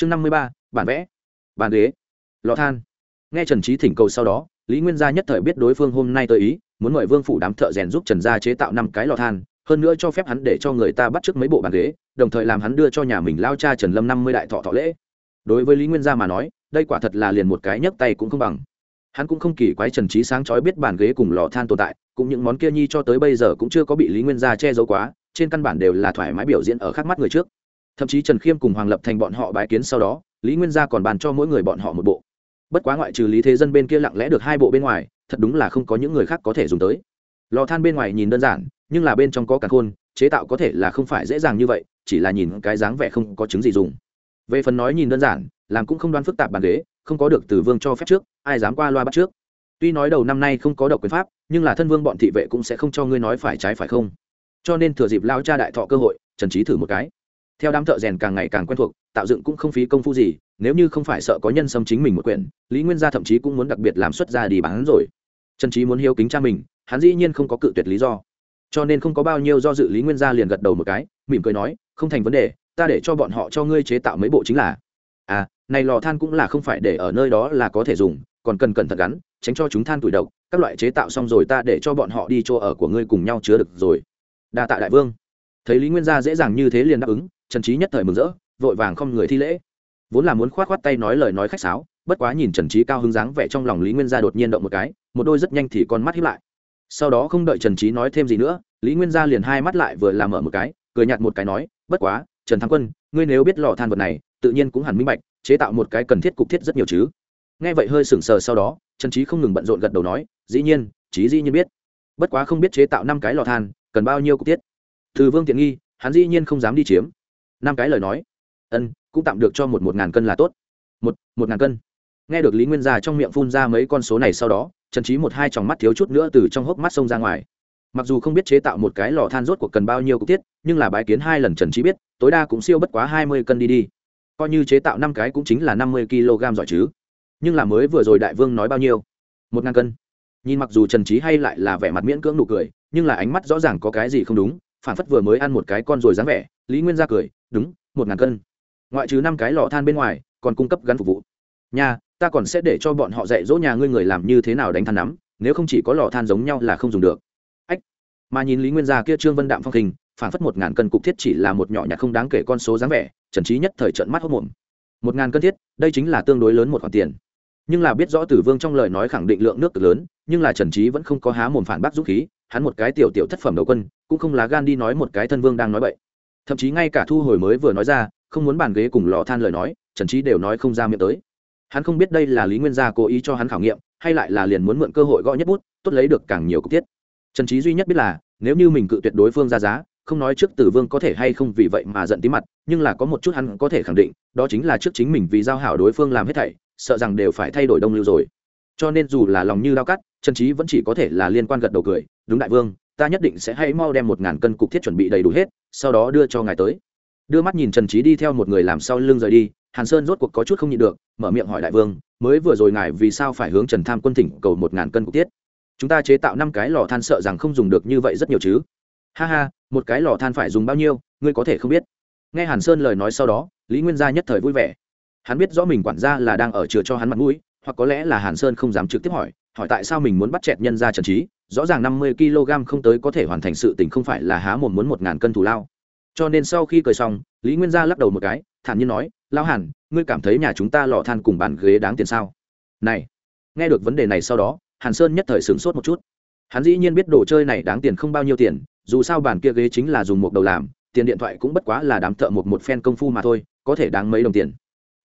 chương năm mươi ba, bản vẽ, bàn ghế, lò than. Nghe trần trí thỉnh cầu sau đó, lý nguyên gia nhất thời biết đối phương hôm nay tới ý, muốn mời vương phủ đám thợ rèn giúp trần gia chế tạo năm cái lò than, hơn nữa cho phép hắn để cho người ta bắt t r ư ớ c mấy bộ bàn ghế, đồng thời làm hắn đưa cho nhà mình lao cha trần lâm năm mươi đại thọ thọ lễ. Đối với lý nguyên gia mà nói, đây quả thật là liền một cái nhấc tay cũng không bằng. Hắn cũng không kỳ quái trần trí sáng chói biết bàn ghế cùng lò than tồn tại, cũng những món kia nhi cho tới bây giờ cũng chưa có bị lý nguyên gia che giấu quá, trên căn bản đều là thoải mái biểu diễn ở khắc mắt người trước thậm chí trần khiêm cùng hoàng lập thành bọn họ bái kiến sau đó, lý nguyên gia còn bàn cho mỗi người bọn họ một bộ. Bất quá ngoại trừ lý thế dân bên kia lặng lẽ được hai bộ bên ngoài, thật đúng là không có những người khác có thể dùng tới. Lò than bên ngoài nhìn đơn giản, nhưng là bên trong có cả khôn, chế tạo có thể là không phải dễ dàng như vậy, chỉ là nhìn cái dáng vẻ không có chứng gì dùng. Về phần nói nhìn đơn giản, làm cũng không đoán phức tạp bàn ghế, không có được từ vương cho phép trước, ai dám qua loa bắt trước. Tuy nói đầu năm nay không có độc quyền pháp, nhưng là thân vương bọn thị vệ cũng sẽ không cho ngươi nói phải trái phải không. Cho nên thừa dịp lao cha đại thọ cơ hội, trần trí thử một cái theo đám thợ rèn càng ngày càng quen thuộc, tạo dựng cũng không phí công phu gì, nếu như không phải sợ có nhân xâm chính mình một quyển, lý nguyên gia thậm chí cũng muốn đặc biệt làm xuất ra đi bán rồi. Trần trí muốn hiếu kính cha mình, hắn dĩ nhiên không có cự tuyệt lý do. Cho nên không có bao nhiêu do dự, lý nguyên gia liền gật đầu một cái, mỉm cười nói, không thành vấn đề, ta để cho bọn họ cho ngươi chế tạo mấy bộ chính là. À này lò than cũng là không phải để ở nơi đó là có thể dùng, còn cần cẩn thận gắn, tránh cho chúng than tủi độc. Các loại chế tạo xong rồi ta để cho bọn họ đi chỗ ở của ngươi cùng nhau chứa được rồi. Đa tạ đại vương. Thấy lý nguyên gia dễ dàng như thế liền đáp ứng trần trí nhất thời mừng rỡ, vội vàng không người thi lễ. Vốn là muốn khoát khoát tay nói lời nói khách sáo, bất quá nhìn trần trí cao hứng dáng vẻ trong lòng lý nguyên gia đột nhiên động một cái, một đôi rất nhanh thì con mắt hiếp lại. Sau đó không đợi trần trí nói thêm gì nữa, lý nguyên gia liền hai mắt lại vừa làm mở một cái, cười nhạt một cái nói, bất quá, trần thắng quân, ngươi nếu biết lò than vật này, tự nhiên cũng hẳn minh bạch, chế tạo một cái cần thiết cục thiết rất nhiều chứ. Nghe vậy hơi sừng sờ sau đó, trần trí không ngừng bận rộn gật đầu nói, dĩ nhiên trí dĩ nhiên biết. Bất quá không biết chế tạo năm cái lò than, cần bao nhiêu cục thiết? Từ vương tiện nghi, hắn dĩ nhiên không dám đi chiếm năm cái lời nói. Ân, cũng tạm được cho một một ngàn cân là tốt. Một một ngàn cân. Nghe được lý nguyên gia trong miệng phun ra mấy con số này sau đó, trần trí một hai tròng mắt thiếu chút nữa từ trong hốc mắt sông ra ngoài. Mặc dù không biết chế tạo một cái lò than rốt cuộc cần bao nhiêu cục tiết nhưng là bái kiến hai lần trần trí biết, tối đa cũng siêu bất quá hai mươi cân đi đi. Coi như chế tạo năm cái cũng chính là năm mươi kg giỏi chứ. Nhưng là mới vừa rồi đại vương nói bao nhiêu? Một ngàn cân. Nhìn mặc dù trần trí hay lại là vẻ mặt miễn cưỡng nụ cười, nhưng là ánh mắt rõ ràng có cái gì không đúng phản phất vừa mới ăn một cái con rồi dáng vẻ, lý nguyên ra cười, đúng, một ngàn cân. Ngoại trừ năm cái lò than bên ngoài, còn cung cấp gắn phục vụ. Nhà ta còn sẽ để cho bọn họ dạy dỗ nhà ngươi người làm như thế nào đánh than nắm, nếu không chỉ có lò than giống nhau là không dùng được. Ách, mà nhìn lý nguyên gia kia trương vân đạm phong hình phản phất một ngàn cân cục thiết chỉ là một nhỏ nhặt không đáng kể con số dáng vẻ trần trí nhất thời trận mắt hốc mồm một ngàn cân thiết, đây chính là tương đối lớn một khoản tiền. Nhưng là biết rõ tử vương trong lời nói khẳng định lượng nước cực lớn, nhưng là trần trí vẫn không có há mồm phản bác dũng khí hắn một cái tiểu tiểu thất phẩm đầu quân, cũng không lá gan đi nói một cái thân vương đang nói bậy. Thậm chí ngay cả thu hồi mới vừa nói ra, không muốn bàn ghế cùng lò than lời nói, trần trí đều nói không ra miệng tới. Hắn không biết đây là lý nguyên gia cố ý cho hắn khảo nghiệm, hay lại là liền muốn mượn cơ hội gõ nhất bút, tốt lấy được càng nhiều cục tiết. Trần trí duy nhất biết là, nếu như mình cự tuyệt đối phương ra giá, không nói trước tử vương có thể hay không vì vậy mà giận tí mặt, nhưng là có một chút hắn có thể khẳng định, đó chính là trước chính mình vì giao hảo đối phương làm hết thảy, sợ rằng đều phải thay đổi đông lưu rồi. Cho nên dù là lòng như lao cắt, trần trí vẫn chỉ có thể là liên quan gật đầu cười đúng đại vương, ta nhất định sẽ hãy mau đem một ngàn cân cục thiết chuẩn bị đầy đủ hết, sau đó đưa cho ngài tới. Đưa mắt nhìn trần trí đi theo một người làm sau lưng rời đi, hàn sơn rốt cuộc có chút không nhịn được, mở miệng hỏi đại vương, mới vừa rồi ngài vì sao phải hướng trần tham quân thỉnh cầu một ngàn cân cục tiết chúng ta chế tạo năm cái lò than sợ rằng không dùng được như vậy rất nhiều chứ. Ha ha, một cái lò than phải dùng bao nhiêu, ngươi có thể không biết. Nghe hàn sơn lời nói sau đó, lý nguyên gia nhất thời vui vẻ. Hắn biết rõ mình quản gia là đang ở chừa cho hắn mặt mũi, hoặc có lẽ là hàn sơn không dám trực tiếp hỏi hỏi tại sao mình muốn bắt chẹt nhân ra trần trí rõ ràng năm mươi kg không tới có thể hoàn thành sự tình không phải là há mồm muốn một ngàn cân thù lao. Cho nên sau khi cười xong, lý nguyên gia lắc đầu một cái, thản nhiên nói lao hàn, ngươi cảm thấy nhà chúng ta lò than cùng bàn ghế đáng tiền sao? Này, nghe được vấn đề này sau đó, hàn sơn nhất thời sửng sốt một chút. Hắn dĩ nhiên biết đồ chơi này đáng tiền không bao nhiêu tiền, dù sao bàn kia ghế chính là dùng một đầu làm, tiền điện thoại cũng bất quá là đám thợ một một phen công phu mà thôi, có thể đáng mấy đồng tiền.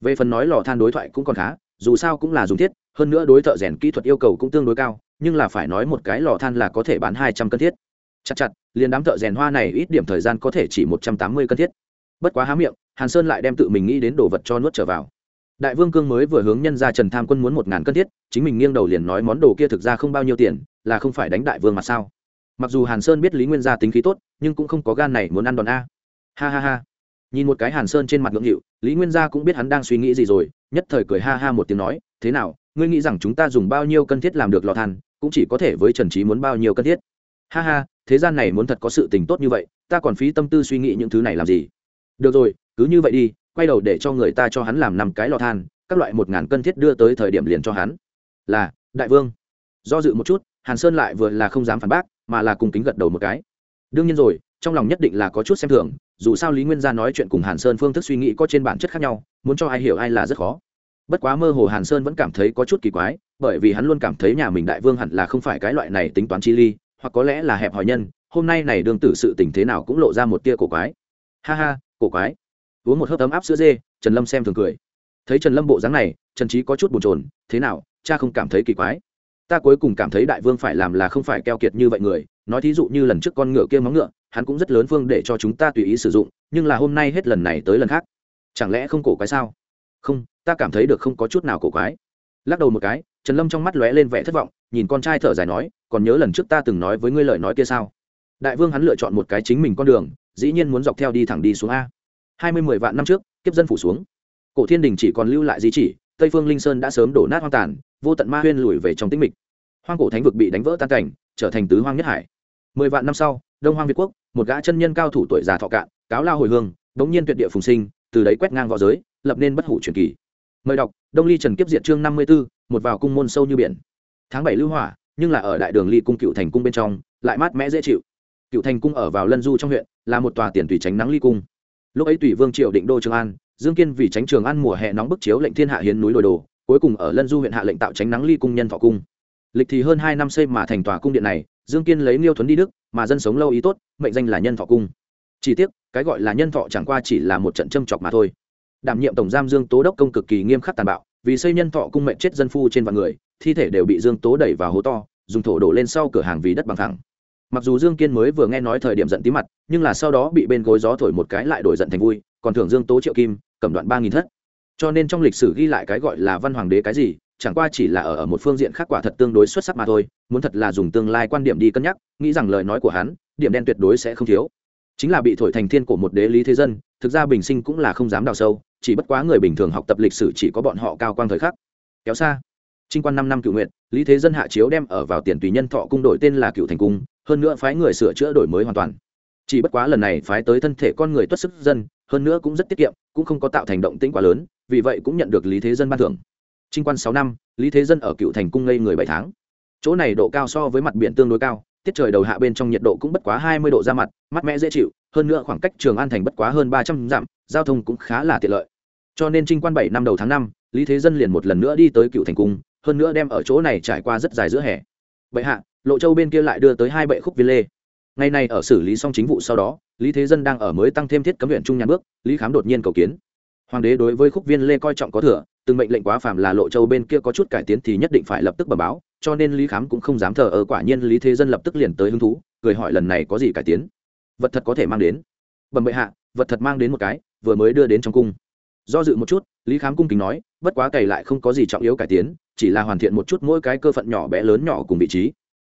Về phần nói lò than đối thoại cũng còn khá, dù sao cũng là dùng thiết, hơn nữa đối thợ rèn kỹ thuật yêu cầu cũng tương đối cao nhưng là phải nói một cái lò than là có thể bán hai trăm cân thiết. Chặt chặt, liền đám thợ rèn hoa này ít điểm thời gian có thể chỉ một trăm tám mươi cân thiết. Bất quá há miệng, hàn sơn lại đem tự mình nghĩ đến đồ vật cho nuốt trở vào. Đại vương cương mới vừa hướng nhân ra trần tham quân muốn một ngàn cân thiết, chính mình nghiêng đầu liền nói món đồ kia thực ra không bao nhiêu tiền, là không phải đánh đại vương mà sao? Mặc dù hàn sơn biết lý nguyên gia tính khí tốt, nhưng cũng không có gan này muốn ăn đòn a. Ha ha ha. Nhìn một cái hàn sơn trên mặt ngưỡng hiệu lý nguyên gia cũng biết hắn đang suy nghĩ gì rồi, nhất thời cười ha ha một tiếng nói, thế nào, ngươi nghĩ rằng chúng ta dùng bao nhiêu cân thiết làm được lò than? Cũng chỉ có thể với trần trí muốn bao nhiêu cần thiết. Ha ha, thế gian này muốn thật có sự tình tốt như vậy, ta còn phí tâm tư suy nghĩ những thứ này làm gì? Được rồi, cứ như vậy đi, quay đầu để cho người ta cho hắn làm năm cái lò than, các loại một ngàn cân thiết đưa tới thời điểm liền cho hắn. Là, đại vương. Do dự một chút, hàn sơn lại vừa là không dám phản bác, mà là cùng kính gật đầu một cái. Đương nhiên rồi, trong lòng nhất định là có chút xem thường, dù sao lý nguyên gia nói chuyện cùng hàn sơn phương thức suy nghĩ có trên bản chất khác nhau, muốn cho ai hiểu ai là rất khó bất quá mơ hồ hàn sơn vẫn cảm thấy có chút kỳ quái, bởi vì hắn luôn cảm thấy nhà mình đại vương hẳn là không phải cái loại này tính toán chi ly, hoặc có lẽ là hẹp hòi nhân, hôm nay này đương tử sự tình thế nào cũng lộ ra một tia cổ quái. Ha ha, cổ quái. Uống một hớp ấm áp sữa dê, trần lâm xem thường cười. Thấy trần lâm bộ dáng này, trần trí có chút bồn chồn, thế nào, cha không cảm thấy kỳ quái? Ta cuối cùng cảm thấy đại vương phải làm là không phải keo kiệt như vậy người, nói thí dụ như lần trước con ngựa kia móng ngựa, hắn cũng rất lớn phương để cho chúng ta tùy ý sử dụng, nhưng là hôm nay hết lần này tới lần khác. Chẳng lẽ không cổ quái sao? Không ta cảm thấy được không có chút nào cổ quái. Lắc đầu một cái, trần lâm trong mắt lóe lên vẻ thất vọng, nhìn con trai thở dài nói, còn nhớ lần trước ta từng nói với ngươi lời nói kia sao? Đại vương hắn lựa chọn một cái chính mình con đường, dĩ nhiên muốn dọc theo đi thẳng đi xuống a. Hai mươi mười vạn năm trước, kiếp dân phủ xuống. Cổ thiên đình chỉ còn lưu lại di chỉ, tây phương linh sơn đã sớm đổ nát hoang tàn, vô tận ma huyên lùi về trong tĩnh mịch. Hoang cổ thánh vực bị đánh vỡ tan cảnh, trở thành tứ hoang nhất hải. Mười vạn năm sau, đông hoang việt quốc, một gã chân nhân cao thủ tuổi già thọ cạn, cáo lao hồi hương, đống nhiên tuyệt địa phùng sinh, từ đấy quét ngang v õ giới, lập nên bất hủ truyền kỳ mời đọc, đông ly trần kiếp diệt chương năm mươi b ố một vào cung môn sâu như biển. Tháng bảy lưu hỏa, nhưng là ở đại đường ly cung cựu thành cung bên trong, lại mát mẽ dễ chịu. Cựu thành cung ở vào lân du trong huyện, là một tòa tiền tùy tránh nắng ly cung. Lúc ấy tùy vương triệu định đô trường an, dương kiên vì tránh trường an mùa hè nóng bức chiếu lệnh thiên hạ hiến núi đồi đồ, cuối cùng ở lân du huyện hạ lệnh tạo tránh nắng ly cung nhân thọ cung. Lịch thì hơn hai năm xây mà thành tòa cung điện này, dương kiên lấy liêu thuấn đi đức, mà dân sống lâu ý tốt, mệnh danh là nhân thọ cung. Chỉ tiếc, cái gọi là nhân thọ chẳng qua chỉ là một trận châm chọc mà thôi đảm nhiệm tổng giam dương tố đốc công cực kỳ nghiêm khắc tàn bạo vì xây nhân thọ cung mệnh chết dân phu trên vạn người thi thể đều bị dương tố đẩy vào hố to dùng thổ đổ lên sau cửa hàng vì đất bằng thẳng. Mặc dù dương kiên mới vừa nghe nói thời điểm giận tí mặt nhưng là sau đó bị bên gối gió thổi một cái lại đổi giận thành vui còn thưởng dương tố triệu kim cầm đoạn ba nghìn thất. Cho nên trong lịch sử ghi lại cái gọi là văn hoàng đế cái gì chẳng qua chỉ là ở, ở một phương diện khác quả thật tương đối xuất sắc mà thôi muốn thật là dùng tương lai quan điểm đi cân nhắc nghĩ rằng lời nói của hắn điểm đen tuyệt đối sẽ không thiếu. Chính là bị thổi thành thiên của một đế lý thế dân thực ra bình sinh cũng là không dám đào sâu chỉ bất quá người bình thường học tập lịch sử chỉ có bọn họ cao quang thời khắc. Kéo xa. Trinh quan năm năm cựu nguyện, lý thế dân hạ chiếu đem ở vào tiền tùy nhân thọ cung đổi tên là cựu thành cung, hơn nữa phái người sửa chữa đổi mới hoàn toàn. Chỉ bất quá lần này phái tới thân thể con người tuất sức dân, hơn nữa cũng rất tiết kiệm, cũng không có tạo thành động tĩnh quá lớn, vì vậy cũng nhận được lý thế dân ban thưởng. Trinh quan sáu năm, lý thế dân ở cựu thành cung ngây người bảy tháng. Chỗ này độ cao so với mặt biển tương đối cao, tiết trời đầu hạ bên trong nhiệt độ cũng bất quá hai mươi độ ra mặt, mát mẽ dễ chịu, hơn nữa khoảng cách trường an thành bất quá hơn ba trăm dặm, giao thông cũng khá là tiện lợi cho nên trinh quan bảy năm đầu tháng năm, lý thế dân liền một lần nữa đi tới cựu thành cung, hơn nữa đem ở chỗ này trải qua rất dài giữa hè. Bệ hạ, lộ châu bên kia lại đưa tới hai bệ khúc viên lê. Ngày nay ở xử lý xong chính vụ sau đó, lý thế dân đang ở mới tăng thêm thiết cấm huyện trung nhà bước, lý khám đột nhiên cầu kiến. Hoàng đế đối với khúc viên lê coi trọng có thừa, từng mệnh lệnh quá phàm là lộ châu bên kia có chút cải tiến thì nhất định phải lập tức bờ báo, cho nên lý khám cũng không dám thờ ở quả nhiên lý thế dân lập tức liền tới hứng thú, cười hỏi lần này có gì cải tiến? Vật thật có thể mang đến. Bẩm bệ hạ, vật thật mang đến một cái, vừa mới đưa đến trong cung do dự một chút, lý khám cung kính nói, bất quá cày lại không có gì trọng yếu cải tiến, chỉ là hoàn thiện một chút mỗi cái cơ phận nhỏ bé lớn nhỏ cùng vị trí.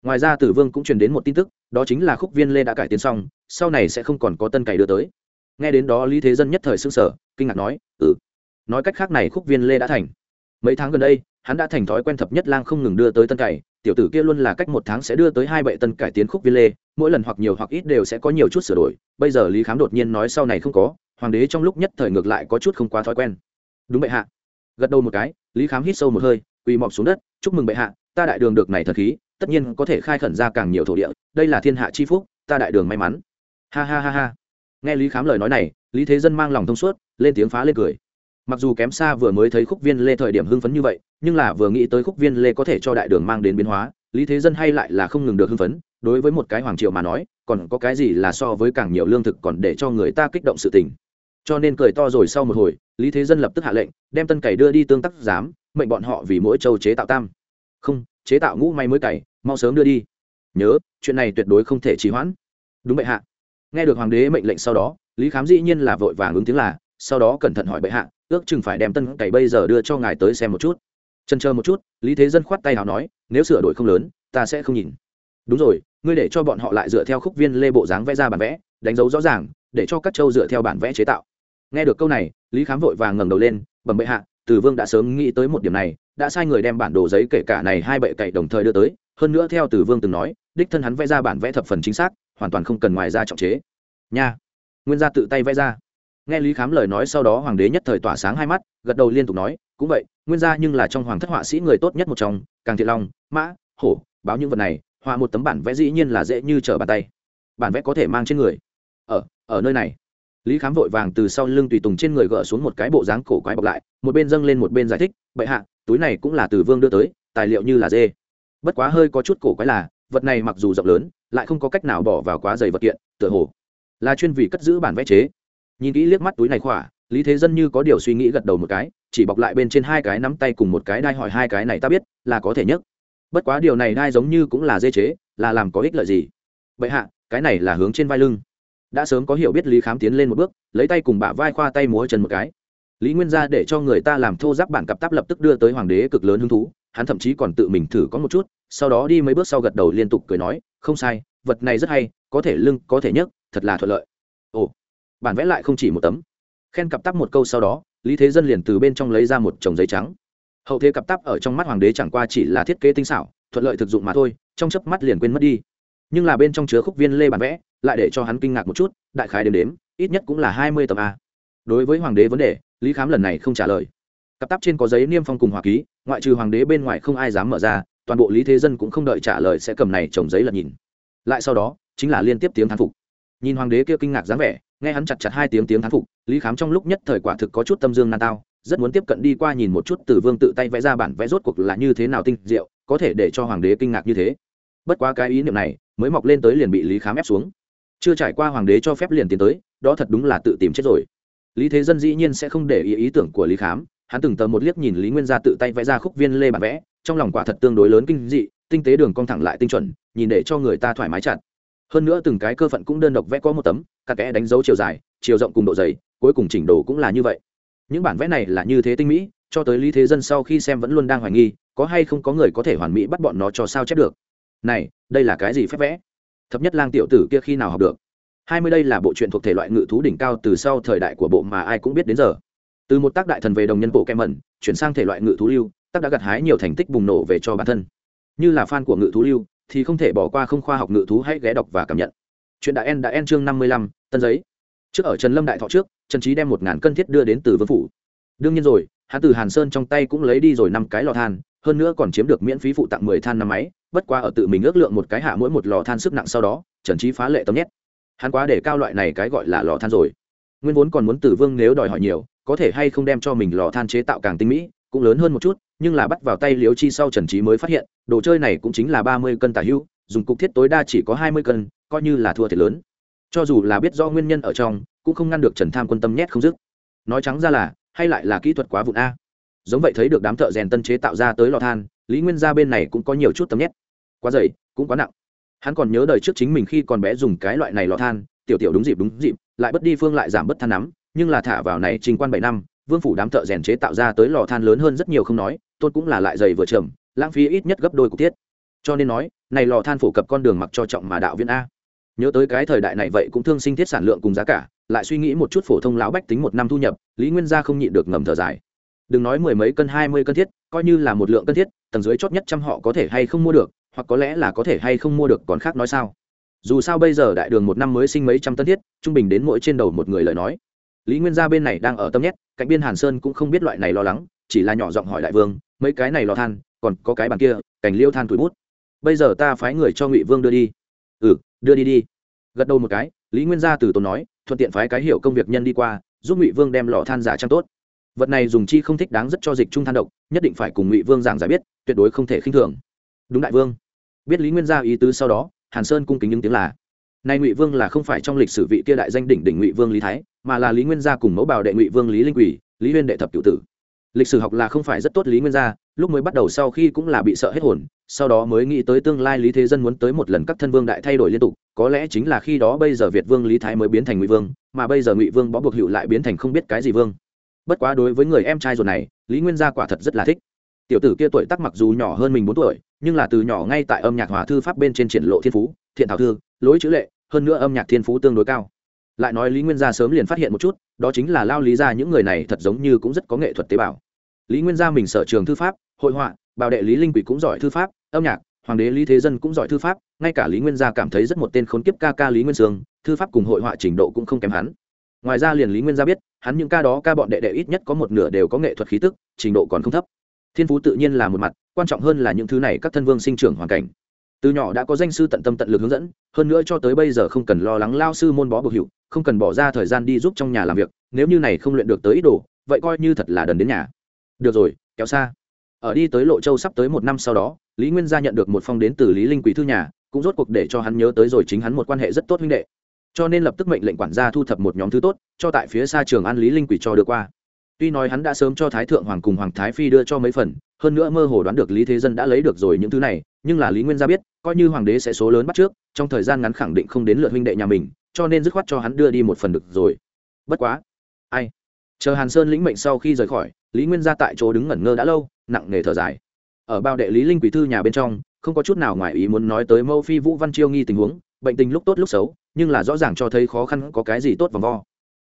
Ngoài ra tử vương cũng truyền đến một tin tức, đó chính là khúc viên lê đã cải tiến xong, sau này sẽ không còn có tân cày đưa tới. Nghe đến đó lý thế dân nhất thời s ư n g sở kinh ngạc nói ừ nói cách khác này khúc viên lê đã thành. Mấy tháng gần đây, hắn đã thành thói quen thập nhất lang không ngừng đưa tới tân cày, tiểu tử kia luôn là cách một tháng sẽ đưa tới hai bệ tân cải tiến khúc viên lê mỗi lần hoặc nhiều hoặc ít đều sẽ có nhiều chút sửa đổi. Bây giờ lý khám đột nhiên nói sau này không có, hoàng đế trong lúc nhất thời ngược lại có chút không quá thói quen. Đúng bệ hạ. Gật đầu một cái, lý khám hít sâu một hơi, quỳ mọc xuống đất, chúc mừng bệ hạ, ta đại đường được này thật khí, tất nhiên có thể khai khẩn ra càng nhiều thổ địa, đây là thiên hạ chi phúc, ta đại đường may mắn. Ha ha ha ha. Nghe lý khám lời nói này, lý thế dân mang lòng thông suốt, lên tiếng phá lên cười. Mặc dù kém xa vừa mới thấy khúc viên lê thời điểm hưng phấn như vậy, nhưng là vừa nghĩ tới khúc viên lê có thể cho đại đường mang đến biến hóa, lý thế dân hay lại là không ngừng được hưng phấn đối với một cái hoàng triều mà nói, còn có cái gì là so với càng nhiều lương thực còn để cho người ta kích động sự tình. Cho nên cười to rồi sau một hồi, lý thế dân lập tức hạ lệnh, đem tân cày đưa đi tương tác giám, mệnh bọn họ vì mỗi châu chế tạo tam. Không, chế tạo ngũ may mới cày, mau sớm đưa đi. Nhớ, chuyện này tuyệt đối không thể trì hoãn. Đúng bệ hạ. Nghe được hoàng đế mệnh lệnh sau đó, lý khám dĩ nhiên là vội vàng ứng tiếng là, sau đó cẩn thận hỏi bệ hạ, ước chừng phải đem tân cày bây giờ đưa cho ngài tới xem một chút. Chân chờ một chút, lý thế dân khoát tay nào nói, nếu sửa đổi không lớn, ta sẽ không nhìn. Đúng rồi ngươi để cho bọn họ lại dựa theo khúc viên lê bộ dáng vẽ ra bản vẽ, đánh dấu rõ ràng, để cho các châu dựa theo bản vẽ chế tạo. Nghe được câu này, lý khám vội vàng ngẩng đầu lên, bẩm bệ hạ tử vương đã sớm nghĩ tới một điểm này, đã sai người đem bản đồ giấy kể cả này hai bệ cậy đồng thời đưa tới, hơn nữa theo tử vương từng nói, đích thân hắn vẽ ra bản vẽ thập phần chính xác, hoàn toàn không cần ngoài ra trọng chế. Nha. Nguyên gia tự tay vẽ ra. Nghe lý khám lời nói sau đó hoàng đế nhất thời tỏa sáng hai mắt, gật đầu liên tục nói, cũng vậy, nguyên gia nhưng là trong hoàng thất họa sĩ người tốt nhất một trong, càng thiện long, mã, hổ, báo những vật này họa một tấm bản vẽ dĩ nhiên là dễ như trở bàn tay. Bản vẽ có thể mang trên người. Ở ở nơi này. Lý khám vội vàng từ sau lưng tùy tùng trên người gỡ xuống một cái bộ dáng cổ quái bọc lại, một bên dâng lên một bên giải thích, bệ hạ, túi này cũng là từ vương đưa tới, tài liệu như là dê. Bất quá hơi có chút cổ quái là, vật này mặc dù rộng lớn, lại không có cách nào bỏ vào quá dày vật kiện, tựa hồ là chuyên vì cất giữ bản vẽ chế. Nhìn kỹ liếc mắt túi này khỏa, lý thế dân như có điều suy nghĩ gật đầu một cái, chỉ bọc lại bên trên hai cái nắm tay cùng một cái đai hỏi hai cái này ta biết, là có thể nhất bất quá điều này đai giống như cũng là dê chế, là làm có ích lợi gì? Vậy hạ, cái này là hướng trên vai lưng. Đã sớm có hiểu biết lý khám tiến lên một bước, lấy tay cùng bả vai khoa tay múa chân một cái. Lý nguyên gia để cho người ta làm thô giáp bản cặp táp lập tức đưa tới hoàng đế cực lớn hứng thú, hắn thậm chí còn tự mình thử có một chút, sau đó đi mấy bước sau gật đầu liên tục cười nói, không sai, vật này rất hay, có thể lưng, có thể nhấc, thật là thuận lợi. Ồ, bản vẽ lại không chỉ một tấm. Khen cặp tắp một câu sau đó, lý thế dân liền từ bên trong lấy ra một chồng giấy trắng hậu thế cặp tắp ở trong mắt hoàng đế chẳng qua chỉ là thiết kế tinh xảo, thuận lợi thực dụng mà thôi, trong chớp mắt liền quên mất đi. Nhưng là bên trong chứa khúc viên lê bản vẽ, lại để cho hắn kinh ngạc một chút, đại khái đếm đếm, ít nhất cũng là hai mươi tấm a. Đối với hoàng đế vấn đề, lý khám lần này không trả lời. Cặp tắp trên có giấy niêm phong cùng hòa ký, ngoại trừ hoàng đế bên ngoài không ai dám mở ra, toàn bộ lý thế dân cũng không đợi trả lời sẽ cầm này trồng giấy lật nhìn. Lại sau đó, chính là liên tiếp tiếng thán phục. Nhìn hoàng đế kia kinh ngạc dáng vẻ, nghe hắn chặt chặt hai tiếng tiếng thán phục, lý khám trong lúc nhất thời quả thực có chút tâm dương nan tao rất muốn tiếp cận đi qua nhìn một chút từ vương tự tay vẽ ra bản vẽ rốt cuộc là như thế nào tinh diệu, có thể để cho hoàng đế kinh ngạc như thế. Bất quá cái ý niệm này mới mọc lên tới liền bị lý khám ép xuống. Chưa trải qua hoàng đế cho phép liền tiến tới, đó thật đúng là tự tìm chết rồi. Lý thế dân dĩ nhiên sẽ không để ý ý tưởng của lý khám, hắn từng tờ một liếc nhìn lý nguyên gia tự tay vẽ ra khúc viên lê bản vẽ, trong lòng quả thật tương đối lớn kinh dị, tinh tế đường cong thẳng lại tinh chuẩn, nhìn để cho người ta thoải mái chặt. Hơn nữa từng cái cơ phận cũng đơn độc vẽ có một tấm các kẽ đánh dấu chiều dài, chiều rộng cùng độ dày, cuối cùng chỉnh đồ cũng là như vậy những bản vẽ này là như thế tinh mỹ, cho tới lý thế dân sau khi xem vẫn luôn đang hoài nghi, có hay không có người có thể hoàn mỹ bắt bọn nó cho sao chép được. Này, đây là cái gì phép vẽ? Thập nhất lang tiểu tử kia khi nào học được? Hai mươi đây là bộ truyện thuộc thể loại ngự thú đỉnh cao từ sau thời đại của bộ mà ai cũng biết đến giờ. Từ một tác đại thần về đồng nhân bộ kem mẩn, chuyển sang thể loại ngự thú lưu, tác đã gặt hái nhiều thành tích bùng nổ về cho bản thân. Như là fan của ngự thú lưu, thì không thể bỏ qua không khoa học ngự thú hãy ghé đọc và cảm nhận. Chuyện đã en đã en chương năm mươi lăm, tân giấy trước ở trần lâm đại thọ trước trần trí đem một ngàn cân thiết đưa đến từ vương phủ. Đương nhiên rồi hắn từ hàn sơn trong tay cũng lấy đi rồi năm cái lò than hơn nữa còn chiếm được miễn phí phụ tặng mười than năm máy bất qua ở tự mình ước lượng một cái hạ mỗi một lò than sức nặng sau đó trần trí phá lệ tấm nhét. Hắn quá để cao loại này cái gọi là lò than rồi. Nguyên vốn còn muốn tử vương nếu đòi hỏi nhiều có thể hay không đem cho mình lò than chế tạo càng tinh mỹ cũng lớn hơn một chút nhưng là bắt vào tay liếu chi sau trần trí mới phát hiện đồ chơi này cũng chính là ba mươi cân tả hưu, dùng cục thiết tối đa chỉ có hai mươi cân coi như là thua thiệt lớn cho dù là biết do nguyên nhân ở trong, cũng không ngăn được trần tham quân tâm nhét không dứt. Nói trắng ra là, hay lại là kỹ thuật quá vụn a. Giống vậy thấy được đám thợ rèn tân chế tạo ra tới lò than, lý nguyên gia bên này cũng có nhiều chút tâm nhét. Quá dày, cũng quá nặng. Hắn còn nhớ đời trước chính mình khi còn bé dùng cái loại này lò than, tiểu tiểu đúng dịp đúng dịp, lại bất đi phương lại giảm bất than nắm, nhưng là thả vào này trình quan bảy năm, vương phủ đám thợ rèn chế tạo ra tới lò than lớn hơn rất nhiều không nói tôn cũng là lại dày vừa trầm lãng phí ít nhất gấp đôi cục thiết cho nên nói, này lò than phổ cập con đường mặc cho trọng mà đạo viên a nhớ tới cái thời đại này vậy cũng thương sinh thiết sản lượng cùng giá cả, lại suy nghĩ một chút phổ thông lão bách tính một năm thu nhập, lý nguyên gia không nhịn được ngầm thở dài. Đừng nói mười mấy cân, hai mươi cân thiết, coi như là một lượng cân thiết, tầng dưới chót nhất trăm họ có thể hay không mua được, hoặc có lẽ là có thể hay không mua được, còn khác nói sao? Dù sao bây giờ đại đường một năm mới sinh mấy trăm tân thiết, trung bình đến mỗi trên đầu một người lời nói. Lý nguyên gia bên này đang ở tâm nhét, cạnh biên hàn sơn cũng không biết loại này lo lắng, chỉ là nhỏ giọng hỏi đại vương, mấy cái này lò than, còn có cái bàn kia, cành liêu than tuổi bút. Bây giờ ta phái người cho ngụy vương đưa đi. Ừ đưa đi đi. Gật đầu một cái, lý nguyên gia từ tốn nói, thuận tiện phái cái hiểu công việc nhân đi qua, giúp ngụy vương đem lò than giả trang tốt. Vật này dùng chi không thích đáng rất cho dịch trung than độc, nhất định phải cùng ngụy vương giảng giải biết, tuyệt đối không thể khinh thường. Đúng đại vương. Biết lý nguyên gia ý tứ sau đó, hàn sơn cung kính những tiếng là nay ngụy vương là không phải trong lịch sử vị kia đại danh đỉnh đỉnh ngụy vương lý thái, mà là lý nguyên gia cùng mẫu bảo đệ ngụy vương lý linh quỷ lý huyên đệ thập cựu tử lịch sử học là không phải rất tốt lý nguyên gia, lúc mới bắt đầu sau khi cũng là bị sợ hết hồn, sau đó mới nghĩ tới tương lai lý thế dân muốn tới một lần các thân vương đại thay đổi liên tục, có lẽ chính là khi đó bây giờ việt vương lý thái mới biến thành ngụy vương, mà bây giờ ngụy vương bó buộc hiệu lại biến thành không biết cái gì vương. Bất quá đối với người em trai ruột này, lý nguyên gia quả thật rất là thích. Tiểu tử kia tuổi tác mặc dù nhỏ hơn mình bốn tuổi, nhưng là từ nhỏ ngay tại âm nhạc hòa thư pháp bên trên triển lộ thiên phú, thiện thảo thư, lối chữ lệ, hơn nữa âm nhạc thiên phú tương đối cao. Lại nói lý nguyên gia sớm liền phát hiện một chút đó chính là lao lý ra những người này thật giống như cũng rất có nghệ thuật tế bào. Lý nguyên gia mình sở trường thư pháp, hội họa bảo đệ lý linh quỷ cũng giỏi thư pháp, âm nhạc, hoàng đế lý thế dân cũng giỏi thư pháp, ngay cả lý nguyên gia cảm thấy rất một tên khốn kiếp ca ca lý nguyên sương, thư pháp cùng hội họa trình độ cũng không kém hắn. Ngoài ra liền lý nguyên gia biết, hắn những ca đó ca bọn đệ đệ ít nhất có một nửa đều có nghệ thuật khí tức, trình độ còn không thấp. Thiên phú tự nhiên là một mặt, quan trọng hơn là những thứ này các thân vương sinh trưởng hoàn cảnh từ nhỏ đã có danh sư tận tâm tận lực hướng dẫn, hơn nữa cho tới bây giờ không cần lo lắng lao sư môn bó bực hiệu không cần bỏ ra thời gian đi giúp trong nhà làm việc, nếu như này không luyện được tới ít đồ, vậy coi như thật là đần đến nhà. Được rồi, kéo xa. Ở đi tới lộ châu sắp tới một năm sau đó, lý nguyên gia nhận được một phong đến từ lý linh quỷ thư nhà, cũng rốt cuộc để cho hắn nhớ tới rồi chính hắn một quan hệ rất tốt huynh đệ. Cho nên lập tức mệnh lệnh quản gia thu thập một nhóm thứ tốt, cho tại phía xa trường an lý linh quỷ cho được qua. Tuy nói hắn đã sớm cho thái thượng hoàng cùng hoàng thái phi đưa cho mấy phần, hơn nữa mơ hồ đoán được lý thế dân đã lấy được rồi những thứ này nhưng là lý nguyên gia biết, coi như hoàng đế sẽ số lớn bắt trước, trong thời gian ngắn khẳng định không đến lượt huynh đệ nhà mình, cho nên dứt khoát cho hắn đưa đi một phần được rồi. Bất quá, ai? Chờ hàn sơn lĩnh mệnh sau khi rời khỏi, lý nguyên gia tại chỗ đứng ngẩn ngơ đã lâu, nặng nề thở dài. Ở bao đệ lý linh quý thư nhà bên trong, không có chút nào ngoài ý muốn nói tới mâu phi vũ văn chiêu nghi tình huống, bệnh tình lúc tốt lúc xấu, nhưng là rõ ràng cho thấy khó khăn có cái gì tốt vòng vo.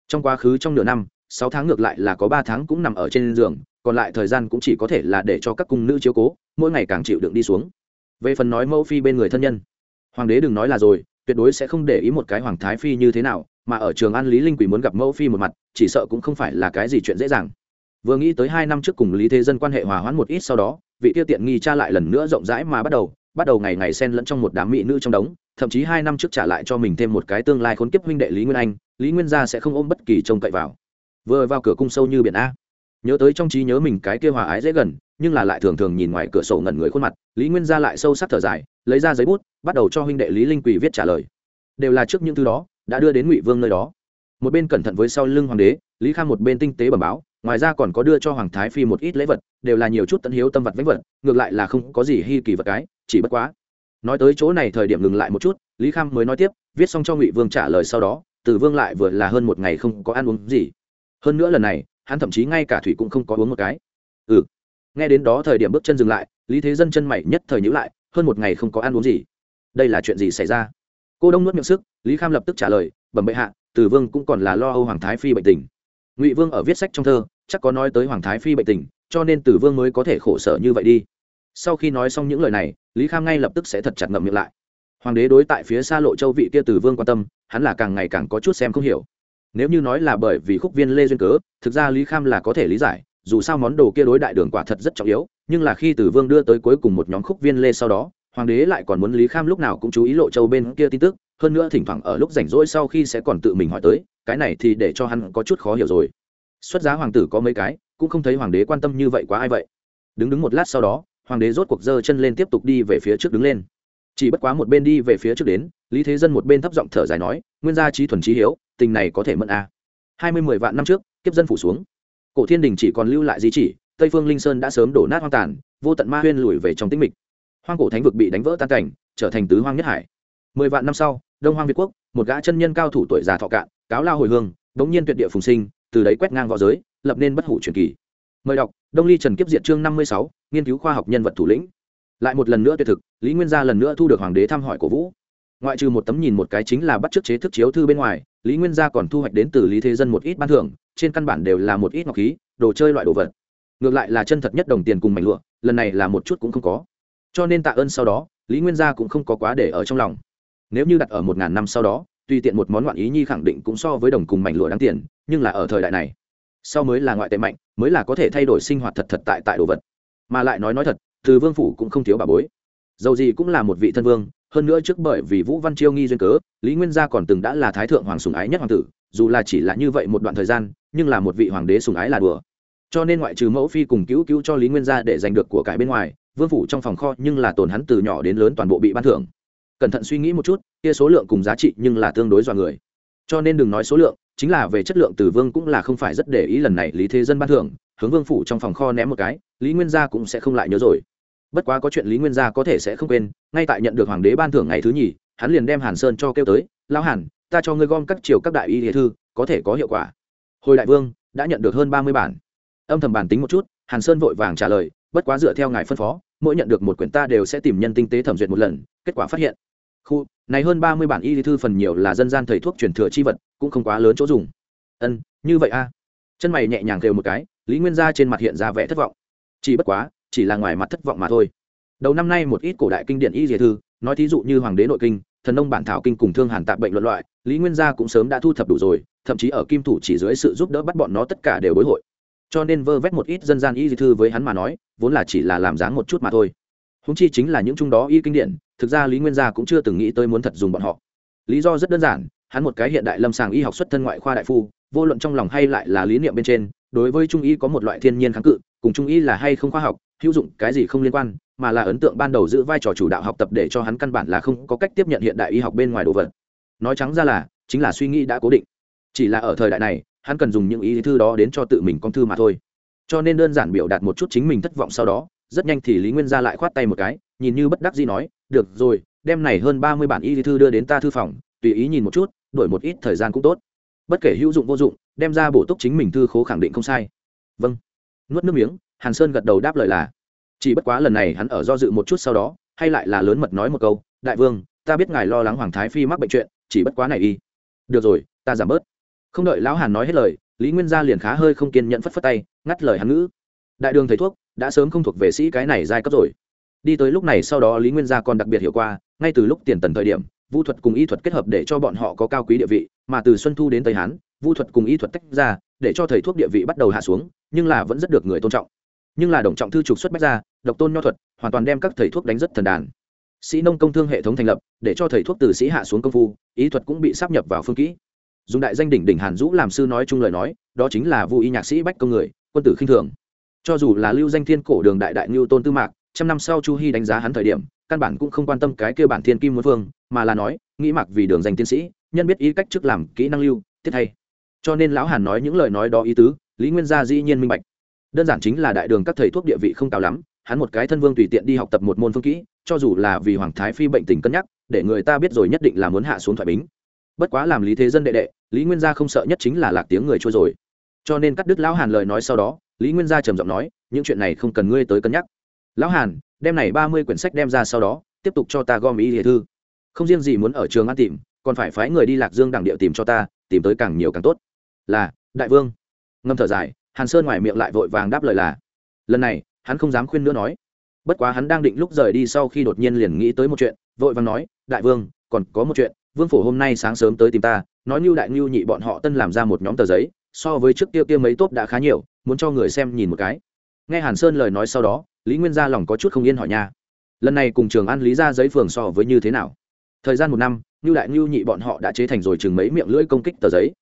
Trong quá khứ trong nửa năm, sáu tháng ngược lại là có ba tháng cũng nằm ở trên giường, còn lại thời gian cũng chỉ có thể là để cho các cung nữ chiếu cố, mỗi ngày càng chịu đựng đi xuống về phần nói mẫu phi bên người thân nhân, hoàng đế đừng nói là rồi, tuyệt đối sẽ không để ý một cái hoàng thái phi như thế nào, mà ở trường an lý linh quỷ muốn gặp mẫu phi một mặt, chỉ sợ cũng không phải là cái gì chuyện dễ dàng. Vừa nghĩ tới hai năm trước cùng lý thế dân quan hệ hòa hoãn một ít sau đó, vị tiêu tiện nghi cha lại lần nữa rộng rãi mà bắt đầu bắt đầu ngày ngày xen lẫn trong một đám mỹ nữ trong đống, thậm chí hai năm trước trả lại cho mình thêm một cái tương lai khốn kiếp huynh đệ lý nguyên anh, lý nguyên gia sẽ không ôm bất kỳ trông cậy vào. Vừa vào cửa cung sâu như biển a. Nhớ tới trong trí nhớ mình cái kia hòa ái dễ gần nhưng là lại thường thường nhìn ngoài cửa sổ ngẩn người khuôn mặt, lý nguyên gia lại sâu sắc thở dài, lấy ra giấy bút, bắt đầu cho huynh đệ lý linh quỳ viết trả lời. Đều là trước những thứ đó, đã đưa đến ngụy vương nơi đó. Một bên cẩn thận với sau lưng hoàng đế, lý khang một bên tinh tế bẩm báo, ngoài ra còn có đưa cho hoàng thái phi một ít lễ vật, đều là nhiều chút tận hiếu tâm vật vánh vật, ngược lại là không có gì hy kỳ vật cái, chỉ bất quá. Nói tới chỗ này thời điểm ngừng lại một chút, lý kham mới nói tiếp, viết xong cho ngụy vương trả lời sau đó, từ vương lại vừa là hơn một ngày không có ăn uống gì. Hơn nữa lần này, hắn thậm chí ngay cả thủy cũng không có uống một cái. Ừ nghe đến đó thời điểm bước chân dừng lại, lý thế dân chân mày nhất thời nhữ lại, hơn một ngày không có ăn uống gì. Đây là chuyện gì xảy ra? Cô đông nuốt miệng sức, lý kham lập tức trả lời, bẩm bệ hạ, từ vương cũng còn là lo âu hoàng thái phi bệnh tình. Ngụy vương ở viết sách trong thơ, chắc có nói tới hoàng thái phi bệnh tình, cho nên tử vương mới có thể khổ sở như vậy đi. Sau khi nói xong những lời này, lý kham ngay lập tức sẽ thật chặt ngậm miệng lại. Hoàng đế đối tại phía xa lộ châu vị kia tử vương quan tâm, hắn là càng ngày càng có chút xem không hiểu. Nếu như nói là bởi vì khúc viên lê duyên cớ, thực ra lý kham là có thể lý giải dù sao món đồ kia đối đại đường quả thật rất trọng yếu, nhưng là khi tử vương đưa tới cuối cùng một nhóm khúc viên lê sau đó, hoàng đế lại còn muốn lý kham lúc nào cũng chú ý lộ châu bên kia tin tức, hơn nữa thỉnh thoảng ở lúc rảnh rỗi sau khi sẽ còn tự mình hỏi tới, cái này thì để cho hắn có chút khó hiểu rồi. Xuất giá hoàng tử có mấy cái, cũng không thấy hoàng đế quan tâm như vậy quá ai vậy. Đứng đứng một lát sau đó, hoàng đế rốt cuộc giơ chân lên tiếp tục đi về phía trước đứng lên. Chỉ bất quá một bên đi về phía trước đến, lý thế dân một bên thấp giọng thở dài nói, nguyên gia trí thuần trí hiếu, tình này có thể mẫn a à. hai mươi mười vạn năm trước, kiếp dân phủ xuống cổ thiên đình chỉ còn lưu lại di chỉ, tây phương linh sơn đã sớm đổ nát hoang tàn, vô tận ma huyên lùi về trong tĩnh mịch. Hoang cổ thánh vực bị đánh vỡ tan cảnh, trở thành tứ hoang nhất hải. Mười vạn năm sau, đông hoang việt quốc, một gã chân nhân cao thủ tuổi già thọ cạn, cáo lao hồi hương bỗng nhiên tuyệt địa phùng sinh, từ đấy quét ngang v õ giới, lập nên bất hủ truyền kỳ. Mời đọc, đông ly trần kiếp diệt chương năm mươi sáu, nghiên cứu khoa học nhân vật thủ lĩnh. Lại một lần nữa tuyệt thực, lý nguyên gia lần nữa thu được hoàng đế thăm hỏi cổ vũ. Ngoại trừ một tấm nhìn một cái chính là bắt chước chế thức chiếu thư bên ngoài, lý nguyên gia còn thu hoạch đến từ lý thế dân một ít ban thưởng trên căn bản đều là một ít ngọc khí, đồ chơi loại đồ vật. Ngược lại là chân thật nhất đồng tiền cùng mảnh lụa, lần này là một chút cũng không có. Cho nên tạ ơn sau đó, lý nguyên gia cũng không có quá để ở trong lòng. Nếu như đặt ở một ngàn năm sau đó tùy tiện một món ngoạn ý nhi khẳng định cũng so với đồng cùng mảnh lụa đáng tiền, nhưng là ở thời đại này, sau mới là ngoại tệ mạnh, mới là có thể thay đổi sinh hoạt thật thật tại tại đồ vật. Mà lại nói nói thật, từ vương phủ cũng không thiếu bà bối. Dầu gì cũng là một vị thân vương, hơn nữa trước bởi vì vũ văn chiêu nghi duyên cớ, lý nguyên gia còn từng đã là thái thượng hoàng sùng ái nhất hoàng tử dù là chỉ là như vậy một đoạn thời gian, nhưng là một vị hoàng đế sùng ái là đùa. Cho nên ngoại trừ mẫu phi cùng cứu cứu cho lý nguyên gia để giành được của cải bên ngoài, vương phủ trong phòng kho nhưng là tồn hắn từ nhỏ đến lớn toàn bộ bị ban thưởng. Cẩn thận suy nghĩ một chút, kia số lượng cùng giá trị nhưng là tương đối dọa người. Cho nên đừng nói số lượng, chính là về chất lượng từ vương cũng là không phải rất để ý lần này lý thế dân ban thưởng, hướng vương phủ trong phòng kho ném một cái, lý nguyên gia cũng sẽ không lại nhớ rồi. Bất quá có chuyện lý nguyên gia có thể sẽ không quên, ngay tại nhận được hoàng đế ban thưởng ngày thứ nhì, hắn liền đem hàn sơn cho kêu tới, lão hàn ta cho ngươi gom các triều các đại y hệ thư, có thể có hiệu quả. Hồi đại vương, đã nhận được hơn ba mươi bản. Âm thầm bản tính một chút, hàn sơn vội vàng trả lời, bất quá dựa theo ngài phân phó, mỗi nhận được một quyển ta đều sẽ tìm nhân tinh tế thẩm duyệt một lần, kết quả phát hiện. Khu, này hơn ba mươi bản y thư phần nhiều là dân gian thầy thuốc truyền thừa chi vật, cũng không quá lớn chỗ dùng. Ân, như vậy a. Chân mày nhẹ nhàng kêu một cái, lý nguyên gia trên mặt hiện ra vẻ thất vọng. Chỉ bất quá, chỉ là ngoài mặt thất vọng mà thôi. Đầu năm nay một ít cổ đại kinh điển y dìa thư, nói thí dụ như hoàng đế nội kinh thần nông bản thảo kinh cùng thương hàn tạp bệnh luận loại, lý nguyên gia cũng sớm đã thu thập đủ rồi, thậm chí ở kim thủ chỉ dưới sự giúp đỡ bắt bọn nó tất cả đều bối hội. Cho nên vơ vét một ít dân gian y thư với hắn mà nói, vốn là chỉ là làm dáng một chút mà thôi. Húng chi chính là những chung đó y kinh điển, thực ra lý nguyên gia cũng chưa từng nghĩ tới muốn thật dùng bọn họ. Lý do rất đơn giản, hắn một cái hiện đại lâm sàng y học xuất thân ngoại khoa đại phu, vô luận trong lòng hay lại là lý niệm bên trên, đối với trung y có một loại thiên nhiên kháng cự, cùng trung y là hay không khoa học, hữu dụng cái gì không liên quan mà là ấn tượng ban đầu giữ vai trò chủ đạo học tập để cho hắn căn bản là không có cách tiếp nhận hiện đại y học bên ngoài đồ vật. Nói trắng ra là, chính là suy nghĩ đã cố định. Chỉ là ở thời đại này, hắn cần dùng những ý thư đó đến cho tự mình con thư mà thôi. Cho nên đơn giản biểu đạt một chút chính mình thất vọng sau đó, rất nhanh thì lý nguyên gia lại khoát tay một cái, nhìn như bất đắc gì nói, được rồi, đem này hơn ba mươi bản y thư đưa đến ta thư phòng, tùy ý nhìn một chút, đổi một ít thời gian cũng tốt. Bất kể hữu dụng vô dụng, đem ra bổ túc chính mình thư khố khẳng định không sai. Vâng. Nuốt nước miếng, hàn sơn gật đầu đáp lời là chỉ bất quá lần này hắn ở do dự một chút sau đó, hay lại là lớn mật nói một câu, đại vương, ta biết ngài lo lắng hoàng thái phi mắc bệnh chuyện, chỉ bất quá này y. Được rồi, ta giảm bớt. Không đợi lão hàn nói hết lời, lý nguyên gia liền khá hơi không kiên nhẫn phất phất tay, ngắt lời hắn ngữ. Đại đường thầy thuốc, đã sớm không thuộc về sĩ cái này giai cấp rồi. Đi tới lúc này sau đó lý nguyên gia còn đặc biệt hiểu qua, ngay từ lúc tiền tần thời điểm vũ thuật cùng y thuật kết hợp để cho bọn họ có cao quý địa vị, mà từ xuân thu đến tây hán vũ thuật cùng y thuật tách ra, để cho thầy thuốc địa vị bắt đầu hạ xuống, nhưng là vẫn rất được người tôn trọng nhưng là đồng trọng thư trục xuất bách ra, độc tôn nho thuật, hoàn toàn đem các thầy thuốc đánh rất thần đàn. Sĩ nông công thương hệ thống thành lập, để cho thầy thuốc từ sĩ hạ xuống công phu, ý thuật cũng bị sắp nhập vào phương kỹ. Dùng đại danh đỉnh đỉnh hàn dũ làm sư nói chung lời nói, đó chính là vô y nhạc sĩ bách công người, quân tử khinh thường. Cho dù là lưu danh thiên cổ đường đại đại ngưu tôn tư mạc, trăm năm sau chu hy đánh giá hắn thời điểm, căn bản cũng không quan tâm cái kêu bản thiên kim muốn phương mà là nói, nghĩ mặc vì đường danh tiến sĩ, nhân biết ý cách trước làm kỹ năng lưu, tiết thay cho nên lão hàn nói những lời nói đó ý tứ, lý nguyên gia dĩ nhiên minh bạch đơn giản chính là đại đường các thầy thuốc địa vị không cao lắm, hắn một cái thân vương tùy tiện đi học tập một môn phương kỹ, cho dù là vì hoàng thái phi bệnh tình cân nhắc, để người ta biết rồi nhất định là muốn hạ xuống thoại bính. Bất quá làm lý thế dân đệ đệ, lý nguyên gia không sợ nhất chính là lạc tiếng người trôi rồi. Cho nên cắt đứt lão hàn lời nói sau đó, lý nguyên gia trầm giọng nói, những chuyện này không cần ngươi tới cân nhắc. Lão hàn, đem này ba mươi quyển sách đem ra sau đó, tiếp tục cho ta gom ý địa thư. Không riêng gì muốn ở trường ăn tìm, còn phải phái người đi lạc dương đẳng địa tìm cho ta, tìm tới càng nhiều càng tốt. Là, đại vương. Ngâm thở dài hàn sơn ngoài miệng lại vội vàng đáp lời là, lần này, hắn không dám khuyên nữa nói. Bất quá hắn đang định lúc rời đi sau khi đột nhiên liền nghĩ tới một chuyện, vội vàng nói, đại vương, còn có một chuyện, vương phủ hôm nay sáng sớm tới tìm ta, nói như đại ngưu nhị bọn họ tân làm ra một nhóm tờ giấy, so với trước kia kia mấy tốt đã khá nhiều, muốn cho người xem nhìn một cái. Nghe hàn sơn lời nói sau đó, lý nguyên gia lòng có chút không yên hỏi nha, lần này cùng trường an lý ra giấy phường so với như thế nào? Thời gian một năm như đại ngưu nhị bọn họ đã chế thành rồi chừng mấy miệng lưỡi công kích tờ giấy.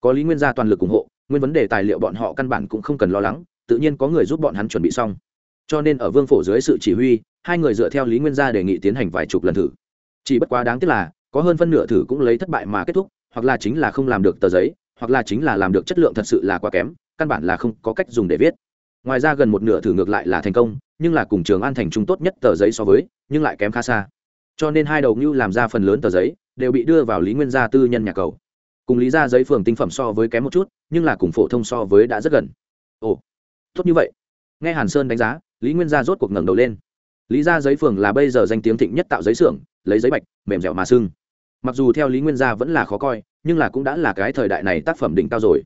Có lý nguyên gia toàn lực ủng hộ nguyên vấn đề tài liệu bọn họ căn bản cũng không cần lo lắng, tự nhiên có người giúp bọn hắn chuẩn bị xong. Cho nên ở vương phổ dưới sự chỉ huy, hai người dựa theo lý nguyên gia đề nghị tiến hành vài chục lần thử. Chỉ bất quá đáng tiếc là, có hơn phân nửa thử cũng lấy thất bại mà kết thúc, hoặc là chính là không làm được tờ giấy, hoặc là chính là làm được chất lượng thật sự là quá kém, căn bản là không có cách dùng để viết. Ngoài ra gần một nửa thử ngược lại là thành công, nhưng là cùng trường an thành trung tốt nhất tờ giấy so với, nhưng lại kém khá xa. Cho nên hai đầu ngưu làm ra phần lớn tờ giấy, đều bị đưa vào lý nguyên gia tư nhân nhà cầu cùng lý ra giấy phường tinh phẩm so với kém một chút, nhưng là cùng phổ thông so với đã rất gần. Ồ, tốt như vậy. Nghe hàn sơn đánh giá, lý nguyên gia rốt cuộc ngẩng đầu lên. Lý ra giấy phường là bây giờ danh tiếng thịnh nhất tạo giấy xưởng, lấy giấy bạch, mềm dẻo mà sưng. Mặc dù theo lý nguyên gia vẫn là khó coi, nhưng là cũng đã là cái thời đại này tác phẩm đỉnh cao rồi.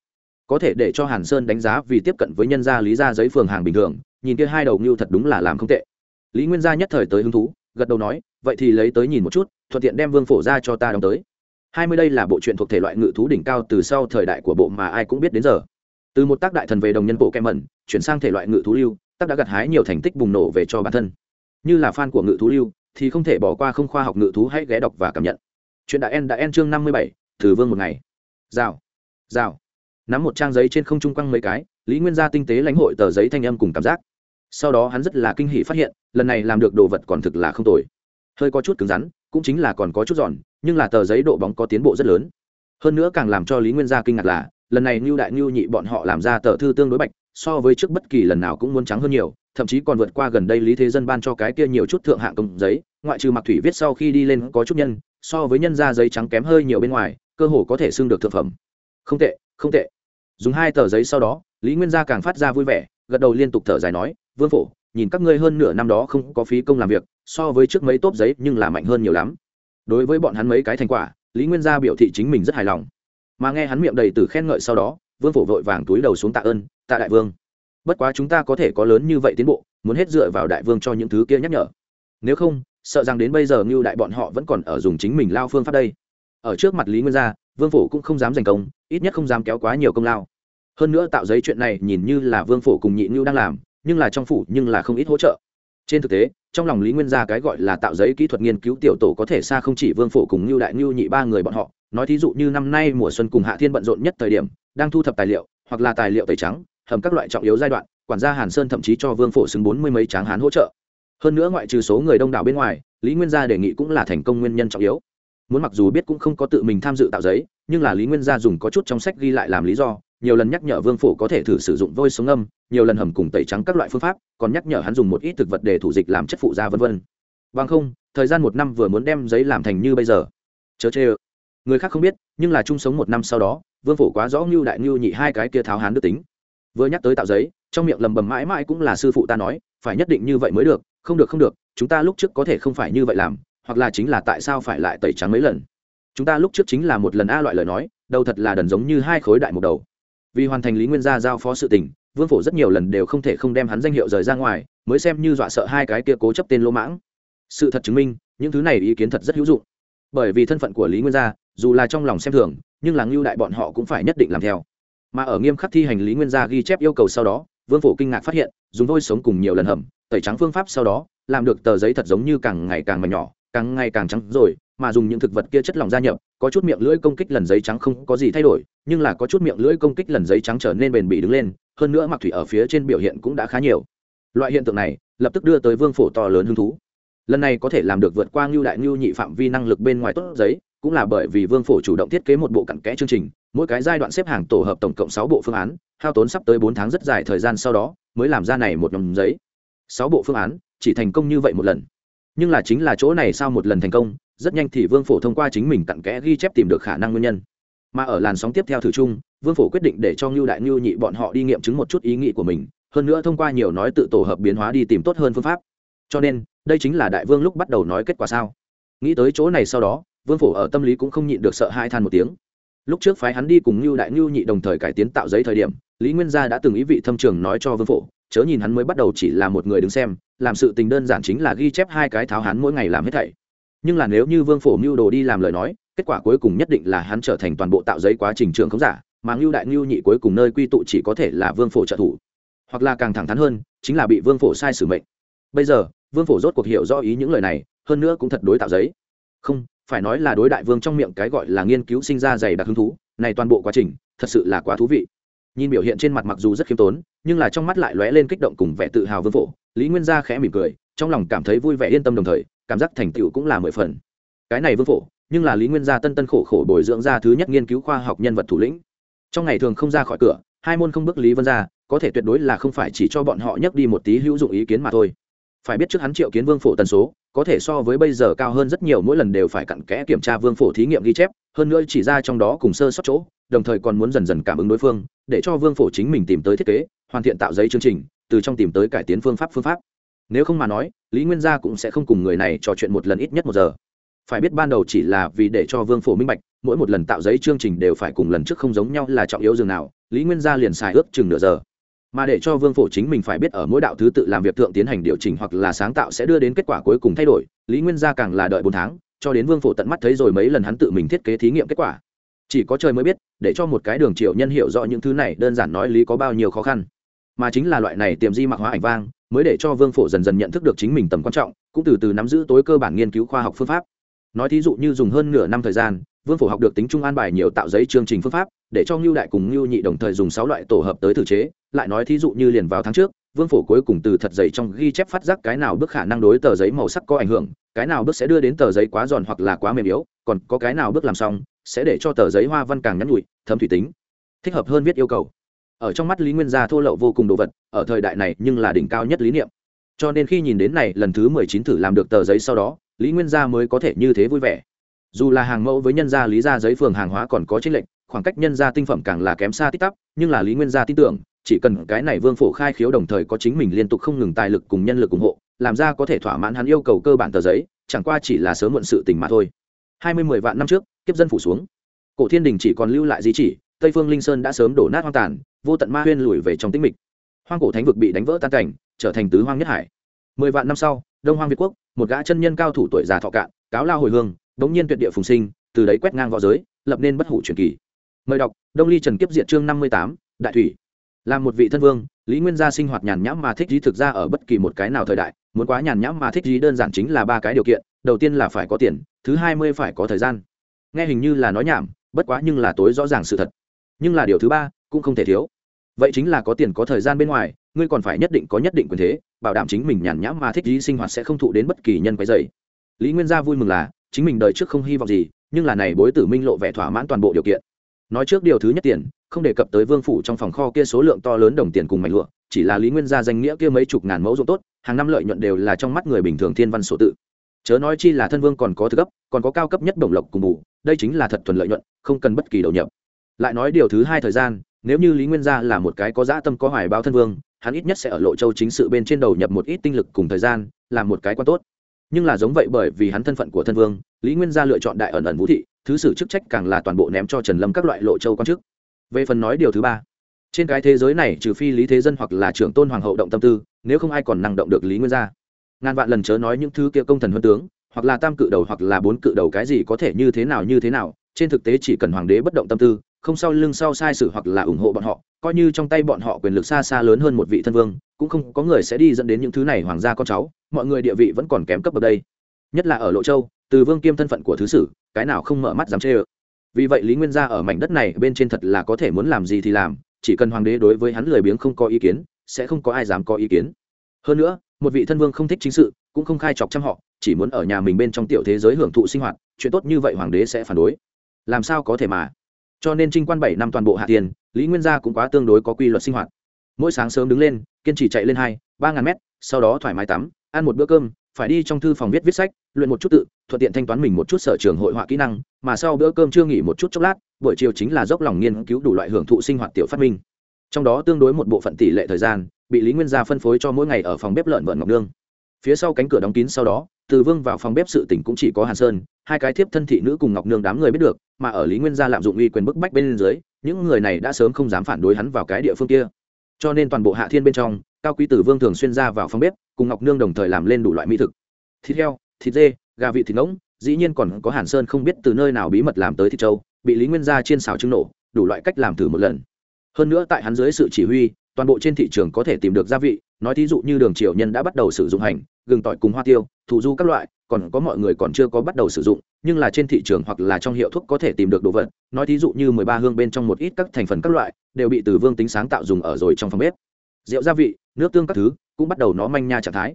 Có thể để cho hàn sơn đánh giá vì tiếp cận với nhân gia lý ra giấy phường hàng bình thường, nhìn kia hai đầu ngưu thật đúng là làm không tệ. Lý nguyên gia nhất thời tới hứng thú, gật đầu nói, vậy thì lấy tới nhìn một chút, thuận tiện đem vương phổ ra cho ta đóng tới hai mươi đây là bộ truyện thuộc thể loại ngự thú đỉnh cao từ sau thời đại của bộ mà ai cũng biết đến giờ. Từ một tác đại thần về đồng nhân bộ kem mẩn, chuyển sang thể loại ngự thú lưu, tác đã gặt hái nhiều thành tích bùng nổ về cho bản thân. Như là fan của ngự thú lưu, thì không thể bỏ qua không khoa học ngự thú hãy ghé đọc và cảm nhận. Chuyện đại en đã en chương năm mươi bảy, từ vương một ngày. Rào rào. Nắm một trang giấy trên không trung quăng mấy cái, lý nguyên gia tinh tế lãnh hội tờ giấy thanh âm cùng cảm giác. Sau đó hắn rất là kinh hỉ phát hiện, lần này làm được đồ vật còn thực là không tồi. Hơi có chút cứng rắn cũng chính là còn có chút giòn, nhưng là tờ giấy độ bóng có tiến bộ rất lớn. Hơn nữa càng làm cho lý nguyên gia kinh ngạc là, lần này ngưu đại ngưu nhị bọn họ làm ra tờ thư tương đối bạch, so với trước bất kỳ lần nào cũng muốn trắng hơn nhiều, thậm chí còn vượt qua gần đây lý thế dân ban cho cái kia nhiều chút thượng hạng công giấy, ngoại trừ mặc thủy viết sau khi đi lên có chút nhân, so với nhân gia giấy trắng kém hơi nhiều bên ngoài, cơ hồ có thể xưng được thực phẩm. Không tệ không tệ. Dùng hai tờ giấy sau đó, lý nguyên gia càng phát ra vui vẻ, gật đầu liên tục thở dài nói, vương phổ nhìn các ngươi hơn nửa năm đó không có phí công làm việc, so với trước mấy tốp giấy nhưng là mạnh hơn nhiều lắm. Đối với bọn hắn mấy cái thành quả, lý nguyên gia biểu thị chính mình rất hài lòng. Mà nghe hắn miệng đầy từ khen ngợi sau đó, vương phổ vội vàng túi đầu xuống tạ ơn, tạ đại vương, bất quá chúng ta có thể có lớn như vậy tiến bộ, muốn hết dựa vào đại vương cho những thứ kia nhắc nhở. Nếu không, sợ rằng đến bây giờ ngưu đại bọn họ vẫn còn ở dùng chính mình lao phương pháp đây. Ở trước mặt lý nguyên gia, vương phổ cũng không dám giành công, ít nhất không dám kéo quá nhiều công lao. Hơn nữa tạo giấy chuyện này nhìn như là vương phổ cùng nhị ngưu đang làm nhưng là trong phủ nhưng là không ít hỗ trợ. Trên thực tế, trong lòng lý nguyên gia cái gọi là tạo giấy kỹ thuật nghiên cứu tiểu tổ có thể xa không chỉ vương phổ cùng ngưu đại ngưu nhị ba người bọn họ. Nói thí dụ như năm nay mùa xuân cùng hạ thiên bận rộn nhất thời điểm, đang thu thập tài liệu, hoặc là tài liệu tẩy trắng, hầm các loại trọng yếu giai đoạn, quản gia hàn sơn thậm chí cho vương phổ xứng bốn mươi mấy tráng hán hỗ trợ. Hơn nữa ngoại trừ số người đông đảo bên ngoài, lý nguyên gia đề nghị cũng là thành công nguyên nhân trọng yếu. Muốn mặc dù biết cũng không có tự mình tham dự tạo giấy, nhưng là lý nguyên gia dùng có chút trong sách ghi lại làm lý do nhiều lần nhắc nhở vương phổ có thể thử sử dụng vôi sống âm, nhiều lần hầm cùng tẩy trắng các loại phương pháp, còn nhắc nhở hắn dùng một ít thực vật để thủ dịch làm chất phụ da v v bằng không, thời gian một năm vừa muốn đem giấy làm thành như bây giờ. Chớ chê ơ. Người khác không biết, nhưng là chung sống một năm sau đó, vương phổ quá rõ ngưu đại ngưu nhị hai cái kia tháo hán đức tính. Vừa nhắc tới tạo giấy, trong miệng lầm bầm mãi mãi cũng là sư phụ ta nói, phải nhất định như vậy mới được, không được không được, chúng ta lúc trước có thể không phải như vậy làm, hoặc là chính là tại sao phải lại tẩy trắng mấy lần. Chúng ta lúc trước chính là một lần a loại lời nói, đầu thật là đần giống như hai khối đại một đầu vì hoàn thành lý nguyên gia giao phó sự tình, vương phổ rất nhiều lần đều không thể không đem hắn danh hiệu rời ra ngoài, mới xem như dọa sợ hai cái kia cố chấp tên lỗ mãng. Sự thật chứng minh, những thứ này ý kiến thật rất hữu dụng. Bởi vì thân phận của lý nguyên gia, dù là trong lòng xem thường, nhưng là ngưu đại bọn họ cũng phải nhất định làm theo. Mà ở nghiêm khắc thi hành lý nguyên gia ghi chép yêu cầu sau đó, vương phổ kinh ngạc phát hiện, dùng vôi sống cùng nhiều lần hầm, tẩy trắng phương pháp sau đó, làm được tờ giấy thật giống như càng ngày càng mảnh nhỏ, càng ngày càng trắng rồi mà dùng những thực vật kia chất lỏng gia nhập, có chút miệng lưỡi công kích lần giấy trắng không có gì thay đổi, nhưng là có chút miệng lưỡi công kích lần giấy trắng trở nên bền bỉ đứng lên, hơn nữa mặc thủy ở phía trên biểu hiện cũng đã khá nhiều. Loại hiện tượng này, lập tức đưa tới vương phổ to lớn hứng thú. Lần này có thể làm được vượt qua ngưu đại ngưu nhị phạm vi năng lực bên ngoài tốt giấy, cũng là bởi vì vương phổ chủ động thiết kế một bộ cặn kẽ chương trình, mỗi cái giai đoạn xếp hàng tổ hợp tổng cộng sáu bộ phương án, hao tốn sắp tới bốn tháng rất dài thời gian sau đó, mới làm ra này một nhóm giấy. Sáu bộ phương án, chỉ thành công như vậy một lần. Nhưng là chính là chỗ này sau một lần thành công rất nhanh thì vương phổ thông qua chính mình cặn kẽ ghi chép tìm được khả năng nguyên nhân. Mà ở làn sóng tiếp theo thử chung, vương phổ quyết định để cho ngưu đại ngưu nhị bọn họ đi nghiệm chứng một chút ý nghĩ của mình, hơn nữa thông qua nhiều nói tự tổ hợp biến hóa đi tìm tốt hơn phương pháp. Cho nên, đây chính là đại vương lúc bắt đầu nói kết quả sao. Nghĩ tới chỗ này sau đó, vương phổ ở tâm lý cũng không nhịn được sợ hai than một tiếng. Lúc trước phái hắn đi cùng ngưu đại ngưu nhị đồng thời cải tiến tạo giấy thời điểm, lý nguyên gia đã từng ý vị thâm trường nói cho vương phổ, chớ nhìn hắn mới bắt đầu chỉ là một người đứng xem, làm sự tình đơn giản chính là ghi chép hai cái tháo hắn mỗi ngày làm hết thảy nhưng là nếu như vương phổ mưu đồ đi làm lời nói, kết quả cuối cùng nhất định là hắn trở thành toàn bộ tạo giấy quá trình trường không giả, mà ngưu đại ngưu nhị cuối cùng nơi quy tụ chỉ có thể là vương phổ trợ thủ. Hoặc là càng thẳng thắn hơn, chính là bị vương phổ sai sử mệnh. Bây giờ, vương phổ rốt cuộc hiểu rõ ý những lời này, hơn nữa cũng thật đối tạo giấy. Không, phải nói là đối đại vương trong miệng cái gọi là nghiên cứu sinh ra dày đặc hứng thú, này toàn bộ quá trình, thật sự là quá thú vị. Nhìn biểu hiện trên mặt mặc dù rất khiêm tốn, nhưng là trong mắt lại lóe lên kích động cùng vẻ tự hào vương phổ, lý nguyên gia khẽ mỉm cười, trong lòng cảm thấy vui vẻ yên tâm đồng thời cảm giác thành tựu cũng là mười phần. Cái này vương phổ, nhưng là lý nguyên gia tân tân khổ khổ bồi dưỡng ra thứ nhất nghiên cứu khoa học nhân vật thủ lĩnh. Trong ngày thường không ra khỏi cửa, hai môn không bước lý vân ra, có thể tuyệt đối là không phải chỉ cho bọn họ nhắc đi một tí hữu dụng ý kiến mà thôi. Phải biết trước hắn triệu kiến vương phổ tần số, có thể so với bây giờ cao hơn rất nhiều, mỗi lần đều phải cặn kẽ kiểm tra vương phổ thí nghiệm ghi chép, hơn nữa chỉ ra trong đó cùng sơ sót chỗ, đồng thời còn muốn dần dần cảm ứng đối phương, để cho vương phổ chính mình tìm tới thiết kế, hoàn thiện tạo giấy chương trình, từ trong tìm tới cải tiến phương pháp phương pháp nếu không mà nói, lý nguyên gia cũng sẽ không cùng người này trò chuyện một lần ít nhất một giờ. Phải biết ban đầu chỉ là vì để cho vương phổ minh bạch, mỗi một lần tạo giấy chương trình đều phải cùng lần trước không giống nhau là trọng yếu dường nào, lý nguyên gia liền xài ước chừng nửa giờ. Mà để cho vương phổ chính mình phải biết ở mỗi đạo thứ tự làm việc thượng tiến hành điều chỉnh hoặc là sáng tạo sẽ đưa đến kết quả cuối cùng thay đổi, lý nguyên gia càng là đợi bốn tháng, cho đến vương phổ tận mắt thấy rồi mấy lần hắn tự mình thiết kế thí nghiệm kết quả. Chỉ có trời mới biết, để cho một cái đường triệu nhân hiểu rõ những thứ này, đơn giản nói lý có bao nhiêu khó khăn mà chính là loại này tiềm di mạc hóa ảnh vang, mới để cho vương phổ dần dần nhận thức được chính mình tầm quan trọng, cũng từ từ nắm giữ tối cơ bản nghiên cứu khoa học phương pháp. Nói thí dụ như dùng hơn nửa năm thời gian, vương phổ học được tính trung an bài nhiều tạo giấy chương trình phương pháp, để cho ngưu đại cùng ngưu nhị đồng thời dùng sáu loại tổ hợp tới thử chế. Lại nói thí dụ như liền vào tháng trước, vương phổ cuối cùng từ thật giấy trong ghi chép phát giác cái nào bước khả năng đối tờ giấy màu sắc có ảnh hưởng, cái nào bước sẽ đưa đến tờ giấy quá giòn hoặc là quá mềm yếu, còn có cái nào bước làm xong, sẽ để cho tờ giấy hoa văn càng nhắn nhụi, thấm thủy tính, thích hợp hơn viết yêu cầu ở trong mắt lý nguyên gia thô lậu vô cùng đồ vật, ở thời đại này nhưng là đỉnh cao nhất lý niệm. Cho nên khi nhìn đến này lần thứ mười chín thử làm được tờ giấy sau đó, lý nguyên gia mới có thể như thế vui vẻ. Dù là hàng mẫu với nhân gia lý gia giấy phường hàng hóa còn có tranh lệnh khoảng cách nhân gia tinh phẩm càng là kém xa tích tắp, nhưng là lý nguyên gia tin tưởng, chỉ cần cái này vương phổ khai khiếu đồng thời có chính mình liên tục không ngừng tài lực cùng nhân lực ủng hộ, làm ra có thể thỏa mãn hắn yêu cầu cơ bản tờ giấy, chẳng qua chỉ là sớm muộn sự tình mà thôi. Hai mươi mười vạn năm trước, kiếp dân phủ xuống. Cổ thiên đình chỉ còn lưu lại di chỉ tây phương linh sơn đã sớm đổ nát hoang tàn, vô tận ma huyên lùi về trong tĩnh mịch. Hoang cổ thánh vực bị đánh vỡ tan cảnh, trở thành tứ hoang nhất hải. Mười vạn năm sau, đông hoang việt quốc, một gã chân nhân cao thủ tuổi già thọ cạn, cáo lao hồi hương, bỗng nhiên tuyệt địa phùng sinh, từ đấy quét ngang v õ giới, lập nên bất hủ truyền kỳ. Mời đọc, đông ly trần kiếp diện chương năm mươi tám, đại thủy. Là một vị thân vương, lý nguyên gia sinh hoạt nhàn nhãm mà thích lý thực ra ở bất kỳ một cái nào thời đại, muốn quá nhàn nhãm mà thích lý đơn giản chính là ba cái điều kiện, đầu tiên là phải có tiền, thứ hai mươi phải có thời gian. Nghe hình như là nói nhảm, bất quá nhưng là tối rõ ràng sự thật nhưng là điều thứ ba cũng không thể thiếu. Vậy chính là có tiền có thời gian bên ngoài, ngươi còn phải nhất định có nhất định quyền thế, bảo đảm chính mình nhàn nhãm mà thích lý sinh hoạt sẽ không thụ đến bất kỳ nhân quái dày lý nguyên gia vui mừng là, chính mình đời trước không hy vọng gì, nhưng là này bối tử minh lộ vẻ thỏa mãn toàn bộ điều kiện. Nói trước điều thứ nhất tiền, không đề cập tới vương phủ trong phòng kho kia số lượng to lớn đồng tiền cùng mảnh lụa, chỉ là lý nguyên gia danh nghĩa kia mấy chục ngàn mẫu ruộng tốt, hàng năm lợi nhuận đều là trong mắt người bình thường thiên văn sổ tự. Chớ nói chi là thân vương còn có thứ cấp, còn có cao cấp nhất đồng lộc cùng bù, đây chính là thật thuần lợi nhuận, không cần bất kỳ đầu nhập lại nói điều thứ hai thời gian, nếu như lý nguyên gia là một cái có dã tâm có hoài báo thân vương, hắn ít nhất sẽ ở lộ châu chính sự bên trên đầu nhập một ít tinh lực cùng thời gian, làm một cái quan tốt. Nhưng là giống vậy bởi vì hắn thân phận của thân vương, lý nguyên gia lựa chọn đại ẩn ẩn vũ thị, thứ sử chức trách càng là toàn bộ ném cho trần lâm các loại lộ châu quan chức. Về phần nói điều thứ ba, trên cái thế giới này trừ phi lý thế dân hoặc là trưởng tôn hoàng hậu động tâm tư, nếu không ai còn năng động được lý nguyên gia. Ngàn vạn lần chớ nói những thứ kia công thần huân tướng, hoặc là tam cự đầu hoặc là bốn cự đầu cái gì có thể như thế nào, như thế nào, trên thực tế chỉ cần hoàng đế bất động tâm tư không sau lưng sau sai sự hoặc là ủng hộ bọn họ, coi như trong tay bọn họ quyền lực xa xa lớn hơn một vị thân vương, cũng không có người sẽ đi dẫn đến những thứ này, hoàng gia con cháu, mọi người địa vị vẫn còn kém cấp ở đây. Nhất là ở lộ châu, từ vương kiêm thân phận của thứ sử, cái nào không mở mắt dám chê ơ. Vì vậy lý nguyên gia ở mảnh đất này bên trên thật là có thể muốn làm gì thì làm, chỉ cần hoàng đế đối với hắn lười biếng không có ý kiến, sẽ không có ai dám có ý kiến. Hơn nữa, một vị thân vương không thích chính sự, cũng không khai chọc chăm họ, chỉ muốn ở nhà mình bên trong tiểu thế giới hưởng thụ sinh hoạt, chuyện tốt như vậy hoàng đế sẽ phản đối. Làm sao có thể mà? Cho nên trinh quan bảy năm toàn bộ hạ tiền lý nguyên gia cũng quá tương đối có quy luật sinh hoạt. Mỗi sáng sớm đứng lên kiên trì chạy lên hai ba ngàn mét sau đó thoải mái tắm ăn một bữa cơm phải đi trong thư phòng viết viết sách luyện một chút tự thuận tiện thanh toán mình một chút sở trường hội họa kỹ năng mà sau bữa cơm chưa nghỉ một chút chốc lát buổi chiều chính là dốc lòng nghiên cứu đủ loại hưởng thụ sinh hoạt tiểu phát minh. Trong đó tương đối một bộ phận tỷ lệ thời gian bị lý nguyên gia phân phối cho mỗi ngày ở phòng bếp lợn vợn ngọc đương, phía sau cánh cửa đóng kín sau đó từ vương vào phòng bếp sự tỉnh cũng chỉ có hàn sơn, hai cái thiếp thân thị nữ cùng ngọc nương đám người biết được, mà ở lý nguyên gia lạm dụng uy quyền bức bách bên dưới, những người này đã sớm không dám phản đối hắn vào cái địa phương kia. Cho nên toàn bộ hạ thiên bên trong, cao quý tử vương thường xuyên ra vào phòng bếp, cùng ngọc nương đồng thời làm lên đủ loại mỹ thực. Thịt heo, thịt dê, gà vị thịt ngỗng, dĩ nhiên còn có hàn sơn không biết từ nơi nào bí mật làm tới thịt trâu, bị lý nguyên gia chiên xào trứng nổ, đủ loại cách làm thử một lần. Hơn nữa tại hắn dưới sự chỉ huy, toàn bộ trên thị trường có thể tìm được gia vị, nói thí dụ như đường triều nhân đã bắt đầu sử dụng hành, gừng tỏi cùng hoa tiêu thủ du các loại, còn có mọi người còn chưa có bắt đầu sử dụng, nhưng là trên thị trường hoặc là trong hiệu thuốc có thể tìm được đồ vật. Nói thí dụ như mười ba hương bên trong một ít các thành phần các loại, đều bị từ vương tính sáng tạo dùng ở rồi trong phòng bếp. Rượu gia vị, nước tương các thứ, cũng bắt đầu nó manh nha trạng thái.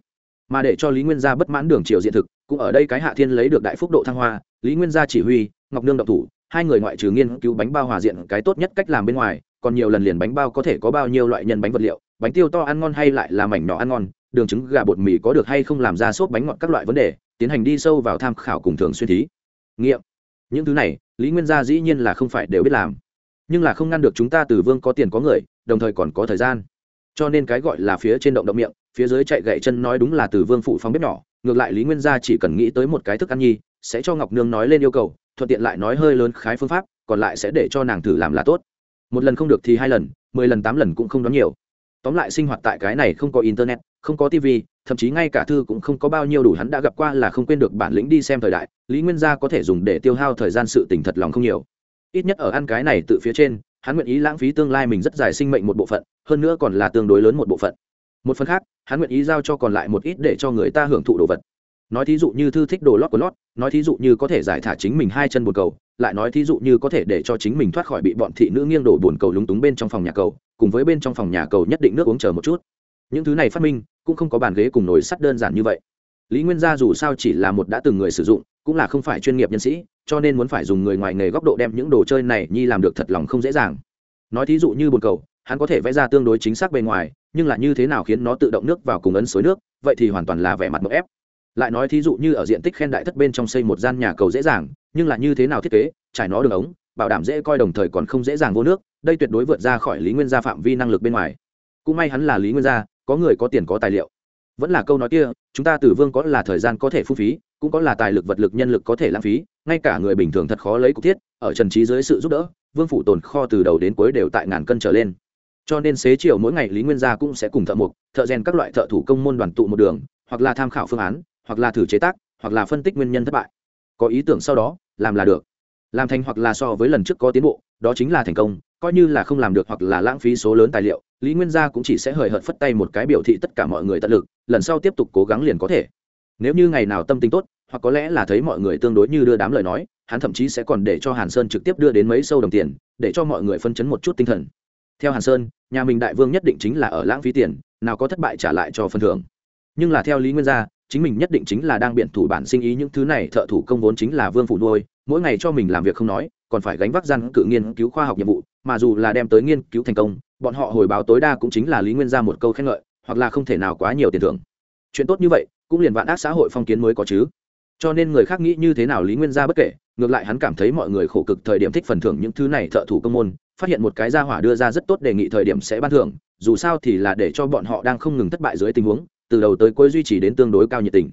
Mà để cho lý nguyên gia bất mãn đường triều diện thực, cũng ở đây cái hạ thiên lấy được đại phúc độ thăng hoa, lý nguyên gia chỉ huy, ngọc nương độc thủ, hai người ngoại trừ nghiên cứu bánh bao hòa diện cái tốt nhất cách làm bên ngoài, còn nhiều lần liền bánh bao có thể có bao nhiêu loại nhân bánh vật liệu, bánh tiêu to ăn ngon hay lại là mảnh nhỏ ăn ngon đường trứng gà bột mì có được hay không làm ra sốt bánh ngọt các loại vấn đề, tiến hành đi sâu vào tham khảo cùng thường xuyên thí. Nghiệm. Những thứ này, lý nguyên gia dĩ nhiên là không phải đều biết làm. Nhưng là không ngăn được chúng ta từ vương có tiền có người, đồng thời còn có thời gian. Cho nên cái gọi là phía trên động động miệng, phía dưới chạy gậy chân nói đúng là từ vương phụ phong bếp nhỏ, ngược lại lý nguyên gia chỉ cần nghĩ tới một cái thức ăn nhi, sẽ cho ngọc nương nói lên yêu cầu, thuận tiện lại nói hơi lớn khái phương pháp, còn lại sẽ để cho nàng thử làm là tốt. Một lần không được thì hai lần, mười lần tám lần cũng không đón nhiều tóm lại sinh hoạt tại cái này không có internet, không có tv thậm chí ngay cả thư cũng không có bao nhiêu đủ hắn đã gặp qua là không quên được bản lĩnh đi xem thời đại, lý nguyên gia có thể dùng để tiêu hao thời gian sự tỉnh thật lòng không nhiều. Ít nhất ở ăn cái này tự phía trên, hắn nguyện ý lãng phí tương lai mình rất dài sinh mệnh một bộ phận, hơn nữa còn là tương đối lớn một bộ phận. Một phần khác, hắn nguyện ý giao cho còn lại một ít để cho người ta hưởng thụ đồ vật nói thí dụ như thư thích đồ lót của lót, nói thí dụ như có thể giải thả chính mình hai chân bồn cầu, lại nói thí dụ như có thể để cho chính mình thoát khỏi bị bọn thị nữ nghiêng đổ bồn cầu lúng túng bên trong phòng nhà cầu, cùng với bên trong phòng nhà cầu nhất định nước uống chờ một chút. Những thứ này phát minh, cũng không có bàn ghế cùng nồi sắt đơn giản như vậy. Lý nguyên gia dù sao chỉ là một đã từng người sử dụng, cũng là không phải chuyên nghiệp nhân sĩ, cho nên muốn phải dùng người ngoài nghề góc độ đem những đồ chơi này nhi làm được thật lòng không dễ dàng. Nói thí dụ như bồn cầu, hắn có thể vẽ ra tương đối chính xác bề ngoài, nhưng là như thế nào khiến nó tự động nước vào cùng ấn suối nước, vậy thì hoàn toàn là vẻ mặt một ép lại nói thí dụ như ở diện tích khen đại thất bên trong xây một gian nhà cầu dễ dàng, nhưng là như thế nào thiết kế, trải nó đường ống, bảo đảm dễ coi đồng thời còn không dễ dàng vô nước, đây tuyệt đối vượt ra khỏi lý nguyên gia phạm vi năng lực bên ngoài. Cũng may hắn là lý nguyên gia, có người có tiền có tài liệu. Vẫn là câu nói kia, chúng ta tử vương có là thời gian có thể phung phí, cũng có là tài lực vật lực nhân lực có thể lãng phí, ngay cả người bình thường thật khó lấy cục thiết, ở trần trí dưới sự giúp đỡ, vương phủ tồn kho từ đầu đến cuối đều tại ngàn cân trở lên. Cho nên xế chiều mỗi ngày lý nguyên gia cũng sẽ cùng thợ mộc, thợ rèn các loại thợ thủ công môn đoàn tụ một đường, hoặc là tham khảo phương án hoặc là thử chế tác, hoặc là phân tích nguyên nhân thất bại. Có ý tưởng sau đó, làm là được. Làm thành hoặc là so với lần trước có tiến bộ, đó chính là thành công, coi như là không làm được hoặc là lãng phí số lớn tài liệu, lý nguyên gia cũng chỉ sẽ hời hợt phất tay một cái biểu thị tất cả mọi người tận lực, lần sau tiếp tục cố gắng liền có thể. Nếu như ngày nào tâm tính tốt, hoặc có lẽ là thấy mọi người tương đối như đưa đám lời nói, hắn thậm chí sẽ còn để cho hàn sơn trực tiếp đưa đến mấy sâu đồng tiền, để cho mọi người phân chấn một chút tinh thần. Theo hàn sơn, nhà mình đại vương nhất định chính là ở lãng phí tiền, nào có thất bại trả lại cho phần thưởng. Nhưng là theo lý nguyên gia chính mình nhất định chính là đang biện thủ bản sinh ý, những thứ này thợ thủ công vốn chính là vương phủ nuôi, mỗi ngày cho mình làm việc không nói, còn phải gánh vác gian cự nghiên cứu khoa học nhiệm vụ, mà dù là đem tới nghiên cứu thành công, bọn họ hồi báo tối đa cũng chính là lý nguyên gia một câu khen ngợi, hoặc là không thể nào quá nhiều tiền thưởng. Chuyện tốt như vậy, cũng liền vạn ác xã hội phong kiến mới có chứ. Cho nên người khác nghĩ như thế nào lý nguyên gia bất kể, ngược lại hắn cảm thấy mọi người khổ cực thời điểm thích phần thưởng những thứ này thợ thủ công môn, phát hiện một cái gia hỏa đưa ra rất tốt đề nghị thời điểm sẽ ban thưởng, dù sao thì là để cho bọn họ đang không ngừng thất bại dưới tình huống từ đầu tới cuối duy trì đến tương đối cao nhiệt tình.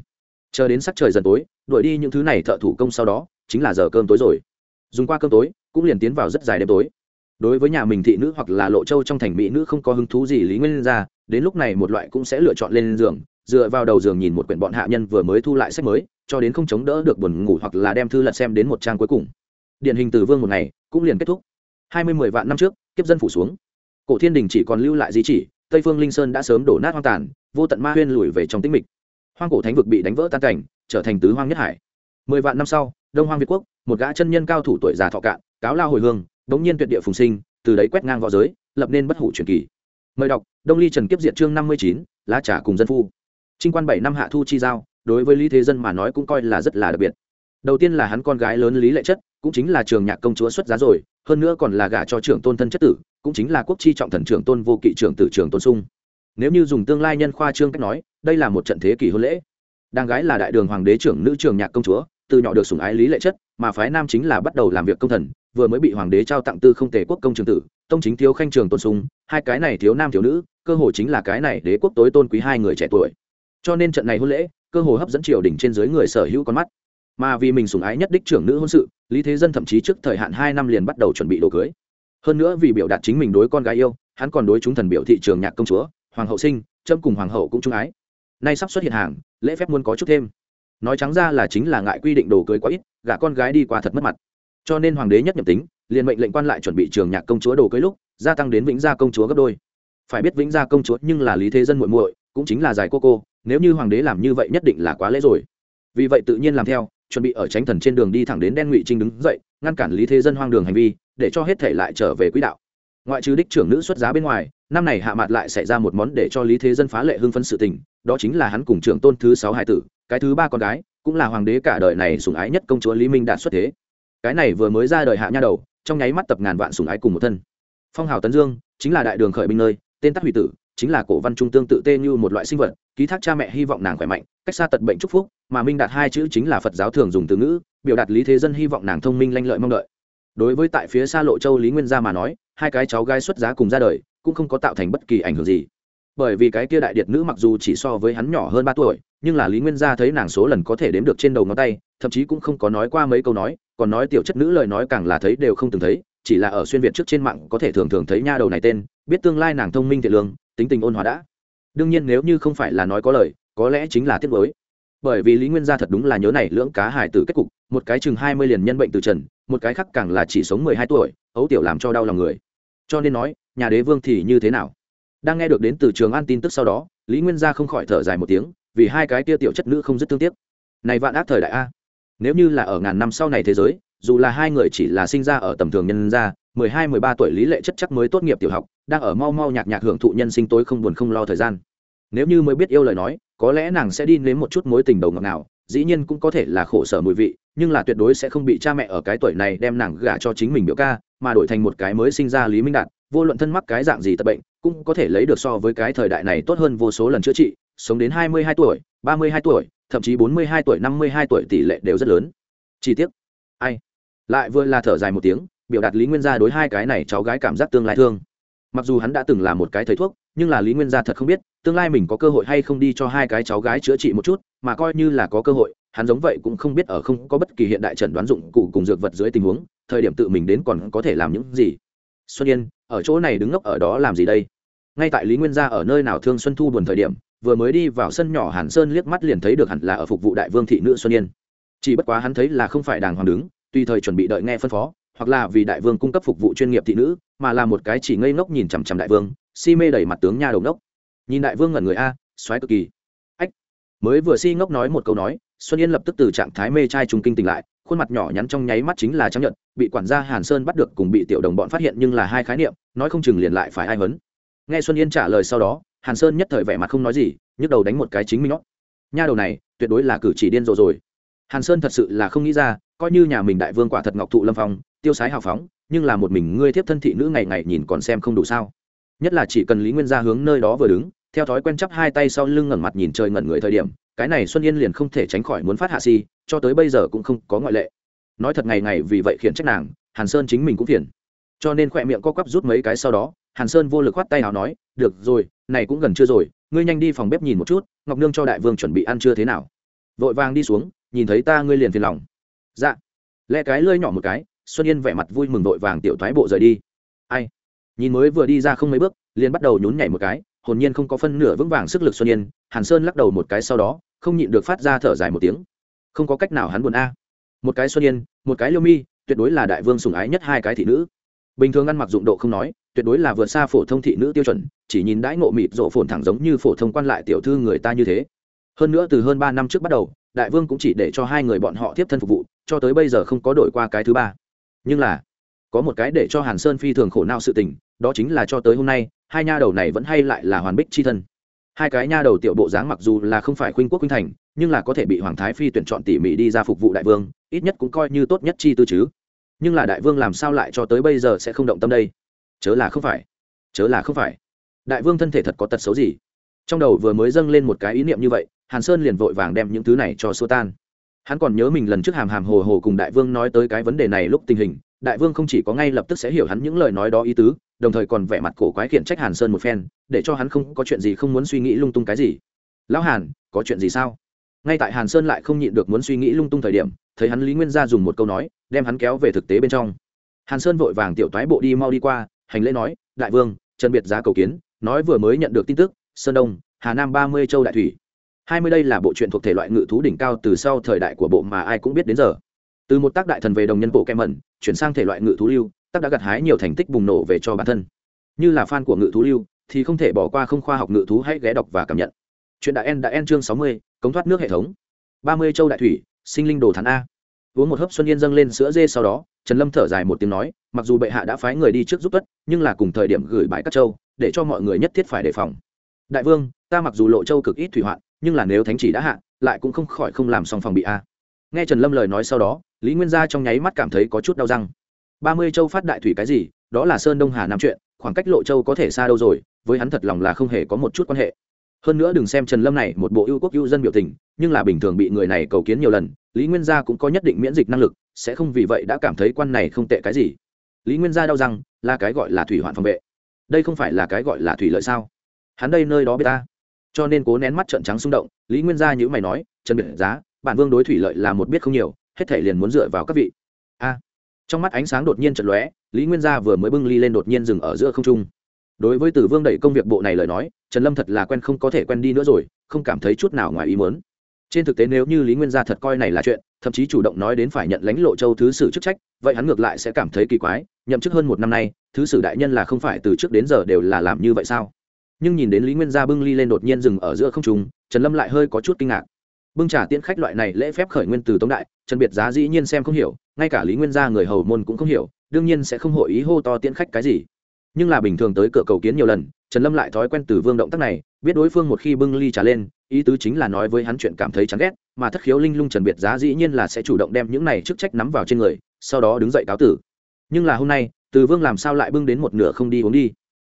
Chờ đến sắc trời dần tối, đuổi đi những thứ này thợ thủ công sau đó, chính là giờ cơm tối rồi. Dùng qua cơm tối, cũng liền tiến vào rất dài đêm tối. Đối với nhà mình thị nữ hoặc là lộ châu trong thành mỹ nữ không có hứng thú gì lý nguyên ra, đến lúc này một loại cũng sẽ lựa chọn lên giường, dựa vào đầu giường nhìn một quyển bọn hạ nhân vừa mới thu lại sách mới, cho đến không chống đỡ được buồn ngủ hoặc là đem thư lật xem đến một trang cuối cùng. Điển hình từ vương một ngày, cũng liền kết thúc. Hai mươi mười vạn năm trước, kiếp dân phủ xuống. Cổ thiên đình chỉ còn lưu lại di chỉ, tây phương linh sơn đã sớm đổ nát hoang tàn vô tận ma huyên lùi về trong tĩnh mịch. Hoang cổ thánh vực bị đánh vỡ tan cảnh, trở thành tứ hoang nhất hải. Mười vạn năm sau, đông hoang việt quốc, một gã chân nhân cao thủ tuổi già thọ cạn, cáo lao hồi hương, đống nhiên tuyệt địa phùng sinh, từ đấy quét ngang v õ giới, lập nên bất hủ truyền kỳ. Mời đọc, đông ly trần kiếp diệt chương năm mươi chín, lá trà cùng dân phu. Trinh quan bảy năm hạ thu chi giao, đối với lý thế dân mà nói cũng coi là rất là đặc biệt. Đầu tiên là hắn con gái lớn lý lệ chất, cũng chính là trường nhạc công chúa xuất giá rồi, hơn nữa còn là gả cho trưởng tôn thân chất tử, cũng chính là quốc chi trọng thần trưởng tôn vô kỵ trưởng tử trưởng tôn sung nếu như dùng tương lai nhân khoa trương cách nói, đây là một trận thế kỷ hôn lễ. Đàng gái là đại đường hoàng đế trưởng nữ trường nhạc công chúa, từ nhỏ được sủng ái lý lệ chất, mà phái nam chính là bắt đầu làm việc công thần, vừa mới bị hoàng đế trao tặng tư không tề quốc công trường tử, tông chính thiếu khanh trường tôn sung hai cái này thiếu nam thiếu nữ, cơ hồ chính là cái này đế quốc tối tôn quý hai người trẻ tuổi. Cho nên trận này hôn lễ, cơ hồ hấp dẫn triều đình trên dưới người sở hữu con mắt. Mà vì mình sủng ái nhất đích trưởng nữ hôn sự, lý thế dân thậm chí trước thời hạn hai năm liền bắt đầu chuẩn bị đồ cưới. Hơn nữa vì biểu đạt chính mình đối con gái yêu, hắn còn đối chúng thần biểu thị trường nhạc công chúa hoàng hậu sinh trâm cùng hoàng hậu cũng trung ái. Nay sắp xuất hiện hàng, lễ phép muốn có chút thêm. Nói trắng ra là chính là ngại quy định đồ cưới quá ít, gả con gái đi qua thật mất mặt. Cho nên hoàng đế nhất nhậm tính, liền mệnh lệnh quan lại chuẩn bị trường nhạc công chúa đồ cưới lúc, gia tăng đến vĩnh gia công chúa gấp đôi. Phải biết vĩnh gia công chúa nhưng là lý thế dân muội muội, cũng chính là giải cô cô, nếu như hoàng đế làm như vậy nhất định là quá lễ rồi. Vì vậy tự nhiên làm theo, chuẩn bị ở tránh thần trên đường đi thẳng đến đen ngụy trinh đứng dậy, ngăn cản lý thế dân hoang đường hành vi, để cho hết thể lại trở về quỹ đạo ngoại trừ đích trưởng nữ xuất giá bên ngoài, năm này hạ mặt lại xảy ra một món để cho lý thế dân phá lệ hưng phấn sự tình, đó chính là hắn cùng trưởng tôn thứ sáu hải tử, cái thứ ba con gái, cũng là hoàng đế cả đời này sủng ái nhất công chúa lý minh đạt xuất thế. Cái này vừa mới ra đời hạ nha đầu, trong nháy mắt tập ngàn vạn sủng ái cùng một thân. Phong hào tấn dương, chính là đại đường khởi binh nơi, tên tắc hủy tử, chính là cổ văn trung tương tự tê như một loại sinh vật, ký thác cha mẹ hy vọng nàng khỏe mạnh, cách xa tật bệnh chúc phúc, mà minh đạt hai chữ chính là phật giáo thường dùng từ ngữ, biểu đạt lý thế dân hy vọng nàng thông minh lanh lợi mong đợi. Đối với tại phía xa lộ châu lý nguyên gia mà nói hai cái cháu gái xuất giá cùng ra đời, cũng không có tạo thành bất kỳ ảnh hưởng gì. Bởi vì cái kia đại điệt nữ mặc dù chỉ so với hắn nhỏ hơn ba tuổi, nhưng là lý nguyên gia thấy nàng số lần có thể đếm được trên đầu ngón tay, thậm chí cũng không có nói qua mấy câu nói, còn nói tiểu chất nữ lời nói càng là thấy đều không từng thấy, chỉ là ở xuyên việt trước trên mạng có thể thường thường thấy nha đầu này tên, biết tương lai nàng thông minh thiện lương, tính tình ôn hòa đã. Đương nhiên nếu như không phải là nói có lời, có lẽ chính là tiết mới bởi vì lý nguyên gia thật đúng là nhớ này lưỡng cá hải tử kết cục, một cái chừng hai mươi liền nhân bệnh từ trần, một cái khác càng là chỉ sống mười hai tuổi, ấu tiểu làm cho đau lòng người. Cho nên nói, nhà đế vương thì như thế nào? Đang nghe được đến từ trường an tin tức sau đó, lý nguyên gia không khỏi thở dài một tiếng, vì hai cái tia tiểu chất nữ không rất thương tiếc. Này vạn ác thời đại a! Nếu như là ở ngàn năm sau này thế giới, dù là hai người chỉ là sinh ra ở tầm thường nhân gia, mười hai, mười ba tuổi lý lệ chất chắc mới tốt nghiệp tiểu học, đang ở mau mau nhạc nhạc hưởng thụ nhân sinh tối không buồn không lo thời gian nếu như mới biết yêu lời nói, có lẽ nàng sẽ đi nếm một chút mối tình đầu ngọt nào dĩ nhiên cũng có thể là khổ sở mùi vị, nhưng là tuyệt đối sẽ không bị cha mẹ ở cái tuổi này đem nàng gả cho chính mình biểu ca, mà đổi thành một cái mới sinh ra lý minh đạt, vô luận thân mắc cái dạng gì tật bệnh, cũng có thể lấy được so với cái thời đại này tốt hơn vô số lần chữa trị, sống đến hai mươi hai tuổi, ba mươi hai tuổi, thậm chí bốn mươi hai tuổi, năm mươi hai tuổi tỷ lệ đều rất lớn. Chi tiết. Ai? Lại vừa là thở dài một tiếng, biểu đạt lý nguyên gia đối hai cái này cháu gái cảm giác tương lai thương. Mặc dù hắn đã từng là một cái thầy thuốc nhưng là lý nguyên gia thật không biết, tương lai mình có cơ hội hay không đi cho hai cái cháu gái chữa trị một chút, mà coi như là có cơ hội, hắn giống vậy cũng không biết ở không có bất kỳ hiện đại trần đoán dụng cụ cùng dược vật dưới tình huống, thời điểm tự mình đến còn có thể làm những gì. Xuân yên, ở chỗ này đứng ngốc ở đó làm gì đây? Ngay tại lý nguyên gia ở nơi nào thương xuân thu buồn thời điểm, vừa mới đi vào sân nhỏ hàn sơn liếc mắt liền thấy được hẳn là ở phục vụ đại vương thị nữ xuân yên. Chỉ bất quá hắn thấy là không phải đàng hoàng đứng, tùy thời chuẩn bị đợi nghe phân phó hoặc là vì đại vương cung cấp phục vụ chuyên nghiệp thị nữ, mà là một cái chỉ ngây ngốc nhìn chằm chằm đại vương, si mê đẩy mặt tướng nha đầu ngốc. Nhìn đại vương ngẩn người a xoáy cực kỳ. Ách. Mới vừa si ngốc nói một câu nói, xuân yên lập tức từ trạng thái mê trai trung kinh tỉnh lại, khuôn mặt nhỏ nhắn trong nháy mắt chính là chấp nhận bị quản gia hàn sơn bắt được cùng bị tiểu đồng bọn phát hiện nhưng là hai khái niệm, nói không chừng liền lại phải ai hấn nghe xuân yên trả lời sau đó, hàn sơn nhất thời vẻ mặt không nói gì, nhức đầu đánh một cái chính mình nhót nha đầu này, tuyệt đối là cử chỉ điên rồ rồi. Hàn sơn thật sự là không nghĩ ra coi như nhà mình đại vương quả thật ngọc thụ lâm phong, tiêu sái hào phóng, nhưng là một mình ngươi tiếp thân thị nữ ngày ngày nhìn còn xem không đủ sao. Nhất là chỉ cần lý nguyên gia hướng nơi đó vừa đứng, theo thói quen chắp hai tay sau lưng ngẩng mặt nhìn trời ngẩn người thời điểm, cái này xuân yên liền không thể tránh khỏi muốn phát hạ si, cho tới bây giờ cũng không có ngoại lệ. Nói thật ngày ngày vì vậy khiển trách nàng, hàn sơn chính mình cũng phiền. Cho nên khỏe miệng co quắp rút mấy cái sau đó, hàn sơn vô lực khoát tay nào nói, được rồi, này cũng gần chưa rồi, ngươi nhanh đi phòng bếp nhìn một chút, ngọc nương cho đại vương chuẩn bị ăn chưa thế nào. Vội vàng đi xuống, nhìn thấy ta ngươi liền phiền lòng dạ. Lẽ cái lơi nhỏ một cái, xuân yên vẻ mặt vui mừng vội vàng tiểu thoái bộ rời đi. Ai? Nhìn mới vừa đi ra không mấy bước, liền bắt đầu nhún nhảy một cái, hồn nhiên không có phân nửa vững vàng sức lực xuân yên, hàn sơn lắc đầu một cái sau đó, không nhịn được phát ra thở dài một tiếng. Không có cách nào hắn buồn a. Một cái xuân yên, một cái liêu mi, tuyệt đối là đại vương sùng ái nhất hai cái thị nữ. Bình thường ăn mặc dụng độ không nói, tuyệt đối là vượt xa phổ thông thị nữ tiêu chuẩn, chỉ nhìn đãi ngộ mịt rộ phồn thẳng giống như phổ thông quan lại tiểu thư người ta như thế. Hơn nữa từ hơn ba năm trước bắt đầu, đại vương cũng chỉ để cho hai người bọn họ tiếp thân phục vụ cho tới bây giờ không có đổi qua cái thứ ba. Nhưng là, có một cái để cho hàn sơn phi thường khổ não sự tình, đó chính là cho tới hôm nay, hai nha đầu này vẫn hay lại là hoàn bích c h i thân. Hai cái nha đầu tiểu bộ dáng mặc dù là không phải khuynh quốc khuynh thành, nhưng là có thể bị hoàng thái phi tuyển chọn tỉ mỉ đi ra phục vụ đại vương, ít nhất cũng coi như tốt nhất chi tư chứ. Nhưng là đại vương làm sao lại cho tới bây giờ sẽ không động tâm đây? Chớ là không phải. Chớ là không phải. Đại vương thân thể thật có tật xấu gì? Trong đầu vừa mới dâng lên một cái ý niệm như vậy, hàn sơn liền vội vàng đem những thứ này cho xua tan hắn còn nhớ mình lần trước hàm hàm hồ hồ cùng đại vương nói tới cái vấn đề này lúc tình hình, đại vương không chỉ có ngay lập tức sẽ hiểu hắn những lời nói đó ý tứ, đồng thời còn vẻ mặt cổ quái khiển trách hàn sơn một phen, để cho hắn không có chuyện gì không muốn suy nghĩ lung tung cái gì. Lão hàn, có chuyện gì sao? Ngay tại hàn sơn lại không nhịn được muốn suy nghĩ lung tung thời điểm, thấy hắn lý nguyên gia dùng một câu nói, đem hắn kéo về thực tế bên trong. Hàn sơn vội vàng tiểu toái bộ đi mau đi qua, hành lễ nói, đại vương trần biệt giá cầu kiến, nói vừa mới nhận được tin tức, sơn đông, hà nam ba mươi châu đại thủy hai mươi đây là bộ truyện thuộc thể loại ngự thú đỉnh cao từ sau thời đại của bộ mà ai cũng biết đến giờ. Từ một tác đại thần về đồng nhân bộ kem mẩn, chuyển sang thể loại ngự thú lưu, tác đã gặt hái nhiều thành tích bùng nổ về cho bản thân. Như là fan của ngự thú lưu, thì không thể bỏ qua không khoa học ngự thú hãy ghé đọc và cảm nhận. Chuyện đại en đã en chương sáu mươi, cống thoát nước hệ thống. ba mươi châu đại thủy, sinh linh đồ thán a. Uống một hớp xuân yên dâng lên sữa dê sau đó, trần lâm thở dài một tiếng nói, mặc dù bệ hạ đã phái người đi trước giúp tất nhưng là cùng thời điểm gửi bãi các châu, để cho mọi người nhất thiết phải đề phòng. Đại vương, ta mặc dù lộ châu cực ít thủy hoạn nhưng là nếu thánh chỉ đã hạ, lại cũng không khỏi không làm xong phòng bị a. Nghe trần lâm lời nói sau đó, lý nguyên gia trong nháy mắt cảm thấy có chút đau răng. Ba mươi châu phát đại thủy cái gì, đó là sơn đông hà nam chuyện, khoảng cách lộ châu có thể xa đâu rồi, với hắn thật lòng là không hề có một chút quan hệ. Hơn nữa đừng xem trần lâm này một bộ ưu quốc ưu dân biểu tình, nhưng là bình thường bị người này cầu kiến nhiều lần, lý nguyên gia cũng có nhất định miễn dịch năng lực, sẽ không vì vậy đã cảm thấy quan này không tệ cái gì. Lý nguyên gia đau răng, là cái gọi là thủy hoạn phòng vệ. Đây không phải là cái gọi là thủy lợi sao? Hắn đây nơi đó biết ta? Cho nên cố nén mắt trợn trắng xung động, lý nguyên gia nhữ mày nói, trần biệt giá, bản vương đối thủy lợi là một biết không nhiều, hết thể liền muốn dựa vào các vị. A. Trong mắt ánh sáng đột nhiên trận lóe, lý nguyên gia vừa mới bưng ly lên đột nhiên dừng ở giữa không trung. Đối với tử vương đẩy công việc bộ này lời nói, trần lâm thật là quen không có thể quen đi nữa rồi, không cảm thấy chút nào ngoài ý muốn. Trên thực tế nếu như lý nguyên gia thật coi này là chuyện, thậm chí chủ động nói đến phải nhận lãnh lộ châu thứ sử chức trách, vậy hắn ngược lại sẽ cảm thấy kỳ quái, nhậm chức hơn một năm nay, thứ sử đại nhân là không phải từ trước đến giờ đều là làm như vậy sao? Nhưng nhìn đến lý nguyên gia bưng ly lên đột nhiên dừng ở giữa không trung, trần lâm lại hơi có chút kinh ngạc. Bưng trà tiễn khách loại này lễ phép khởi nguyên từ tống đại, trần biệt giá dĩ nhiên xem không hiểu, ngay cả lý nguyên gia người hầu môn cũng không hiểu, đương nhiên sẽ không hội ý hô to tiễn khách cái gì. Nhưng là bình thường tới cửa cầu kiến nhiều lần, trần lâm lại thói quen từ vương động tác này, biết đối phương một khi bưng ly trà lên, ý tứ chính là nói với hắn chuyện cảm thấy chán ghét, mà thất khiếu linh lung trần biệt giá dĩ nhiên là sẽ chủ động đem những này chức trách nắm vào trên người, sau đó đứng dậy cáo tử. Nhưng là hôm nay, từ vương làm sao lại bưng đến một nửa không đi uống đi?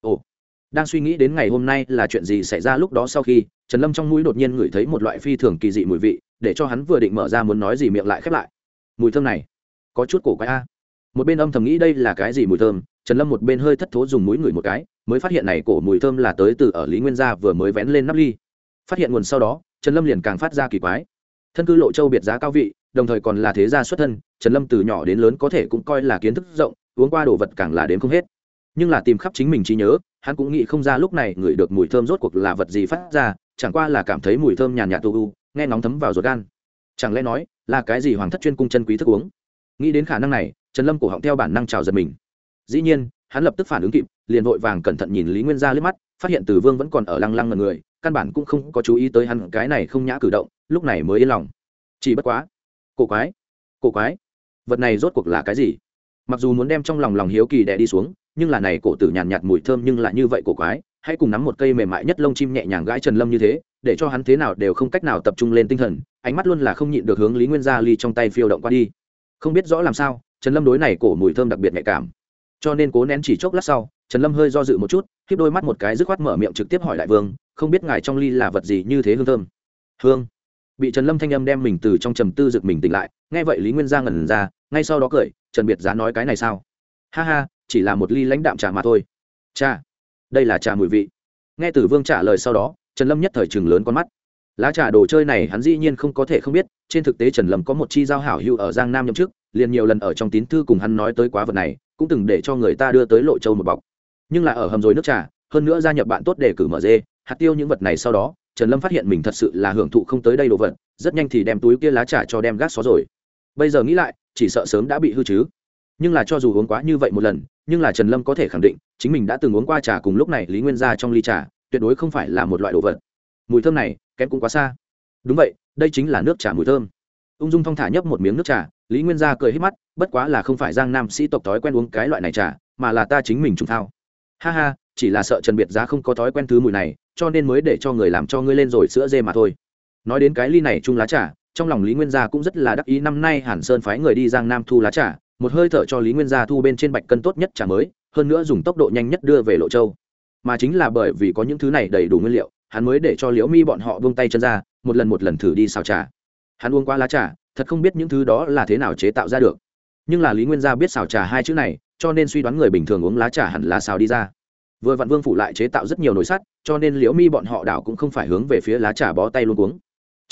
Ồ đang suy nghĩ đến ngày hôm nay là chuyện gì xảy ra lúc đó sau khi trần lâm trong mũi đột nhiên ngửi thấy một loại phi thường kỳ dị mùi vị, để cho hắn vừa định mở ra muốn nói gì miệng lại khép lại. Mùi thơm này, có chút cổ quái a. Một bên âm thầm nghĩ đây là cái gì mùi thơm, trần lâm một bên hơi thất thố dùng mũi ngửi một cái, mới phát hiện này cổ mùi thơm là tới từ ở lý nguyên gia vừa mới vén lên nắp ly. Phát hiện nguồn sau đó, trần lâm liền càng phát ra kỳ quái. Thân cư lộ châu biệt giá cao vị, đồng thời còn là thế gia xuất thân, trần lâm từ nhỏ đến lớn có thể cũng coi là kiến thức rộng, uống qua đồ vật càng là đến không hết. Nhưng là tìm khắp chính mình trí nhớ hắn cũng nghĩ không ra lúc này ngửi được mùi thơm rốt cuộc là vật gì phát ra, chẳng qua là cảm thấy mùi thơm nhàn nhạt tu u, nghe nóng thấm vào ruột gan. Chẳng lẽ nói là cái gì hoàng thất chuyên cung chân quý thức uống? Nghĩ đến khả năng này, trần lâm cổ họng theo bản năng trào giật mình. Dĩ nhiên, hắn lập tức phản ứng kịp, liền vội vàng cẩn thận nhìn lý nguyên gia liếc mắt, phát hiện từ vương vẫn còn ở lăng lăng ngần người, căn bản cũng không có chú ý tới hắn, cái này không nhã cử động, lúc này mới yên lòng. Chỉ bất quá, cổ quái cổ quái, vật này rốt cuộc là cái gì? Mặc dù muốn đem trong lòng lòng hiếu kỳ đẻ đi xuống nhưng là này cổ tử nhàn nhạt, nhạt mùi thơm nhưng lại như vậy cổ quái hãy cùng nắm một cây mềm mại nhất lông chim nhẹ nhàng gãi trần lâm như thế để cho hắn thế nào đều không cách nào tập trung lên tinh thần ánh mắt luôn là không nhịn được hướng lý nguyên gia ly trong tay phiêu động qua đi. Không biết rõ làm sao trần lâm đối này cổ mùi thơm đặc biệt nhạy cảm. Cho nên cố nén chỉ chốc lát sau trần lâm hơi do dự một chút khiếp đôi mắt một cái dứt khoát mở miệng trực tiếp hỏi đại vương không biết ngài trong ly là vật gì như thế hương thơm? Hương? Bị trần lâm thanh âm đem mình từ trong trầm tư rực mình tỉnh lại nghe vậy lý nguyên gia ngẩn ra ngay sau đó cười trần biệt giá nói cái này sao? Ha ha, chỉ là một ly lãnh đạm trà mà thôi. Cha đây là trà mùi vị. Nghe tử vương trả lời sau đó, trần lâm nhất thời chừng lớn con mắt. Lá trà đồ chơi này hắn dĩ nhiên không có thể không biết, trên thực tế trần lâm có một chi giao hảo hữu ở giang nam nhậm chức, liền nhiều lần ở trong tín thư cùng hắn nói tới quá vật này, cũng từng để cho người ta đưa tới lộ châu một bọc. Nhưng là ở hầm rồi nước trà, hơn nữa gia nhập bạn tốt để cử mở dê, hạt tiêu những vật này sau đó, trần lâm phát hiện mình thật sự là hưởng thụ không tới đây đồ vật, rất nhanh thì đem túi kia lá trà cho đem gác xó rồi bây giờ nghĩ lại, chỉ sợ sớm đã bị hư chứ. Nhưng là cho dù uống quá như vậy một lần, nhưng là trần lâm có thể khẳng định, chính mình đã từng uống qua trà cùng lúc này lý nguyên gia trong ly trà, tuyệt đối không phải là một loại đồ vật. Mùi thơm này, kém cũng quá xa. Đúng vậy, đây chính là nước trà mùi thơm. Ung dung thong thả nhấp một miếng nước trà, lý nguyên gia cười hết mắt, bất quá là không phải giang nam sĩ tộc thói quen uống cái loại này trà, mà là ta chính mình trùng thao. Ha ha, chỉ là sợ trần biệt giá không có thói quen thứ mùi này, cho nên mới để cho người làm cho ngươi lên rồi sữa dê mà thôi. Nói đến cái ly này chung lá trà trong lòng lý nguyên gia cũng rất là đắc ý năm nay hàn sơn phái người đi giang nam thu lá trà, một hơi thở cho lý nguyên gia thu bên trên bạch cân tốt nhất trà mới, hơn nữa dùng tốc độ nhanh nhất đưa về lộ châu. Mà chính là bởi vì có những thứ này đầy đủ nguyên liệu, hắn mới để cho liễu mi bọn họ buông tay chân ra, một lần một lần thử đi xào trà. Hắn uống qua lá trà, thật không biết những thứ đó là thế nào chế tạo ra được. Nhưng là lý nguyên gia biết xào trà hai chữ này, cho nên suy đoán người bình thường uống lá trà hẳn là xào đi ra. Vừa vạn vương phủ lại chế tạo rất nhiều nồi sắt, cho nên liễu mi bọn họ đảo cũng không phải hướng về phía lá trà bó tay luôn uống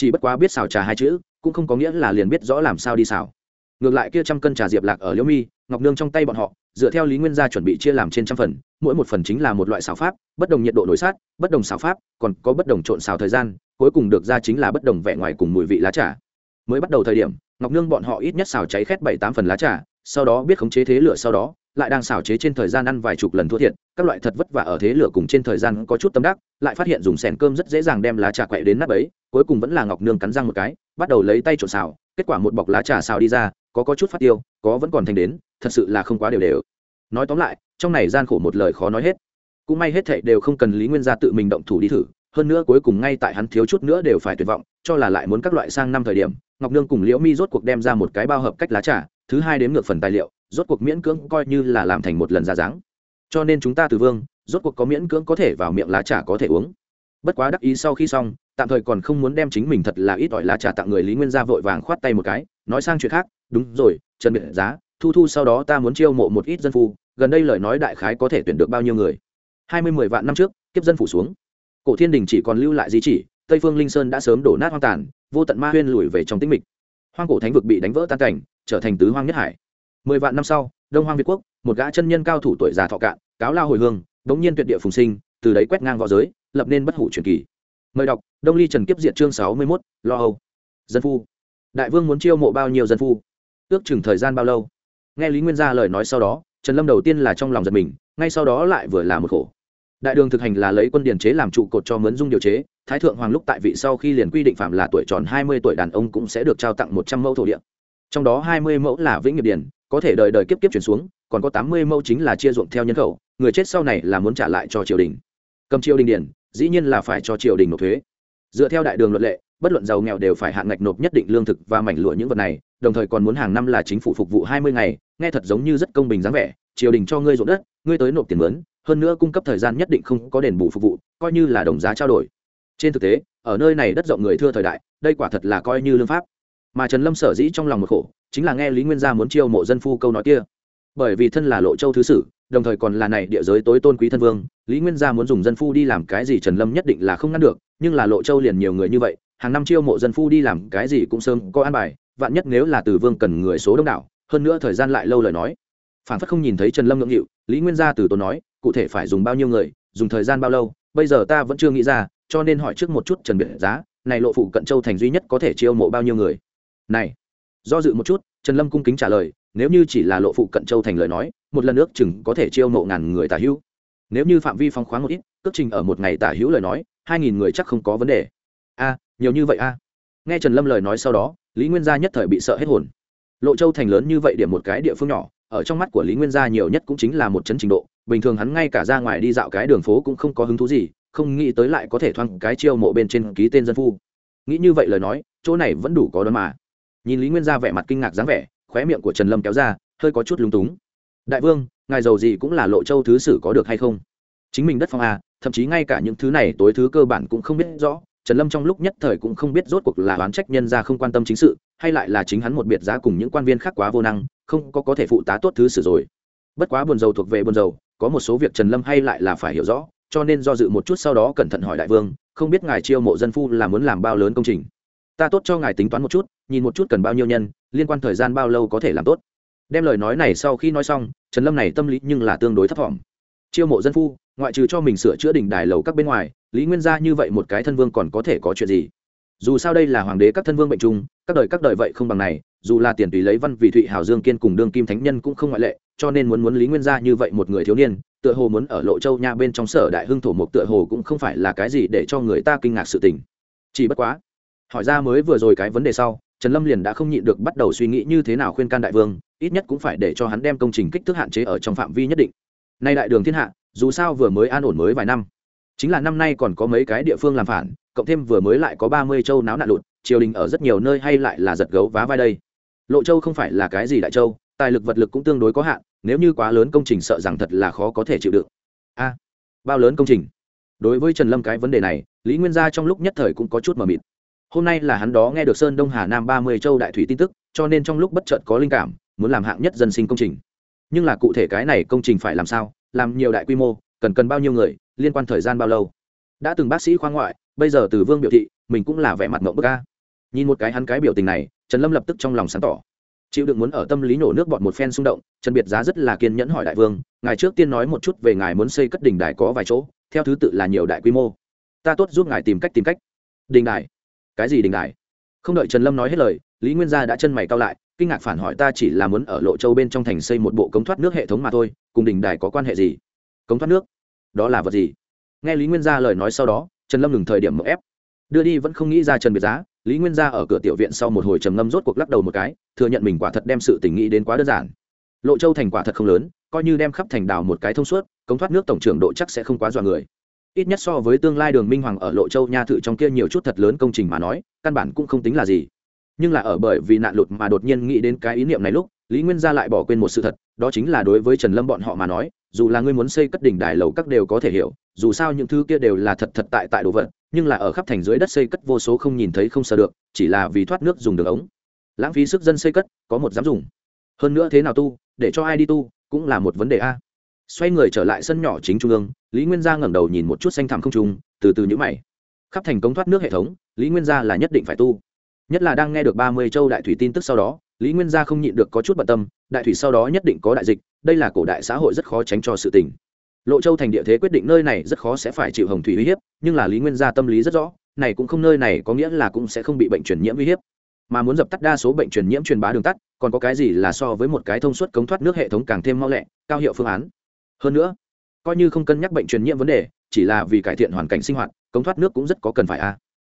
chỉ bất quá biết xào trà hai chữ, cũng không có nghĩa là liền biết rõ làm sao đi xào. Ngược lại kia trăm cân trà diệp lạc ở liễu mi, ngọc nương trong tay bọn họ, dựa theo lý nguyên gia chuẩn bị chia làm trên trăm phần, mỗi một phần chính là một loại xào pháp, bất đồng nhiệt độ nổi sát, bất đồng xào pháp, còn có bất đồng trộn xào thời gian, cuối cùng được ra chính là bất đồng vẻ ngoài cùng mùi vị lá trà. Mới bắt đầu thời điểm, ngọc nương bọn họ ít nhất xào cháy khét bảy tám phần lá trà, sau đó biết khống chế thế lửa sau đó lại đang xào chế trên thời gian ăn vài chục lần thua thiệt, các loại thật vất vả ở thế lửa cùng trên thời gian có chút tâm đắc, lại phát hiện dùng sèn cơm rất dễ dàng đem lá trà quậy đến nắp ấy, cuối cùng vẫn là ngọc nương cắn răng một cái, bắt đầu lấy tay trộn xào, kết quả một bọc lá trà xào đi ra, có có chút phát tiêu, có vẫn còn thành đến, thật sự là không quá đều đều. Nói tóm lại, trong này gian khổ một lời khó nói hết. Cũng may hết thệ đều không cần lý nguyên gia tự mình động thủ đi thử, hơn nữa cuối cùng ngay tại hắn thiếu chút nữa đều phải tuyệt vọng, cho là lại muốn các loại sang năm thời điểm, ngọc nương cùng liễu mi rốt cuộc đem ra một cái bao hợp cách lá trà, thứ hai đếm ngược phần tài liệu rốt cuộc miễn cưỡng coi như là làm thành một lần ra dáng. Cho nên chúng ta từ vương, rốt cuộc có miễn cưỡng có thể vào miệng lá trà có thể uống. Bất quá đắc ý sau khi xong, tạm thời còn không muốn đem chính mình thật là ít ỏi lá trà tặng người lý nguyên gia vội vàng khoát tay một cái, nói sang chuyện khác, đúng rồi, trần biệt giá, thu thu sau đó ta muốn chiêu mộ một ít dân phu, gần đây lời nói đại khái có thể tuyển được bao nhiêu người? Hai mươi mười vạn năm trước, kiếp dân phủ xuống. Cổ thiên đình chỉ còn lưu lại di chỉ, tây phương linh sơn đã sớm đổ nát hoang tàn, vô tận ma huyên lùi về trong tĩnh mịch. Hoang cổ thánh vực bị đánh vỡ tan cảnh, trở thành tứ hoang nhất hải mười vạn năm sau, đông hoang việt quốc, một gã chân nhân cao thủ tuổi già thọ cạn, cáo lao hồi hương, đống nhiên tuyệt địa phùng sinh, từ đấy quét ngang v õ giới, lập nên bất hủ truyền kỳ. Mời đọc, đông ly trần kiếp diện chương sáu mươi mốt, lo âu. Dân phu. Đại vương muốn chiêu mộ bao nhiêu dân phu? Ước chừng thời gian bao lâu? Nghe lý nguyên gia lời nói sau đó, trần lâm đầu tiên là trong lòng giật mình, ngay sau đó lại vừa là một khổ. Đại đường thực hành là lấy quân điển chế làm trụ cột cho mướn dung điều chế, thái thượng hoàng lúc tại vị sau khi liền quy định phạm là tuổi tròn hai mươi tuổi đàn ông cũng sẽ được trao tặng một trăm mẫu thổ địa. Trong đó hai mươi mẫu là vĩnh nghiệp điển có thể đời đời kiếp kiếp chuyển xuống, còn có tám mươi mẫu chính là chia ruộng theo nhân khẩu, người chết sau này là muốn trả lại cho triều đình. Cầm triều đình điển, dĩ nhiên là phải cho triều đình nộp thuế. Dựa theo đại đường luật lệ, bất luận giàu nghèo đều phải hạn ngạch nộp nhất định lương thực và mảnh lụa những vật này, đồng thời còn muốn hàng năm là chính phủ phục vụ hai mươi ngày, nghe thật giống như rất công bình dáng vẻ, triều đình cho ngươi ruộng đất, ngươi tới nộp tiền mướn, hơn nữa cung cấp thời gian nhất định không có đền bù phục vụ, coi như là đồng giá trao đổi. Trên thực tế, ở nơi này đất rộng người thưa thời đại, đây quả thật là coi như lương pháp. Mà trần lâm sở dĩ trong lòng một khổ chính là nghe lý nguyên gia muốn chiêu mộ dân phu câu nói kia. Bởi vì thân là lộ châu thứ sử, đồng thời còn là này địa giới tối tôn quý thân vương, lý nguyên gia muốn dùng dân phu đi làm cái gì trần lâm nhất định là không ngăn được, nhưng là lộ châu liền nhiều người như vậy, hàng năm chiêu mộ dân phu đi làm cái gì cũng sớm có an bài, vạn nhất nếu là từ vương cần người số đông đảo, hơn nữa thời gian lại lâu lời nói. Phản phất không nhìn thấy trần lâm ngưỡng hiệu lý nguyên gia từ tốn nói, cụ thể phải dùng bao nhiêu người, dùng thời gian bao lâu, bây giờ ta vẫn chưa nghĩ ra, cho nên hỏi trước một chút trần biệt giá, này lộ phụ cận châu thành duy nhất có thể chiêu mộ bao nhiêu người. Này do dự một chút, trần lâm cung kính trả lời, nếu như chỉ là lộ phụ cận châu thành lời nói, một lần nước chừng có thể chiêu mộ ngàn người tả hữu. Nếu như phạm vi phong khoáng một ít, cước trình ở một ngày tả hữu lời nói, hai nghìn người chắc không có vấn đề. A, nhiều như vậy a. Nghe trần lâm lời nói sau đó, lý nguyên gia nhất thời bị sợ hết hồn. Lộ châu thành lớn như vậy điểm một cái địa phương nhỏ, ở trong mắt của lý nguyên gia nhiều nhất cũng chính là một chấn trình độ, bình thường hắn ngay cả ra ngoài đi dạo cái đường phố cũng không có hứng thú gì, không nghĩ tới lại có thể thoang cái chiêu mộ bên trên ký tên dân phu. Nghĩ như vậy lời nói, chỗ này vẫn đủ có đón mà nhìn lý nguyên ra vẻ mặt kinh ngạc dáng vẻ, khóe miệng của trần lâm kéo ra, hơi có chút lúng túng. Đại vương, ngài giàu gì cũng là lộ châu thứ sử có được hay không? Chính mình đất phong à thậm chí ngay cả những thứ này tối thứ cơ bản cũng không biết rõ. Trần lâm trong lúc nhất thời cũng không biết rốt cuộc là oán trách nhân ra không quan tâm chính sự, hay lại là chính hắn một biệt giá cùng những quan viên khác quá vô năng, không có có thể phụ tá tốt thứ sử rồi. Bất quá buồn dầu thuộc về buồn dầu có một số việc trần lâm hay lại là phải hiểu rõ, cho nên do dự một chút sau đó cẩn thận hỏi đại vương, không biết ngài chiêu mộ dân phu là muốn làm bao lớn công trình? Ta tốt cho ngài tính toán một chút nhìn một chút cần bao nhiêu nhân, liên quan thời gian bao lâu có thể làm tốt. Đem lời nói này sau khi nói xong, trần lâm này tâm lý nhưng là tương đối thấp t chiêu mộ dân phu, ngoại trừ cho mình sửa chữa đỉnh đài lầu các bên ngoài, lý nguyên gia như vậy một cái thân vương còn có thể có chuyện gì? Dù sao đây là hoàng đế các thân vương bệnh chung, các đời các đời vậy không bằng này, dù là tiền tùy lấy văn vị thụy hào dương kiên cùng đương kim thánh nhân cũng không ngoại lệ, cho nên muốn muốn lý nguyên gia như vậy một người thiếu niên, tựa hồ muốn ở lộ châu nha bên trong sở đại hưng thổ mục tựa hồ cũng không phải là cái gì để cho người ta kinh ngạc sự tình. Chỉ bất quá, hỏi ra mới vừa rồi cái vấn đề sau trần lâm liền đã không nhịn được bắt đầu suy nghĩ như thế nào khuyên can đại vương, ít nhất cũng phải để cho hắn đem công trình kích thước hạn chế ở trong phạm vi nhất định. Nay đại đường thiên hạ, dù sao vừa mới an ổn mới vài năm. Chính là năm nay còn có mấy cái địa phương làm phản, cộng thêm vừa mới lại có ba mươi châu náo nạn lụt, triều đình ở rất nhiều nơi hay lại là giật gấu vá vai đây. Lộ châu không phải là cái gì đại châu, tài lực vật lực cũng tương đối có hạn, nếu như quá lớn công trình sợ rằng thật là khó có thể chịu đựng. A, bao lớn công trình? Đối với trần lâm cái vấn đề này, lý nguyên gia trong lúc nhất thời cũng có chút mờ mịt hôm nay là hắn đó nghe được sơn đông hà nam ba mươi châu đại thủy tin tức, cho nên trong lúc bất chợt có linh cảm, muốn làm hạng nhất dân sinh công trình. Nhưng là cụ thể cái này công trình phải làm sao, làm nhiều đại quy mô, cần cần bao nhiêu người, liên quan thời gian bao lâu? Đã từng bác sĩ khoa ngoại, bây giờ từ vương biểu thị, mình cũng là vẻ mặt mộng bức ca nhìn một cái hắn cái biểu tình này, trần lâm lập tức trong lòng sáng tỏ. Chịu đựng muốn ở tâm lý nổ nước bọn một phen xung động, trần biệt giá rất là kiên nhẫn hỏi đại vương, ngài trước tiên nói một chút về ngài muốn xây cất đình đài có vài chỗ, theo thứ tự là nhiều đại quy mô. Ta tốt giúp ngài tìm cách tìm cách. Đình đài? Cái gì đình đài? Không đợi trần lâm nói hết lời, lý nguyên gia đã chân mày cao lại, kinh ngạc phản hỏi ta chỉ là muốn ở lộ châu bên trong thành xây một bộ cống thoát nước hệ thống mà thôi, cùng đình đài có quan hệ gì? Cống thoát nước? Đó là vật gì? Nghe lý nguyên gia lời nói sau đó, trần lâm ngừng thời điểm mậu ép. Đưa đi vẫn không nghĩ ra trần biệt giá, lý nguyên gia ở cửa tiểu viện sau một hồi trầm ngâm rốt cuộc lắc đầu một cái, thừa nhận mình quả thật đem sự tình nghĩ đến quá đơn giản. Lộ châu thành quả thật không lớn, coi như đem khắp thành đào một cái thông suốt, cống thoát nước tổng trưởng độ chắc sẽ không quá dọa người ít nhất so với tương lai đường minh hoàng ở lộ châu nha thự trong kia nhiều chút thật lớn công trình mà nói, căn bản cũng không tính là gì. Nhưng là ở bởi vì nạn lụt mà đột nhiên nghĩ đến cái ý niệm này lúc, lý nguyên gia lại bỏ quên một sự thật, đó chính là đối với trần lâm bọn họ mà nói, dù là ngươi muốn xây cất đỉnh đài lầu các đều có thể hiểu, dù sao những thứ kia đều là thật thật tại tại đồ vật, nhưng là ở khắp thành dưới đất xây cất vô số không nhìn thấy không sợ được, chỉ là vì thoát nước dùng đường ống. Lãng phí sức dân xây cất, có một dám dùng. Hơn nữa thế nào tu, để cho ai đi tu, cũng là một vấn đề a xoay người trở lại sân nhỏ chính trung ương lý nguyên gia ngẩng đầu nhìn một chút xanh thẳm không trung, từ từ nhữ mày. Khắp thành công thoát nước hệ thống lý nguyên gia là nhất định phải tu. Nhất là đang nghe được ba mươi châu đại thủy tin tức sau đó lý nguyên gia không nhịn được có chút bận tâm đại thủy sau đó nhất định có đại dịch đây là cổ đại xã hội rất khó tránh cho sự tình. Lộ châu thành địa thế quyết định nơi này rất khó sẽ phải chịu hồng thủy uy hiếp nhưng là lý nguyên gia tâm lý rất rõ này cũng không nơi này có nghĩa là cũng sẽ không bị bệnh truyền nhiễm uy hiếp. Mà muốn dập tắt đa số bệnh truyền nhiễm truyền bá đường tắt còn có cái gì là so với một cái thông suất cống thoát nước hệ thống càng thêm mau lẹ cao hiệu phương án hơn nữa, coi như không cân nhắc bệnh truyền nhiễm vấn đề, chỉ là vì cải thiện hoàn cảnh sinh hoạt, cống thoát nước cũng rất có cần phải a.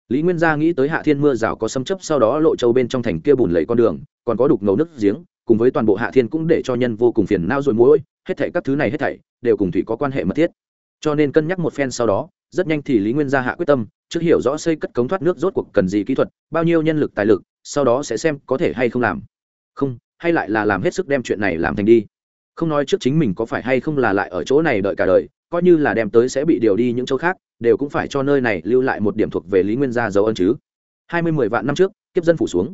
Lý nguyên gia nghĩ tới hạ thiên mưa rào có xâm chấp sau đó lộ châu bên trong thành kia bùn lầy con đường, còn có đục ngầu nước giếng, cùng với toàn bộ hạ thiên cũng để cho nhân vô cùng phiền nao rồi mũi hết thảy các thứ này hết thảy đều cùng thủy có quan hệ mật thiết. Cho nên cân nhắc một phen sau đó, rất nhanh thì lý nguyên gia hạ quyết tâm, trước hiểu rõ xây cất cống thoát nước rốt cuộc cần gì kỹ thuật, bao nhiêu nhân lực tài lực, sau đó sẽ xem có thể hay không làm. Không, hay lại là làm hết sức đem chuyện này làm thành đi không nói trước chính mình có phải hay không là lại ở chỗ này đợi cả đời, coi như là đem tới sẽ bị điều đi những chỗ khác, đều cũng phải cho nơi này lưu lại một điểm thuộc về lý nguyên gia dấu ân chứ. Hai mươi mười vạn năm trước, kiếp dân phủ xuống.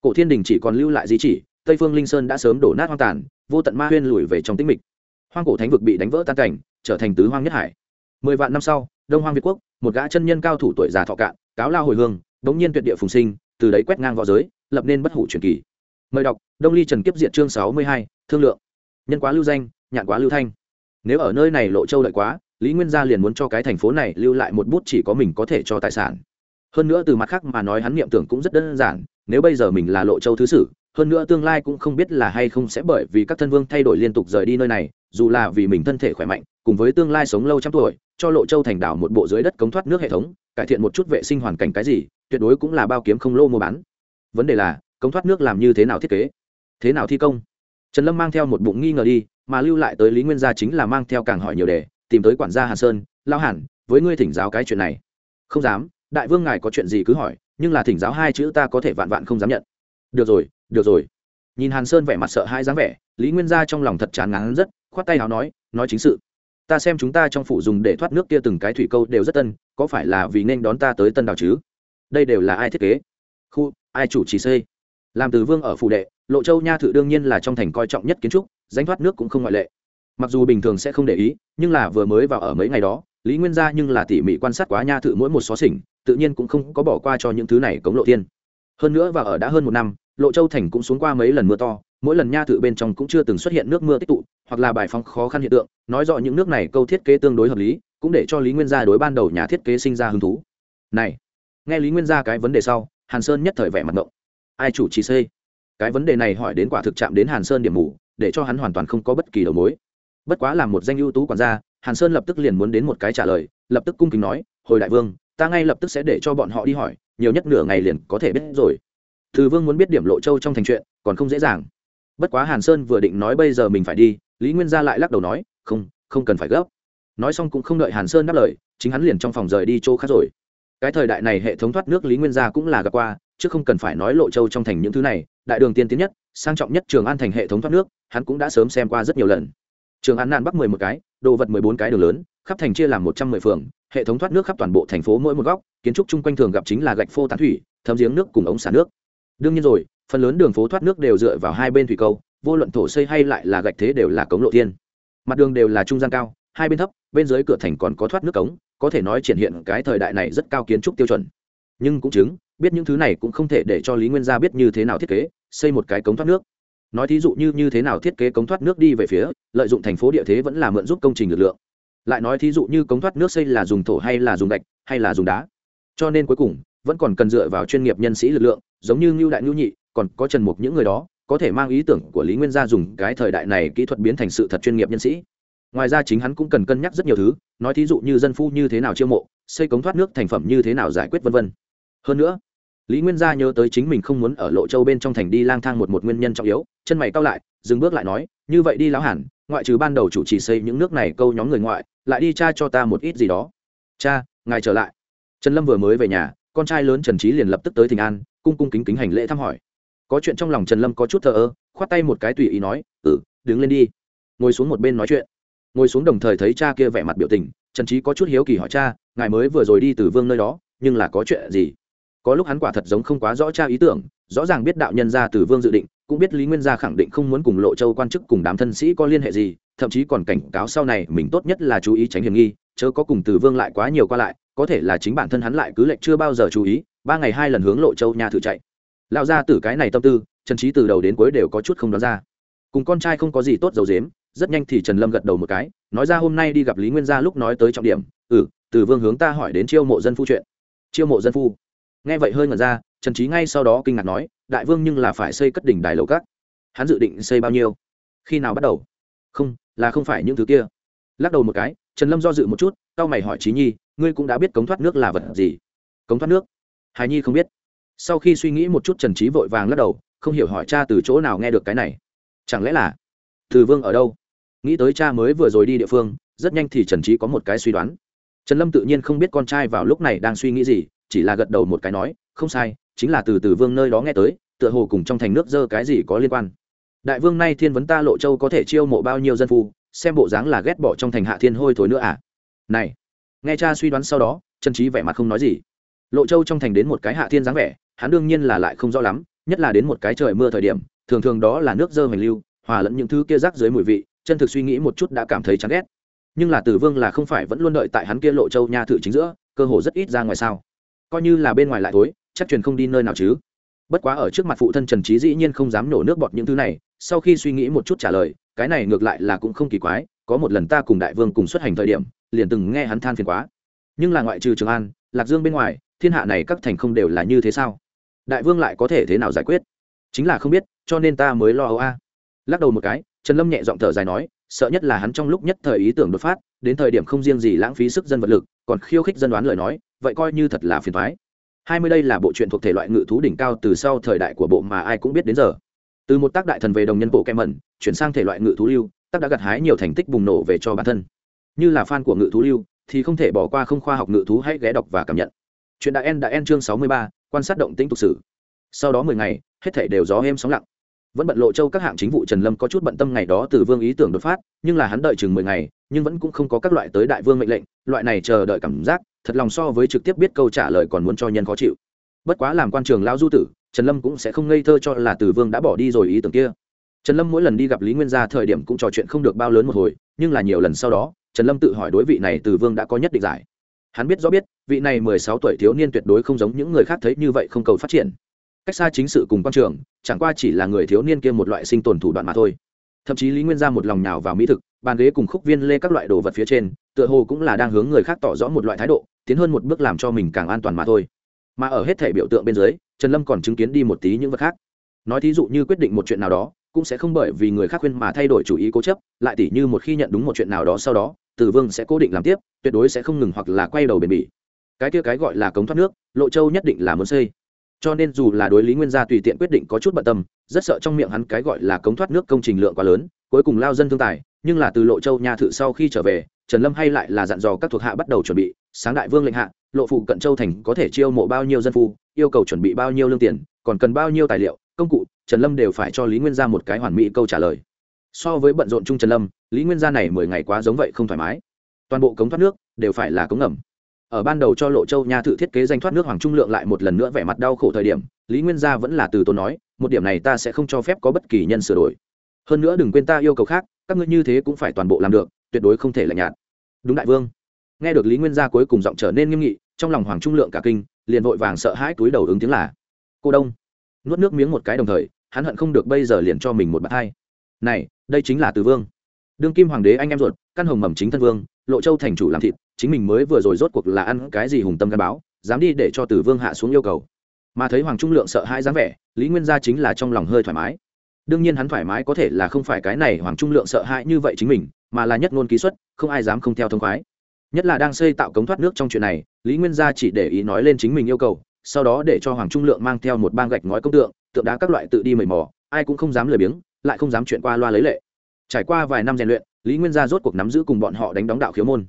Cổ thiên đình chỉ còn lưu lại di chỉ, tây phương linh sơn đã sớm đổ nát hoang tàn, vô tận ma huyên lùi về trong tĩnh mịch. Hoang cổ thánh vực bị đánh vỡ tan cảnh, trở thành tứ hoang nhất hải. Mười vạn năm sau, đông hoang việt quốc, một gã chân nhân cao thủ tuổi già thọ cạn, cáo lao hồi hương bỗng nhiên tuyệt địa phùng sinh, từ đấy quét ngang v õ giới, lập nên bất hủ truyền kỳ. Mời đọc, đông ly trần kiếp diện chương sáu mươi hai, thương lượng nhân quá lưu danh, nhạn quá lưu thanh. Nếu ở nơi này lộ châu đợi quá, lý nguyên gia liền muốn cho cái thành phố này lưu lại một bút chỉ có mình có thể cho tài sản. Hơn nữa từ mặt khác mà nói hắn niệm tưởng cũng rất đơn giản, nếu bây giờ mình là lộ châu thứ sử, hơn nữa tương lai cũng không biết là hay không sẽ bởi vì các thân vương thay đổi liên tục rời đi nơi này, dù là vì mình thân thể khỏe mạnh, cùng với tương lai sống lâu trăm tuổi, cho lộ châu thành đảo một bộ dưới đất cống thoát nước hệ thống, cải thiện một chút vệ sinh hoàn cảnh cái gì, tuyệt đối cũng là bao kiếm không lô mua bán. Vấn đề là, cống thoát nước làm như thế nào thiết kế? Thế nào thi công? Trần lâm mang theo một bụng nghi ngờ đi, mà lưu lại tới lý nguyên gia chính là mang theo càng hỏi nhiều đề, tìm tới quản gia hàn sơn lao hẳn với ngươi thỉnh giáo cái chuyện này. Không dám, đại vương ngài có chuyện gì cứ hỏi, nhưng là thỉnh giáo hai chữ ta có thể vạn vạn không dám nhận. Được rồi được rồi. Nhìn hàn sơn vẻ mặt sợ hai dáng vẻ, lý nguyên gia trong lòng thật chán ngán rất, khoát tay nào nói nói chính sự. Ta xem chúng ta trong phủ dùng để thoát nước kia từng cái thủy câu đều rất tân, có phải là vì nên đón ta tới tân đào chứ? Đây đều là ai thiết kế? Khu, ai chủ trì xây? Làm từ vương ở phủ đệ, lộ châu nha thự đương nhiên là trong thành coi trọng nhất kiến trúc, danh thoát nước cũng không ngoại lệ. Mặc dù bình thường sẽ không để ý, nhưng là vừa mới vào ở mấy ngày đó, lý nguyên gia nhưng là tỉ mỉ quan sát quá nha thự mỗi một xó xỉnh, tự nhiên cũng không có bỏ qua cho những thứ này cống lộ thiên. Hơn nữa và ở đã hơn một năm, lộ châu thành cũng xuống qua mấy lần mưa to, mỗi lần nha thự bên trong cũng chưa từng xuất hiện nước mưa tích tụ, hoặc là bài phóng khó khăn hiện tượng, nói rõ những nước này câu thiết kế tương đối hợp lý, cũng để cho lý nguyên gia đối ban đầu nhà thiết kế sinh ra hứng thú. Này, nghe lý nguyên gia cái vấn đề sau, hàn sơn nhất thời vẻ mặt ngộng ai chủ trì xây cái vấn đề này hỏi đến quả thực chạm đến hàn sơn điểm mù, để cho hắn hoàn toàn không có bất kỳ đầu mối. Bất quá là một danh ưu tú quản gia, hàn sơn lập tức liền muốn đến một cái trả lời, lập tức cung kính nói, hồi đại vương, ta ngay lập tức sẽ để cho bọn họ đi hỏi, nhiều nhất nửa ngày liền có thể biết rồi. Thư vương muốn biết điểm lộ châu trong thành chuyện, còn không dễ dàng. Bất quá hàn sơn vừa định nói bây giờ mình phải đi, lý nguyên gia lại lắc đầu nói, không không cần phải gấp. Nói xong cũng không đợi hàn sơn đáp lời, chính hắn liền trong phòng rời đi chỗ khác rồi. Cái thời đại này hệ thống thoát nước lý nguyên gia cũng là gặp qua chứ không cần phải nói lộ châu trong thành những thứ này, đại đường tiên tiến nhất, sang trọng nhất trường an thành hệ thống thoát nước, hắn cũng đã sớm xem qua rất nhiều lần. Trường an nan bắc mười một cái, đồ vật mười bốn cái đường lớn, khắp thành chia làm một trăm mười phường, hệ thống thoát nước khắp toàn bộ thành phố mỗi một góc, kiến trúc chung quanh thường gặp chính là gạch phô tán thủy, thấm giếng nước cùng ống xả nước. Đương nhiên rồi, phần lớn đường phố thoát nước đều dựa vào hai bên thủy câu, vô luận thổ xây hay lại là gạch thế đều là cống lộ thiên. Mặt đường đều là trung gian cao, hai bên thấp, bên dưới cửa thành còn có thoát nước cống, có thể nói triển hiện cái thời đại này rất cao kiến trúc tiêu chuẩn nhưng cũng chứng, biết những thứ này cũng không thể để cho lý nguyên gia biết như thế nào thiết kế, xây một cái cống thoát nước. Nói thí dụ như như thế nào thiết kế cống thoát nước đi về phía, lợi dụng thành phố địa thế vẫn là mượn giúp công trình lực lượng. Lại nói thí dụ như cống thoát nước xây là dùng thổ hay là dùng gạch, hay là dùng đá. Cho nên cuối cùng, vẫn còn cần dựa vào chuyên nghiệp nhân sĩ lực lượng, giống như ngưu đại ngưu nhị, còn có trần mục những người đó, có thể mang ý tưởng của lý nguyên gia dùng cái thời đại này kỹ thuật biến thành sự thật chuyên nghiệp nhân sĩ. Ngoài ra chính hắn cũng cần cân nhắc rất nhiều thứ, nói thí dụ như dân phu như thế nào chiêu mộ, xây cống thoát nước thành phẩm như thế nào giải quyết vân vân hơn nữa, lý nguyên gia nhớ tới chính mình không muốn ở lộ châu bên trong thành đi lang thang một một nguyên nhân trọng yếu, chân mày cao lại, dừng bước lại nói, như vậy đi lão hẳn ngoại trừ ban đầu chủ trì xây những nước này câu nhóm người ngoại, lại đi cha cho ta một ít gì đó. Cha, ngài trở lại. Trần lâm vừa mới về nhà, con trai lớn trần trí liền lập tức tới Thịnh an, cung cung kính kính hành lễ thăm hỏi. Có chuyện trong lòng trần lâm có chút thờ ơ, khoát tay một cái tùy ý nói ừ đứng lên đi. Ngồi xuống một bên nói chuyện. Ngồi xuống đồng thời thấy cha kia vẻ mặt biểu tình, trần trí có chút hiếu kỳ hỏi cha, ngài mới vừa rồi đi từ vương nơi đó, nhưng là có chuyện gì? Có lúc hắn quả thật giống không quá rõ tra ý tưởng, rõ ràng biết đạo nhân gia từ vương dự định, cũng biết lý nguyên gia khẳng định không muốn cùng lộ châu quan chức cùng đám thân sĩ có liên hệ gì, thậm chí còn cảnh cáo sau này mình tốt nhất là chú ý tránh hiểm nghi, chớ có cùng từ vương lại quá nhiều qua lại, có thể là chính bản thân hắn lại cứ lệnh chưa bao giờ chú ý, ba ngày hai lần hướng lộ châu nhà thử chạy. Lão ra từ cái này tâm tư, trần trí từ đầu đến cuối đều có chút không đoán ra. Cùng con trai không có gì tốt dầu dếm, rất nhanh thì trần lâm gật đầu một cái, nói ra hôm nay đi gặp lý nguyên gia lúc nói tới trọng điểm ừ từ vương hướng ta hỏi đến chiêu mộ dân phu chuyện. Chiêu mộ dân phu? Nghe vậy hơi ngẩn ra, trần trí ngay sau đó kinh ngạc nói, đại vương nhưng là phải xây cất đỉnh đài lầu cát hắn dự định xây bao nhiêu? Khi nào bắt đầu? Không, là không phải những thứ kia. Lắc đầu một cái, trần lâm do dự một chút tao mày hỏi trí nhi, ngươi cũng đã biết cống thoát nước là vật gì? Cống thoát nước? Hài nhi không biết. Sau khi suy nghĩ một chút, trần trí vội vàng lắc đầu, không hiểu hỏi cha từ chỗ nào nghe được cái này. Chẳng lẽ là từ vương ở đâu? Nghĩ tới cha mới vừa rồi đi địa phương, rất nhanh thì trần trí có một cái suy đoán. Trần lâm tự nhiên không biết con trai vào lúc này đang suy nghĩ gì chỉ là gật đầu một cái nói, không sai, chính là từ từ vương nơi đó nghe tới, tựa hồ cùng trong thành nước dơ cái gì có liên quan. Đại vương nay thiên vấn ta lộ châu có thể chiêu mộ bao nhiêu dân phu, xem bộ dáng là ghét bỏ trong thành hạ thiên hôi thối nữa à? Này, nghe cha suy đoán sau đó, trần trí vẻ mặt không nói gì. Lộ châu trong thành đến một cái hạ thiên dáng vẻ, hắn đương nhiên là lại không rõ lắm, nhất là đến một cái trời mưa thời điểm, thường thường đó là nước dơ hoành lưu, hòa lẫn những thứ kia rác dưới mùi vị, chân thực suy nghĩ một chút đã cảm thấy chán ghét. Nhưng là tử vương là không phải vẫn luôn đợi tại hắn kia lộ châu nha thự chính giữa, cơ hồ rất ít ra ngoài sao coi như là bên ngoài lại thối, chắc truyền không đi nơi nào chứ. Bất quá ở trước mặt phụ thân trần trí dĩ nhiên không dám nổ nước bọt những thứ này sau khi suy nghĩ một chút trả lời cái này ngược lại là cũng không kỳ quái có một lần ta cùng đại vương cùng xuất hành thời điểm liền từng nghe hắn than phiền quá. Nhưng là ngoại trừ trường an lạc dương bên ngoài thiên hạ này các thành không đều là như thế sao? Đại vương lại có thể thế nào giải quyết? Chính là không biết cho nên ta mới lo âu a. Lắc đầu một cái trần lâm nhẹ giọng thở dài nói sợ nhất là hắn trong lúc nhất thời ý tưởng đột phát đến thời điểm không riêng gì lãng phí sức dân vật lực còn khiêu khích dân đoán lời nói vậy coi như thật là phiền thoái. Hai mươi đây là bộ truyện thuộc thể loại ngự thú đỉnh cao từ sau thời đại của bộ mà ai cũng biết đến giờ. Từ một tác đại thần về đồng nhân bộ kem mẩn chuyển sang thể loại ngự thú lưu, tác đã gặt hái nhiều thành tích bùng nổ về cho bản thân. Như là fan của ngự thú lưu, thì không thể bỏ qua không khoa học ngự thú hãy ghé đọc và cảm nhận. Chuyện đã en đã en chương sáu mươi ba, quan sát động tĩnh thực sự sau đó mười ngày, hết thể đều gió êm sóng lặng. Vẫn bận lộ châu các hạng chính vụ trần lâm có chút bận tâm ngày đó từ vương ý tưởng đột phát, nhưng là hắn đợi chừng mười ngày nhưng vẫn cũng không có các loại tới đại vương mệnh lệnh, loại này chờ đợi cảm giác, thật lòng so với trực tiếp biết câu trả lời còn muốn cho nhân khó chịu. Bất quá làm quan trường lao du tử, trần lâm cũng sẽ không ngây thơ cho là từ vương đã bỏ đi rồi ý tưởng kia. Trần lâm mỗi lần đi gặp lý nguyên gia thời điểm cũng trò chuyện không được bao lớn một hồi, nhưng là nhiều lần sau đó, trần lâm tự hỏi đối vị này từ vương đã có nhất định giải. Hắn biết rõ biết, vị này mười sáu tuổi thiếu niên tuyệt đối không giống những người khác thấy như vậy không cầu phát triển. Cách xa chính sự cùng quan trường, chẳng qua chỉ là người thiếu niên kia một loại sinh tồn thủ đoạn mà thôi. Thậm chí lý nguyên gia một lòng nhào vào mỹ thực bàn ghế cùng khúc viên lê các loại đồ vật phía trên, tựa hồ cũng là đang hướng người khác tỏ rõ một loại thái độ, tiến hơn một bước làm cho mình càng an toàn mà thôi. Mà ở hết thể biểu tượng bên dưới, trần lâm còn chứng kiến đi một tí những vật khác. Nói thí dụ như quyết định một chuyện nào đó, cũng sẽ không bởi vì người khác khuyên mà thay đổi chủ ý cố chấp, lại tỉ như một khi nhận đúng một chuyện nào đó sau đó tử vương sẽ cố định làm tiếp, tuyệt đối sẽ không ngừng hoặc là quay đầu bền bỉ. Cái kia cái gọi là cống thoát nước, lộ châu nhất định là muốn xây. Cho nên dù là đối lý nguyên gia tùy tiện quyết định có chút bận tâm, rất sợ trong miệng hắn cái gọi là cống thoát nước công trình lượng quá lớn, cuối cùng lao dân thương tài nhưng là từ lộ châu nhà thự sau khi trở về, trần lâm hay lại là dặn dò các thuộc hạ bắt đầu chuẩn bị, sáng đại vương lệnh hạ, lộ phụ cận châu thành có thể chiêu mộ bao nhiêu dân phu, yêu cầu chuẩn bị bao nhiêu lương tiền, còn cần bao nhiêu tài liệu, công cụ, trần lâm đều phải cho lý nguyên gia một cái hoàn mỹ câu trả lời. So với bận rộn chung trần lâm, lý nguyên gia này mười ngày quá giống vậy không thoải mái. Toàn bộ cống thoát nước đều phải là cống ngầm. Ở ban đầu cho lộ châu nha thự thiết kế danh thoát nước hoàng trung lượng lại một lần nữa vẻ mặt đau khổ thời điểm, lý nguyên gia vẫn là từ tôi nói, một điểm này ta sẽ không cho phép có bất kỳ nhân sửa đổi hơn nữa đừng quên ta yêu cầu khác, các ngươi như thế cũng phải toàn bộ làm được, tuyệt đối không thể lạnh nhạt. Đúng đại vương. Nghe được lý nguyên gia cuối cùng giọng trở nên nghiêm nghị, trong lòng hoàng trung lượng cả kinh, liền vội vàng sợ hãi túi đầu ứng tiếng là, cô đông. Nuốt nước miếng một cái đồng thời, hắn hận không được bây giờ liền cho mình một bạt hai. Này, đây chính là từ vương. Đương kim hoàng đế anh em ruột, căn hồng mầm chính thân vương, lộ châu thành chủ làm thịt, chính mình mới vừa rồi rốt cuộc là ăn cái gì hùng tâm gắn báo, dám đi để cho từ vương hạ xuống yêu cầu. Mà thấy hoàng trung lượng sợ hãi dáng vẻ, lý nguyên gia chính là trong lòng hơi thoải mái đương nhiên hắn thoải mái có thể là không phải cái này hoàng trung lượng sợ hãi như vậy chính mình, mà là nhất ngôn ký xuất, không ai dám không theo thông khoái. Nhất là đang xây tạo cống thoát nước trong chuyện này, lý nguyên gia chỉ để ý nói lên chính mình yêu cầu, sau đó để cho hoàng trung lượng mang theo một bang gạch ngói công tượng tượng đá các loại tự đi mầy mò, ai cũng không dám lười biếng, lại không dám chuyện qua loa lấy lệ. Trải qua vài năm rèn luyện, lý nguyên gia rốt cuộc nắm giữ cùng bọn họ đánh đóng đạo khiếu môn.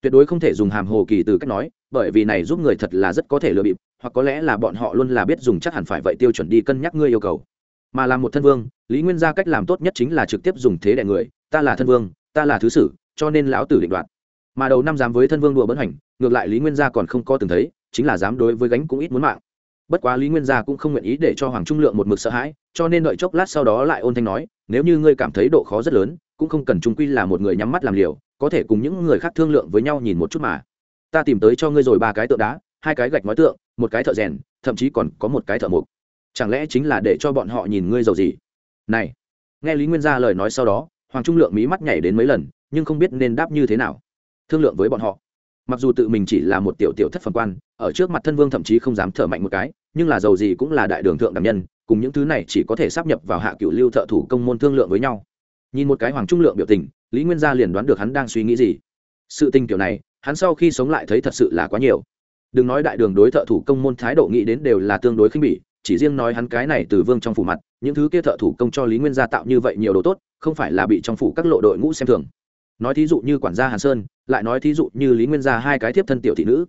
Tuyệt đối không thể dùng hàm hồ kỳ từ cách nói, bởi vì này giúp người thật là rất có thể lừa bịp, hoặc có lẽ là bọn họ luôn là biết dùng chắc hẳn phải vậy tiêu chuẩn đi cân nhắc ngươi yêu cầu mà làm một thân vương, lý nguyên gia cách làm tốt nhất chính là trực tiếp dùng thế đẻ người, ta là thân vương, ta là thứ sử, cho nên lão tử định đoạt. Mà đầu năm dám với thân vương đùa bấn hành, ngược lại lý nguyên gia còn không có từng thấy, chính là dám đối với gánh cũng ít muốn mạng. Bất quá lý nguyên gia cũng không nguyện ý để cho hoàng trung lượng một mực sợ hãi, cho nên đợi chốc lát sau đó lại ôn thanh nói, nếu như ngươi cảm thấy độ khó rất lớn, cũng không cần trung quy là một người nhắm mắt làm liều, có thể cùng những người khác thương lượng với nhau nhìn một chút mà. Ta tìm tới cho ngươi rồi ba cái tượng đá, hai cái gạch nói tượng, một cái thợ rèn, thậm chí còn có một cái thợ mục chẳng lẽ chính là để cho bọn họ nhìn ngươi giàu gì? Này, nghe lý nguyên gia lời nói sau đó, hoàng trung lượng mí mắt nhảy đến mấy lần, nhưng không biết nên đáp như thế nào. Thương lượng với bọn họ. Mặc dù tự mình chỉ là một tiểu tiểu thất phần quan, ở trước mặt thân vương thậm chí không dám thở mạnh một cái, nhưng là giàu gì cũng là đại đường thượng đảm nhân, cùng những thứ này chỉ có thể sắp nhập vào hạ cựu lưu thợ thủ công môn thương lượng với nhau. Nhìn một cái hoàng trung lượng biểu tình, lý nguyên gia liền đoán được hắn đang suy nghĩ gì. Sự tình kiểu này, hắn sau khi sống lại thấy thật sự là quá nhiều. Đừng nói đại đường đối thợ thủ công môn thái độ nghĩ đến đều là tương đối khinh bỉ chỉ riêng nói hắn cái này từ vương trong phủ mặt, những thứ kia thợ thủ công cho lý nguyên gia tạo như vậy nhiều đồ tốt, không phải là bị trong phủ các lộ đội ngũ xem thường. Nói thí dụ như quản gia hàn sơn, lại nói thí dụ như lý nguyên gia hai cái tiếp thân tiểu thị nữ.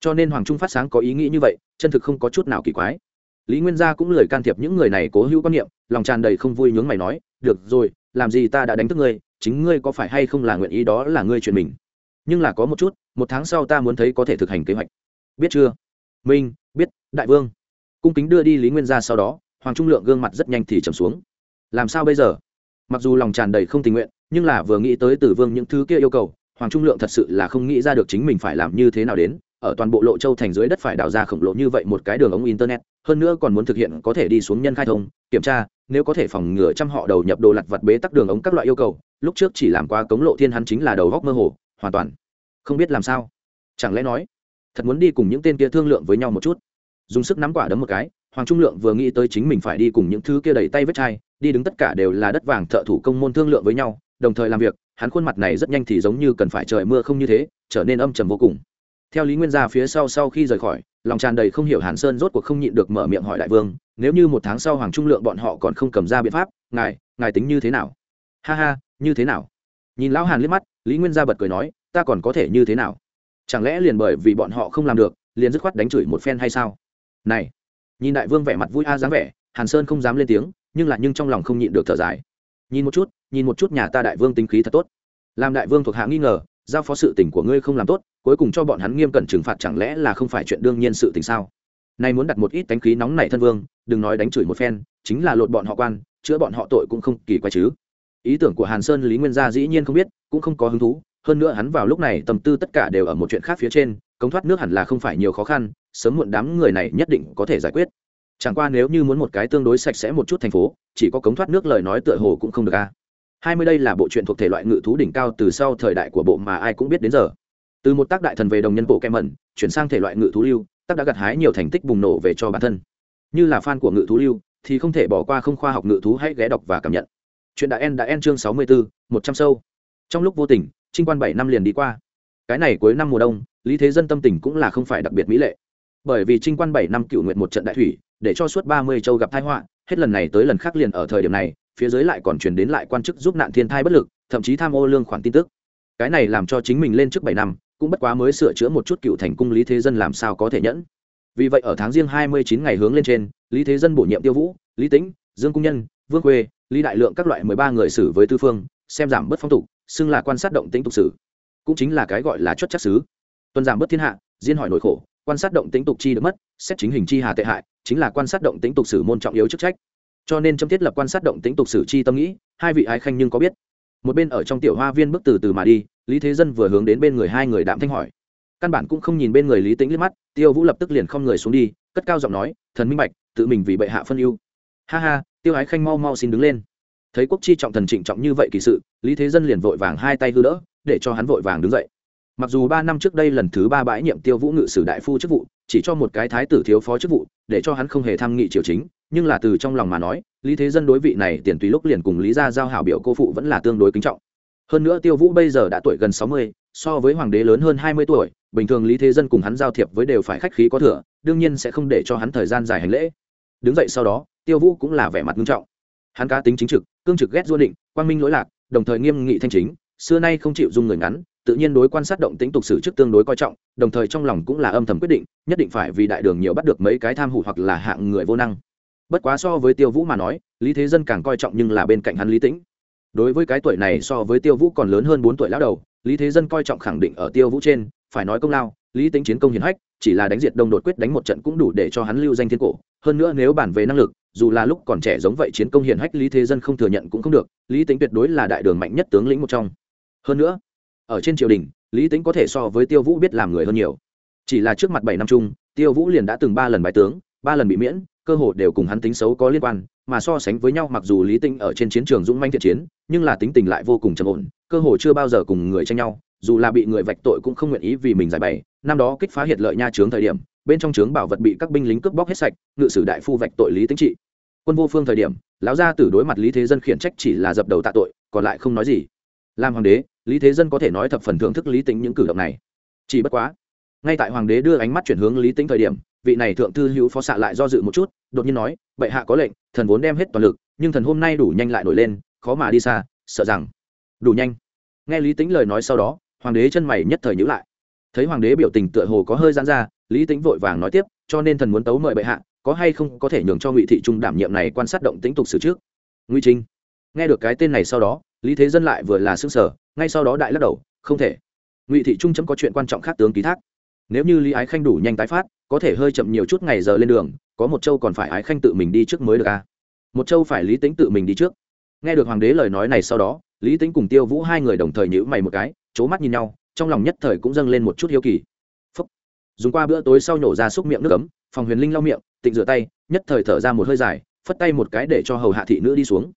Cho nên hoàng trung phát sáng có ý nghĩ như vậy, chân thực không có chút nào kỳ quái. Lý nguyên gia cũng lời can thiệp những người này cố hữu quan niệm, lòng tràn đầy không vui nhướng mày nói, được rồi, làm gì ta đã đánh thức ngươi, chính ngươi có phải hay không là nguyện ý đó là ngươi chuyện mình? Nhưng là có một chút, một tháng sau ta muốn thấy có thể thực hành kế hoạch. Biết chưa? Minh, biết, đại vương cung kính đưa đi lý nguyên gia sau đó hoàng trung lượng gương mặt rất nhanh thì trầm xuống làm sao bây giờ mặc dù lòng tràn đầy không tình nguyện nhưng là vừa nghĩ tới tử vương những thứ kia yêu cầu hoàng trung lượng thật sự là không nghĩ ra được chính mình phải làm như thế nào đến ở toàn bộ lộ châu thành dưới đất phải đào ra khổng lồ như vậy một cái đường ống internet hơn nữa còn muốn thực hiện có thể đi xuống nhân khai thông kiểm tra nếu có thể phòng ngừa trăm họ đầu nhập đồ lặt vặt bế tắc đường ống các loại yêu cầu lúc trước chỉ làm qua cống lộ thiên hắn chính là đầu góc mơ hồ hoàn toàn không biết làm sao chẳng lẽ nói thật muốn đi cùng những tên kia thương lượng với nhau một chút dùng sức nắm quả đấm một cái, hoàng trung lượng vừa nghĩ tới chính mình phải đi cùng những thứ kia đầy tay vết chai, đi đứng tất cả đều là đất vàng thợ thủ công môn thương lượng với nhau, đồng thời làm việc, hắn khuôn mặt này rất nhanh thì giống như cần phải trời mưa không như thế, trở nên âm trầm vô cùng. Theo lý nguyên gia phía sau sau khi rời khỏi, lòng tràn đầy không hiểu hàn sơn rốt cuộc không nhịn được mở miệng hỏi đại vương, nếu như một tháng sau hoàng trung lượng bọn họ còn không cầm ra biện pháp, ngài ngài tính như thế nào? Ha ha, như thế nào? Nhìn lão hàn liếc mắt, lý nguyên gia bật cười nói, ta còn có thể như thế nào? Chẳng lẽ liền bởi vì bọn họ không làm được, liền dứt khoát đánh chửi một phen hay sao? Này, nhìn đại vương vẻ mặt vui a dáng vẻ, hàn sơn không dám lên tiếng, nhưng lại nhưng trong lòng không nhịn được thở dài. Nhìn một chút, nhìn một chút nhà ta đại vương tính khí thật tốt. Làm đại vương thuộc hạ nghi ngờ, giao phó sự tình của ngươi không làm tốt, cuối cùng cho bọn hắn nghiêm cẩn trừng phạt chẳng lẽ là không phải chuyện đương nhiên sự tình sao? Nay muốn đặt một ít tánh khí nóng nảy thân vương, đừng nói đánh chửi một phen, chính là lột bọn họ quan, chữa bọn họ tội cũng không kỳ quái chứ. Ý tưởng của hàn sơn, lý nguyên gia dĩ nhiên không biết, cũng không có hứng thú, hơn nữa hắn vào lúc này tâm tư tất cả đều ở một chuyện khác phía trên cống thoát nước hẳn là không phải nhiều khó khăn, sớm muộn đám người này nhất định có thể giải quyết. Chẳng qua nếu như muốn một cái tương đối sạch sẽ một chút thành phố, chỉ có cống thoát nước lời nói tựa hồ cũng không được a. Hai mươi đây là bộ truyện thuộc thể loại ngự thú đỉnh cao từ sau thời đại của bộ mà ai cũng biết đến giờ. Từ một tác đại thần về đồng nhân bộ kem mẩn, chuyển sang thể loại ngự thú lưu, tác đã gặt hái nhiều thành tích bùng nổ về cho bản thân. Như là fan của ngự thú lưu, thì không thể bỏ qua không khoa học ngự thú hãy ghé đọc và cảm nhận. Chuyện đã en đã en chương sáu mươi bốn một trăm sâu. Trong lúc vô tình, trinh quan bảy năm liền đi qua. Cái này cuối năm mùa đông lý thế dân tâm tình cũng là không phải đặc biệt mỹ lệ. Bởi vì trinh quan bảy năm cựu nguyện một trận đại thủy, để cho suốt ba mươi châu gặp tai họa, hết lần này tới lần khác liền ở thời điểm này, phía dưới lại còn truyền đến lại quan chức giúp nạn thiên thai bất lực, thậm chí tham ô lương khoản tin tức. Cái này làm cho chính mình lên trước bảy năm, cũng bất quá mới sửa chữa một chút cựu thành cung lý thế dân làm sao có thể nhẫn. Vì vậy ở tháng riêng hai mươi chín ngày hướng lên trên, lý thế dân bổ nhiệm tiêu vũ, lý tĩnh, dương cung nhân, vương khuê, lý đại lượng các loại mười ba người xử với tư phương, xem giảm bớt phong tục, xưng là quan sát động tĩnh tục sử. Cũng chính là cái gọi là chốt chắc xứ tuần giảm bớt thiên hạ, diên hỏi nỗi khổ, quan sát động tĩnh tục chi được mất, xét chính hình chi hà tệ hại, chính là quan sát động tĩnh tục sử môn trọng yếu chức trách. Cho nên châm thiết lập quan sát động tĩnh tục sử chi tâm nghĩ, hai vị ái khanh nhưng có biết. Một bên ở trong tiểu hoa viên bước từ từ mà đi, lý thế dân vừa hướng đến bên người hai người đạm thanh hỏi. Căn bản cũng không nhìn bên người lý tĩnh liếc mắt, tiêu vũ lập tức liền không người xuống đi, cất cao giọng nói, thần minh bạch, tự mình vì bệ hạ phân ưu. Ha ha, tiêu ái khanh mau mau xin đứng lên. Thấy quốc chi trọng thần trịnh trọng như vậy kỳ sự, lý thế dân liền vội vàng hai tay hư đỡ, để cho hắn vội vàng đứng dậy mặc dù ba năm trước đây lần thứ ba bãi nhiệm tiêu vũ ngự sử đại phu chức vụ, chỉ cho một cái thái tử thiếu phó chức vụ, để cho hắn không hề tham nghị triều chính, nhưng là từ trong lòng mà nói, lý thế dân đối vị này tiền tùy lúc liền cùng lý gia giao hảo biểu cô phụ vẫn là tương đối kính trọng. Hơn nữa tiêu vũ bây giờ đã tuổi gần sáu mươi, so với hoàng đế lớn hơn hai mươi tuổi, bình thường lý thế dân cùng hắn giao thiệp với đều phải khách khí có thừa, đương nhiên sẽ không để cho hắn thời gian dài hành lễ. Đứng dậy sau đó, tiêu vũ cũng là vẻ mặt nghiêm trọng. Hắn cá tính chính trực, cương trực ghét du định, quang minh lỗi lạc, đồng thời nghiêm nghị thanh chính, xưa nay không chịu dung người ngắn tự nhiên đối quan sát động tính tục sử trước tương đối coi trọng, đồng thời trong lòng cũng là âm thầm quyết định, nhất định phải vì đại đường nhiều bắt được mấy cái tham hủ hoặc là hạng người vô năng. Bất quá so với tiêu vũ mà nói, lý thế dân càng coi trọng nhưng là bên cạnh hắn lý tĩnh. Đối với cái tuổi này so với tiêu vũ còn lớn hơn bốn tuổi lão đầu, lý thế dân coi trọng khẳng định ở tiêu vũ trên, phải nói công lao, lý tính chiến công hiển hách, chỉ là đánh diệt đông đột quyết đánh một trận cũng đủ để cho hắn lưu danh thiên cổ. Hơn nữa nếu bản về năng lực, dù là lúc còn trẻ giống vậy chiến công hiển hách lý thế dân không thừa nhận cũng không được, lý tính tuyệt đối là đại đường mạnh nhất tướng lĩnh một trong. Hơn nữa ở trên triều đình, lý tính có thể so với tiêu vũ biết làm người hơn nhiều. Chỉ là trước mặt bảy năm chung, tiêu vũ liền đã từng ba lần bài tướng, ba lần bị miễn, cơ hội đều cùng hắn tính xấu có liên quan, mà so sánh với nhau mặc dù lý tinh ở trên chiến trường dũng manh thiện chiến, nhưng là tính tình lại vô cùng trầm ổn, cơ hội chưa bao giờ cùng người tranh nhau, dù là bị người vạch tội cũng không nguyện ý vì mình giải bày. Năm đó kích phá hiệt lợi nha trướng thời điểm, bên trong trướng bảo vật bị các binh lính cướp bóc hết sạch, ngự sử đại phu vạch tội lý tính trị. Quân vô phương thời điểm, lão gia tử đối mặt lý thế dân khiển trách chỉ là dập đầu tạ tội, còn lại không nói gì. Làm hoàng đế lý thế dân có thể nói thập phần thưởng thức lý tính những cử động này. Chỉ bất quá, ngay tại hoàng đế đưa ánh mắt chuyển hướng lý tính thời điểm, vị này thượng thư hữu phó xạ lại do dự một chút, đột nhiên nói, bệ hạ có lệnh, thần vốn đem hết toàn lực, nhưng thần hôm nay đủ nhanh lại nổi lên, khó mà đi xa, sợ rằng đủ nhanh. Nghe lý tính lời nói sau đó, hoàng đế chân mày nhất thời nhữ lại. Thấy hoàng đế biểu tình tựa hồ có hơi giãn ra, lý tính vội vàng nói tiếp, cho nên thần muốn tấu mời bệ hạ, có hay không có thể nhường cho ngụy thị trung đảm nhiệm này quan sát động tính tục xử trước? Ngụy trinh nghe được cái tên này sau đó, lý thế dân lại vừa là xương sở ngay sau đó đại lắc đầu, không thể. Ngụy thị trung chấm có chuyện quan trọng khác tướng ký thác. Nếu như lý ái khanh đủ nhanh tái phát, có thể hơi chậm nhiều chút ngày giờ lên đường, có một châu còn phải ái khanh tự mình đi trước mới được à. một châu phải lý tính tự mình đi trước. Nghe được hoàng đế lời nói này sau đó, lý tính cùng tiêu vũ hai người đồng thời nhữ mày một cái c h ố mắt nhìn nhau, trong lòng nhất thời cũng dâng lên một chút hiếu kỳ. Phúc. dùng qua bữa tối sau nhổ ra xúc miệng nước ấm, phòng huyền linh lau miệng, tịnh rửa tay, nhất thời thở ra một hơi dài, phất tay một cái để cho hầu hạ thị nữ đi xuống.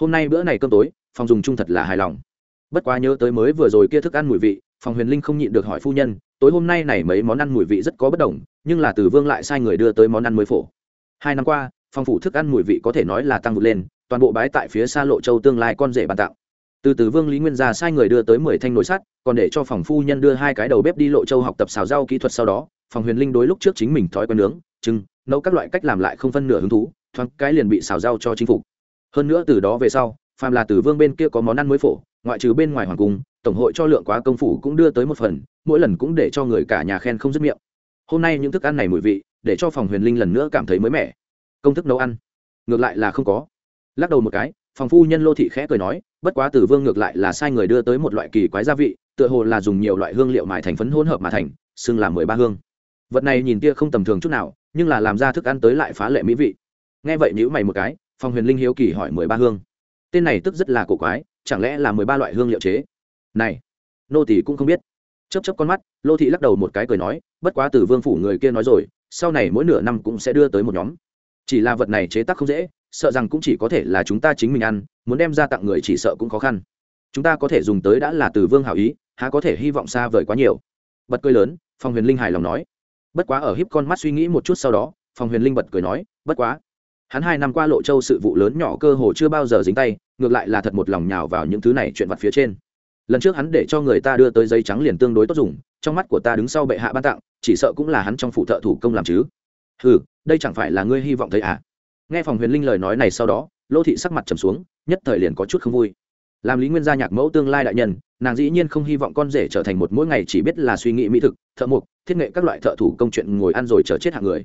Hôm nay bữa này cơm tối, phòng dùng chung thật là hài lòng bất quá nhớ tới mới vừa rồi kia thức ăn mùi vị, phòng huyền linh không nhịn được hỏi phu nhân, tối hôm nay này mấy món ăn mùi vị rất có bất đồng, nhưng là từ vương lại sai người đưa tới món ăn mới phổ. Hai năm qua, phòng phủ thức ăn mùi vị có thể nói là tăng vượt lên, toàn bộ bái tại phía xa lộ châu tương lai con rể bàn tạo từ từ vương, lý nguyên gia sai người đưa tới mười thanh nồi sắt, còn để cho phòng phu nhân đưa hai cái đầu bếp đi lộ châu học tập xào rau kỹ thuật sau đó, phòng huyền linh đối lúc trước chính mình thói quen nướng trưng nấu các loại cách làm lại không phân nửa hứng thú, thoáng cái liền bị xào rau cho chính phủ hơn nữa từ đó về sau, phàm là từ vương bên kia có món ăn mới phổ ngoại trừ bên ngoài hoàng cung, tổng hội cho lượng quá công phủ cũng đưa tới một phần, mỗi lần cũng để cho người cả nhà khen không dứt miệng. Hôm nay những thức ăn này mùi vị, để cho phòng huyền linh lần nữa cảm thấy mới mẻ. Công thức nấu ăn. Ngược lại là không có. Lắc đầu một cái, phòng phu nhân lô thị khẽ cười nói, bất quá từ vương ngược lại là sai người đưa tới một loại kỳ quái gia vị, tựa hồ là dùng nhiều loại hương liệu mài thành phấn hỗn hợp mà thành, xưng là mười ba hương. Vật này nhìn tia không tầm thường chút nào, nhưng là làm ra thức ăn tới lại phá lệ mỹ vị. Nghe vậy nhữ mày một cái, phòng huyền linh hiếu kỳ hỏi mười ba hương. Tên này tức rất là cổ quái chẳng lẽ là mười ba loại hương liệu chế? Này, nô tỷ cũng không biết. Chấp chấp con mắt, lô thị lắc đầu một cái cười nói, bất quá từ vương phủ người kia nói rồi, sau này mỗi nửa năm cũng sẽ đưa tới một nhóm. Chỉ là vật này chế tác không dễ, sợ rằng cũng chỉ có thể là chúng ta chính mình ăn, muốn đem ra tặng người chỉ sợ cũng khó khăn. Chúng ta có thể dùng tới đã là từ vương hảo ý, há có thể hy vọng xa vời quá nhiều. Bật cười lớn phòng huyền linh hài lòng nói. Bất quá ở híp con mắt suy nghĩ một chút sau đó phòng huyền linh bật cười nói, bất quá. Hắn hai năm qua lộ châu sự vụ lớn nhỏ cơ hồ chưa bao giờ dính tay ngược lại là thật một lòng nhào vào những thứ này chuyện vặt phía trên. Lần trước hắn để cho người ta đưa tới giấy trắng liền tương đối tốt dùng, trong mắt của ta đứng sau bệ hạ ban tặng, chỉ sợ cũng là hắn trong phụ thợ thủ công làm chứ. Ừ đây chẳng phải là ngươi hy vọng thấy à? Nghe phòng huyền linh lời nói này sau đó, lô thị sắc mặt trầm xuống, nhất thời liền có chút không vui. Làm lý nguyên gia nhạc mẫu tương lai đại nhân, nàng dĩ nhiên không hy vọng con rể trở thành một mỗi ngày chỉ biết là suy nghĩ mỹ thực, thợ mộc, thiết nghệ các loại thợ thủ công chuyện ngồi ăn rồi chờ chết hạng người.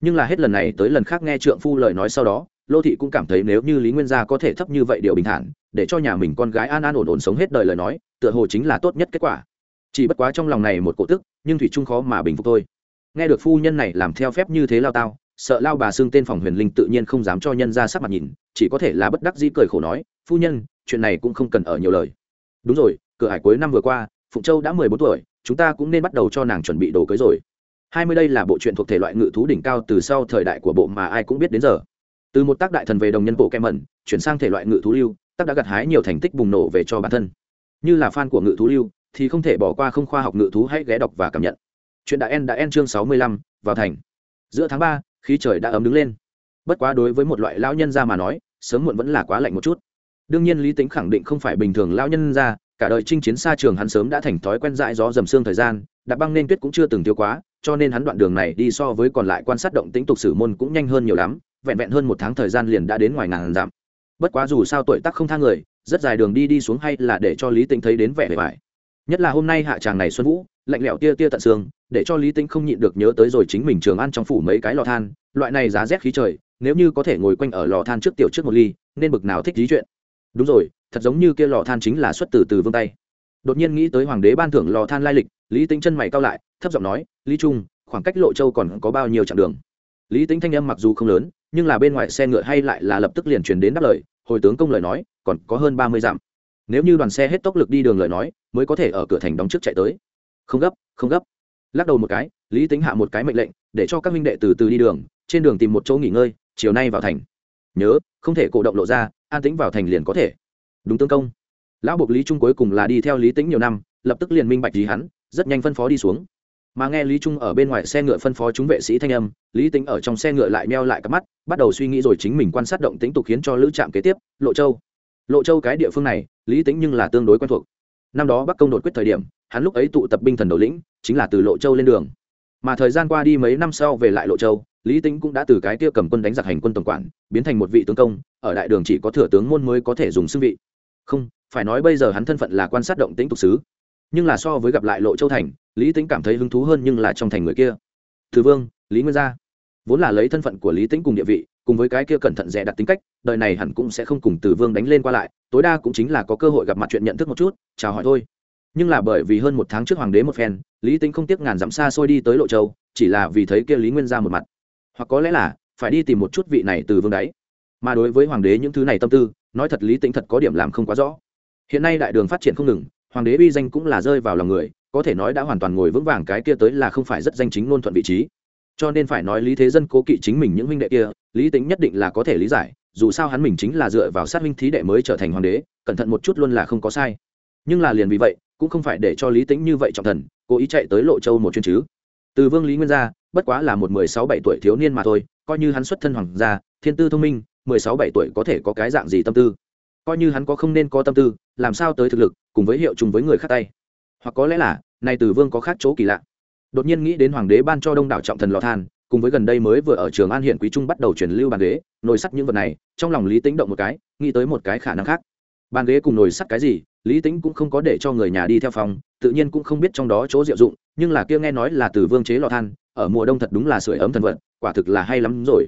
Nhưng là hết lần này tới lần khác nghe trượng phu lời nói sau đó lô thị cũng cảm thấy nếu như lý nguyên gia có thể thấp như vậy điều bình thản, để cho nhà mình con gái an an ổn ổn sống hết đời lời nói, tựa hồ chính là tốt nhất kết quả. Chỉ bất quá trong lòng này một cổ tức, nhưng thủy trung khó mà bình phục thôi. Nghe được phu nhân này làm theo phép như thế lao tao, sợ lao bà xưng tên phòng huyền linh tự nhiên không dám cho nhân ra sắc mặt nhìn, chỉ có thể là bất đắc dĩ cười khổ nói, phu nhân, chuyện này cũng không cần ở nhiều lời. Đúng rồi, cửa hải cuối năm vừa qua, phụng châu đã mười bốn tuổi, chúng ta cũng nên bắt đầu cho nàng chuẩn bị đồ cưới rồi. Hai mươi đây là bộ truyện thuộc thể loại ngự thú đỉnh cao từ sau thời đại của bộ mà ai cũng biết đến giờ từ một tác đại thần về đồng nhân bộ kem mẩn, chuyển sang thể loại ngự thú lưu, tác đã gặt hái nhiều thành tích bùng nổ về cho bản thân. Như là fan của ngự thú lưu, thì không thể bỏ qua không khoa học ngự thú hãy ghé đọc và cảm nhận. Chuyện đã en đã en chương sáu mươi lăm, vào thành. Giữa tháng ba, khí trời đã ấm đứng lên. Bất quá đối với một loại lão nhân ra mà nói, sớm muộn vẫn là quá lạnh một chút. Đương nhiên lý tính khẳng định không phải bình thường lão nhân ra cả đời chinh chiến xa trường hắn sớm đã thành thói quen dại gió dầm xương thời gian, đạp băng nên tuyết cũng chưa từng thiếu quá, cho nên hắn đoạn đường này đi so với còn lại quan sát động tĩnh tục sử môn cũng nhanh hơn nhiều lắm vẹn vẹn hơn một tháng thời gian liền đã đến ngoài ngàn dặm. Bất quá dù sao tuổi tác không thang người, rất dài đường đi đi xuống hay là để cho lý tính thấy đến vẻ bề bài nhất là hôm nay hạ tràng này xuân vũ, lạnh lẽo tia tia tận xương, để cho lý tính không nhịn được nhớ tới rồi chính mình trường ăn trong phủ mấy cái lò than, loại này giá rét khí trời, nếu như có thể ngồi quanh ở lò than trước tiểu trước một ly, nên bực nào thích lý chuyện. Đúng rồi, thật giống như kia lò than chính là xuất từ từ vương tay. Đột nhiên nghĩ tới hoàng đế ban thưởng lò than lai lịch, lý tính chân mày cao lại, thấp giọng nói, lý trung, khoảng cách lộ châu còn có bao nhiêu chặng đường? Lý tính thanh âm mặc dù không lớn nhưng là bên ngoài xe ngựa hay lại là lập tức liền truyền đến đáp lời, hồi tướng công lời nói, còn có hơn ba mươi dặm. Nếu như đoàn xe hết tốc lực đi đường lời nói, mới có thể ở cửa thành đóng trước chạy tới. Không gấp không gấp. Lắc đầu một cái, lý tính hạ một cái mệnh lệnh, để cho các minh đệ từ từ đi đường, trên đường tìm một chỗ nghỉ ngơi, chiều nay vào thành. Nhớ, không thể cổ động lộ ra, an tĩnh vào thành liền có thể. Đúng tương công. Lão buộc lý trung cuối cùng là đi theo lý tính nhiều năm, lập tức liền minh bạch ý hắn, rất nhanh phân phó đi xuống mà nghe lý trung ở bên ngoài xe ngựa phân phó chúng vệ sĩ thanh âm, lý tính ở trong xe ngựa lại meo lại cặp mắt, bắt đầu suy nghĩ rồi chính mình quan sát động tính tục khiến cho lữ trạm kế tiếp, lộ châu. Lộ châu cái địa phương này, lý tính nhưng là tương đối quen thuộc. Năm đó bắc công đột quyết thời điểm, hắn lúc ấy tụ tập binh thần đầu lĩnh, chính là từ lộ châu lên đường. Mà thời gian qua đi mấy năm sau về lại lộ châu, lý tính cũng đã từ cái kia cầm quân đánh giặc hành quân tổng quản, biến thành một vị tướng công, ở đại đường chỉ có thừa tướng môn mới có thể dùng xưng vị. Không, phải nói bây giờ hắn thân phận là quan sát động tính tục sứ nhưng là so với gặp lại lộ châu thành, lý tính cảm thấy hứng thú hơn nhưng là trong thành người kia. Thứ vương, lý nguyên gia. Vốn là lấy thân phận của lý tính cùng địa vị, cùng với cái kia cẩn thận dè đặt tính cách, đời này hẳn cũng sẽ không cùng từ vương đánh lên qua lại, tối đa cũng chính là có cơ hội gặp mặt chuyện nhận thức một chút, chào hỏi thôi. Nhưng là bởi vì hơn một tháng trước hoàng đế một phen, lý tính không tiếc ngàn dặm xa xôi đi tới lộ châu, chỉ là vì thấy kia lý nguyên ra một mặt. Hoặc có lẽ là, phải đi tìm một chút vị này từ vương đáy mà đối với hoàng đế những thứ này tâm tư, nói thật lý tính thật có điểm làm không quá rõ. Hiện nay đại đường phát triển không ngừng hoàng đế uy danh cũng là rơi vào lòng người, có thể nói đã hoàn toàn ngồi vững vàng cái kia tới là không phải rất danh chính ngôn thuận vị trí. Cho nên phải nói lý thế dân cố kỵ chính mình những huynh đệ kia, lý tính nhất định là có thể lý giải, dù sao hắn mình chính là dựa vào sát huynh thí đệ mới trở thành hoàng đế, cẩn thận một chút luôn là không có sai. Nhưng là liền vì vậy, cũng không phải để cho lý tính như vậy trọng thần, cố ý chạy tới lộ châu một chuyến chứ. Từ vương lý nguyên gia bất quá là một mười sáu bảy tuổi thiếu niên mà thôi, coi như hắn xuất thân hoàng gia, thiên tư thông minh, mười sáu bảy tuổi có thể có cái dạng gì tâm tư coi như hắn có không nên có tâm tư, làm sao tới thực lực, cùng với hiệu chung với người khác tay. Hoặc có lẽ là, nay tử vương có khác chỗ kỳ lạ. Đột nhiên nghĩ đến hoàng đế ban cho đông đảo trọng thần lò than, cùng với gần đây mới vừa ở trường an hiện quý trung bắt đầu truyền lưu bàn ghế, nồi sắt những vật này, trong lòng lý tính động một cái, nghĩ tới một cái khả năng khác. Bàn ghế cùng nồi sắt cái gì, lý tính cũng không có để cho người nhà đi theo phòng, tự nhiên cũng không biết trong đó chỗ diệu dụng, nhưng là kia nghe nói là từ vương chế lò than, ở mùa đông thật đúng là sưởi ấm thần vật, quả thực là hay lắm rồi.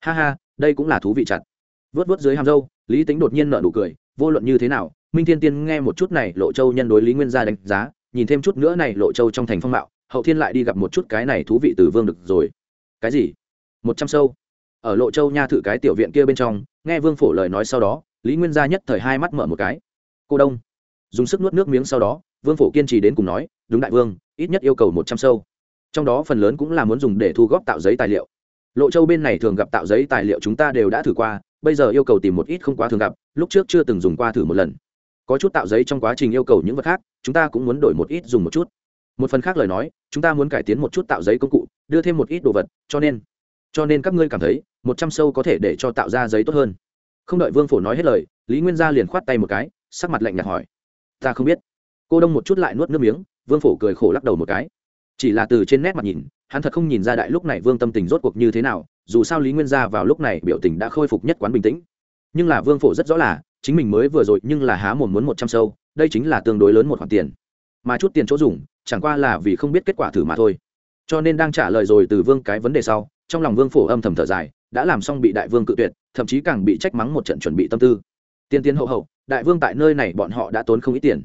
Ha ha, đây cũng là thú vị chặt vớt vớt dưới hàm dâu lý tính đột nhiên nợ nụ cười, vô luận như thế nào, minh thiên tiên nghe một chút này, lộ châu nhân đối lý nguyên gia đánh giá, nhìn thêm chút nữa này, lộ châu trong thành phong mạo, hậu thiên lại đi gặp một chút cái này thú vị từ vương được rồi. Cái gì? Một trăm sâu. Ở lộ châu nha thử cái tiểu viện kia bên trong, nghe vương phổ lời nói sau đó, lý nguyên gia nhất thời hai mắt mở một cái. Cô đông. Dùng sức nuốt nước miếng sau đó, vương phổ kiên trì đến cùng nói, đúng đại vương, ít nhất yêu cầu một trăm sâu. Trong đó phần lớn cũng là muốn dùng để thu góp tạo giấy tài liệu. Lộ châu bên này thường gặp tạo giấy tài liệu chúng ta đều đã thử qua bây giờ yêu cầu tìm một ít không quá thường gặp, lúc trước chưa từng dùng qua thử một lần. Có chút tạo giấy trong quá trình yêu cầu những vật khác, chúng ta cũng muốn đổi một ít dùng một chút. Một phần khác lời nói, chúng ta muốn cải tiến một chút tạo giấy công cụ, đưa thêm một ít đồ vật, cho nên cho nên các ngươi cảm thấy, một trăm sâu có thể để cho tạo ra giấy tốt hơn. Không đợi vương phổ nói hết lời, lý nguyên gia liền khoát tay một cái, sắc mặt lạnh nhạt hỏi. Ta không biết. Cô đông một chút lại nuốt nước miếng, vương phổ cười khổ lắc đầu một cái. Chỉ là từ trên nét mặt nhìn, hắn thật không nhìn ra đại lúc này vương tâm tình rốt cuộc như thế nào dù sao lý nguyên gia vào lúc này biểu tình đã khôi phục nhất quán bình tĩnh. Nhưng là vương phổ rất rõ là, chính mình mới vừa rồi nhưng là há mồm muốn một trăm sâu, đây chính là tương đối lớn một khoản tiền. Mà chút tiền chỗ dùng, chẳng qua là vì không biết kết quả thử mà thôi. Cho nên đang trả lời rồi từ vương cái vấn đề sau, trong lòng vương phổ âm thầm thở dài, đã làm xong bị đại vương cự tuyệt, thậm chí càng bị trách mắng một trận chuẩn bị tâm tư. Tiên tiến hậu hậu, đại vương tại nơi này bọn họ đã tốn không ít tiền.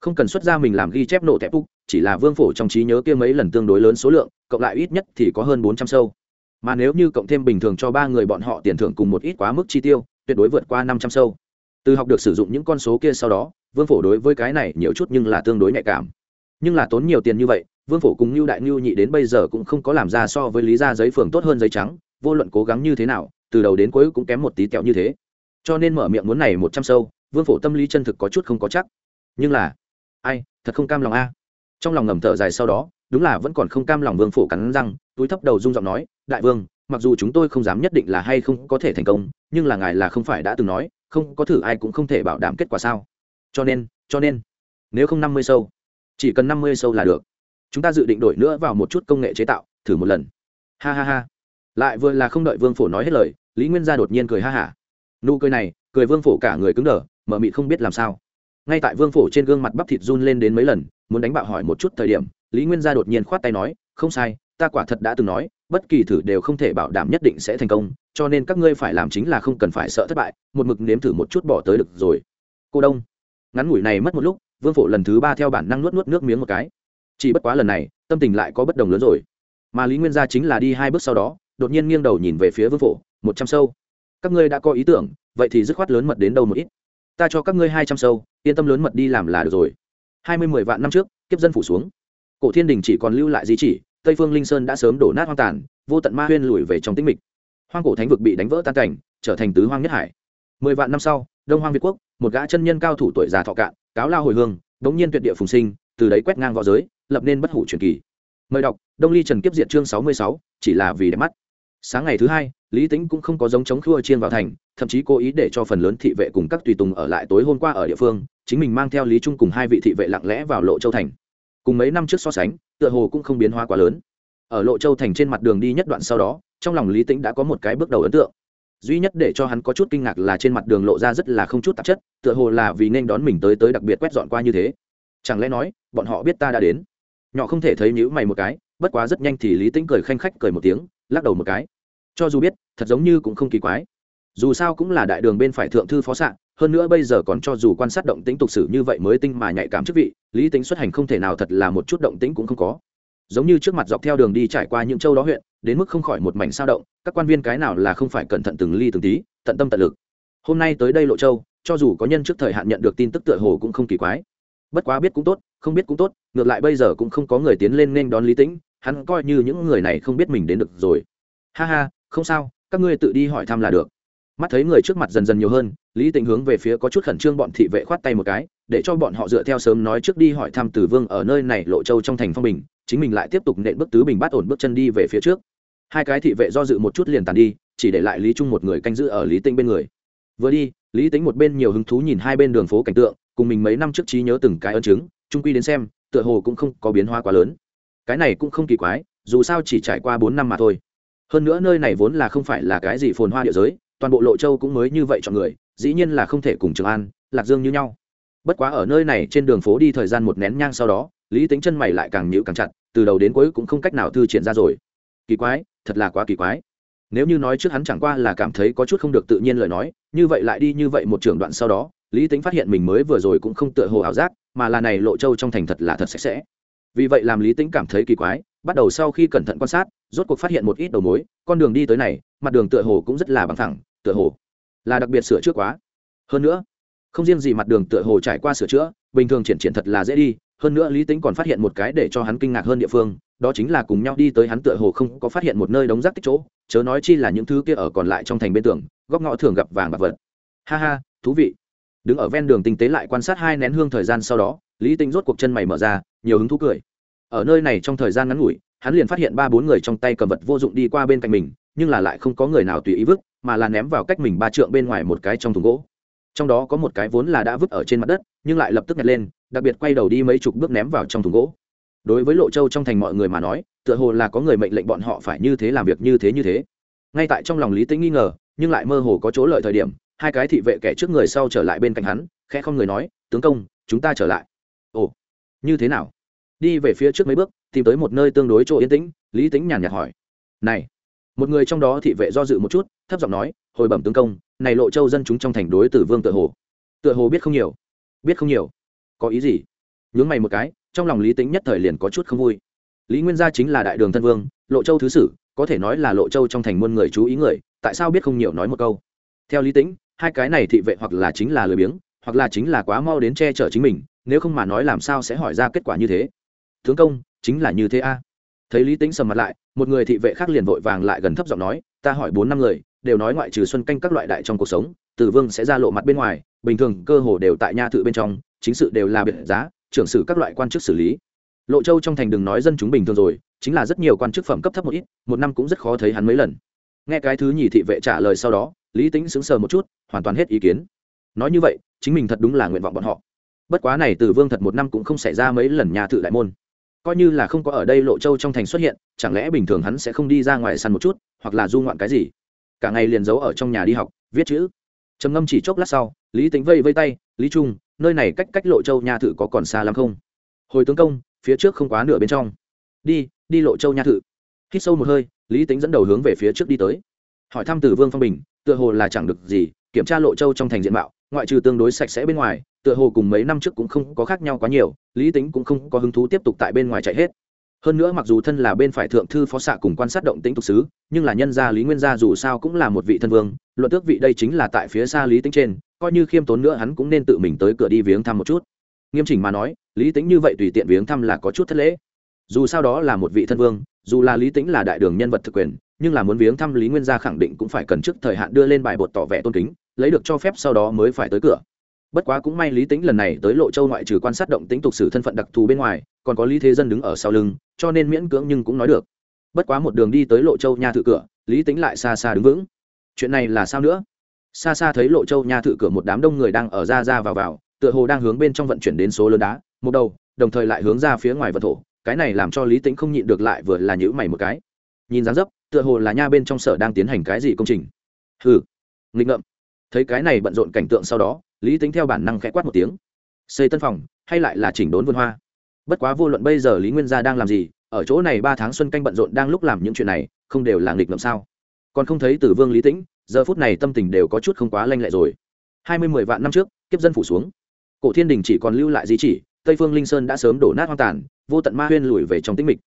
Không cần xuất ra mình làm ghi chép nổ thép úc, chỉ là vương phổ trong trí nhớ kia mấy lần tương đối lớn số lượng, cộng lại ít nhất thì có hơn bốn trăm sâu mà nếu như cộng thêm bình thường cho ba người bọn họ tiền thưởng cùng một ít quá mức chi tiêu, tuyệt đối vượt qua năm trăm sâu. Từ học được sử dụng những con số kia sau đó, vương phổ đối với cái này nhiều chút nhưng là tương đối nhạy cảm. Nhưng là tốn nhiều tiền như vậy, vương phổ cùng như đại ngưu nhị đến bây giờ cũng không có làm ra so với lý ra giấy phường tốt hơn giấy trắng, vô luận cố gắng như thế nào, từ đầu đến cuối cũng kém một tí kẹo như thế. Cho nên mở miệng muốn này một trăm sâu, vương phổ tâm lý chân thực có chút không có chắc. Nhưng là, ai, thật không cam lòng a. Trong lòng ngầm thở dài sau đó, đúng là vẫn còn không cam lòng vương phổ cắn răng, túi thấp đầu rung giọng nói đại vương, mặc dù chúng tôi không dám nhất định là hay không có thể thành công, nhưng là ngài là không phải đã từng nói, không có thử ai cũng không thể bảo đảm kết quả sao. Cho nên cho nên, nếu không năm mươi sâu, chỉ cần năm mươi sâu là được. Chúng ta dự định đổi nữa vào một chút công nghệ chế tạo, thử một lần. Ha ha ha. Lại vừa là không đợi vương phổ nói hết lời, lý nguyên gia đột nhiên cười ha hả. Nụ cười này, cười vương phổ cả người cứng đờ, mở mịt không biết làm sao. Ngay tại vương phổ trên gương mặt bắp thịt run lên đến mấy lần, muốn đánh bạo hỏi một chút thời điểm, lý nguyên gia đột nhiên khoát tay nói, không sai ta quả thật đã từng nói, bất kỳ thử đều không thể bảo đảm nhất định sẽ thành công, cho nên các ngươi phải làm chính là không cần phải sợ thất bại, một mực nếm thử một chút bỏ tới được rồi. Cô đông, ngắn ngủi này mất một lúc, vương phổ lần thứ ba theo bản năng nuốt nuốt nước miếng một cái. Chỉ bất quá lần này, tâm tình lại có bất đồng lớn rồi. Mà lý nguyên gia chính là đi hai bước sau đó, đột nhiên nghiêng đầu nhìn về phía vương phổ, một trăm sâu. Các ngươi đã có ý tưởng, vậy thì dứt khoát lớn mật đến đâu một ít. Ta cho các ngươi hai trăm sâu, yên tâm lớn mật đi làm là được rồi. Hai mươi mười vạn năm trước, kiếp dân phủ xuống. Cổ thiên đình chỉ còn lưu lại di chỉ tây phương linh sơn đã sớm đổ nát hoang tàn, vô tận ma huyên lùi về trong tĩnh mịch. Hoang cổ thánh vực bị đánh vỡ tan cảnh, trở thành tứ hoang nhất hải. Mười vạn năm sau, đông hoang việt quốc, một gã chân nhân cao thủ tuổi già thọ cạn, cáo lao hồi hương, đống nhiên tuyệt địa phùng sinh, từ đấy quét ngang v õ giới, lập nên bất hủ truyền kỳ. Mời đọc, đông ly trần kiếp Diện chương sáu mươi sáu, chỉ là vì đẹp mắt. Sáng ngày thứ hai, lý tính cũng không có giống chống khua chiên vào thành, thậm chí cố ý để cho phần lớn thị vệ cùng các tùy tùng ở lại tối hôm qua ở địa phương, chính mình mang theo lý trung cùng hai vị thị vệ lặng lẽ vào lộ châu thành cùng mấy năm trước so sánh, tựa hồ cũng không biến hóa quá lớn. Ở lộ châu thành trên mặt đường đi nhất đoạn sau đó, trong lòng lý tĩnh đã có một cái bước đầu ấn tượng. Duy nhất để cho hắn có chút kinh ngạc là trên mặt đường lộ ra rất là không chút tạp chất, tựa hồ là vì nên đón mình tới tới đặc biệt quét dọn qua như thế. Chẳng lẽ nói, bọn họ biết ta đã đến? Nhỏ không thể thấy nhữ mày một cái, bất quá rất nhanh thì lý tĩnh cười khanh khách cười một tiếng, lắc đầu một cái. Cho dù biết, thật giống như cũng không kỳ quái. Dù sao cũng là đại đường bên phải thượng thư phó s hơn nữa bây giờ còn cho dù quan sát động tính tục sử như vậy mới tinh mà nhạy cảm chức vị, lý tính xuất hành không thể nào thật là một chút động tính cũng không có. Giống như trước mặt dọc theo đường đi trải qua những châu đó huyện, đến mức không khỏi một mảnh sao động, các quan viên cái nào là không phải cẩn thận từng ly từng tí, tận tâm tận lực. Hôm nay tới đây lộ châu, cho dù có nhân trước thời hạn nhận được tin tức tựa hồ cũng không kỳ quái. Bất quá biết cũng tốt, không biết cũng tốt, ngược lại bây giờ cũng không có người tiến lên nên đón lý tĩnh, hắn coi như những người này không biết mình đến được rồi. Ha ha, không sao, các ngươi tự đi hỏi thăm là được. Mắt thấy người trước mặt dần dần nhiều hơn lý tĩnh hướng về phía có chút khẩn trương bọn thị vệ khoát tay một cái, để cho bọn họ dựa theo sớm nói trước đi hỏi thăm tử vương ở nơi này lộ châu trong thành phong bình, chính mình lại tiếp tục nện bước tứ bình bát ổn bước chân đi về phía trước. Hai cái thị vệ do dự một chút liền tàn đi, chỉ để lại lý trung một người canh giữ ở lý tĩnh bên người. Vừa đi, lý tính một bên nhiều hứng thú nhìn hai bên đường phố cảnh tượng, cùng mình mấy năm trước trí nhớ từng cái ân chứng trung quy đến xem, tựa hồ cũng không có biến hóa quá lớn. Cái này cũng không kỳ quái, dù sao chỉ trải qua bốn năm mà thôi. Hơn nữa nơi này vốn là không phải là cái gì phồn hoa địa giới, toàn bộ lộ châu cũng mới như vậy chọn người dĩ nhiên là không thể cùng trường an, lạc dương như nhau. Bất quá ở nơi này trên đường phố đi thời gian một nén nhang sau đó, lý tính chân mày lại càng nhịu càng chặt, từ đầu đến cuối cũng không cách nào thư triển ra rồi. Kỳ quái, thật là quá kỳ quái. Nếu như nói trước hắn chẳng qua là cảm thấy có chút không được tự nhiên lời nói, như vậy lại đi như vậy một trường đoạn sau đó, lý tính phát hiện mình mới vừa rồi cũng không tựa hồ ảo giác, mà là này lộ châu trong thành thật là thật sạch sẽ. Vì vậy làm lý tính cảm thấy kỳ quái, bắt đầu sau khi cẩn thận quan sát, rốt cuộc phát hiện một ít đầu mối, con đường đi tới này, mặt đường tựa hồ cũng rất là bằng thẳng tựa hồ là đặc biệt sửa chữa quá. Hơn nữa, không riêng gì mặt đường tựa hồ trải qua sửa chữa, bình thường triển triển thật là dễ đi, hơn nữa lý tính còn phát hiện một cái để cho hắn kinh ngạc hơn địa phương, đó chính là cùng nhau đi tới hắn tựa hồ không có phát hiện một nơi đống rác tích chỗ, chớ nói chi là những thứ kia ở còn lại trong thành bên tường, góc ngõ thường gặp vàng bạc vật. Ha ha, thú vị. Đứng ở ven đường tinh tế lại quan sát hai nén hương thời gian sau đó, lý tính rốt cuộc chân mày mở ra, nhiều hứng thú cười. Ở nơi này trong thời gian ngắn ngủi, hắn liền phát hiện ba bốn người trong tay cầm vật vô dụng đi qua bên cạnh mình, nhưng là lại không có người nào tùy ý vứt mà là ném vào cách mình ba trượng bên ngoài một cái trong thùng gỗ. Trong đó có một cái vốn là đã vứt ở trên mặt đất, nhưng lại lập tức nhặt lên, đặc biệt quay đầu đi mấy chục bước ném vào trong thùng gỗ. Đối với lộ châu trong thành mọi người mà nói, tựa hồ là có người mệnh lệnh bọn họ phải như thế làm việc như thế như thế. Ngay tại trong lòng lý tĩnh nghi ngờ, nhưng lại mơ hồ có chỗ lợi thời điểm, hai cái thị vệ kẻ trước người sau trở lại bên cạnh hắn, khẽ không người nói, tướng công, chúng ta trở lại. Ồ, như thế nào? Đi về phía trước mấy bước, tìm tới một nơi tương đối chỗ yên tĩnh, lý tĩnh nhàn nhạt hỏi, này một người trong đó thị vệ do dự một chút, thấp giọng nói, hồi bẩm tướng công, này lộ châu dân chúng trong thành đối tử vương tựa hồ. Tựa hồ biết không nhiều. Biết không nhiều. Có ý gì? Nhướng mày một cái, trong lòng lý tính nhất thời liền có chút không vui. Lý nguyên gia chính là đại đường thân vương, lộ châu thứ sử, có thể nói là lộ châu trong thành muôn người chú ý người, tại sao biết không nhiều nói một câu? Theo lý tính hai cái này thị vệ hoặc là chính là lười biếng, hoặc là chính là quá mau đến che chở chính mình, nếu không mà nói làm sao sẽ hỏi ra kết quả như thế? Tướng công, chính là như thế a thấy lý tính sầm mặt lại, một người thị vệ khác liền vội vàng lại gần thấp giọng nói, ta hỏi bốn năm người, đều nói ngoại trừ xuân canh các loại đại trong cuộc sống, tử vương sẽ ra lộ mặt bên ngoài, bình thường cơ hồ đều tại nha thự bên trong, chính sự đều là biệt giá, trưởng sử các loại quan chức xử lý. Lộ châu trong thành đừng nói dân chúng bình thường rồi, chính là rất nhiều quan chức phẩm cấp thấp một ít, một năm cũng rất khó thấy hắn mấy lần. Nghe cái thứ nhì thị vệ trả lời sau đó, lý tính sững sờ một chút, hoàn toàn hết ý kiến. Nói như vậy, chính mình thật đúng là nguyện vọng bọn họ. Bất quá này từ vương thật một năm cũng không xảy ra mấy lần nhà thự đại môn coi như là không có ở đây lộ châu trong thành xuất hiện, chẳng lẽ bình thường hắn sẽ không đi ra ngoài săn một chút, hoặc là du ngoạn cái gì? Cả ngày liền giấu ở trong nhà đi học, viết chữ. Trầm ngâm chỉ chốc lát sau, lý tính vây vây tay, lý trung, nơi này cách cách lộ châu nhà thự có còn xa lắm không? Hồi tướng công, phía trước không quá nửa bên trong. Đi đi lộ châu nha thự. Hít sâu một hơi, lý tính dẫn đầu hướng về phía trước đi tới. Hỏi thăm từ vương phong bình, tựa hồ là chẳng được gì, kiểm tra lộ châu trong thành diện mạo, ngoại trừ tương đối sạch sẽ bên ngoài tựa hồ cùng mấy năm trước cũng không có khác nhau quá nhiều, lý tính cũng không có hứng thú tiếp tục tại bên ngoài chạy hết. Hơn nữa mặc dù thân là bên phải thượng thư phó xạ cùng quan sát động tĩnh tục sứ, nhưng là nhân gia lý nguyên gia dù sao cũng là một vị thân vương, luận tước vị đây chính là tại phía xa lý tính trên, coi như khiêm tốn nữa hắn cũng nên tự mình tới cửa đi viếng thăm một chút. Nghiêm chỉnh mà nói, lý tính như vậy tùy tiện viếng thăm là có chút thất lễ. Dù sao đó là một vị thân vương, dù là lý tính là đại đường nhân vật thực quyền, nhưng là muốn viếng thăm lý nguyên gia khẳng định cũng phải cần trước thời hạn đưa lên bài bột tỏ vẻ tôn kính, lấy được cho phép sau đó mới phải tới cửa bất quá cũng may lý tính lần này tới lộ châu ngoại trừ quan sát động tính tục sử thân phận đặc thù bên ngoài, còn có lý thế dân đứng ở sau lưng, cho nên miễn cưỡng nhưng cũng nói được. Bất quá một đường đi tới lộ châu nha thự cửa, lý tính lại xa xa đứng vững. Chuyện này là sao nữa? Xa xa thấy lộ châu nha thự cửa một đám đông người đang ở ra ra vào vào, tựa hồ đang hướng bên trong vận chuyển đến số lớn đá, một đầu, đồng thời lại hướng ra phía ngoài vật thổ. Cái này làm cho lý tính không nhịn được lại vừa là nhữ mày một cái. Nhìn dáng dấp, tựa hồ là nha bên trong sở đang tiến hành cái gì công trình. Hừ, nghịch ngợm thấy cái này bận rộn cảnh tượng sau đó, lý tính theo bản năng khẽ quát một tiếng. Xây tân phòng, hay lại là chỉnh đốn vườn hoa? Bất quá vô luận bây giờ lý nguyên gia đang làm gì, ở chỗ này ba tháng xuân canh bận rộn đang lúc làm những chuyện này, không đều là nghịch ngợm sao? Còn không thấy tử vương lý tĩnh, giờ phút này tâm tình đều có chút không quá lanh lẹ rồi. Hai mươi mười vạn năm trước, kiếp dân phủ xuống. Cổ thiên đình chỉ còn lưu lại di chỉ, tây phương linh sơn đã sớm đổ nát hoang tàn, vô tận ma huyên lùi về trong tĩnh mịch.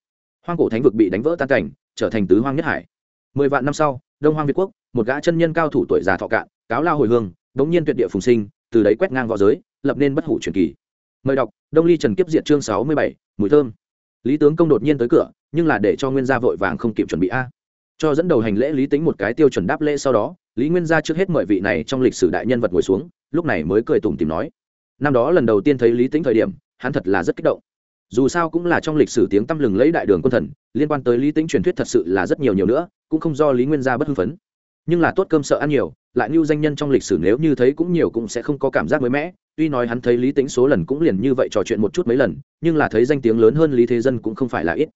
Hoang cổ thánh vực bị đánh vỡ tan cảnh, trở thành tứ hoang nhất hải. Mười vạn năm sau, đông hoang việt quốc, một gã chân nhân cao thủ tuổi già thọ cạn cáo lao hồi hương đống nhiên tuyệt địa phùng sinh, từ đấy quét ngang v õ giới, lập nên bất hủ truyền kỳ. Mời đọc, đông ly trần kiếp diện chương sáu mươi bảy, mùi thơm. Lý tướng công đột nhiên tới cửa, nhưng là để cho nguyên gia vội vàng không kịp chuẩn bị a. Cho dẫn đầu hành lễ lý tính một cái tiêu chuẩn đáp lễ sau đó, lý nguyên gia trước hết mời vị này trong lịch sử đại nhân vật ngồi xuống, lúc này mới cười tủm tìm nói. Năm đó lần đầu tiên thấy lý tính thời điểm, hắn thật là rất kích động. Dù sao cũng là trong lịch sử tiếng tăm lừng lấy đại đường quân thần, liên quan tới lý tính truyền thuyết thật sự là rất nhiều nhiều nữa, cũng không do lý nguyên gia bất hưng phấn nhưng là tốt cơm sợ ăn nhiều, lại như danh nhân trong lịch sử nếu như thấy cũng nhiều cũng sẽ không có cảm giác mới mẻ. Tuy nói hắn thấy lý tính số lần cũng liền như vậy trò chuyện một chút mấy lần, nhưng là thấy danh tiếng lớn hơn lý thế dân cũng không phải là ít.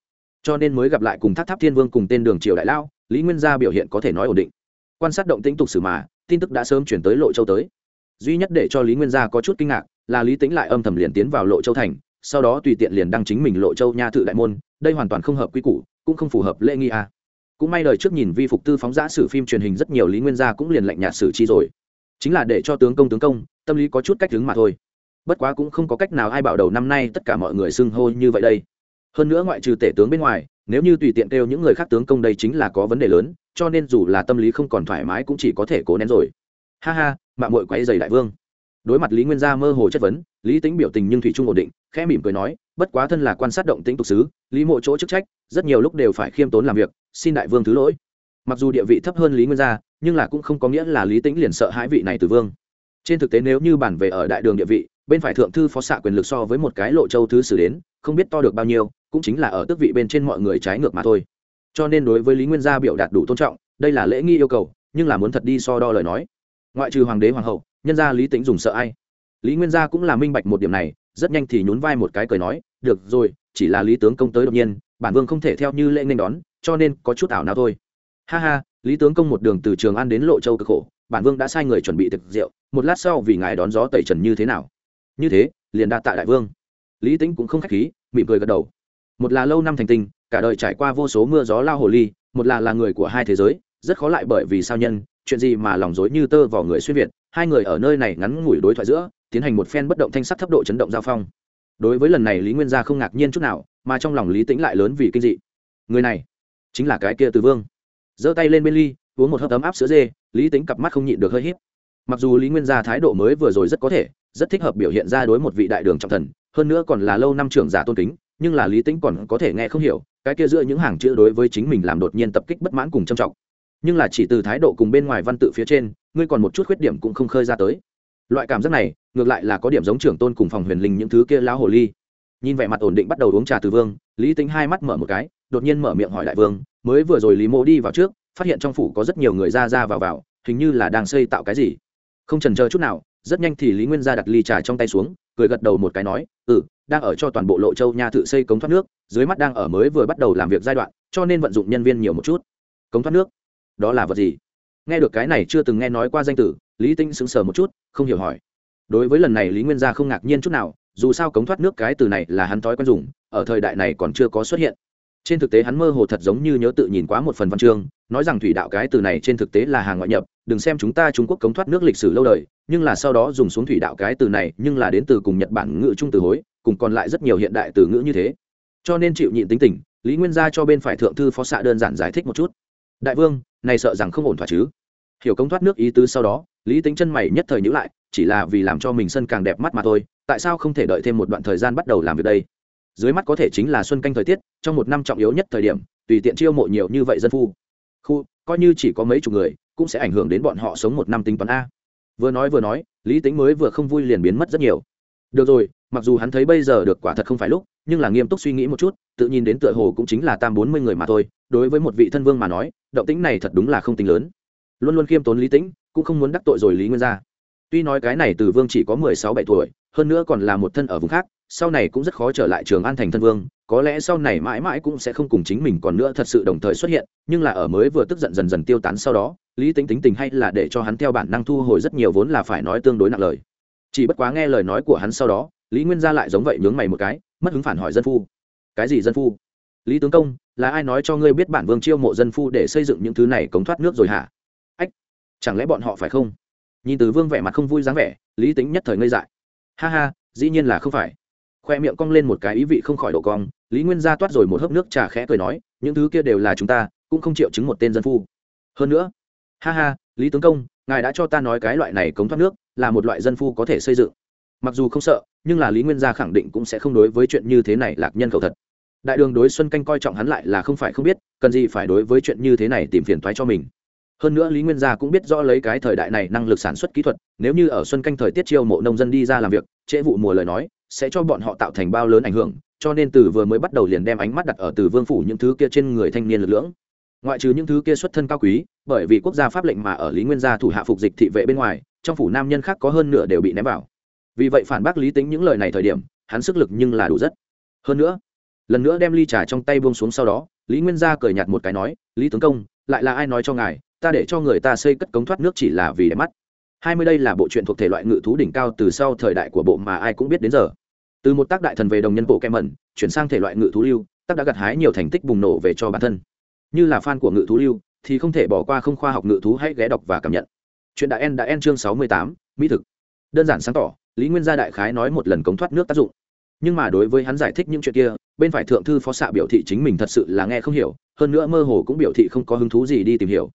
Cho nên mới gặp lại cùng thác tháp thiên vương cùng tên đường triều đại lao lý nguyên gia biểu hiện có thể nói ổn định. Quan sát động tĩnh tục sử mà, tin tức đã sớm chuyển tới lộ châu tới. Duy nhất để cho lý nguyên gia có chút kinh ngạc là lý tính lại âm thầm liền tiến vào lộ châu thành, sau đó tùy tiện liền đăng chính mình lộ châu nha thự đại môn, đây hoàn toàn không hợp quy củ, cũng không phù hợp lễ nghi a cũng may đời trước nhìn vi phục tư phóng giã sử phim truyền hình rất nhiều lý nguyên gia cũng liền lạnh nhạt sử chi rồi. Chính là để cho tướng công tướng công, tâm lý có chút cách đứng mà thôi. Bất quá cũng không có cách nào ai bảo đầu năm nay tất cả mọi người xưng hô như vậy đây. Hơn nữa ngoại trừ tể tướng bên ngoài, nếu như tùy tiện kêu những người khác tướng công đây chính là có vấn đề lớn, cho nên dù là tâm lý không còn thoải mái cũng chỉ có thể cố nén rồi. Ha ha, mạng mội quay dày đại vương. Đối mặt lý nguyên gia mơ hồ chất vấn, lý tính biểu tình nhưng thủy trung ổn định, khẽ mỉm cười nói, bất quá thân là quan sát động tĩnh tục sứ, lý mộ chỗ chức trách, rất nhiều lúc đều phải khiêm tốn làm việc xin đại vương thứ lỗi. Mặc dù địa vị thấp hơn lý nguyên gia, nhưng là cũng không có nghĩa là lý tĩnh liền sợ hãi vị này từ vương. Trên thực tế nếu như bản về ở đại đường địa vị, bên phải thượng thư phó xạ quyền lực so với một cái lộ châu thứ sử đến, không biết to được bao nhiêu, cũng chính là ở tước vị bên trên mọi người trái ngược mà thôi. Cho nên đối với lý nguyên gia biểu đạt đủ tôn trọng, đây là lễ nghi yêu cầu, nhưng là muốn thật đi so đo lời nói. Ngoại trừ hoàng đế hoàng hậu, nhân gia lý tính dùng sợ ai? Lý nguyên gia cũng là minh bạch một điểm này, rất nhanh thì nhún vai một cái cười nói, được rồi, chỉ là lý tướng công tới đột nhiên, bản vương không thể theo như lễ nên đón cho nên có chút ảo nào thôi. Ha ha, lý tướng công một đường từ trường an đến lộ châu cực khổ, bản vương đã sai người chuẩn bị thực rượu, một lát sau vì ngài đón gió tẩy trần như thế nào? Như thế, liền đa tạ đại vương. Lý tính cũng không khách khí, mỉm cười gật đầu. Một là lâu năm thành tinh, cả đời trải qua vô số mưa gió lao hồ ly, một là là người của hai thế giới, rất khó lại bởi vì sao nhân, chuyện gì mà lòng dối như tơ vào người xuyên việt, hai người ở nơi này ngắn ngủi đối thoại giữa, tiến hành một phen bất động thanh sắc thấp độ chấn động giao phong. Đối với lần này lý nguyên gia không ngạc nhiên chút nào, mà trong lòng lý tĩnh lại lớn vì kinh dị. Người này chính là cái kia từ vương. Giơ tay lên bên ly, uống một hớp ấm áp sữa dê, lý tính cặp mắt không nhịn được hơi hít mặc dù lý nguyên gia thái độ mới vừa rồi rất có thể, rất thích hợp biểu hiện ra đối một vị đại đường trọng thần, hơn nữa còn là lâu năm trưởng giả tôn kính, nhưng là lý tính còn có thể nghe không hiểu, cái kia giữa những hàng chữ đối với chính mình làm đột nhiên tập kích bất mãn cùng trầm trọng. Nhưng là chỉ từ thái độ cùng bên ngoài văn tự phía trên, ngươi còn một chút khuyết điểm cũng không khơi ra tới. Loại cảm giác này, ngược lại là có điểm giống trưởng tôn cùng phòng huyền linh những thứ kia lão hồ ly. Nhìn vẻ mặt ổn định bắt đầu uống trà từ vương, lý tính hai mắt mở một cái đột nhiên mở miệng hỏi đại vương, mới vừa rồi lý mô đi vào trước, phát hiện trong phủ có rất nhiều người ra ra vào vào, hình như là đang xây tạo cái gì. Không trần chờ chút nào, rất nhanh thì lý nguyên gia đặt ly trà trong tay xuống, cười gật đầu một cái nói ừ đang ở cho toàn bộ lộ châu nha tự xây cống thoát nước, dưới mắt đang ở mới vừa bắt đầu làm việc giai đoạn, cho nên vận dụng nhân viên nhiều một chút. Cống thoát nước? Đó là vật gì? Nghe được cái này chưa từng nghe nói qua danh tử, lý tinh sững sờ một chút, không hiểu hỏi. Đối với lần này lý nguyên gia không ngạc nhiên chút nào, dù sao cống thoát nước cái từ này là hắn thói quen dùng, ở thời đại này còn chưa có xuất hiện trên thực tế hắn mơ hồ thật giống như nhớ tự nhìn quá một phần văn chương, nói rằng thủy đạo cái từ này trên thực tế là hàng ngoại nhập, đừng xem chúng ta trung quốc cống thoát nước lịch sử lâu đời, nhưng là sau đó dùng xuống thủy đạo cái từ này, nhưng là đến từ cùng nhật bản ngữ trung từ hối, cùng còn lại rất nhiều hiện đại từ ngữ như thế. Cho nên chịu nhịn tính tình, lý nguyên gia cho bên phải thượng thư phó xạ đơn giản giải thích một chút. Đại vương, này sợ rằng không ổn thỏa chứ. Hiểu cống thoát nước ý tứ sau đó, lý tính chân mày nhất thời nhữ lại, chỉ là vì làm cho mình sân càng đẹp mắt mà thôi, tại sao không thể đợi thêm một đoạn thời gian bắt đầu làm việc đây? Dưới mắt có thể chính là xuân canh thời tiết, trong một năm trọng yếu nhất thời điểm, tùy tiện chiêu mộ nhiều như vậy dân phu. Khu, coi như chỉ có mấy chục người, cũng sẽ ảnh hưởng đến bọn họ sống một năm tính toán a. Vừa nói vừa nói, lý tính mới vừa không vui liền biến mất rất nhiều. Được rồi, mặc dù hắn thấy bây giờ được quả thật không phải lúc, nhưng là nghiêm túc suy nghĩ một chút, tự nhìn đến tựa hồ cũng chính là tam bốn mươi người mà thôi, đối với một vị thân vương mà nói, động tính này thật đúng là không tính lớn. Luôn luôn khiêm tốn lý tĩnh, cũng không muốn đắc tội rồi lý nguyên gia. Tuy nói cái này từ vương chỉ có mười sáu bảy tuổi, hơn nữa còn là một thân ở vùng khác sau này cũng rất khó trở lại trường an thành thân vương, có lẽ sau này mãi mãi cũng sẽ không cùng chính mình còn nữa thật sự đồng thời xuất hiện, nhưng là ở mới vừa tức giận dần dần tiêu tán sau đó, lý tính tính tình hay là để cho hắn theo bản năng thu hồi rất nhiều vốn là phải nói tương đối nặng lời. Chỉ bất quá nghe lời nói của hắn sau đó, lý nguyên gia lại giống vậy nhướng mày một cái, mất hứng phản hỏi dân phu. Cái gì dân phu? Lý tướng công, là ai nói cho ngươi biết bản vương chiêu mộ dân phu để xây dựng những thứ này cống thoát nước rồi hả? Ách, chẳng lẽ bọn họ phải không? Nhìn từ vương vẻ mặt không vui dáng vẻ, lý tính nhất thời ngây dại. Ha ha, dĩ nhiên là không phải khoe miệng cong lên một cái ý vị không khỏi độ cong, lý nguyên gia toát rồi một hớp nước trà khẽ cười nói, những thứ kia đều là chúng ta, cũng không chịu chứng một tên dân phu. Hơn nữa, ha ha, lý tướng công, ngài đã cho ta nói cái loại này cống thoát nước, là một loại dân phu có thể xây dựng. Mặc dù không sợ, nhưng là lý nguyên gia khẳng định cũng sẽ không đối với chuyện như thế này lạc nhân khẩu thật. Đại đường đối xuân canh coi trọng hắn lại là không phải không biết, cần gì phải đối với chuyện như thế này tìm phiền thoái cho mình. Hơn nữa lý nguyên gia cũng biết rõ lấy cái thời đại này năng lực sản xuất kỹ thuật, nếu như ở xuân canh thời tiết chiêu mộ nông dân đi ra làm việc, trễ vụ mùa lời nói sẽ cho bọn họ tạo thành bao lớn ảnh hưởng, cho nên từ vừa mới bắt đầu liền đem ánh mắt đặt ở từ vương phủ những thứ kia trên người thanh niên lực lưỡng. Ngoại trừ những thứ kia xuất thân cao quý, bởi vì quốc gia pháp lệnh mà ở lý nguyên gia thủ hạ phục dịch thị vệ bên ngoài, trong phủ nam nhân khác có hơn nửa đều bị ném vào. Vì vậy phản bác lý tính những lời này thời điểm, hắn sức lực nhưng là đủ rất. Hơn nữa, lần nữa đem ly trà trong tay buông xuống sau đó, lý nguyên gia cười nhạt một cái nói, lý tướng công, lại là ai nói cho ngài, ta để cho người ta xây cất cống thoát nước chỉ là vì đẹp mắt. Hai mươi đây là bộ truyện thuộc thể loại ngự thú đỉnh cao từ sau thời đại của bộ mà ai cũng biết đến giờ từ một tác đại thần về đồng nhân bộ kem mẩn, chuyển sang thể loại ngự thú lưu, tác đã gặt hái nhiều thành tích bùng nổ về cho bản thân. Như là fan của ngự thú lưu, thì không thể bỏ qua không khoa học ngự thú hãy ghé đọc và cảm nhận. Chuyện đã en đã en chương sáu mươi tám, mỹ thực. Đơn giản sáng tỏ, lý nguyên gia đại khái nói một lần cống thoát nước tác dụng. Nhưng mà đối với hắn giải thích những chuyện kia, bên phải thượng thư phó xạ biểu thị chính mình thật sự là nghe không hiểu, hơn nữa mơ hồ cũng biểu thị không có hứng thú gì đi tìm hiểu.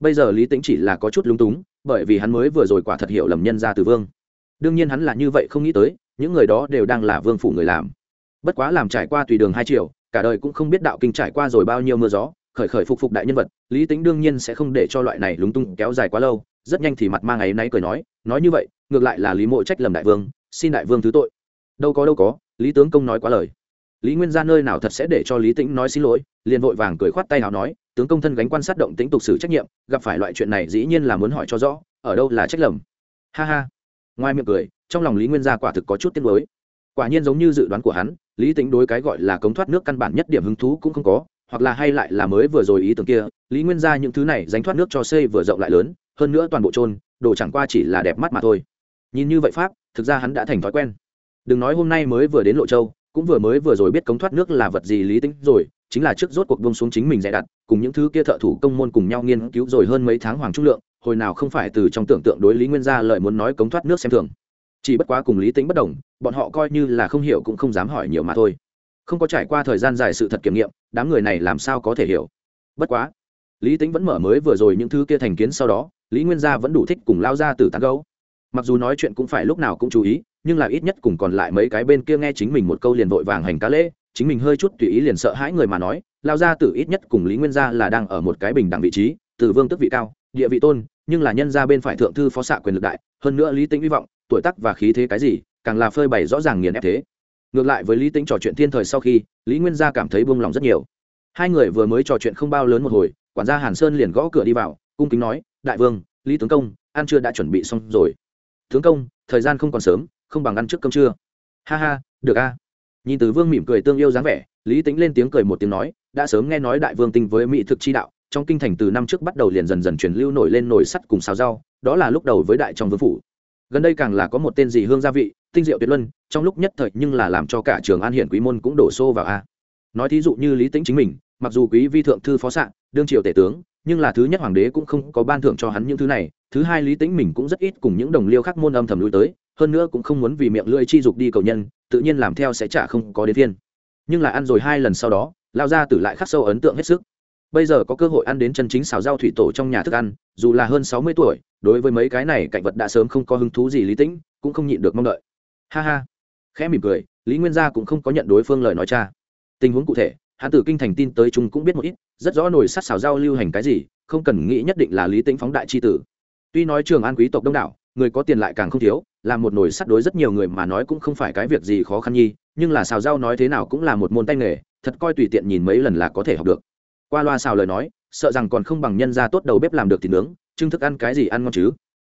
Bây giờ lý tính chỉ là có chút lung túng, bởi vì hắn mới vừa rồi quả thật hiểu lầm nhân ra từ vương. Đương nhiên hắn là như vậy không nghĩ tới những người đó đều đang là vương phủ người làm. Bất quá làm trải qua tùy đường hai triệu cả đời cũng không biết đạo kinh trải qua rồi bao nhiêu mưa gió, khởi khởi phục phục đại nhân vật, lý tính đương nhiên sẽ không để cho loại này lúng tung kéo dài quá lâu, rất nhanh thì mặt mang ấy náy cười nói nói như vậy, ngược lại là lý mộ trách lầm đại vương, xin đại vương thứ tội. Đâu có đâu có, lý tướng công nói quá lời. Lý nguyên ra nơi nào thật sẽ để cho lý tĩnh nói xin lỗi, liền vội vàng cười khoát tay nào nói, tướng công thân gánh quan sát động tính tục xử trách nhiệm, gặp phải loại chuyện này dĩ nhiên là muốn hỏi cho rõ, ở đâu là trách lầm. Ha ha ngoài miệng cười, trong lòng lý nguyên gia quả thực có chút tiếng mới quả nhiên giống như dự đoán của hắn, lý tính đối cái gọi là cống thoát nước căn bản nhất điểm hứng thú cũng không có, hoặc là hay lại là mới vừa rồi ý tưởng kia, lý nguyên gia những thứ này dành thoát nước cho xây vừa rộng lại lớn, hơn nữa toàn bộ trôn đồ chẳng qua chỉ là đẹp mắt mà thôi. Nhìn như vậy pháp, thực ra hắn đã thành thói quen. Đừng nói hôm nay mới vừa đến lộ châu, cũng vừa mới vừa rồi biết cống thoát nước là vật gì lý tính rồi, chính là trước rốt cuộc bông xuống chính mình dạy đặt, cùng những thứ kia thợ thủ công môn cùng nhau nghiên cứu rồi hơn mấy tháng hoàng trung lượng hồi nào không phải từ trong tưởng tượng đối lý nguyên gia lợi muốn nói cống thoát nước xem thường. Chỉ bất quá cùng lý tính bất đồng, bọn họ coi như là không hiểu cũng không dám hỏi nhiều mà thôi. Không có trải qua thời gian dài sự thật kiểm nghiệm, đám người này làm sao có thể hiểu? Bất quá, lý tính vẫn mở mới vừa rồi những thứ kia thành kiến sau đó, lý nguyên gia vẫn đủ thích cùng lao ra từ tán gấu mặc dù nói chuyện cũng phải lúc nào cũng chú ý, nhưng là ít nhất cùng còn lại mấy cái bên kia nghe chính mình một câu liền vội vàng hành cá lễ, chính mình hơi chút tùy ý liền sợ hãi người mà nói, lao ra từ ít nhất cùng lý nguyên gia là đang ở một cái bình đẳng vị trí, từ vương tức vị cao, địa vị tôn nhưng là nhân ra bên phải thượng thư phó xạ quyền lực đại, hơn nữa lý tính hy vọng, tuổi tắc và khí thế cái gì, càng là phơi bày rõ ràng nghiền ép thế. Ngược lại với lý tính trò chuyện thiên thời sau khi, lý nguyên gia cảm thấy buông lòng rất nhiều. Hai người vừa mới trò chuyện không bao lớn một hồi, quản gia hàn sơn liền gõ cửa đi vào, cung kính nói, đại vương, lý tướng công, ăn chưa đã chuẩn bị xong rồi. Tướng công, thời gian không còn sớm, không bằng ăn trước cơm trưa. Ha ha, được a. Nhìn từ vương mỉm cười tương yêu dáng vẻ, lý tính lên tiếng cười một tiếng nói, đã sớm nghe nói đại vương tinh với mỹ thực chi đạo trong kinh thành từ năm trước bắt đầu liền dần dần truyền lưu nổi lên nổi sắt cùng xào rau, đó là lúc đầu với đại trong vương phủ. Gần đây càng là có một tên gì hương gia vị, tinh diệu tuyệt luân, trong lúc nhất thời nhưng là làm cho cả trường an hiển quý môn cũng đổ xô vào a. Nói thí dụ như lý tĩnh chính mình, mặc dù quý vi thượng thư phó sạn đương triều tể tướng, nhưng là thứ nhất hoàng đế cũng không có ban thưởng cho hắn những thứ này, thứ hai lý tĩnh mình cũng rất ít cùng những đồng liêu khác môn âm thầm lui tới, hơn nữa cũng không muốn vì miệng lưỡi chi dục đi cầu nhân, tự nhiên làm theo sẽ chả không có đến thiên nhưng là ăn rồi hai lần sau đó lao ra tử lại khắc sâu ấn tượng hết sức bây giờ có cơ hội ăn đến chân chính xào rau thủy tổ trong nhà thức ăn, dù là hơn sáu mươi tuổi, đối với mấy cái này cạnh vật đã sớm không có hứng thú gì lý tĩnh, cũng không nhịn được mong đợi. Ha ha. Khẽ mỉm cười, lý nguyên gia cũng không có nhận đối phương lời nói cha. Tình huống cụ thể, hắn từ kinh thành tin tới chúng cũng biết một ít, rất rõ nổi sắt xào rau lưu hành cái gì, không cần nghĩ nhất định là lý tĩnh phóng đại c tử. Tuy nói trường an quý tộc đông đảo, người có tiền lại càng không thiếu làm một nồi sắt đối rất nhiều người mà nói cũng không phải cái việc gì khó khăn nhi, nhưng là xào rau nói thế nào cũng là một môn tay nghề, thật coi tùy tiện nhìn mấy lần là có thể học được qua loa xào lời nói, sợ rằng còn không bằng nhân ra tốt đầu bếp làm được thịt nướng chưng thức ăn cái gì ăn ngon chứ.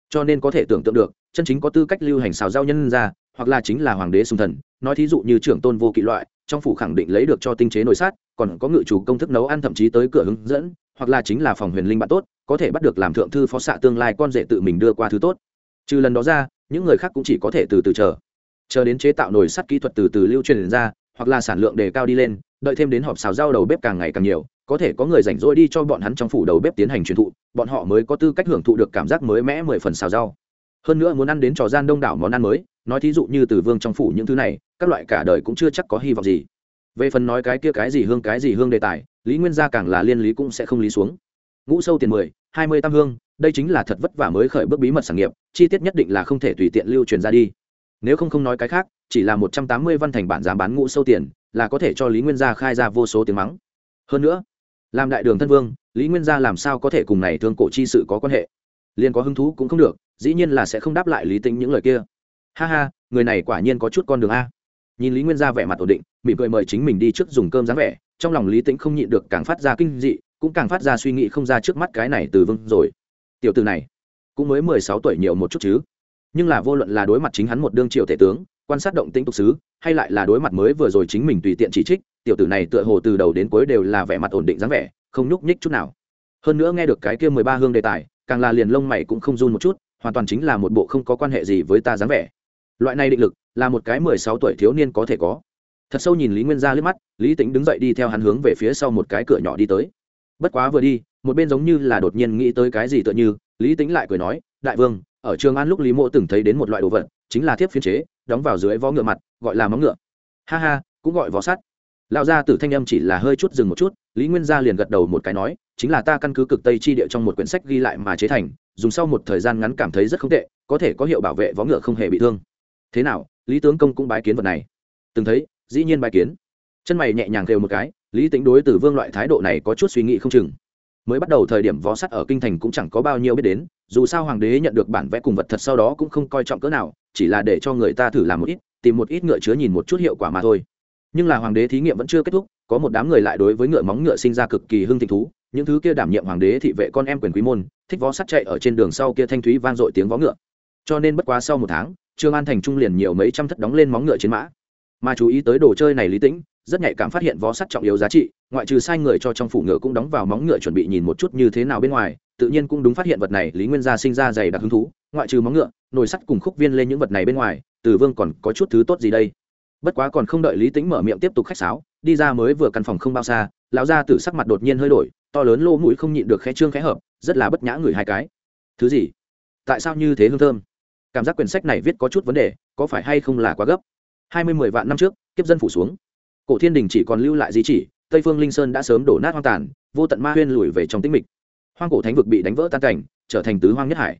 Cho nên có thể tưởng tượng được, chân chính có tư cách lưu hành xào rau nhân ra, hoặc là chính là hoàng đế sùng thần. Nói thí dụ như trưởng tôn vô kỵ loại, trong phủ khẳng định lấy được cho tinh chế nồi sát còn có ngự chủ công thức nấu ăn thậm chí tới cửa hướng dẫn, hoặc là chính là phòng huyền linh bạn tốt, có thể bắt được làm thượng thư phó xạ tương lai con rể tự mình đưa qua thứ tốt. Trừ lần đó ra, những người khác cũng chỉ có thể từ từ chờ. Chờ đến chế tạo nồi sắt kỹ thuật từ từ lưu truyền ra, hoặc là sản lượng đề cao đi lên đợi thêm đến họp xào rau đầu bếp càng ngày càng nhiều, có thể có người rảnh rỗi đi cho bọn hắn trong phủ đầu bếp tiến hành truyền thụ, bọn họ mới có tư cách hưởng thụ được cảm giác mới mẽ mười phần xào rau. Hơn nữa muốn ăn đến trò gian đông đảo món ăn mới, nói thí dụ như từ vương trong phủ những thứ này, các loại cả đời cũng chưa chắc có hy vọng gì. Về phần nói cái kia cái gì hương cái gì hương đề tài, lý nguyên gia càng là liên lý cũng sẽ không lý xuống. Ngũ sâu tiền mười, hai mươi tam hương, đây chính là thật vất vả mới khởi bước bí mật sản nghiệp, chi tiết nhất định là không thể tùy tiện lưu truyền ra đi nếu không không nói cái khác, chỉ là một trăm tám mươi văn thành bản giá bán ngũ sâu tiền, là có thể cho lý nguyên gia khai ra vô số tiếng mắng. Hơn nữa, làm đại đường thân vương, lý nguyên gia làm sao có thể cùng này thương cổ chi sự có quan hệ? Liền có hứng thú cũng không được, dĩ nhiên là sẽ không đáp lại lý tính những lời kia. Ha ha, người này quả nhiên có chút con đường a. Nhìn lý nguyên gia vẻ mặt ổn định, mỉm cười mời chính mình đi trước dùng cơm dáng vẻ, trong lòng lý tĩnh không nhịn được càng phát ra kinh dị, cũng càng phát ra suy nghĩ không ra trước mắt cái này từ vương rồi. Tiểu từ này, cũng mới mười sáu tuổi nhiều một chút chứ nhưng là vô luận là đối mặt chính hắn một đương triều tể tướng, quan sát động tĩnh tục sứ hay lại là đối mặt mới vừa rồi chính mình tùy tiện chỉ trích, tiểu tử này tựa hồ từ đầu đến cuối đều là vẻ mặt ổn định dáng vẻ, không nhúc nhích chút nào. Hơn nữa nghe được cái kia mười ba hương đề tài, càng là liền lông mày cũng không run một chút, hoàn toàn chính là một bộ không có quan hệ gì với ta dáng vẻ. Loại này định lực, là một cái mười sáu tuổi thiếu niên có thể có. Thật sâu nhìn lý nguyên gia liếc mắt, lý tính đứng dậy đi theo hắn hướng về phía sau một cái cửa nhỏ đi tới. Bất quá vừa đi, một bên giống như là đột nhiên nghĩ tới cái gì tựa như, lý tính lại cười nói, đại vương ở trường an lúc lý mộ từng thấy đến một loại đồ vật, chính là thiếp phiên chế, đóng vào dưới vó ngựa mặt, gọi là móng ngựa. Ha ha, cũng gọi vó sắt. Lão gia tử thanh âm chỉ là hơi chút dừng một chút, lý nguyên gia liền gật đầu một cái nói, chính là ta căn cứ cực tây chi địa trong một quyển sách ghi lại mà chế thành, dùng sau một thời gian ngắn cảm thấy rất không tệ, có thể có hiệu bảo vệ vó ngựa không hề bị thương. Thế nào, lý tướng công cũng bái kiến vật này. Từng thấy, dĩ nhiên bái kiến. Chân mày nhẹ nhàng kêu một cái, lý tính đối từ vương loại thái độ này có chút suy nghĩ không chừng. Mới bắt đầu thời điểm vó sắt ở kinh thành cũng chẳng có bao nhiêu biết đến dù sao hoàng đế nhận được bản vẽ cùng vật thật sau đó cũng không coi trọng cỡ nào, chỉ là để cho người ta thử làm một ít, tìm một ít ngựa chứa nhìn một chút hiệu quả mà thôi. Nhưng là hoàng đế thí nghiệm vẫn chưa kết thúc, có một đám người lại đối với ngựa móng ngựa sinh ra cực kỳ hưng thịnh thú, những thứ kia đảm nhiệm hoàng đế thị vệ con em quyền quý môn, thích vó sắt chạy ở trên đường sau kia thanh thúy vang dội tiếng vó ngựa. Cho nên bất quá sau một tháng, trương an thành trung liền nhiều mấy trăm thất đóng lên móng ngựa chiến mã. Mà chú ý tới đồ chơi này lý tĩnh rất nhạy cảm phát hiện vó sắt trọng yếu giá trị, ngoại trừ sai người cho trong phủ ngựa cũng đóng vào móng ngựa chuẩn bị nhìn một chút như thế nào bên ngoài, tự nhiên cũng đúng phát hiện vật này lý nguyên gia sinh ra dày đặc hứng thú, ngoại trừ móng ngựa, nồi sắt cùng khúc viên lên những vật này bên ngoài, từ vương còn có chút thứ tốt gì đây? Bất quá còn không đợi lý tính mở miệng tiếp tục khách sáo, đi ra mới vừa căn phòng không bao xa, lão gia tử sắc mặt đột nhiên hơi đổi, to lớn lô mũi không nhịn được khẽ trương khẽ hợp, rất là bất nhã người hai cái. Thứ gì? Tại sao như thế hương thơm? Cảm giác quyển sách này viết có chút vấn đề, có phải hay không là quá gấp? Hai mươi mười vạn năm trước, kiếp dân phủ xuống cổ thiên đình chỉ còn lưu lại di chỉ, tây phương linh sơn đã sớm đổ nát hoang tàn, vô tận ma huyên lùi về trong tĩnh mịch. Hoang cổ thánh vực bị đánh vỡ tan cảnh, trở thành tứ hoang nhất hải.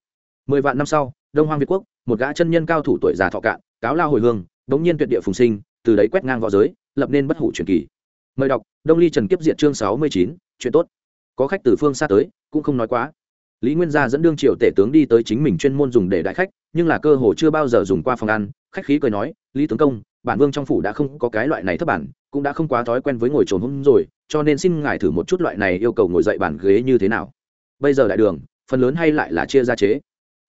Mười vạn năm sau, đông hoang việt quốc, một gã chân nhân cao thủ tuổi già thọ cạn, cáo lao hồi hương, bỗng nhiên tuyệt địa phùng sinh, từ đấy quét ngang v õ giới, lập nên bất hủ truyền kỳ. Mời đọc, đông ly trần kiếp diện chương sáu mươi chín, chuyện tốt. Có khách từ phương xa tới, cũng không nói quá. Lý nguyên gia dẫn đương triều tể tướng đi tới chính mình chuyên môn dùng để đại khách, nhưng là cơ hồ chưa bao giờ dùng qua phòng ăn, khách khí cười nói, lý tướng công bản vương trong phủ đã không có cái loại này thất bản, cũng đã không quá thói quen với ngồi trồn hôm rồi, cho nên xin ngài thử một chút loại này yêu cầu ngồi dậy bàn ghế như thế nào. Bây giờ đại đường, phần lớn hay lại là chia ra chế.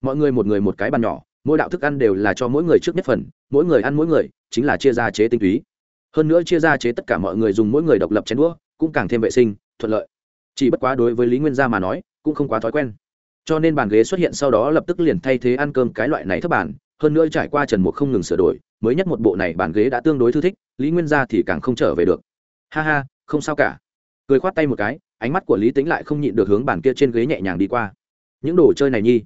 Mọi người một người một cái bàn nhỏ, mỗi đạo thức ăn đều là cho mỗi người trước nhất phần, mỗi người ăn mỗi người, chính là chia ra chế tinh túy. Hơn nữa chia ra chế tất cả mọi người dùng mỗi người độc lập chén đũa, cũng càng thêm vệ sinh, thuận lợi. Chỉ bất quá đối với lý nguyên gia mà nói, cũng không quá thói quen. Cho nên bàn ghế xuất hiện sau đó lập tức liền thay thế ăn cơm cái loại này thấp bản hơn nữa trải qua trần mục không ngừng sửa đổi, mới nhất một bộ này bàn ghế đã tương đối thư thích, lý nguyên gia thì càng không trở về được. Ha ha, không sao cả. Cười khoát tay một cái, ánh mắt của lý tính lại không nhịn được hướng bàn kia trên ghế nhẹ nhàng đi qua. Những đồ chơi này nhi.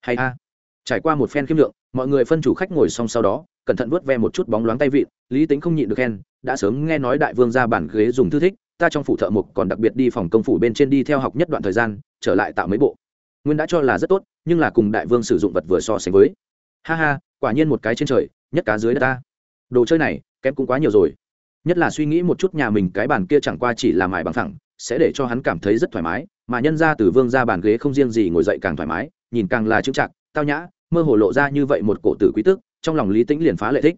Hay a trải qua một phen khiêm lượng, mọi người phân chủ khách ngồi xong sau đó, cẩn thận vớt ve một chút bóng loáng tay vịn, lý tính không nhịn được khen, đã sớm nghe nói đại vương ra bản ghế dùng thư thích, ta trong phủ thợ mục còn đặc biệt đi phòng công phủ bên trên đi theo học nhất đoạn thời gian, trở lại tạo mấy bộ. Nguyên đã cho là rất tốt, nhưng là cùng đại vương sử dụng vật vừa so sánh với ha ha, quả nhiên một cái trên trời, nhất cá dưới đất ta. Đồ chơi này, kém cũng quá nhiều rồi. Nhất là suy nghĩ một chút nhà mình cái bàn kia chẳng qua chỉ là mài bằng thẳng, sẽ để cho hắn cảm thấy rất thoải mái, mà nhân ra từ vương ra bàn ghế không riêng gì ngồi dậy càng thoải mái, nhìn càng là chững chạc, tao nhã, mơ hồ lộ ra như vậy một cổ tử quý tức, trong lòng lý tĩnh liền phá lệ thích.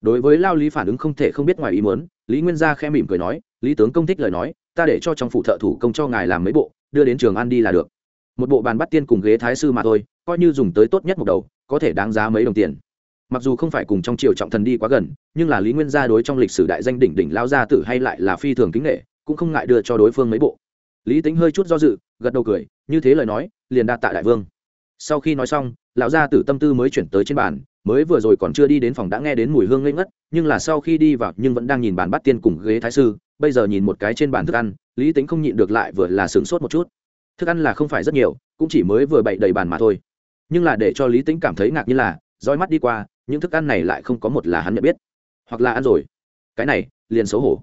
Đối với lao lý phản ứng không thể không biết ngoài ý muốn, lý nguyên gia khẽ mỉm cười nói, lý tướng công thích lời nói, ta để cho trong phủ thợ thủ công cho ngài làm mấy bộ, đưa đến trường ăn đi là được. Một bộ bàn bắt tiên cùng ghế thái sư mà thôi coi như dùng tới tốt nhất một đầu, có thể đáng giá mấy đồng tiền. Mặc dù không phải cùng trong triều trọng thần đi quá gần, nhưng là lý nguyên gia đối trong lịch sử đại danh đỉnh đỉnh lao gia tử hay lại là phi thường kính nghệ cũng không ngại đưa cho đối phương mấy bộ. Lý tính hơi chút do dự, gật đầu cười, như thế lời nói, liền đa tạ đại vương. Sau khi nói xong, lão gia tử tâm tư mới chuyển tới trên bàn, mới vừa rồi còn chưa đi đến phòng đã nghe đến mùi hương ngây ngất, nhưng là sau khi đi vào nhưng vẫn đang nhìn bàn bắt tiên cùng ghế thái sư, bây giờ nhìn một cái trên bàn thức ăn, lý tính không nhịn được lại vừa là sướng sốt một chút. Thức ăn là không phải rất nhiều, cũng chỉ mới vừa bậy đầy bàn mà thôi nhưng là để cho lý tính cảm thấy ngạc như là roi mắt đi qua, những thức ăn này lại không có một là hắn nhận biết, hoặc là ăn rồi. Cái này, liền xấu hổ.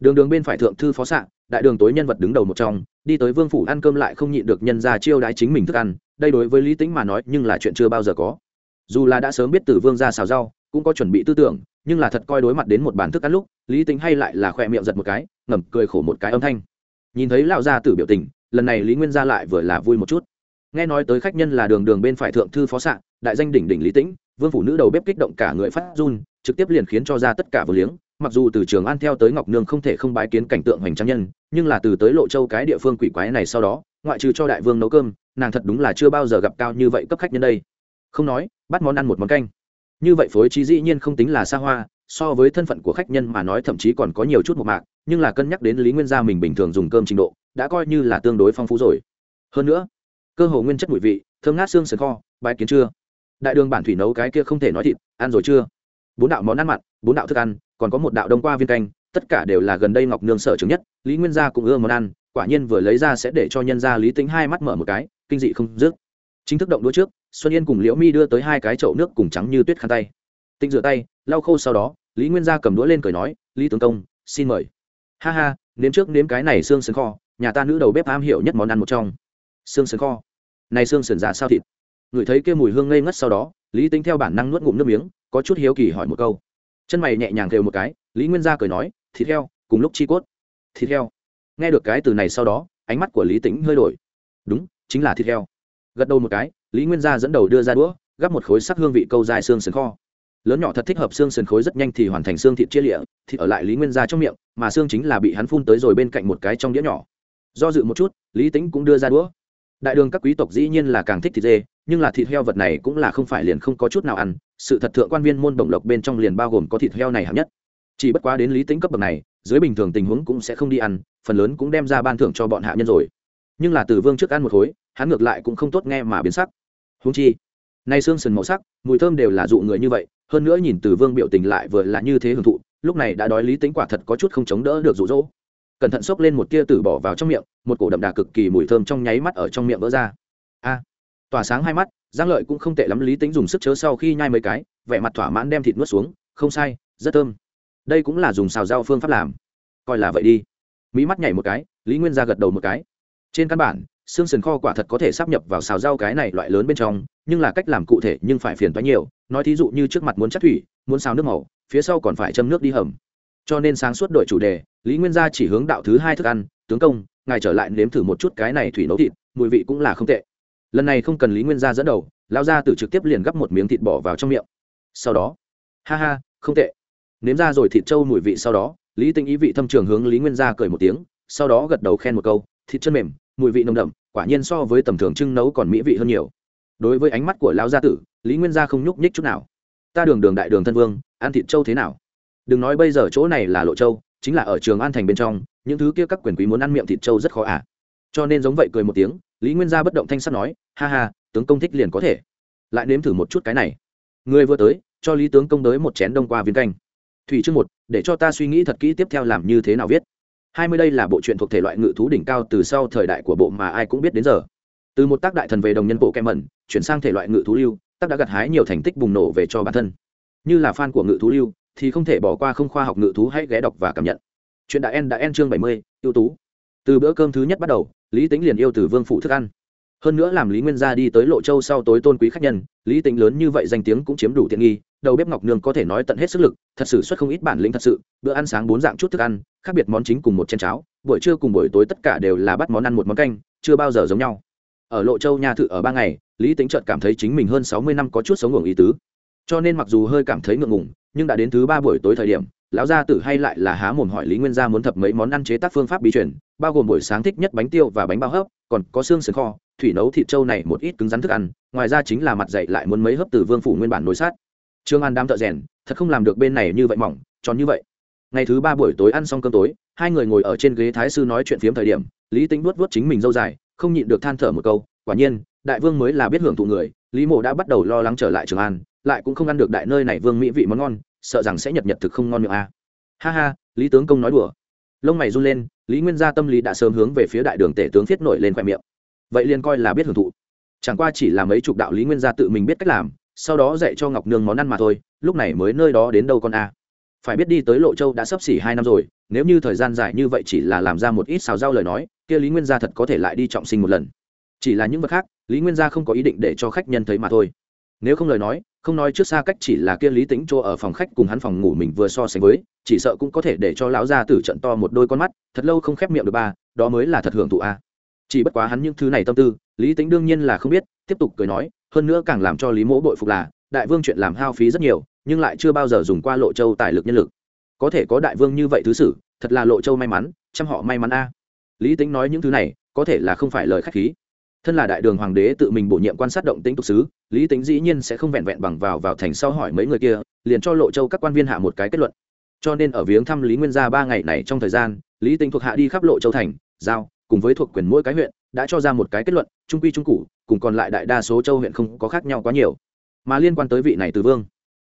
Đường đường bên phải thượng thư phó xạ, đại đường tối nhân vật đứng đầu một trong, đi tới vương phủ ăn cơm lại không nhịn được nhân ra chiêu đái chính mình thức ăn, đây đối với lý tính mà nói nhưng là chuyện chưa bao giờ có. Dù là đã sớm biết từ vương ra xào rau, cũng có chuẩn bị tư tưởng, nhưng là thật coi đối mặt đến một bàn thức ăn lúc, lý tính hay lại là khoe miệng giật một cái, ngầm cười khổ một cái âm thanh. Nhìn thấy lão gia tử biểu tình, lần này lý nguyên gia lại vừa là vui một chút nghe nói tới khách nhân là đường đường bên phải thượng thư phó sạn đại danh đỉnh đỉnh lý tĩnh, vương phủ nữ đầu bếp kích động cả người phát run, trực tiếp liền khiến cho ra tất cả vừa liếng, mặc dù từ trường an theo tới ngọc nương không thể không bái kiến cảnh tượng hoành tráng nhân, nhưng là từ tới lộ châu cái địa phương quỷ quái này sau đó, ngoại trừ cho đại vương nấu cơm, nàng thật đúng là chưa bao giờ gặp cao như vậy cấp khách nhân đây. Không nói, bắt món ăn một món canh. Như vậy phối trí dĩ nhiên không tính là xa hoa, so với thân phận của khách nhân mà nói thậm chí còn có nhiều chút một mạc, nhưng là cân nhắc đến lý nguyên gia mình bình thường dùng cơm trình độ, đã coi như là tương đối phong phú rồi. Hơn nữa cơ hồ nguyên chất mùi vị, thơm ngát xương sườn kho bài kiến chưa? Đại đường bản thủy nấu cái kia không thể nói thịt, ăn rồi chưa? Bốn đạo món ăn mặn, bốn đạo thức ăn, còn có một đạo đông qua viên canh, tất cả đều là gần đây ngọc nương sở chứng nhất, lý nguyên gia cũng ưa món ăn, quả nhiên vừa lấy ra sẽ để cho nhân gia lý tính hai mắt mở một cái, kinh dị không dứt. Chính thức động đũa trước, xuân yên cùng liễu mi đưa tới hai cái chậu nước cùng trắng như tuyết khăn tay. Tinh rửa tay, lau khô sau đó, lý nguyên gia cầm đũa lên cười nói, lý tướng công, xin mời. Ha ha, nếm trước nếm cái này xương sườn kho, nhà ta nữ đầu bếp am hiểu nhất món ăn một trong. Xương sườn kho? Này xương sườn giả sao thịt. Người thấy kia mùi hương ngây ngất sau đó, lý tính theo bản năng nuốt ngụm nước miếng, có chút hiếu kỳ hỏi một câu. Chân mày nhẹ nhàng kêu một cái, lý nguyên gia cười nói, thịt heo, cùng lúc chi cốt. Thịt heo? Nghe được cái từ này sau đó, ánh mắt của lý tĩnh hơi đổi. Đúng, chính là thịt heo. Gật đầu một cái, lý nguyên gia dẫn đầu đưa ra đũa, gắp một khối sắc hương vị câu dài xương sườn kho. Lớn nhỏ thật thích hợp xương sườn khối rất nhanh thì hoàn thành xương thịt chia lịa, thịt ở lại lý nguyên gia trong miệng, mà xương chính là bị hắn phun tới rồi bên cạnh một cái trong đĩa nhỏ. Do dự một chút, lý tính cũng đưa ra đũa đại đường các quý tộc dĩ nhiên là càng thích thịt dê, nhưng là thịt heo vật này cũng là không phải liền không có chút nào ăn. Sự thật thượng quan viên môn đồng lộc bên trong liền bao gồm có thịt heo này hạng nhất. Chỉ bất quá đến lý tính cấp bậc này, dưới bình thường tình huống cũng sẽ không đi ăn, phần lớn cũng đem ra ban thưởng cho bọn hạ nhân rồi. Nhưng là từ vương trước ăn một khối, hắn ngược lại cũng không tốt nghe mà biến sắc. Húng chi, nay xương sần màu sắc, mùi thơm đều là dụ người như vậy, hơn nữa nhìn từ vương biểu tình lại vừa là như thế hưởng thụ, lúc này đã đói lý tính quả thật có chút không chống đỡ được rụ rỗ cẩn thận xốc lên một tia tử bỏ vào trong miệng, một cổ đậm đà cực kỳ mùi thơm trong nháy mắt ở trong miệng vỡ ra. A! Tỏa sáng hai mắt, giang lợi cũng không tệ lắm, lý tính dùng sức chớ sau khi nhai mấy cái, vẻ mặt thỏa mãn đem thịt nuốt xuống, không sai, rất thơm. Đây cũng là dùng xào rau phương pháp làm. Coi là vậy đi. Mỹ mắt nhảy một cái, lý nguyên ra gật đầu một cái. Trên căn bản, xương sườn kho quả thật có thể sắp nhập vào xào rau cái này loại lớn bên trong, nhưng là cách làm cụ thể nhưng phải phiền toái nhiều. Nói thí dụ như trước mặt muốn chất thủy, muốn xào nước màu, phía sau còn phải châm nước đi hầm cho nên sáng suốt đội chủ đề, lý nguyên gia chỉ hướng đạo thứ hai thức ăn, tướng công, ngài trở lại nếm thử một chút cái này thủy nấu thịt, mùi vị cũng là không tệ. Lần này không cần lý nguyên gia dẫn đầu lao ra từ trực tiếp liền gắp một miếng thịt bỏ vào trong miệng. Sau đó, ha ha, không tệ. Nếm ra rồi thịt trâu mùi vị sau đó, lý tinh ý vị thâm trường hướng lý nguyên gia cười một tiếng, sau đó gật đầu khen một câu, thịt chân mềm, mùi vị nồng đậm, quả nhiên so với tầm thường trưng nấu còn mỹ vị hơn nhiều. Đối với ánh mắt của lão gia tử, lý nguyên gia không nhúc nhích chút nào. Ta đường đường đại đường thân vương, ăn thịt trâu thế nào? Đừng nói bây giờ chỗ này là lộ châu, chính là ở trường an thành bên trong, những thứ kia các quyền quý muốn ăn miệng thịt châu rất khó à. Cho nên giống vậy cười một tiếng, lý nguyên gia bất động thanh sắt nói, ha ha, tướng công thích liền có thể. Lại nếm thử một chút cái này. Người vừa tới, cho lý tướng công tới một chén đông qua viên canh. Thủy chương một, để cho ta suy nghĩ thật kỹ tiếp theo làm như thế nào viết. Hai mươi đây là bộ truyện thuộc thể loại ngự thú đỉnh cao từ sau thời đại của bộ mà ai cũng biết đến giờ. Từ một tác đại thần về đồng nhân bộ kem mẩn, chuyển sang thể loại ngự thú lưu, tác đã gặt hái nhiều thành tích bùng nổ về cho bản thân. Như là fan của ngự thú lưu thì không thể bỏ qua không khoa học ngự thú hãy ghé đọc và cảm nhận. Chuyện đã en đã en chương bảy mươi, ưu tú. Từ bữa cơm thứ nhất bắt đầu, lý tính liền yêu từ vương phụ thức ăn. Hơn nữa làm lý nguyên gia đi tới lộ châu sau tối tôn quý khách nhân, lý tính lớn như vậy danh tiếng cũng chiếm đủ tiện nghi, đầu bếp ngọc nương có thể nói tận hết sức lực, thật sự xuất không ít bản lĩnh thật sự, bữa ăn sáng bốn dạng chút thức ăn, khác biệt món chính cùng một chén cháo, buổi trưa cùng buổi tối tất cả đều là bắt món ăn một món canh, chưa bao giờ giống nhau. Ở lộ châu nhà thự ở ba ngày, lý tính trợt cảm thấy chính mình hơn sáu mươi năm có chút sống ngủ ý tứ. Cho nên mặc dù hơi cảm thấy ngượng ngùng nhưng đã đến thứ ba buổi tối thời điểm, lão gia tử hay lại là há mồm hỏi lý nguyên gia muốn thập mấy món ăn chế tác phương pháp bí truyền, bao gồm buổi sáng thích nhất bánh tiêu và bánh bao hấp, còn có xương sườn kho, thủy nấu thịt trâu này một ít cứng rắn thức ăn, ngoài ra chính là mặt dậy lại muốn mấy hấp từ vương phủ nguyên bản nối sát trương an đám thợ rèn, thật không làm được bên này như vậy mỏng, tròn như vậy. Ngày thứ ba buổi tối ăn xong cơm tối, hai người ngồi ở trên ghế thái sư nói chuyện phiếm thời điểm, lý tính vuốt vuốt chính mình dâu dài, không nhịn được than thở một câu, quả nhiên, đại vương mới là biết hưởng thụ người. Lý mộ đã bắt đầu lo lắng trở lại trường an lại cũng không ăn được đại nơi này vương mỹ vị món ngon, sợ rằng sẽ nhật nhật thực không ngon miệng a. À. ha ha, lý tướng công nói đùa. Lông mày run lên, lý nguyên gia tâm lý đã sớm hướng về phía đại đường tể tướng thiết nổi lên khoe miệng. Vậy liền coi là biết hưởng thụ. Chẳng qua chỉ là mấy chục đạo lý nguyên gia tự mình biết cách làm, sau đó dạy cho ngọc nương món ăn mà thôi, lúc này mới nơi đó đến đâu con a. Phải biết đi tới lộ châu đã sắp xỉ hai năm rồi, nếu như thời gian dài như vậy chỉ là làm ra một ít xào rau lời nói, kia lý nguyên gia thật có thể lại đi trọng sinh một lần. Chỉ là những vật khác, lý nguyên gia không có ý định để cho khách nhân thấy mà thôi. Nếu không lời nói không nói trước xa cách chỉ là kia lý tính chỗ ở phòng khách cùng hắn phòng ngủ mình vừa so sánh với, chỉ sợ cũng có thể để cho lão gia tử trận to một đôi con mắt, thật lâu không khép miệng được ba, đó mới là thật hưởng thụ a. Chỉ bất quá hắn những thứ này tâm tư, lý tính đương nhiên là không biết, tiếp tục cười nói, hơn nữa càng làm cho lý mỗ bội phục là, đại vương chuyện làm hao phí rất nhiều, nhưng lại chưa bao giờ dùng qua lộ châu tài lực nhân lực. Có thể có đại vương như vậy thứ sử thật là lộ châu may mắn, chăm họ may mắn a. Lý tính nói những thứ này, có thể là không phải lời khách khí thân là đại đường hoàng đế tự mình bổ nhiệm quan sát động tĩnh tục sứ, lý tính dĩ nhiên sẽ không vẹn vẹn bằng vào vào thành sau hỏi mấy người kia, liền cho lộ châu các quan viên hạ một cái kết luận. Cho nên ở viếng thăm lý nguyên gia ba ngày này trong thời gian, lý tính thuộc hạ đi khắp lộ châu thành, giao, cùng với thuộc quyền mỗi cái huyện, đã cho ra một cái kết luận, trung quy trung cụ cùng còn lại đại đa số châu huyện không có khác nhau quá nhiều. Mà liên quan tới vị này từ vương,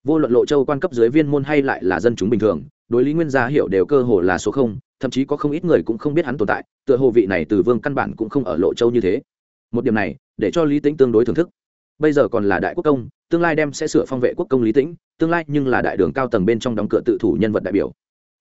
vô luận lộ châu quan cấp dưới viên môn hay lại là dân chúng bình thường, đối lý nguyên gia hiểu đều cơ hồ là số không, thậm chí có không ít người cũng không biết hắn tồn tại, tựa hồ vị này từ vương căn bản cũng không ở lộ châu như thế một điểm này, để cho lý tính tương đối thưởng thức. Bây giờ còn là đại quốc công, tương lai đem sẽ sửa phong vệ quốc công lý tĩnh, tương lai nhưng là đại đường cao tầng bên trong đóng cửa tự thủ nhân vật đại biểu.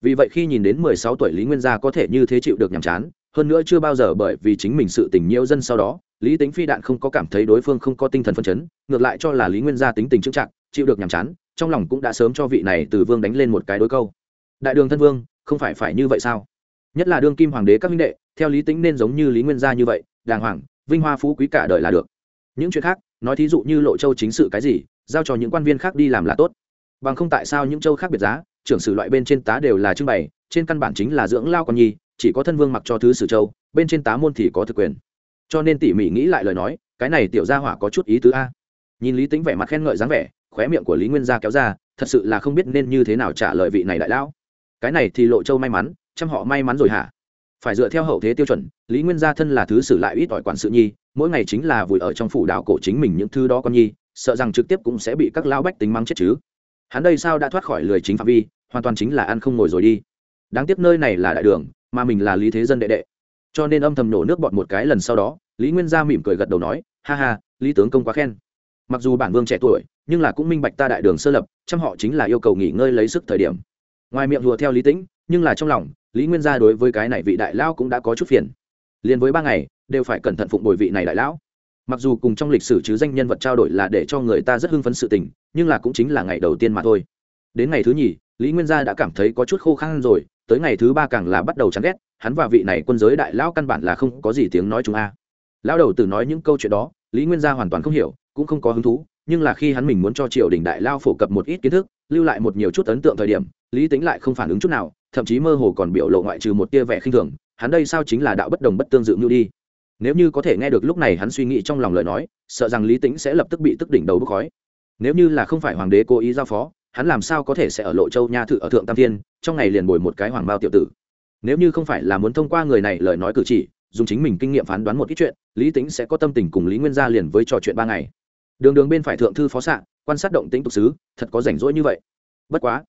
Vì vậy khi nhìn đến mười sáu tuổi lý nguyên gia có thể như thế chịu được nhàm chán, hơn nữa chưa bao giờ bởi vì chính mình sự tình nhiễu dân sau đó, lý tính phi đạn không có cảm thấy đối phương không có tinh thần phân chấn, ngược lại cho là lý nguyên gia tính tình trưng trạng chịu được nhàm chán, trong lòng cũng đã sớm cho vị này từ vương đánh lên một cái đối câu. Đại đường thân vương, không phải phải như vậy sao? Nhất là đương kim hoàng đế các minh đệ, theo lý tính nên giống như lý nguyên gia như vậy, đàng hoàng vinh hoa phú quý cả đời là được. Những chuyện khác, nói thí dụ như lộ châu chính sự cái gì, giao cho những quan viên khác đi làm là tốt. Bằng không tại sao những châu khác biệt giá, trưởng sử loại bên trên tá đều là trưng bày, trên căn bản chính là dưỡng lao con nhi, chỉ có thân vương mặc cho thứ sử châu, bên trên tá môn thì có thực quyền. Cho nên tỉ mỉ nghĩ lại lời nói, cái này tiểu gia hỏa có chút ý tứ a. Nhìn lý tính vẻ mặt khen ngợi dáng vẻ, khóe miệng của lý nguyên gia kéo ra, thật sự là không biết nên như thế nào trả lời vị này đại lão. Cái này thì lộ châu may mắn, chăm họ may mắn rồi hả? Phải dựa theo hậu thế tiêu chuẩn lý nguyên gia thân là thứ sử lại ít ỏi quản sự nhi, mỗi ngày chính là vùi ở trong phủ đạo cổ chính mình những thứ đó con nhi, sợ rằng trực tiếp cũng sẽ bị các lão bách tính mắng chết chứ. Hắn đây sao đã thoát khỏi lười chính phạm vi, hoàn toàn chính là ăn không ngồi rồi đi. Đáng tiếc nơi này là đại đường, mà mình là lý thế dân đệ đệ. Cho nên âm thầm nổ nước bọt một cái lần sau đó, lý nguyên gia mỉm cười gật đầu nói, ha ha, lý tướng công quá khen. Mặc dù bản vương trẻ tuổi, nhưng là cũng minh bạch ta đại đường sơ lập, chăm họ chính là yêu cầu nghỉ ngơi lấy sức thời điểm. Ngoài miệng hùa theo lý tĩnh, nhưng là trong lòng, lý nguyên gia đối với cái này vị đại lão cũng đã có chút phiền liền với ba ngày, đều phải cẩn thận phụng bồi vị này đại lão. Mặc dù cùng trong lịch sử chứ danh nhân vật trao đổi là để cho người ta rất hưng phấn sự tình, nhưng là cũng chính là ngày đầu tiên mà thôi. Đến ngày thứ nhì, lý nguyên gia đã cảm thấy có chút khô khăn rồi, tới ngày thứ ba càng là bắt đầu chán ghét, hắn và vị này quân giới đại lão căn bản là không có gì tiếng nói chúng a. Lão đầu tử nói những câu chuyện đó, lý nguyên gia hoàn toàn không hiểu, cũng không có hứng thú, nhưng là khi hắn mình muốn cho triều đình đại lao phổ cập một ít kiến thức, lưu lại một nhiều chút ấn tượng thời điểm, lý tính lại không phản ứng chút nào, thậm chí mơ hồ còn biểu lộ ngoại trừ một tia vẻ khinh thường hắn đây sao chính là đạo bất đồng bất tương dự mưu đi? Nếu như có thể nghe được lúc này hắn suy nghĩ trong lòng lời nói, sợ rằng lý tính sẽ lập tức bị tức đỉnh đầu bốc khói. Nếu như là không phải hoàng đế cố ý giao phó, hắn làm sao có thể sẽ ở lộ châu nha thự ở thượng tam thiên, trong ngày liền bồi một cái hoàng bao tiểu tử? Nếu như không phải là muốn thông qua người này lời nói cử chỉ, dùng chính mình kinh nghiệm phán đoán một ít chuyện, lý tính sẽ có tâm tình cùng lý nguyên gia liền với trò chuyện ba ngày. Đường đường bên phải thượng thư phó xạ quan sát động tính tục sứ, thật có rảnh rỗi như vậy. Bất quá,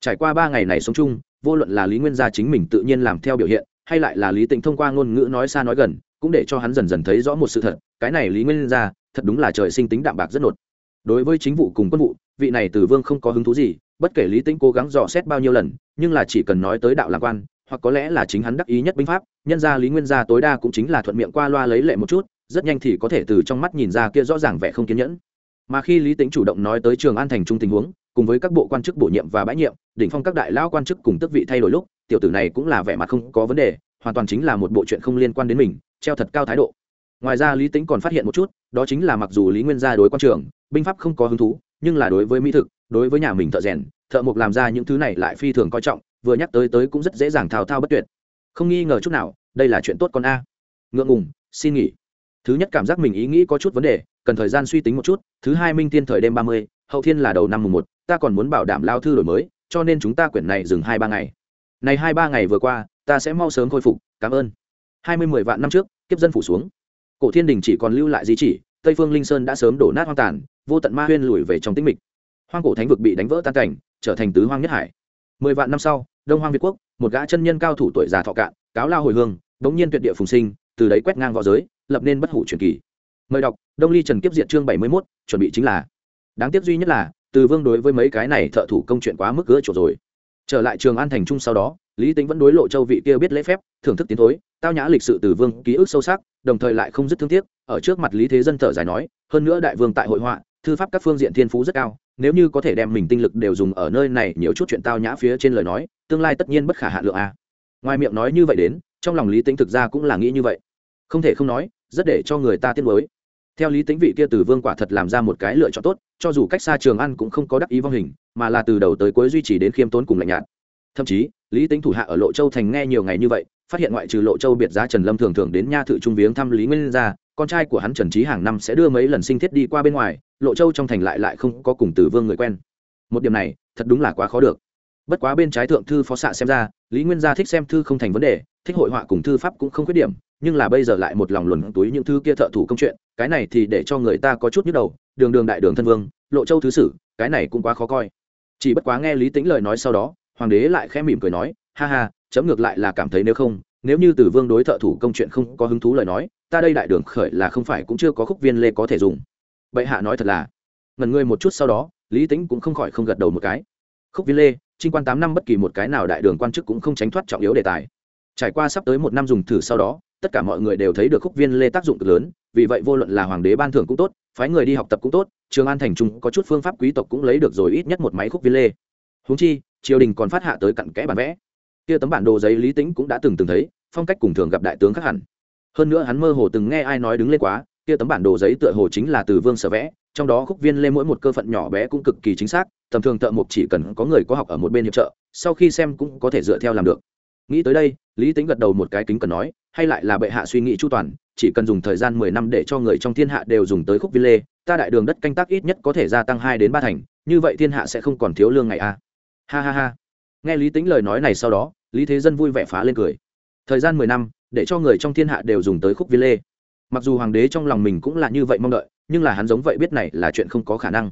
trải qua ba ngày này sống chung, vô luận là lý nguyên gia chính mình tự nhiên làm theo biểu hiện hay lại là lý tĩnh thông qua ngôn ngữ nói xa nói gần, cũng để cho hắn dần dần thấy rõ một sự thật, cái này lý nguyên gia thật đúng là trời sinh tính đạm bạc rất nột. Đối với chính vụ cùng quân vụ, vị này từ vương không có hứng thú gì, bất kể lý tĩnh cố gắng dò xét bao nhiêu lần, nhưng là chỉ cần nói tới đạo lạc quan, hoặc có lẽ là chính hắn đắc ý nhất binh pháp, nhân ra lý nguyên gia tối đa cũng chính là thuận miệng qua loa lấy lệ một chút, rất nhanh thì có thể từ trong mắt nhìn ra kia rõ ràng vẻ không kiên nhẫn. Mà khi lý tính chủ động nói tới trường an thành trung tình huống, cùng với các bộ quan chức bổ nhiệm và bãi nhiệm, đỉnh phong các đại lão quan chức cùng tước vị thay đổi lúc tiểu tử này cũng là vẻ mặt không có vấn đề, hoàn toàn chính là một bộ chuyện không liên quan đến mình, treo thật cao thái độ. Ngoài ra lý tính còn phát hiện một chút, đó chính là mặc dù lý nguyên gia đối quan trường, binh pháp không có hứng thú, nhưng là đối với mỹ thực, đối với nhà mình thợ rèn, thợ mộc làm ra những thứ này lại phi thường coi trọng, vừa nhắc tới tới cũng rất dễ dàng thao thao bất tuyệt. Không nghi ngờ chút nào, đây là chuyện tốt con a. Ngượng ngùng, xin nghỉ. Thứ nhất cảm giác mình ý nghĩ có chút vấn đề, cần thời gian suy tính một chút, thứ hai minh tiên thời đêm ba mươi, hậu thiên là đầu năm mùng một, ta còn muốn bảo đảm lao thư đổi mới, cho nên chúng ta quyển này dừng hai ba ngày này hai ba ngày vừa qua, ta sẽ mau sớm khôi phục, cảm ơn. Hai mươi mười vạn năm trước, kiếp dân phủ xuống. Cổ thiên đình chỉ còn lưu lại di chỉ, tây phương linh sơn đã sớm đổ nát hoang tàn, vô tận ma huyên lùi về trong tĩnh mịch. Hoang cổ thánh vực bị đánh vỡ tan cảnh, trở thành tứ hoang nhất hải. Mười vạn năm sau, đông hoang việt quốc, một gã chân nhân cao thủ tuổi già thọ cạn, cáo lao hồi hương, bỗng nhiên tuyệt địa phùng sinh, từ đấy quét ngang v õ giới, lập nên bất hủ truyền kỳ. Mời đọc, đông ly trần kiếp diện chương bảy mươi mốt, chuẩn bị chính là. Đáng tiếc duy nhất là, từ vương đối với mấy cái này thợ thủ công chuyện quá mức cỡ chỗ rồi trở lại trường an thành trung sau đó, lý tính vẫn đối lộ châu vị kia biết lễ phép, thưởng thức tiến thối, tao nhã lịch sự từ vương, ký ức sâu sắc, đồng thời lại không dứt thương tiếc, ở trước mặt lý thế dân thở dài nói, hơn nữa đại vương tại hội họa, thư pháp các phương diện thiên phú rất cao, nếu như có thể đem mình tinh lực đều dùng ở nơi này nhiều chút chuyện tao nhã phía trên lời nói, tương lai tất nhiên bất khả hạ lượng a. Ngoài miệng nói như vậy đến, trong lòng lý tính thực ra cũng là nghĩ như vậy. Không thể không nói, rất để cho người ta tiếc mới theo lý tính vị kia từ vương quả thật làm ra một cái lựa chọn tốt, cho dù cách xa trường ăn cũng không có đắc ý vong hình, mà là từ đầu tới cuối duy trì đến khiêm tốn cùng lạnh nhạt. Thậm chí, lý tính thủ hạ ở lộ châu thành nghe nhiều ngày như vậy, phát hiện ngoại trừ lộ châu biệt giá trần lâm thường thường đến nha thự trung viếng thăm lý nguyên gia con trai của hắn trần trí hàng năm sẽ đưa mấy lần sinh thiết đi qua bên ngoài, lộ châu trong thành lại lại không có cùng từ vương người quen. Một điểm này, thật đúng là quá khó được. Bất quá bên trái thượng thư phó xạ xem ra, lý nguyên gia thích xem thư không thành vấn đề, thích hội họa cùng thư pháp cũng không khuyết điểm, nhưng là bây giờ lại một lòng luồn túi những thư kia thợ thủ công chuyện cái này thì để cho người ta có chút nhức đầu, đường đường đại đường thân vương, lộ châu thứ sử, cái này cũng quá khó coi. Chỉ bất quá nghe lý tính lời nói sau đó, hoàng đế lại khẽ mỉm cười nói, ha ha, chấm ngược lại là cảm thấy nếu không, nếu như từ vương đối thợ thủ công chuyện không có hứng thú lời nói, ta đây đại đường khởi là không phải cũng chưa có khúc viên lê có thể dùng. Bệ hạ nói thật là ngần ngươi một chút sau đó, lý tính cũng không khỏi không gật đầu một cái. Khúc viên lê, trinh quan tám năm bất kỳ một cái nào đại đường quan chức cũng không tránh thoát trọng yếu đề tài. Trải qua sắp tới một năm dùng thử sau đó tất cả mọi người đều thấy được khúc viên lê tác dụng cực lớn, vì vậy vô luận là hoàng đế ban thưởng cũng tốt, phái người đi học tập cũng tốt, trường an thành trung có chút phương pháp quý tộc cũng lấy được rồi ít nhất một máy khúc viên lê. Húng chi, triều đình còn phát hạ tới cặn kẽ bản vẽ. Kia tấm bản đồ giấy lý tính cũng đã từng từng thấy, phong cách cùng thường gặp đại tướng khác hẳn. Hơn nữa hắn mơ hồ từng nghe ai nói đứng lên quá, kia tấm bản đồ giấy tựa hồ chính là từ vương sở vẽ, trong đó khúc viên lê mỗi một cơ phận nhỏ bé cũng cực kỳ chính xác, tầm thường thợ mộc chỉ cần có người có học ở một bên hiệp trợ, sau khi xem cũng có thể dựa theo làm được. Nghĩ tới đây, lý tính gật đầu một cái kính cần nói hay lại là bệ hạ suy nghĩ chu toàn, chỉ cần dùng thời gian mười năm để cho người trong thiên hạ đều dùng tới khúc vi lê, ta đại đường đất canh tác ít nhất có thể gia tăng hai đến ba thành, như vậy thiên hạ sẽ không còn thiếu lương ngày a. Ha ha ha. Nghe lý tính lời nói này sau đó, lý thế dân vui vẻ phá lên cười. Thời gian mười năm, để cho người trong thiên hạ đều dùng tới khúc vi lê. Mặc dù hoàng đế trong lòng mình cũng là như vậy mong đợi, nhưng là hắn giống vậy biết này là chuyện không có khả năng.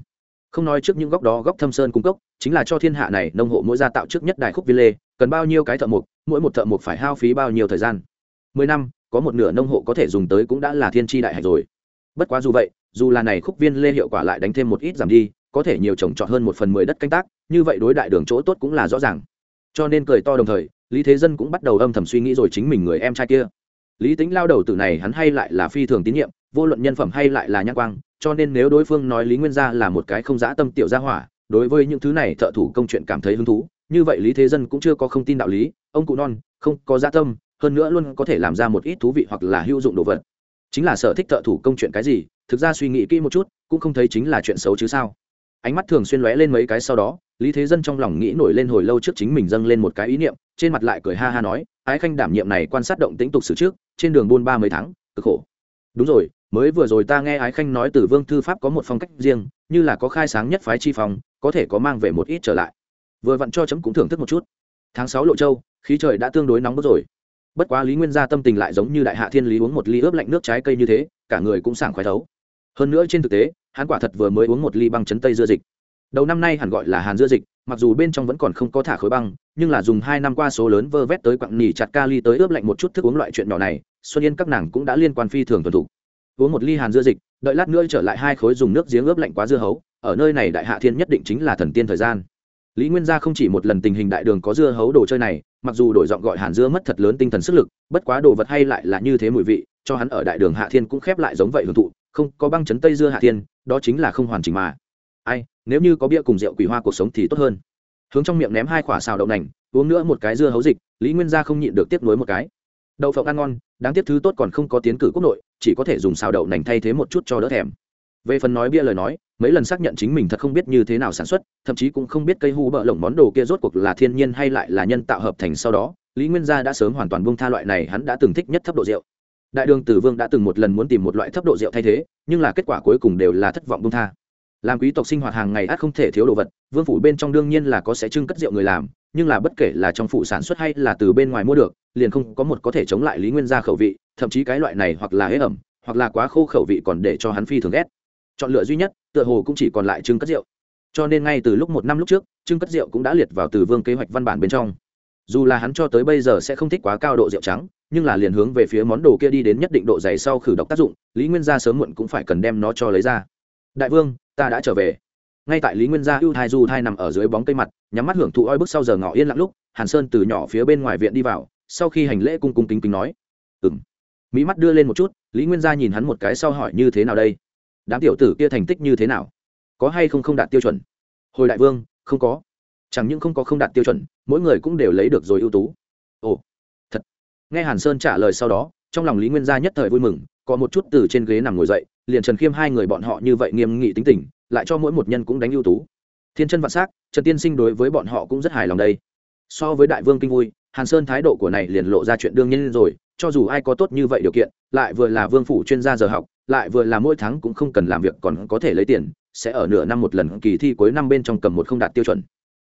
Không nói trước những góc đó góc thâm sơn cung cấp chính là cho thiên hạ này nông hộ mỗi gia tạo trước nhất đài khúc vi lê, cần bao nhiêu cái thợ mộc, mỗi một thợ mộc phải hao phí bao nhiêu thời gian mười năm, có một nửa nông hộ có thể dùng tới cũng đã là thiên tri đại hạch rồi. Bất quá dù vậy, dù là này khúc viên lê hiệu quả lại đánh thêm một ít giảm đi, có thể nhiều trồng trọt hơn một phần mười đất canh tác, như vậy đối đại đường chỗ tốt cũng là rõ ràng. Cho nên cười to đồng thời, lý thế dân cũng bắt đầu âm thầm suy nghĩ rồi chính mình người em trai kia. Lý tính lao đầu từ này hắn hay lại là phi thường tín nhiệm, vô luận nhân phẩm hay lại là nhãn quang, cho nên nếu đối phương nói lý nguyên gia là một cái không dã tâm tiểu gia hỏa, đối với những thứ này thợ thủ công chuyện cảm thấy hứng thú, như vậy lý thế dân cũng chưa có không tin đạo lý, ông cụ non, không có dã tâm hơn nữa luôn có thể làm ra một ít thú vị hoặc là hữu dụng đồ vật. Chính là sở thích thợ thủ công chuyện cái gì, thực ra suy nghĩ kỹ một chút, cũng không thấy chính là chuyện xấu chứ sao. Ánh mắt thường xuyên lóe lên mấy cái sau đó, lý thế dân trong lòng nghĩ nổi lên hồi lâu trước chính mình dâng lên một cái ý niệm, trên mặt lại cười ha ha nói, ái khanh đảm nhiệm này quan sát động tĩnh tục xử trước, trên đường buôn ba mấy tháng, cực khổ. Đúng rồi, mới vừa rồi ta nghe ái khanh nói từ vương thư pháp có một phong cách riêng, như là có khai sáng nhất phái chi phong, có thể có mang về một ít trở lại. Vừa vặn cho chấm cũng thưởng thức một chút. Tháng sáu lộ châu, khí trời đã tương đối nóng bức rồi bất quá lý nguyên gia tâm tình lại giống như đại hạ thiên lý uống một ly ướp lạnh nước trái cây như thế, cả người cũng sảng khoái thấu. Hơn nữa trên thực tế, hắn quả thật vừa mới uống một ly băng chấn tây dưa dịch. Đầu năm nay hẳn gọi là hàn dưa dịch, mặc dù bên trong vẫn còn không có thả khối băng, nhưng là dùng hai năm qua số lớn vơ vét tới quặng nỉ chặt kali tới ướp lạnh một chút thức uống loại chuyện nhỏ này, xuân yên các nàng cũng đã liên quan phi thường tuần thủ uống một ly hàn dưa dịch, đợi lát nữa trở lại hai khối dùng nước giếng ướp lạnh quá dưa hấu, ở nơi này đại hạ thiên nhất định chính là thần tiên thời gian. Lý nguyên gia không chỉ một lần tình hình đại đường có dưa hấu đồ chơi này mặc dù đổi giọng gọi hàn dưa mất thật lớn tinh thần sức lực, bất quá đồ vật hay lại là như thế mùi vị, cho hắn ở đại đường hạ thiên cũng khép lại giống vậy hưởng thụ, không có băng chấn tây dưa hạ thiên, đó chính là không hoàn chỉnh mà. Ai, nếu như có bia cùng rượu quỷ hoa cuộc sống thì tốt hơn. Hướng trong miệng ném hai quả xào đậu nành, uống nữa một cái dưa hấu dịch, lý nguyên gia không nhịn được tiếp nối một cái. Đậu phộng ăn ngon, đáng tiếc thứ tốt còn không có tiến cử quốc nội, chỉ có thể dùng xào đậu nành thay thế một chút cho đỡ thèm. Về phần nói bia lời nói mấy lần xác nhận chính mình thật không biết như thế nào sản xuất, thậm chí cũng không biết cây hu bợ lồng món đồ kia rốt cuộc là thiên nhiên hay lại là nhân tạo hợp thành sau đó, lý nguyên gia đã sớm hoàn toàn bông tha loại này, hắn đã từng thích nhất thấp độ rượu. Đại đường tử vương đã từng một lần muốn tìm một loại thấp độ rượu thay thế, nhưng là kết quả cuối cùng đều là thất vọng bông tha. Làm quý tộc sinh hoạt hàng ngày ắt không thể thiếu đồ vật, vương phủ bên trong đương nhiên là có sẽ trưng cất rượu người làm, nhưng là bất kể là trong phủ sản xuất hay là từ bên ngoài mua được, liền không có một có thể chống lại lý nguyên gia khẩu vị, thậm chí cái loại này hoặc là hế ẩm, hoặc là quá khô khẩu vị còn để cho hắn phi thường ghét chọn lựa duy nhất, tựa hồ cũng chỉ còn lại trưng cất rượu cho nên ngay từ lúc một năm lúc trước trưng cất rượu cũng đã liệt vào từ vương kế hoạch văn bản bên trong. Dù là hắn cho tới bây giờ sẽ không thích quá cao độ rượu trắng, nhưng là liền hướng về phía món đồ kia đi đến nhất định độ dày sau khử độc tác dụng, lý nguyên gia sớm muộn cũng phải cần đem nó cho lấy ra. Đại vương, ta đã trở về. Ngay tại lý nguyên gia ưu thai du thai nằm ở dưới bóng cây mặt, nhắm mắt hưởng thụ oi bức sau giờ ngỏ yên lặng lúc, hàn sơn từ nhỏ phía bên ngoài viện đi vào, sau khi hành lễ cung cung kính kính nói ừ m mỹ mắt đưa lên một chút, lý nguyên gia nhìn hắn một cái sau hỏi, như thế nào đây? Đám tiểu tử kia thành tích như thế nào? Có hay không không đạt tiêu chuẩn? Hồi đại vương, không có. Chẳng những không có không đạt tiêu chuẩn, mỗi người cũng đều lấy được rồi ưu tú. Ồ, thật. Nghe hàn sơn trả lời sau đó, trong lòng lý nguyên gia nhất thời vui mừng, có một chút từ trên ghế nằm ngồi dậy, liền trần khiêm hai người bọn họ như vậy nghiêm nghị tính tình, lại cho mỗi một nhân cũng đánh ưu tú. Thiên chân vạn s á c trần tiên sinh đối với bọn họ cũng rất hài lòng đây. So với đại vương kinh vui, hàn sơn thái độ của này liền lộ ra chuyện đương nhiên rồi, cho dù ai có tốt như vậy điều kiện, lại vừa là vương phủ chuyên gia giờ học lại vừa là mỗi tháng cũng không cần làm việc còn có thể lấy tiền, sẽ ở nửa năm một lần kỳ thi cuối năm bên trong cầm một không đạt tiêu chuẩn.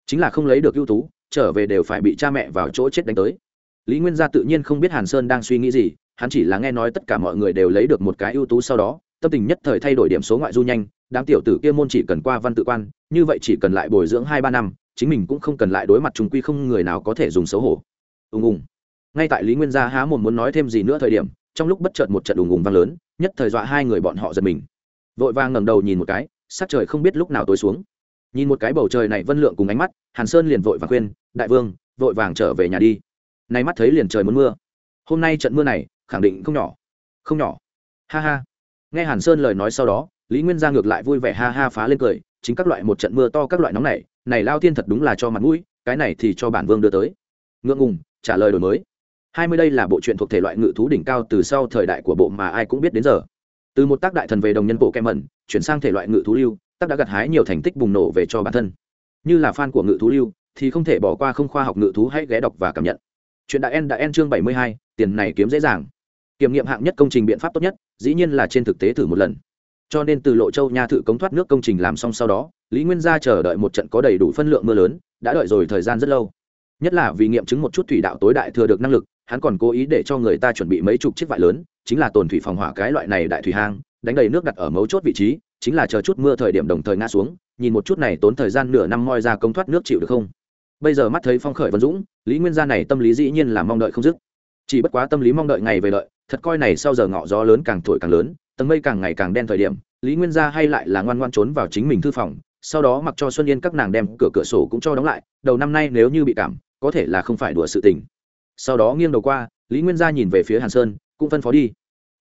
Chính là không lấy được ưu tú, trở về đều phải bị cha mẹ vào chỗ chết đánh tới. Lý nguyên gia tự nhiên không biết hàn sơn đang suy nghĩ gì, hắn chỉ là nghe nói tất cả mọi người đều lấy được một cái ưu tú sau đó, tâm tình nhất thời thay đổi điểm số ngoại du nhanh, đám tiểu tử kia môn chỉ cần qua văn tự quan, như vậy chỉ cần lại bồi dưỡng hai ba năm, chính mình cũng không cần lại đối mặt chúng quy không người nào có thể dùng xấu hổ. Ùng ùng. Ngay tại lý nguyên gia há mồm muốn nói thêm gì nữa thời điểm, trong lúc bất chợt một trận ùng ùng vang lớn nhất thời dọa hai người bọn họ giật mình. Vội vàng ngẩng đầu nhìn một cái, sắc trời không biết lúc nào tối xuống. Nhìn một cái bầu trời này vân lượng cùng ánh mắt, hàn sơn liền vội vàng khuyên, đại vương, vội vàng trở về nhà đi. Nay mắt thấy liền trời muốn mưa. Hôm nay trận mưa này, khẳng định không nhỏ. Không nhỏ. Ha ha. Nghe hàn sơn lời nói sau đó, lý nguyên gia ngược lại vui vẻ ha ha phá lên cười, chính các loại một trận mưa to các loại nóng này này lao thiên thật đúng là cho mặt mũi, cái này thì cho bản vương đưa tới. Ngượng ngùng, trả lời đổi mới hai mươi đây là bộ truyện thuộc thể loại ngự thú đỉnh cao từ sau thời đại của bộ mà ai cũng biết đến giờ. Từ một tác đại thần về đồng nhân bộ kem mẩn, chuyển sang thể loại ngự thú lưu, tác đã gặt hái nhiều thành tích bùng nổ về cho bản thân. Như là fan của ngự thú lưu, thì không thể bỏ qua không khoa học ngự thú hãy ghé đọc và cảm nhận. Chuyện đại en đã en chương bảy mươi hai, tiền này kiếm dễ dàng. Kiểm nghiệm hạng nhất công trình biện pháp tốt nhất, dĩ nhiên là trên thực tế thử một lần. Cho nên từ lộ châu nha thự cống thoát nước công trình làm xong sau đó, lý nguyên gia chờ đợi một trận có đầy đủ phân lượng mưa lớn, đã đợi rồi thời gian rất lâu. Nhất là vì nghiệm chứng một chút thủy đạo tối đại thừa được năng lực hắn còn cố ý để cho người ta chuẩn bị mấy chục chiếc vải lớn, chính là tồn thủy phòng hỏa cái loại này đại thủy hang, đánh đầy nước đặt ở mấu chốt vị trí, chính là chờ chút mưa thời điểm đồng thời ngã xuống, nhìn một chút này tốn thời gian nửa năm moi ra công thoát nước chịu được không. Bây giờ mắt thấy phong khởi vân dũng, lý nguyên gia này tâm lý dĩ nhiên là mong đợi không dứt. Chỉ bất quá tâm lý mong đợi ngày về đợi thật coi này sau giờ ngọ gió lớn càng thổi càng lớn, tầng mây càng ngày càng đen thời điểm, lý nguyên gia hay lại là ngoan ngoan trốn vào chính mình thư phòng, sau đó mặc cho xuân yên các nàng đem cửa cửa sổ cũng cho đóng lại, đầu năm nay nếu như bị cảm, có thể là không phải đùa sự tình sau đó nghiêng đầu qua, lý nguyên gia nhìn về phía hàn sơn, cũng phân phó đi.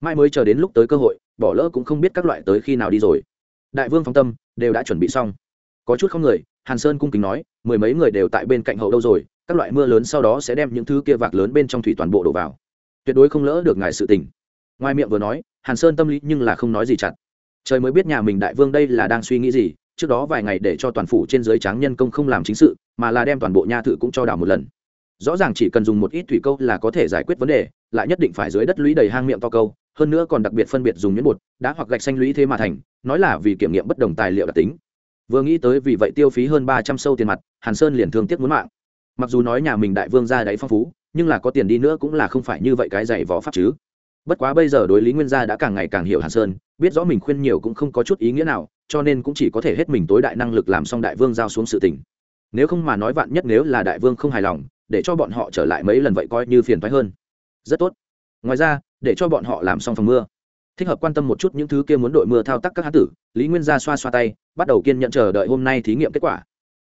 Mai mới chờ đến lúc tới cơ hội, bỏ lỡ cũng không biết các loại tới khi nào đi rồi. Đại vương phong tâm, đều đã chuẩn bị xong. Có chút không người, hàn sơn cung kính nói, mười mấy người đều tại bên cạnh hậu đâu rồi, các loại mưa lớn sau đó sẽ đem những thứ kia vạc lớn bên trong thủy toàn bộ đổ vào. Tuyệt đối không lỡ được ngài sự tình. Ngoài miệng vừa nói, hàn sơn tâm lý nhưng là không nói gì chặt. Trời mới biết nhà mình đại vương đây là đang suy nghĩ gì, trước đó vài ngày để cho toàn phủ trên dưới tráng nhân công không làm chính sự, mà là đem toàn bộ nha thự cũng cho đảo một lần rõ ràng chỉ cần dùng một ít thủy câu là có thể giải quyết vấn đề, lại nhất định phải dưới đất lũy đầy hang miệng to câu, hơn nữa còn đặc biệt phân biệt dùng nhuyễn bột, đá hoặc gạch xanh lũy thế mà thành, nói là vì kiểm nghiệm bất đồng tài liệu đặc tính. Vừa nghĩ tới vì vậy tiêu phí hơn ba trăm sâu tiền mặt, hàn sơn liền thương tiếc muốn mạng. Mặc dù nói nhà mình đại vương ra đáy phong phú, nhưng là có tiền đi nữa cũng là không phải như vậy cái dạy võ pháp chứ. Bất quá bây giờ đối lý nguyên gia đã càng ngày càng hiểu hàn sơn, biết rõ mình khuyên nhiều cũng không có chút ý nghĩa nào, cho nên cũng chỉ có thể hết mình tối đại năng lực làm xong đại vương giao xuống sự tình. Nếu không mà nói vạn nhất nếu là đại vương không hài lòng để cho bọn họ trở lại mấy lần vậy coi như phiền phái hơn. Rất tốt. Ngoài ra, để cho bọn họ làm xong phòng mưa. Thích hợp quan tâm một chút những thứ kia muốn đội mưa thao tác các hán tử, lý nguyên gia xoa xoa tay, bắt đầu kiên nhận chờ đợi hôm nay thí nghiệm kết quả.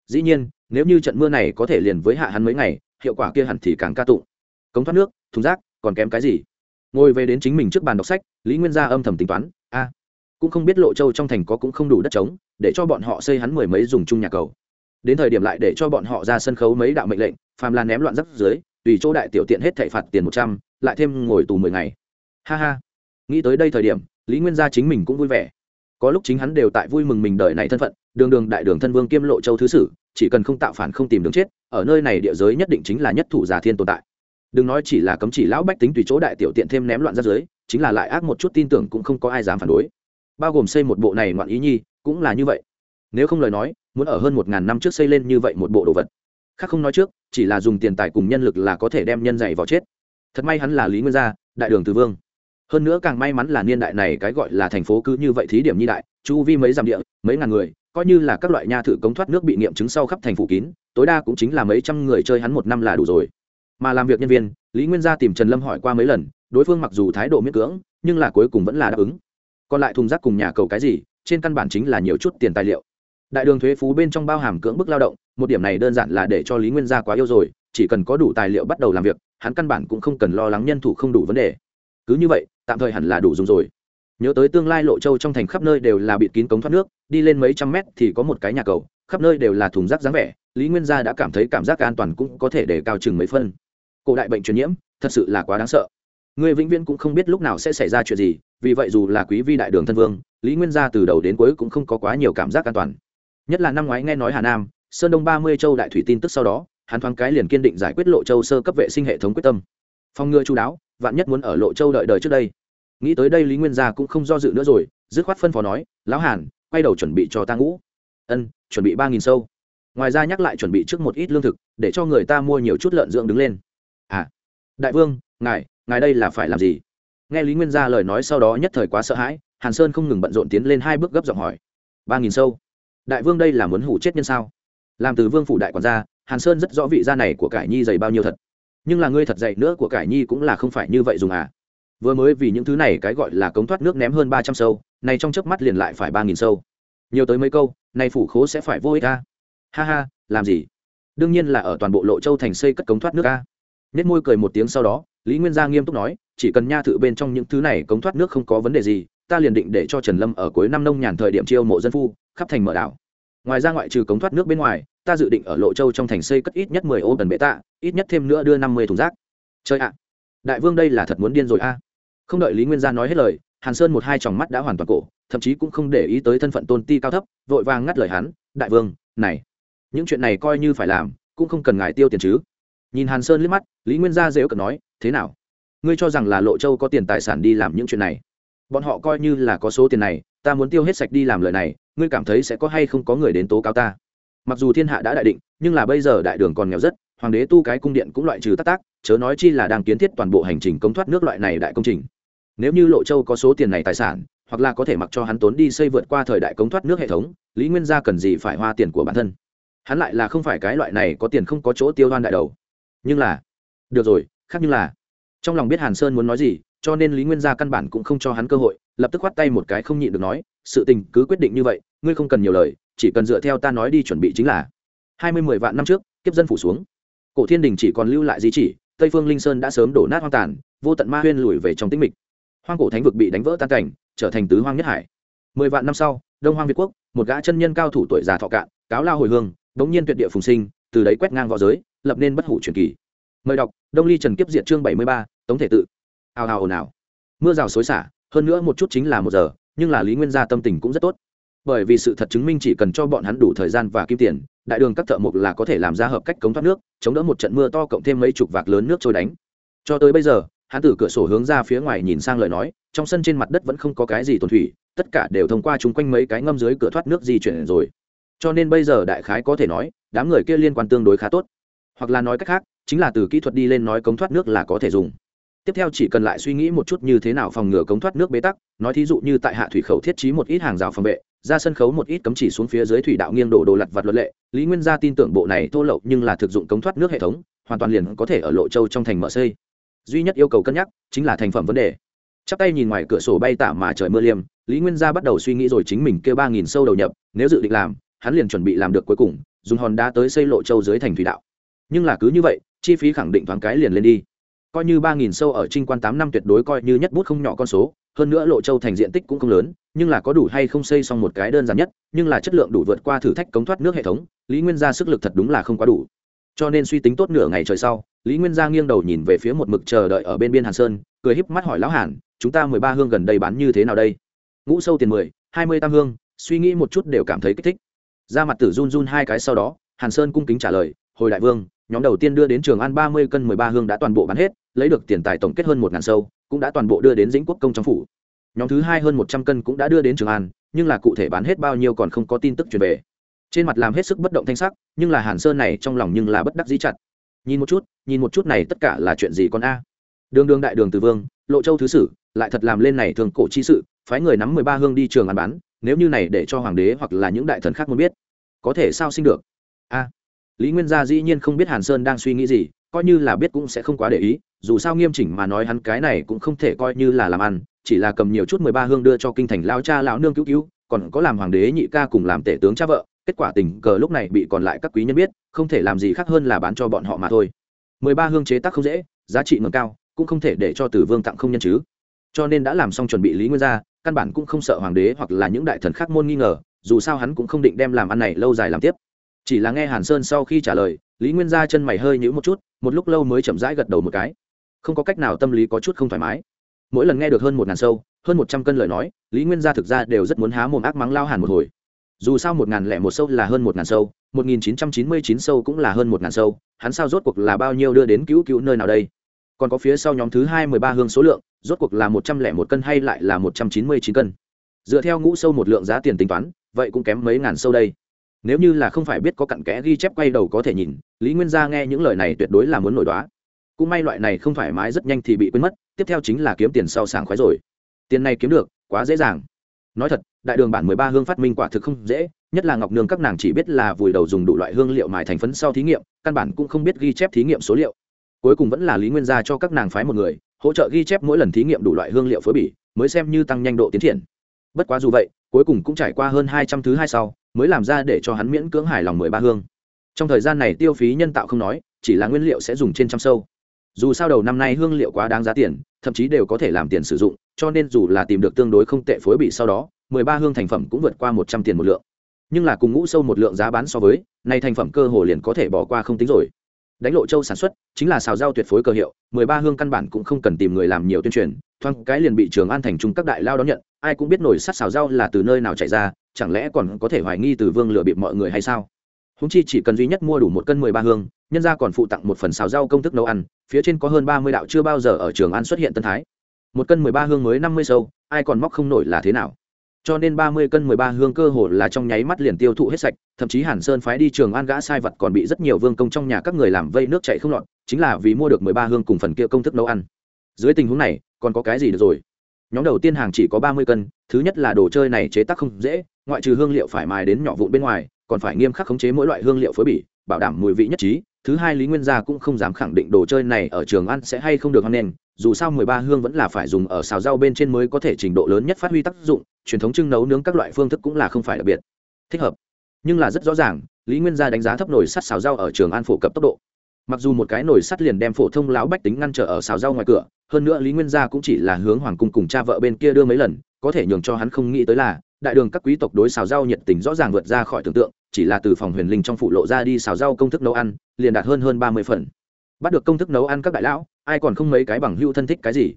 Dĩ nhiên, nếu như trận mưa này có thể liền với hạ hắn mấy ngày, hiệu quả kia hẳn thì càng ca tụng. Cống thoát nước, thùng rác, còn kém cái gì? Ngồi về đến chính mình trước bàn đọc sách, lý nguyên gia âm thầm tính toán, a, cũng không biết lộ châu trong thành có cũng không đủ đất trống, để cho bọn họ xây hắn mười mấy dùng chung nhà cầu. Đến thời điểm lại để cho bọn họ ra sân khấu mấy đạo mệnh lệnh phàm là ném loạn rắc dưới, tùy chỗ đại tiểu tiện hết thảy phạt tiền một trăm, lại thêm ngồi tù mười ngày. Ha ha. Nghĩ tới đây thời điểm, lý nguyên gia chính mình cũng vui vẻ. Có lúc chính hắn đều tại vui mừng mình đời này thân phận, đường đường đại đường thân vương kiêm lộ châu thứ sử, chỉ cần không tạo phản không tìm đường chết, ở nơi này địa giới nhất định chính là nhất thủ giả thiên tồn tại. Đừng nói chỉ là cấm chỉ lão bách tính tùy chỗ đại tiểu tiện thêm ném loạn ra dưới, chính là lại ác một chút tin tưởng cũng không có ai dám phản đối. Bao gồm xây một bộ này ngoạn ý nhi, cũng là như vậy. Nếu không lời nói, muốn ở hơn một ngàn năm trước xây lên như vậy một bộ đồ vật khác không nói trước, chỉ là dùng tiền tài cùng nhân lực là có thể đem nhân dạy vào chết. Thật may hắn là lý nguyên gia, đại đường từ vương. Hơn nữa càng may mắn là niên đại này cái gọi là thành phố cứ như vậy thí điểm nhi đại, chu vi mấy dặm địa, mấy ngàn người, coi như là các loại nha thử cống thoát nước bị nghiệm chứng sau khắp thành phủ kín, tối đa cũng chính là mấy trăm người chơi hắn một năm là đủ rồi. Mà làm việc nhân viên, lý nguyên gia tìm trần lâm hỏi qua mấy lần, đối phương mặc dù thái độ miễn cưỡng, nhưng là cuối cùng vẫn là đáp ứng. Còn lại thùng rác cùng nhà cầu cái gì, trên căn bản chính là nhiều chút tiền tài liệu. Đại đường thuế phú bên trong bao hàm cưỡng bức lao động một điểm này đơn giản là để cho lý nguyên gia quá yêu rồi, chỉ cần có đủ tài liệu bắt đầu làm việc, hắn căn bản cũng không cần lo lắng nhân thủ không đủ vấn đề. Cứ như vậy, tạm thời hẳn là đủ dùng rồi. Nhớ tới tương lai lộ châu trong thành khắp nơi đều là bịt kín cống thoát nước, đi lên mấy trăm mét thì có một cái nhà cầu, khắp nơi đều là thùng rác dáng vẻ, lý nguyên gia đã cảm thấy cảm giác an toàn cũng có thể để cao chừng mấy phân. Cổ đại bệnh truyền nhiễm, thật sự là quá đáng sợ. Người vĩnh viễn cũng không biết lúc nào sẽ xảy ra chuyện gì, vì vậy dù là quý vi đại đường thân vương, lý nguyên gia từ đầu đến cuối cũng không có quá nhiều cảm giác an toàn. Nhất là năm ngoái nghe nói hà nam sơn đông ba mươi châu đại thủy tin tức sau đó, hắn thoáng cái liền kiên định giải quyết lộ châu sơ cấp vệ sinh hệ thống quyết tâm. Phòng ngừa chú đáo, vạn nhất muốn ở lộ châu đợi đời trước đây. Nghĩ tới đây lý nguyên gia cũng không do dự nữa rồi, dứt khoát phân phó nói, lão hàn, quay đầu chuẩn bị cho ta ngũ. Ân, chuẩn bị ba nghìn sâu. Ngoài ra nhắc lại chuẩn bị trước một ít lương thực, để cho người ta mua nhiều chút lợn dưỡng đứng lên. À đại vương, ngài ngài đây là phải làm gì? Nghe lý nguyên gia lời nói sau đó nhất thời quá sợ hãi, hàn sơn không ngừng bận rộn tiến lên hai bước gấp giọng hỏi, ba nghìn sâu? Đại vương đây là muốn hủ chết nhân sao? Làm từ vương phủ đại quản gia, hàn sơn rất rõ vị gia này của cải nhi dày bao nhiêu thật. Nhưng là ngươi thật dạy nữa của cải nhi cũng là không phải như vậy dùng à. Vừa mới vì những thứ này cái gọi là cống thoát nước ném hơn ba trăm sâu, này trong chớp mắt liền lại phải ba nghìn sâu. Nhiều tới mấy câu, này phủ khố sẽ phải vô ích a ha ha, làm gì? Đương nhiên là ở toàn bộ lộ châu thành xây cất cống thoát nước à. a nết môi cười một tiếng sau đó, lý nguyên gia nghiêm túc nói, chỉ cần nha thự bên trong những thứ này cống thoát nước không có vấn đề gì, ta liền định để cho trần lâm ở cuối năm nông nhàn thời điểm chiêu mộ dân phu, khắp thành mở đảo ngoài ra ngoại trừ cống thoát nước bên ngoài, ta dự định ở lộ châu trong thành xây cất ít nhất mười ô tần bệ tạ, ít nhất thêm nữa đưa năm mươi thùng rác. Chơi ạ! Đại vương đây là thật muốn điên rồi a. Không đợi lý nguyên gia nói hết lời, hàn sơn một hai tròng mắt đã hoàn toàn cổ, thậm chí cũng không để ý tới thân phận tôn ti cao thấp, vội vàng ngắt lời hắn, đại vương, này, những chuyện này coi như phải làm, cũng không cần ngài tiêu tiền chứ. Nhìn hàn sơn liếc mắt, lý nguyên gia dễ cận nói, thế nào? Ngươi cho rằng là lộ châu có tiền tài sản đi làm những chuyện này? Bọn họ coi như là có số tiền này ta muốn tiêu hết sạch đi làm lời này, ngươi cảm thấy sẽ có hay không có người đến tố cáo ta? Mặc dù thiên hạ đã đại định, nhưng là bây giờ đại đường còn nghèo rất, hoàng đế tu cái cung điện cũng loại trừ tác tác chớ nói chi là đang kiến thiết toàn bộ hành trình công thoát nước loại này đại công trình. Nếu như lộ châu có số tiền này tài sản, hoặc là có thể mặc cho hắn tốn đi xây vượt qua thời đại công thoát nước hệ thống, lý nguyên gia cần gì phải hoa tiền của bản thân? Hắn lại là không phải cái loại này có tiền không có chỗ tiêu đoan đại đầu. Nhưng là, được rồi, khác như là, trong lòng biết hàn sơn muốn nói gì cho nên lý nguyên gia căn bản cũng không cho hắn cơ hội, lập tức khoát tay một cái không nhịn được nói, sự tình cứ quyết định như vậy, ngươi không cần nhiều lời, chỉ cần dựa theo ta nói đi chuẩn bị chính là. Hai mươi mười vạn năm trước, kiếp dân phủ xuống. Cổ thiên đình chỉ còn lưu lại di chỉ, tây phương linh sơn đã sớm đổ nát hoang tàn, vô tận ma huyên lùi về trong tĩnh mịch. Hoang cổ thánh vực bị đánh vỡ tan cảnh, trở thành tứ hoang nhất hải. Mười vạn năm sau, đông hoang việt quốc, một gã chân nhân cao thủ tuổi già thọ cạn, cáo lao hồi hương, đống nhiên tuyệt địa phùng sinh, từ đấy quét ngang v õ giới, lập nên bất hủ truyền kỳ. Mời đọc, đông ly trần kiếp diệt chương bảy mươi ba, tống thể tự ào ào ồn ào. Mưa rào xối xả, hơn nữa một chút chính là một giờ, nhưng là lý nguyên gia tâm tình cũng rất tốt. Bởi vì sự thật chứng minh chỉ cần cho bọn hắn đủ thời gian và kim tiền, đại đường các thợ mộc là có thể làm ra hợp cách cống thoát nước, chống đỡ một trận mưa to cộng thêm mấy chục vạc lớn nước trôi đánh. Cho tới bây giờ, hắn từ cửa sổ hướng ra phía ngoài nhìn sang lời nói, trong sân trên mặt đất vẫn không có cái gì tồn thủy, tất cả đều thông qua chung quanh mấy cái ngâm dưới cửa thoát nước di chuyển rồi. Cho nên bây giờ đại khái có thể nói, đám người kia liên quan tương đối khá tốt. Hoặc là nói cách khác, chính là từ kỹ thuật đi lên nói cống thoát nước là có thể dùng tiếp theo chỉ cần lại suy nghĩ một chút như thế nào phòng ngừa cống thoát nước bế tắc, nói thí dụ như tại hạ thủy khẩu thiết trí một ít hàng rào phòng vệ, ra sân khấu một ít cấm chỉ xuống phía dưới thủy đạo nghiêng đổ đồ lặt vặt luật lệ, lý nguyên gia tin tưởng bộ này thô lậu nhưng là thực dụng cống thoát nước hệ thống, hoàn toàn liền có thể ở lộ châu trong thành mở xây. Duy nhất yêu cầu cân nhắc chính là thành phẩm vấn đề. Chắp tay nhìn ngoài cửa sổ bay tả mà trời mưa liêm, lý nguyên gia bắt đầu suy nghĩ rồi chính mình kêu ba nghìn sâu đầu nhập, nếu dự định làm, hắn liền chuẩn bị làm được cuối cùng, dùng hòn đá tới xây lộ châu dưới thành thủy đạo. Nhưng là cứ như vậy, chi phí khẳng định thoáng cái liền lên đi coi như ba nghìn sâu ở trinh quan tám năm tuyệt đối coi như nhất bút không nhỏ con số, hơn nữa lộ châu thành diện tích cũng không lớn, nhưng là có đủ hay không xây xong một cái đơn giản nhất, nhưng là chất lượng đủ vượt qua thử thách cống thoát nước hệ thống, lý nguyên gia sức lực thật đúng là không quá đủ. Cho nên suy tính tốt nửa ngày trời sau, lý nguyên gia nghiêng đầu nhìn về phía một mực chờ đợi ở bên biên hàn sơn, cười híp mắt hỏi lão hàn, chúng ta mười ba hương gần đây bán như thế nào đây? Ngũ sâu tiền mười, hai mươi tam hương. Suy nghĩ một chút đều cảm thấy kích thích. Ra mặt tử run run hai cái sau đó, hàn sơn cung kính trả lời, hồi đại vương nhóm đầu tiên đưa đến trường an ba mươi cân mười ba hương đã toàn bộ bán hết, lấy được tiền tài tổng kết hơn một ngàn sâu, cũng đã toàn bộ đưa đến dĩnh quốc công trong phủ. Nhóm thứ hai hơn một trăm cân cũng đã đưa đến trường an, nhưng là cụ thể bán hết bao nhiêu còn không có tin tức truyền về. Trên mặt làm hết sức bất động thanh sắc, nhưng là hàn sơn này trong lòng nhưng là bất đắc dĩ chặt. Nhìn một chút, nhìn một chút này tất cả là chuyện gì con a? Đường đường đại đường từ vương, lộ châu thứ sử, lại thật làm lên này thường cổ chi sự, phái người nắm mười ba hương đi trường ăn bán, nếu như này để cho hoàng đế hoặc là những đại thần khác muốn biết, có thể sao sinh được? A lý nguyên gia dĩ nhiên không biết hàn sơn đang suy nghĩ gì, coi như là biết cũng sẽ không quá để ý, dù sao nghiêm chỉnh mà nói hắn cái này cũng không thể coi như là làm ăn, chỉ là cầm nhiều chút mười ba hương đưa cho kinh thành lao cha lão nương cứu cứu, còn có làm hoàng đế nhị ca cùng làm tể tướng cha vợ, kết quả tình cờ lúc này bị còn lại các quý nhân biết, không thể làm gì khác hơn là bán cho bọn họ mà thôi. mười ba hương chế tác không dễ, giá trị ngầm cao, cũng không thể để cho tử vương tặng không nhân chứ. Cho nên đã làm xong chuẩn bị lý nguyên gia, căn bản cũng không sợ hoàng đế hoặc là những đại thần khác môn nghi ngờ, dù sao hắn cũng không định đem làm ăn này lâu dài làm tiếp chỉ là nghe hàn sơn sau khi trả lời, lý nguyên gia chân mày hơi nhữ một chút, một lúc lâu mới chậm rãi gật đầu một cái. Không có cách nào tâm lý có chút không thoải mái. Mỗi lần nghe được hơn một ngàn sâu, hơn một trăm cân lời nói, lý nguyên gia thực ra đều rất muốn há mồm ác mắng lao hàn một hồi. Dù sao một ngàn lẻ một sâu là hơn một ngàn sâu, một nghìn chín trăm chín mươi chín sâu cũng là hơn một ngàn sâu, hắn sao rốt cuộc là bao nhiêu đưa đến cứu cứu nơi nào đây? Còn có phía sau nhóm thứ hai mười ba hương số lượng, rốt cuộc là một trăm lẻ một cân hay lại là một trăm chín mươi chín cân? Dựa theo ngũ sâu một lượng giá tiền tính toán, vậy cũng kém mấy ngàn sâu đây nếu như là không phải biết có cặn kẽ ghi chép quay đầu có thể nhìn, lý nguyên gia nghe những lời này tuyệt đối là muốn nổi đoá. Cũng may loại này không thoải mái rất nhanh thì bị quên mất, tiếp theo chính là kiếm tiền sau sảng khoái rồi. Tiền này kiếm được, quá dễ dàng. Nói thật, đại đường bản mười ba hương phát minh quả thực không dễ, nhất là ngọc nương các nàng chỉ biết là vùi đầu dùng đủ loại hương liệu mài thành phấn sau thí nghiệm, căn bản cũng không biết ghi chép thí nghiệm số liệu. Cuối cùng vẫn là lý nguyên gia cho các nàng phái một người, hỗ trợ ghi chép mỗi lần thí nghiệm đủ loại hương liệu phối bỉ, mới xem như tăng nhanh độ tiến triển. Bất quá dù vậy, cuối cùng cũng trải qua hơn hai trăm thứ hai sau mới làm ra để cho hắn miễn cưỡng hài lòng mười ba hương. Trong thời gian này tiêu phí nhân tạo không nói, chỉ là nguyên liệu sẽ dùng trên trăm sâu. Dù sao đầu năm nay hương liệu quá đáng giá tiền, thậm chí đều có thể làm tiền sử dụng, cho nên dù là tìm được tương đối không tệ phối bị sau đó, mười ba hương thành phẩm cũng vượt qua một trăm tiền một lượng. Nhưng là cùng ngũ sâu một lượng giá bán so với, nay thành phẩm cơ hồ liền có thể bỏ qua không tính rồi đánh lộ châu sản xuất, chính là xào rau tuyệt phối cơ hiệu, mười ba hương căn bản cũng không cần tìm người làm nhiều tuyên truyền, thoáng cái liền bị trường an thành trung các đại lao đón nhận, ai cũng biết nổi sắt xào rau là từ nơi nào chạy ra, chẳng lẽ còn có thể hoài nghi từ vương lừa bịp mọi người hay sao? Húng chi chỉ cần duy nhất mua đủ một cân mười ba hương, nhân ra còn phụ tặng một phần xào rau công thức nấu ăn, phía trên có hơn ba mươi đạo chưa bao giờ ở trường an xuất hiện tân thái. Một cân mười ba hương mới năm mươi sâu, ai còn móc không nổi là thế nào? Cho nên ba mươi cân mười ba hương cơ hồ là trong nháy mắt liền tiêu thụ hết sạch, thậm chí hàn sơn phái đi trường an gã sai vật còn bị rất nhiều vương công trong nhà các người làm vây nước chạy không lọt, chính là vì mua được mười ba hương cùng phần kia công thức nấu ăn. Dưới tình huống này, còn có cái gì được rồi? Nhóm đầu tiên hàng chỉ có ba mươi cân, thứ nhất là đồ chơi này chế tác không dễ, ngoại trừ hương liệu phải mài đến nhỏ vụn bên ngoài, còn phải nghiêm khắc khống chế mỗi loại hương liệu phối bỉ, bảo đảm mùi vị nhất trí. Thứ hai, lý nguyên gia cũng không dám khẳng định đồ chơi này ở trường ăn sẽ hay không được hoan nghênh dù sao mười ba hương vẫn là phải dùng ở xào rau bên trên mới có thể trình độ lớn nhất phát huy tác dụng truyền thống trưng nấu nướng các loại phương thức cũng là không phải đặc biệt. Thích hợp. Nhưng là rất rõ ràng, lý nguyên gia đánh giá thấp nồi sắt xào rau ở trường an phổ cập tốc độ. Mặc dù một cái nồi sắt liền đem phổ thông lão bách tính ngăn trở ở xào rau ngoài cửa, hơn nữa lý nguyên gia cũng chỉ là hướng hoàng cung cùng cha vợ bên kia đưa mấy lần, có thể nhường cho hắn không nghĩ tới là, đại đường các quý tộc đối xào rau nhiệt tình rõ ràng vượt ra khỏi tưởng tượng, chỉ là từ phòng huyền linh trong phụ lộ ra đi xào rau công thức nấu ăn, liền đạt hơn hơn ba mươi phần. Bắt được công thức nấu ăn các đại lão, ai còn không mấy cái bằng hưu thân thích cái gì?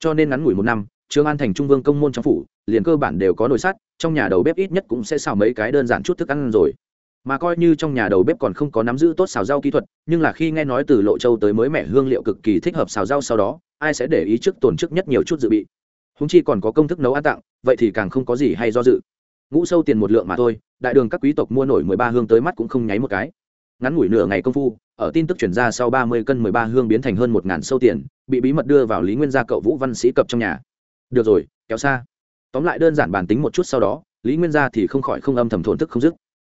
Cho nên ngắn ngủi một năm trương an thành trung vương công môn trong phủ, liền cơ bản đều có nồi sắt, trong nhà đầu bếp ít nhất cũng sẽ xào mấy cái đơn giản chút thức ăn rồi. Mà coi như trong nhà đầu bếp còn không có nắm giữ tốt xào rau kỹ thuật, nhưng là khi nghe nói từ lộ châu tới mới mẻ hương liệu cực kỳ thích hợp xào rau sau đó, ai sẽ để ý trước tồn trước nhất nhiều chút dự bị? Húng chi còn có công thức nấu ăn tặng, vậy thì càng không có gì hay do dự. Ngũ sâu tiền một lượng mà thôi, đại đường các quý tộc mua nổi mười ba hương tới mắt cũng không nháy một cái. Ngắn ngủi nửa ngày công phu, ở tin tức chuyển ra sau ba mươi cân mười ba hương biến thành hơn một ngàn sâu tiền, bị bí mật đưa vào lý nguyên gia cậu vũ văn sĩ cập trong nhà được rồi, kéo xa. Tóm lại đơn giản bản tính một chút sau đó, lý nguyên gia thì không khỏi không âm thầm thổn thức không dứt.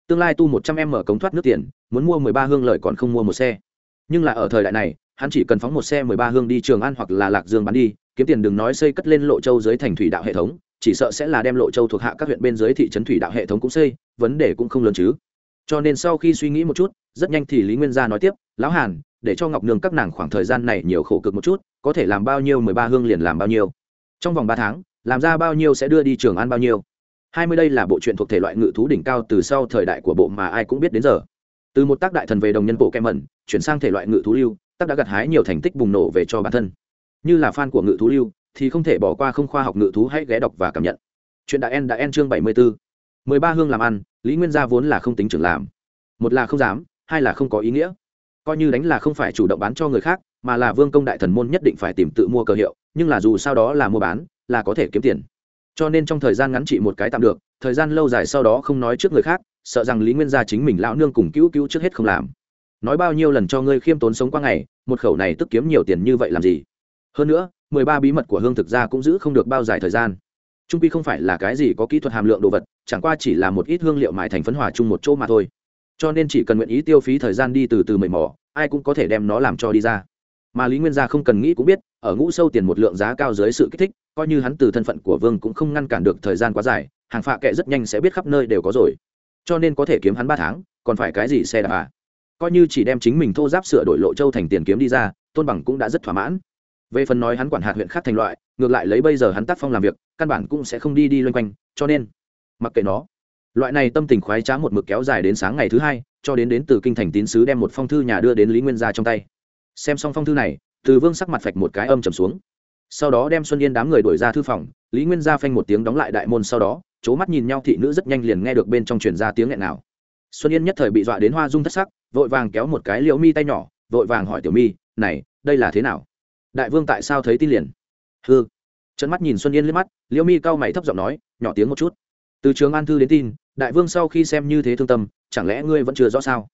Tương lai tu một trăm em mở cống thoát nước tiền, muốn mua mười ba hương lợi còn không mua một xe. Nhưng là ở thời đại này, hắn chỉ cần phóng một xe mười ba hương đi trường an hoặc là lạc dương bán đi, kiếm tiền đừng nói xây cất lên lộ châu dưới thành thủy đạo hệ thống, chỉ sợ sẽ là đem lộ châu thuộc hạ các huyện bên dưới thị trấn thủy đạo hệ thống cũng xây, vấn đề cũng không lớn chứ. Cho nên sau khi suy nghĩ một chút, rất nhanh thì lý nguyên gia nói tiếp, lão hàn, để cho ngọc nương các nàng khoảng thời gian này nhiều khổ cực một chút, có thể làm bao nhiêu mười ba hương liền làm bao nhiêu trong vòng ba tháng, làm ra bao nhiêu sẽ đưa đi trường ăn bao nhiêu. Hai mươi đây là bộ truyện thuộc thể loại ngự thú đỉnh cao từ sau thời đại của bộ mà ai cũng biết đến giờ. Từ một tác đại thần về đồng nhân bộ kem mẩn, chuyển sang thể loại ngự thú lưu, tác đã gặt hái nhiều thành tích bùng nổ về cho bản thân. Như là fan của ngự thú lưu, thì không thể bỏ qua không khoa học ngự thú hãy ghé đọc và cảm nhận. Chuyện đại en đã en chương bảy mươi bốn. Mười ba hương làm ăn, lý nguyên gia vốn là không tính trưởng làm. Một là không dám, hai là không có ý nghĩa. Coi như đánh là không phải chủ động bán cho người khác mà là vương công đại thần môn nhất định phải tìm tự mua cơ hiệu, nhưng là dù sau đó là mua bán, là có thể kiếm tiền. Cho nên trong thời gian ngắn chỉ một cái tạm được, thời gian lâu dài sau đó không nói trước người khác, sợ rằng lý nguyên gia chính mình lão nương cùng cứu cứu trước hết không làm. Nói bao nhiêu lần cho ngươi khiêm tốn sống qua ngày, một khẩu này tức kiếm nhiều tiền như vậy làm gì? Hơn nữa, mười ba bí mật của hương thực ra cũng giữ không được bao dài thời gian. Trung pi không phải là cái gì có kỹ thuật hàm lượng đồ vật, chẳng qua chỉ là một ít hương liệu mài thành phấn hòa chung một chỗ mà thôi. Cho nên chỉ cần nguyện ý tiêu phí thời gian đi từ từ mầy mò, ai cũng có thể đem nó làm cho đi ra mà lý nguyên gia không cần nghĩ cũng biết, ở ngũ sâu tiền một lượng giá cao dưới sự kích thích, coi như hắn từ thân phận của vương cũng không ngăn cản được thời gian quá dài, hàng phạ kệ rất nhanh sẽ biết khắp nơi đều có rồi. Cho nên có thể kiếm hắn ba tháng, còn phải cái gì xe đạp à? Coi như chỉ đem chính mình thô giáp sửa đổi lộ châu thành tiền kiếm đi ra, tôn bằng cũng đã rất thỏa mãn. Về phần nói hắn quản hạt huyện khác thành loại, ngược lại lấy bây giờ hắn tác phong làm việc, căn bản cũng sẽ không đi đi loanh quanh, cho nên, mặc kệ nó. Loại này tâm tình khoái trá một mực kéo dài đến sáng ngày thứ hai, cho đến đến từ kinh thành tín sứ đem một phong thư nhà đưa đến lý nguyên gia trong tay xem xong phong thư này, từ vương sắc mặt phạch một cái âm trầm xuống. Sau đó đem xuân yên đám người đuổi ra thư phòng, lý nguyên gia phanh một tiếng đóng lại đại môn sau đó c h ố mắt nhìn nhau thị nữ rất nhanh liền nghe được bên trong truyền ra tiếng nghẹn nào. Xuân yên nhất thời bị dọa đến hoa dung thất sắc, vội vàng kéo một cái liễu mi tay nhỏ, vội vàng hỏi tiểu mi, này, đây là thế nào? Đại vương tại sao thấy tin liền? Hư trận mắt nhìn xuân yên liếc mắt, liễu mi cau mày thấp giọng nói, nhỏ tiếng một chút. Từ trường an thư đến tin, đại vương sau khi xem như thế thương tâm, chẳng lẽ ngươi vẫn chưa rõ sao?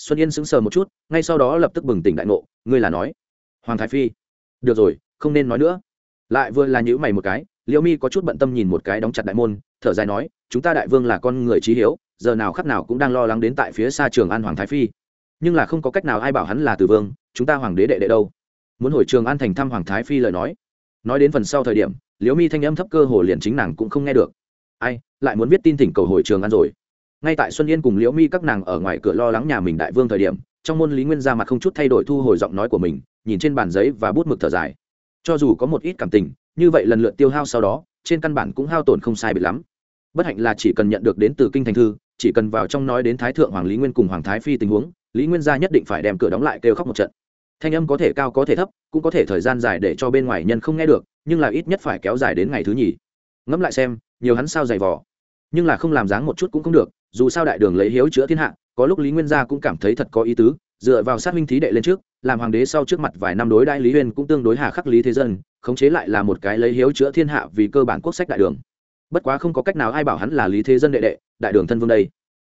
Xuân yên sững sờ một chút, ngay sau đó lập tức bừng tỉnh đại ngộ, ngươi là nói? Hoàng thái phi. Được rồi, không nên nói nữa. Lại vừa là nhữ mày một cái, liễu mi có chút bận tâm nhìn một cái đóng chặt đại môn, thở dài nói, chúng ta đại vương là con người trí hiếu, giờ nào khắc nào cũng đang lo lắng đến tại phía xa trường an hoàng thái phi. Nhưng là không có cách nào ai bảo hắn là từ vương, chúng ta hoàng đế đệ đệ đâu. Muốn hồi trường an thành thăm hoàng thái phi lời nói. Nói đến phần sau thời điểm, liễu mi thanh âm thấp cơ hồ liền chính nàng cũng không nghe được. Ai, lại muốn viết tin thỉnh cầu hồi trường an rồi ngay tại xuân yên cùng liễu mi các nàng ở ngoài cửa lo lắng nhà mình đại vương thời điểm, trong môn lý nguyên ra mặt không chút thay đổi thu hồi giọng nói của mình, nhìn trên bàn giấy và bút mực thở dài. Cho dù có một ít cảm tình, như vậy lần lượt tiêu hao sau đó, trên căn bản cũng hao tổn không sai bị lắm. Bất hạnh là chỉ cần nhận được đến từ kinh thành thư, chỉ cần vào trong nói đến thái thượng hoàng lý nguyên cùng hoàng thái phi tình huống, lý nguyên gia nhất định phải đem cửa đóng lại kêu khóc một trận. Thanh âm có thể cao có thể thấp, cũng có thể thời gian dài để cho bên ngoài nhân không nghe được, nhưng là ít nhất phải kéo dài đến ngày thứ nhì. Ngẫm lại xem, nhiều hắn sao dày vò. Nhưng là không làm dáng một chút cũng không được dù sao đại đường lấy hiếu chữa thiên hạ, có lúc lý nguyên gia cũng cảm thấy thật có ý tứ, dựa vào sát minh thí đệ lên trước, làm hoàng đế sau trước mặt vài năm đối đại lý huyên cũng tương đối hà khắc lý thế dân, khống chế lại là một cái lấy hiếu chữa thiên hạ vì cơ bản quốc sách đại đường. Bất quá không có cách nào ai bảo hắn là lý thế dân đệ đệ, đại đường thân vương đây.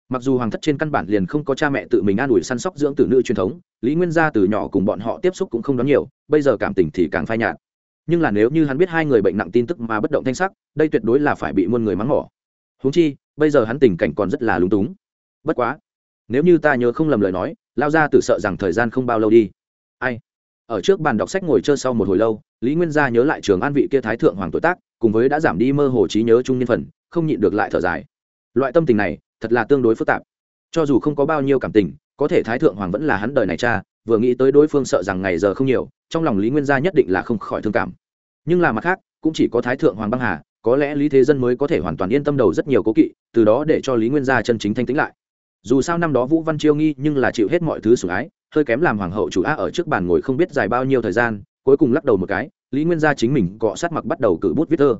Mặc dù hoàng thất trên căn bản liền không có cha mẹ tự mình an ủi săn sóc dưỡng tử nữ truyền thống, lý nguyên gia từ nhỏ cùng bọn họ tiếp xúc cũng không đón nhiều, bây giờ cảm tình thì càng phai nhạt. Nhưng là nếu như hắn biết hai người bệnh nặng tin tức mà bất động thanh sắc, đây tuyệt đối là phải bị muôn người mắng mỏ. Húng chi bây giờ hắn tình cảnh còn rất là lúng túng. Bất quá, nếu như ta nhớ không lầm lời nói, lao ra tự sợ rằng thời gian không bao lâu đi. Ai? Ở trước bàn đọc sách ngồi chơi sau một hồi lâu, lý nguyên gia nhớ lại trường an vị kia thái thượng hoàng tuổi tác, cùng với đã giảm đi mơ hồ trí nhớ trung niên phần, không nhịn được lại thở dài. Loại tâm tình này, thật là tương đối phức tạp. Cho dù không có bao nhiêu cảm tình, có thể thái thượng hoàng vẫn là hắn đời này cha, vừa nghĩ tới đối phương sợ rằng ngày giờ không nhiều, trong lòng lý nguyên gia nhất định là không khỏi thương cảm. Nhưng là mặt khác, cũng chỉ có thái thượng hoàng băng hà có lẽ lý thế dân mới có thể hoàn toàn yên tâm đầu rất nhiều cố kỵ, từ đó để cho lý nguyên gia chân chính thanh tĩnh lại. Dù sao năm đó vũ văn chiêu nghi nhưng là chịu hết mọi thứ sủng ái, hơi kém làm hoàng hậu chủ á ở trước bàn ngồi không biết dài bao nhiêu thời gian, cuối cùng lắc đầu một cái, lý nguyên gia chính mình cọ sát mặc bắt đầu cử bút viết thơ.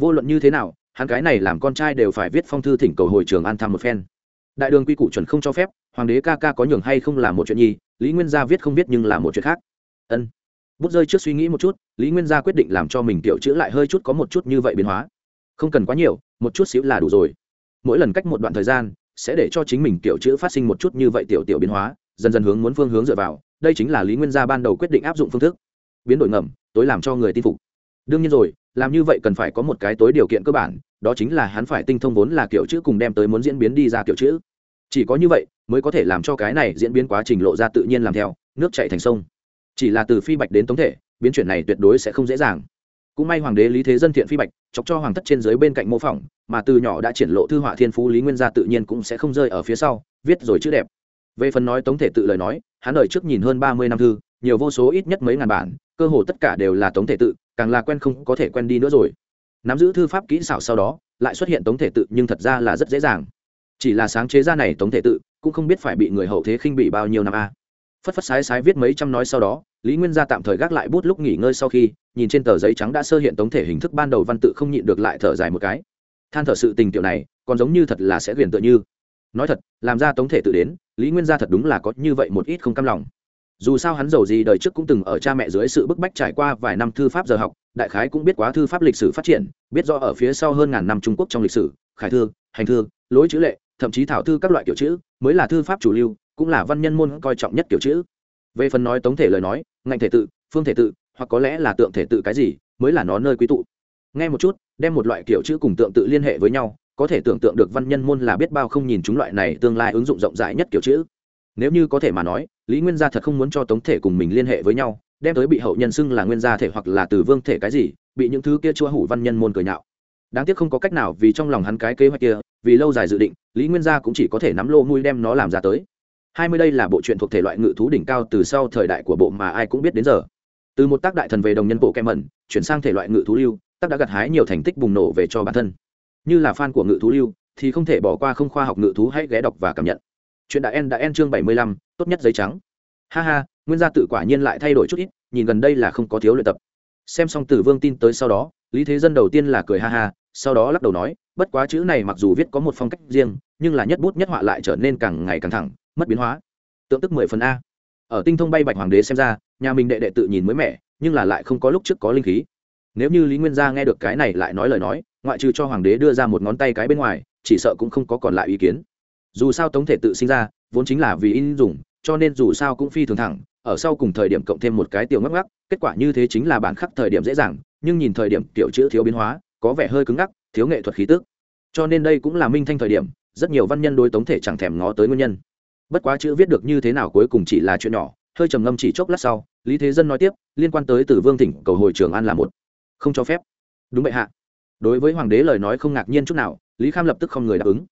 Vô luận như thế nào, hắn cái này làm con trai đều phải viết phong thư thỉnh cầu hồi trường an thăm một phen. Đại đường quy củ chuẩn không cho phép, hoàng đế ca ca có nhường hay không là một chuyện nhi, lý nguyên gia viết không viết nhưng là một chuyện khác. Ân bút rơi trước suy nghĩ một chút, lý nguyên gia quyết định làm cho mình tiểu chữ lại hơi chút có một chút như vậy biến hóa. Không cần quá nhiều, một chút xíu là đủ rồi. Mỗi lần cách một đoạn thời gian, sẽ để cho chính mình tiểu chữ phát sinh một chút như vậy tiểu tiểu biến hóa, dần dần hướng muốn phương hướng dựa vào. Đây chính là lý nguyên gia ban đầu quyết định áp dụng phương thức. Biến đổi ngầm, tối làm cho người tin phục. Đương nhiên rồi, làm như vậy cần phải có một cái tối điều kiện cơ bản, đó chính là hắn phải tinh thông vốn là kiểu chữ cùng đem tới muốn diễn biến đi ra kiểu chữ. Chỉ có như vậy, mới có thể làm cho cái này diễn biến quá trình lộ ra tự nhiên làm theo, nước chạy thành sông chỉ là từ phi bạch đến tống thể, biến chuyển này tuyệt đối sẽ không dễ dàng. Cũng may hoàng đế lý thế dân thiện phi bạch, chọc cho hoàng thất trên dưới bên cạnh mô phỏng, mà từ nhỏ đã triển lộ thư họa thiên phú lý nguyên gia tự nhiên cũng sẽ không rơi ở phía sau, viết rồi chữ đẹp. Về phần nói tống thể tự lời nói, hắn đời trước nhìn hơn ba mươi năm thư, nhiều vô số ít nhất mấy ngàn bản, cơ hồ tất cả đều là tống thể tự, càng là quen không có thể quen đi nữa rồi. Nắm giữ thư pháp kỹ xảo sau đó, lại xuất hiện tống thể tự nhưng thật ra là rất dễ dàng. Chỉ là sáng chế ra này tống thể tự, cũng không biết phải bị người hậu thế khinh bị bao nhiêu năm a. Phất phất sái sái viết mấy trăm nói sau đó lý nguyên gia tạm thời gác lại bút lúc nghỉ ngơi sau khi, nhìn trên tờ giấy trắng đã sơ hiện tống thể hình thức ban đầu văn tự không nhịn được lại thở dài một cái. Than thở sự tình tiểu này, còn giống như thật là sẽ huyền tựa như. Nói thật, làm ra tống thể tự đến, lý nguyên gia thật đúng là có như vậy một ít không cam lòng. Dù sao hắn giàu gì đời trước cũng từng ở cha mẹ dưới sự bức bách trải qua vài năm thư pháp giờ học, đại khái cũng biết quá thư pháp lịch sử phát triển, biết rõ ở phía sau hơn ngàn năm trung quốc trong lịch sử, khải thư, hành thư, lối chữ lệ, thậm chí thảo thư các loại kiểu chữ, mới là thư pháp chủ lưu, cũng là văn nhân môn coi trọng nhất kiểu chữ về phần nói tống thể lời nói, ngạnh thể tự, phương thể tự, hoặc có lẽ là tượng thể tự cái gì, mới là nó nơi quý tụ. Nghe một chút, đem một loại kiểu chữ cùng tượng tự liên hệ với nhau, có thể tưởng tượng được văn nhân môn là biết bao không nhìn chúng loại này tương lai ứng dụng rộng rãi nhất kiểu chữ. Nếu như có thể mà nói, lý nguyên gia thật không muốn cho tống thể cùng mình liên hệ với nhau, đem tới bị hậu nhân xưng là nguyên gia thể hoặc là từ vương thể cái gì, bị những thứ kia chua hủ văn nhân môn cười nhạo. Đáng tiếc không có cách nào vì trong lòng hắn cái kế hoạch kia, vì lâu dài dự định, lý nguyên gia cũng chỉ có thể nắm lô mui đem nó làm ra tới hai mươi đây là bộ truyện thuộc thể loại ngự thú đỉnh cao từ sau thời đại của bộ mà ai cũng biết đến giờ. Từ một tác đại thần về đồng nhân bộ kem mẩn chuyển sang thể loại ngự thú lưu, tác đã gặt hái nhiều thành tích bùng nổ về cho bản thân. Như là fan của ngự thú lưu, thì không thể bỏ qua không khoa học ngự thú hãy ghé đọc và cảm nhận. Chuyện đã en đã en chương bảy mươi lăm, tốt nhất giấy trắng. Ha ha, nguyên gia tự quả nhiên lại thay đổi chút ít, nhìn gần đây là không có thiếu luyện tập. Xem xong tử vương tin tới sau đó, lý thế dân đầu tiên là cười ha ha, sau đó lắc đầu nói, bất quá chữ này mặc dù viết có một phong cách riêng, nhưng là nhất bút nhất họa lại trở nên càng ngày càng thẳng mất biến hóa. Tượng tức mười phần a. Ở tinh thông bay bạch hoàng đế xem ra, nhà mình đệ đệ tự nhìn mới mẻ, nhưng là lại không có lúc trước có linh khí. Nếu như lý nguyên gia nghe được cái này lại nói lời nói, ngoại trừ cho hoàng đế đưa ra một ngón tay cái bên ngoài, chỉ sợ cũng không có còn lại ý kiến. Dù sao tống thể tự sinh ra, vốn chính là vì in dùng, cho nên dù sao cũng phi thường thẳng, ở sau cùng thời điểm cộng thêm một cái tiểu ngắc ngắc, kết quả như thế chính là bản khắc thời điểm dễ dàng, nhưng nhìn thời điểm tiểu chữ thiếu biến hóa, có vẻ hơi cứng ngắc, thiếu nghệ thuật khí tức. Cho nên đây cũng là minh thanh thời điểm, rất nhiều văn nhân đối tống thể chẳng thèm ngó tới nguyên nhân bất quá chữ viết được như thế nào cuối cùng chỉ là chuyện nhỏ, hơi trầm ngâm chỉ chốc lát sau, lý thế dân nói tiếp, liên quan tới tử vương thỉnh, cầu hồi trường an là một. Không cho phép. Đúng vậy hạ. Đối với hoàng đế lời nói không ngạc nhiên chút nào, lý kham lập tức không người đáp ứng.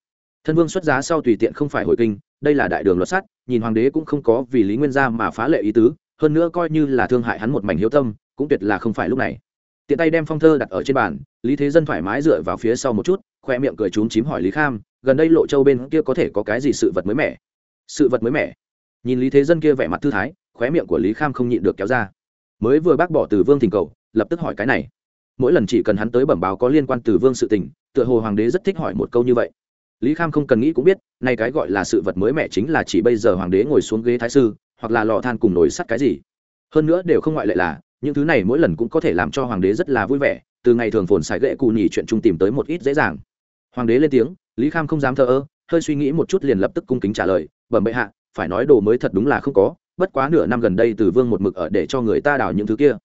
Thân vương xuất giá sau tùy tiện không phải hồi kinh, đây là đại đường luật sắt nhìn hoàng đế cũng không có vì lý nguyên gia mà phá lệ ý tứ, hơn nữa coi như là thương hại hắn một mảnh hiếu tâm, cũng tuyệt là không phải lúc này. Tiện tay đem phong thơ đặt ở trên bàn, lý thế dân thoải mái dựa vào phía sau một chút, khoe miệng cười trúng chím hỏi lý kham, gần đây lộ châu bên kia có thể có cái gì sự vật mới mẻ? Sự vật mới mẻ. Nhìn lý thế dân kia vẻ mặt thư thái, khóe miệng của lý kham không nhịn được kéo ra. Mới vừa bác bỏ từ vương thỉnh cầu, lập tức hỏi cái này. Mỗi lần chỉ cần hắn tới bẩm báo có liên quan từ vương sự tình, tựa hồ hoàng đế rất thích hỏi một câu như vậy. Lý kham không cần nghĩ cũng biết, nay cái gọi là sự vật mới mẻ chính là chỉ bây giờ hoàng đế ngồi xuống ghế thái sư, hoặc là lò than cùng nồi sắt cái gì. Hơn nữa đều không ngoại lệ là, những thứ này mỗi lần cũng có thể làm cho hoàng đế rất là vui vẻ, từ ngày thường phồn xài gậy cù nhỉ chuyện chung tìm tới một ít dễ dàng. Hoàng đế lên tiếng, lý kham không dám thờ ơ hơi suy nghĩ một chút liền lập tức cung kính trả lời, bẩm bệ hạ, phải nói đồ mới thật đúng là không có, bất quá nửa năm gần đây từ vương một mực ở để cho người ta đào những thứ kia.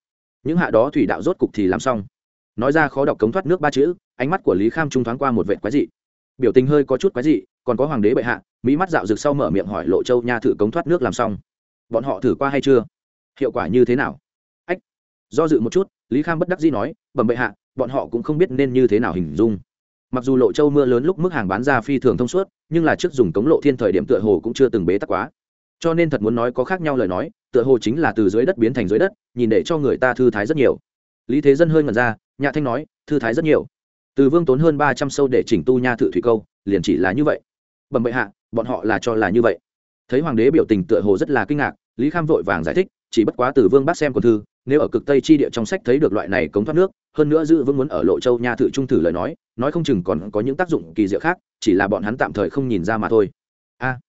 Những hạ đó thủy đạo rốt cục thì làm xong. Nói ra khó đọc cống thoát nước ba chữ, ánh mắt của lý kham trung thoáng qua một vệ quái dị. Biểu tình hơi có chút quái dị, còn có hoàng đế bệ hạ, mỹ mắt dạo rực sau mở miệng hỏi lộ châu nha thử cống thoát nước làm xong. Bọn họ thử qua hay chưa? Hiệu quả như thế nào? Ách. Do dự một chút, lý kham bất đắc dĩ nói, bẩm bệ hạ, bọn họ cũng không biết nên như thế nào hình dung mặc dù lộ châu mưa lớn lúc mức hàng bán ra phi thường thông suốt, nhưng là trước dùng cống lộ thiên thời điểm tựa hồ cũng chưa từng bế tắc quá. Cho nên thật muốn nói có khác nhau lời nói, tựa hồ chính là từ dưới đất biến thành dưới đất, nhìn để cho người ta thư thái rất nhiều. Lý thế dân hơi ngẩn ra nhạ thanh nói, thư thái rất nhiều. Từ vương tốn hơn ba trăm sâu để chỉnh tu nha thự thủy câu, liền chỉ là như vậy. Bẩm bệ hạ, bọn họ là cho là như vậy. Thấy hoàng đế biểu tình tựa hồ rất là kinh ngạc, lý kham vội vàng giải thích, chỉ bất quá từ vương bác xem còn thư nếu ở cực tây chi địa trong sách thấy được loại này cống thoát nước hơn nữa giữ vững muốn ở lộ châu nha thự trung thử lời nói nói không chừng còn có những tác dụng kỳ diệu khác chỉ là bọn hắn tạm thời không nhìn ra mà thôi. A. À,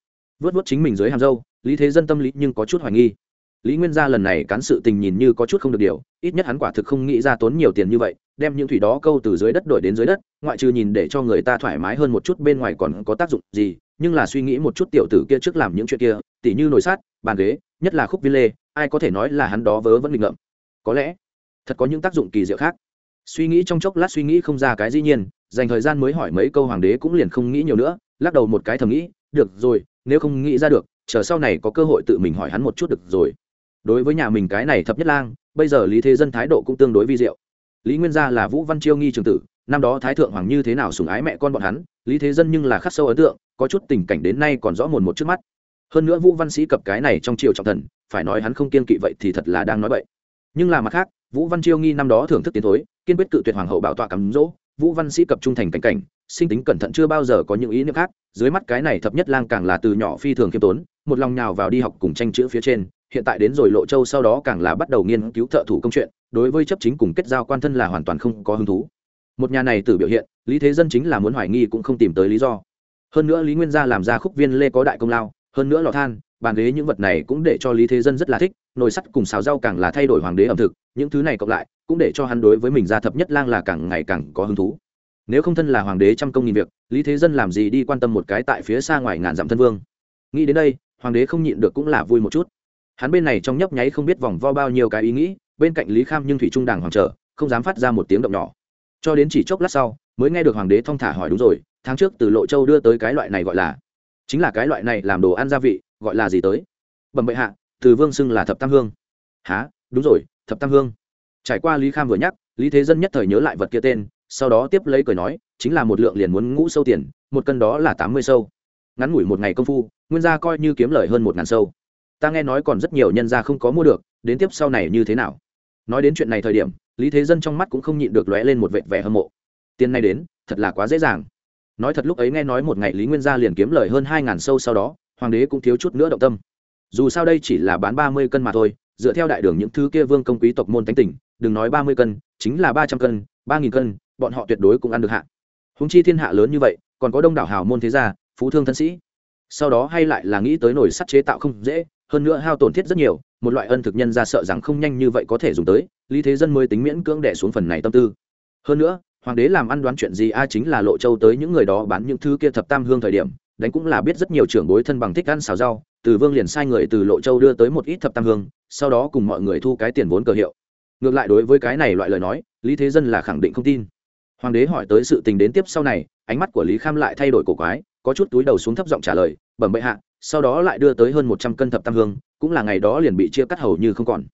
vớt vớt chính mình dưới hàm dâu lý thế dân tâm lý nhưng có chút hoài nghi. Lý nguyên gia lần này cán sự tình nhìn như có chút không được điều ít nhất hắn quả thực không nghĩ ra tốn nhiều tiền như vậy đem những thủy đó câu từ dưới đất đổi đến dưới đất ngoại trừ nhìn để cho người ta thoải mái hơn một chút bên ngoài còn có tác dụng gì nhưng là suy nghĩ một chút tiểu tử kia trước làm những chuyện kia tỉ như nồi sát bàn ghế nhất là khúc viên lê ai có thể nói là hắn đó vớ vẫn nghịch ngợm. Có lẽ, thật có những tác dụng kỳ diệu khác. Suy nghĩ trong chốc lát suy nghĩ không ra cái dĩ nhiên, dành thời gian mới hỏi mấy câu hoàng đế cũng liền không nghĩ nhiều nữa, lắc đầu một cái thầm nghĩ, được rồi, nếu không nghĩ ra được, chờ sau này có cơ hội tự mình hỏi hắn một chút được rồi. Đối với nhà mình cái này thập nhất lang, bây giờ lý thế dân thái độ cũng tương đối vi diệu. Lý nguyên gia là vũ văn chiêu nghi trường tử, năm đó thái thượng hoàng như thế nào sùng ái mẹ con bọn hắn, lý thế dân nhưng là khắc sâu ấn tượng, có chút tình cảnh đến nay còn rõ mồn một trước mắt. Hơn nữa vũ văn sĩ cập cái này trong triều trọng thần phải nói hắn không kiên kỵ vậy thì thật là đang nói vậy nhưng là mặt khác, vũ văn chiêu nghi năm đó thưởng thức tiến thối, kiên quyết cự tuyệt hoàng hậu bảo tọa cắm dỗ, vũ văn sĩ cập trung thành cảnh cảnh, sinh tính cẩn thận chưa bao giờ có những ý niệm khác, dưới mắt cái này thập nhất lang càng là từ nhỏ phi thường khiêm tốn, một lòng nhào vào đi học cùng tranh chữ phía trên, hiện tại đến rồi lộ châu sau đó càng là bắt đầu nghiên cứu thợ thủ công chuyện, đối với chấp chính cùng kết giao quan thân là hoàn toàn không có hứng thú. Một nhà này từ biểu hiện, lý thế dân chính là muốn hoài nghi cũng không tìm tới lý do. Hơn nữa lý nguyên gia làm ra khúc viên lê có đại công lao, hơn nữa lò than bàn ghế những vật này cũng để cho lý thế dân rất là thích, nồi sắt cùng xào rau càng là thay đổi hoàng đế ẩm thực, những thứ này cộng lại, cũng để cho hắn đối với mình gia thập nhất lang là càng ngày càng có hứng thú. Nếu không thân là hoàng đế trăm công nghìn việc, lý thế dân làm gì đi quan tâm một cái tại phía xa ngoài ngàn dặm thân vương. Nghĩ đến đây, hoàng đế không nhịn được cũng là vui một chút. Hắn bên này trong nhấp nháy không biết vòng vo bao nhiêu cái ý nghĩ, bên cạnh lý kham nhưng thủy trung đàng hoàng trở, không dám phát ra một tiếng động nhỏ. Cho đến chỉ chốc lát sau, mới nghe được hoàng đế thong thả hỏi đúng rồi, tháng trước từ lộ châu đưa tới cái loại này gọi là, chính là cái loại này làm đồ ăn gia vị gọi là gì tới? Bẩm bệ hạ, từ vương xưng là thập tam hương. Há đúng rồi, thập tam hương. Trải qua lý kham vừa nhắc, lý thế dân nhất thời nhớ lại vật kia tên, sau đó tiếp lấy cười nói, chính là một lượng liền muốn ngũ sâu tiền, một cân đó là tám mươi sâu. Ngắn ngủi một ngày công phu, nguyên gia coi như kiếm lời hơn một ngàn sâu. Ta nghe nói còn rất nhiều nhân gia không có mua được, đến tiếp sau này như thế nào? Nói đến chuyện này thời điểm, lý thế dân trong mắt cũng không nhịn được lóe lên một vệt vẻ hâm mộ. Tiền này đến, thật là quá dễ dàng. Nói thật lúc ấy nghe nói một ngày lý nguyên gia liền kiếm lời hơn hai ngàn sâu sau đó hoàng đế cũng thiếu chút nữa động tâm. Dù sao đây chỉ là bán ba mươi cân mà thôi, dựa theo đại đường những thứ kia vương công quý tộc môn tánh tỉnh, đừng nói ba mươi cân, chính là ba trăm cân, ba nghìn cân, bọn họ tuyệt đối cũng ăn được hạ. Húng chi thiên hạ lớn như vậy, còn có đông đảo hào môn thế gia, phú thương thân sĩ. Sau đó hay lại là nghĩ tới nồi sắt chế tạo không dễ, hơn nữa hao tổn thiết rất nhiều, một loại ân thực nhân ra sợ rằng không nhanh như vậy có thể dùng tới, lý thế dân mới tính miễn cưỡng đẻ xuống phần này tâm tư. Hơn nữa, hoàng đế làm ăn đoán chuyện gì a chính là lộ châu tới những người đó bán những thứ kia thập tam hương thời điểm đánh cũng là biết rất nhiều trưởng bối thân bằng thích ăn xào rau, từ vương liền sai người từ lộ châu đưa tới một ít thập tam hương, sau đó cùng mọi người thu cái tiền vốn cờ hiệu. Ngược lại đối với cái này loại lời nói, lý thế dân là khẳng định không tin. Hoàng đế hỏi tới sự tình đến tiếp sau này, ánh mắt của lý kham lại thay đổi cổ quái, có chút túi đầu xuống thấp giọng trả lời, bẩm bệ hạ, sau đó lại đưa tới hơn một trăm cân thập tam hương, cũng là ngày đó liền bị chia cắt hầu như không còn.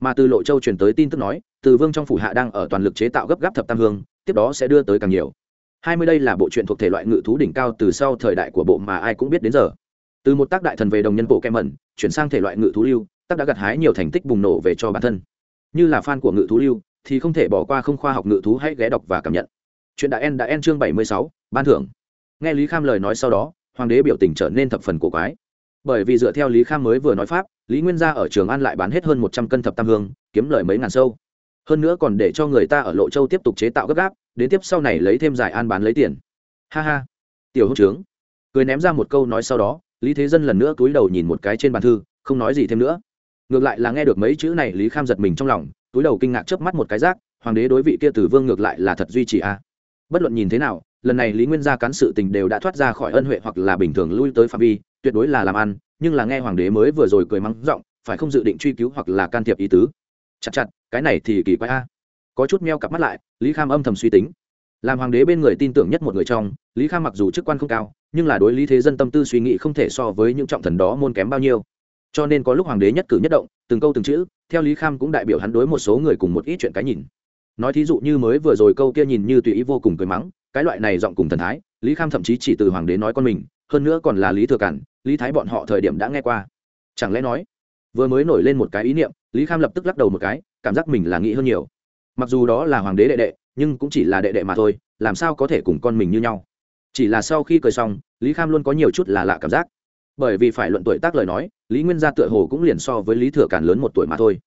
Mà từ lộ châu truyền tới tin tức nói, từ vương trong phủ hạ đang ở toàn lực chế tạo gấp gáp thập tam hương, tiếp đó sẽ đưa tới càng nhiều hai mươi đây là bộ truyện thuộc thể loại ngự thú đỉnh cao từ sau thời đại của bộ mà ai cũng biết đến giờ. Từ một tác đại thần về đồng nhân bộ kem mẩn, chuyển sang thể loại ngự thú lưu, tác đã gặt hái nhiều thành tích bùng nổ về cho bản thân. Như là fan của ngự thú lưu, thì không thể bỏ qua không khoa học ngự thú hãy ghé đọc và cảm nhận. Chuyện đã en đã en chương bảy mươi sáu, ban thưởng. Nghe lý kham lời nói sau đó, hoàng đế biểu tình trở nên thập phần cổ quái. Bởi vì dựa theo lý kham mới vừa nói pháp, lý nguyên gia ở trường an lại bán hết hơn một trăm cân thập tam hương, kiếm lời mấy ngàn sâu. Hơn nữa còn để cho người ta ở lộ châu tiếp tục chế tạo gấp gáp đến tiếp sau này lấy thêm giải an bán lấy tiền. Ha ha. Tiểu hữu trướng. Cười ném ra một câu nói sau đó, lý thế dân lần nữa túi đầu nhìn một cái trên bàn thư, không nói gì thêm nữa. Ngược lại là nghe được mấy chữ này, lý kham giật mình trong lòng, túi đầu kinh ngạc chớp mắt một cái rác, hoàng đế đối vị kia tử vương ngược lại là thật duy trì a bất luận nhìn thế nào, lần này lý nguyên gia cán sự tình đều đã thoát ra khỏi ân huệ hoặc là bình thường lui tới phạm vi, tuyệt đối là làm ăn, nhưng là nghe hoàng đế mới vừa rồi cười mắng giọng, phải không dự định truy cứu hoặc là can thiệp ý tứ? Chặt chặt, cái này thì kỳ quái a có chút meo cặp mắt lại, lý kham âm thầm suy tính. Làm hoàng đế bên người tin tưởng nhất một người trong, lý kham mặc dù chức quan không cao, nhưng là đối lý thế dân tâm tư suy nghĩ không thể so với những trọng thần đó môn kém bao nhiêu. Cho nên có lúc hoàng đế nhất cử nhất động, từng câu từng chữ, theo lý kham cũng đại biểu hắn đối một số người cùng một ít chuyện cái nhìn. Nói thí dụ như mới vừa rồi câu kia nhìn như tùy ý vô cùng cười mắng, cái loại này giọng cùng thần thái, lý kham thậm chí chỉ từ hoàng đế nói con mình, hơn nữa còn là lý thừa cản, lý thái bọn họ thời điểm đã nghe qua. Chẳng lẽ nói, vừa mới nổi lên một cái ý niệm, lý kham lập tức lắc đầu một cái, cảm giác mình là nghĩ hơn nhiều mặc dù đó là hoàng đế đệ đệ, nhưng cũng chỉ là đệ đệ mà thôi, làm sao có thể cùng con mình như nhau? Chỉ là sau khi cười xong, lý kham luôn có nhiều chút là lạ cảm giác. Bởi vì phải luận tuổi tác lời nói, lý nguyên gia tựa hồ cũng liền so với lý thừa càn lớn một tuổi mà thôi.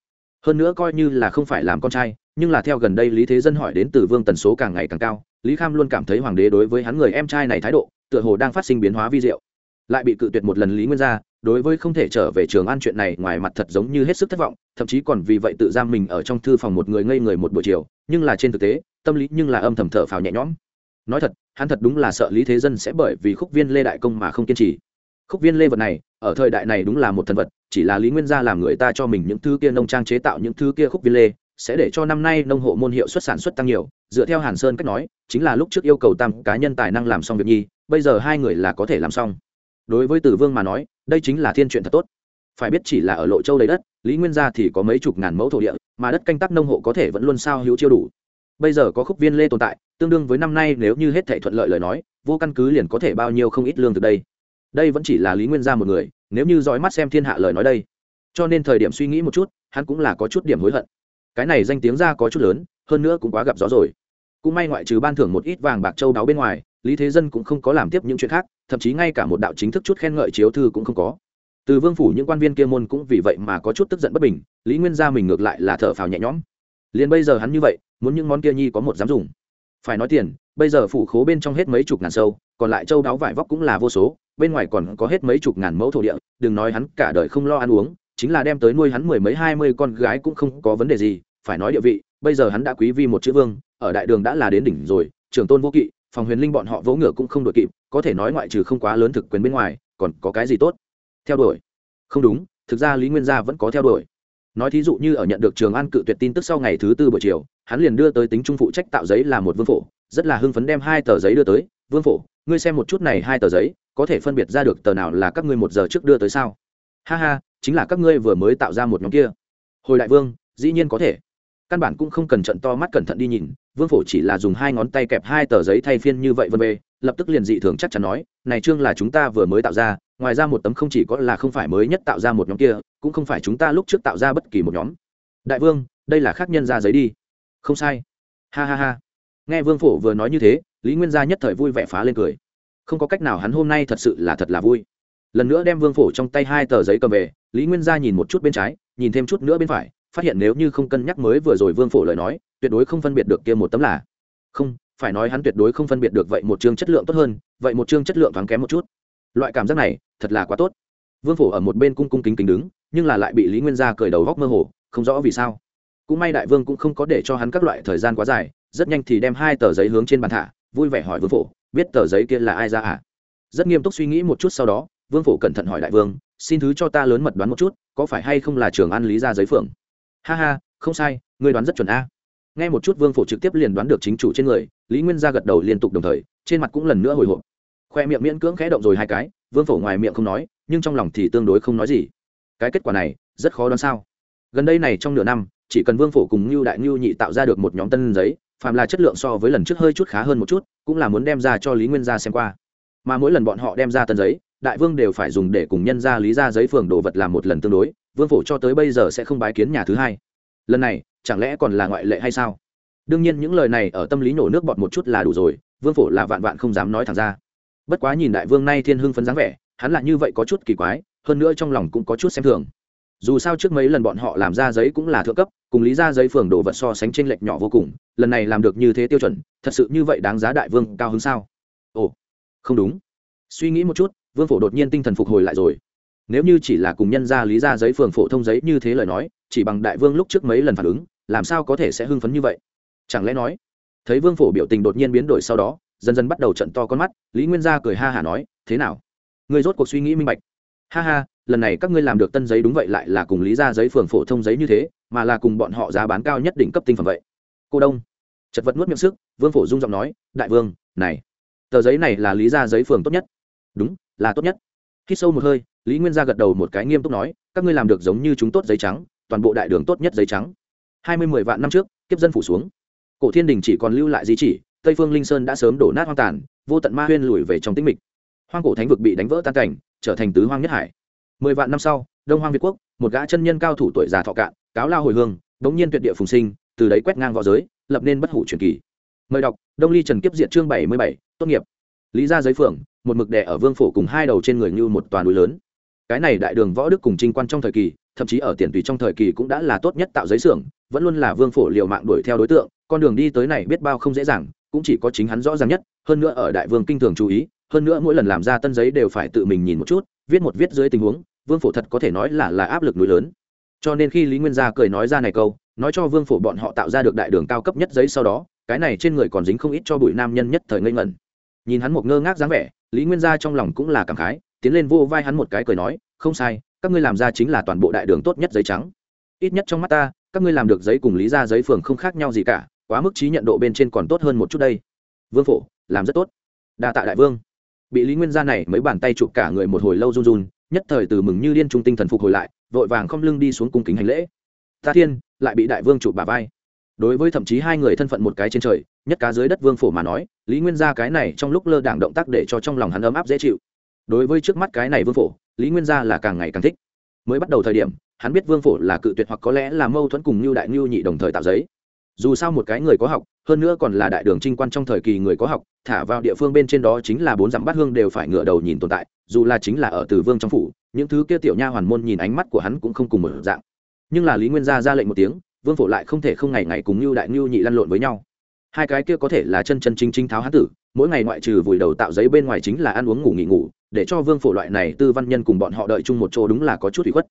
Hơn nữa coi như là không phải làm con trai, nhưng là theo gần đây lý thế dân hỏi đến từ vương tần số càng ngày càng cao, lý kham luôn cảm thấy hoàng đế đối với hắn người em trai này thái độ, tựa hồ đang phát sinh biến hóa vi diệu. Lại bị cự tuyệt một lần lý nguyên gia đối với không thể trở về trường an chuyện này ngoài mặt thật giống như hết sức thất vọng, thậm chí còn vì vậy tự giam mình ở trong thư phòng một người ngây người một buổi chiều, nhưng là trên thực tế, tâm lý nhưng là âm thầm thở phào nhẹ nhõm. Nói thật, hắn thật đúng là sợ lý thế dân sẽ bởi vì khúc viên lê đại công mà không kiên trì. Khúc viên lê vật này, ở thời đại này đúng là một thần vật, chỉ là lý nguyên gia làm người ta cho mình những thứ kia nông trang chế tạo những thứ kia khúc viên lê, sẽ để cho năm nay nông hộ môn hiệu suất sản xuất tăng nhiều. Dựa theo hàn sơn cách nói, chính là lúc trước yêu cầu tam cá nhân tài năng làm xong việc nhi, bây giờ hai người là có thể làm xong. Đối với tử vương mà nói đây chính là thiên chuyện thật tốt. Phải biết chỉ là ở lộ châu đầy đất, lý nguyên gia thì có mấy chục ngàn mẫu thổ địa, mà đất canh tác nông hộ có thể vẫn luôn sao hữu chiêu đủ. Bây giờ có khúc viên lê tồn tại, tương đương với năm nay nếu như hết thể thuận lợi lời nói, vô căn cứ liền có thể bao nhiêu không ít lương từ đây. Đây vẫn chỉ là lý nguyên gia một người, nếu như dõi mắt xem thiên hạ lời nói đây. Cho nên thời điểm suy nghĩ một chút, hắn cũng là có chút điểm hối hận. Cái này danh tiếng ra có chút lớn, hơn nữa cũng quá gặp gió rồi. Cũng may ngoại trừ ban thưởng một ít vàng bạc châu đáo bên ngoài lý thế dân cũng không có làm tiếp những chuyện khác, thậm chí ngay cả một đạo chính thức chút khen ngợi chiếu thư cũng không có. Từ vương phủ những quan viên kia môn cũng vì vậy mà có chút tức giận bất bình, lý nguyên gia mình ngược lại là thở phào nhẹ nhõm. Liền bây giờ hắn như vậy, muốn những món kia nhi có một dám dùng. Phải nói tiền, bây giờ phủ khố bên trong hết mấy chục ngàn sâu, còn lại châu đáo vải vóc cũng là vô số, bên ngoài còn có hết mấy chục ngàn mẫu thổ địa, đừng nói hắn cả đời không lo ăn uống, chính là đem tới nuôi hắn mười mấy, hai mươi con gái cũng không có vấn đề gì. Phải nói địa vị, bây giờ hắn đã quý vi một chữ vương, ở đại đường đã là đến đỉnh rồi trường tôn vô kỵ phòng huyền linh bọn họ vỗ ngựa cũng không đội kịp, có thể nói ngoại trừ không quá lớn thực quyền bên ngoài, còn có cái gì tốt? Theo đuổi. Không đúng, thực ra lý nguyên gia vẫn có theo đuổi. Nói thí dụ như ở nhận được trường an cự tuyệt tin tức sau ngày thứ tư buổi chiều, hắn liền đưa tới tính trung phụ trách tạo giấy là một vương phổ, rất là hưng phấn đem hai tờ giấy đưa tới. Vương phổ, ngươi xem một chút này hai tờ giấy, có thể phân biệt ra được tờ nào là các ngươi một giờ trước đưa tới sao? Ha ha, chính là các ngươi vừa mới tạo ra một nhóm kia. Hồi đại vương, dĩ nhiên có thể. Căn bản cũng không cần trận to mắt cẩn thận đi nhìn vương phổ chỉ là dùng hai ngón tay kẹp hai tờ giấy thay phiên như vậy vân bê, lập tức liền dị thường chắc chắn nói, này chương là chúng ta vừa mới tạo ra, ngoài ra một tấm không chỉ có là không phải mới nhất tạo ra một nhóm kia, cũng không phải chúng ta lúc trước tạo ra bất kỳ một nhóm. Đại vương, đây là khác nhân ra giấy đi. Không sai. Ha ha ha. Nghe vương phổ vừa nói như thế, lý nguyên gia nhất thời vui vẻ phá lên cười. Không có cách nào hắn hôm nay thật sự là thật là vui. Lần nữa đem vương phổ trong tay hai tờ giấy cầm về, lý nguyên gia nhìn một chút bên trái, nhìn thêm chút nữa bên phải, phát hiện nếu như không cân nhắc mới vừa rồi vương phổ lời nói tuyệt đối không phân biệt được kia một tấm là. Không, phải nói hắn tuyệt đối không phân biệt được vậy một chương chất lượng tốt hơn, vậy một chương chất lượng thoáng kém một chút. Loại cảm giác này, thật là quá tốt. Vương phổ ở một bên cung cung kính kính đứng, nhưng là lại bị lý nguyên gia cởi đầu góc mơ hồ, không rõ vì sao. Cũng may đại vương cũng không có để cho hắn các loại thời gian quá dài, rất nhanh thì đem hai tờ giấy hướng trên bàn thả, vui vẻ hỏi vương phổ, biết tờ giấy kia là ai ra à? Rất nghiêm túc suy nghĩ một chút sau đó, vương phổ cẩn thận hỏi đại vương, xin thứ cho ta lớn mật đoán một chút, có phải hay không là trường an lý ra giấy phượng? Ha ha, không sai, ngươi đoán rất chuẩn a nghe một chút vương phổ trực tiếp liền đoán được chính chủ trên người, lý nguyên gia gật đầu liên tục đồng thời, trên mặt cũng lần nữa hồi hộp. Khoe miệng miễn cưỡng khẽ động rồi hai cái, vương phổ ngoài miệng không nói, nhưng trong lòng thì tương đối không nói gì. Cái kết quả này, rất khó đoán sao. Gần đây này trong nửa năm, chỉ cần vương phổ cùng ngưu đại ngưu nhị tạo ra được một nhóm tân giấy, phàm là chất lượng so với lần trước hơi chút khá hơn một chút, cũng là muốn đem ra cho lý nguyên gia xem qua. Mà mỗi lần bọn họ đem ra tân giấy, đại vương đều phải dùng để cùng nhân ra lý ra giấy phường đồ vật làm một lần tương đối, vương phổ cho tới bây giờ sẽ không bái kiến nhà thứ hai. Lần này chẳng lẽ còn là ngoại lệ hay sao? Đương nhiên những lời này ở tâm lý nổ nước bọt một chút là đủ rồi, vương phổ là vạn vạn không dám nói thẳng ra. Bất quá nhìn đại vương nay thiên hưng phấn dáng vẻ, hắn là như vậy có chút kỳ quái, hơn nữa trong lòng cũng có chút xem thường. Dù sao trước mấy lần bọn họ làm ra giấy cũng là thượng cấp, cùng lý ra giấy phường đồ vật so sánh tranh lệch nhỏ vô cùng, lần này làm được như thế tiêu chuẩn, thật sự như vậy đáng giá đại vương cao hứng sao? Ồ, không đúng. Suy nghĩ một chút, vương phổ đột nhiên tinh thần phục hồi lại rồi. Nếu như chỉ là cùng nhân ra lý ra giấy phường phổ thông giấy như thế lời nói, chỉ bằng đại vương lúc trước mấy lần phản ứng làm sao có thể sẽ hưng phấn như vậy? Chẳng lẽ nói, thấy vương phổ biểu tình đột nhiên biến đổi sau đó, dần dần bắt đầu trận to con mắt, lý nguyên gia cười ha hả nói, thế nào? Người rốt cuộc suy nghĩ minh bạch. Ha ha, lần này các ngươi làm được tân giấy đúng vậy lại là cùng lý ra giấy phường phổ thông giấy như thế, mà là cùng bọn họ giá bán cao nhất định cấp tinh phẩm vậy. Cô đông. Chật vật nuốt miệng sức, vương phổ dung giọng nói, đại vương, này, tờ giấy này là lý ra giấy phường tốt nhất. Đúng, là tốt nhất. Khi sâu một hơi, lý nguyên gia gật đầu một cái nghiêm túc nói, các ngươi làm được giống như chúng tốt giấy trắng, toàn bộ đại đường tốt nhất giấy trắng hai mươi mười vạn năm trước, kiếp dân phủ xuống. Cổ thiên đình chỉ còn lưu lại di chỉ, tây phương linh sơn đã sớm đổ nát hoang tàn, vô tận ma huyên lùi về trong tĩnh mịch. Hoang cổ thánh vực bị đánh vỡ tan cảnh, trở thành tứ hoang nhất hải. Mười vạn năm sau, đông hoang việt quốc, một gã chân nhân cao thủ tuổi già thọ cạn, cáo lao hồi hương bỗng nhiên tuyệt địa phùng sinh, từ đấy quét ngang v õ giới, lập nên bất hủ truyền kỳ. Mời đọc, đông ly trần kiếp diện chương bảy mươi bảy, tốt nghiệp. Lý ra giấy phượng, một mực đẻ ở vương phổ cùng hai đầu trên người như một toàn núi lớn. Cái này đại đường võ đức cùng trinh quan trong thời kỳ, thậm chí ở tiền tùy trong thời kỳ cũng đã là tốt nhất tạo giấy xưởng vẫn luôn là vương phổ liều mạng đuổi theo đối tượng, con đường đi tới này biết bao không dễ dàng, cũng chỉ có chính hắn rõ ràng nhất, hơn nữa ở đại vương kinh thường chú ý, hơn nữa mỗi lần làm ra tân giấy đều phải tự mình nhìn một chút, viết một viết dưới tình huống, vương phổ thật có thể nói là là áp lực núi lớn. Cho nên khi lý nguyên gia cười nói ra này câu, nói cho vương phổ bọn họ tạo ra được đại đường cao cấp nhất giấy sau đó, cái này trên người còn dính không ít cho bụi nam nhân nhất thời ngây ngẩn. Nhìn hắn một ngơ ngác dáng vẻ, lý nguyên gia trong lòng cũng là cảm khái, tiến lên vô vai hắn một cái cười nói, không sai, các ngươi làm ra chính là toàn bộ đại đường tốt nhất giấy trắng ít nhất trong mắt ta, các ngươi làm được giấy cùng lý ra giấy phường không khác nhau gì cả, quá mức trí nhận độ bên trên còn tốt hơn một chút đây. Vương phổ, làm rất tốt. Đa tạ đại vương. Bị lý nguyên gia này mấy bàn tay chụp cả người một hồi lâu run run, nhất thời từ mừng như điên trung tinh thần phục hồi lại, vội vàng không lưng đi xuống cung kính hành lễ. Ta thiên, lại bị đại vương chụp bà vai. Đối với thậm chí hai người thân phận một cái trên trời, nhất cá dưới đất vương phổ mà nói, lý nguyên gia cái này trong lúc lơ đảng động tác để cho trong lòng hắn ấm áp dễ chịu. Đối với trước mắt cái này vương phổ, lý nguyên gia là càng ngày càng thích. Mới bắt đầu thời điểm hắn biết vương phổ là cự tuyệt hoặc có lẽ là mâu thuẫn cùng như đại ngưu nhị đồng thời tạo giấy. Dù sao một cái người có học, hơn nữa còn là đại đường trinh quan trong thời kỳ người có học, thả vào địa phương bên trên đó chính là bốn dặm bát hương đều phải ngựa đầu nhìn tồn tại, dù là chính là ở từ vương trong phủ, những thứ kia tiểu nha hoàn môn nhìn ánh mắt của hắn cũng không cùng một dạng. Nhưng là lý nguyên gia ra lệnh một tiếng, vương phổ lại không thể không ngày ngày cùng như đại ngưu nhị lăn lộn với nhau. Hai cái kia có thể là chân chân chính chính tháo hán tử, mỗi ngày ngoại trừ vùi đầu tạo giấy bên ngoài chính là ăn uống ngủ nghỉ ngủ, để cho vương phổ loại này tư văn nhân cùng bọn họ đợi chung một chỗ đúng là có chút bị khuất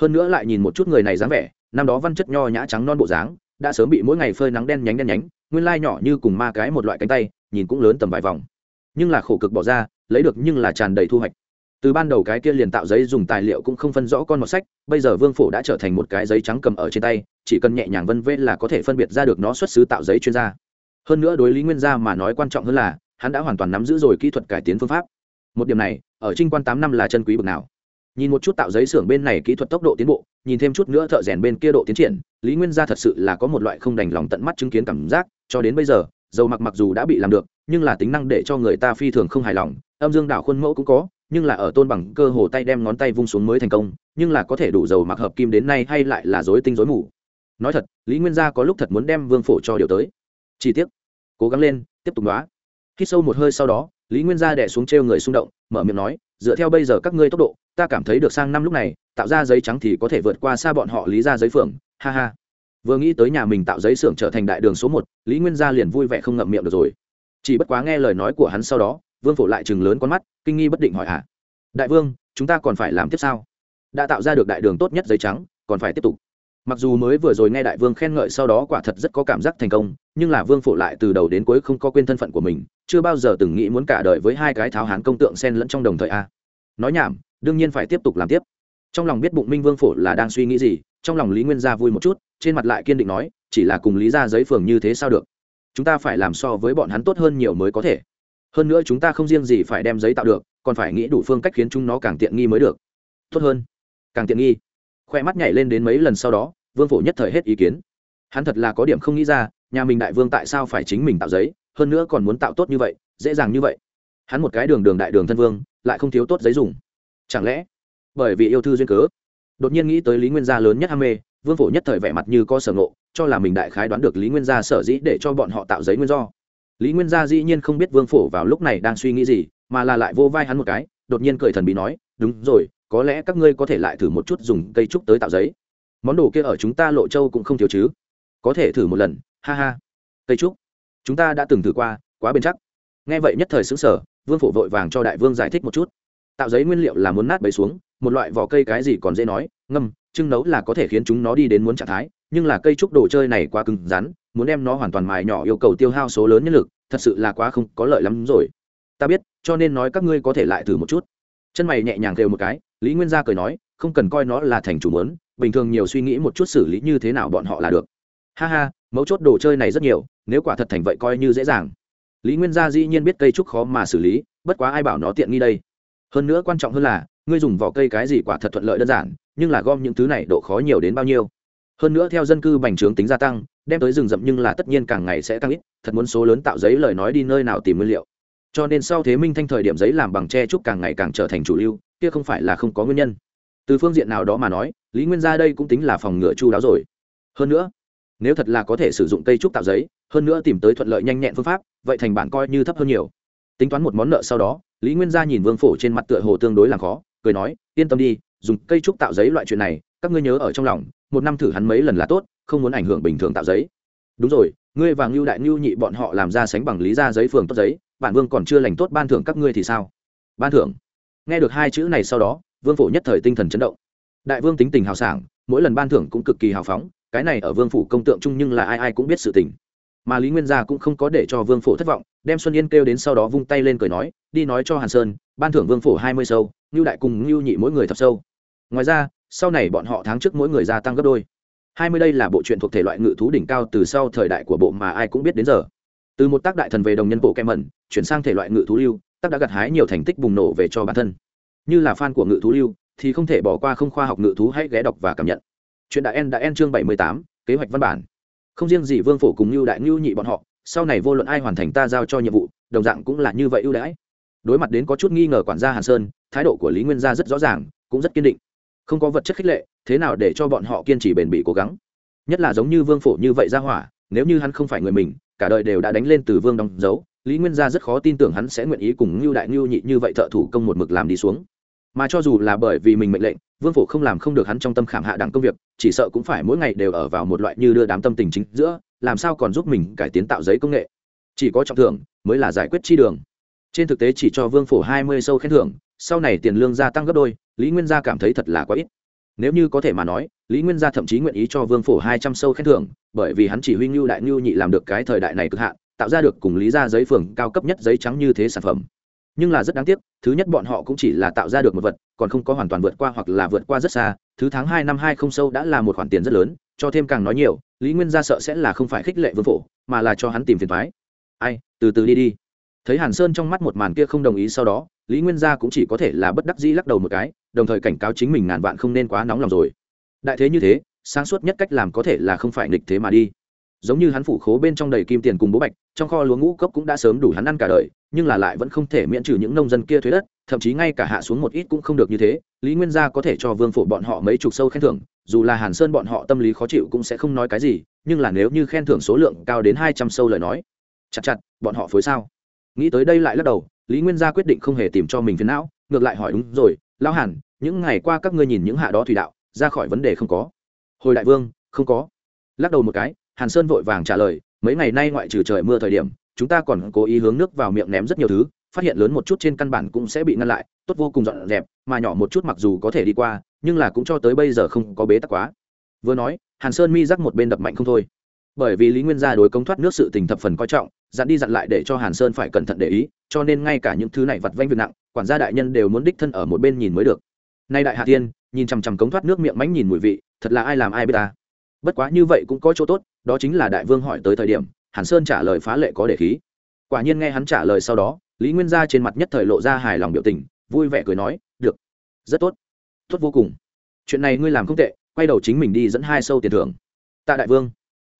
hơn nữa lại nhìn một chút người này dáng vẻ, năm đó văn chất nho nhã trắng non bộ dáng, đã sớm bị mỗi ngày phơi nắng đen nhánh đen nhánh, nguyên lai nhỏ như cùng ma cái một loại cánh tay, nhìn cũng lớn tầm vài vòng. Nhưng là khổ cực bỏ ra, lấy được nhưng là tràn đầy thu hoạch. Từ ban đầu cái kia liền tạo giấy dùng tài liệu cũng không phân rõ con một sách, bây giờ vương phổ đã trở thành một cái giấy trắng cầm ở trên tay, chỉ cần nhẹ nhàng vân vê là có thể phân biệt ra được nó xuất xứ tạo giấy chuyên gia. Hơn nữa đối lý nguyên gia mà nói quan trọng hơn là, hắn đã hoàn toàn nắm giữ rồi kỹ thuật cải tiến phương pháp. Một điểm này, ở trinh quan tám năm là chân quý bực nào? Nhìn một chút tạo giấy xưởng bên này kỹ thuật tốc độ tiến bộ, nhìn thêm chút nữa thợ rèn bên kia độ tiến triển, lý nguyên gia thật sự là có một loại không đành lòng tận mắt chứng kiến cảm giác, cho đến bây giờ, dầu mặc mặc dù đã bị làm được, nhưng là tính năng để cho người ta phi thường không hài lòng. Âm dương đảo khuôn mẫu cũng có, nhưng là ở tôn bằng cơ hồ tay đem ngón tay vung xuống mới thành công, nhưng là có thể đủ dầu mặc hợp kim đến nay hay lại là dối tinh dối mù. Nói thật, lý nguyên gia có lúc thật muốn đem vương phổ cho điều tới. Chi tiết cố gắng lên, tiếp tục đoá khi sâu một hơi sau đó, lý nguyên gia đẻ xuống t người xung động, mở miệng nói dựa theo bây giờ các ngươi tốc độ, ta cảm thấy được sang năm lúc này, tạo ra giấy trắng thì có thể vượt qua xa bọn họ lý ra giấy phường ha ha. Vừa nghĩ tới nhà mình tạo giấy xưởng trở thành đại đường số một, lý nguyên gia liền vui vẻ không ngậm miệng được rồi. Chỉ bất quá nghe lời nói của hắn sau đó, vương phổ lại chừng lớn con mắt, kinh nghi bất định hỏi hả? À. đại vương, chúng ta còn phải làm tiếp sao? Đã tạo ra được đại đường tốt nhất giấy trắng, còn phải tiếp tục mặc dù mới vừa rồi nghe đại vương khen ngợi sau đó quả thật rất có cảm giác thành công, nhưng là vương phổ lại từ đầu đến cuối không có quên thân phận của mình, chưa bao giờ từng nghĩ muốn cả đời với hai cái tháo hán công tượng sen lẫn trong đồng thời a. Nói nhảm, đương nhiên phải tiếp tục làm tiếp. Trong lòng biết bụng minh vương phổ là đang suy nghĩ gì, trong lòng lý nguyên gia vui một chút, trên mặt lại kiên định nói, chỉ là cùng lý ra giấy phường như thế sao được? Chúng ta phải làm so với bọn hắn tốt hơn nhiều mới có thể. Hơn nữa chúng ta không riêng gì phải đem giấy tạo được, còn phải nghĩ đủ phương cách khiến chúng nó càng tiện nghi mới được. Tốt hơn. Càng tiện nghi. Khoe mắt nhảy lên đến mấy lần sau đó vương phổ nhất thời hết ý kiến. Hắn thật là có điểm không nghĩ ra, nhà mình đại vương tại sao phải chính mình tạo giấy, hơn nữa còn muốn tạo tốt như vậy, dễ dàng như vậy. Hắn một cái đường đường đại đường thân vương, lại không thiếu tốt giấy dùng. Chẳng lẽ bởi vì yêu thư duyên cớ? Đột nhiên nghĩ tới lý nguyên gia lớn nhất ham mê, vương phổ nhất thời vẻ mặt như có sở ngộ, cho là mình đại khái đoán được lý nguyên gia sở dĩ để cho bọn họ tạo giấy nguyên do. Lý nguyên gia dĩ nhiên không biết vương phổ vào lúc này đang suy nghĩ gì, mà là lại vô vai hắn một cái, đột nhiên cười thần bí nói, đúng rồi, có lẽ các ngươi có thể lại thử một chút dùng cây trúc tới tạo giấy món đồ kia ở chúng ta lộ châu cũng không thiếu chứ. Có thể thử một lần, ha ha. Tây trúc. Chúng ta đã từng thử qua, quá bền chắc. Nghe vậy nhất thời xứng sở vương phổ vội vàng cho đại vương giải thích một chút. Tạo giấy nguyên liệu là muốn nát bấy xuống, một loại vỏ cây cái gì còn dễ nói, ngâm trưng nấu là có thể khiến chúng nó đi đến muốn trạng thái, nhưng là cây trúc đồ chơi này quá cứng rắn, muốn đem nó hoàn toàn mài nhỏ yêu cầu tiêu hao số lớn nhân lực, thật sự là quá không có lợi lắm rồi. Ta biết, cho nên nói các ngươi có thể lại thử một chút. Chân mày nhẹ nhàng kêu một cái, lý nguyên gia cười nói, không cần coi nó là thành chủ mớn bình thường nhiều suy nghĩ một chút xử lý như thế nào bọn họ là được. Ha ha, mấu chốt đồ chơi này rất nhiều, nếu quả thật thành vậy coi như dễ dàng. Lý nguyên gia dĩ nhiên biết cây trúc khó mà xử lý, bất quá ai bảo nó tiện nghi đây? Hơn nữa quan trọng hơn là, ngươi dùng vỏ cây cái gì quả thật thuận lợi đơn giản, nhưng là gom những thứ này độ khó nhiều đến bao nhiêu? Hơn nữa theo dân cư bành trướng tính gia tăng, đem tới rừng rậm nhưng là tất nhiên càng ngày sẽ tăng ít, thật muốn số lớn tạo giấy lời nói đi nơi nào tìm nguyên liệu. Cho nên sau thế minh thanh thời điểm giấy làm bằng tre trúc càng ngày càng trở thành chủ lưu, kia không phải là không có nguyên nhân. Từ phương diện nào đó mà nói lý nguyên gia đây cũng tính là phòng ngựa chu đáo rồi. Hơn nữa, nếu thật là có thể sử dụng cây trúc tạo giấy, hơn nữa tìm tới thuận lợi nhanh nhẹn phương pháp, vậy thành bản coi như thấp hơn nhiều. Tính toán một món nợ sau đó, lý nguyên gia nhìn vương phổ trên mặt tựa hồ tương đối làm khó, cười nói, yên tâm đi, dùng cây trúc tạo giấy loại chuyện này, các ngươi nhớ ở trong lòng, một năm thử hắn mấy lần là tốt, không muốn ảnh hưởng bình thường tạo giấy. Đúng rồi, ngươi và ngưu đại ngưu nhị bọn họ làm ra sánh bằng lý ra giấy phường tốt giấy, bản vương còn chưa lành tốt ban thưởng các ngươi thì sao? Ban thưởng. Nghe được hai chữ này sau đó, vương phổ nhất thời tinh thần chấn động đại vương tính tình hào sảng, mỗi lần ban thưởng cũng cực kỳ hào phóng, cái này ở vương phủ công tượng chung nhưng là ai ai cũng biết sự tình. Mà lý nguyên gia cũng không có để cho vương phổ thất vọng, đem xuân yên kêu đến sau đó vung tay lên cười nói, đi nói cho hàn sơn, ban thưởng vương phổ hai mươi sâu, ngưu đại cùng ngưu nhị mỗi người thập sâu. Ngoài ra, sau này bọn họ tháng trước mỗi người gia tăng gấp đôi. Hai mươi đây là bộ truyện thuộc thể loại ngự thú đỉnh cao từ sau thời đại của bộ mà ai cũng biết đến giờ. Từ một tác đại thần về đồng nhân bộ kem mẩn, chuyển sang thể loại ngự thú lưu, tác đã gặt hái nhiều thành tích bùng nổ về cho bản thân. Như là fan của ngự thú lưu thì không thể bỏ qua không khoa học ngự thú hãy ghé đọc và cảm nhận. Chuyện đã en đã en chương bảy mươi tám, kế hoạch văn bản. Không riêng gì vương phổ cùng như đại ngưu nhị bọn họ, sau này vô luận ai hoàn thành ta giao cho nhiệm vụ, đồng dạng cũng là như vậy ưu đãi. Đối mặt đến có chút nghi ngờ quản gia hàn sơn, thái độ của lý nguyên gia rất rõ ràng, cũng rất kiên định. Không có vật chất khích lệ, thế nào để cho bọn họ kiên trì bền bỉ cố gắng? Nhất là giống như vương phổ như vậy ra hỏa, nếu như hắn không phải người mình, cả đời đều đã đánh lên từ vương đóng dấu, lý nguyên gia rất khó tin tưởng hắn sẽ nguyện ý cùng ngưu đại ngưu nhị như vậy thợ thủ công một mực làm đi xuống mà cho dù là bởi vì mình mệnh lệnh, vương phổ không làm không được hắn trong tâm khảm hạ đẳng công việc, chỉ sợ cũng phải mỗi ngày đều ở vào một loại như đưa đám tâm tình chính giữa, làm sao còn giúp mình cải tiến tạo giấy công nghệ. Chỉ có trọng thưởng mới là giải quyết chi đường. Trên thực tế chỉ cho vương phổ hai mươi sâu khen thưởng, sau này tiền lương gia tăng gấp đôi, lý nguyên gia cảm thấy thật là quá ít. Nếu như có thể mà nói, lý nguyên gia thậm chí nguyện ý cho vương phổ hai trăm sâu khen thưởng, bởi vì hắn chỉ huy ngưu đại ngưu nhị làm được cái thời đại này cực hạn, tạo ra được cùng lý ra giấy phường cao cấp nhất giấy trắng như thế sản phẩm nhưng là rất đáng tiếc, thứ nhất bọn họ cũng chỉ là tạo ra được một vật, còn không có hoàn toàn vượt qua hoặc là vượt qua rất xa. Thứ tháng hai năm hai không sâu đã là một khoản tiền rất lớn, cho thêm càng nói nhiều, lý nguyên gia sợ sẽ là không phải khích lệ vương phổ, mà là cho hắn tìm phiền thoái ai, từ từ đi đi. Thấy hàn sơn trong mắt một màn kia không đồng ý sau đó, lý nguyên gia cũng chỉ có thể là bất đắc dĩ lắc đầu một cái, đồng thời cảnh cáo chính mình ngàn vạn không nên quá nóng lòng rồi. Đại thế như thế, sáng suốt nhất cách làm có thể là không phải nghịch thế mà đi. Giống như hắn phủ khố bên trong đầy kim tiền cùng bố bạch trong kho lúa ngũ cốc cũng đã sớm đủ hắn ăn cả đời, nhưng là lại vẫn không thể miễn trừ những nông dân kia thuế đất, thậm chí ngay cả hạ xuống một ít cũng không được như thế. Lý nguyên gia có thể cho vương phổ bọn họ mấy chục sâu khen thưởng, dù là hàn sơn bọn họ tâm lý khó chịu cũng sẽ không nói cái gì, nhưng là nếu như khen thưởng số lượng cao đến hai trăm sâu lời nói, chặt chặt, bọn họ phối sao? Nghĩ tới đây lại lắc đầu, lý nguyên gia quyết định không hề tìm cho mình phiền não, ngược lại hỏi, đúng rồi, lão hàn, những ngày qua các ngươi nhìn những hạ đó thủy đạo, ra khỏi vấn đề không có? Hồi đại vương, không có. Lắc đầu một cái, hàn sơn vội vàng trả lời mấy ngày nay ngoại trừ trời mưa thời điểm, chúng ta còn cố ý hướng nước vào miệng ném rất nhiều thứ, phát hiện lớn một chút trên căn bản cũng sẽ bị ngăn lại, tốt vô cùng dọn dẹp, mà nhỏ một chút mặc dù có thể đi qua, nhưng là cũng cho tới bây giờ không có bế tắc quá. Vừa nói, hàn sơn mi rắc một bên đập mạnh không thôi. Bởi vì lý nguyên gia đối công thoát nước sự tình thập phần coi trọng, dặn đi dặn lại để cho hàn sơn phải cẩn thận để ý, cho nên ngay cả những thứ này vặt vanh việc nặng, quản gia đại nhân đều muốn đích thân ở một bên nhìn mới được. Nay đại hạ tiên, nhìn chằm chằm cống thoát nước miệng mánh nhìn mùi vị, thật là ai làm ai biết ta. Bất quá như vậy cũng có chỗ tốt đó chính là đại vương hỏi tới thời điểm, hàn sơn trả lời phá lệ có để khí. Quả nhiên nghe hắn trả lời sau đó, lý nguyên gia trên mặt nhất thời lộ ra hài lòng biểu tình, vui vẻ cười nói, được, rất tốt tốt vô cùng. Chuyện này ngươi làm không tệ, quay đầu chính mình đi dẫn hai sâu tiền thưởng. Tạ đại vương.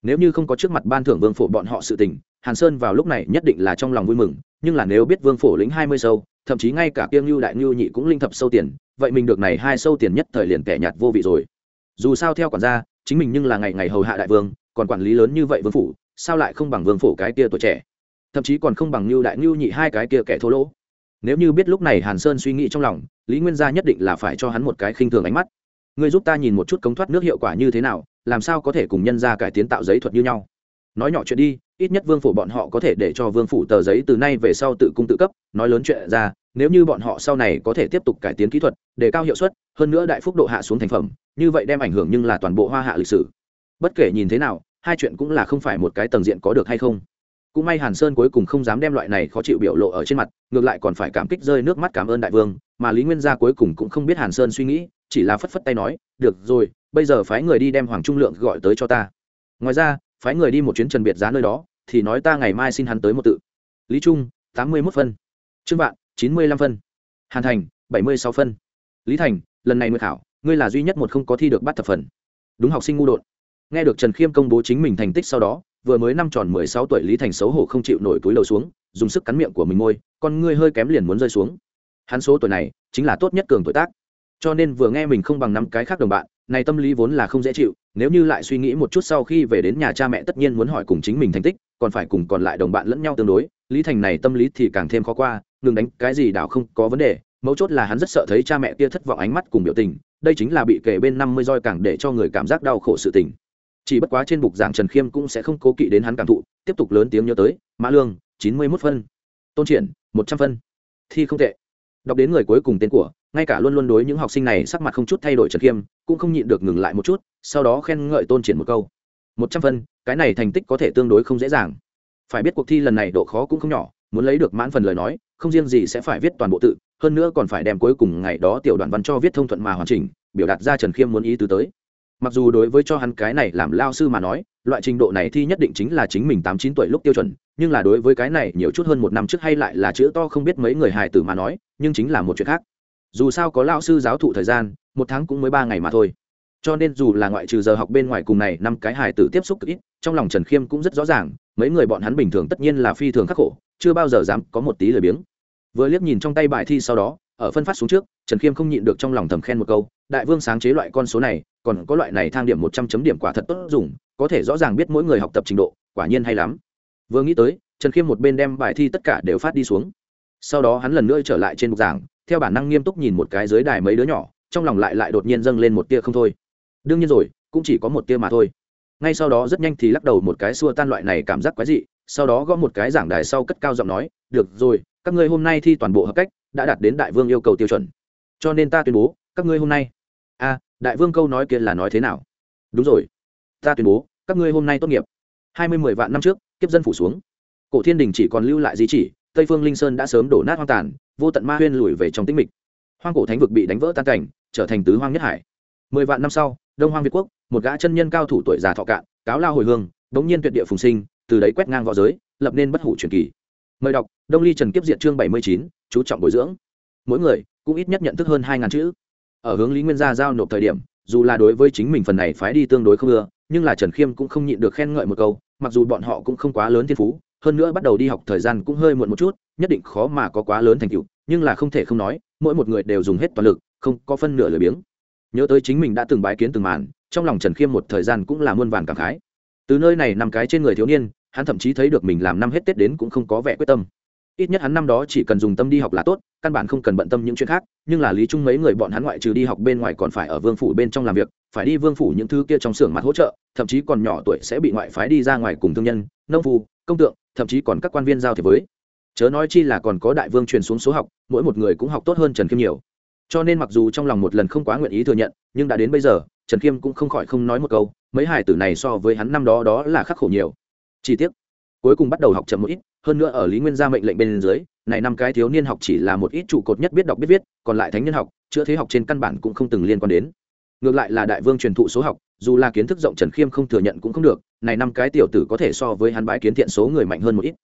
Nếu như không có trước mặt ban thưởng vương phổ bọn họ sự tình, hàn sơn vào lúc này nhất định là trong lòng vui mừng, nhưng là nếu biết vương phổ lĩnh hai mươi sâu, thậm chí ngay cả kiêng lưu đại ngưu nhị cũng linh thập sâu tiền, vậy mình được này hai sâu tiền nhất thời liền kẻ nhạt vô vị rồi. Dù sao theo quản gia, chính mình nhưng là ngày ngày hầu hạ đại vương còn quản lý lớn như vậy vương phủ, sao lại không bằng vương phủ cái kia tuổi trẻ? Thậm chí còn không bằng lưu đại ngưu nhị hai cái kia kẻ thô lỗ. Nếu như biết lúc này hàn sơn suy nghĩ trong lòng, lý nguyên gia nhất định là phải cho hắn một cái khinh thường ánh mắt. Ngươi giúp ta nhìn một chút cống thoát nước hiệu quả như thế nào, làm sao có thể cùng nhân ra cải tiến tạo giấy thuật như nhau. Nói nhỏ chuyện đi, ít nhất vương phủ bọn họ có thể để cho vương phủ tờ giấy từ nay về sau tự cung tự cấp, nói lớn chuyện ra, nếu như bọn họ sau này có thể tiếp tục cải tiến kỹ thuật, để cao hiệu suất, hơn nữa đại phúc độ hạ xuống thành phẩm, như vậy đem ảnh hưởng nhưng là toàn bộ hoa hạ lịch sử. Bất kể nhìn thế nào hai chuyện cũng là không phải một cái tầng diện có được hay không. Cũng may hàn sơn cuối cùng không dám đem loại này khó chịu biểu lộ ở trên mặt, ngược lại còn phải cảm kích rơi nước mắt cảm ơn đại vương, mà lý nguyên gia cuối cùng cũng không biết hàn sơn suy nghĩ, chỉ là phất phất tay nói, được rồi, bây giờ phái người đi đem hoàng trung lượng gọi tới cho ta. Ngoài ra, phái người đi một chuyến trần biệt giá nơi đó, thì nói ta ngày mai xin hắn tới một tự. Lý trung, tám mươi mốt phân. Trương vạn, chín mươi lăm phân. Hàn thành, bảy mươi sáu phân. Lý thành, lần này nguyệt khảo, ngươi là duy nhất một không có thi được bắt thập phần. Đúng học sinh ngu đột nghe được trần khiêm công bố chính mình thành tích sau đó, vừa mới năm tròn mười sáu tuổi lý thành xấu hổ không chịu nổi túi đầu xuống, dùng sức cắn miệng của mình môi, con ngươi hơi kém liền muốn rơi xuống. Hắn số tuổi này chính là tốt nhất cường tuổi tác. Cho nên vừa nghe mình không bằng năm cái khác đồng bạn, này tâm lý vốn là không dễ chịu, nếu như lại suy nghĩ một chút sau khi về đến nhà cha mẹ tất nhiên muốn hỏi cùng chính mình thành tích, còn phải cùng còn lại đồng bạn lẫn nhau tương đối, lý thành này tâm lý thì càng thêm khó qua, ngừng đánh cái gì đảo không có vấn đề, mấu chốt là hắn rất sợ thấy cha mẹ kia thất vọng ánh mắt cùng biểu tình, đây chính là bị kể bên năm mươi roi càng để cho người cảm giác đau khổ sự tình chỉ bất quá trên bục giảng trần khiêm cũng sẽ không cố kỵ đến hắn cảm thụ, tiếp tục lớn tiếng nhớ tới, mã lương, chín mươi mốt phân, tôn triển, một trăm phân. Thi không tệ. Đọc đến người cuối cùng tên của, ngay cả luôn luôn đối những học sinh này sắc mặt không chút thay đổi trần khiêm, cũng không nhịn được ngừng lại một chút, sau đó khen ngợi tôn triển một câu. Một trăm phân, cái này thành tích có thể tương đối không dễ dàng. Phải biết cuộc thi lần này độ khó cũng không nhỏ, muốn lấy được mãn phần lời nói, không riêng gì sẽ phải viết toàn bộ tự, hơn nữa còn phải đem cuối cùng ngày đó tiểu đoàn văn cho viết thông thuận mà hoàn chỉnh, biểu đạt ra trần khiêm muốn ý tứ tới mặc dù đối với cho hắn cái này làm lao sư mà nói, loại trình độ này thi nhất định chính là chính mình tám chín tuổi lúc tiêu chuẩn, nhưng là đối với cái này nhiều chút hơn một năm trước hay lại là chữ to không biết mấy người hài tử mà nói, nhưng chính là một chuyện khác. Dù sao có lao sư giáo thụ thời gian, một tháng cũng mới ba ngày mà thôi. Cho nên dù là ngoại trừ giờ học bên ngoài cùng này năm cái hài tử tiếp xúc ít, trong lòng trần khiêm cũng rất rõ ràng, mấy người bọn hắn bình thường tất nhiên là phi thường khắc khổ, chưa bao giờ dám có một tí lười biếng. Vừa liếc nhìn trong tay bài thi sau đó, ở phân phát xuống trước, trần khiêm không nhịn được trong lòng thầm khen một câu, đại vương sáng chế loại con số này còn có loại này thang điểm một trăm chấm điểm quả thật tốt dùng, có thể rõ ràng biết mỗi người học tập trình độ, quả nhiên hay lắm. Vừa nghĩ tới, trần khiêm một bên đem bài thi tất cả đều phát đi xuống. Sau đó hắn lần nữa trở lại trên bục giảng, theo bản năng nghiêm túc nhìn một cái dưới đài mấy đứa nhỏ, trong lòng lại lại đột nhiên dâng lên một tia không thôi. Đương nhiên rồi, cũng chỉ có một tia mà thôi. Ngay sau đó rất nhanh thì lắc đầu một cái xua tan loại này cảm giác quái dị, sau đó gõ một cái giảng đài sau cất cao giọng nói, được rồi, các ngươi hôm nay thi toàn bộ hợp cách, đã đạt đến đại vương yêu cầu tiêu chuẩn. Cho nên ta tuyên bố, các ngươi hôm nay. A đại vương câu nói kia là nói thế nào? Đúng rồi. Ta tuyên bố, các ngươi hôm nay tốt nghiệp. Hai mươi mười vạn năm trước, kiếp dân phủ xuống. Cổ thiên đình chỉ còn lưu lại di chỉ, tây phương linh sơn đã sớm đổ nát hoang tàn, vô tận ma huyên lùi về trong tĩnh mịch. Hoang cổ thánh vực bị đánh vỡ tan cảnh, trở thành tứ hoang nhất hải. Mười vạn năm sau, đông hoang việt quốc, một gã chân nhân cao thủ tuổi già thọ cạn, cáo lao hồi hương, đống nhiên tuyệt địa phùng sinh, từ đấy quét ngang v õ giới, lập nên bất hủ truyền kỳ. Mời đọc, đông ly trần kiếp diệt chương bảy mươi chín, chú trọng bồi dưỡng. Mỗi người, cũng ít nhất nhận thức hơn hai ngàn chữ ở hướng lý nguyên gia giao nộp thời điểm, dù là đối với chính mình phần này phái đi tương đối không ưa, nhưng là trần khiêm cũng không nhịn được khen ngợi một câu, mặc dù bọn họ cũng không quá lớn thiên phú, hơn nữa bắt đầu đi học thời gian cũng hơi muộn một chút, nhất định khó mà có quá lớn thành tựu, nhưng là không thể không nói, mỗi một người đều dùng hết toàn lực, không có phân nửa lười biếng. Nhớ tới chính mình đã từng bái kiến từng màn, trong lòng trần khiêm một thời gian cũng là muôn vàn cảm khái. Từ nơi này nằm cái trên người thiếu niên, hắn thậm chí thấy được mình làm năm hết tết đến cũng không có vẻ quyết tâm ít nhất hắn năm đó chỉ cần dùng tâm đi học là tốt, căn bản không cần bận tâm những chuyện khác, nhưng là lý trung mấy người bọn hắn ngoại trừ đi học bên ngoài còn phải ở vương phủ bên trong làm việc, phải đi vương phủ những thứ kia trong xưởng mặt hỗ trợ, thậm chí còn nhỏ tuổi sẽ bị ngoại phái đi ra ngoài cùng thương nhân, nông phu, công tượng, thậm chí còn các quan viên giao thế với. Chớ nói chi là còn có đại vương truyền xuống số học, mỗi một người cũng học tốt hơn trần khiêm nhiều. Cho nên mặc dù trong lòng một lần không quá nguyện ý thừa nhận, nhưng đã đến bây giờ, trần khiêm cũng không khỏi không nói một câu, mấy hải tử này so với hắn năm đó đó là khắc khổ nhiều. Chi tiết cuối cùng bắt đầu học chậm một ít hơn nữa ở lý nguyên gia mệnh lệnh bên dưới, này năm cái thiếu niên học chỉ là một ít trụ cột nhất biết đọc biết viết, còn lại thánh nhân học, chữa thế học trên căn bản cũng không từng liên quan đến. Ngược lại là đại vương truyền thụ số học, dù là kiến thức rộng trần khiêm không thừa nhận cũng không được, này năm cái tiểu tử có thể so với hắn bãi kiến thiện số người mạnh hơn một ít.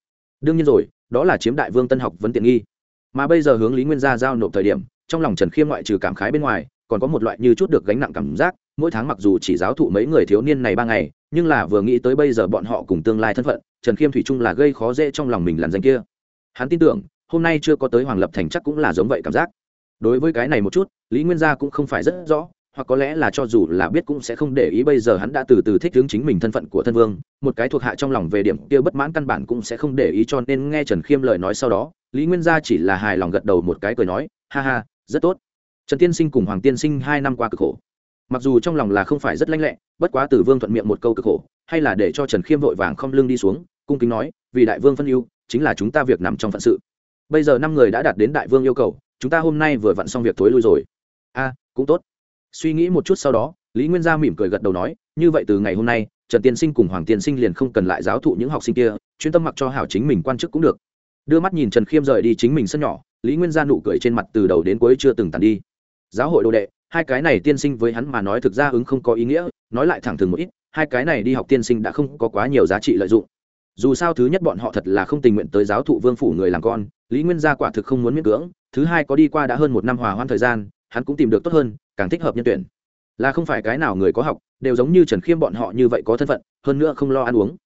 Đương nhiên rồi, đó là chiếm đại vương tân học vấn tiện nghi. Mà bây giờ hướng lý nguyên gia giao nộp thời điểm, trong lòng trần khiêm ngoại trừ cảm khái bên ngoài, còn có một loại như chút được gánh nặng cảm giác, mỗi tháng mặc dù chỉ giáo thụ mấy người thiếu niên này ba ngày nhưng là vừa nghĩ tới bây giờ bọn họ cùng tương lai thân phận, trần khiêm thủy chung là gây khó dễ trong lòng mình làn danh kia. Hắn tin tưởng, hôm nay chưa có tới hoàng lập thành chắc cũng là giống vậy cảm giác. Đối với cái này một chút, lý nguyên gia cũng không phải rất rõ, hoặc có lẽ là cho dù là biết cũng sẽ không để ý bây giờ hắn đã từ từ thích hướng chính mình thân phận của thân vương, một cái thuộc hạ trong lòng về điểm kia bất mãn căn bản cũng sẽ không để ý cho nên nghe trần khiêm lời nói sau đó, lý nguyên gia chỉ là hài lòng gật đầu một cái cười nói, ha ha, rất tốt. Trần tiên sinh cùng hoàng tiên sinh hai năm qua cực khổ mặc dù trong lòng là không phải rất lanh lẹ, bất quá từ vương thuận miệng một câu cực khổ, hay là để cho trần khiêm vội vàng không lưng đi xuống, cung kính nói, vì đại vương phân ưu, chính là chúng ta việc nằm trong phận sự. Bây giờ năm người đã đạt đến đại vương yêu cầu, chúng ta hôm nay vừa vặn xong việc thối lui rồi. A, cũng tốt. Suy nghĩ một chút sau đó, lý nguyên gia mỉm cười gật đầu nói, như vậy từ ngày hôm nay, trần tiên sinh cùng hoàng tiên sinh liền không cần lại giáo thụ những học sinh kia, chuyên tâm mặc cho hảo chính mình quan chức cũng được. Đưa mắt nhìn trần khiêm rời đi chính mình sân nhỏ, lý nguyên gia nụ cười trên mặt từ đầu đến cuối chưa từng tàn đi. Giáo hội đồ đệ hai cái này tiên sinh với hắn mà nói thực ra ứng không có ý nghĩa, nói lại thẳng thừng một ít, hai cái này đi học tiên sinh đã không có quá nhiều giá trị lợi dụng. Dù sao thứ nhất bọn họ thật là không tình nguyện tới giáo thụ vương phủ người làm con, lý nguyên gia quả thực không muốn miễn cưỡng, thứ hai có đi qua đã hơn một năm hòa hoãn thời gian, hắn cũng tìm được tốt hơn, càng thích hợp nhân tuyển. Là không phải cái nào người có học, đều giống như trần khiêm bọn họ như vậy có thân phận, hơn nữa không lo ăn uống.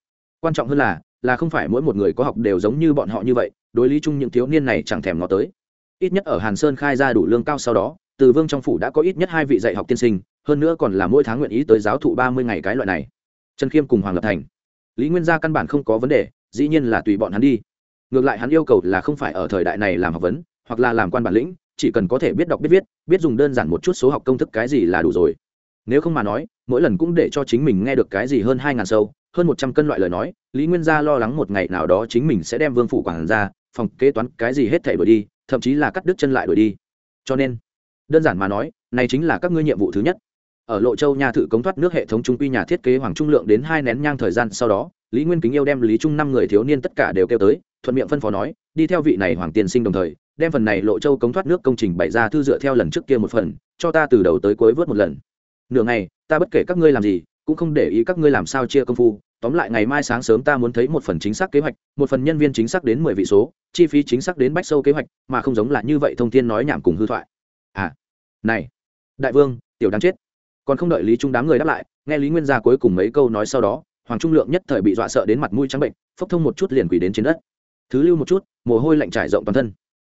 Quan trọng hơn là là không phải mỗi một người có học đều giống như bọn họ như vậy, đối lý chung những thiếu niên này chẳng thèm ngó tới. Ít nhất ở hàn sơn khai ra đủ lương cao sau đó từ vương trong phủ đã có ít nhất hai vị dạy học tiên sinh, hơn nữa còn là mỗi tháng nguyện ý tới giáo thụ ba mươi ngày cái loại này. Trần khiêm cùng hoàng lập thành. Lý nguyên gia căn bản không có vấn đề, dĩ nhiên là tùy bọn hắn đi. Ngược lại hắn yêu cầu là không phải ở thời đại này làm học vấn, hoặc là làm quan bản lĩnh, chỉ cần có thể biết đọc biết viết, biết dùng đơn giản một chút số học công thức cái gì là đủ rồi. Nếu không mà nói, mỗi lần cũng để cho chính mình nghe được cái gì hơn hai ngàn sâu, hơn một trăm cân loại lời nói, lý nguyên gia lo lắng một ngày nào đó chính mình sẽ đem vương phủ quản ra, phòng kế toán cái gì hết thể đổi đi, thậm chí là cắt đứt chân lại đổi đi. Cho nên đơn giản mà nói, này chính là các ngươi nhiệm vụ thứ nhất. Ở lộ châu nhà thự cống thoát nước hệ thống trung quy nhà thiết kế hoàng trung lượng đến hai nén nhang thời gian sau đó, lý nguyên kính yêu đem lý trung năm người thiếu niên tất cả đều kêu tới, thuận miệng phân phó nói, đi theo vị này hoàng tiên sinh đồng thời, đem phần này lộ châu cống thoát nước công trình bày ra thư dựa theo lần trước kia một phần, cho ta từ đầu tới cuối vớt một lần. Nửa ngày, ta bất kể các ngươi làm gì, cũng không để ý các ngươi làm sao chia công phu. Tóm lại ngày mai sáng sớm ta muốn thấy một phần chính xác kế hoạch, một phần nhân viên chính xác đến mười vị số, chi phí chính xác đến bách sâu kế hoạch, mà không giống là như vậy thông tin nói nhảm cùng hư thoại này, đại vương, tiểu đáng chết. Còn không đợi lý trung đám người đáp lại, nghe lý nguyên gia cuối cùng mấy câu nói sau đó, hoàng trung lượng nhất thời bị dọa sợ đến mặt mũi trắng bệnh, phốc thông một chút liền quỳ đến trên đất. Thứ lưu một chút, mồ hôi lạnh trải rộng toàn thân.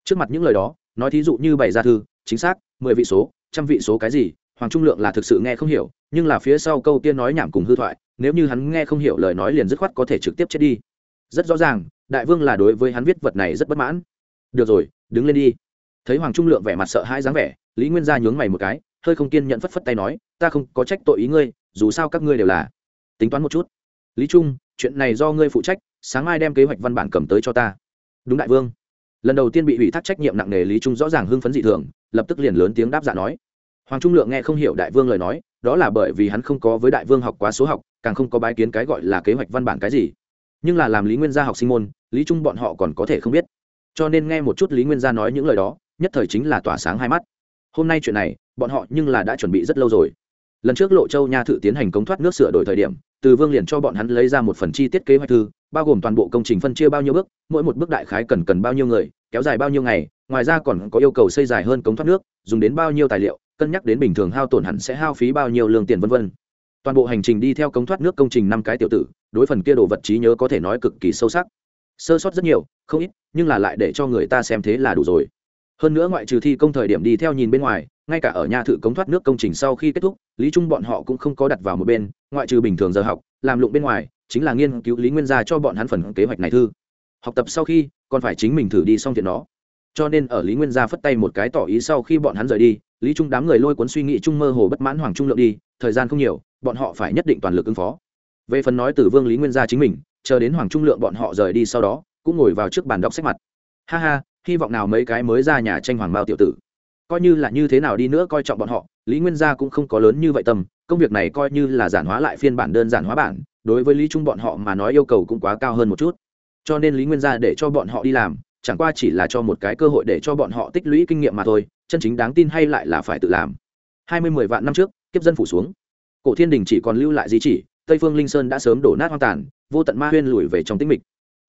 Trước mặt những lời đó, nói thí dụ như bày ra thư, chính xác, mười vị số, trăm vị số cái gì, hoàng trung lượng là thực sự nghe không hiểu, nhưng là phía sau câu tiên nói nhảm cùng hư thoại, nếu như hắn nghe không hiểu lời nói liền dứt khoát có thể trực tiếp chết đi. Rất rõ ràng, đại vương là đối với hắn viết vật này rất bất mãn. Được rồi, đứng lên đi. Thấy hoàng trung lượng vẻ mặt sợ hãi dáng vẻ lý nguyên gia nhướng mày một cái, hơi không kiên nhận phất phất tay nói, ta không có trách tội ý ngươi, dù sao các ngươi đều là. Tính toán một chút. Lý trung, chuyện này do ngươi phụ trách, sáng mai đem kế hoạch văn bản cầm tới cho ta. Đúng đại vương. Lần đầu tiên bị ủy thác trách nhiệm nặng nề lý trung rõ ràng hưng phấn dị thường, lập tức liền lớn tiếng đáp dạ nói. Hoàng trung lượng nghe không hiểu đại vương lời nói, đó là bởi vì hắn không có với đại vương học quá số học, càng không có bái kiến cái gọi là kế hoạch văn bản cái gì. Nhưng là làm lý nguyên gia học sinh môn, lý trung bọn họ còn có thể không biết. Cho nên nghe một chút lý nguyên gia nói những lời đó, nhất thời chính là tỏa sáng hai mắt hôm nay chuyện này, bọn họ nhưng là đã chuẩn bị rất lâu rồi. Lần trước lộ châu nha thự tiến hành công thoát nước sửa đổi thời điểm, từ vương liền cho bọn hắn lấy ra một phần chi tiết kế hoạch thư, bao gồm toàn bộ công trình phân chia bao nhiêu bước, mỗi một bước đại khái cần cần bao nhiêu người, kéo dài bao nhiêu ngày, ngoài ra còn có yêu cầu xây dài hơn cống thoát nước, dùng đến bao nhiêu tài liệu, cân nhắc đến bình thường hao tổn hẳn sẽ hao phí bao nhiêu lương tiền vân vân. Toàn bộ hành trình đi theo cống thoát nước công trình năm cái tiểu tử, đối phần kia đồ vật trí nhớ có thể nói cực kỳ sâu sắc. Sơ sót rất nhiều, không ít, nhưng là lại để cho người ta xem thế là đủ rồi hơn nữa ngoại trừ thi công thời điểm đi theo nhìn bên ngoài, ngay cả ở nhà thự cống thoát nước công trình sau khi kết thúc, lý trung bọn họ cũng không có đặt vào một bên, ngoại trừ bình thường giờ học, làm lụng bên ngoài, chính là nghiên cứu lý nguyên gia cho bọn hắn phần kế hoạch này thư. Học tập sau khi, còn phải chính mình thử đi xong thiện nó cho nên ở lý nguyên gia phất tay một cái tỏ ý sau khi bọn hắn rời đi, lý trung đám người lôi cuốn suy nghĩ trung mơ hồ bất mãn hoàng trung lượng đi, thời gian không nhiều, bọn họ phải nhất định toàn lực ứng phó. Về phần nói từ vương lý nguyên gia chính mình, chờ đến hoàng trung lượng bọn họ rời đi sau đó, cũng ngồi vào trước bàn đọc sách mặt. Ha ha hy vọng nào mấy cái mới ra nhà tranh hoàng bao tiểu tử. Coi như là như thế nào đi nữa coi trọng bọn họ, lý nguyên gia cũng không có lớn như vậy tâm, công việc này coi như là giản hóa lại phiên bản đơn giản hóa bản, đối với lý trung bọn họ mà nói yêu cầu cũng quá cao hơn một chút. Cho nên lý nguyên gia để cho bọn họ đi làm, chẳng qua chỉ là cho một cái cơ hội để cho bọn họ tích lũy kinh nghiệm mà thôi, chân chính đáng tin hay lại là phải tự làm. Hai mươi mười vạn năm trước, kiếp dân phủ xuống. Cổ thiên đình chỉ còn lưu lại di chỉ, tây phương linh sơn đã sớm đổ nát hoang tàn, vô tận ma huyên lùi về trong tĩnh mịch.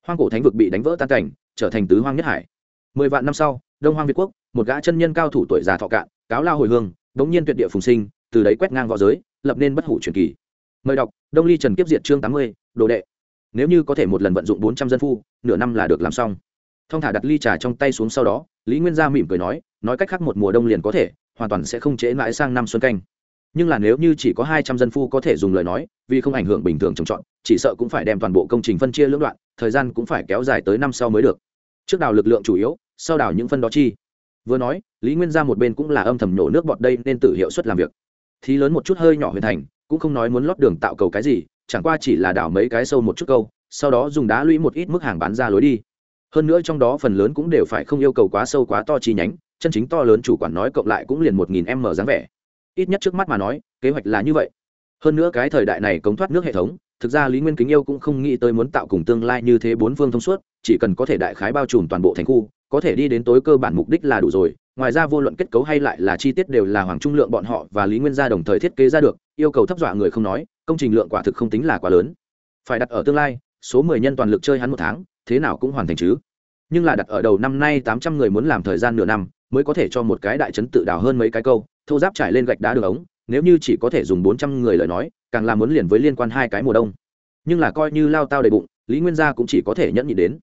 Hoang cổ thánh vực bị đánh vỡ tan cảnh, trở thành tứ hoang nhất hải mười vạn năm sau, đông hoang việt quốc, một gã chân nhân cao thủ tuổi già thọ cạn, cáo lao hồi hương, đống nhiên tuyệt địa phùng sinh, từ đấy quét ngang v õ giới, lập nên bất hủ truyền kỳ. Mời đọc, đông ly trần kiếp diệt chương tám mươi, đồ đệ. Nếu như có thể một lần vận dụng bốn trăm dân phu, nửa năm là được làm xong. Thong thả đặt ly trà trong tay xuống sau đó, lý nguyên gia mỉm cười nói nói cách khác một mùa đông liền có thể, hoàn toàn sẽ không trễ mãi sang năm xuân canh. Nhưng là nếu như chỉ có hai trăm dân phu có thể dùng lời nói, vì không ảnh hưởng bình thường trồng trọt, chỉ sợ cũng phải đem toàn bộ công trình phân chia lưỡng đoạn, thời gian cũng phải kéo dài tới năm sau mới được trước đào lực lượng chủ yếu, sau đào những phân đó chi. Vừa nói, lý nguyên ra một bên cũng là âm thầm nổ nước bọt đây nên tự hiệu suất làm việc. Thì lớn một chút hơi nhỏ huyền thành, cũng không nói muốn lót đường tạo cầu cái gì, chẳng qua chỉ là đào mấy cái sâu một chút câu, sau đó dùng đá lũy một ít mức hàng bán ra lối đi. Hơn nữa trong đó phần lớn cũng đều phải không yêu cầu quá sâu quá to chi nhánh, chân chính to lớn chủ quản nói cộng lại cũng liền một nghìn m dáng vẻ. Ít nhất trước mắt mà nói, kế hoạch là như vậy. Hơn nữa cái thời đại này cống thoát nước hệ thống thực ra lý nguyên kính yêu cũng không nghĩ tới muốn tạo cùng tương lai như thế bốn phương thông suốt, chỉ cần có thể đại khái bao trùm toàn bộ thành khu, có thể đi đến tối cơ bản mục đích là đủ rồi, ngoài ra vô luận kết cấu hay lại là chi tiết đều là hoàng trung lượng bọn họ và lý nguyên gia đồng thời thiết kế ra được, yêu cầu thấp dọa người không nói, công trình lượng quả thực không tính là quá lớn. Phải đặt ở tương lai, số mười nhân toàn lực chơi hắn một tháng, thế nào cũng hoàn thành chứ. Nhưng là đặt ở đầu năm nay tám trăm người muốn làm thời gian nửa năm, mới có thể cho một cái đại trấn tự đào hơn mấy cái câu, thô giáp trải lên gạch đá đường ống, nếu như chỉ có thể dùng bốn trăm người lời nói càng là muốn liền với liên quan hai cái mùa đông. Nhưng là coi như lao tao đầy bụng, lý nguyên gia cũng chỉ có thể nhẫn nhị đến.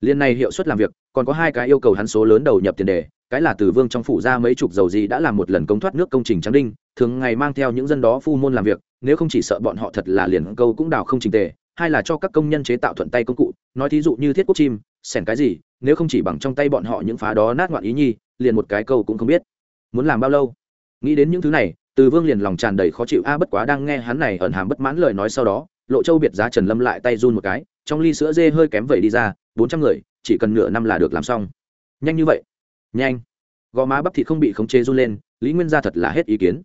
Liên này hiệu suất làm việc, còn có hai cái yêu cầu hắn số lớn đầu nhập tiền đề, cái là từ vương trong phủ ra mấy chục dầu gì đã làm một lần công thoát nước công trình trắng đinh, thường ngày mang theo những dân đó phu môn làm việc, nếu không chỉ sợ bọn họ thật là liền câu cũng đào không trình tề, hai là cho các công nhân chế tạo thuận tay công cụ, nói thí dụ như thiết quốc chim xẻn cái gì, nếu không chỉ bằng trong tay bọn họ những phá đó nát ngoạn ý nhi, liền một cái câu cũng không biết. Muốn làm bao lâu? Nghĩ đến những thứ này từ vương liền lòng tràn đầy khó chịu, a, bất quá đang nghe hắn này ẩn hàm bất mãn lời nói sau đó, lộ châu biệt giá trần lâm lại tay run một cái, trong ly sữa dê hơi kém vậy đi ra, bốn trăm người, chỉ cần nửa năm là được làm xong. Nhanh như vậy? Nhanh. Gò má bắp thịt không bị khống chế run lên, lý nguyên gia thật là hết ý kiến.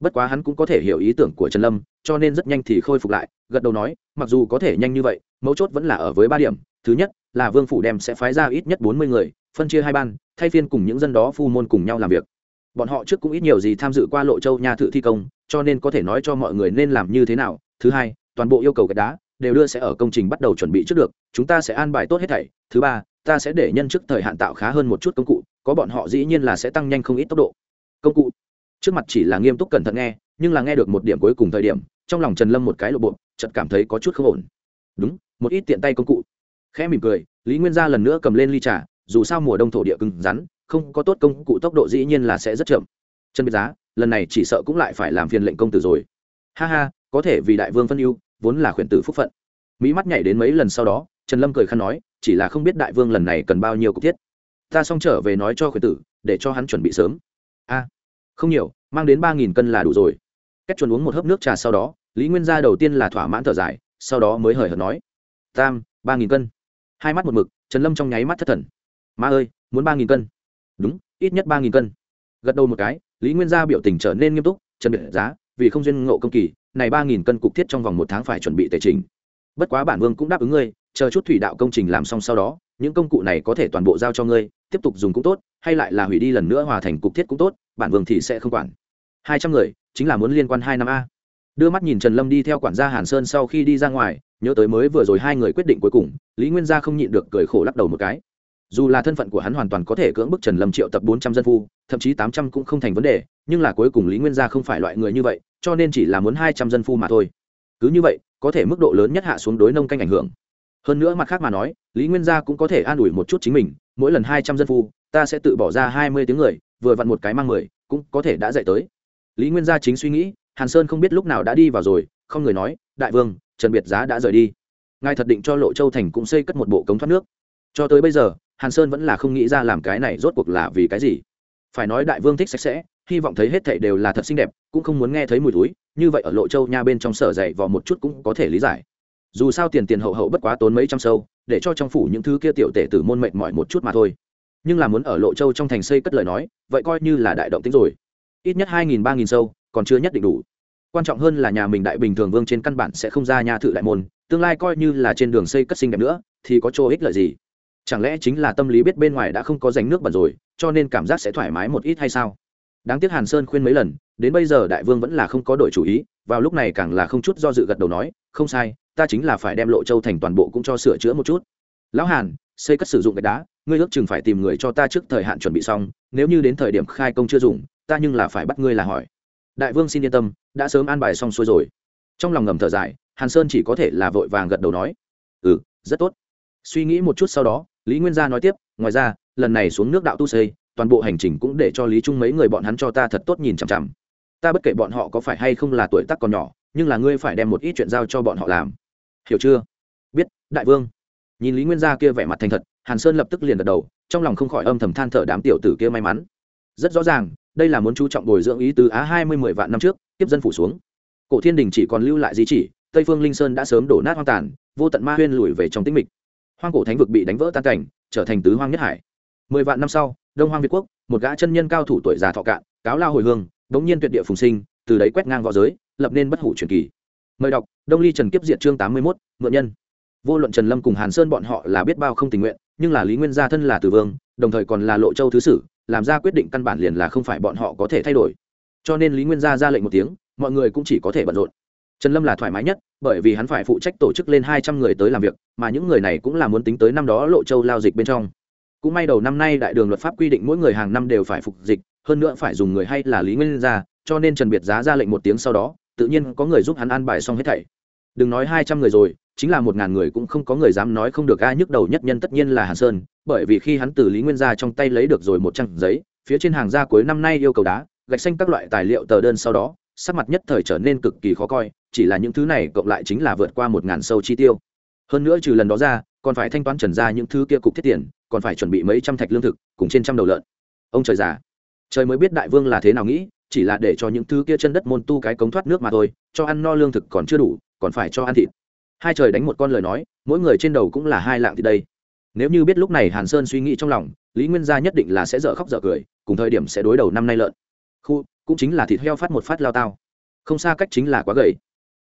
Bất quá hắn cũng có thể hiểu ý tưởng của trần lâm, cho nên rất nhanh thì khôi phục lại, gật đầu nói, mặc dù có thể nhanh như vậy, mấu chốt vẫn là ở với ba điểm. Thứ nhất là vương phủ đem sẽ phái ra ít nhất bốn mươi người, phân chia hai ban, thay phiên cùng những dân đó phu môn cùng nhau làm việc bọn họ trước cũng ít nhiều gì tham dự qua lộ châu nhà thự thi công, cho nên có thể nói cho mọi người nên làm như thế nào. Thứ hai, toàn bộ yêu cầu gạch đá đều đưa sẽ ở công trình bắt đầu chuẩn bị trước được, chúng ta sẽ an bài tốt hết thảy. Thứ ba, ta sẽ để nhân chức thời hạn tạo khá hơn một chút công cụ, có bọn họ dĩ nhiên là sẽ tăng nhanh không ít tốc độ. Công cụ. Trước mặt chỉ là nghiêm túc cẩn thận nghe, nhưng là nghe được một điểm cuối cùng thời điểm, trong lòng trần lâm một cái lộ bộ, chợt cảm thấy có chút không ổn. Đúng, một ít tiện tay công cụ. Khẽ mỉm cười, lý nguyên gia lần nữa cầm lên ly trà, dù sao mùa đông thổ địa cứng rắn không có tốt công cụ tốc độ dĩ nhiên là sẽ rất chậm. Chân biệt giá, lần này chỉ sợ cũng lại phải làm phiền lệnh công tử rồi. Ha ha, có thể vì đại vương phân ưu, vốn là khuyển tử phúc phận. Mỹ mắt nhảy đến mấy lần sau đó, trần lâm cười khăn nói, chỉ là không biết đại vương lần này cần bao nhiêu cục thiết. Ta xong trở về nói cho khuyển tử, để cho hắn chuẩn bị sớm. A, không nhiều, mang đến ba nghìn cân là đủ rồi. Cách chuẩn uống một hớp nước trà sau đó, lý nguyên gia đầu tiên là thỏa mãn thở dài, sau đó mới hời hợt nói. Tam, ba nghìn cân. Hai mắt một mực, trần lâm trong nháy mắt thất thần. Ma ơi, muốn ba nghìn cân đúng, ít nhất ba nghìn cân. Gật đầu một cái, lý nguyên gia biểu tình trở nên nghiêm túc trần biệt giá, vì không duyên ngộ công kỳ, này ba nghìn cân cục thiết trong vòng một tháng phải chuẩn bị tề trình. Bất quá bản vương cũng đáp ứng ngươi, chờ chút thủy đạo công trình làm xong sau đó, những công cụ này có thể toàn bộ giao cho ngươi, tiếp tục dùng cũng tốt, hay lại là hủy đi lần nữa hòa thành cục thiết cũng tốt, bản vương thì sẽ không quản. Hai trăm người, chính là muốn liên quan hai năm a. Đưa mắt nhìn trần lâm đi theo quản gia hàn sơn sau khi đi ra ngoài, nhớ tới mới vừa rồi hai người quyết định cuối cùng, lý nguyên gia không nhịn được cười khổ lắc đầu một cái dù là thân phận của hắn hoàn toàn có thể cưỡng bức trần lâm triệu tập bốn trăm dân phu, thậm chí tám trăm cũng không thành vấn đề, nhưng là cuối cùng lý nguyên gia không phải loại người như vậy, cho nên chỉ là muốn hai trăm dân phu mà thôi. Cứ như vậy, có thể mức độ lớn nhất hạ xuống đối nông canh ảnh hưởng. Hơn nữa mặt khác mà nói, lý nguyên gia cũng có thể an ủi một chút chính mình, mỗi lần hai trăm dân phu, ta sẽ tự bỏ ra hai mươi tiếng người, vừa vặn một cái mang mười, cũng có thể đã dạy tới. Lý nguyên gia chính suy nghĩ, hàn sơn không biết lúc nào đã đi vào rồi, không người nói, đại vương, trần biệt giá đã rời đi. Ngài thật định cho lộ châu thành cũng xây cất một bộ cống thoát nước. Cho tới bây giờ hàn sơn vẫn là không nghĩ ra làm cái này rốt cuộc là vì cái gì. Phải nói đại vương thích sạch sẽ, hy vọng thấy hết thảy đều là thật xinh đẹp, cũng không muốn nghe thấy mùi túi như vậy ở lộ châu nha bên trong sở dậy vò một chút cũng có thể lý giải. Dù sao tiền tiền hậu hậu bất quá tốn mấy trăm sâu, để cho trong phủ những thứ kia tiểu tể tử môn mệnh mỏi một chút mà thôi. Nhưng là muốn ở lộ châu trong thành xây cất lời nói, vậy coi như là đại động tính rồi. Ít nhất hai nghìn ba nghìn sâu, còn chưa nhất định đủ. Quan trọng hơn là nhà mình đại bình thường vương trên căn bản sẽ không ra nhà thự đại môn, tương lai coi như là trên đường xây cất xinh đẹp nữa, thì có chỗ ích lợi gì? Chẳng lẽ chính là tâm lý biết bên ngoài đã không có dành nước bẩn rồi, cho nên cảm giác sẽ thoải mái một ít hay sao? Đáng tiếc hàn sơn khuyên mấy lần, đến bây giờ đại vương vẫn là không có đổi chủ ý, vào lúc này càng là không chút do dự gật đầu nói, không sai, ta chính là phải đem lộ châu thành toàn bộ cũng cho sửa chữa một chút. Lão hàn, xây cất sử dụng gạch đá, ngươi ước chừng phải tìm người cho ta trước thời hạn chuẩn bị xong, nếu như đến thời điểm khai công chưa dùng, ta nhưng là phải bắt ngươi là hỏi. Đại vương xin yên tâm, đã sớm an bài xong xuôi rồi. Trong lòng ngầm thở dài, hàn sơn chỉ có thể là vội vàng gật đầu nói ừ rất tốt. Suy nghĩ một chút sau đó lý nguyên gia nói tiếp, ngoài ra, lần này xuống nước đạo tu xây, toàn bộ hành trình cũng để cho lý trung mấy người bọn hắn cho ta thật tốt nhìn chằm chằm. Ta bất kể bọn họ có phải hay không là tuổi tác còn nhỏ, nhưng là ngươi phải đem một ít chuyện giao cho bọn họ làm. Hiểu chưa? Biết, đại vương. Nhìn lý nguyên gia kia vẻ mặt thành thật, hàn sơn lập tức liền gật đầu, trong lòng không khỏi âm thầm than thở đám tiểu tử kia may mắn. Rất rõ ràng, đây là muốn chú trọng bồi dưỡng ý từ á hai mươi mười vạn năm trước tiếp dân phủ xuống. Cổ thiên đình chỉ còn lưu lại di chỉ, tây phương linh sơn đã sớm đổ nát hoang tàn, vô tận ma huyên lùi về trong tĩnh mịch hoang cổ thánh vực bị đánh vỡ tan cảnh, trở thành tứ hoang nhất hải. Mười vạn năm sau, đông hoang việt quốc, một gã chân nhân cao thủ tuổi già thọ cạn, cáo lao hồi hương, đống nhiên tuyệt địa phùng sinh, từ đấy quét ngang v õ giới, lập nên bất hủ truyền kỳ. Mời đọc, đông ly trần kiếp diện chương tám mươi mốt, mượn nhân. Vô luận trần lâm cùng hàn sơn bọn họ là biết bao không tình nguyện, nhưng là lý nguyên gia thân là từ vương, đồng thời còn là lộ châu thứ sử, làm ra quyết định căn bản liền là không phải bọn họ có thể thay đổi. Cho nên lý nguyên gia ra lệnh một tiếng, mọi người cũng chỉ có thể bận rộn trần lâm là thoải mái nhất, bởi vì hắn phải phụ trách tổ chức lên hai trăm người tới làm việc, mà những người này cũng là muốn tính tới năm đó lộ châu lao dịch bên trong. Cũng may đầu năm nay đại đường luật pháp quy định mỗi người hàng năm đều phải phục dịch, hơn nữa phải dùng người hay là lý nguyên gia cho nên trần biệt giá ra lệnh một tiếng sau đó, tự nhiên có người giúp hắn an bài xong hết thảy. Đừng nói hai trăm người rồi, chính là một ngàn người cũng không có người dám nói không được ai nhức đầu nhất nhân tất nhiên là hàn sơn, bởi vì khi hắn từ lý nguyên gia trong tay lấy được rồi một trang giấy, phía trên hàng ra cuối năm nay yêu cầu đá, gạch xanh các loại tài liệu tờ đơn sau đó sắc mặt nhất thời trở nên cực kỳ khó coi, chỉ là những thứ này cộng lại chính là vượt qua một ngàn sâu chi tiêu. Hơn nữa trừ lần đó ra, còn phải thanh toán trần ra những thứ kia cục thiết tiền, còn phải chuẩn bị mấy trăm thạch lương thực, cùng trên trăm đầu lợn. Ông trời già, trời mới biết đại vương là thế nào nghĩ, chỉ là để cho những thứ kia chân đất môn tu cái cống thoát nước mà thôi, cho ăn no lương thực còn chưa đủ, còn phải cho ăn thịt. Hai trời đánh một con lời nói, mỗi người trên đầu cũng là hai lạng thịt đây. Nếu như biết lúc này hàn sơn suy nghĩ trong lòng, lý nguyên gia nhất định là sẽ dở khóc dở cười, cùng thời điểm sẽ đối đầu năm nay lợn. Khu cũng chính là thịt heo phát một phát lao tao. Không xa cách chính là quá gầy.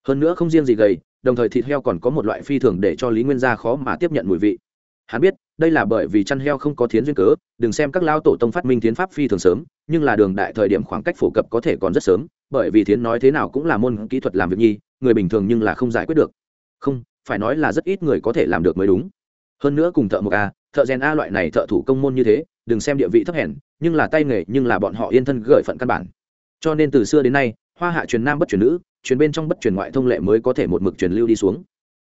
Hơn nữa không riêng gì gầy, đồng thời thịt heo còn có một loại phi thường để cho lý nguyên gia khó mà tiếp nhận mùi vị. Hắn biết, đây là bởi vì chăn heo không có thiến duyên cớ, đừng xem các lao tổ tông phát minh thiến pháp phi thường sớm, nhưng là đường đại thời điểm khoảng cách phổ cập có thể còn rất sớm, bởi vì thiến nói thế nào cũng là môn kỹ thuật làm việc nhi, người bình thường nhưng là không giải quyết được. Không, phải nói là rất ít người có thể làm được mới đúng. Hơn nữa cùng thợ một a, thợ rèn a loại này thợ thủ công môn như thế, đừng xem địa vị thấp hèn, nhưng là tay nghề nhưng là bọn họ yên thân gửi phận căn bản cho nên từ xưa đến nay, hoa hạ truyền nam bất truyền nữ, truyền bên trong bất truyền ngoại thông lệ mới có thể một mực truyền lưu đi xuống.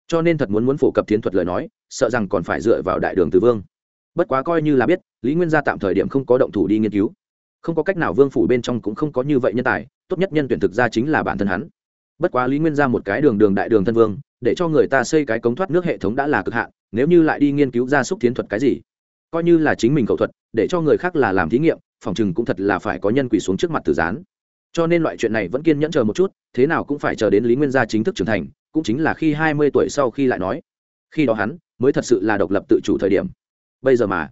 Cho nên thật muốn muốn phổ cập tiến thuật lời nói, sợ rằng còn phải dựa vào đại đường từ vương. Bất quá coi như là biết, lý nguyên gia tạm thời điểm không có động thủ đi nghiên cứu. Không có cách nào vương phủ bên trong cũng không có như vậy nhân tài, tốt nhất nhân tuyển thực ra chính là bản thân hắn. Bất quá lý nguyên ra một cái đường đường đại đường thân vương, để cho người ta xây cái cống thoát nước hệ thống đã là cực hạn, nếu như lại đi nghiên cứu ra xúc tiến thuật cái gì, coi như là chính mình khẩu thuật, để cho người khác là làm thí nghiệm, phòng chừng cũng thật là phải có nhân quỷ xuống trước mặt từ gián cho nên loại chuyện này vẫn kiên nhẫn chờ một chút thế nào cũng phải chờ đến lý nguyên gia chính thức trưởng thành cũng chính là khi hai mươi tuổi sau khi lại nói. Khi đó hắn mới thật sự là độc lập tự chủ thời điểm. Bây giờ mà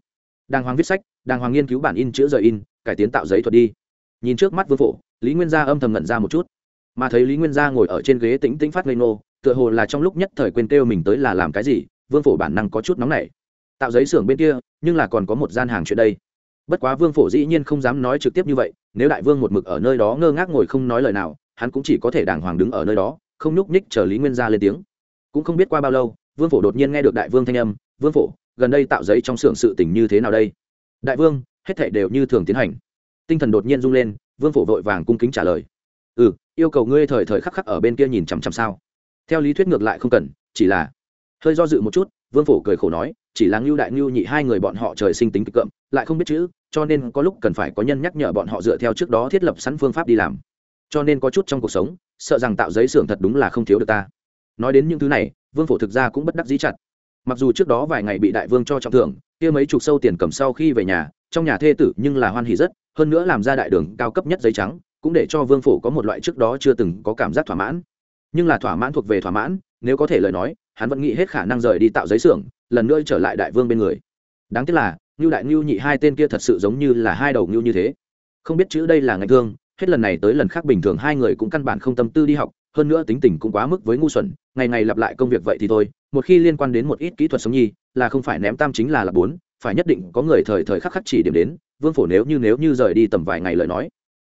đàng hoàng viết sách đàng hoàng nghiên cứu bản in chữ rời in cải tiến tạo giấy thuật đi. Nhìn trước mắt vương phổ lý nguyên gia âm thầm ngẩn ra một chút. Mà thấy lý nguyên gia ngồi ở trên ghế tĩnh tĩnh phát ngây ngô, tựa hồ là trong lúc nhất thời quên kêu mình tới là làm cái gì vương phổ bản năng có chút nóng nảy. Tạo giấy xưởng bên kia nhưng là còn có một gian hàng chuyện đây bất quá vương phổ dĩ nhiên không dám nói trực tiếp như vậy, nếu đại vương một mực ở nơi đó ngơ ngác ngồi không nói lời nào, hắn cũng chỉ có thể đàng hoàng đứng ở nơi đó, không nhúc nhích chờ lý nguyên gia lên tiếng. Cũng không biết qua bao lâu, vương phổ đột nhiên nghe được đại vương thanh âm, vương phổ, gần đây tạo giấy trong xưởng sự tình như thế nào đây? Đại vương, hết thảy đều như thường tiến hành. Tinh thần đột nhiên rung lên, vương phổ vội vàng cung kính trả lời. Ừ yêu cầu ngươi thời thời khắc khắc ở bên kia nhìn chằm chằm sao. Theo lý thuyết ngược lại không cần, chỉ là hơi do dự một chút, vương phổ cười khổ nói chỉ là ngưu đại ngưu nhị hai người bọn họ trời sinh tính kịch cậm, lại không biết chữ, cho nên có lúc cần phải có nhân nhắc nhở bọn họ dựa theo trước đó thiết lập sẵn phương pháp đi làm. Cho nên có chút trong cuộc sống, sợ rằng tạo giấy xưởng thật đúng là không thiếu được ta. Nói đến những thứ này, vương phổ thực ra cũng bất đắc dĩ chặt. Mặc dù trước đó vài ngày bị đại vương cho trọng thưởng, kia mấy chục sâu tiền cầm sau khi về nhà, trong nhà thê tử nhưng là hoan hỉ rất, hơn nữa làm ra đại đường cao cấp nhất giấy trắng, cũng để cho vương phổ có một loại trước đó chưa từng có cảm giác thỏa mãn. Nhưng là thỏa mãn thuộc về thỏa mãn, nếu có thể lời nói, hắn vẫn nghĩ hết khả năng rời đi tạo giấy xưởng lần nữa trở lại đại vương bên người. Đáng tiếc là, ngưu đại ngưu nhị hai tên kia thật sự giống như là hai đầu ngưu như thế. Không biết chữ đây là ngạch thương, hết lần này tới lần khác bình thường hai người cũng căn bản không tâm tư đi học, hơn nữa tính tình cũng quá mức với ngu xuẩn, ngày ngày lặp lại công việc vậy thì thôi, một khi liên quan đến một ít kỹ thuật sống nhi, là không phải ném tam chính là là bốn, phải nhất định có người thời thời khắc khắc chỉ điểm đến, vương phổ nếu như nếu như rời đi tầm vài ngày lời nói.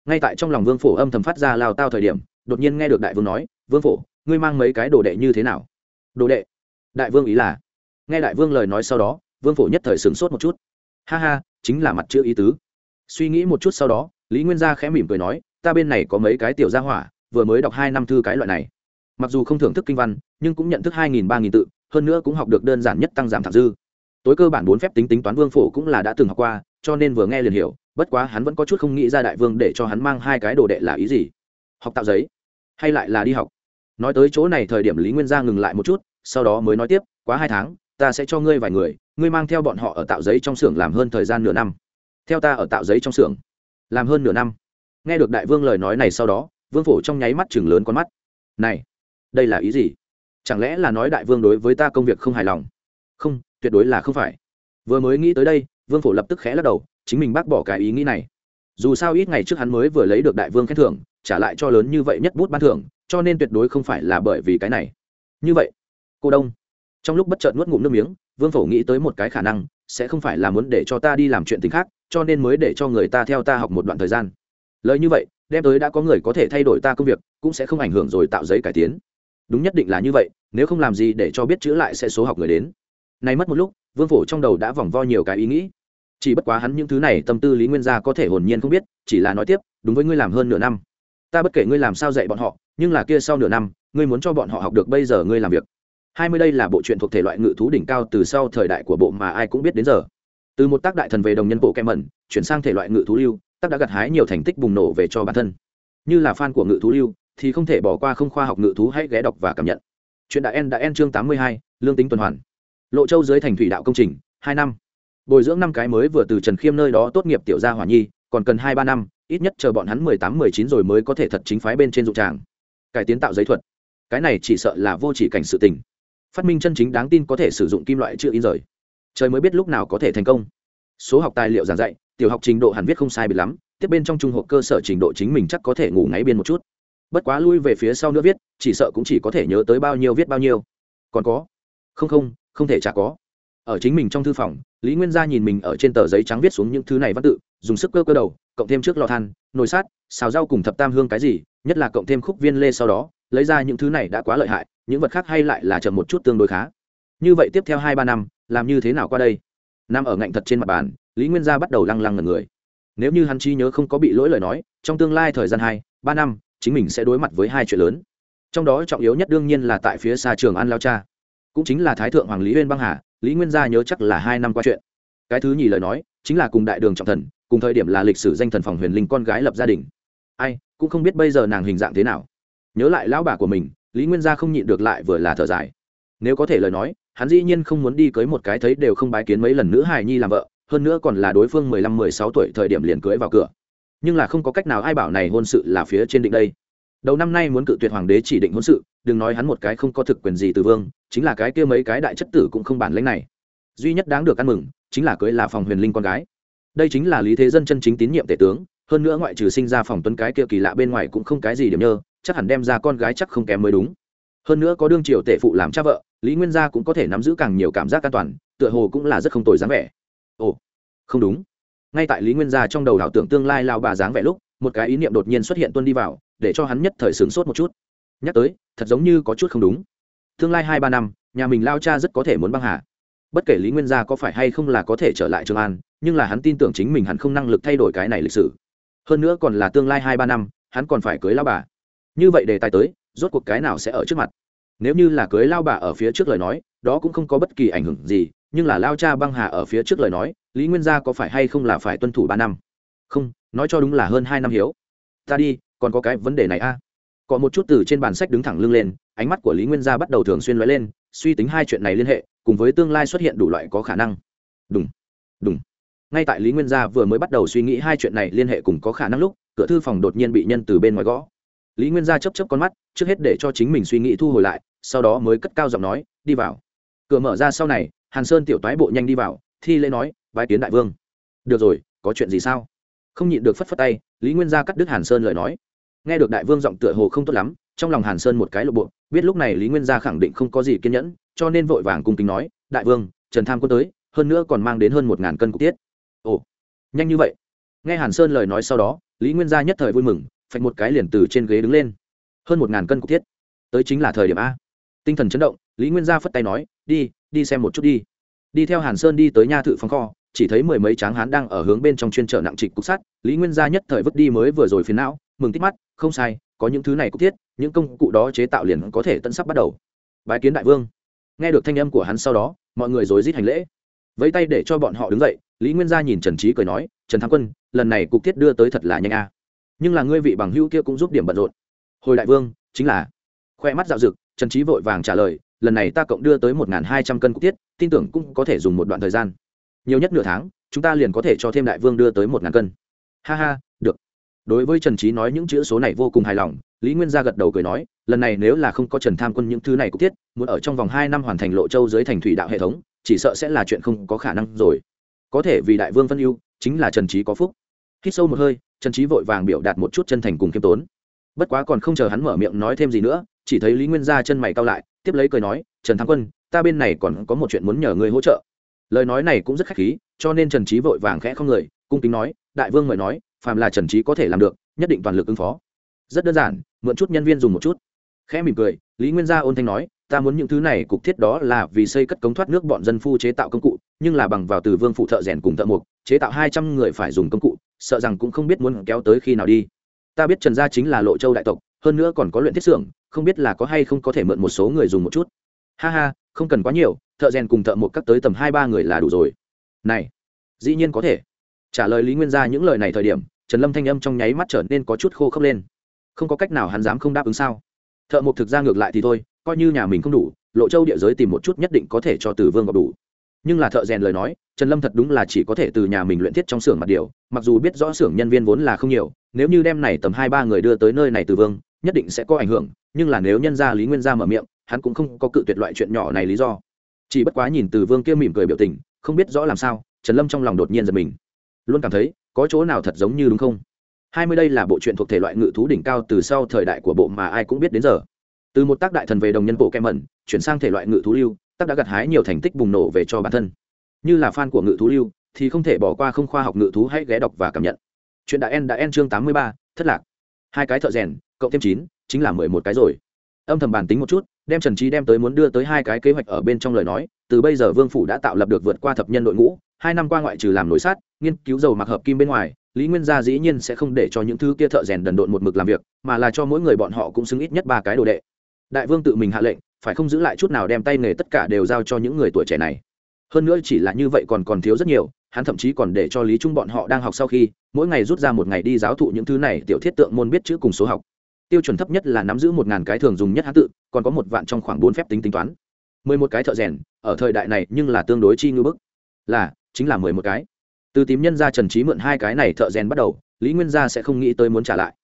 Ngay tại trong lòng vương phổ âm thầm phát ra lao tao thời điểm, đột nhiên nghe được đại vương nói, vương phổ, ngươi mang mấy cái đồ đệ như thế nào? Đồ đệ? Đại vương ý là nghe đại vương lời nói sau đó, vương phổ nhất thời sửng sốt một chút. Ha ha, chính là mặt chữ ý tứ. Suy nghĩ một chút sau đó, lý nguyên gia khẽ mỉm cười nói, ta bên này có mấy cái tiểu gia hỏa, vừa mới đọc hai năm thư cái loại này. Mặc dù không thưởng thức kinh văn, nhưng cũng nhận thức hai nghìn, ba nghìn tự, hơn nữa cũng học được đơn giản nhất tăng giảm thẳng dư. Tối cơ bản bốn phép tính tính toán vương phổ cũng là đã từng học qua, cho nên vừa nghe liền hiểu, bất quá hắn vẫn có chút không nghĩ ra đại vương để cho hắn mang hai cái đồ đệ là ý gì. Học tạo giấy, hay lại là đi học. Nói tới chỗ này thời điểm lý nguyên gia ngừng lại một chút, sau đó mới nói tiếp, quá hai tháng ta sẽ cho ngươi vài người, ngươi mang theo bọn họ ở tạo giấy trong xưởng làm hơn thời gian nửa năm. Theo ta ở tạo giấy trong xưởng làm hơn nửa năm. Nghe được đại vương lời nói này sau đó, vương phổ trong nháy mắt chừng lớn con mắt. Này, đây là ý gì? Chẳng lẽ là nói đại vương đối với ta công việc không hài lòng? Không, tuyệt đối là không phải. Vừa mới nghĩ tới đây, vương phổ lập tức khẽ lắc đầu, chính mình bác bỏ cái ý nghĩ này. Dù sao ít ngày trước hắn mới vừa lấy được đại vương khen thưởng, trả lại cho lớn như vậy nhất bút ban thưởng, cho nên tuyệt đối không phải là bởi vì cái này. Như vậy, cô đông trong lúc bất chợt nuốt ngụm nước miếng, vương phổ nghĩ tới một cái khả năng, sẽ không phải là muốn để cho ta đi làm chuyện tình khác, cho nên mới để cho người ta theo ta học một đoạn thời gian. Lời như vậy, đem tới đã có người có thể thay đổi ta công việc, cũng sẽ không ảnh hưởng rồi tạo giấy cải tiến. Đúng nhất định là như vậy, nếu không làm gì để cho biết chữ lại sẽ số học người đến. Nay mất một lúc, vương phổ trong đầu đã vòng vo nhiều cái ý nghĩ. Chỉ bất quá hắn những thứ này tâm tư lý nguyên gia có thể hồn nhiên không biết, chỉ là nói tiếp, đúng với ngươi làm hơn nửa năm. Ta bất kể ngươi làm sao dạy bọn họ, nhưng là kia sau nửa năm, ngươi muốn cho bọn họ học được bây giờ ngươi làm việc hai mươi đây là bộ truyện thuộc thể loại ngự thú đỉnh cao từ sau thời đại của bộ mà ai cũng biết đến giờ. Từ một tác đại thần về đồng nhân bộ kem mẩn chuyển sang thể loại ngự thú lưu, tác đã gặt hái nhiều thành tích bùng nổ về cho bản thân. Như là fan của ngự thú lưu, thì không thể bỏ qua không khoa học ngự thú hãy ghé đọc và cảm nhận. Chuyện đã en đã en chương tám mươi hai, lương tính tuần hoàn. Lộ châu dưới thành thủy đạo công trình, hai năm. Bồi dưỡng năm cái mới vừa từ trần khiêm nơi đó tốt nghiệp tiểu gia hỏa nhi, còn cần hai ba năm, ít nhất chờ bọn hắn mười tám, mười chín rồi mới có thể thật chính phái bên trên dụng tràng. Cải tiến tạo giấy thuật. Cái này chỉ sợ là vô chỉ cảnh sự tình phát minh chân chính đáng tin có thể sử dụng kim loại chưa in rời. Trời mới biết lúc nào có thể thành công. Số học tài liệu giảng dạy, tiểu học trình độ hẳn viết không sai bị lắm, tiếp bên trong trung học cơ sở trình độ chính mình chắc có thể ngủ ngáy biên một chút. Bất quá lui về phía sau nữa viết, chỉ sợ cũng chỉ có thể nhớ tới bao nhiêu viết bao nhiêu. Còn có? Không không không thể chả có. Ở chính mình trong thư phòng, lý nguyên gia nhìn mình ở trên tờ giấy trắng viết xuống những thứ này văn tự, dùng sức cơ cơ đầu, cộng thêm trước lò than, nồi sát xào rau cùng thập tam hương cái gì, nhất là cộng thêm khúc viên lê sau đó, lấy ra những thứ này đã quá lợi hại những vật khác hay lại là chậm một chút tương đối khá. Như vậy tiếp theo hai ba năm, làm như thế nào qua đây? Nằm ở ngạnh thật trên mặt bàn, lý nguyên gia bắt đầu lăng lăng ngần người. Nếu như hắn chi nhớ không có bị lỗi lời nói, trong tương lai thời gian hai, ba năm, chính mình sẽ đối mặt với hai chuyện lớn. Trong đó trọng yếu nhất đương nhiên là tại phía xa trường an lao cha. Cũng chính là thái thượng hoàng lý huyên băng hà, lý nguyên gia nhớ chắc là hai năm qua chuyện. Cái thứ nhì lời nói, chính là cùng đại đường trọng thần, cùng thời điểm là lịch sử danh thần phòng huyền linh con gái lập gia đình. Ai, cũng không biết bây giờ nàng hình dạng thế nào. Nhớ lại lão bà của mình lý nguyên gia không nhịn được lại vừa là thở dài. Nếu có thể lời nói, hắn dĩ nhiên không muốn đi cưới một cái thấy đều không bái kiến mấy lần nữ hài nhi làm vợ, hơn nữa còn là đối phương mười lăm, mười sáu tuổi thời điểm liền cưới vào cửa. Nhưng là không có cách nào ai bảo này hôn sự là phía trên định đây. Đầu năm nay muốn cự tuyệt hoàng đế chỉ định hôn sự, đừng nói hắn một cái không có thực quyền gì từ vương, chính là cái kia mấy cái đại chất tử cũng không bản lãnh này. Duy nhất đáng được ăn mừng, chính là cưới là phòng huyền linh con gái. Đây chính là lý thế dân chân chính tín nhiệm tể tướng hơn nữa ngoại trừ sinh ra phòng tuấn cái kia kỳ lạ bên ngoài cũng không cái gì điểm nhơ, chắc hẳn đem ra con gái chắc không kém mới đúng. Hơn nữa có đương triều tể phụ làm cha vợ, lý nguyên gia cũng có thể nắm giữ càng nhiều cảm giác an toàn, tựa hồ cũng là rất không tồi dáng vẻ. Ồ, không đúng. Ngay tại lý nguyên gia trong đầu đảo tưởng tương lai lao bà dáng vẻ lúc, một cái ý niệm đột nhiên xuất hiện tuân đi vào, để cho hắn nhất thời sướng sốt một chút. Nhắc tới, thật giống như có chút không đúng. Tương lai hai ba năm, nhà mình lao cha rất có thể muốn băng hà. Bất kể lý nguyên gia có phải hay không là có thể trở lại trường an, nhưng là hắn tin tưởng chính mình hẳn không năng lực thay đổi cái này lịch sử hơn nữa còn là tương lai hai ba năm, hắn còn phải cưới lao bà. Như vậy đề tài tới, rốt cuộc cái nào sẽ ở trước mặt? Nếu như là cưới lao bà ở phía trước lời nói, đó cũng không có bất kỳ ảnh hưởng gì, nhưng là lao cha băng hà ở phía trước lời nói, lý nguyên gia có phải hay không là phải tuân thủ ba năm? Không, nói cho đúng là hơn hai năm hiếu. Ta đi, còn có cái vấn đề này a. À? có một chút từ trên bàn sách đứng thẳng lưng lên, ánh mắt của lý nguyên gia bắt đầu thường xuyên nói lên, suy tính hai chuyện này liên hệ, cùng với tương lai xuất hiện đủ loại có khả năng. Đúng đúng ngay tại lý nguyên gia vừa mới bắt đầu suy nghĩ hai chuyện này liên hệ cùng có khả năng lúc, cửa thư phòng đột nhiên bị nhân từ bên ngoài gõ. Lý nguyên gia chấp chấp con mắt, trước hết để cho chính mình suy nghĩ thu hồi lại, sau đó mới cất cao giọng nói, đi vào. Cửa mở ra sau này, hàn sơn tiểu toái bộ nhanh đi vào, thi lễ nói, bái kiến đại vương. Được rồi, có chuyện gì sao? Không nhịn được phất phất tay, lý nguyên gia cắt đứt hàn sơn lời nói. Nghe được đại vương giọng tựa hồ không tốt lắm, trong lòng hàn sơn một cái lộ bộ, biết lúc này lý nguyên gia khẳng định không có gì kiên nhẫn, cho nên vội vàng cung kính nói, đại vương, trần tham quân tới, hơn nữa còn mang đến hơn một ngàn cân cục tiết ồ, nhanh như vậy. Nghe hàn sơn lời nói sau đó, lý nguyên gia nhất thời vui mừng, phạch một cái liền từ trên ghế đứng lên. Hơn một ngàn cân cục thiết. tới chính là thời điểm a. Tinh thần chấn động, lý nguyên gia phất tay nói, đi đi xem một chút đi. Đi theo hàn sơn đi tới nha thự phòng kho, chỉ thấy mười mấy tráng hán đang ở hướng bên trong chuyên trở nặng trịch cục sắt. Lý nguyên gia nhất thời vứt đi mới vừa rồi phiền não, mừng tít mắt, không sai, có những thứ này cục thiết, những công cụ đó chế tạo liền có thể tận sắp bắt đầu. Bái kiến đại vương. Nghe được thanh âm của hắn sau đó, mọi người rối rít hành lễ. Vẫy tay để cho bọn họ đứng dậy lý nguyên gia nhìn trần trí cười nói, trần thắng quân, lần này cục thiết đưa tới thật là nhanh a. Nhưng là ngươi vị bằng hữu kia cũng giúp điểm bận rộn. Hồi đại vương, chính là. Khoe mắt dạo dực, trần trí vội vàng trả lời, lần này ta cộng đưa tới một hai trăm cân cục tiết tin tưởng cũng có thể dùng một đoạn thời gian. Nhiều nhất nửa tháng, chúng ta liền có thể cho thêm đại vương đưa tới một ngàn cân. Ha ha, được. Đối với trần trí nói những chữ số này vô cùng hài lòng, lý nguyên gia gật đầu cười nói, lần này nếu là không có trần tham quân những thứ này cục tiết muốn ở trong vòng hai năm hoàn thành lộ châu dưới thành thủy đạo hệ thống, chỉ sợ sẽ là chuyện không có khả năng rồi có thể vì đại vương phân ưu, chính là trần trí có phúc. Hít sâu một hơi, trần trí vội vàng biểu đạt một chút chân thành cùng khiêm tốn. Bất quá còn không chờ hắn mở miệng nói thêm gì nữa, chỉ thấy lý nguyên gia chân mày cao lại, tiếp lấy cười nói, trần thắng quân, ta bên này còn có một chuyện muốn nhờ ngươi hỗ trợ. Lời nói này cũng rất khách khí, cho nên trần trí vội vàng khẽ không người, cung kính nói, đại vương mời nói, phàm là trần trí có thể làm được, nhất định toàn lực ứng phó. Rất đơn giản, mượn chút nhân viên dùng một chút. Khẽ mỉm cười, lý nguyên gia ôn thanh nói ta muốn những thứ này cục thiết đó là vì xây cất cống thoát nước bọn dân phu chế tạo công cụ, nhưng là bằng vào từ vương phụ thợ rèn cùng thợ mộc, chế tạo hai trăm người phải dùng công cụ, sợ rằng cũng không biết muốn kéo tới khi nào đi. Ta biết trần gia chính là lộ châu đại tộc, hơn nữa còn có luyện thiết xưởng, không biết là có hay không có thể mượn một số người dùng một chút. Ha ha, không cần quá nhiều, thợ rèn cùng thợ mộc cắt tới tầm hai ba người là đủ rồi. Này, dĩ nhiên có thể. Trả lời lý nguyên gia những lời này thời điểm, trần lâm thanh âm trong nháy mắt trở nên có chút khô khốc lên. Không có cách nào hắn dám không đáp ứng sao? Thợ một thực ra ngược lại thì thôi, coi như nhà mình không đủ, lộ châu địa giới tìm một chút nhất định có thể cho từ vương gặp đủ. Nhưng là thợ rèn lời nói, trần lâm thật đúng là chỉ có thể từ nhà mình luyện thiết trong xưởng mặt điều, mặc dù biết rõ xưởng nhân viên vốn là không nhiều, nếu như đem này tầm hai ba người đưa tới nơi này từ vương, nhất định sẽ có ảnh hưởng, nhưng là nếu nhân gia lý nguyên gia mở miệng, hắn cũng không có cự tuyệt loại chuyện nhỏ này lý do. Chỉ bất quá nhìn từ vương kia mỉm cười biểu tình, không biết rõ làm sao, trần lâm trong lòng đột nhiên giật mình. Luôn cảm thấy, có chỗ nào thật giống như đúng không? Hai mươi đây là bộ truyện thuộc thể loại ngự thú đỉnh cao từ sau thời đại của bộ mà ai cũng biết đến giờ. Từ một tác đại thần về đồng nhân bộ kem mẩn, chuyển sang thể loại ngự thú lưu, tác đã gặt hái nhiều thành tích bùng nổ về cho bản thân. Như là fan của ngự thú lưu, thì không thể bỏ qua không khoa học ngự thú hãy ghé đọc và cảm nhận. Chuyện đã en đã en chương tám mươi ba, thất lạc. Hai cái thợ rèn, cộng thêm chín, chính là mười một cái rồi. Âm thầm bàn tính một chút, đem trần trí đem tới muốn đưa tới hai cái kế hoạch ở bên trong lời nói, từ bây giờ vương phủ đã tạo lập được vượt qua thập nhân đội ngũ, hai năm qua ngoại trừ làm nổi sát, nghiên cứu dầu mặc hợp kim bên ngoài lý nguyên gia dĩ nhiên sẽ không để cho những thứ kia thợ rèn đần độn một mực làm việc, mà là cho mỗi người bọn họ cũng xứng ít nhất ba cái đồ đệ. Đại vương tự mình hạ lệnh, phải không giữ lại chút nào đem tay nghề tất cả đều giao cho những người tuổi trẻ này. Hơn nữa chỉ là như vậy còn còn thiếu rất nhiều, hắn thậm chí còn để cho lý trung bọn họ đang học sau khi, mỗi ngày rút ra một ngày đi giáo thụ những thứ này, tiểu thiết tượng môn biết chữ cùng số học. Tiêu chuẩn thấp nhất là nắm giữ một ngàn cái thường dùng nhất hán tự, còn có một vạn trong khoảng bốn phép tính tính toán. Mười một cái thợ rèn, ở thời đại này nhưng là tương đối chi ngư bức. Là, chính là mười một cái từ tím nhân ra trần trí mượn hai cái này thợ rèn bắt đầu, lý nguyên gia sẽ không nghĩ tới muốn trả lại.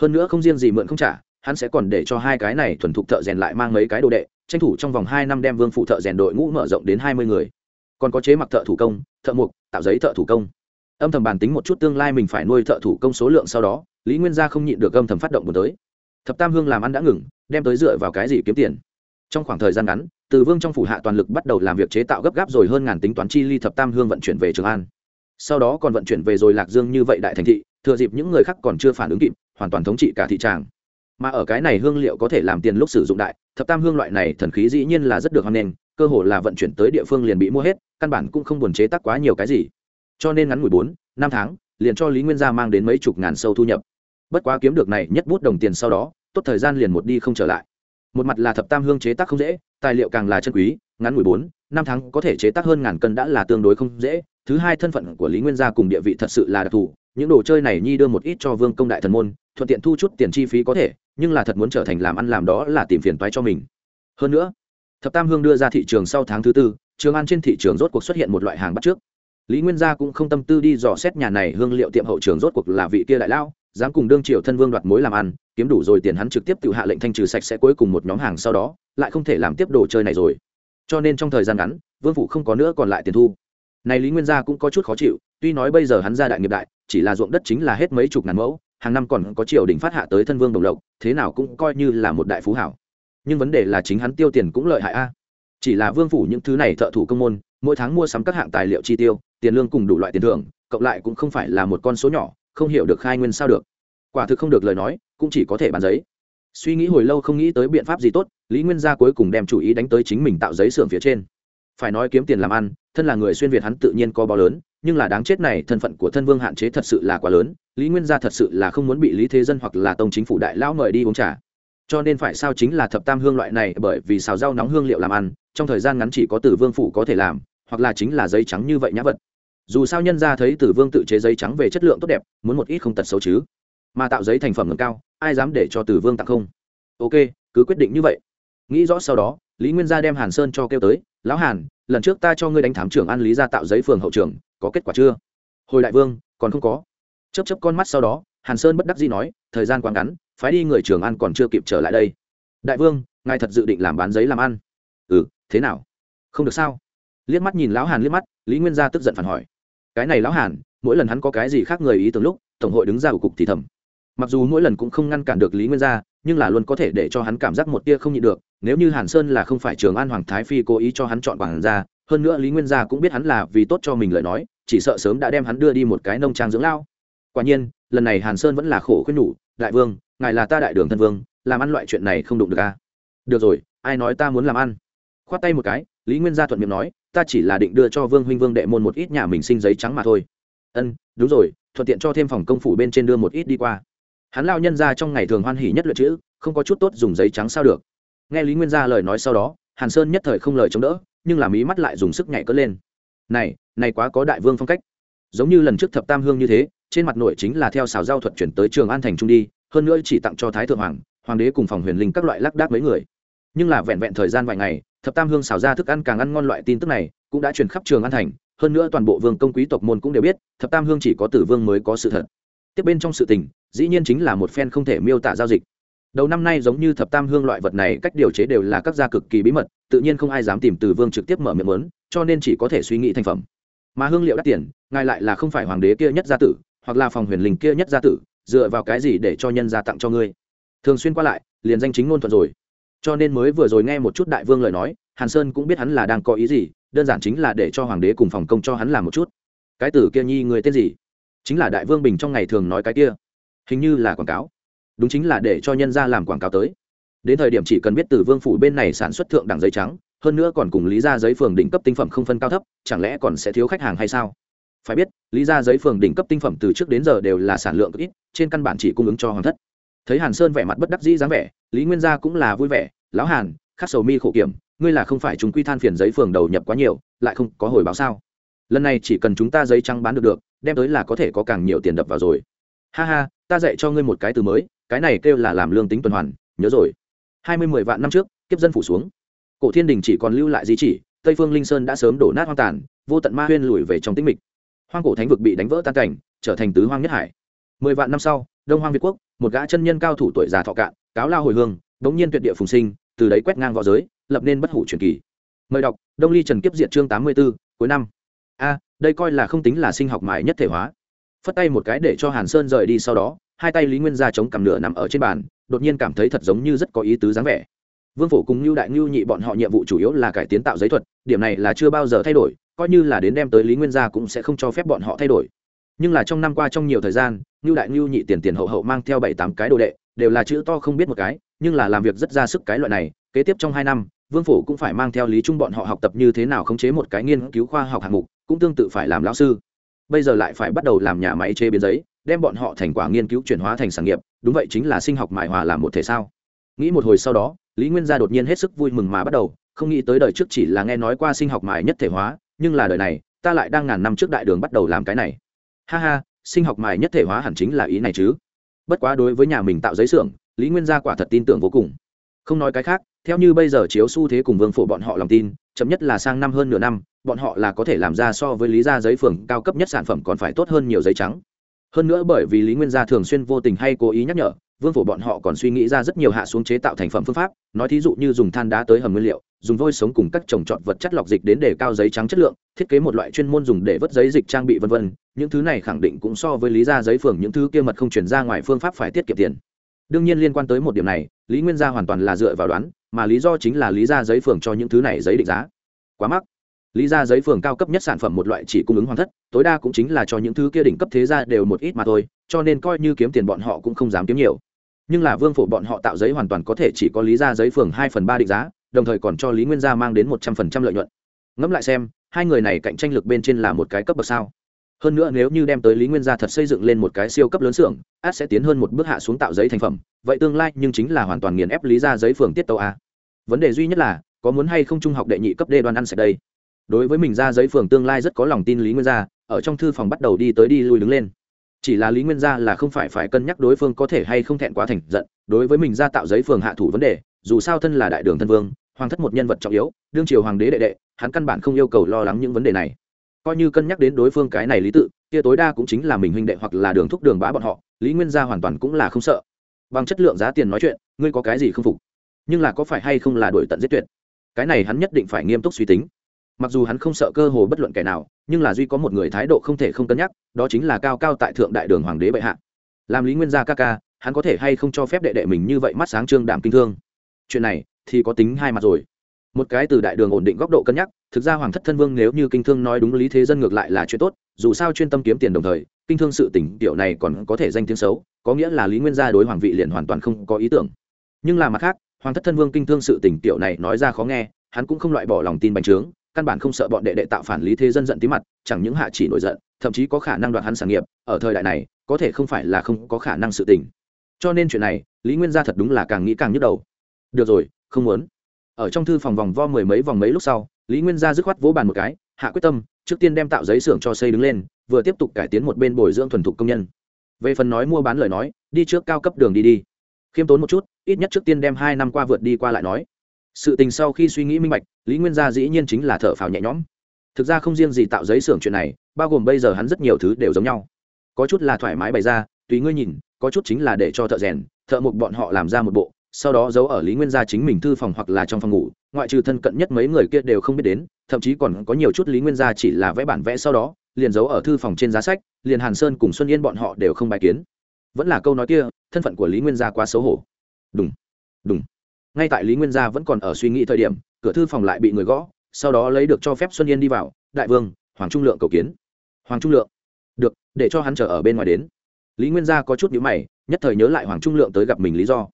Hơn nữa không riêng gì mượn không trả, hắn sẽ còn để cho hai cái này thuần thục thợ rèn lại mang mấy cái đồ đệ, tranh thủ trong vòng hai năm đem vương phụ thợ rèn đội ngũ mở rộng đến hai mươi người. Còn có chế mặc thợ thủ công, thợ mục tạo giấy thợ thủ công. Âm thầm bàn tính một chút tương lai mình phải nuôi thợ thủ công số lượng sau đó, lý nguyên gia không nhịn được âm thầm phát động một tới. Thập tam hương làm ăn đã ngừng, đem tới dựa vào cái gì kiếm tiền? Trong khoảng thời gian ngắn, từ vương trong phủ hạ toàn lực bắt đầu làm việc chế tạo gấp gáp rồi hơn ngàn tính toán chi ly thập tam hương vận chuyển về trường an sau đó còn vận chuyển về rồi lạc dương như vậy đại thành thị, thừa dịp những người khác còn chưa phản ứng kịp, hoàn toàn thống trị cả thị tràng. Mà ở cái này hương liệu có thể làm tiền lúc sử dụng đại, thập tam hương loại này thần khí dĩ nhiên là rất được hoan nghênh, cơ hồ là vận chuyển tới địa phương liền bị mua hết, căn bản cũng không buồn chế tác quá nhiều cái gì. Cho nên ngắn mười bốn, năm tháng, liền cho lý nguyên gia mang đến mấy chục ngàn sâu thu nhập. Bất quá kiếm được này nhất bút đồng tiền sau đó, tốt thời gian liền một đi không trở lại. Một mặt là thập tam hương chế tác không dễ, tài liệu càng là chân quý, ngắn mười bốn, năm tháng có thể chế tác hơn ngàn cân đã là tương đối không dễ thứ hai thân phận của lý nguyên gia cùng địa vị thật sự là đặc thù, những đồ chơi này nhi đưa một ít cho vương công đại thần môn, thuận tiện thu chút tiền chi phí có thể, nhưng là thật muốn trở thành làm ăn làm đó là tìm phiền toái cho mình. Hơn nữa, thập tam hương đưa ra thị trường sau tháng thứ tư, trường ăn trên thị trường rốt cuộc xuất hiện một loại hàng bắt trước. Lý nguyên gia cũng không tâm tư đi dò xét nhà này hương liệu tiệm hậu trường rốt cuộc là vị kia đại lão, dám cùng đương triều thân vương đoạt mối làm ăn, kiếm đủ rồi tiền hắn trực tiếp tự hạ lệnh thanh trừ sạch sẽ cuối cùng một nhóm hàng sau đó, lại không thể làm tiếp đồ chơi này rồi. Cho nên trong thời gian ngắn, vương phủ không có nữa còn lại tiền thu này lý nguyên gia cũng có chút khó chịu, tuy nói bây giờ hắn ra đại nghiệp đại, chỉ là ruộng đất chính là hết mấy chục ngàn mẫu, hàng năm còn có triều đình phát hạ tới thân vương đồng lộc, thế nào cũng coi như là một đại phú hảo. Nhưng vấn đề là chính hắn tiêu tiền cũng lợi hại a. Chỉ là vương phủ những thứ này thợ thủ công môn, mỗi tháng mua sắm các hạng tài liệu chi tiêu, tiền lương cùng đủ loại tiền thưởng, cộng lại cũng không phải là một con số nhỏ, không hiểu được khai nguyên sao được. Quả thực không được lời nói, cũng chỉ có thể bán giấy. Suy nghĩ hồi lâu không nghĩ tới biện pháp gì tốt, lý nguyên gia cuối cùng đem chủ ý đánh tới chính mình tạo giấy xưởng phía trên. Phải nói kiếm tiền làm ăn thân là người xuyên việt hắn tự nhiên có bao lớn, nhưng là đáng chết này thân phận của thân vương hạn chế thật sự là quá lớn, lý nguyên gia thật sự là không muốn bị lý thế dân hoặc là tông chính phủ đại lão mời đi uống trà. Cho nên phải sao chính là thập tam hương loại này, bởi vì xào rau nóng hương liệu làm ăn, trong thời gian ngắn chỉ có tử vương phủ có thể làm, hoặc là chính là giấy trắng như vậy nhã vật. Dù sao nhân ra thấy tử vương tự chế giấy trắng về chất lượng tốt đẹp, muốn một ít không tật xấu chứ. Mà tạo giấy thành phẩm ngầm cao, ai dám để cho tử vương tặng không? Ok, cứ quyết định như vậy. Nghĩ rõ sau đó, lý nguyên gia đem hàn sơn cho kêu tới lão hàn, lần trước ta cho ngươi đánh thám trưởng an lý ra tạo giấy phường hậu trường, có kết quả chưa? Hồi đại vương, còn không có. Chấp chấp con mắt sau đó, hàn sơn bất đắc dĩ nói, thời gian quá ngắn, phái đi người trường An còn chưa kịp trở lại đây. Đại vương, ngài thật dự định làm bán giấy làm ăn? Ừ thế nào? Không được sao? Liếc mắt nhìn lão hàn liếc mắt, lý nguyên gia tức giận phản hỏi, cái này lão hàn, mỗi lần hắn có cái gì khác người ý tưởng lúc, tổng hội đứng ra của cục thì thầm. Mặc dù mỗi lần cũng không ngăn cản được lý nguyên gia nhưng là luôn có thể để cho hắn cảm giác một tia không nhịn được, nếu như hàn sơn là không phải trường an hoàng thái phi cố ý cho hắn chọn quản gia hơn nữa lý nguyên gia cũng biết hắn là vì tốt cho mình lời nói, chỉ sợ sớm đã đem hắn đưa đi một cái nông trang dưỡng lao. Quả nhiên, lần này hàn sơn vẫn là khổ khuyên nhủ, đại vương, ngài là ta đại đường thân vương, làm ăn loại chuyện này không đụng được a à? được rồi, ai nói ta muốn làm ăn? Khoát tay một cái, lý nguyên gia thuận miệng nói, ta chỉ là định đưa cho vương huynh vương đệ môn một ít nhà mình sinh giấy trắng mà thôi. Ân, đúng rồi, thuận tiện cho thêm phòng công phủ bên trên đưa một ít đi qua hắn lao nhân ra trong ngày thường hoan hỉ nhất luyện chữ, không có chút tốt dùng giấy trắng sao được. Nghe lý nguyên gia lời nói sau đó, hàn sơn nhất thời không lời chống đỡ, nhưng làm ý mắt lại dùng sức nhảy cất lên. Này này quá có đại vương phong cách. Giống như lần trước thập tam hương như thế, trên mặt nội chính là theo xào giao thuật chuyển tới trường an thành trung đi, hơn nữa chỉ tặng cho thái thượng hoàng hoàng đế cùng phòng huyền linh các loại lác đác mấy người. Nhưng là vẹn vẹn thời gian vài ngày, thập tam hương xào ra thức ăn càng ăn ngon loại tin tức này cũng đã truyền khắp trường an thành, hơn nữa toàn bộ vương công quý tộc môn cũng đều biết, thập tam hương chỉ có tử vương mới có sự thật tiếp bên trong sự tình, dĩ nhiên chính là một phen không thể miêu tả giao dịch. Đầu năm nay giống như thập tam hương loại vật này cách điều chế đều là các gia cực kỳ bí mật, tự nhiên không ai dám tìm từ vương trực tiếp mở miệng lớn cho nên chỉ có thể suy nghĩ thành phẩm. Mà hương liệu đắt tiền, ngài lại là không phải hoàng đế kia nhất gia tử, hoặc là phòng huyền linh kia nhất gia tử, dựa vào cái gì để cho nhân gia tặng cho ngươi? Thường xuyên qua lại, liền danh chính ngôn thuận rồi. Cho nên mới vừa rồi nghe một chút đại vương lời nói, hàn sơn cũng biết hắn là đang có ý gì, đơn giản chính là để cho hoàng đế cùng phòng công cho hắn làm một chút. Cái tử kia nhi người tên gì? Chính là đại vương bình trong ngày thường nói cái kia, hình như là quảng cáo, đúng chính là để cho nhân ra làm quảng cáo tới. Đến thời điểm chỉ cần biết từ vương phủ bên này sản xuất thượng đẳng giấy trắng, hơn nữa còn cùng lý ra giấy phường đỉnh cấp tinh phẩm không phân cao thấp, chẳng lẽ còn sẽ thiếu khách hàng hay sao? Phải biết, lý ra giấy phường đỉnh cấp tinh phẩm từ trước đến giờ đều là sản lượng ít, trên căn bản chỉ cung ứng cho hoàng thất. Thấy hàn sơn vẻ mặt bất đắc dĩ dáng vẻ, lý nguyên gia cũng là vui vẻ, lão hàn, khắc sầu mi khổ kiểm, ngươi là không phải chúng quy than phiền giấy phường đầu nhập quá nhiều, lại không có hồi báo sao? Lần này chỉ cần chúng ta giấy trắng bán được được, đem tới là có thể có càng nhiều tiền đập vào rồi. Ha ha, ta dạy cho ngươi một cái từ mới, cái này kêu là làm lương tính tuần hoàn, nhớ rồi. Hai mươi mười vạn năm trước, kiếp dân phủ xuống. Cổ thiên đình chỉ còn lưu lại di chỉ, tây phương linh sơn đã sớm đổ nát hoang tàn, vô tận ma huyên lùi về trong tĩnh mịch. Hoang cổ thánh vực bị đánh vỡ tan cảnh, trở thành tứ hoang nhất hải. Mười vạn năm sau, đông hoang việt quốc, một gã chân nhân cao thủ tuổi già thọ cạn, cáo lao hồi hương, bỗng nhiên tuyệt địa phùng sinh, từ đấy quét ngang v õ giới, lập nên bất hủ truyền kỳ. Mời đọc, đông ly trần kiếp Diệt chương tám mươi b ố cuối năm a đây coi là không tính là sinh học mại nhất thể hóa. Phất tay một cái để cho hàn sơn rời đi sau đó, hai tay lý nguyên ra chống cằm nửa nằm ở trên bàn, đột nhiên cảm thấy thật giống như rất có ý tứ dáng vẻ. Vương phổ cùng như đại ngưu nhị bọn họ nhiệm vụ chủ yếu là cải tiến tạo giấy thuật, điểm này là chưa bao giờ thay đổi, coi như là đến đem tới lý nguyên gia cũng sẽ không cho phép bọn họ thay đổi. Nhưng là trong năm qua trong nhiều thời gian ngưu đại ngưu nhị tiền tiền hậu hậu mang theo bảy tám cái đồ đệ, đều là chữ to không biết một cái, nhưng là làm việc rất ra sức cái loại này, kế tiếp trong hai năm, vương phổ cũng phải mang theo lý trung bọn họ học tập như thế nào khống chế một cái nghiên cứu khoa học hạng mục cũng tương tự phải làm lão sư. Bây giờ lại phải bắt đầu làm nhà máy chế biến giấy, đem bọn họ thành quả nghiên cứu chuyển hóa thành sản nghiệp, đúng vậy chính là sinh học mại hòa làm một thể sao? Nghĩ một hồi sau đó, lý nguyên gia đột nhiên hết sức vui mừng mà bắt đầu, không nghĩ tới đời trước chỉ là nghe nói qua sinh học mại nhất thể hóa, nhưng là đời này, ta lại đang ngàn năm trước đại đường bắt đầu làm cái này. Ha ha, sinh học mại nhất thể hóa hẳn chính là ý này chứ. Bất quá đối với nhà mình tạo giấy xưởng, lý nguyên gia quả thật tin tưởng vô cùng. Không nói cái khác, theo như bây giờ chiếu xu thế cùng vương phổ bọn họ lòng tin chậm nhất là sang năm hơn nửa năm, bọn họ là có thể làm ra so với lý gia giấy phường cao cấp nhất sản phẩm còn phải tốt hơn nhiều giấy trắng. Hơn nữa bởi vì lý nguyên gia thường xuyên vô tình hay cố ý nhắc nhở, vương phổ bọn họ còn suy nghĩ ra rất nhiều hạ xuống chế tạo thành phẩm phương pháp, nói thí dụ như dùng than đá tới hầm nguyên liệu, dùng vôi sống cùng các trồng trọt vật chất lọc dịch đến để cao giấy trắng chất lượng, thiết kế một loại chuyên môn dùng để vớt giấy dịch trang bị vân vân, những thứ này khẳng định cũng so với lý gia giấy phường những thứ kia mật không chuyển ra ngoài phương pháp phải tiết kiệm tiền đương nhiên liên quan tới một điểm này, lý nguyên gia hoàn toàn là dựa vào đoán, mà lý do chính là lý gia giấy phường cho những thứ này giấy định giá. Quá mắc. Lý gia giấy phường cao cấp nhất sản phẩm một loại chỉ cung ứng hoàn thất, tối đa cũng chính là cho những thứ kia đỉnh cấp thế gia đều một ít mà thôi, cho nên coi như kiếm tiền bọn họ cũng không dám kiếm nhiều. Nhưng là vương phổ bọn họ tạo giấy hoàn toàn có thể chỉ có lý gia giấy phường hai phần ba định giá, đồng thời còn cho lý nguyên gia mang đến một trăm phần trăm lợi nhuận. Ngẫm lại xem, hai người này cạnh tranh lực bên trên là một cái cấp bậc sao? Hơn nữa nếu như đem tới lý nguyên gia thật xây dựng lên một cái siêu cấp lớn xưởng, át sẽ tiến hơn một bước hạ xuống tạo giấy thành phẩm. Vậy tương lai nhưng chính là hoàn toàn nghiền ép lý gia giấy phường tiết tàu a. Vấn đề duy nhất là, có muốn hay không trung học đệ nhị cấp đê đoan ăn sạch đây? Đối với mình ra giấy phường tương lai rất có lòng tin lý nguyên gia, ở trong thư phòng bắt đầu đi tới đi lui đứng lên. Chỉ là lý nguyên gia là không phải phải cân nhắc đối phương có thể hay không thẹn quá thành giận, đối với mình ra tạo giấy phường hạ thủ vấn đề, dù sao thân là đại đường thân vương, hoàng thất một nhân vật trọng yếu, đương triều hoàng đế đệ đệ, hắn căn bản không yêu cầu lo lắng những vấn đề này coi như cân nhắc đến đối phương cái này lý tự, kia tối đa cũng chính là mình huynh đệ hoặc là đường thúc đường bá bọn họ, lý nguyên gia hoàn toàn cũng là không sợ. Bằng chất lượng giá tiền nói chuyện, ngươi có cái gì không phục? Nhưng là có phải hay không là đổi tận giết tuyệt? Cái này hắn nhất định phải nghiêm túc suy tính. Mặc dù hắn không sợ cơ hồ bất luận kẻ nào, nhưng là duy có một người thái độ không thể không cân nhắc, đó chính là cao cao tại thượng đại đường hoàng đế bệ hạ. Làm lý nguyên gia ca ca, hắn có thể hay không cho phép đệ đệ mình như vậy mắt sáng trương đảm kinh thương? Chuyện này thì có tính hai mặt rồi. Một cái từ đại đường ổn định góc độ cân nhắc thực ra hoàng thất thân vương nếu như kinh thương nói đúng lý thế dân ngược lại là chuyện tốt, dù sao chuyên tâm kiếm tiền đồng thời, kinh thương sự tỉnh tiểu này còn có thể danh tiếng xấu, có nghĩa là lý nguyên gia đối hoàng vị liền hoàn toàn không có ý tưởng. Nhưng là mặt khác, hoàng thất thân vương kinh thương sự tỉnh tiểu này nói ra khó nghe, hắn cũng không loại bỏ lòng tin bành trướng, căn bản không sợ bọn đệ đệ tạo phản lý thế dân giận tí mặt, chẳng những hạ chỉ nổi giận, thậm chí có khả năng đoạt hắn sản nghiệp, ở thời đại này, có thể không phải là không có khả năng sự tình. Cho nên chuyện này, lý nguyên gia thật đúng là càng nghĩ càng nhức đầu. Được rồi, không muốn. Ở trong thư phòng vòng vo mười mấy vòng mấy lúc sau lý nguyên gia dứt khoát vỗ bàn một cái, hạ quyết tâm, trước tiên đem tạo giấy xưởng cho xây đứng lên, vừa tiếp tục cải tiến một bên bồi dưỡng thuần thục công nhân. Về phần nói mua bán lời nói, đi trước cao cấp đường đi đi. Khiêm tốn một chút, ít nhất trước tiên đem hai năm qua vượt đi qua lại nói. Sự tình sau khi suy nghĩ minh bạch, lý nguyên gia dĩ nhiên chính là thở phào nhẹ nhõm. Thực ra không riêng gì tạo giấy xưởng chuyện này, bao gồm bây giờ hắn rất nhiều thứ đều giống nhau. Có chút là thoải mái bày ra, tùy ngươi nhìn, có chút chính là để cho thợ rèn, thợ mộc bọn họ làm ra một bộ sau đó giấu ở lý nguyên gia chính mình thư phòng hoặc là trong phòng ngủ, ngoại trừ thân cận nhất mấy người kia đều không biết đến, thậm chí còn có nhiều chút lý nguyên gia chỉ là vẽ bản vẽ sau đó, liền giấu ở thư phòng trên giá sách, liền hàn sơn cùng xuân yên bọn họ đều không bài kiến. Vẫn là câu nói kia, thân phận của lý nguyên gia quá xấu hổ. Đúng đúng ngay tại lý nguyên gia vẫn còn ở suy nghĩ thời điểm, cửa thư phòng lại bị người gõ, sau đó lấy được cho phép xuân yên đi vào, đại vương, hoàng trung lượng cầu kiến. Hoàng trung lượng? Được, để cho hắn chờ ở bên ngoài đến. Lý nguyên gia có chút nhữ mày, nhất thời nhớ lại hoàng trung lượng tới gặp mình lý do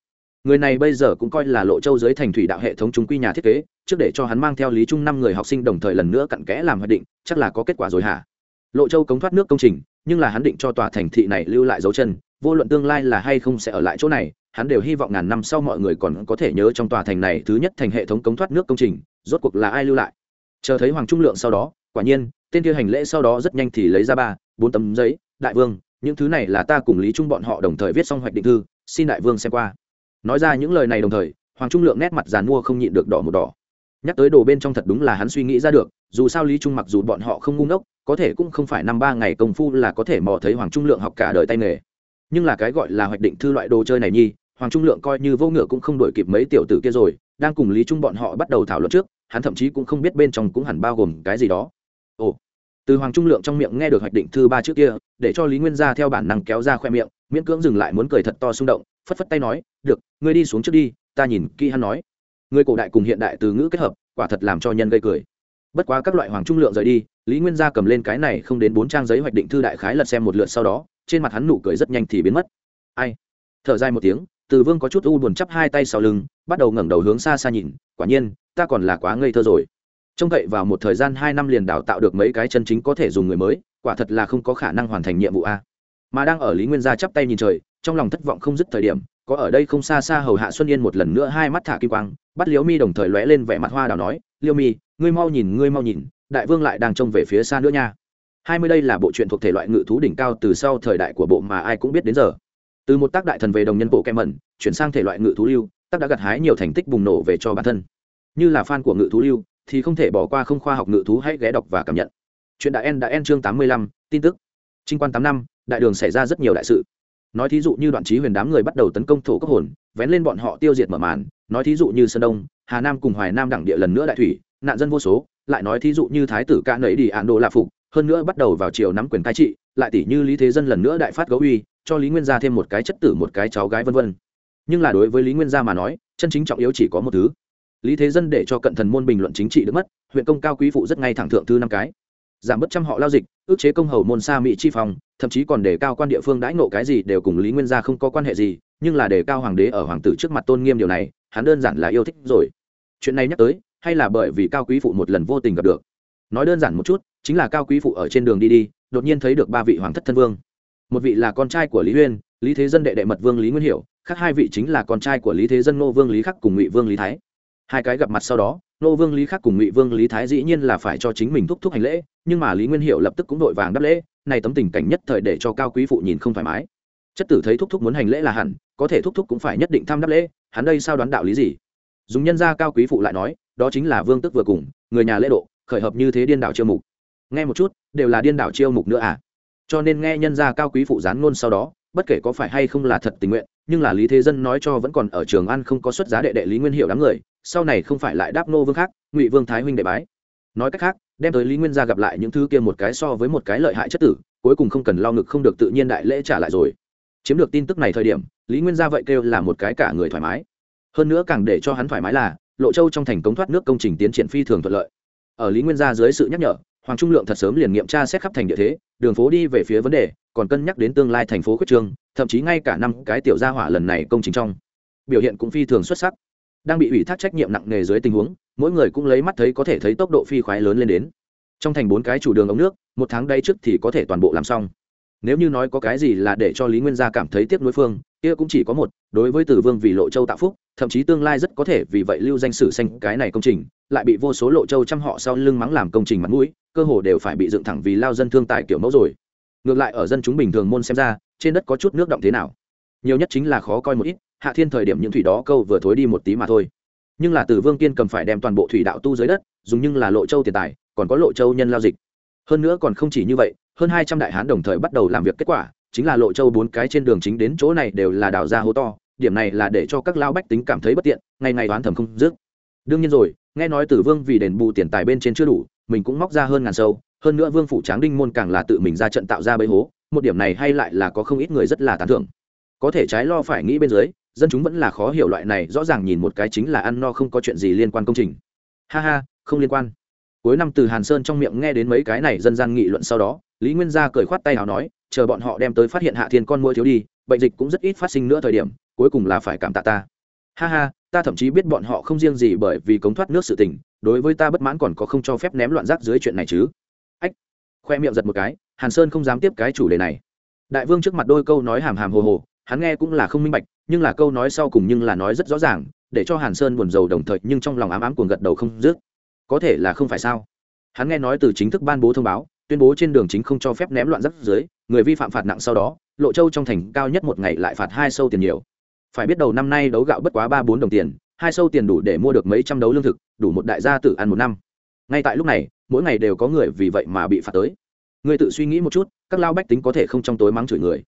người này bây giờ cũng coi là lộ châu dưới thành thủy đạo hệ thống chúng quy nhà thiết kế, trước để cho hắn mang theo lý trung năm người học sinh đồng thời lần nữa cặn kẽ làm hoạch định, chắc là có kết quả rồi hả? Lộ châu cống thoát nước công trình, nhưng là hắn định cho tòa thành thị này lưu lại dấu chân, vô luận tương lai là hay không sẽ ở lại chỗ này, hắn đều hy vọng ngàn năm sau mọi người còn có thể nhớ trong tòa thành này thứ nhất thành hệ thống cống thoát nước công trình, rốt cuộc là ai lưu lại? Chờ thấy hoàng trung lượng sau đó, quả nhiên, tên kia hành lễ sau đó rất nhanh thì lấy ra ba, bốn tấm giấy, đại vương, những thứ này là ta cùng lý trung bọn họ đồng thời viết xong hoạch định thư, xin đại vương xem qua nói ra những lời này đồng thời, hoàng trung lượng nét mặt giàn mua không nhịn được đỏ một đỏ. Nhắc tới đồ bên trong thật đúng là hắn suy nghĩ ra được, dù sao lý trung mặc dù bọn họ không ngu ngốc, có thể cũng không phải năm ba ngày công phu là có thể mò thấy hoàng trung lượng học cả đời tay nghề. Nhưng là cái gọi là hoạch định thư loại đồ chơi này nhi, hoàng trung lượng coi như vô ngựa cũng không đổi kịp mấy tiểu tử kia rồi, đang cùng lý trung bọn họ bắt đầu thảo luận trước, hắn thậm chí cũng không biết bên trong cũng hẳn bao gồm cái gì đó từ hoàng trung lượng trong miệng nghe được hoạch định thư ba trước kia, để cho lý nguyên gia theo bản năng kéo ra khoe miệng, miễn cưỡng dừng lại muốn cười thật to xung động, phất phất tay nói, được, ngươi đi xuống trước đi, ta nhìn kỹ hắn nói. Người cổ đại cùng hiện đại từ ngữ kết hợp, quả thật làm cho nhân gây cười. Bất quá các loại hoàng trung lượng rời đi, lý nguyên gia cầm lên cái này không đến bốn trang giấy hoạch định thư đại khái lật xem một lượt sau đó, trên mặt hắn nụ cười rất nhanh thì biến mất. Ai? Thở dài một tiếng, từ vương có chút u buồn chắp hai tay sau lưng, bắt đầu ngẩng đầu hướng xa xa nhìn, quả nhiên, ta còn là quá ngây thơ rồi trông cậy vào một thời gian hai năm liền đào tạo được mấy cái chân chính có thể dùng người mới, quả thật là không có khả năng hoàn thành nhiệm vụ a. Mà đang ở lý nguyên gia chắp tay nhìn trời, trong lòng thất vọng không dứt thời điểm, có ở đây không xa xa hầu hạ xuân yên một lần nữa hai mắt thả kim quang, bắt liễu mi đồng thời lóe lên vẻ mặt hoa đào nói liêu mi, ngươi mau nhìn, ngươi mau nhìn, đại vương lại đang trông về phía xa nữa nha. Hai mươi đây là bộ truyện thuộc thể loại ngự thú đỉnh cao từ sau thời đại của bộ mà ai cũng biết đến giờ. Từ một tác đại thần về đồng nhân bộ kem mẩn chuyển sang thể loại ngự thú lưu, tác đã gặt hái nhiều thành tích bùng nổ về cho bản thân. Như là fan của ngự thú lưu thì không thể bỏ qua không khoa học ngự thú hãy ghé đọc và cảm nhận. Chuyện đã en đã en chương tám mươi lăm, tin tức. Trinh quan tám năm, đại đường xảy ra rất nhiều đại sự. Nói thí dụ như đoạn trí huyền đám người bắt đầu tấn công thổ cấp hồn, vén lên bọn họ tiêu diệt mở màn. Nói thí dụ như sơn đông, hà nam cùng hoài nam đẳng địa lần nữa đại thủy, nạn dân vô số. Lại nói thí dụ như thái tử ca nấy đi ạn đồ lạ phục, hơn nữa bắt đầu vào chiều nắm quyền cai trị. Lại tỷ như lý thế dân lần nữa đại phát gấu uy, cho lý nguyên gia thêm một cái chất tử, một cái cháu gái vân vân. Nhưng là đối với lý nguyên gia mà nói, chân chính trọng yếu chỉ có một thứ lý thế dân để cho cận thần môn bình luận chính trị được mất, huyện công cao quý phụ rất ngay thẳng thượng thư năm cái. Giảm bớt trăm họ lao dịch, ước chế công hầu môn xa mỹ chi phòng, thậm chí còn đề cao quan địa phương đãi ngộ cái gì đều cùng lý nguyên gia không có quan hệ gì, nhưng là đề cao hoàng đế ở hoàng tử trước mặt tôn nghiêm điều này, hắn đơn giản là yêu thích rồi. Chuyện này nhắc tới, hay là bởi vì cao quý phụ một lần vô tình gặp được? Nói đơn giản một chút, chính là cao quý phụ ở trên đường đi đi, đột nhiên thấy được ba vị hoàng thất thân vương. Một vị là con trai của lý huyên, lý thế dân đệ đệ mật vương lý nguyên hiểu, khác hai vị chính là con trai của lý thế dân ngô vương lý khắc cùng ngụy vương lý thái hai cái gặp mặt sau đó nô vương lý khắc cùng ngụy vương lý thái dĩ nhiên là phải cho chính mình thúc thúc hành lễ, nhưng mà lý nguyên hiệu lập tức cũng đội vàng đáp lễ, này tấm tình cảnh nhất thời để cho cao quý phụ nhìn không thoải mái. Chất tử thấy thúc thúc muốn hành lễ là hẳn, có thể thúc thúc cũng phải nhất định tham đáp lễ, hắn đây sao đoán đạo lý gì? Dùng nhân gia cao quý phụ lại nói, đó chính là vương tức vừa cùng, người nhà lễ độ, khởi hợp như thế điên đảo chiêu mục. Nghe một chút, đều là điên đảo chiêu mục nữa à? Cho nên nghe nhân gia cao quý phụ gián ngôn sau đó, bất kể có phải hay không là thật tình nguyện, nhưng là lý thế dân nói cho vẫn còn ở trường ăn không có xuất giá đệ đệ lý nguyên hiệu đám người sau này không phải lại đáp nô vương khác, ngụy vương thái huynh đệ bái. Nói cách khác, đem tới lý nguyên gia gặp lại những thứ kia một cái so với một cái lợi hại chất tử, cuối cùng không cần lo ngực không được tự nhiên đại lễ trả lại rồi. Chiếm được tin tức này thời điểm, lý nguyên gia vậy kêu là một cái cả người thoải mái. Hơn nữa càng để cho hắn thoải mái là, lộ châu trong thành cống thoát nước công trình tiến triển phi thường thuận lợi. Ở lý nguyên gia dưới sự nhắc nhở, hoàng trung lượng thật sớm liền nghiệm tra xét khắp thành địa thế, đường phố đi về phía vấn đề, còn cân nhắc đến tương lai thành phố khuyết trương, thậm chí ngay cả năm cái tiểu gia hỏa lần này công trình trong. Biểu hiện cũng phi thường xuất sắc đang bị ủy thác trách nhiệm nặng nề dưới tình huống, mỗi người cũng lấy mắt thấy có thể thấy tốc độ phi khoái lớn lên đến. Trong thành bốn cái chủ đường ống nước, một tháng đây trước thì có thể toàn bộ làm xong. Nếu như nói có cái gì là để cho lý nguyên gia cảm thấy tiếc nuối phương, kia cũng chỉ có một, đối với tử vương vì lộ châu tạo phúc, thậm chí tương lai rất có thể vì vậy lưu danh sử xanh cái này công trình, lại bị vô số lộ châu chăm họ sau lưng mắng làm công trình mặt mũi, cơ hồ đều phải bị dựng thẳng vì lao dân thương tài kiểu mẫu rồi. Ngược lại ở dân chúng bình thường môn xem ra, trên đất có chút nước động thế nào? Nhiều nhất chính là khó coi một ít hạ thiên thời điểm những thủy đó câu vừa thối đi một tí mà thôi. Nhưng là từ vương kiên cầm phải đem toàn bộ thủy đạo tu dưới đất, dùng nhưng là lộ châu tiền tài, còn có lộ châu nhân lao dịch. Hơn nữa còn không chỉ như vậy, hơn hai trăm đại hán đồng thời bắt đầu làm việc kết quả, chính là lộ châu bốn cái trên đường chính đến chỗ này đều là đào ra hố to, điểm này là để cho các lao bách tính cảm thấy bất tiện, ngày ngày đoán thầm không dứt. Đương nhiên rồi, nghe nói tử vương vì đền bù tiền tài bên trên chưa đủ, mình cũng móc ra hơn ngàn sâu, hơn nữa vương phủ tráng đinh môn càng là tự mình ra trận tạo ra bấy hố, một điểm này hay lại là có không ít người rất là tán thưởng. Có thể trái lo phải nghĩ bên dưới dân chúng vẫn là khó hiểu loại này, rõ ràng nhìn một cái chính là ăn no không có chuyện gì liên quan công trình. Ha ha, không liên quan. Cuối năm từ hàn sơn trong miệng nghe đến mấy cái này dân gian nghị luận sau đó, lý nguyên gia cười khoát tay nào nói, chờ bọn họ đem tới phát hiện hạ thiên con mua thiếu đi, bệnh dịch cũng rất ít phát sinh nữa thời điểm, cuối cùng là phải cảm tạ ta. Ha ha, ta thậm chí biết bọn họ không riêng gì bởi vì cống thoát nước sự tình, đối với ta bất mãn còn có không cho phép ném loạn rác dưới chuyện này chứ. Ách, khoe miệng giật một cái, hàn sơn không dám tiếp cái chủ đề này. Đại vương trước mặt đôi câu nói hàm hàm hồ hồ hắn nghe cũng là không minh bạch, nhưng là câu nói sau cùng nhưng là nói rất rõ ràng, để cho hàn sơn buồn rầu đồng thời, nhưng trong lòng ám ám cuồng gật đầu không dứt. Có thể là không phải sao? Hắn nghe nói từ chính thức ban bố thông báo, tuyên bố trên đường chính không cho phép ném loạn rắc dưới người vi phạm phạt nặng sau đó, lộ châu trong thành cao nhất một ngày lại phạt hai sâu tiền nhiều. Phải biết đầu năm nay đấu gạo bất quá ba bốn đồng tiền, hai sâu tiền đủ để mua được mấy trăm đấu lương thực, đủ một đại gia tự ăn một năm. Ngay tại lúc này, mỗi ngày đều có người vì vậy mà bị phạt tới. Người tự suy nghĩ một chút, các lao bách tính có thể không trong tối mắng chửi người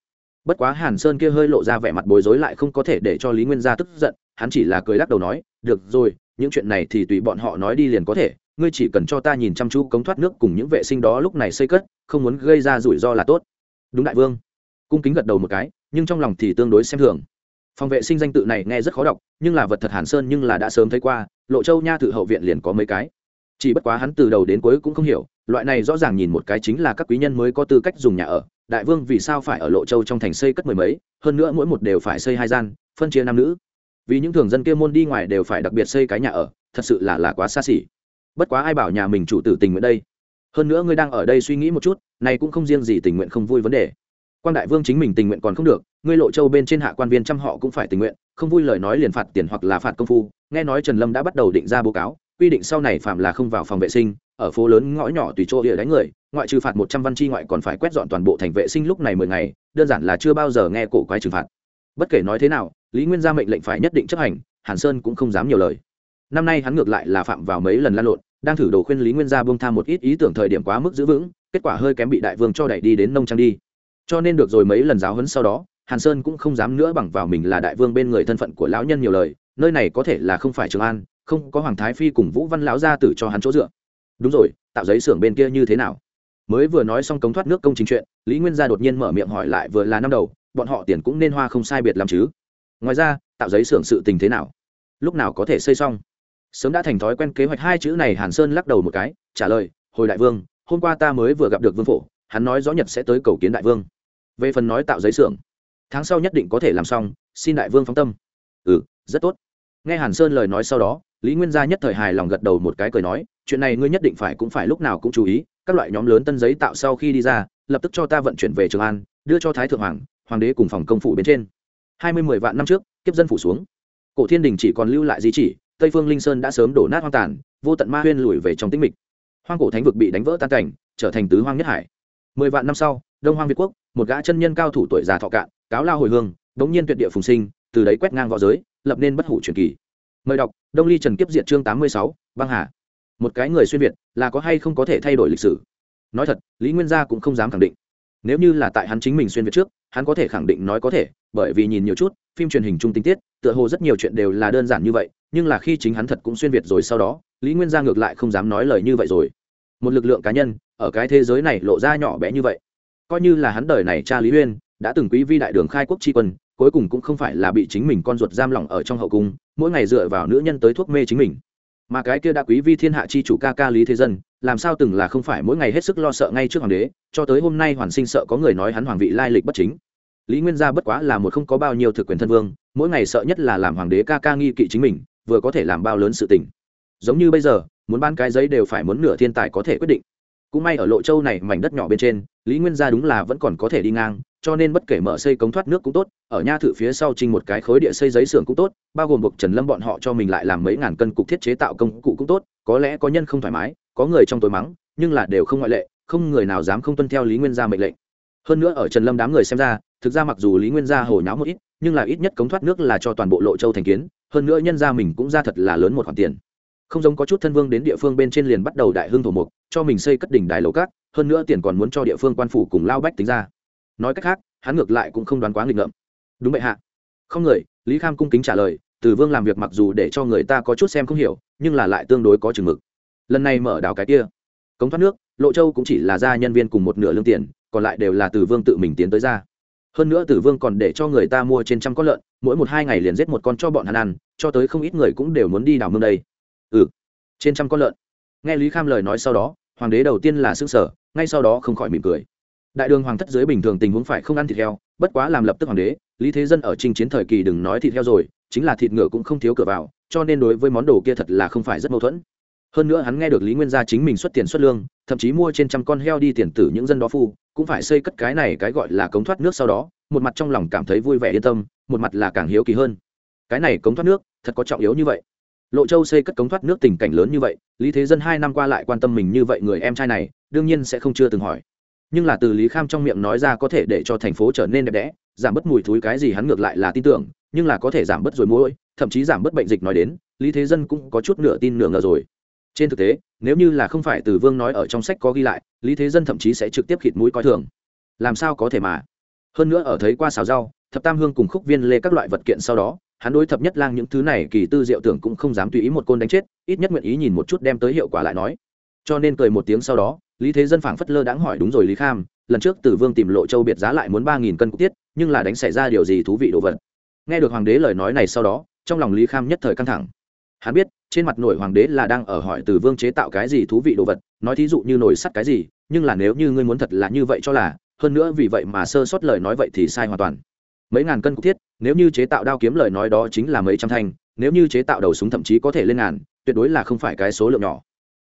bất quá hàn sơn kia hơi lộ ra vẻ mặt bối rối lại không có thể để cho lý nguyên gia tức giận, hắn chỉ là cười lắc đầu nói, được rồi, những chuyện này thì tùy bọn họ nói đi liền có thể, ngươi chỉ cần cho ta nhìn chăm chú cống thoát nước cùng những vệ sinh đó lúc này xây cất, không muốn gây ra rủi ro là tốt. Đúng đại vương. Cung kính gật đầu một cái, nhưng trong lòng thì tương đối xem thường. Phòng vệ sinh danh tự này nghe rất khó đọc, nhưng là vật thật hàn sơn nhưng là đã sớm thấy qua, lộ châu nha thự hậu viện liền có mấy cái. Chỉ bất quá hắn từ đầu đến cuối cũng không hiểu, loại này rõ ràng nhìn một cái chính là các quý nhân mới có tư cách dùng nhà ở đại vương vì sao phải ở lộ châu trong thành xây cất mười mấy, hơn nữa mỗi một đều phải xây hai gian, phân chia nam nữ. Vì những thường dân kia môn đi ngoài đều phải đặc biệt xây cái nhà ở, thật sự là là quá xa xỉ. Bất quá ai bảo nhà mình chủ tử tình nguyện đây? Hơn nữa ngươi đang ở đây suy nghĩ một chút, này cũng không riêng gì tình nguyện không vui vấn đề. Quan đại vương chính mình tình nguyện còn không được, ngươi lộ châu bên trên hạ quan viên trăm họ cũng phải tình nguyện, không vui lời nói liền phạt tiền hoặc là phạt công phu. Nghe nói trần lâm đã bắt đầu định ra báo cáo, quy định sau này phạm là không vào phòng vệ sinh, ở phố lớn ngõ nhỏ tùy chỗ địa đánh người ngoại trừ phạt một trăm văn chi ngoại còn phải quét dọn toàn bộ thành vệ sinh lúc này mười ngày, đơn giản là chưa bao giờ nghe cổ quái trừng phạt. Bất kể nói thế nào, lý nguyên ra mệnh lệnh phải nhất định chấp hành, hàn sơn cũng không dám nhiều lời. Năm nay hắn ngược lại là phạm vào mấy lần lan lộn, đang thử đồ khuyên lý nguyên gia bông tham một ít ý tưởng thời điểm quá mức giữ vững, kết quả hơi kém bị đại vương cho đẩy đi đến nông trang đi. Cho nên được rồi mấy lần giáo huấn sau đó, hàn sơn cũng không dám nữa bằng vào mình là đại vương bên người thân phận của lão nhân nhiều lời, nơi này có thể là không phải trường an, không có hoàng thái phi cùng vũ văn lão gia tử cho hắn chỗ dựa. Đúng rồi, tạo giấy xưởng bên kia như thế nào? Mới vừa nói xong cống thoát nước công trình chuyện, lý nguyên gia đột nhiên mở miệng hỏi lại vừa là năm đầu, bọn họ tiền cũng nên hoa không sai biệt làm chứ. Ngoài ra, tạo giấy xưởng sự tình thế nào? Lúc nào có thể xây xong? Sớm đã thành thói quen kế hoạch hai chữ này hàn sơn lắc đầu một cái, trả lời, hồi đại vương, hôm qua ta mới vừa gặp được vương phổ, hắn nói rõ nhật sẽ tới cầu kiến đại vương. Về phần nói tạo giấy xưởng, tháng sau nhất định có thể làm xong, xin đại vương phóng tâm. Ừ rất tốt. Nghe hàn sơn lời nói sau đó, lý nguyên gia nhất thời hài lòng gật đầu một cái cười nói, chuyện này ngươi nhất định phải cũng phải lúc nào cũng chú ý các loại nhóm lớn tân giấy tạo sau khi đi ra, lập tức cho ta vận chuyển về trường an, đưa cho thái thượng hoàng hoàng đế cùng phòng công phủ bên trên. Hai mươi mười vạn năm trước, kiếp dân phủ xuống. Cổ thiên đình chỉ còn lưu lại di chỉ, tây phương linh sơn đã sớm đổ nát hoang tàn, vô tận ma huyên lùi về trong tĩnh mịch. Hoang cổ thánh vực bị đánh vỡ tan cảnh, trở thành tứ hoang nhất hải. Mười vạn năm sau, đông hoang việt quốc, một gã chân nhân cao thủ tuổi già thọ cạn, cáo lao hồi hương, đống nhiên tuyệt địa phùng sinh, từ đấy quét ngang v õ giới, lập nên bất hủ truyền kỳ. Mời đọc, đông ly trần kiếp diện chương tám mươi sáu, băng hà một cái người xuyên việt là có hay không có thể thay đổi lịch sử? Nói thật, lý nguyên gia cũng không dám khẳng định. Nếu như là tại hắn chính mình xuyên việt trước, hắn có thể khẳng định nói có thể, bởi vì nhìn nhiều chút, phim truyền hình chung tinh tiết, tựa hồ rất nhiều chuyện đều là đơn giản như vậy, nhưng là khi chính hắn thật cũng xuyên việt rồi sau đó, lý nguyên gia ngược lại không dám nói lời như vậy rồi. Một lực lượng cá nhân, ở cái thế giới này lộ ra nhỏ bé như vậy. Coi như là hắn đời này cha lý uyên, đã từng quý vi đại đường khai quốc tri quân, cuối cùng cũng không phải là bị chính mình con ruột giam lỏng ở trong hậu cung, mỗi ngày dựa vào nữ nhân tới thuốc mê chính mình mà cái kia đã quý vi thiên hạ chi chủ ca ca lý thế dân, làm sao từng là không phải mỗi ngày hết sức lo sợ ngay trước hoàng đế, cho tới hôm nay hoàn sinh sợ có người nói hắn hoàng vị lai lịch bất chính. Lý nguyên gia bất quá là một không có bao nhiêu thực quyền thân vương, mỗi ngày sợ nhất là làm hoàng đế ca ca nghi kỵ chính mình, vừa có thể làm bao lớn sự tình. Giống như bây giờ, muốn ban cái giấy đều phải muốn nửa thiên tài có thể quyết định. Cũng may ở lộ châu này mảnh đất nhỏ bên trên lý nguyên gia đúng là vẫn còn có thể đi ngang, cho nên bất kể mở xây cống thoát nước cũng tốt, ở nha thự phía sau trinh một cái khối địa xây giấy xưởng cũng tốt, bao gồm buộc trần lâm bọn họ cho mình lại làm mấy ngàn cân cục thiết chế tạo công cụ cũng tốt, có lẽ có nhân không thoải mái, có người trong tối mắng, nhưng là đều không ngoại lệ, không người nào dám không tuân theo lý nguyên gia mệnh lệnh. Hơn nữa ở trần lâm đám người xem ra, thực ra mặc dù lý nguyên gia hồi nháo một ít, nhưng là ít nhất cống thoát nước là cho toàn bộ lộ châu thành kiến, hơn nữa nhân gia mình cũng ra thật là lớn một khoản tiền. Không giống có chút thân vương đến địa phương bên trên liền bắt đầu đại hưng thổ mục, cho mình xây cất đỉnh đài lầu cát hơn nữa tiền còn muốn cho địa phương quan phủ cùng lao bách tính ra. Nói cách khác, hắn ngược lại cũng không đoán quá nghịch ngợm. Đúng vậy hạ. Không người, lý kham cung kính trả lời, từ vương làm việc mặc dù để cho người ta có chút xem không hiểu, nhưng là lại tương đối có chừng mực. Lần này mở đào cái kia, cống thoát nước, lộ châu cũng chỉ là ra nhân viên cùng một nửa lương tiền, còn lại đều là từ vương tự mình tiến tới ra. Hơn nữa tử vương còn để cho người ta mua trên trăm con lợn, mỗi một hai ngày liền giết một con cho bọn hắn ăn, cho tới không ít người cũng đều muốn đi đào mương đây. Ừ trên trăm con lợn. Nghe lý kham lời nói sau đó hoàng đế đầu tiên là xương sở, ngay sau đó không khỏi mỉm cười. Đại đường hoàng thất dưới bình thường tình huống phải không ăn thịt heo, bất quá làm lập tức hoàng đế, lý thế dân ở trinh chiến thời kỳ đừng nói thịt heo rồi, chính là thịt ngựa cũng không thiếu cửa vào, cho nên đối với món đồ kia thật là không phải rất mâu thuẫn. Hơn nữa hắn nghe được lý nguyên gia chính mình xuất tiền xuất lương, thậm chí mua trên trăm con heo đi tiền tử những dân đó phu, cũng phải xây cất cái này cái gọi là cống thoát nước sau đó, một mặt trong lòng cảm thấy vui vẻ yên tâm, một mặt là càng hiếu kỳ hơn. Cái này cống thoát nước, thật có trọng yếu như vậy lộ châu xây cất cống thoát nước tình cảnh lớn như vậy, lý thế dân hai năm qua lại quan tâm mình như vậy người em trai này, đương nhiên sẽ không chưa từng hỏi. Nhưng là từ lý kham trong miệng nói ra có thể để cho thành phố trở nên đẹp đẽ, giảm bớt mùi thúi cái gì hắn ngược lại là tin tưởng, nhưng là có thể giảm bớt rồi mũi thậm chí giảm bớt bệnh dịch nói đến, lý thế dân cũng có chút nửa tin nửa ngờ rồi. Trên thực tế, nếu như là không phải từ vương nói ở trong sách có ghi lại, lý thế dân thậm chí sẽ trực tiếp khịt mũi coi thường. Làm sao có thể mà? Hơn nữa ở thấy qua xào rau, thập tam hương cùng khúc viên lê các loại vật kiện sau đó hắn đối thập nhất lang những thứ này kỳ tư diệu tưởng cũng không dám tùy ý một côn đánh chết, ít nhất nguyện ý nhìn một chút đem tới hiệu quả lại nói. Cho nên cười một tiếng sau đó, lý thế dân phảng phất lơ đãng hỏi đúng rồi lý kham, lần trước tử vương tìm lộ châu biệt giá lại muốn ba nghìn cân cúc tiết, nhưng là đánh xảy ra điều gì thú vị đồ vật. Nghe được hoàng đế lời nói này sau đó, trong lòng lý kham nhất thời căng thẳng. Hắn biết, trên mặt nổi hoàng đế là đang ở hỏi tử vương chế tạo cái gì thú vị đồ vật, nói thí dụ như nổi sắt cái gì, nhưng là nếu như ngươi muốn thật là như vậy cho là, hơn nữa vì vậy mà sơ sót lời nói vậy thì sai hoàn toàn mấy ngàn cân cục thiết, nếu như chế tạo đao kiếm lời nói đó chính là mấy trăm thanh, nếu như chế tạo đầu súng thậm chí có thể lên ngàn, tuyệt đối là không phải cái số lượng nhỏ.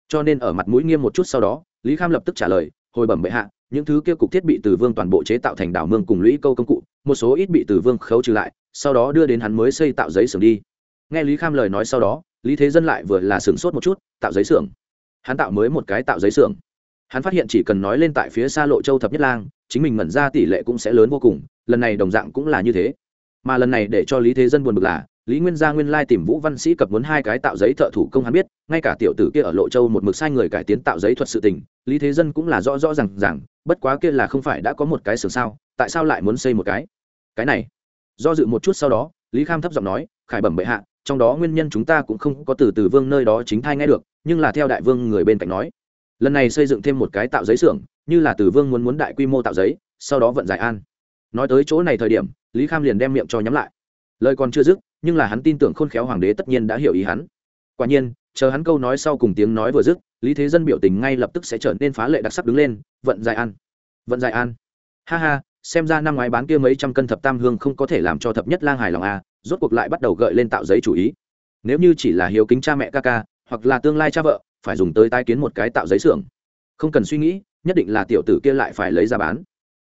Cho nên ở mặt mũi nghiêm một chút sau đó, lý kham lập tức trả lời, hồi bẩm bệ hạ, những thứ kia cục thiết bị từ vương toàn bộ chế tạo thành đảo mương cùng lũy câu công cụ, một số ít bị từ vương khấu trừ lại, sau đó đưa đến hắn mới xây tạo giấy xưởng đi. Nghe lý kham lời nói sau đó, lý thế dân lại vừa là sửng sốt một chút, tạo giấy xưởng? Hắn tạo mới một cái tạo giấy xưởng hắn phát hiện chỉ cần nói lên tại phía xa lộ châu thập nhất lang, chính mình ngẩn ra tỷ lệ cũng sẽ lớn vô cùng, lần này đồng dạng cũng là như thế. Mà lần này để cho lý thế dân buồn bực là, lý nguyên gia nguyên lai tìm vũ văn sĩ cập muốn hai cái tạo giấy thợ thủ công hắn biết, ngay cả tiểu tử kia ở lộ châu một mực sai người cải tiến tạo giấy thuật sự tình, lý thế dân cũng là rõ rõ r à n g rằng bất quá kia là không phải đã có một cái xưởng sao, tại sao lại muốn xây một cái? Cái này, do dự một chút sau đó, lý kham thấp giọng nói, khải bẩm bệ hạ, trong đó nguyên nhân chúng ta cũng không có từ từ vương nơi đó chính thai nghe được, nhưng là theo đại vương người bên cạnh nói lần này xây dựng thêm một cái tạo giấy xưởng như là từ vương muốn muốn đại quy mô tạo giấy sau đó vận giải an. Nói tới chỗ này thời điểm lý kham liền đem miệng cho nhắm lại. Lời còn chưa dứt nhưng là hắn tin tưởng khôn khéo hoàng đế tất nhiên đã hiểu ý hắn. Quả nhiên chờ hắn câu nói sau cùng tiếng nói vừa dứt lý thế dân biểu tình ngay lập tức sẽ trở nên phá lệ đặc sắc đứng lên vận dài an. Vận dài an. Ha ha xem ra năm ngoái bán kia mấy trăm cân thập tam hương không có thể làm cho thập nhất lang hài lòng a à, rốt cuộc lại bắt đầu gợi lên tạo giấy chủ ý. Nếu như chỉ là hiếu kính cha mẹ ca ca hoặc là tương lai cha vợ phải dùng tới tai kiến một cái tạo giấy xưởng. Không cần suy nghĩ, nhất định là tiểu tử kia lại phải lấy ra bán.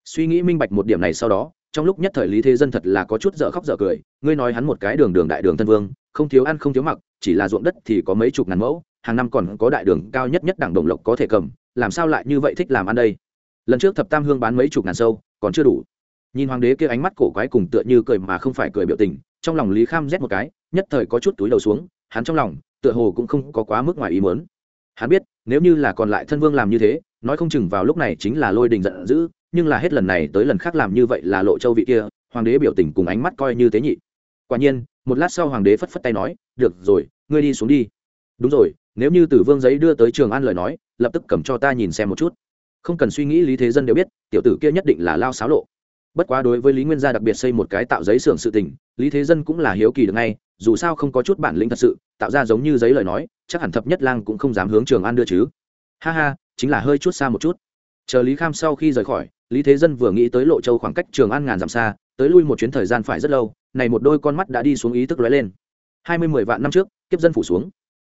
Suy nghĩ minh bạch một điểm này sau đó, trong lúc nhất thời lý thế dân thật là có chút dở khóc dở cười, ngươi nói hắn một cái đường đường đại đường thân vương, không thiếu ăn không thiếu mặc, chỉ là ruộng đất thì có mấy chục ngàn mẫu, hàng năm còn có đại đường cao nhất nhất đảng đồng lộc có thể cầm, làm sao lại như vậy thích làm ăn đây? Lần trước thập tam hương bán mấy chục ngàn sâu, còn chưa đủ. Nhìn hoàng đế kia ánh mắt cổ quái cùng tựa như cười mà không phải cười biểu tình, trong lòng lý kham rét một cái, nhất thời có chút túi đầu xuống, hắn trong lòng, tựa hồ cũng không có quá mức ngoài ý muốn hắn biết, nếu như là còn lại thân vương làm như thế, nói không chừng vào lúc này chính là lôi đình giận dữ, nhưng là hết lần này tới lần khác làm như vậy là lộ châu vị kia, hoàng đế biểu tình cùng ánh mắt coi như thế nhị. Quả nhiên, một lát sau hoàng đế phất phất tay nói, được rồi, ngươi đi xuống đi. Đúng rồi, nếu như tử vương giấy đưa tới trường an lời nói, lập tức cầm cho ta nhìn xem một chút. Không cần suy nghĩ, lý thế dân đều biết, tiểu tử kia nhất định là lao xáo lộ. Bất quá đối với lý nguyên gia đặc biệt xây một cái tạo giấy xưởng sự tình lý thế dân cũng là hiếu kỳ được ngay, dù sao không có chút bản lĩnh thật sự, tạo ra giống như giấy lời nói, chắc hẳn thập nhất lang cũng không dám hướng trường an đưa chứ. Ha ha, chính là hơi chút xa một chút. Chờ lý kham sau khi rời khỏi, lý thế dân vừa nghĩ tới lộ châu khoảng cách trường an ngàn dặm xa, tới lui một chuyến thời gian phải rất lâu, này một đôi con mắt đã đi xuống ý thức lóe lên. Hai mươi mười vạn năm trước, kiếp dân phủ xuống.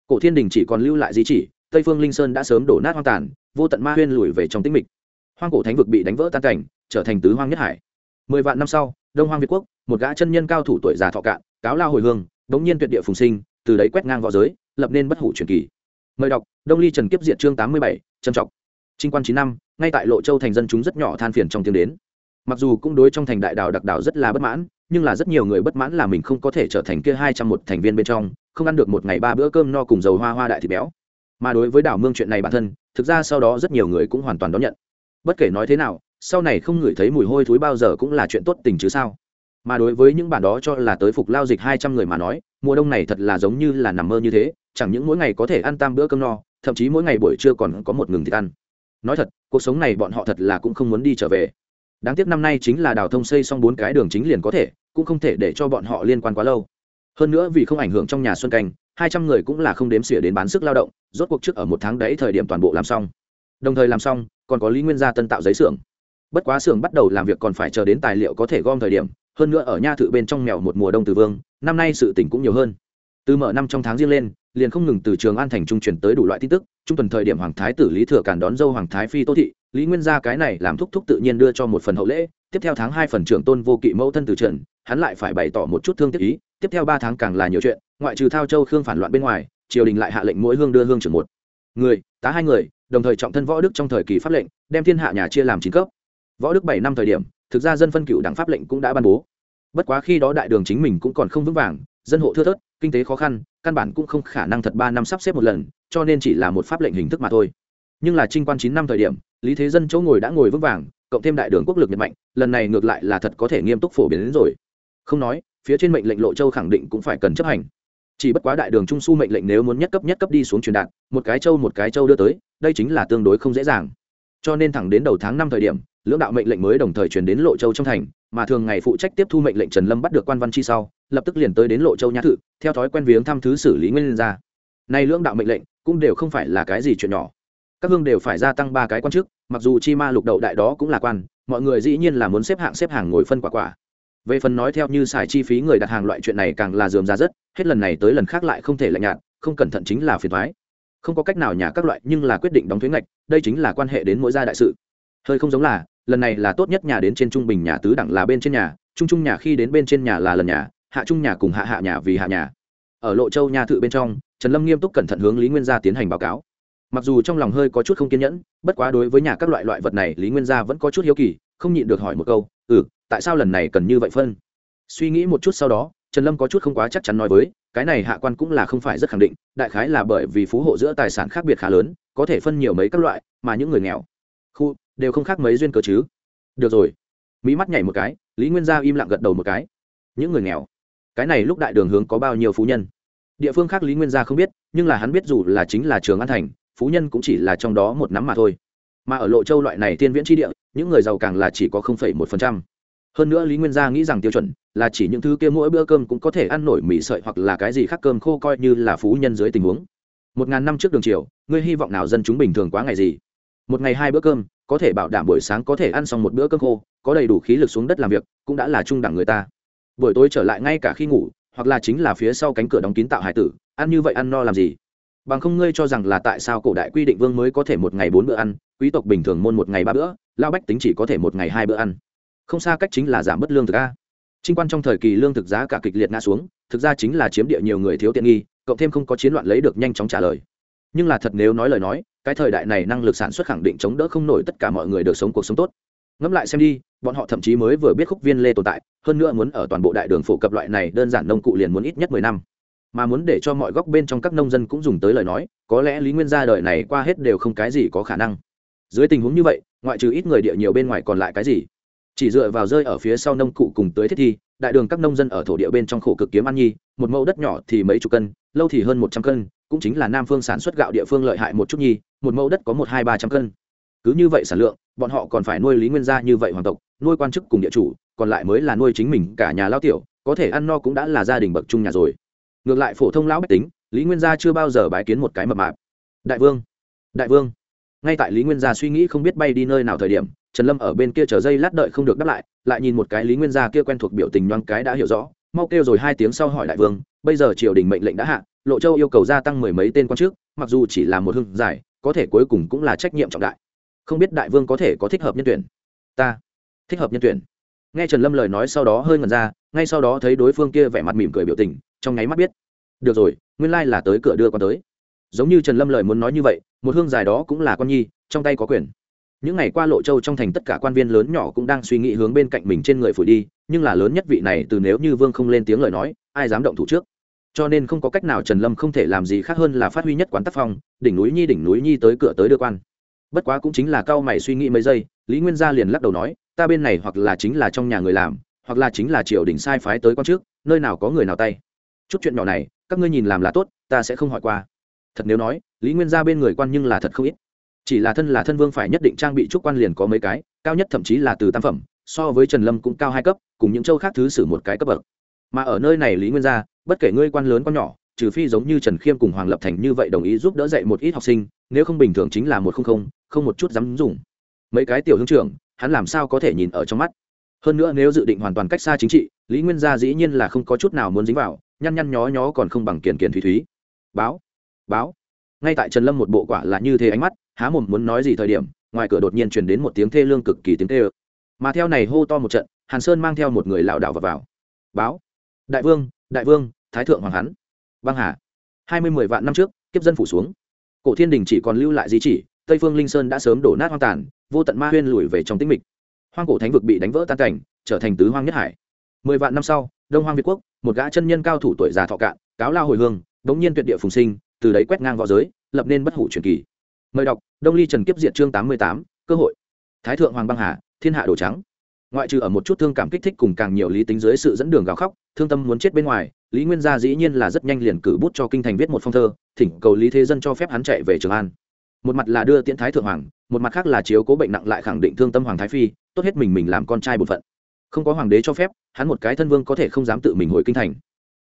Cổ thiên đình chỉ còn lưu lại di chỉ, tây phương linh sơn đã sớm đổ nát hoang tàn, vô tận ma huyên lùi về trong tĩnh mịch. Hoang cổ thánh vực bị đánh vỡ tan cảnh, trở thành tứ hoang nhất hải. Mười vạn năm sau, đông hoang việt quốc một gã chân nhân cao thủ tuổi già thọ cạn, cáo lao hồi hương, đống nhiên tuyệt địa phùng sinh, từ đấy quét ngang v õ giới, lập nên bất hủ truyền kỳ. Mời đọc, đông ly trần kiếp diện chương tám mươi bảy trân trọng. Trinh quan chín năm, ngay tại lộ châu thành dân chúng rất nhỏ than phiền trong tiếng đến. Mặc dù cũng đối trong thành đại đảo đặc đảo rất là bất mãn, nhưng là rất nhiều người bất mãn là mình không có thể trở thành kia hai trăm một thành viên bên trong, không ăn được một ngày ba bữa cơm no cùng dầu hoa hoa đại thịt béo. Mà đối với đảo mương chuyện này bản thân, thực ra sau đó rất nhiều người cũng hoàn toàn đón nhận. Bất kể nói thế nào, sau này không ngửi thấy mùi hôi thối bao giờ cũng là chuyện tốt tình chứ sao? Mà đối với những bản đó cho là tới phục lao dịch hai trăm người mà nói, mùa đông này thật là giống như là nằm mơ như thế, chẳng những mỗi ngày có thể ăn tam bữa cơm no, thậm chí mỗi ngày buổi trưa còn có một ngừng thịt ăn. Nói thật, cuộc sống này bọn họ thật là cũng không muốn đi trở về. Đáng tiếc năm nay chính là đào thông xây xong bốn cái đường chính liền có thể, cũng không thể để cho bọn họ liên quan quá lâu. Hơn nữa vì không ảnh hưởng trong nhà xuân canh, hai trăm người cũng là không đếm xỉa đến bán sức lao động, rốt cuộc trước ở một tháng đấy thời điểm toàn bộ làm xong. Đồng thời làm xong, còn có lý nguyên gia tân tạo giấy xưởng. Bất quá xưởng bắt đầu làm việc còn phải chờ đến tài liệu có thể gom thời điểm hơn nữa ở nha thự bên trong mèo một mùa đông từ vương, năm nay sự tỉnh cũng nhiều hơn. Từ mở năm trong tháng riêng lên, liền không ngừng từ trường an thành trung truyền tới đủ loại tin tức, trung tuần thời điểm hoàng thái tử lý thừa càn đón dâu hoàng thái phi tô thị, lý nguyên gia cái này làm thúc thúc tự nhiên đưa cho một phần hậu lễ, tiếp theo tháng hai phần trưởng tôn vô kỵ mẫu thân từ trần hắn lại phải bày tỏ một chút thương tiếc ý, tiếp theo ba tháng càng là nhiều chuyện, ngoại trừ thao châu khương phản loạn bên ngoài, triều đình lại hạ lệnh mỗi hương đưa hương trưởng một. Người, tá hai người, đồng thời trọng thân võ đức trong thời kỳ pháp lệnh, đem thiên hạ nhà chia làm chín cấp. Võ đức bảy năm thời điểm thực ra dân phân cựu đảng pháp lệnh cũng đã ban bố. Bất quá khi đó đại đường chính mình cũng còn không vững vàng, dân hộ thưa thớt, kinh tế khó khăn, căn bản cũng không khả năng thật ba năm sắp xếp một lần, cho nên chỉ là một pháp lệnh hình thức mà thôi. Nhưng là trinh quan chín năm thời điểm, lý thế dân chỗ ngồi đã ngồi vững vàng, cộng thêm đại đường quốc lực nhật mạnh, lần này ngược lại là thật có thể nghiêm túc phổ biến đến rồi. Không nói, phía trên mệnh lệnh lộ châu khẳng định cũng phải cần chấp hành. Chỉ bất quá đại đường trung su mệnh lệnh nếu muốn nhất cấp nhất cấp đi xuống truyền đạt, một cái châu một cái châu đưa tới, đây chính là tương đối không dễ dàng cho nên thẳng đến đầu tháng năm thời điểm, lưỡng đạo mệnh lệnh mới đồng thời truyền đến lộ châu trong thành, mà thường ngày phụ trách tiếp thu mệnh lệnh trần lâm bắt được quan văn chi sau, lập tức liền tới đến lộ châu nhã thự, theo thói quen viếng thăm thứ xử lý nguyên ra nay lưỡng đạo mệnh lệnh cũng đều không phải là cái gì chuyện nhỏ. Các hương đều phải gia tăng ba cái quan chức, mặc dù chi ma lục đậu đại đó cũng là quan, mọi người dĩ nhiên là muốn xếp hạng xếp hàng ngồi phân quả quả. Về phần nói theo như xài chi phí người đặt hàng loại chuyện này càng là dườm ra rất, hết lần này tới lần khác lại không thể lạnh nhạt, không cẩn thận chính là phiền thoái không có cách nào nhà các loại nhưng là quyết định đóng thuế ngạch, đây chính là quan hệ đến mỗi gia đại sự. Hơi không giống là, lần này là tốt nhất nhà đến trên trung bình nhà tứ đẳng là bên trên nhà, trung trung nhà khi đến bên trên nhà là lần nhà, hạ trung nhà cùng hạ hạ nhà vì hạ nhà. Ở lộ châu nhà thự bên trong, trần lâm nghiêm túc cẩn thận hướng lý nguyên gia tiến hành báo cáo. Mặc dù trong lòng hơi có chút không kiên nhẫn, bất quá đối với nhà các loại loại vật này, lý nguyên gia vẫn có chút hiếu kỳ, không nhịn được hỏi một câu ừ tại sao lần này cần như vậy phân? Suy nghĩ một chút sau đó, trần lâm có chút không quá chắc chắn nói với cái này hạ quan cũng là không phải rất khẳng định, đại khái là bởi vì phú hộ giữa tài sản khác biệt khá lớn, có thể phân nhiều mấy các loại, mà những người nghèo, khu, đều không khác mấy duyên cớ chứ. Được rồi. Mỹ mắt nhảy một cái, lý nguyên gia im lặng gật đầu một cái. Những người nghèo, cái này lúc đại đường hướng có bao nhiêu phú nhân? Địa phương khác lý nguyên gia không biết, nhưng là hắn biết dù là chính là trường an thành, phú nhân cũng chỉ là trong đó một nắm mà thôi. Mà ở lộ châu loại này tiên viễn tri địa, những người giàu càng là chỉ có một phần trăm. Hơn nữa lý nguyên gia nghĩ rằng tiêu chuẩn là chỉ những thứ kia mỗi bữa cơm cũng có thể ăn nổi mì sợi hoặc là cái gì khác cơm khô coi như là phú nhân dưới tình huống. Một ngàn năm trước đường triều, ngươi hy vọng nào dân chúng bình thường quá ngày gì? Một ngày hai bữa cơm, có thể bảo đảm buổi sáng có thể ăn xong một bữa cơm khô, có đầy đủ khí lực xuống đất làm việc, cũng đã là trung đẳng người ta. Buổi tối trở lại ngay cả khi ngủ, hoặc là chính là phía sau cánh cửa đóng kín tạo hải tử, ăn như vậy ăn no làm gì? Bằng không ngươi cho rằng là tại sao cổ đại quy định vương mới có thể một ngày bốn bữa ăn, quý tộc bình thường môn một ngày ba bữa lao bách tính chỉ có thể một ngày hai bữa ăn. Không xa cách chính là giảm bớt lương thực a trinh quan trong thời kỳ lương thực giá cả kịch liệt ngã xuống, thực ra chính là chiếm địa nhiều người thiếu tiện nghi, cộng thêm không có chiến loạn lấy được nhanh chóng trả lời. Nhưng là thật nếu nói lời nói, cái thời đại này năng lực sản xuất khẳng định chống đỡ không nổi tất cả mọi người được sống cuộc sống tốt. Ngẫm lại xem đi, bọn họ thậm chí mới vừa biết khúc viên lê tồn tại, hơn nữa muốn ở toàn bộ đại đường phổ cập loại này đơn giản nông cụ liền muốn ít nhất mười năm. Mà muốn để cho mọi góc bên trong các nông dân cũng dùng tới lời nói, có lẽ lý nguyên gia đời này qua hết đều không cái gì có khả năng. Dưới tình huống như vậy, ngoại trừ ít người địa nhiều bên ngoài còn lại cái gì? Chỉ dựa vào rơi ở phía sau nông cụ cùng tới thiết thi, đại đường các nông dân ở thổ địa bên trong khổ cực kiếm ăn nhi, một mẫu đất nhỏ thì mấy chục cân, lâu thì hơn một trăm cân, cũng chính là nam phương sản xuất gạo địa phương lợi hại một chút nhi, một mẫu đất có một, hai, ba trăm cân. Cứ như vậy sản lượng, bọn họ còn phải nuôi lý nguyên gia như vậy hoàng tộc, nuôi quan chức cùng địa chủ, còn lại mới là nuôi chính mình cả nhà lao tiểu, có thể ăn no cũng đã là gia đình bậc trung nhà rồi. Ngược lại phổ thông lão bách tính, lý nguyên gia chưa bao giờ bái kiến một cái mập mạp. Đại vương đại vương. Ngay tại lý nguyên gia suy nghĩ không biết bay đi nơi nào thời điểm trần lâm ở bên kia chờ dây lát đợi không được đáp lại lại nhìn một cái lý nguyên gia kia quen thuộc biểu tình nhoang cái đã hiểu rõ, mau kêu rồi hai tiếng sau hỏi đại vương, bây giờ triều đình mệnh lệnh đã hạ, lộ châu yêu cầu gia tăng mười mấy tên quan chức, mặc dù chỉ là một hưng giải, có thể cuối cùng cũng là trách nhiệm trọng đại. Không biết đại vương có thể có thích hợp nhân tuyển? Ta. Thích hợp nhân tuyển. Nghe trần lâm lời nói sau đó hơi ngần ra, ngay sau đó thấy đối phương kia vẻ mặt mỉm cười biểu tình, trong nháy mắt biết. Được rồi, nguyên lai là tới cửa đưa con tới. Giống như trần lâm lời muốn nói như vậy, một hương dài đó cũng là con nhi, trong tay có quyền những ngày qua lộ châu trong thành tất cả quan viên lớn nhỏ cũng đang suy nghĩ hướng bên cạnh mình trên người phủi đi, nhưng là lớn nhất vị này từ nếu như vương không lên tiếng lời nói, ai dám động thủ trước? Cho nên không có cách nào trần lâm không thể làm gì khác hơn là phát huy nhất quán tác phong, đỉnh núi nhi, đỉnh núi nhi tới cửa tới đưa quan. Bất quá cũng chính là cao mày suy nghĩ mấy giây, lý nguyên gia liền lắc đầu nói, ta bên này hoặc là chính là trong nhà người làm, hoặc là chính là triều đình sai phái tới quan trước, nơi nào có người nào tay. Chút chuyện nhỏ này, các ngươi nhìn làm là tốt, ta sẽ không hỏi qua. Thật nếu nói, lý nguyên gia bên người quan nhưng là thật không ít chỉ là thân là thân vương phải nhất định trang bị trúc quan liền có mấy cái, cao nhất thậm chí là từ tam phẩm, so với trần lâm cũng cao hai cấp, cùng những châu khác thứ sử một cái cấp bậc. Mà ở nơi này lý nguyên gia, bất kể ngươi quan lớn quan nhỏ, trừ phi giống như trần khiêm cùng hoàng lập thành như vậy đồng ý giúp đỡ dạy một ít học sinh, nếu không bình thường chính là một không không không một chút dám dùng. Mấy cái tiểu hướng trưởng, hắn làm sao có thể nhìn ở trong mắt? Hơn nữa nếu dự định hoàn toàn cách xa chính trị, lý nguyên gia dĩ nhiên là không có chút nào muốn dính vào, nhăn nhăn nhó nhó còn không bằng kiền kiền thủy thúy. Báo báo. Ngay tại trần lâm một bộ quả là như thế ánh mắt há mồm muốn nói gì thời điểm ngoài cửa đột nhiên truyền đến một tiếng thê lương cực kỳ tiếng tê ơ mà theo này hô to một trận hàn sơn mang theo một người lảo đảo vào, vào. báo đại vương đại vương thái thượng hoàng hắn. Băng hà hai mươi mười vạn năm trước kiếp dân phủ xuống. Cổ thiên đình chỉ còn lưu lại di chỉ tây phương linh sơn đã sớm đổ nát hoang tàn vô tận ma huyên lùi về trong tĩnh mịch. Hoang cổ thánh vực bị đánh vỡ tan cảnh trở thành tứ hoang nhất hải. Mười vạn năm sau đông hoang việt quốc một gã chân nhân cao thủ tuổi già thọ cạn cáo lao hồi hương bỗng nhiên tuyệt địa phùng sinh từ đấy quét ngang v õ giới lập nên bất hủ truyền kỳ mời đọc, đông ly trần kiếp diện chương tám mươi tám, cơ hội. Thái thượng hoàng băng hà, thiên hạ đồ trắng. Ngoại trừ ở một chút thương cảm kích thích cùng càng nhiều lý tính dưới sự dẫn đường gào khóc, thương tâm muốn chết bên ngoài, lý nguyên gia dĩ nhiên là rất nhanh liền cử bút cho kinh thành viết một phong thơ, thỉnh cầu lý thế dân cho phép hắn chạy về trường an. Một mặt là đưa tiễn thái thượng hoàng, một mặt khác là chiếu cố bệnh nặng lại khẳng định thương tâm hoàng thái phi, tốt hết mình mình làm con trai bột phận. Không có hoàng đế cho phép, hắn một cái thân vương có thể không dám tự mình hồi kinh thành.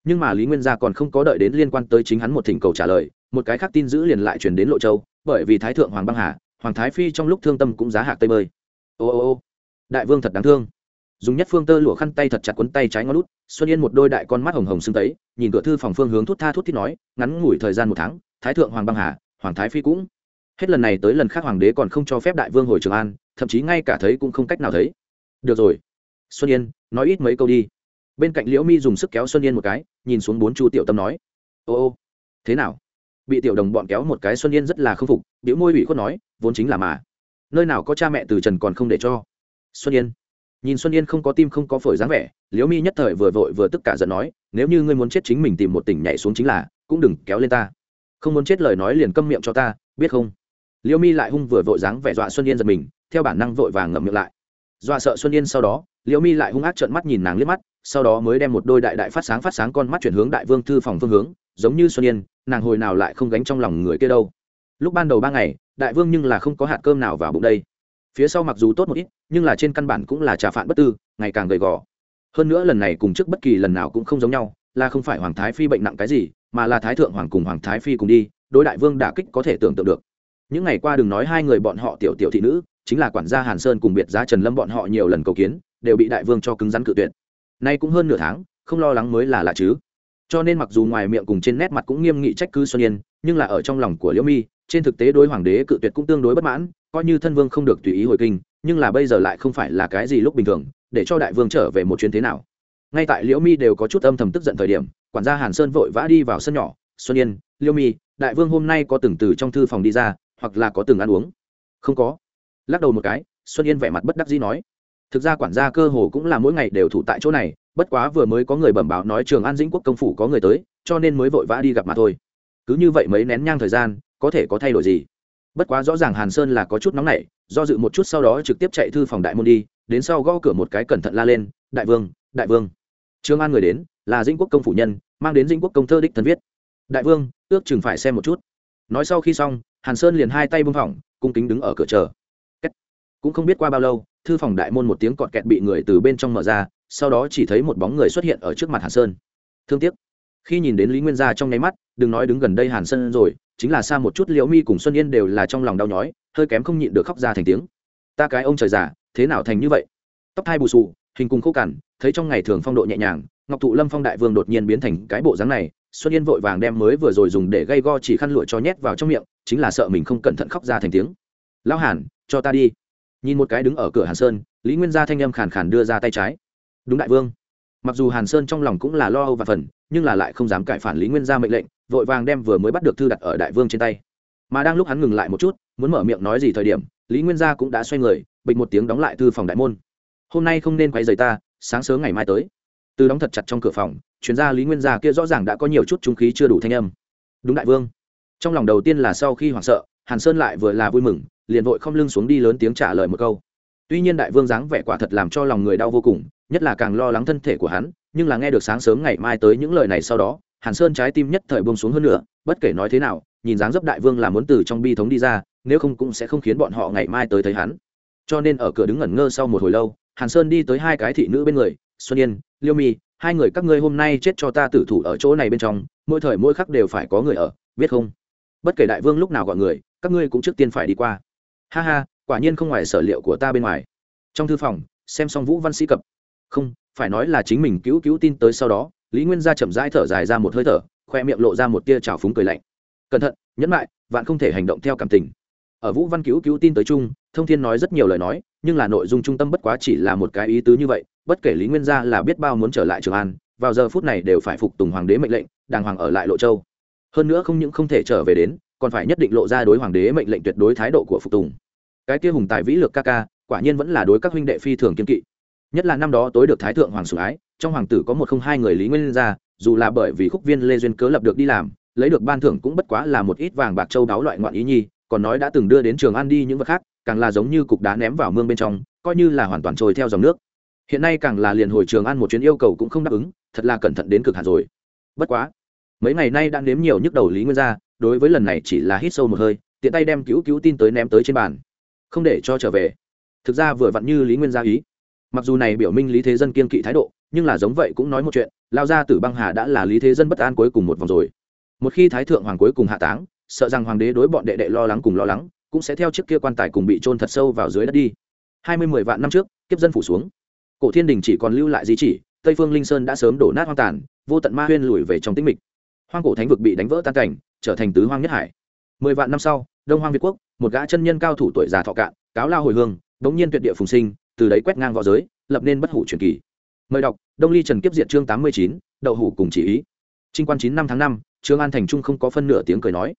Nhưng mà lý nguyên gia còn không có đợi đến liên quan tới chính hắn một thỉnh cầu trả lời một cái khác tin giữ liền lại chuyển đến lộ châu, bởi vì thái thượng hoàng băng hà, hoàng thái phi trong lúc thương tâm cũng giá hạc tây bơi. Ô ô ô, đại vương thật đáng thương. Dùng nhất phương tơ lụa khăn tay thật chặt quấn tay trái ngón lút xuân yên một đôi đại con mắt hồng hồng sưng tấy, nhìn cửa thư phòng phương hướng thút tha thút thít nói, ngắn ngủi thời gian một tháng, thái thượng hoàng băng hà, hoàng thái phi cũng. Hết lần này tới lần khác hoàng đế còn không cho phép đại vương hồi trường an, thậm chí ngay cả thấy cũng không cách nào thấy. Được rồi. Xuân yên, nói ít mấy câu đi. Bên cạnh liễu mi dùng sức kéo xuân yên một cái, nhìn xuống bốn chu tiểu tâm nói. Ô ô, thế nào? Bị tiểu đồng bọn kéo một cái xuân yên rất là k phục biểu môi ủy khuất nói, vốn chính là mà. Nơi nào có cha mẹ từ trần còn không để cho. Xuân yên. Nhìn xuân yên không có tim không có phổi dáng vẻ, liễu mi nhất thời vừa vội vừa tức cả giận nói, nếu như ngươi muốn chết chính mình tìm một tỉnh nhảy xuống chính là, cũng đừng kéo lên ta. Không muốn chết lời nói liền câm miệng cho ta, biết không? Liễu mi lại hung vừa vội dáng vẻ dọa xuân yên giật mình, theo bản năng vội vàng ngậm miệng lại. Dọa sợ xuân yên sau đó, liễu mi lại hung ác trợn mắt nhìn nàng liếc mắt, sau đó mới đem một đôi đại đại phát sáng phát sáng con mắt chuyển hướng đại vương thư phòng phương hướng giống như xuân yên, nàng hồi nào lại không gánh trong lòng người kia đâu. Lúc ban đầu ba ngày, đại vương nhưng là không có hạt cơm nào vào bụng đây. Phía sau mặc dù tốt một ít, nhưng là trên căn bản cũng là trà phạn bất tư, ngày càng gầy gò. Hơn nữa lần này cùng trước bất kỳ lần nào cũng không giống nhau, là không phải hoàng thái phi bệnh nặng cái gì, mà là thái thượng hoàng cùng hoàng thái phi cùng đi, đối đại vương đả kích có thể tưởng tượng được. Những ngày qua đừng nói hai người bọn họ tiểu tiểu thị nữ, chính là quản gia hàn sơn cùng biệt giá trần lâm bọn họ nhiều lần cầu kiến, đều bị đại vương cho cứng rắn cự tuyệt. Nay cũng hơn nửa tháng, không lo lắng mới là lạ chứ cho nên mặc dù ngoài miệng cùng trên nét mặt cũng nghiêm nghị trách cứ xuân yên, nhưng là ở trong lòng của liễu mi, trên thực tế đối hoàng đế cự tuyệt cũng tương đối bất mãn, coi như thân vương không được tùy ý hồi kinh, nhưng là bây giờ lại không phải là cái gì lúc bình thường, để cho đại vương trở về một chuyến thế nào. Ngay tại liễu mi đều có chút âm thầm tức giận thời điểm, quản gia hàn sơn vội vã đi vào sân nhỏ, xuân yên, liễu mi, đại vương hôm nay có từng từ trong thư phòng đi ra, hoặc là có từng ăn uống? Không có. Lắc đầu một cái, xuân yên vẻ mặt bất đắc dĩ nói. Thực ra quản gia cơ hồ cũng là mỗi ngày đều thủ tại chỗ này bất quá vừa mới có người bẩm báo nói trường an dĩnh quốc công phủ có người tới, cho nên mới vội vã đi gặp mà thôi. Cứ như vậy mấy nén nhang thời gian, có thể có thay đổi gì? Bất quá rõ ràng hàn sơn là có chút nóng nảy, do dự một chút sau đó trực tiếp chạy thư phòng đại môn đi, đến sau gõ cửa một cái cẩn thận la lên, đại vương đại vương. Trương an người đến, là dĩnh quốc công phủ nhân, mang đến dĩnh quốc công thơ đích thân viết. Đại vương, ước chừng phải xem một chút. Nói sau khi xong, hàn sơn liền hai tay bưng phỏng, cung kính đứng ở cửa chờ. Cũng không biết qua bao lâu, thư phòng đại môn một tiếng cọt kẹt bị người từ bên trong mở ra sau đó chỉ thấy một bóng người xuất hiện ở trước mặt hàn sơn. Thương tiếc. Khi nhìn đến lý nguyên gia trong nháy mắt, đừng nói đứng gần đây hàn sơn rồi, chính là xa một chút liễu mi cùng xuân yên đều là trong lòng đau nhói, hơi kém không nhịn được khóc ra thành tiếng. Ta cái ông trời già, thế nào thành như vậy? Tóc thai bù xù, hình cùng khô cằn, thấy trong ngày thường phong độ nhẹ nhàng, ngọc thụ lâm phong đại vương đột nhiên biến thành cái bộ dáng này, xuân yên vội vàng đem mới vừa rồi dùng để gây go chỉ khăn lụa cho nhét vào trong miệng, chính là sợ mình không cẩn thận khóc ra thành tiếng. Lão hàn, cho ta đi. Nhìn một cái đứng ở cửa hàn sơn, lý nguyên gia thanh âm khàn khàn đưa ra tay trái đúng đại vương. Mặc dù hàn sơn trong lòng cũng là lo âu và phần, nhưng là lại không dám cải phản lý nguyên gia mệnh lệnh, vội vàng đem vừa mới bắt được thư đặt ở đại vương trên tay. Mà đang lúc hắn ngừng lại một chút, muốn mở miệng nói gì thời điểm, lý nguyên gia cũng đã xoay người, bịch một tiếng đóng lại thư phòng đại môn. Hôm nay không nên quay dày ta, sáng sớm ngày mai tới. Từ đóng thật chặt trong cửa phòng, chuyên gia lý nguyên gia kia rõ ràng đã có nhiều chút trung khí chưa đủ thanh âm. Đúng đại vương. Trong lòng đầu tiên là sau khi hoảng sợ, hàn sơn lại vừa là vui mừng, liền vội không lưng xuống đi lớn tiếng trả lời một câu tuy nhiên đại vương dáng vẻ quả thật làm cho lòng người đau vô cùng, nhất là càng lo lắng thân thể của hắn, nhưng là nghe được sáng sớm ngày mai tới những lời này sau đó, hàn sơn trái tim nhất thời bông xuống hơn nữa bất kể nói thế nào, nhìn dáng dấp đại vương là muốn từ trong bi thống đi ra, nếu không cũng sẽ không khiến bọn họ ngày mai tới thấy hắn. Cho nên ở cửa đứng ngẩn ngơ sau một hồi lâu, hàn sơn đi tới hai cái thị nữ bên người, xuân yên, liêu mi, hai người các ngươi hôm nay chết cho ta tử thủ ở chỗ này bên trong, mỗi thời mỗi khắc đều phải có người ở, biết không? Bất kể đại vương lúc nào gọi người, các ngươi cũng trước tiên phải đi qua. Ha ha quả nhiên không ngoài sở liệu của ta bên ngoài. Trong thư phòng, xem xong vũ văn sĩ cập. Không, phải nói là chính mình cứu cứu tin tới sau đó, lý nguyên gia chậm rãi thở dài ra một hơi thở, khoe miệng lộ ra một tia trào phúng cười lạnh. Cẩn thận, nhẫn lại vạn không thể hành động theo cảm tình. Ở vũ văn cứu cứu tin tới chung, thông thiên nói rất nhiều lời nói, nhưng là nội dung trung tâm bất quá chỉ là một cái ý tứ như vậy, bất kể lý nguyên gia là biết bao muốn trở lại trường an, vào giờ phút này đều phải phục tùng hoàng đế mệnh lệnh, đàng hoàng ở lại lộ châu. Hơn nữa không những không thể trở về đến, còn phải nhất định lộ ra đối hoàng đế mệnh lệnh tuyệt đối thái độ của phục tùng cái kia hùng tài vĩ lược ca ca, quả nhiên vẫn là đối các huynh đệ phi thường kiên kỵ. Nhất là năm đó tối được thái thượng hoàng sủng ái, trong hoàng tử có một không hai người lý nguyên gia dù là bởi vì khúc viên lê duyên cớ lập được đi làm, lấy được ban thưởng cũng bất quá là một ít vàng bạc châu đáo loại ngoạn ý nhi, còn nói đã từng đưa đến trường ăn đi những vật khác, càng là giống như cục đá ném vào mương bên trong, coi như là hoàn toàn trôi theo dòng nước. Hiện nay càng là liền hồi trường ăn một chuyến yêu cầu cũng không đáp ứng, thật là cẩn thận đến cực hạt rồi. Bất quá, mấy ngày nay đang nếm nhiều nhức đầu lý nguyên gia đối với lần này chỉ là hít sâu một hơi, tiện tay đem cứu cứu tin tới ném tới trên bàn không để cho trở về. Thực ra vừa vặn như lý nguyên gia ý. Mặc dù này biểu minh lý thế dân kiên kỵ thái độ, nhưng là giống vậy cũng nói một chuyện, lao ra từ băng hà đã là lý thế dân bất an cuối cùng một vòng rồi. Một khi thái thượng hoàng cuối cùng hạ táng, sợ rằng hoàng đế đối bọn đệ đệ lo lắng cùng lo lắng, cũng sẽ theo chiếc kia quan tài cùng bị trôn thật sâu vào dưới đất đi. Hai mươi mười vạn năm trước, kiếp dân phủ xuống. Cổ thiên đình chỉ còn lưu lại di chỉ, tây phương linh sơn đã sớm đổ nát hoang tàn, vô tận ma huyên lùi về trong tĩnh mịch. Hoang cổ thánh vực bị đánh vỡ tan cảnh, trở thành tứ hoang nhất hải. Mười vạn năm sau đông hoang việt quốc, một gã chân nhân cao thủ tuổi già thọ cạn, cáo lao hồi hương bỗng nhiên tuyệt địa phùng sinh, từ đấy quét ngang v õ giới, lập nên bất hủ truyền kỳ. Mời đọc, đông ly trần kiếp diện chương tám mươi chín, đậu hủ cùng chỉ ý. Trinh quan chín năm tháng năm, trương an thành trung không có phân nửa tiếng cười nói.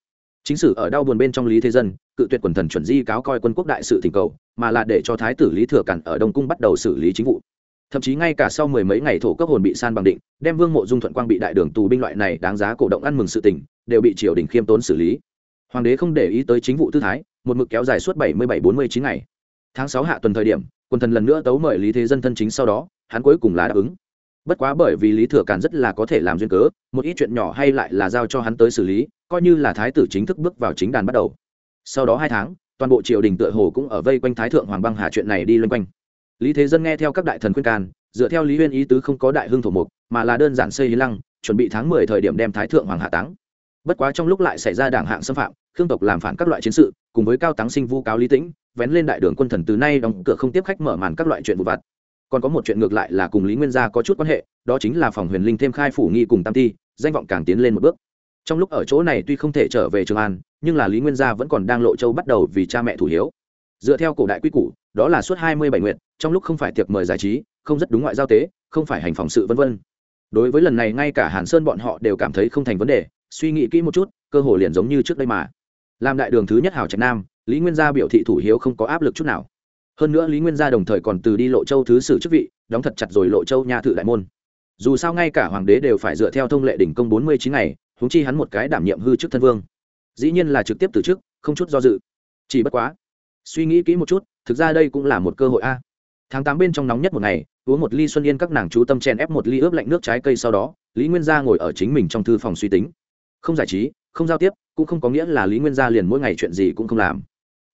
Chính sử ở đau buồn bên trong lý thế dân, cự tuyệt quần thần chuẩn di cáo coi quân quốc đại sự thỉnh cầu, mà là để cho thái tử lý thừa cản ở đông cung bắt đầu xử lý chính vụ. Thậm chí ngay cả sau mười mấy ngày thổ cấp hồn bị san bằng định, đem vương mộ dung thuận quang bị đại đường tù binh loại này đáng giá cổ động ăn mừng sự tình, đều bị triều đình khiêm tốn xử lý hoàng đế không để ý tới chính vụ tư thái, một mực kéo dài suốt bảy mươi bảy bốn mươi chín ngày. Tháng sáu hạ tuần thời điểm quần thần lần nữa tấu mời lý thế dân thân chính sau đó, hắn cuối cùng là đáp ứng. Bất quá bởi vì lý thừa càn rất là có thể làm duyên cớ, một ít chuyện nhỏ hay lại là giao cho hắn tới xử lý, coi như là thái tử chính thức bước vào chính đàn bắt đầu. Sau đó hai tháng, toàn bộ triều đình tựa hồ cũng ở vây quanh thái thượng hoàng băng hà chuyện này đi loanh quanh. Lý thế dân nghe theo các đại thần khuyên can, dựa theo lý huyên ý tứ không có đại hưng thổ mục, mà là đơn giản xây lý lăng, chuẩn bị tháng mười thời điểm đem thái thượng hoàng hạ táng. Bất quá trong lúc lại xảy ra đảng hạng xâm phạm khương tộc làm phản các loại chiến sự, cùng với cao táng sinh vu cáo lý tĩnh, vén lên đại đường quân thần từ nay đóng cửa không tiếp khách mở màn các loại chuyện vụ vặt. Còn có một chuyện ngược lại là cùng lý nguyên gia có chút quan hệ, đó chính là phòng huyền linh thêm khai phủ nghi cùng tam ti, danh vọng càng tiến lên một bước. Trong lúc ở chỗ này tuy không thể trở về trường an, nhưng là lý nguyên gia vẫn còn đang lộ châu bắt đầu vì cha mẹ thủ hiếu. Dựa theo cổ đại quy củ, đó là suốt hai mươi bảy nguyện trong lúc không phải tiệc mời giải trí, không rất đúng ngoại giao tế, không phải hành phòng sự vân vân. Đối với lần này, ngay cả hàn sơn bọn họ đều cảm thấy không thành vấn đề, suy nghĩ kỹ một chút, cơ hội liền giống như trước đây mà làm đại đường thứ nhất hào trạch nam, lý nguyên gia biểu thị thủ hiếu không có áp lực chút nào. Hơn nữa lý nguyên gia đồng thời còn từ đi lộ châu thứ sử chức vị, đóng thật chặt rồi lộ châu nha thự đại môn. Dù sao ngay cả hoàng đế đều phải dựa theo thông lệ đỉnh công bốn mươi chín ngày húng chi hắn một cái đảm nhiệm hư chức thân vương. Dĩ nhiên là trực tiếp từ chức, không chút do dự. Chỉ bất quá, suy nghĩ kỹ một chút, thực ra đây cũng là một cơ hội a. Tháng tám bên trong nóng nhất một ngày, uống một ly xuân yên các nàng chú tâm chèn ép một ly ướp lạnh nước trái cây sau đó, lý nguyên gia ngồi ở chính mình trong thư phòng suy tính. Không giải trí, không giao tiếp cũng không có nghĩa là lý nguyên gia liền mỗi ngày chuyện gì cũng không làm.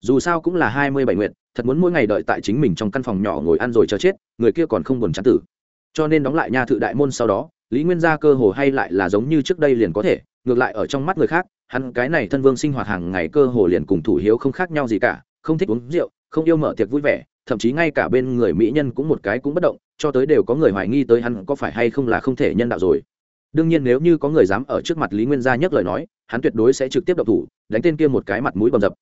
Dù sao cũng là hai mươi bảy nguyện thật muốn mỗi ngày đợi tại chính mình trong căn phòng nhỏ ngồi ăn rồi chờ chết, người kia còn không buồn chán tử. Cho nên đóng lại nha thự đại môn sau đó, lý nguyên gia cơ hồ hay lại là giống như trước đây liền có thể, ngược lại ở trong mắt người khác, hắn cái này thân vương sinh hoạt hàng ngày cơ hồ liền cùng thủ hiếu không khác nhau gì cả, không thích uống rượu, không yêu mở tiệc vui vẻ, thậm chí ngay cả bên người mỹ nhân cũng một cái cũng bất động, cho tới đều có người hoài nghi tới hắn có phải hay không là không thể nhân đạo rồi đương nhiên nếu như có người dám ở trước mặt lý nguyên gia nhắc lời nói, hắn tuyệt đối sẽ trực tiếp độc thủ, đánh tên kia một cái mặt mũi bầm dập.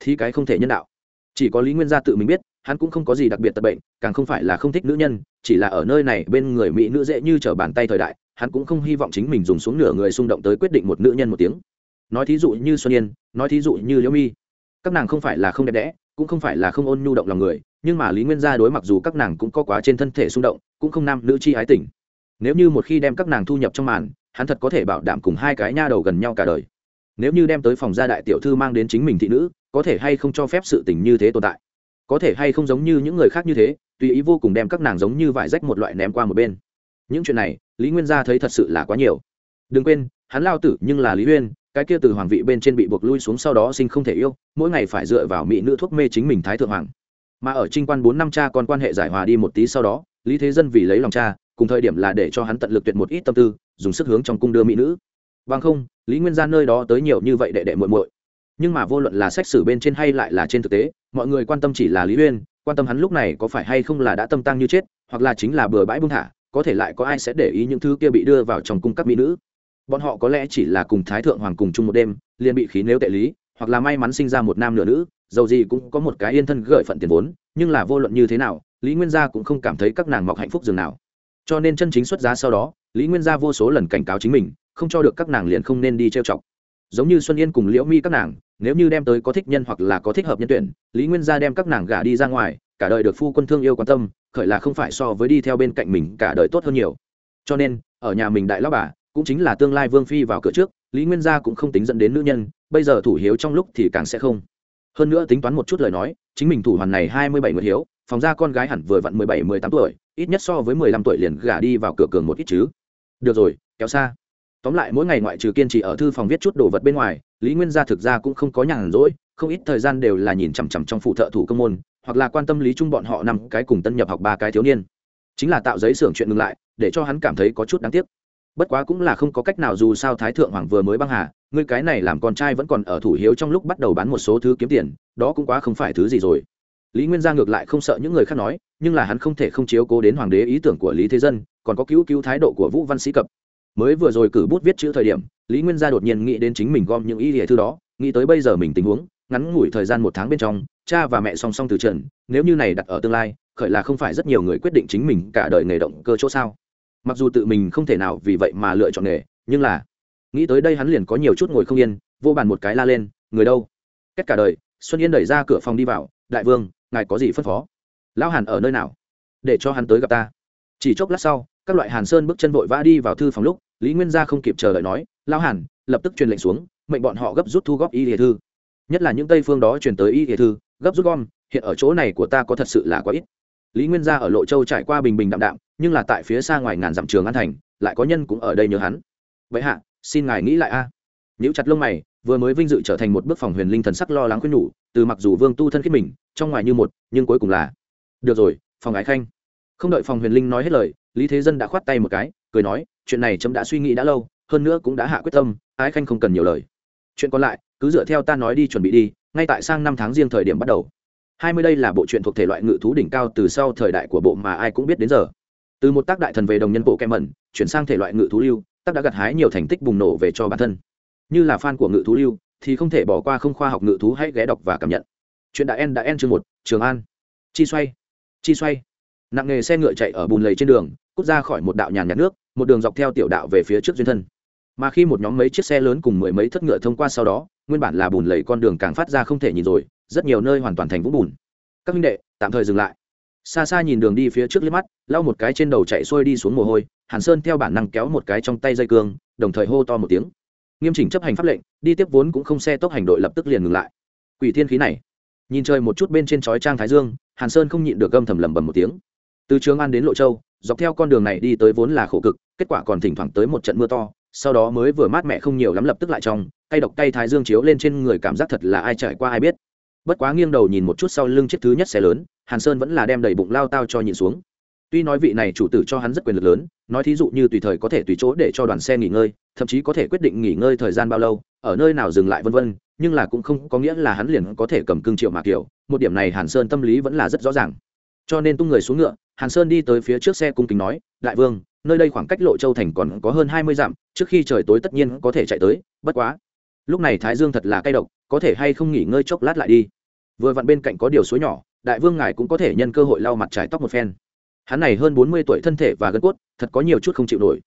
Thì cái không thể nhân đạo. Chỉ có lý nguyên gia tự mình biết, hắn cũng không có gì đặc biệt tật bệnh, càng không phải là không thích nữ nhân, chỉ là ở nơi này bên người mỹ nữ dễ như t r ở bàn tay thời đại, hắn cũng không hy vọng chính mình dùng xuống nửa người xung động tới quyết định một nữ nhân một tiếng. Nói thí dụ như xuân yên, nói thí dụ như liễu mi, các nàng không phải là không đẹp đẽ, cũng không phải là không ôn nhu động lòng người, nhưng mà lý nguyên gia đối mặc dù các nàng cũng có quá trên thân thể xung động, cũng không nam nữ chi ái tình nếu như một khi đem các nàng thu nhập trong màn, hắn thật có thể bảo đảm cùng hai cái nha đầu gần nhau cả đời. Nếu như đem tới phòng gia đại tiểu thư mang đến chính mình thị nữ, có thể hay không cho phép sự tình như thế tồn tại? Có thể hay không giống như những người khác như thế, tùy ý vô cùng đem các nàng giống như vải rách một loại ném qua một bên. Những chuyện này, lý nguyên gia thấy thật sự là quá nhiều. Đừng quên, hắn lao tử nhưng là lý uyên, cái kia từ hoàng vị bên trên bị buộc lui xuống sau đó sinh không thể yêu, mỗi ngày phải dựa vào mỹ nữ thuốc mê chính mình thái thượng hoàng. Mà ở trinh quan bốn năm cha còn quan hệ giải hòa đi một tí sau đó, lý thế dân vì lấy lòng cha cùng thời điểm là để cho hắn tận lực tuyệt một ít tâm tư, dùng sức hướng trong cung đưa mỹ nữ. Bằng không, lý nguyên gia nơi đó tới nhiều như vậy đệ đệ muội muội. Nhưng mà vô luận là xét xử bên trên hay lại là trên thực tế, mọi người quan tâm chỉ là lý uyên, quan tâm hắn lúc này có phải hay không là đã tâm tăng như chết, hoặc là chính là bừa bãi buông thả, có thể lại có ai sẽ để ý những thứ kia bị đưa vào trong cung các mỹ nữ. Bọn họ có lẽ chỉ là cùng thái thượng hoàng cùng chung một đêm, liền bị khí nếu tệ lý, hoặc là may mắn sinh ra một nam nửa nữ, dầu gì cũng có một cái yên thân gợi phận tiền vốn, nhưng là vô luận như thế nào, lý nguyên gia cũng không cảm thấy các nàng mọc hạnh phúc dường nào cho nên chân chính xuất giá sau đó, lý nguyên gia vô số lần cảnh cáo chính mình, không cho được các nàng liền không nên đi trêu chọc. Giống như xuân yên cùng liễu mi các nàng, nếu như đem tới có thích nhân hoặc là có thích hợp nhân tuyển, lý nguyên gia đem các nàng gả đi ra ngoài, cả đời được phu quân thương yêu quan tâm, khởi là không phải so với đi theo bên cạnh mình cả đời tốt hơn nhiều. Cho nên, ở nhà mình đại lao bà, cũng chính là tương lai vương phi vào cửa trước, lý nguyên gia cũng không tính dẫn đến nữ nhân, bây giờ thủ hiếu trong lúc thì càng sẽ không. Hơn nữa tính toán một chút lời nói, chính mình thủ hoàn này hai mươi bảy người hiếu, phòng ra con gái hẳn vừa vặn mười bảy, mười tám tuổi ít nhất so với mười lăm tuổi liền gả đi vào cửa cường một ít chứ. Được rồi, kéo xa. Tóm lại mỗi ngày ngoại trừ kiên trì ở thư phòng viết chút đồ vật bên ngoài, lý nguyên gia thực ra cũng không có nhàn rỗi, không ít thời gian đều là nhìn chằm chằm trong phụ thợ thủ công môn, hoặc là quan tâm lý chung bọn họ năm cái cùng tân nhập học ba cái thiếu niên. Chính là tạo giấy xưởng chuyện ngừng lại, để cho hắn cảm thấy có chút đáng tiếc. Bất quá cũng là không có cách nào dù sao thái thượng hoàng vừa mới băng hà, ngươi cái này làm con trai vẫn còn ở thủ hiếu trong lúc bắt đầu bán một số thứ kiếm tiền, đó cũng quá không phải thứ gì rồi lý nguyên gia ngược lại không sợ những người khác nói, nhưng là hắn không thể không chiếu cố đến hoàng đế ý tưởng của lý thế dân, còn có cứu cứu thái độ của vũ văn sĩ cập. Mới vừa rồi cử bút viết chữ thời điểm, lý nguyên gia đột nhiên nghĩ đến chính mình gom những ý địa thư đó, nghĩ tới bây giờ mình tình huống, ngắn ngủi thời gian một tháng bên trong, cha và mẹ song song từ trần nếu như này đặt ở tương lai, khởi là không phải rất nhiều người quyết định chính mình cả đời nghề động cơ chỗ sao. Mặc dù tự mình không thể nào vì vậy mà lựa chọn nghề, nhưng là, nghĩ tới đây hắn liền có nhiều chút ngồi không yên, vô bàn một cái la lên, người đâu? Cách cả đời, xuân yên đẩy ra cửa phòng đi vào, đại vương ngài có gì phân phó? Lão hàn ở nơi nào? Để cho hắn tới gặp ta. Chỉ chốc lát sau, các loại hàn sơn bước chân vội vã đi vào thư phòng lúc, lý nguyên gia không kịp chờ đợi nói, lão hàn, lập tức truyền lệnh xuống, mệnh bọn họ gấp rút thu góp y địa thư. Nhất là những tây phương đó truyền tới y địa thư, gấp rút gom, hiện ở chỗ này của ta có thật sự là quá ít. Lý nguyên gia ở lộ châu trải qua bình bình đạm đạm, nhưng là tại phía xa ngoài ngàn dặm trường an thành, lại có nhân cũng ở đây nhớ hắn. Vậy hạ, xin ngài nghĩ lại a. À. nếu chặt lông mày vừa mới vinh dự trở thành một bước phòng huyền linh thần sắc lo lắng khuyên nhủ, từ mặc dù vương tu thân khiết mình, trong ngoài như một, nhưng cuối cùng là, được rồi, phòng ái khanh. Không đợi phòng huyền linh nói hết lời, lý thế dân đã khoát tay một cái, cười nói, chuyện này trẫm đã suy nghĩ đã lâu, hơn nữa cũng đã hạ quyết tâm, ái khanh không cần nhiều lời. Chuyện còn lại, cứ dựa theo ta nói đi chuẩn bị đi, ngay tại sang năm tháng riêng thời điểm bắt đầu. Hai mươi đây là bộ truyện thuộc thể loại ngự thú đỉnh cao từ sau thời đại của bộ mà ai cũng biết đến giờ. Từ một tác đại thần về đồng nhân bộ kem mẩn, chuyển sang thể loại ngự thú lưu, tác đã gặt hái nhiều thành tích bùng nổ về cho bản thân như là fan của ngự thú lưu, thì không thể bỏ qua không khoa học ngự thú hãy ghé đọc và cảm nhận. Chuyện đã en đã en chương một, trường an. Chi xoay chi xoay. Nặng nghề xe ngựa chạy ở bùn lầy trên đường, cút ra khỏi một đạo nhàn nhạt nước, một đường dọc theo tiểu đạo về phía trước duyên thân. Mà khi một nhóm mấy chiếc xe lớn cùng mười mấy thất ngựa thông qua sau đó, nguyên bản là bùn lầy con đường càng phát ra không thể nhìn rồi, rất nhiều nơi hoàn toàn thành vũng bùn. Các minh đệ, tạm thời dừng lại. Xa xa nhìn đường đi phía trước liếc mắt, lau một cái trên đầu chạy xuôi đi xuống mồ hôi, hàn sơn theo bản năng kéo một cái trong tay dây cương, đồng thời hô to một tiếng nghiêm chỉnh chấp hành pháp lệnh, đi tiếp vốn cũng không xe tốc hành đội lập tức liền ngừng lại. Quỷ thiên khí này, nhìn trời một chút bên trên chói trang thái dương, hàn sơn không nhịn được gâm thầm lầm bầm một tiếng. Từ trường an đến lộ châu, dọc theo con đường này đi tới vốn là khổ cực, kết quả còn thỉnh thoảng tới một trận mưa to, sau đó mới vừa mát mẻ không nhiều lắm lập tức lại trong tay độc tay thái dương chiếu lên trên người cảm giác thật là ai trải qua ai biết. Bất quá nghiêng đầu nhìn một chút sau lưng chiếc thứ nhất xe lớn, hàn sơn vẫn là đem đầy bụng lao tao cho nhịn xuống tuy nói vị này chủ tử cho hắn rất quyền lực lớn, nói thí dụ như tùy thời có thể tùy chỗ để cho đoàn xe nghỉ ngơi, thậm chí có thể quyết định nghỉ ngơi thời gian bao lâu, ở nơi nào dừng lại vân vân, nhưng là cũng không có nghĩa là hắn liền có thể cầm cương triệu mà kiểu, một điểm này hàn sơn tâm lý vẫn là rất rõ ràng. Cho nên tung người xuống ngựa, hàn sơn đi tới phía trước xe cung kính nói, đại vương, nơi đây khoảng cách lộ châu thành còn có hơn hai mươi dặm, trước khi trời tối tất nhiên có thể chạy tới, bất quá. Lúc này thái dương thật là cay độc, có thể hay không nghỉ ngơi chốc lát lại đi? Vừa vặn bên cạnh có điều suối nhỏ, đại vương ngài cũng có thể nhân cơ hội lau mặt trái tóc một phen hắn này hơn bốn mươi tuổi thân thể và gân cốt, thật có nhiều chút không chịu nổi.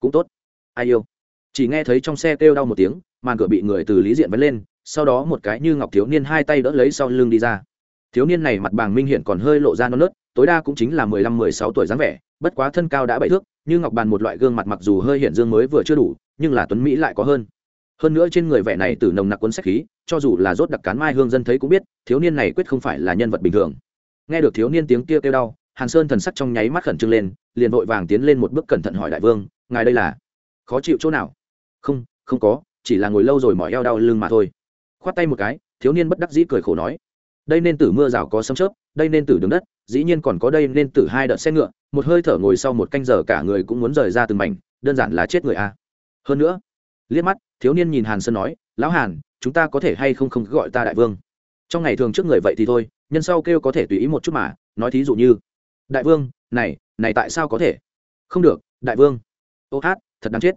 Cũng tốt. Ai yêu? Chỉ nghe thấy trong xe kêu đau một tiếng, màn cửa bị người từ lý diện vấn lên, sau đó một cái như ngọc thiếu niên hai tay đỡ lấy sau lưng đi ra. Thiếu niên này mặt bàng minh hiện còn hơi lộ ra non nớt, tối đa cũng chính là mười lăm, mười sáu tuổi dáng vẻ, bất quá thân cao đã bảy thước, như ngọc bàn một loại gương mặt mặc dù hơi hiện dương mới vừa chưa đủ, nhưng là tuấn mỹ lại có hơn. Hơn nữa trên người vẻ này từ nồng nặc cuốn sách khí, cho dù là rốt đặc cán mai hương dân thấy cũng biết, thiếu niên này quyết không phải là nhân vật bình thường. Nghe được thiếu niên tiếng kia kêu đau hàn sơn thần sắc trong nháy mắt khẩn trương lên, liền vội vàng tiến lên một bước cẩn thận hỏi đại vương, ngài đây là khó chịu chỗ nào? Không không có, chỉ là ngồi lâu rồi mỏi eo đau lưng mà thôi. Khoát tay một cái, thiếu niên bất đắc dĩ cười khổ nói, đây nên tử mưa rào có sấm chớp, đây nên tử đường đất, dĩ nhiên còn có đây nên tử hai đợt xe ngựa, một hơi thở ngồi sau một canh giờ cả người cũng muốn rời ra từng mảnh, đơn giản là chết người a. Hơn nữa, liếc mắt, thiếu niên nhìn hàn sơn nói, lão hàn, chúng ta có thể hay không không gọi ta đại vương? Trong ngày thường trước người vậy thì thôi, nhân sau kêu có thể tùy ý một chút mà, nói thí dụ như đại vương, này này tại sao có thể? Không được, đại vương. Ô hát, thật đáng chết.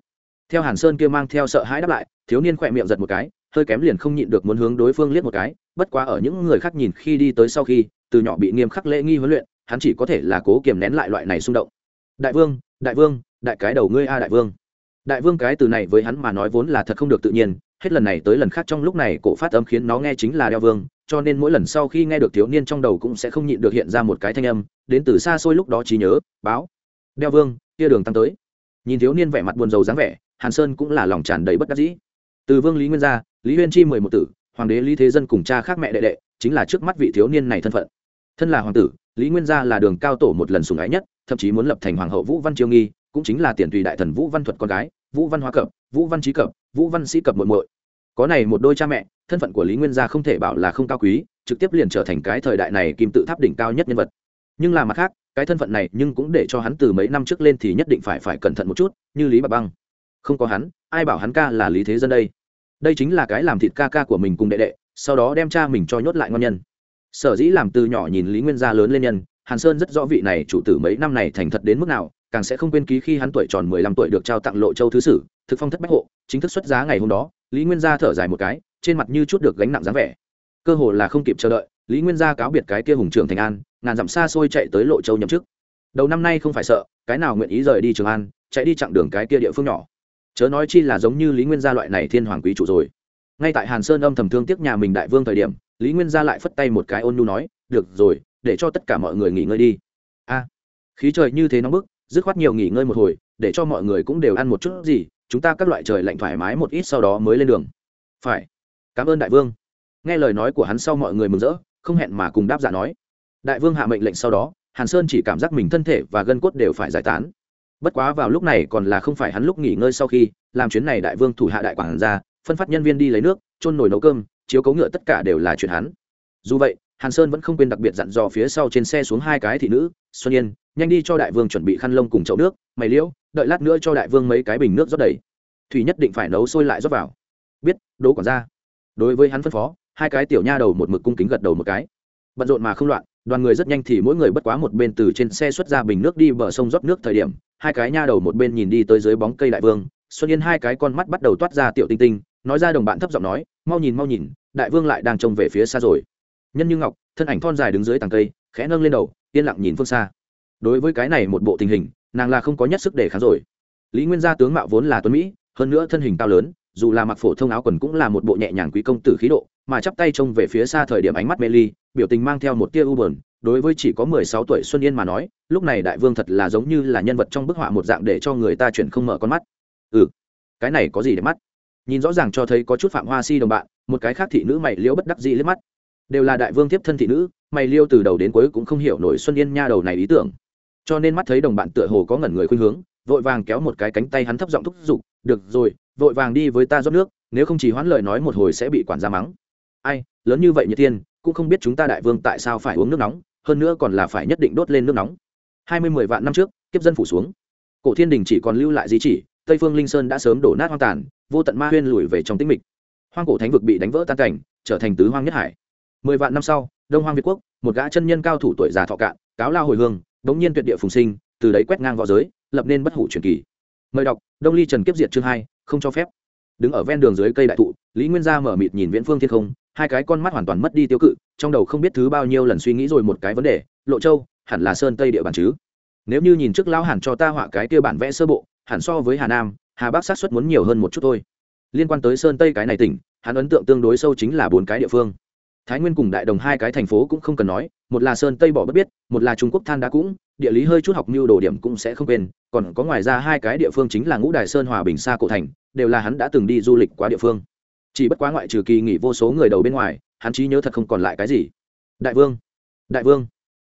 Theo hàn sơn kia mang theo sợ hãi đáp lại, thiếu niên khỏe miệng giật một cái, hơi kém liền không nhịn được muốn hướng đối phương liếc một cái, bất quá ở những người khác nhìn khi đi tới sau khi, từ nhỏ bị nghiêm khắc lễ nghi huấn luyện, hắn chỉ có thể là cố kiềm nén lại loại này xung động. Đại vương đại vương, đại cái đầu ngươi a đại vương. Đại vương cái từ này với hắn mà nói vốn là thật không được tự nhiên, hết lần này tới lần khác trong lúc này cổ phát âm khiến nó nghe chính là đeo vương cho nên mỗi lần sau khi nghe được thiếu niên trong đầu cũng sẽ không nhịn được hiện ra một cái thanh âm, đến từ xa xôi lúc đó trí nhớ, báo. Đeo vương kia đường tăng tới. Nhìn thiếu niên vẻ mặt buồn rầu dáng vẻ, hàn sơn cũng là lòng tràn đầy bất đắc dĩ. Từ vương lý nguyên gia, lý huyên chi mười một tử, hoàng đế lý thế dân cùng cha khác mẹ đệ đệ, chính là trước mắt vị thiếu niên này thân phận. Thân là hoàng tử, lý nguyên gia là đường cao tổ một lần sùng ái nhất, thậm chí muốn lập thành hoàng hậu vũ văn chiêu nghi, cũng chính là tiền tùy đại thần vũ văn thuật con gái, vũ văn hóa cập, vũ văn trí cập, vũ văn sĩ cập muội muội có này một đôi cha mẹ, thân phận của lý nguyên gia không thể bảo là không cao quý, trực tiếp liền trở thành cái thời đại này kim tự tháp đỉnh cao nhất nhân vật. Nhưng là mặt khác, cái thân phận này nhưng cũng để cho hắn từ mấy năm trước lên thì nhất định phải phải cẩn thận một chút, như lý bà băng. Không có hắn, ai bảo hắn ca là lý thế dân đây? Đây chính là cái làm thịt ca ca của mình cùng đệ đệ, sau đó đem cha mình cho nhốt lại ngon nhân. Sở dĩ làm từ nhỏ nhìn lý nguyên gia lớn lên nhân, hàn sơn rất rõ vị này chủ tử mấy năm này thành thật đến mức nào, càng sẽ không quên ký khi hắn tuổi tròn mười lăm tuổi được trao tặng lộ châu thứ sử, thực phong thất bách hộ, chính thức xuất giá ngày hôm đó lý nguyên gia thở dài một cái, trên mặt như chút được gánh nặng dáng vẻ. Cơ hồ là không kịp chờ đợi, lý nguyên gia cáo biệt cái kia hùng trưởng thành an, ngàn dặm xa xôi chạy tới lộ châu nhậm chức. Đầu năm nay không phải sợ, cái nào nguyện ý rời đi trường an, chạy đi chặng đường cái kia địa phương nhỏ. Chớ nói chi là giống như lý nguyên gia loại này thiên hoàng quý chủ rồi. Ngay tại hàn sơn âm thầm thương tiếc nhà mình đại vương thời điểm, lý nguyên gia lại phất tay một cái ôn nhu nói, được rồi, để cho tất cả mọi người nghỉ ngơi đi. A. Khí trời như thế nóng bức, dứt khoát nhiều nghỉ ngơi một hồi, để cho mọi người cũng đều ăn một chút gì chúng ta các loại trời lạnh thoải mái một ít sau đó mới lên đường. Phải. Cảm ơn đại vương. Nghe lời nói của hắn sau mọi người mừng rỡ, không hẹn mà cùng đáp giả nói. Đại vương hạ mệnh lệnh sau đó, hàn sơn chỉ cảm giác mình thân thể và gân cốt đều phải giải tán. Bất quá vào lúc này còn là không phải hắn lúc nghỉ ngơi sau khi, làm chuyến này đại vương thủ hạ đại quản ra phân phát nhân viên đi lấy nước trôn nồi nấu cơm, chiếu cấu ngựa tất cả đều là chuyện hắn. Dù vậy hàn sơn vẫn không quên đặc biệt dặn dò phía sau trên xe xuống hai cái thị nữ, xuân yên, nhanh đi cho đại vương chuẩn bị khăn lông cùng chậu nước, mày liễu, đợi lát nữa cho đại vương mấy cái bình nước rót đầy. Thủy nhất định phải nấu sôi lại rót vào. Biết, đố quản ra đối với hắn phân phó, hai cái tiểu nha đầu một mực cung kính gật đầu một cái. Bận rộn mà không loạn, đoàn người rất nhanh thì mỗi người bất quá một bên từ trên xe xuất ra bình nước đi bờ sông rót nước thời điểm, hai cái nha đầu một bên nhìn đi tới dưới bóng cây đại vương, xuân yên hai cái con mắt bắt đầu toát ra tiểu tinh tinh, nói ra đồng bạn thấp giọng nói, mau nhìn mau nhìn, đại vương lại đang trông về phía xa rồi nhân như ngọc, thân ảnh thon dài đứng dưới tàng cây, khẽ nâng lên đầu, yên lặng nhìn phương xa. Đối với cái này một bộ tình hình, nàng là không có nhất sức để kháng rồi. Lý nguyên gia tướng mạo vốn là tuấn mỹ, hơn nữa thân hình cao lớn, dù là mặc phổ thông áo quần cũng là một bộ nhẹ nhàng quý công tử khí độ, mà chắp tay trông về phía xa thời điểm ánh mắt mê ly, biểu tình mang theo một tia u bờn đối với chỉ có mười sáu tuổi xuân yên mà nói, lúc này đại vương thật là giống như là nhân vật trong bức họa một dạng để cho người ta chuyển không mở con mắt. Ừ cái này có gì để mắt? Nhìn rõ ràng cho thấy có chút phạm hoa si đồng bạn, một cái khác thị nữ mày liễu bất đắc dĩ liếc mắt đều là đại vương tiếp thân thị nữ mày liêu từ đầu đến cuối cũng không hiểu nổi xuân yên nha đầu này ý tưởng. Cho nên mắt thấy đồng bạn tựa hồ có ngẩn người khuynh hướng, vội vàng kéo một cái cánh tay hắn thấp giọng thúc giục, được rồi, vội vàng đi với ta rót nước, nếu không chỉ hoãn lời nói một hồi sẽ bị quản gia mắng. Ai, lớn như vậy như tiên cũng không biết chúng ta đại vương tại sao phải uống nước nóng, hơn nữa còn là phải nhất định đốt lên nước nóng. Hai mươi mười vạn năm trước, kiếp dân phủ xuống. Cổ thiên đình chỉ còn lưu lại di chỉ, tây phương linh sơn đã sớm đổ nát hoang tàn, vô tận ma huyên lùi về trong tĩnh mịch. Hoang cổ thánh vực bị đánh vỡ tan cảnh, trở thành tứ hoang nhất hải mười vạn năm sau, đông hoang việt quốc, một gã chân nhân cao thủ tuổi già thọ cạn, cáo lao hồi hương bỗng nhiên tuyệt địa phùng sinh, từ đấy quét ngang v õ giới, lập nên bất hủ truyền kỳ. Mời đọc, đông ly trần kiếp diệt chương hai, không cho phép. Đứng ở ven đường dưới cây đại thụ, lý nguyên gia mở mịt nhìn viễn phương thiên không, hai cái con mắt hoàn toàn mất đi tiêu cự, trong đầu không biết thứ bao nhiêu lần suy nghĩ rồi một cái vấn đề, lộ châu, hẳn là sơn tây địa bàn chứ? Nếu như nhìn trước lão hẳn cho ta họa cái kia bản vẽ sơ bộ, hẳn so với hà nam, hà bắc sát xuất muốn nhiều hơn một chút thôi. Liên quan tới sơn tây cái này tỉnh, hắn ấn tượng tương đối sâu chính là bốn cái địa phương thái nguyên cùng đại đồng hai cái thành phố cũng không cần nói, một là sơn tây bỏ bất biết, một là trung quốc than đá cũng, địa lý hơi chút học mưu đồ điểm cũng sẽ không quên, còn có ngoài ra hai cái địa phương chính là ngũ đài sơn hòa bình sa cổ thành, đều là hắn đã từng đi du lịch qua địa phương. Chỉ bất quá ngoại trừ kỳ nghỉ vô số người đầu bên ngoài, hắn trí nhớ thật không còn lại cái gì. Đại vương đại vương.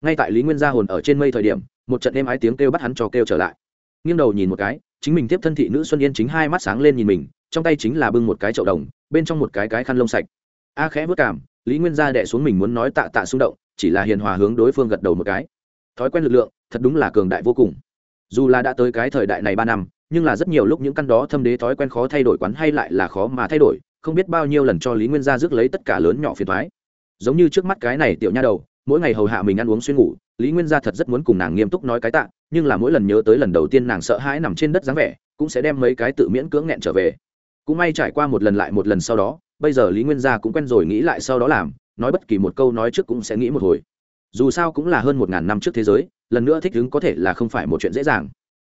Ngay tại lý nguyên gia hồn ở trên mây thời điểm, một trận êm ái tiếng kêu bắt hắn cho kêu trở lại. Nghiêng đầu nhìn một cái, chính mình tiếp thân thị nữ xuân yên chính hai mắt sáng lên nhìn mình, trong tay chính là bưng một cái chậu đồng, bên trong một cái cái khăn lông sạch. A khẽ vất cảm lý nguyên gia đẻ xuống mình muốn nói tạ tạ xung động, chỉ là hiền hòa hướng đối phương gật đầu một cái. Thói quen lực lượng, thật đúng là cường đại vô cùng. Dù là đã tới cái thời đại này ba năm, nhưng là rất nhiều lúc những căn đó thâm đế thói quen khó thay đổi quán hay lại là khó mà thay đổi, không biết bao nhiêu lần cho lý nguyên gia rước lấy tất cả lớn nhỏ phiền thoái giống như trước mắt cái này tiểu nha đầu, mỗi ngày hầu hạ mình ăn uống xuyên ngủ, lý nguyên gia thật rất muốn cùng nàng nghiêm túc nói cái tạ, nhưng là mỗi lần nhớ tới lần đầu tiên nàng sợ hãi nằm trên đất dáng vẻ, cũng sẽ đem mấy cái tự miễn cưỡng nghẹn trở về. Cũng may trải qua một lần lại một lần sau đó bây giờ lý nguyên gia cũng quen rồi nghĩ lại sau đó làm, nói bất kỳ một câu nói trước cũng sẽ nghĩ một hồi. Dù sao cũng là hơn một ngàn năm trước thế giới, lần nữa thích ứng có thể là không phải một chuyện dễ dàng.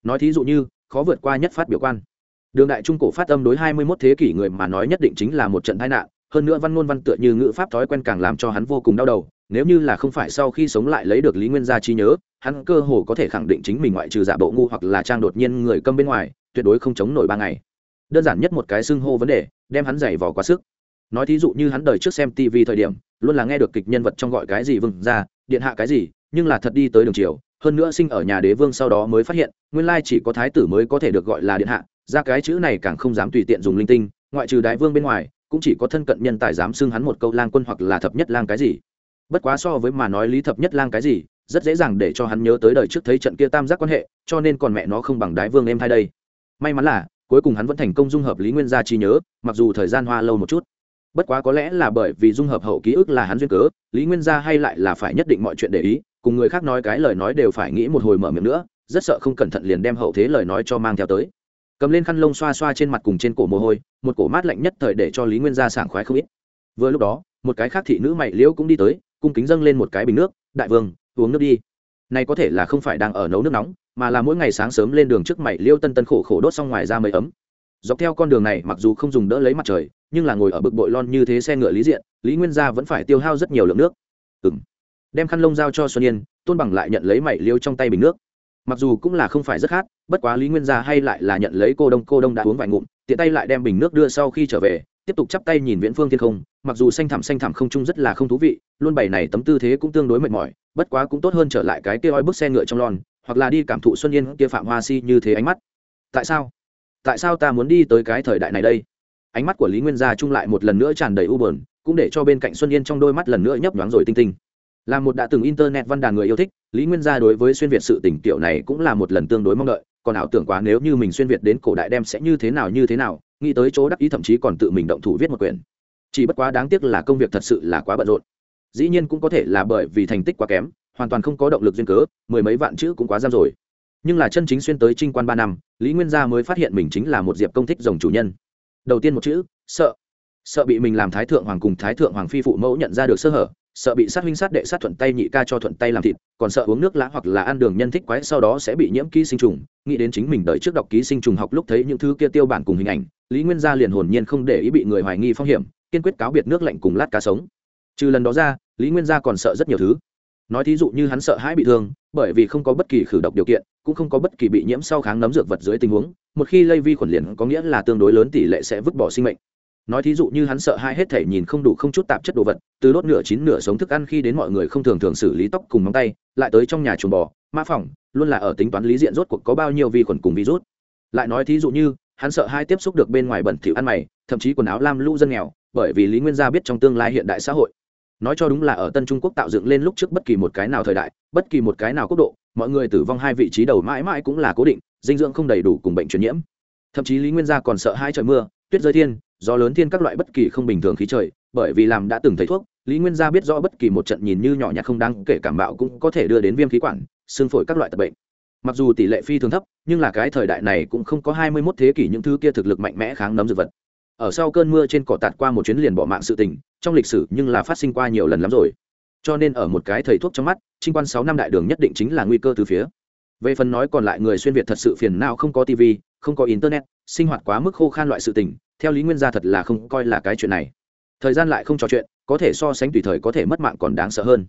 Nói thí dụ như, khó vượt qua nhất phát biểu quan. Đường đại trung cổ phát âm đối hai mươi mốt thế kỷ người mà nói nhất định chính là một trận tai nạn, hơn nữa văn ngôn văn tựa như ngữ pháp thói quen càng làm cho hắn vô cùng đau đầu, nếu như là không phải sau khi sống lại lấy được lý nguyên gia trí nhớ, hắn cơ hồ có thể khẳng định chính mình ngoại trừ giả bộ ngu hoặc là trang đột nhiên người câm bên ngoài, tuyệt đối không chống nổi ba ngày. Đơn giản nhất một cái xưng hô vấn đề, đem hắn giày vò quá sức nói thí dụ như hắn đời trước xem tv thời điểm, luôn là nghe được kịch nhân vật trong gọi cái gì vừng ra, điện hạ cái gì, nhưng là thật đi tới đường triều, hơn nữa sinh ở nhà đế vương sau đó mới phát hiện, nguyên lai chỉ có thái tử mới có thể được gọi là điện hạ, ra cái chữ này càng không dám tùy tiện dùng linh tinh, ngoại trừ đại vương bên ngoài, cũng chỉ có thân cận nhân tài dám xưng hắn một câu lang quân hoặc là thập nhất lang cái gì. Bất quá so với mà nói lý thập nhất lang cái gì, rất dễ dàng để cho hắn nhớ tới đời trước thấy trận kia tam giác quan hệ, cho nên còn mẹ nó không bằng đái vương em hai đây. May mắn là, cuối cùng hắn vẫn thành công dung hợp lý nguyên gia trí nhớ, mặc dù thời gian hoa lâu một chút bất quá có lẽ là bởi vì dung hợp hậu ký ức là hắn duyên cớ, lý nguyên gia hay lại là phải nhất định mọi chuyện để ý, cùng người khác nói cái lời nói đều phải nghĩ một hồi mở miệng nữa, rất sợ không cẩn thận liền đem hậu thế lời nói cho mang theo tới. Cầm lên khăn lông xoa xoa trên mặt cùng trên cổ mồ hôi, một cổ mát lạnh nhất thời để cho lý nguyên gia sảng khoái không ít. Vừa lúc đó, một cái khác thị nữ mày liễu cũng đi tới, cung kính dâng lên một cái bình nước, đại vương, uống nước đi. Này có thể là không phải đang ở nấu nước nóng, mà là mỗi ngày sáng sớm lên đường trước mày liêu tân tân khổ khổ đốt xong ngoài ra mấy ấm. Dọc theo con đường này, mặc dù không dùng đỡ lấy mặt trời nhưng là ngồi ở bực bội lon như thế xe ngựa lý diện, lý nguyên gia vẫn phải tiêu hao rất nhiều lượng nước. Ừng đem khăn lông giao cho xuân yên, tôn bằng lại nhận lấy mảy liêu trong tay bình nước. Mặc dù cũng là không phải rất khát, bất quá lý nguyên gia hay lại là nhận lấy cô đông cô đông đã uống vài ngụm, tiện tay lại đem bình nước đưa sau khi trở về, tiếp tục chắp tay nhìn viễn phương thiên không, mặc dù xanh thẳm xanh thẳm không trung rất là không thú vị, luôn bày này tấm tư thế cũng tương đối mệt mỏi, bất quá cũng tốt hơn trở lại cái kia oi bức xe ngựa trong lon, hoặc là đi cảm thụ xuân yên kia phạm hoa si như thế ánh mắt. Tại sao? Tại sao ta muốn đi tới cái thời đại này đây? Ánh mắt của lý nguyên gia trung lại một lần nữa tràn đầy u bờn cũng để cho bên cạnh xuân yên trong đôi mắt lần nữa nhấp nhoáng rồi tinh tinh. Là một đã từng internet văn đàn người yêu thích, lý nguyên gia đối với xuyên việt sự tỉnh tiểu này cũng là một lần tương đối mong đợi, còn ảo tưởng quá nếu như mình xuyên việt đến cổ đại đem sẽ như thế nào như thế nào, nghĩ tới chỗ đắc ý thậm chí còn tự mình động thủ viết một quyển. Chỉ bất quá đáng tiếc là công việc thật sự là quá bận rộn. Dĩ nhiên cũng có thể là bởi vì thành tích quá kém, hoàn toàn không có động lực duyên cớ, mười mấy vạn chữ cũng quá giam rồi. Nhưng là chân chính xuyên tới trinh quan ba năm, lý nguyên gia mới phát hiện mình chính là một diệp công thích dòng chủ nhân đầu tiên một chữ, sợ. Sợ bị mình làm thái thượng hoàng cùng thái thượng hoàng phi phụ mẫu nhận ra được sơ hở, sợ bị sát huynh sát đệ sát thuận tay nhị ca cho thuận tay làm thịt, còn sợ uống nước lã hoặc là ăn đường nhân thích quái sau đó sẽ bị nhiễm ký sinh trùng. Nghĩ đến chính mình đợi trước đọc ký sinh trùng học lúc thấy những thứ kia tiêu bản cùng hình ảnh, lý nguyên gia liền hồn nhiên không để ý bị người hoài nghi phong hiểm, kiên quyết cáo biệt nước lạnh cùng lát cá sống. Trừ lần đó ra, lý nguyên gia còn sợ rất nhiều thứ. Nói thí dụ như hắn sợ hãi bị thương, bởi vì không có bất kỳ khử độc điều kiện, cũng không có bất kỳ bị nhiễm sau kháng nấm dược vật dưới tình huống một khi lây vi khuẩn liền có nghĩa là tương đối lớn tỷ lệ sẽ vứt bỏ sinh mệnh. Nói thí dụ như hắn sợ hai hết thể nhìn không đủ không chút tạp chất đồ vật, từ đốt nửa chín nửa sống thức ăn khi đến mọi người không thường thường xử lý tóc cùng móng tay, lại tới trong nhà chuồng bò ma phỏng, luôn là ở tính toán lý diện rốt cuộc có bao nhiêu vi khuẩn cùng virus. Lại nói thí dụ như, hắn sợ hai tiếp xúc được bên ngoài bẩn thỉu ăn mày, thậm chí quần áo lam lũ dân nghèo, bởi vì lý nguyên gia biết trong tương lai hiện đại xã hội. Nói cho đúng là ở tân trung quốc tạo dựng lên lúc trước bất kỳ một cái nào thời đại, bất kỳ một cái nào quốc độ, mọi người tử vong hai vị trí đầu mãi mãi cũng là cố định dinh dưỡng không đầy đủ cùng bệnh truyền nhiễm. Thậm chí lý nguyên gia còn sợ hai trời mưa, tuyết rơi thiên, gió lớn thiên các loại bất kỳ không bình thường khí trời, bởi vì làm đã từng thấy thuốc, lý nguyên gia biết rõ bất kỳ một trận nhìn như nhỏ nhặt không đáng kể cảm bạo cũng có thể đưa đến viêm khí quản, xương phổi các loại tật bệnh. Mặc dù tỷ lệ phi thường thấp, nhưng là cái thời đại này cũng không có hai mươi mốt thế kỷ những thứ kia thực lực mạnh mẽ kháng nấm dược vật. Ở sau cơn mưa trên cỏ tạt qua một chuyến liền bỏ mạng sự tình, trong lịch sử nhưng là phát sinh qua nhiều lần lắm rồi. Cho nên ở một cái thầy thuốc trong mắt trinh quan sáu năm đại đường nhất định chính là nguy cơ từ phía về phần nói còn lại người xuyên việt thật sự phiền nào không có tv không có internet, sinh hoạt quá mức khô khan loại sự tình, theo lý nguyên gia thật là không coi là cái chuyện này. Thời gian lại không trò chuyện, có thể so sánh tùy thời có thể mất mạng còn đáng sợ hơn.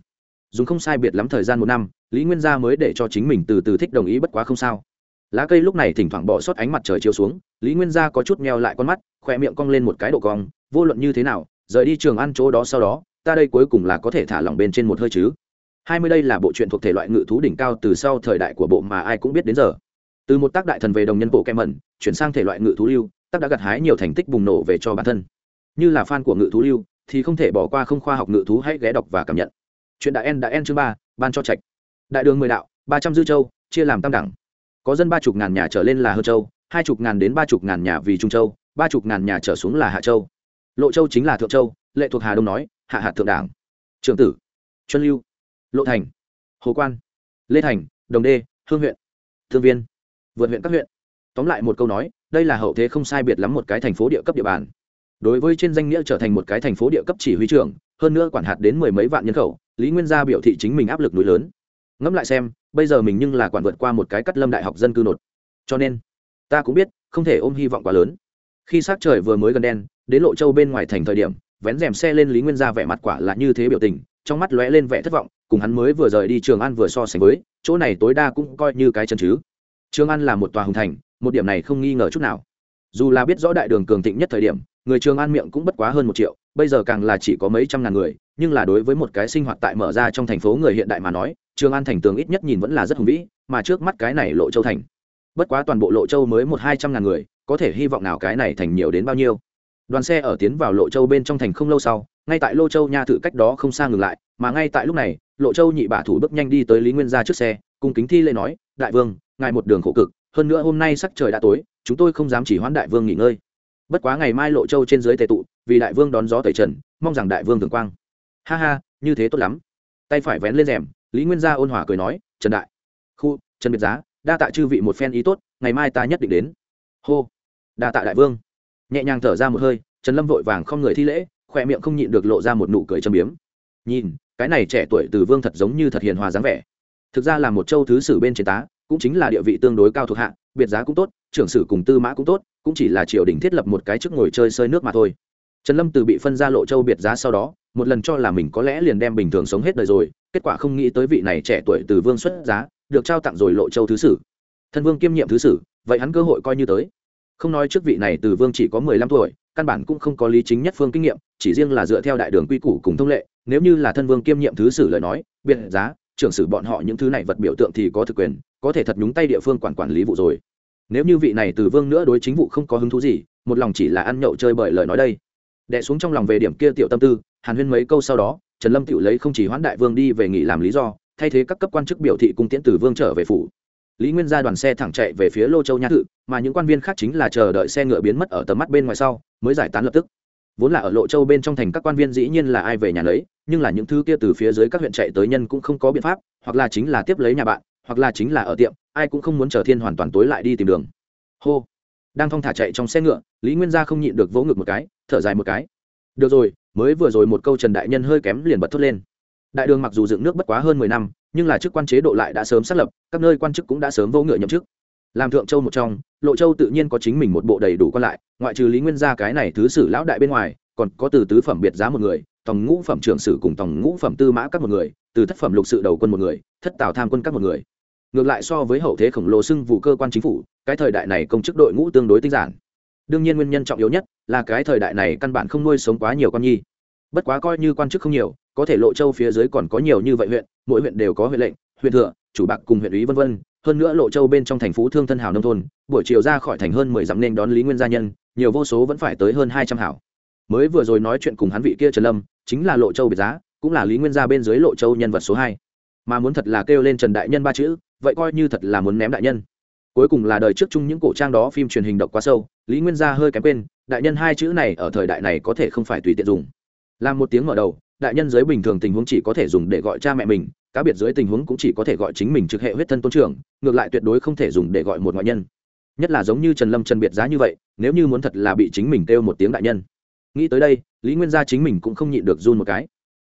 Dùng không sai biệt lắm thời gian một năm, lý nguyên gia mới để cho chính mình từ từ thích đồng ý bất quá không sao. Lá cây lúc này thỉnh thoảng bỏ sót ánh mặt trời chiếu xuống, lý nguyên gia có chút meo lại con mắt, khỏe miệng cong lên một cái độ cong, vô luận như thế nào, rời đi trường ăn chỗ đó sau đó, ta đây cuối cùng là có thể thả lỏng bên trên một hơi chứ hai mươi đây là bộ truyện thuộc thể loại ngự thú đỉnh cao từ sau thời đại của bộ mà ai cũng biết đến giờ. Từ một tác đại thần về đồng nhân bộ kem mẩn, chuyển sang thể loại ngự thú lưu, tác đã gặt hái nhiều thành tích bùng nổ về cho bản thân. Như là fan của ngự thú lưu, thì không thể bỏ qua không khoa học ngự thú hãy ghé đọc và cảm nhận. Chuyện đại en đã en chương ba, ban cho trạch. Đại đường mười đạo, ba trăm dư châu, chia làm tam đẳng. Có dân ba chục ngàn nhà trở lên là hơ châu, hai chục ngàn đến ba chục ngàn nhà vì trung châu, ba chục ngàn nhà trở xuống là hạ châu. Lộ châu chính là thượng châu, lệ thuộc hà đông nói, hạ hạt thượng đảng. Trường tử chuân lưu lộ thành, hồ quan, lê thành, đồng đê, hương huyện, thương viên, vượt huyện các huyện. Tóm lại một câu nói, đây là hậu thế không sai biệt lắm một cái thành phố địa cấp địa bàn. Đối với trên danh nghĩa trở thành một cái thành phố địa cấp chỉ huy trưởng, hơn nữa quản hạt đến mười mấy vạn nhân khẩu, lý nguyên gia biểu thị chính mình áp lực núi lớn. Ngẫm lại xem, bây giờ mình nhưng là quản vượt qua một cái cắt lâm đại học dân cư nột. Cho nên, ta cũng biết, không thể ôm hy vọng quá lớn. Khi s trời vừa mới gần đen, đến lộ châu bên ngoài thành thời điểm, vén rèm xe lên lý nguyên gia vẻ mặt quả là như thế biểu tình trong mắt lóe lên vẻ thất vọng, cùng hắn mới vừa rời đi trường an vừa so sánh với, chỗ này tối đa cũng coi như cái chân chứ. Trường an là một tòa hùng thành, một điểm này không nghi ngờ chút nào. Dù là biết rõ đại đường cường thịnh nhất thời điểm, người trường an miệng cũng bất quá hơn một triệu, bây giờ càng là chỉ có mấy trăm ngàn người, nhưng là đối với một cái sinh hoạt tại mở ra trong thành phố người hiện đại mà nói, trường an thành tường ít nhất nhìn vẫn là rất hùng vĩ, mà trước mắt cái này lộ châu thành. Bất quá toàn bộ lộ châu mới một hai trăm ngàn người, có thể hy vọng nào cái này thành nhiều đến bao nhiêu đoàn xe ở tiến vào lộ châu bên trong thành không lâu sau, ngay tại lô châu nha thử cách đó không xa ngừng lại, mà ngay tại lúc này, lộ châu nhị bả thủ bước nhanh đi tới lý nguyên gia trước xe cùng kính thi lê nói, đại vương, ngài một đường khổ cực, hơn nữa hôm nay sắc trời đã tối, chúng tôi không dám chỉ hoãn đại vương nghỉ ngơi. Bất quá ngày mai lộ châu trên dưới tề tụ, vì đại vương đón gió tẩy trần, mong rằng đại vương thường quang. Ha ha, như thế tốt lắm. Tay phải vén lên rèm, lý nguyên gia ôn hòa cười nói, trần đại, khu, trần biệt giá, đa tạ chư vị một phen ý tốt, ngày mai ta nhất định đến. Hô, đa tạ đại vương nhẹ nhàng thở ra một hơi, trần lâm vội vàng không người thi lễ khoe miệng không nhịn được lộ ra một nụ cười châm biếm. Nhìn, cái này trẻ tuổi từ vương thật giống như thật hiền hòa dáng vẻ. Thực ra là một châu thứ sử bên trên tá, cũng chính là địa vị tương đối cao thuộc hạ, biệt giá cũng tốt, trưởng sử cùng tư mã cũng tốt, cũng chỉ là triều đình thiết lập một cái chức ngồi chơi sơi nước mà thôi. Trần lâm từ bị phân ra lộ châu biệt giá sau đó, một lần cho là mình có lẽ liền đem bình thường sống hết đời rồi, kết quả không nghĩ tới vị này trẻ tuổi từ vương xuất giá, được trao tặng rồi lộ châu thứ sử. Thân vương kiêm nhiệm thứ sử, vậy hắn cơ hội coi như tới không nói trước vị này từ vương chỉ có mười lăm tuổi, căn bản cũng không có lý chính nhất phương kinh nghiệm, chỉ riêng là dựa theo đại đường quy củ cùng thông lệ, nếu như là thân vương kiêm nhiệm thứ sử lời nói, biệt giá, trưởng sử bọn họ những thứ này vật biểu tượng thì có thực quyền, có thể thật nhúng tay địa phương quản quản lý vụ rồi. Nếu như vị này từ vương nữa đối chính vụ không có hứng thú gì, một lòng chỉ là ăn nhậu chơi bởi lời nói đây. Đẻ xuống trong lòng về điểm kia tiểu tâm tư, hàn huyên mấy câu sau đó, trần lâm tự lấy không chỉ hoãn đại vương đi về nghỉ làm lý do, thay thế các cấp quan chức biểu thị cung tiễn từ vương trở về phủ lý nguyên ra đoàn xe thẳng chạy về phía lô châu nhã thự, mà những quan viên khác chính là chờ đợi xe ngựa biến mất ở tầm mắt bên ngoài sau, mới giải tán lập tức. Vốn là ở lộ châu bên trong thành các quan viên dĩ nhiên là ai về nhà lấy nhưng là những thứ kia từ phía dưới các huyện chạy tới nhân cũng không có biện pháp, hoặc là chính là tiếp lấy nhà bạn, hoặc là chính là ở tiệm, ai cũng không muốn chờ thiên hoàn toàn tối lại đi tìm đường. Hô. Đang thong thả chạy trong xe ngựa, lý nguyên gia không nhịn được vỗ ngực một cái, thở dài một cái. Được rồi, mới vừa rồi một câu trần đại nhân hơi kém liền bật thốt lên. Đại đường mặc dù dựng nước bất quá hơn mười năm nhưng là chức quan chế độ lại đã sớm xác lập, các nơi quan chức cũng đã sớm vô ngựa nhậm chức. Làm thượng châu một trong, lộ châu tự nhiên có chính mình một bộ đầy đủ quan lại, ngoại trừ lý nguyên gia cái này thứ sử lão đại bên ngoài, còn có từ tứ phẩm biệt giá một người, tòng ngũ phẩm trưởng sử cùng tòng ngũ phẩm tư mã các một người, từ thất phẩm lục sự đầu quân một người, thất tào tham quân các một người. Ngược lại so với hậu thế khổng lồ xưng vụ cơ quan chính phủ, cái thời đại này công chức đội ngũ tương đối tinh giản. Đương nhiên nguyên nhân trọng yếu nhất là cái thời đại này căn bản không nuôi sống quá nhiều con nhi. Bất quá coi như quan chức không nhiều có thể lộ châu phía dưới còn có nhiều như vậy huyện, mỗi huyện đều có huyện lệnh, huyện thừa, chủ bạc cùng huyện ủy vân vân. Hơn nữa lộ châu bên trong thành phố thương thân hào nông thôn, buổi chiều ra khỏi thành hơn mười dặm nên đón lý nguyên gia nhân, nhiều vô số vẫn phải tới hơn hai trăm hảo. Mới vừa rồi nói chuyện cùng hắn vị kia trần lâm, chính là lộ châu biệt giá, cũng là lý nguyên gia bên dưới lộ châu nhân vật số hai. Mà muốn thật là kêu lên trần đại nhân ba chữ, vậy coi như thật là muốn ném đại nhân. Cuối cùng là đời trước chung những cổ trang đó phim truyền hình độc quá sâu, lý nguyên gia hơi kém quên, đại nhân hai chữ này ở thời đại này có thể không phải tùy tiện dùng. Làm một tiếng mở đầu đại nhân giới bình thường tình huống chỉ có thể dùng để gọi cha mẹ mình, cá biệt dưới tình huống cũng chỉ có thể gọi chính mình trực hệ huyết thân tôn trưởng, ngược lại tuyệt đối không thể dùng để gọi một ngoại nhân. Nhất là giống như trần lâm trần biệt giá như vậy, nếu như muốn thật là bị chính mình kêu một tiếng đại nhân. Nghĩ tới đây, lý nguyên gia chính mình cũng không nhịn được run một cái.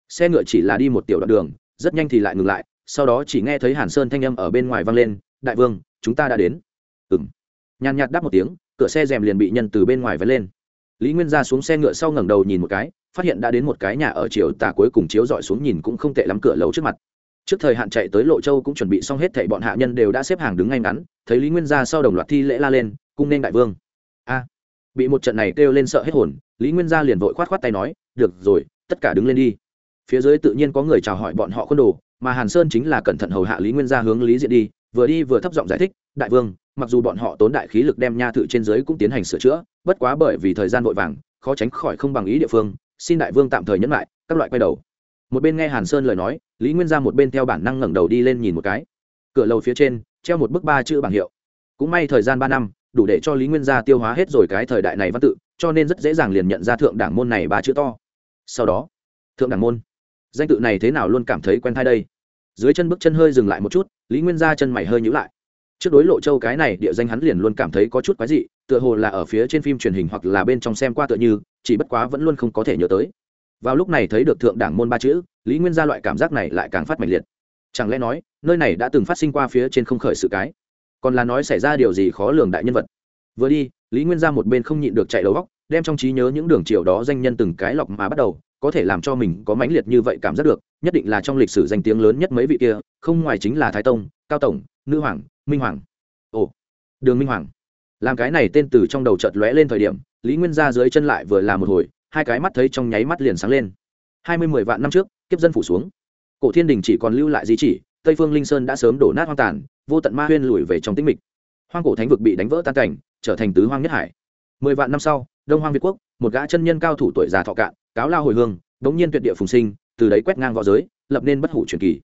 Xe ngựa chỉ là đi một tiểu đoạn đường, rất nhanh thì lại ngừng lại, sau đó chỉ nghe thấy hàn sơn thanh âm ở bên ngoài vang lên, đại vương, chúng ta đã đến. Ừ m nhàn nhạt đáp một tiếng, cửa xe rèm liền bị nhân từ bên ngoài vén lên. Lý nguyên gia xuống xe ngựa sau ngẩng đầu nhìn một cái phát hiện đã đến một cái nhà ở chiều tà cuối cùng chiếu dọi xuống nhìn cũng không tệ lắm cửa lầu trước mặt. Trước thời hạn chạy tới lộ châu cũng chuẩn bị xong hết thảy bọn hạ nhân đều đã xếp hàng đứng ngay ngắn, thấy lý nguyên gia sau đồng loạt thi lễ la lên, cung nên đại vương. A! Bị một trận này kêu lên sợ hết hồn, lý nguyên gia liền vội khoát khoát tay nói, được rồi, tất cả đứng lên đi. Phía dưới tự nhiên có người chào hỏi bọn họ khuôn đồ, mà hàn sơn chính là cẩn thận hầu hạ lý nguyên gia hướng lý diện đi, vừa đi vừa thấp giọng giải thích, đại vương, mặc dù bọn họ tốn đại khí lực đem nha thự trên dưới cũng tiến hành sửa chữa, bất quá bởi vì thời gian vội vàng, khó tránh khỏi không bằng ý địa phương xin đại vương tạm thời nhẫn lại, các loại quay đầu. Một bên nghe hàn sơn lời nói, lý nguyên ra một bên theo bản năng ngẩng đầu đi lên nhìn một cái. Cửa lầu phía trên, treo một bức ba chữ bảng hiệu. Cũng may thời gian ba năm, đủ để cho lý nguyên gia tiêu hóa hết rồi cái thời đại này văn tự, cho nên rất dễ dàng liền nhận ra thượng đảng môn này ba chữ to. Sau đó, thượng đảng môn. Danh tự này thế nào luôn cảm thấy quen thai đây? Dưới chân bước chân hơi dừng lại một chút, lý nguyên gia chân mày hơi nhữ lại. Trước đối lộ châu cái này, địa danh hắn liền luôn cảm thấy có chút quái dị tựa hồ là ở phía trên phim truyền hình hoặc là bên trong xem qua tựa như, chỉ bất quá vẫn luôn không có thể nhớ tới. Vào lúc này thấy được thượng đảng môn ba chữ, lý nguyên gia loại cảm giác này lại càng phát mạnh liệt. Chẳng lẽ nói, nơi này đã từng phát sinh qua phía trên không khởi sự cái? Còn là nói xảy ra điều gì khó lường đại nhân vật? Vừa đi, lý nguyên gia một bên không nhịn được chạy đầu góc, đem trong trí nhớ những đường chiều đó danh nhân từng cái lọc mà bắt đầu, có thể làm cho mình có mãnh liệt như vậy cảm giác được, nhất định là trong lịch sử danh tiếng lớn nhất mấy vị kia, không ngoài chính là thái tông, cao tổng, nữ hoàng, minh hoàng. Ồ, đường minh hoàng làm cái này tên từ trong đầu chợt lóe lên thời điểm, lý nguyên ra dưới chân lại vừa làm một hồi, hai cái mắt thấy trong nháy mắt liền sáng lên. Hai mươi mười vạn năm trước, kiếp dân phủ xuống. Cổ thiên đình chỉ còn lưu lại di chỉ, tây phương linh sơn đã sớm đổ nát hoang tàn, vô tận ma huyên lùi về trong tĩnh mịch. Hoang cổ thánh vực bị đánh vỡ tan cảnh, trở thành tứ hoang nhất hải. Mười vạn năm sau, đông hoang việt quốc, một gã chân nhân cao thủ tuổi già thọ cạn, cáo lao hồi hương, đống nhiên tuyệt địa phùng sinh, từ đấy quét ngang v õ giới, lập nên bất hủ truyền kỳ.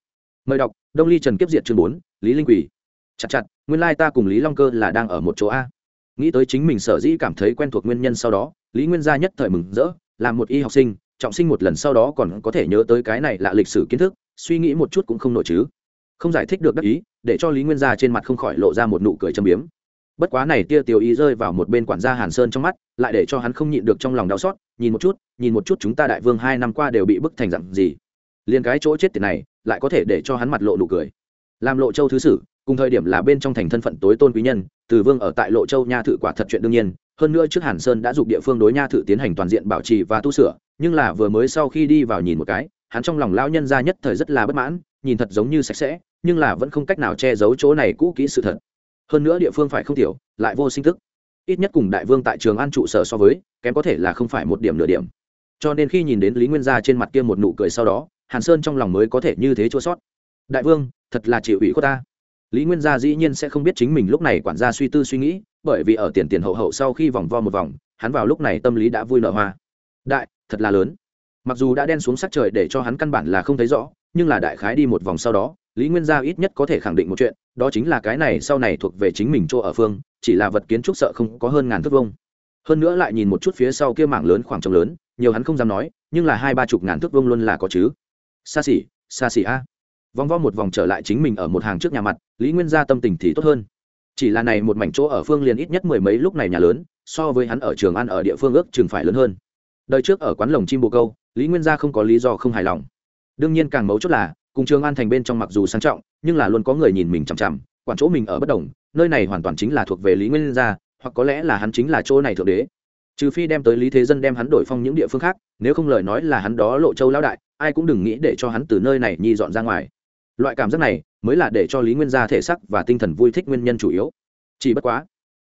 Mời đọc, đông ly trần kiếp diệt chương bốn, lý linh quỷ chặt chặt, nguyên lai ta cùng lý long cơ là đang ở một chỗ a nghĩ tới chính mình sở dĩ cảm thấy quen thuộc nguyên nhân sau đó, lý nguyên gia nhất thời mừng rỡ, làm một y học sinh, trọng sinh một lần sau đó còn có thể nhớ tới cái này là lịch sử kiến thức, suy nghĩ một chút cũng không nổi chứ. Không giải thích được đắc ý, để cho lý nguyên gia trên mặt không khỏi lộ ra một nụ cười châm biếm. Bất quá này tia tiêu ý rơi vào một bên quản gia hàn sơn trong mắt, lại để cho hắn không nhịn được trong lòng đau xót, nhìn một chút, nhìn một chút chúng ta đại vương hai năm qua đều bị bức thành dặn gì. Liền cái chỗ chết tiền này, lại có thể để cho hắn mặt lộ nụ cười. Làm lộ châu thứ sử cùng thời điểm là bên trong thành thân phận tối tôn quý nhân từ vương ở tại lộ châu nha thự quả thật chuyện đương nhiên hơn nữa trước hàn sơn đã dục địa phương đối nha thự tiến hành toàn diện bảo trì và tu sửa nhưng là vừa mới sau khi đi vào nhìn một cái hắn trong lòng lão nhân ra nhất thời rất là bất mãn nhìn thật giống như sạch sẽ nhưng là vẫn không cách nào che giấu chỗ này cũ kỹ sự thật. Hơn nữa địa phương phải không thiểu, lại vô sinh tức ít nhất cùng đại vương tại trường an trụ sở so với kém có thể là không phải một điểm nửa điểm. Cho nên khi nhìn đến lý nguyên gia trên mặt kia một nụ cười sau đó hàn sơn trong lòng mới có thể như thế chua sót. Đại vương thật là chịu ủy của ta lý nguyên gia dĩ nhiên sẽ không biết chính mình lúc này quản gia suy tư suy nghĩ, bởi vì ở tiền tiền hậu hậu sau khi vòng vo một vòng, hắn vào lúc này tâm lý đã vui nở hoa. Đại, thật là lớn. Mặc dù đã đen xuống sắc trời để cho hắn căn bản là không thấy rõ, nhưng là đại khái đi một vòng sau đó, lý nguyên gia ít nhất có thể khẳng định một chuyện, đó chính là cái này sau này thuộc về chính mình chỗ ở phương, chỉ là vật kiến trúc sợ không có hơn ngàn thước vông hơn nữa lại nhìn một chút phía sau kia mảng lớn khoảng trống lớn, nhiều hắn không dám nói, nhưng là hai ba chục ngàn thước vông luôn là có chứ. Xa xỉ xa xỉ a vòng vo một vòng trở lại chính mình ở một hàng trước nhà mặt, lý nguyên gia tâm tình thì tốt hơn. Chỉ là này một mảnh chỗ ở phương liền ít nhất mười mấy lúc này nhà lớn, so với hắn ở trường ăn ở địa phương ước chừng phải lớn hơn. Đời trước ở quán lồng chim bồ câu, lý nguyên gia không có lý do không hài lòng. Đương nhiên càng mấu chốt là, cùng trường an thành bên trong mặc dù sang trọng, nhưng là luôn có người nhìn mình chằm chằm, quản chỗ mình ở bất đồng, nơi này hoàn toàn chính là thuộc về lý nguyên gia, hoặc có lẽ là hắn chính là chỗ này thượng đế. Trừ phi đem tới lý thế dân đem hắn đổi phong những địa phương khác, nếu không lời nói là hắn đó lộ châu lão đại, ai cũng đừng nghĩ để cho hắn từ nơi này nhi dọn ra ngoài loại cảm giác này mới là để cho lý nguyên gia thể sắc và tinh thần vui thích nguyên nhân chủ yếu. Chỉ bất quá,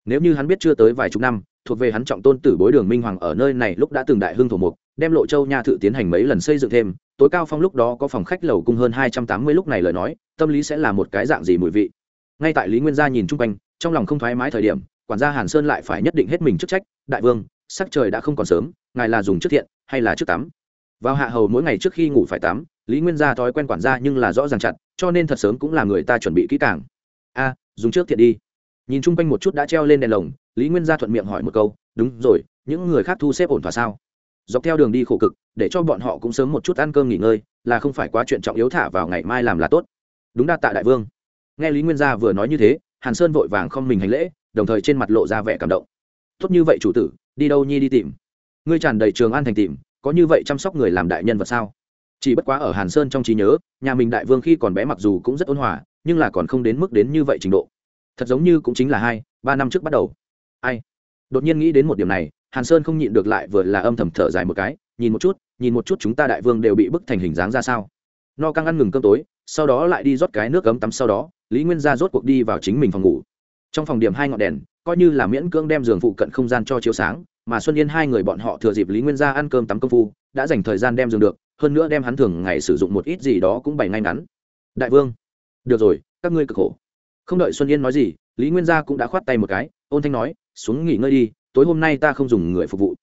nếu như hắn biết chưa tới vài chục năm, thuộc về hắn trọng tôn tử bối đường minh hoàng ở nơi này lúc đã từng đại hưng thổ mục, đem lộ châu nha thự tiến hành mấy lần xây dựng thêm, tối cao phong lúc đó có phòng khách lầu cung hơn hai trăm tám mươi lúc này lời nói, tâm lý sẽ là một cái dạng gì mùi vị. Ngay tại lý nguyên gia nhìn chung quanh, trong lòng không thoải mái thời điểm, quản gia hàn sơn lại phải nhất định hết mình chức trách, đại vương, sắc trời đã không còn sớm, ngài là dùng trước thiện hay là trước tắm? Vào hạ hầu mỗi ngày trước khi ngủ phải tắm lý nguyên gia thói quen quản gia nhưng là rõ ràng chặt, cho nên thật sớm cũng là người ta chuẩn bị kỹ càng. A, dùng trước thiện đi. Nhìn chung quanh một chút đã treo lên đèn lồng, lý nguyên gia thuận miệng hỏi một câu, đúng rồi, những người khác thu xếp ổn thỏa sao? Dọc theo đường đi khổ cực, để cho bọn họ cũng sớm một chút ăn cơm nghỉ ngơi, là không phải quá chuyện trọng yếu thả vào ngày mai làm là tốt. Đúng đa tạ đại vương. Nghe lý nguyên gia vừa nói như thế, hàn sơn vội vàng không mình hành lễ, đồng thời trên mặt lộ ra vẻ cảm động. Tốt như vậy chủ tử, đi đâu nhi đi tìm? Ngươi tràn đầy trường an thành tìm, có như vậy chăm sóc người làm đại nhân vật sao? Chỉ bất quá ở hàn sơn trong trí nhớ, nhà mình đại vương khi còn bé mặc dù cũng rất ôn hòa, nhưng là còn không đến mức đến như vậy trình độ. Thật giống như cũng chính là hai, ba năm trước bắt đầu. Ai? Đột nhiên nghĩ đến một điểm này, hàn sơn không nhịn được lại vừa là âm thầm thở dài một cái, nhìn một chút, nhìn một chút chúng ta đại vương đều bị bức thành hình dáng ra sao. No căng ăn ngừng cơm tối, sau đó lại đi rót cái nước cấm tắm sau đó, lý nguyên gia rốt cuộc đi vào chính mình phòng ngủ. Trong phòng điểm hai ngọn đèn, coi như là miễn cưỡng đem giường phụ cận không gian cho chiếu sáng, mà xuân yên hai người bọn họ thừa dịp lý nguyên gia ăn cơm tắm công phu, đã dành thời gian đem giường được hơn nữa đem hắn thường ngày sử dụng một ít gì đó cũng bày ngay ngắn. Đại vương, được rồi, các ngươi cực khổ. Không đợi xuân yên nói gì, lý nguyên gia cũng đã khoát tay một cái, ôn thanh nói, xuống nghỉ ngơi đi, tối hôm nay ta không dùng người phục vụ.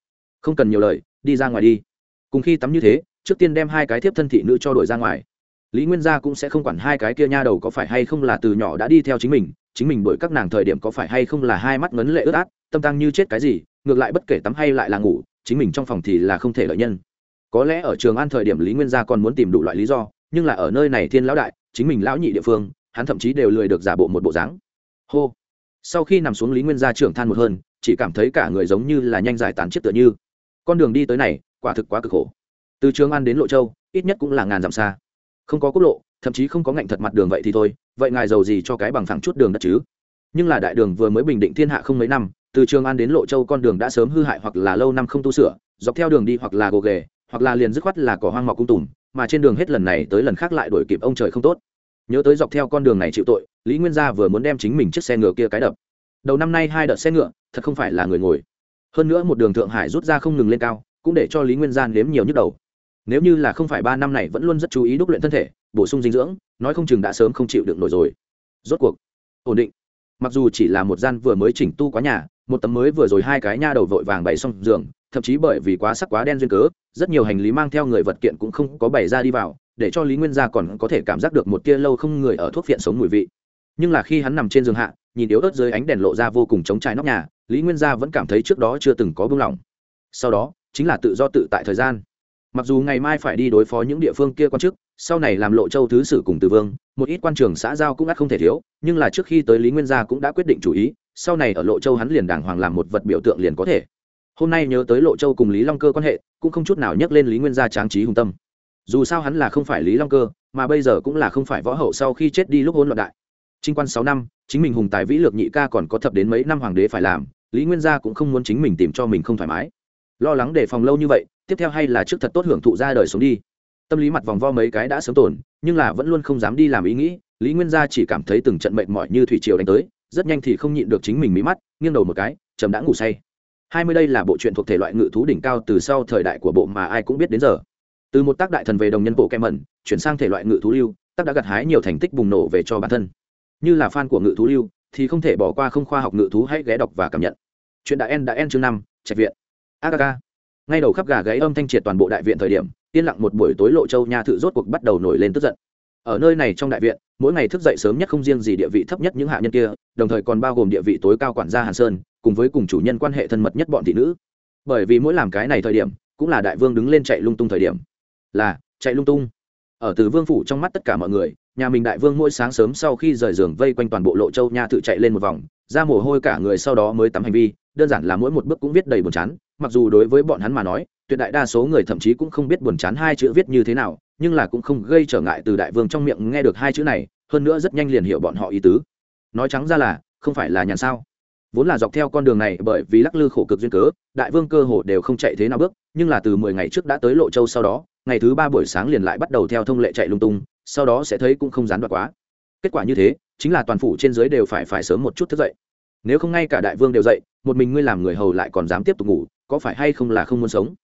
Không cần nhiều lời, đi ra ngoài đi. Cùng khi tắm như thế, trước tiên đem hai cái thiếp thân thị nữ cho đổi ra ngoài. Lý nguyên gia cũng sẽ không quản hai cái kia nha đầu có phải hay không là từ nhỏ đã đi theo chính mình chính mình đổi các nàng thời điểm có phải hay không là hai mắt ngấn lệ ướt át, tâm tăng như chết cái gì, ngược lại bất kể tắm hay lại là ngủ, chính mình trong phòng thì là không thể lợi nhân có lẽ ở trường an thời điểm lý nguyên gia còn muốn tìm đủ loại lý do, nhưng là ở nơi này thiên lão đại, chính mình lão nhị địa phương, hắn thậm chí đều lười được giả bộ một bộ dáng. Hô. Sau khi nằm xuống lý nguyên gia trưởng than một hơn, chỉ cảm thấy cả người giống như là nhanh giải tán chết tựa như. Con đường đi tới này, quả thực quá cực khổ. Từ trường an đến lộ châu, ít nhất cũng là ngàn dặm xa. Không có quốc lộ, thậm chí không có ngạnh thật mặt đường vậy thì thôi, vậy ngài giàu gì cho cái bằng phẳng chút đường đất chứ? Nhưng là đại đường vừa mới bình định thiên hạ không mấy năm, từ trường an đến lộ châu con đường đã sớm hư hại hoặc là lâu năm không tu sửa, dọc theo đường đi hoặc là gồ ghề hoặc là liền dứt khoát là cỏ hoang mọc cung tùm, mà trên đường hết lần này tới lần khác lại đổi kịp ông trời không tốt. Nhớ tới dọc theo con đường này chịu tội, lý nguyên gia vừa muốn đem chính mình chiếc xe ngựa kia cái đập. Đầu năm nay hai đợt xe ngựa, thật không phải là người ngồi. Hơn nữa một đường thượng hải rút ra không ngừng lên cao, cũng để cho lý nguyên gia nếm nhiều nhức đầu. Nếu như là không phải ba năm này vẫn luôn rất chú ý đúc luyện thân thể, bổ sung dinh dưỡng, nói không chừng đã sớm không chịu được nổi rồi. Rốt cuộc, ổn định. Mặc dù chỉ là một gian vừa mới chỉnh tu quá nhà, một tấm mới vừa rồi hai cái nha đầu vội vàng bày xong giường thậm chí bởi vì quá sắc quá đen duyên cớ, rất nhiều hành lý mang theo người vật kiện cũng không có bày ra đi vào, để cho lý nguyên gia còn có thể cảm giác được một tia lâu không người ở thuốc viện sống mùi vị. Nhưng là khi hắn nằm trên giường hạ, nhìn yếu ớt dưới ánh đèn lộ ra vô cùng chống trái nóc nhà, lý nguyên gia vẫn cảm thấy trước đó chưa từng có buông lỏng. Sau đó, chính là tự do tự tại thời gian. Mặc dù ngày mai phải đi đối phó những địa phương kia quan chức, sau này làm lộ châu thứ sử cùng từ vương, một ít quan trường xã giao cũng ắt không thể thiếu, nhưng là trước khi tới lý nguyên gia cũng đã quyết định chủ ý, sau này ở lộ châu hắn liền đàng hoàng làm một vật biểu tượng liền có thể hôm nay nhớ tới lộ châu cùng lý long cơ quan hệ cũng không chút nào nhắc lên lý nguyên gia tráng trí hùng tâm dù sao hắn là không phải lý long cơ mà bây giờ cũng là không phải võ hậu sau khi chết đi lúc hôn loạn đại trinh quan sáu năm chính mình hùng tài vĩ lược nhị ca còn có thập đến mấy năm hoàng đế phải làm lý nguyên gia cũng không muốn chính mình tìm cho mình không thoải mái lo lắng đề phòng lâu như vậy tiếp theo hay là trước thật tốt hưởng thụ ra đời sống đi tâm lý mặt vòng vo mấy cái đã sớm tổn nhưng là vẫn luôn không dám đi làm ý nghĩ lý nguyên gia chỉ cảm thấy từng trận mệnh mỏi như thủy triều đánh tới rất nhanh thì không nhịn được chính mình mí mắt nghiêng đầu một cái chầm đã ngủ say hai mươi đây là bộ truyện thuộc thể loại ngự thú đỉnh cao từ sau thời đại của bộ mà ai cũng biết đến giờ. Từ một tác đại thần về đồng nhân bộ kem mẩn, chuyển sang thể loại ngự thú lưu, tác đã gặt hái nhiều thành tích bùng nổ về cho bản thân. Như là fan của ngự thú lưu, thì không thể bỏ qua không khoa học ngự thú hãy ghé đọc và cảm nhận. Chuyện đã en đã en chương năm, trạch viện. Agaga. ngay đầu khắp gà gáy âm thanh triệt toàn bộ đại viện thời điểm, yên lặng một buổi tối lộ châu nha thự rốt cuộc bắt đầu nổi lên tức giận ở nơi này trong đại viện, mỗi ngày thức dậy sớm nhất không riêng gì địa vị thấp nhất những hạ nhân kia, đồng thời còn bao gồm địa vị tối cao quản gia hàn sơn, cùng với cùng chủ nhân quan hệ thân mật nhất bọn thị nữ. Bởi vì mỗi làm cái này thời điểm, cũng là đại vương đứng lên chạy lung tung thời điểm. Là, chạy lung tung. Ở từ vương phủ trong mắt tất cả mọi người, nhà mình đại vương mỗi sáng sớm sau khi rời giường vây quanh toàn bộ lộ châu nha tự chạy lên một vòng, ra mồ hôi cả người sau đó mới tắm hành vi đơn giản là mỗi một bước cũng viết đầy buồn chán, mặc dù đối với bọn hắn mà nói, tuyệt đại đa số người thậm chí cũng không biết buồn chán hai chữ viết như thế nào, nhưng là cũng không gây trở ngại từ đại vương trong miệng nghe được hai chữ này, hơn nữa rất nhanh liền hiểu bọn họ ý tứ. Nói trắng ra là, không phải là nhàn sao? Vốn là dọc theo con đường này, bởi vì lắc lư khổ cực duyên cớ, đại vương cơ hồ đều không chạy thế nào bước, nhưng là từ mười ngày trước đã tới lộ châu sau đó, ngày thứ ba buổi sáng liền lại bắt đầu theo thông lệ chạy lung tung, sau đó sẽ thấy cũng không gián đoạn quá. Kết quả như thế, chính là toàn phủ trên dưới đều phải phải sớm một chút thức dậy. Nếu không ngay cả đại vương đều dậy một mình ngươi làm người hầu lại còn dám tiếp tục ngủ, có phải hay không là không muốn sống?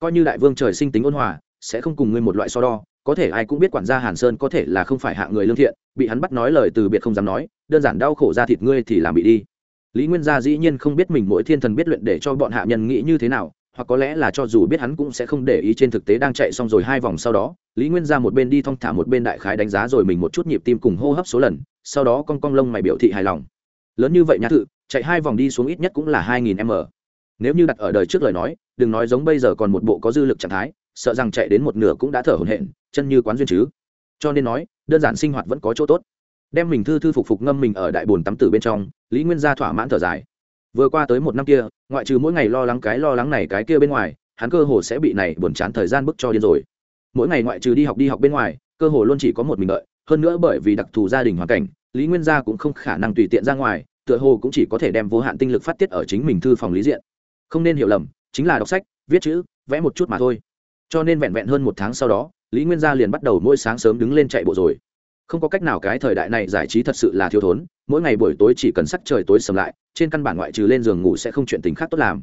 Coi như đại vương trời sinh tính ôn hòa, sẽ không cùng ngươi một loại so đo, có thể ai cũng biết quản gia hàn sơn có thể là không phải hạ người lương thiện, bị hắn bắt nói lời từ biệt không dám nói, đơn giản đau khổ ra thịt ngươi thì làm bị đi. Lý nguyên gia dĩ nhiên không biết mình mỗi thiên thần biết luyện để cho bọn hạ nhân nghĩ như thế nào, hoặc có lẽ là cho dù biết hắn cũng sẽ không để ý trên thực tế đang chạy xong rồi hai vòng sau đó, lý nguyên ra một bên đi thong thả một bên đại khái đánh giá rồi mình một chút nhịp tim cùng hô hấp số lần, sau đó con con lông mày biểu thị hài lòng. Lớn như vậy nhã thự chạy hai vòng đi xuống ít nhất cũng là hai nghìn m. Nếu như đặt ở đời trước lời nói, đừng nói giống bây giờ còn một bộ có dư lực trạng thái, sợ rằng chạy đến một nửa cũng đã thở hổn hển, chân như quán duyên chứ. Cho nên nói, đơn giản sinh hoạt vẫn có chỗ tốt. Đem mình thư thư phục phục ngâm mình ở đại bồn tắm tử bên trong, lý nguyên gia thỏa mãn thở dài. Vừa qua tới một năm kia, ngoại trừ mỗi ngày lo lắng cái lo lắng này cái kia bên ngoài, hắn cơ hồ sẽ bị này buồn chán thời gian bức cho điên rồi. Mỗi ngày ngoại trừ đi học đi học bên ngoài, cơ hồ luôn chỉ có một mình đợi, hơn nữa bởi vì đặc thù gia đình hoàn cảnh, lý nguyên gia cũng không khả năng tùy tiện ra ngoài tựa hồ cũng chỉ có thể đem vô hạn tinh lực phát tiết ở chính mình thư phòng lý diện. Không nên hiểu lầm, chính là đọc sách, viết chữ, vẽ một chút mà thôi. Cho nên vẹn vẹn hơn một tháng sau đó, lý nguyên gia liền bắt đầu mỗi sáng sớm đứng lên chạy bộ rồi. Không có cách nào, cái thời đại này giải trí thật sự là thiếu thốn, mỗi ngày buổi tối chỉ cần sắc trời tối sầm lại, trên căn bản ngoại trừ lên giường ngủ sẽ không chuyện tình khác tốt làm.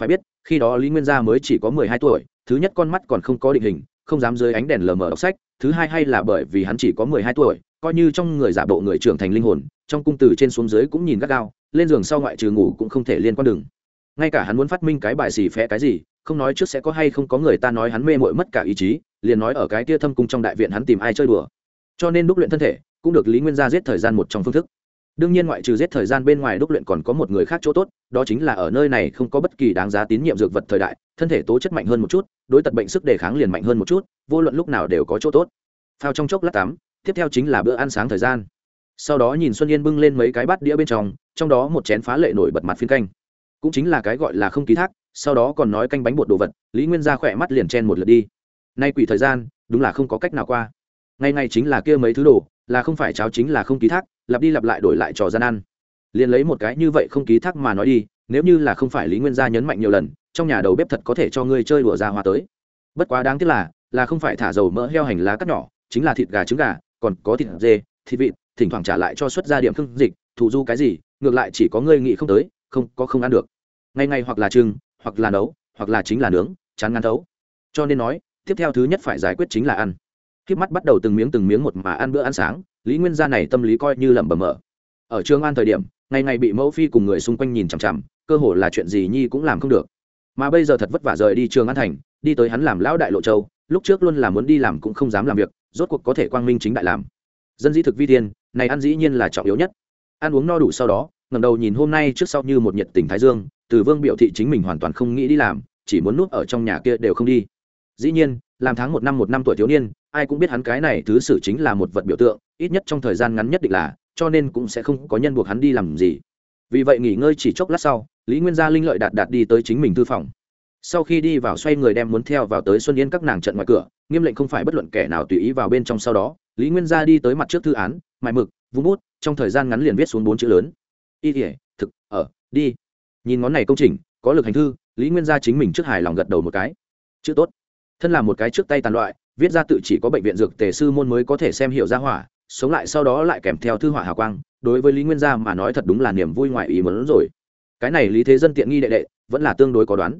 Phải biết, khi đó lý nguyên gia mới chỉ có mười hai tuổi, thứ nhất con mắt còn không có định hình, không dám dưới ánh đèn lờ mờ đọc sách, thứ hai hay là bởi vì hắn chỉ có mười hai tuổi, coi như trong người giả bộ người trưởng thành linh hồn trong cung từ trên xuống dưới cũng nhìn gắt gao, lên giường sau ngoại trừ ngủ cũng không thể liên quan đường. Ngay cả hắn muốn phát minh cái bài xì phé cái gì, không nói trước sẽ có hay không có người ta nói hắn mê mội mất cả ý chí, liền nói ở cái tia thâm cung trong đại viện hắn tìm ai chơi đùa. Cho nên đúc luyện thân thể, cũng được lý nguyên gia giết thời gian một trong phương thức. Đương nhiên ngoại trừ giết thời gian bên ngoài đúc luyện còn có một người khác chỗ tốt, đó chính là ở nơi này không có bất kỳ đáng giá tín nhiệm dược vật thời đại, thân thể tố chất mạnh hơn một chút, đối tật bệnh sức đề kháng liền mạnh hơn một chút, vô luận lúc nào đều có chỗ tốt. Phao trong chốc lát tắm tiếp theo chính là bữa ăn sáng thời gian sau đó nhìn xuân yên bưng lên mấy cái bát đĩa bên trong trong đó một chén phá lệ nổi bật mặt phiên canh. Cũng chính là cái gọi là không ký thác, sau đó còn nói canh bánh bột đồ vật, lý nguyên ra khỏe mắt liền chen một lượt đi. Nay quỷ thời gian, đúng là không có cách nào qua. Ngay ngay chính là kia mấy thứ đồ, là không phải cháo chính là không ký thác, lặp đi lặp lại đổi lại trò gian ăn. Liền lấy một cái như vậy không ký thác mà nói đi, nếu như là không phải lý nguyên gia nhấn mạnh nhiều lần, trong nhà đầu bếp thật có thể cho ngươi chơi đùa ra hoa tới. Bất quá đáng tiếc là là không phải thả dầu mỡ heo hành lá cắt nhỏ, chính là thịt gà trứng gà, còn có thịt dê, thịt vịt thỉnh thoảng trả lại cho xuất ra điểm thương dịch thủ du cái gì, ngược lại chỉ có ngươi nghĩ không tới, không, có không ăn được. Ngay ngay hoặc là trưng hoặc là nấu, hoặc là chính là nướng, chán ngăn thấu. Cho nên nói, tiếp theo thứ nhất phải giải quyết chính là ăn. Khi mắt bắt đầu từng miếng từng miếng một mà ăn bữa ăn sáng, lý nguyên gia này tâm lý coi như lẩm bẩm mở. Ở trường an thời điểm ngày ngày bị mẫu phi cùng người xung quanh nhìn chằm chằm, cơ hồ là chuyện gì nhi cũng làm không được. Mà bây giờ thật vất vả rời đi trường an thành, đi tới hắn làm lão đại lộ châu, lúc trước luôn là muốn đi làm cũng không dám làm việc, rốt cuộc có thể quang minh chính đại làm. Dân dĩ thực vi tiên này ăn dĩ nhiên là trọng yếu nhất. Ăn uống no đủ sau đó, ngẩng đầu nhìn hôm nay trước sau như một nhiệt tình thái dương, từ vương biểu thị chính mình hoàn toàn không nghĩ đi làm, chỉ muốn nuốt ở trong nhà kia đều không đi. Dĩ nhiên, làm tháng một năm một năm tuổi thiếu niên, ai cũng biết hắn cái này thứ sử chính là một vật biểu tượng, ít nhất trong thời gian ngắn nhất định là, cho nên cũng sẽ không có nhân buộc hắn đi làm gì. Vì vậy nghỉ ngơi chỉ chốc lát sau, lý nguyên gia linh lợi đạt đạt đi tới chính mình thư phòng. Sau khi đi vào xoay người đem muốn theo vào tới xuân yên các nàng trận ngoài cửa, nghiêm lệnh không phải bất luận kẻ nào tùy ý vào bên trong sau đó, lý nguyên gia đi tới mặt trước thư án mài mực, vung bút, trong thời gian ngắn liền viết xuống bốn chữ lớn. Y thể thực, ở, đi. Nhìn ngón này công trình, có lực hành thư, lý nguyên gia chính mình trước hài lòng gật đầu một cái. Chữ tốt. Thân là một cái trước tay tàn loại, viết ra tự chỉ có bệnh viện dược tề sư môn mới có thể xem hiểu ra hỏa, sống lại sau đó lại kèm theo thư hỏa hào quang, đối với lý nguyên gia mà nói thật đúng là niềm vui ngoại ý mớn rồi. Cái này lý thế dân tiện nghi đệ đệ, vẫn là tương đối có đoán.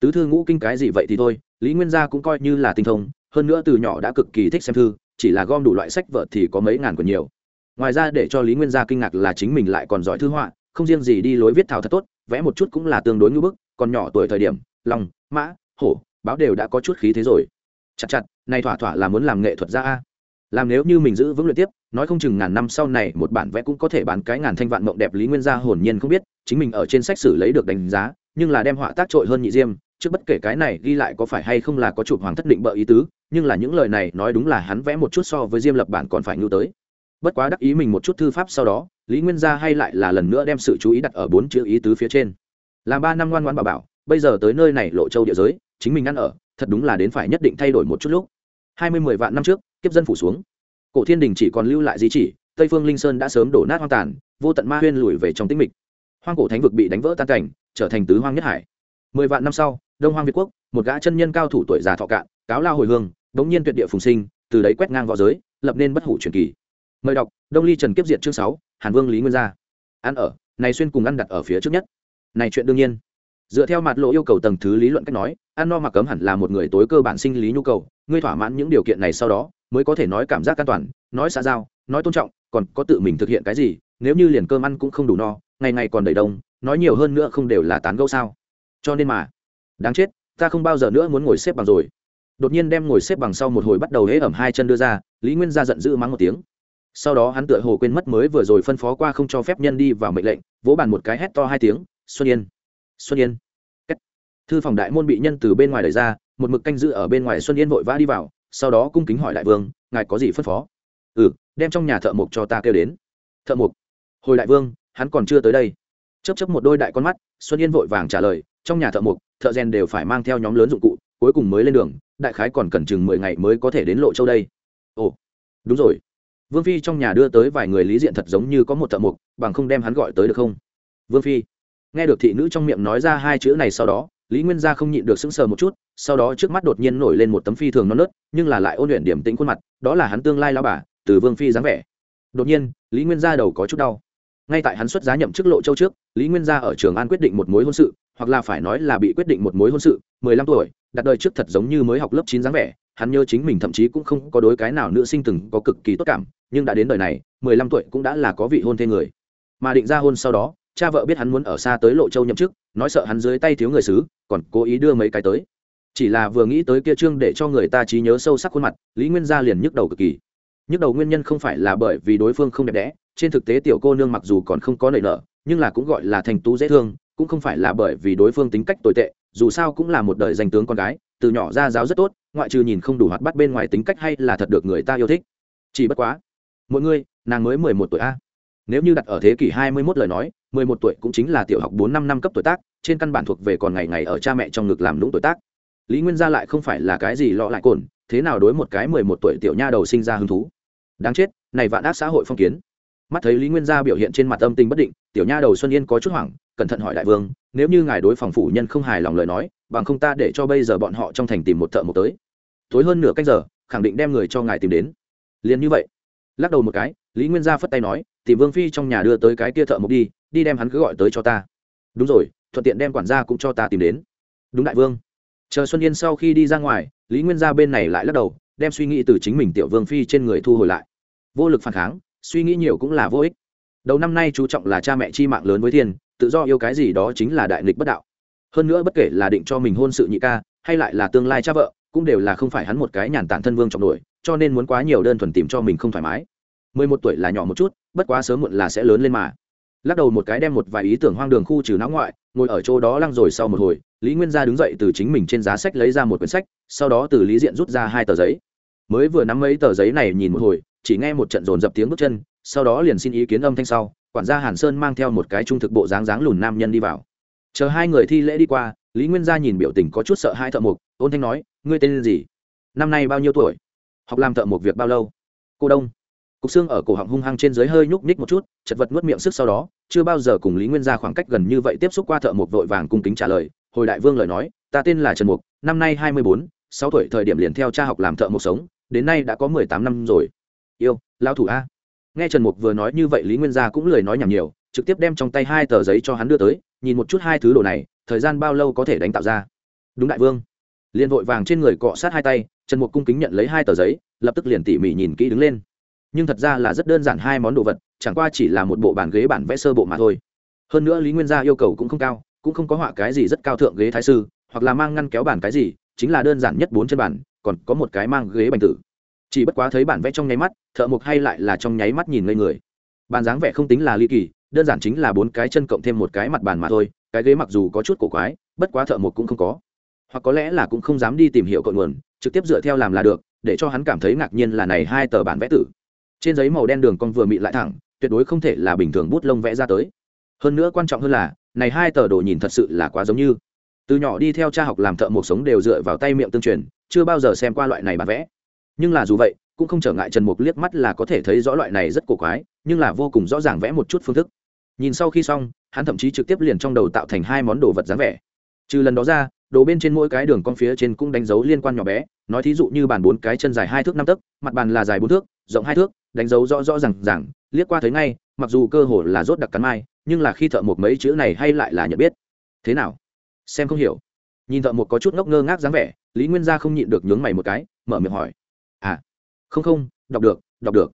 Tứ thư ngũ kinh cái gì vậy thì thôi, lý nguyên gia cũng coi như là tinh thông, hơn nữa từ nhỏ đã cực kỳ thích xem thư, chỉ là gom đủ loại sách vợ thì có mấy ngàn còn nhiều ngoài ra để cho lý nguyên gia kinh ngạc là chính mình lại còn giỏi thư họa, không riêng gì đi lối viết thảo thật tốt, vẽ một chút cũng là tương đối ngưỡng bức, còn nhỏ tuổi thời điểm, lòng, mã, hổ, báo đều đã có chút khí thế rồi. Chặt chặt, này thỏa thỏa là muốn làm nghệ thuật ra a. Làm nếu như mình giữ vững luyện tiếp, nói không chừng ngàn năm sau này một bản vẽ cũng có thể bán cái ngàn thanh vạn mộng đẹp lý nguyên gia hồn nhiên không biết, chính mình ở trên sách sử lấy được đánh giá, nhưng là đem họa tác trội hơn nhị diêm, trước bất kể cái này ghi lại có phải hay không là có chụp hoàng thất định bợ ý tứ, nhưng là những lời này nói đúng là hắn vẽ một chút so với diêm lập bản còn phải ngưu tới bất quá đắc ý mình một chút thư pháp sau đó, lý nguyên gia hay lại là lần nữa đem sự chú ý đặt ở bốn chữ ý tứ phía trên. Làm ba năm ngoan ngoan bảo bảo, bây giờ tới nơi này lộ châu địa giới, chính mình ăn ở, thật đúng là đến phải nhất định thay đổi một chút lúc. Hai mươi mười vạn năm trước, kiếp dân phủ xuống. Cổ thiên đình chỉ còn lưu lại di chỉ, tây phương linh sơn đã sớm đổ nát hoang tàn, vô tận ma huyên lùi về trong tĩnh mịch. Hoang cổ thánh vực bị đánh vỡ tan cảnh, trở thành tứ hoang nhất hải. Mười vạn năm sau, đông hoang việt quốc, một gã chân nhân cao thủ tuổi già thọ cạn, cáo lao hồi hương, bỗng nhiên tuyệt địa phùng sinh, từ đấy quét ngang v õ giới, lập nên bất hủ truyền kỳ mời đọc, đông ly trần kiếp diệt chương sáu, hàn vương lý nguyên gia. Ăn ở, này xuyên cùng ăn đặt ở phía trước nhất. Này chuyện đương nhiên. Dựa theo mặt lộ yêu cầu tầng thứ lý luận cách nói, ăn no mặc cấm hẳn là một người tối cơ bản sinh lý nhu cầu, ngươi thỏa mãn những điều kiện này sau đó, mới có thể nói cảm giác an toàn, nói xã giao, nói tôn trọng, còn có tự mình thực hiện cái gì, nếu như liền cơm ăn cũng không đủ no, ngày ngày còn đầy đông, nói nhiều hơn nữa không đều là tán gẫu sao. Cho nên mà, đáng chết, ta không bao giờ nữa muốn ngồi xếp bằng rồi. Đột nhiên đem ngồi xếp bằng sau một hồi bắt đầu hễ ẩm hai chân đưa ra, lý nguyên Gia giận dữ mắng một tiếng sau đó hắn tựa hồ quên mất mới vừa rồi phân phó qua không cho phép nhân đi vào mệnh lệnh, vỗ bàn một cái hét to hai tiếng, xuân yên xuân yên. Kết. thư phòng đại môn bị nhân từ bên ngoài đẩy ra, một mực canh giữ ở bên ngoài xuân yên vội vã đi vào, sau đó cung kính hỏi đại vương, ngài có gì phân phó? Ừ đem trong nhà thợ mộc cho ta kêu đến. Thợ mộc? Hồi đại vương, hắn còn chưa tới đây. Chấp chấp một đôi đại con mắt, xuân yên vội vàng trả lời, trong nhà thợ mộc, thợ rèn đều phải mang theo nhóm lớn dụng cụ, cuối cùng mới lên đường, đại khái còn cần chừng mười ngày mới có thể đến lộ châu đây. Ồ, đúng rồi vương phi trong nhà đưa tới vài người lý diện thật giống như có một thợ mộc, bằng không đem hắn gọi tới được không? Vương phi, nghe được thị nữ trong miệng nói ra hai chữ này sau đó, lý nguyên gia không nhịn được sững sờ một chút, sau đó trước mắt đột nhiên nổi lên một tấm phi thường non nớt, nhưng là lại ôn luyện điểm tĩnh khuôn mặt, đó là hắn tương lai lao bà, từ vương phi dáng vẻ. Đột nhiên, lý nguyên gia đầu có chút đau. Ngay tại hắn xuất giá nhậm chức lộ châu trước, lý nguyên gia ở trường an quyết định một mối hôn sự, hoặc là phải nói là bị quyết định một mối hôn sự, mười lăm tuổi, đặt đời trước thật giống như mới học lớp chín dáng vẻ hắn nhớ chính mình thậm chí cũng không có đối cái nào nữ sinh từng có cực kỳ tốt cảm, nhưng đã đến đời này, mười lăm tuổi cũng đã là có vị hôn thê người. Mà định ra hôn sau đó, cha vợ biết hắn muốn ở xa tới lộ châu nhậm chức, nói sợ hắn dưới tay thiếu người xứ, còn cố ý đưa mấy cái tới. Chỉ là vừa nghĩ tới kia trương để cho người ta trí nhớ sâu sắc khuôn mặt, lý nguyên gia liền nhức đầu cực kỳ. Nhức đầu nguyên nhân không phải là bởi vì đối phương không đẹp đẽ, trên thực tế tiểu cô nương mặc dù còn không có nảy nở, nhưng là cũng gọi là thành tú dễ thương, cũng không phải là bởi vì đối phương tính cách tồi tệ, dù sao cũng là một đời danh tướng con gái, từ nhỏ ra giáo rất tốt ngoại trừ nhìn không đủ hoạt bắt bên ngoài tính cách hay là thật được người ta yêu thích. Chỉ bất quá, mỗi người, nàng mới mười một tuổi a. Nếu như đặt ở thế kỷ hai mươi 21 lời nói, mười một tuổi cũng chính là tiểu học bốn năm năm cấp tuổi tác, trên căn bản thuộc về còn ngày ngày ở cha mẹ trong ngực làm lũng tuổi tác. Lý nguyên gia lại không phải là cái gì lọ lại cồn, thế nào đối một cái mười một tuổi tiểu nha đầu sinh ra hứng thú? Đáng chết, này vạn ác xã hội phong kiến. Mắt thấy lý nguyên gia biểu hiện trên mặt âm tình bất định, tiểu nha đầu xuân yên có chút hoảng, cẩn thận hỏi đại vương, nếu như ngài đối phòng phủ nhân không hài lòng lời nói, bằng không ta để cho bây giờ bọn họ trong thành tìm một thợ một tới tối hơn nửa cách giờ, khẳng định đem người cho ngài tìm đến. Liền như vậy, lắc đầu một cái, lý nguyên gia phất tay nói thì vương phi trong nhà đưa tới cái kia thợ mộc đi đi đem hắn cứ gọi tới cho ta. Đúng rồi, thuận tiện đem quản gia cũng cho ta tìm đến. Đúng đại vương. Chờ xuân yên sau khi đi ra ngoài, lý nguyên gia bên này lại lắc đầu, đem suy nghĩ từ chính mình tiểu vương phi trên người thu hồi lại. Vô lực phản kháng, suy nghĩ nhiều cũng là vô ích. Đầu năm nay chú trọng là cha mẹ chi mạng lớn với thiên, tự do yêu cái gì đó chính là đại nghịch bất đạo. Hơn nữa bất kể là định cho mình hôn sự nhị ca, hay lại là tương lai cha vợ cũng đều là không phải hắn một cái nhàn tản thân vương trọng nổi, cho nên muốn quá nhiều đơn thuần tìm cho mình không thoải mái. Mười một tuổi là nhỏ một chút, bất quá sớm muộn là sẽ lớn lên mà. Lắc đầu một cái đem một vài ý tưởng hoang đường khu trừ não ngoại, ngồi ở chỗ đó lăng rồi sau một hồi, lý nguyên gia đứng dậy từ chính mình trên giá sách lấy ra một quyển sách, sau đó từ lý diện rút ra hai tờ giấy. Mới vừa nắm mấy tờ giấy này nhìn một hồi, chỉ nghe một trận dồn dập tiếng bước chân, sau đó liền xin ý kiến âm thanh sau, quản gia hàn sơn mang theo một cái trung thực bộ dáng dáng lùn nam nhân đi vào. Chờ hai người thi lễ đi qua, lý nguyên gia nhìn biểu tình có chút sợ hai thợ mục ôn thanh nói, ngươi tên gì? Năm nay bao nhiêu tuổi? Học làm thợ một việc bao lâu? Cô đông. Cục xương ở cổ họng hung hăng trên dưới hơi nhúc nhích một chút, chật vật nuốt miệng sức sau đó, chưa bao giờ cùng lý nguyên gia khoảng cách gần như vậy tiếp xúc qua thợ mộc vội vàng cung kính trả lời, hồi đại vương lời nói, ta tên là trần mục, năm nay hai mươi bốn, sáu tuổi thời điểm liền theo cha học làm thợ mộc sống, đến nay đã có mười tám năm rồi. Yêu lao thủ a. Nghe trần mục vừa nói như vậy lý nguyên gia cũng lười nói nhảm nhiều, trực tiếp đem trong tay hai tờ giấy cho hắn đưa tới, nhìn một chút hai thứ đồ này, thời gian bao lâu có thể đánh tạo ra? Đúng đại vương liền vội vàng trên người cọ sát hai tay, trần mục cung kính nhận lấy hai tờ giấy, lập tức liền tỉ mỉ nhìn kỹ đứng lên. Nhưng thật ra là rất đơn giản hai món đồ vật, chẳng qua chỉ là một bộ bàn ghế bản vẽ sơ bộ mà thôi. Hơn nữa lý nguyên gia yêu cầu cũng không cao, cũng không có họa cái gì rất cao thượng ghế thái sư, hoặc là mang ngăn kéo bản cái gì, chính là đơn giản nhất bốn chân bản còn có một cái mang ghế bành tử. Chỉ bất quá thấy bản vẽ trong nháy mắt, thợ mộc hay lại là trong nháy mắt nhìn ngây người. Bàn dáng vẽ không tính là ly kỳ, đơn giản chính là bốn cái chân cộng thêm một cái mặt bàn mà thôi, cái ghế mặc dù có chút cổ quái, bất quá thợ mộc cũng không có hoặc có lẽ là cũng không dám đi tìm hiểu cội nguồn, trực tiếp dựa theo làm là được, để cho hắn cảm thấy ngạc nhiên là này hai tờ bản vẽ tử. Trên giấy màu đen đường con vừa mị lại thẳng, tuyệt đối không thể là bình thường bút lông vẽ ra tới. Hơn nữa quan trọng hơn là, này hai tờ đồ nhìn thật sự là quá giống như. Từ nhỏ đi theo cha học làm thợ một sống đều dựa vào tay miệng tương truyền, chưa bao giờ xem qua loại này bản vẽ. Nhưng là dù vậy, cũng không trở ngại trần mục liếc mắt là có thể thấy rõ loại này rất cổ quái, nhưng là vô cùng rõ ràng vẽ một chút phương thức. Nhìn sau khi xong, hắn thậm chí trực tiếp liền trong đầu tạo thành hai món đồ vật dáng vẻ. Trừ lần đó ra đồ bên trên mỗi cái đường con phía trên cũng đánh dấu liên quan nhỏ bé. Nói thí dụ như bàn bốn cái chân dài hai thước năm tấc, mặt bàn là dài bốn thước, rộng hai thước, đánh dấu rõ rõ r à n g rằng liếc qua thấy ngay, mặc dù cơ hồ là rốt đặc cắn mai, nhưng là khi thợ một mấy chữ này hay lại là nhận biết. Thế nào? Xem không hiểu. Nhìn thợ một có chút ngốc ngơ ngác dáng vẻ, lý nguyên gia không nhịn được nhướng mày một cái, mở miệng hỏi. À không không, đọc được đọc được.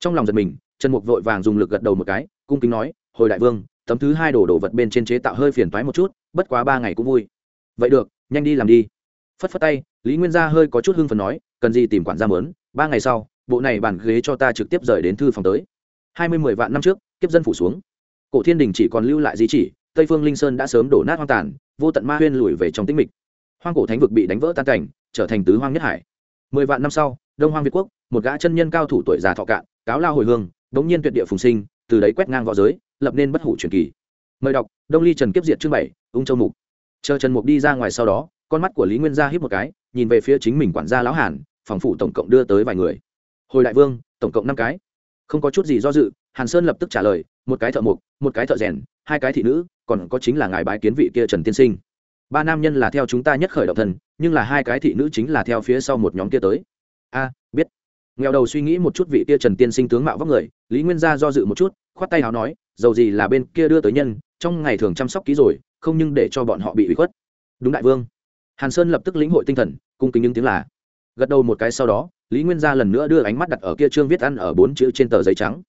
Trong lòng giật mình, trần mục vội vàng dùng lực gật đầu một cái, cung kính nói, hồi đại vương, tấm thứ hai đồ đồ vật bên trên chế tạo hơi phiền toái một chút, bất quá ba ngày cũng vui vậy được, nhanh đi làm đi. Phất phất tay, lý nguyên gia hơi có chút hưng phần nói, cần gì tìm quản gia mớn ba ngày sau, bộ này bàn ghế cho ta trực tiếp rời đến thư phòng tới. Hai mươi mười vạn năm trước, kiếp dân phủ xuống. Cổ thiên đình chỉ còn lưu lại di chỉ, tây phương linh sơn đã sớm đổ nát hoang tàn, vô tận ma huyên lùi về trong tĩnh mịch. Hoang cổ thánh vực bị đánh vỡ tan cảnh, trở thành tứ hoang nhất hải. Mười vạn năm sau, đông hoang việt quốc, một gã chân nhân cao thủ tuổi già thọ cạn, cáo lao hồi hương, đống nhiên tuyệt địa phùng sinh, từ đấy quét ngang v õ giới, lập nên bất hủ truyền kỳ. Mời đọc, đông ly trần kiếp diệt chương bảy, ung châu mục chờ trần mục đi ra ngoài sau đó, con mắt của lý nguyên gia hít một cái, nhìn về phía chính mình quản gia lão hàn, phòng phủ tổng cộng đưa tới vài người. Hồi đại vương, tổng cộng năm cái. Không có chút gì do dự, hàn sơn lập tức trả lời, một cái thợ mộc, một cái thợ rèn, hai cái thị nữ, còn có chính là ngài bái kiến vị kia trần tiên sinh. Ba nam nhân là theo chúng ta nhất khởi động thần, nhưng là hai cái thị nữ chính là theo phía sau một nhóm kia tới. A, biết. Nghèo đầu suy nghĩ một chút vị kia trần tiên sinh tướng mạo vóc người, lý nguyên gia do dự một chút, khoát tay h à o nói, dầu gì là bên kia đưa tới nhân trong ngày thường chăm sóc kỹ rồi, không nhưng để cho bọn họ bị bị khuất. Đúng đại vương. Hàn sơn lập tức lĩnh hội tinh thần, cung kính những tiếng là. Gật đầu một cái sau đó, lý nguyên gia lần nữa đưa ánh mắt đặt ở kia trương viết ăn ở bốn chữ trên tờ giấy trắng.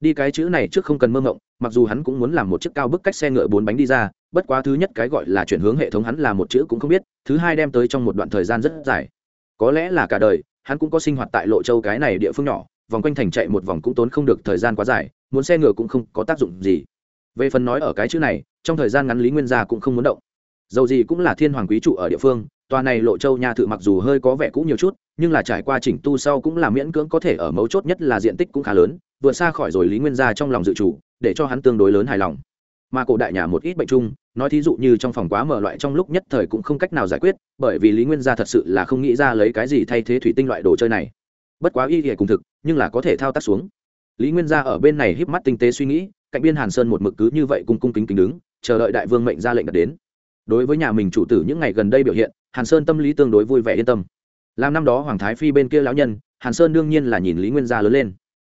Đi cái chữ này trước không cần mơ ngộng mặc dù hắn cũng muốn làm một chiếc cao bức cách xe ngựa bốn bánh đi ra, bất quá thứ nhất cái gọi là chuyển hướng hệ thống hắn là một chữ cũng không biết, thứ hai đem tới trong một đoạn thời gian rất dài. Có lẽ là cả đời, hắn cũng có sinh hoạt tại lộ châu cái này địa phương nhỏ, vòng quanh thành chạy một vòng cũng tốn không được thời gian quá dài, muốn xe ngựa cũng không có tác dụng gì về phần nói ở cái chữ này, trong thời gian ngắn lý nguyên gia cũng không muốn động. Dầu gì cũng là thiên hoàng quý trụ ở địa phương, tòa này lộ châu nha thự mặc dù hơi có vẻ cũ nhiều chút, nhưng là trải qua chỉnh tu sau cũng là miễn cưỡng có thể ở mấu chốt nhất là diện tích cũng khá lớn, vượt xa khỏi rồi lý nguyên gia trong lòng dự chủ, để cho hắn tương đối lớn hài lòng. Mà cổ đại nhà một ít bệnh chung, nói thí dụ như trong phòng quá mở loại trong lúc nhất thời cũng không cách nào giải quyết, bởi vì lý nguyên gia thật sự là không nghĩ ra lấy cái gì thay thế thủy tinh loại đồ chơi này. Bất quá y hệ cùng thực, nhưng là có thể thao tác xuống. Lý nguyên gia ở bên này híp mắt tinh tế suy nghĩ cạnh biên hàn sơn một mực cứ như vậy cung cung kính kính đứng, chờ đợi đại vương mệnh ra lệnh đặt đến. Đối với nhà mình chủ tử những ngày gần đây biểu hiện, hàn sơn tâm lý tương đối vui vẻ yên tâm. Làm năm đó hoàng thái phi bên kia lão nhân, hàn sơn đương nhiên là nhìn lý nguyên gia lớn lên.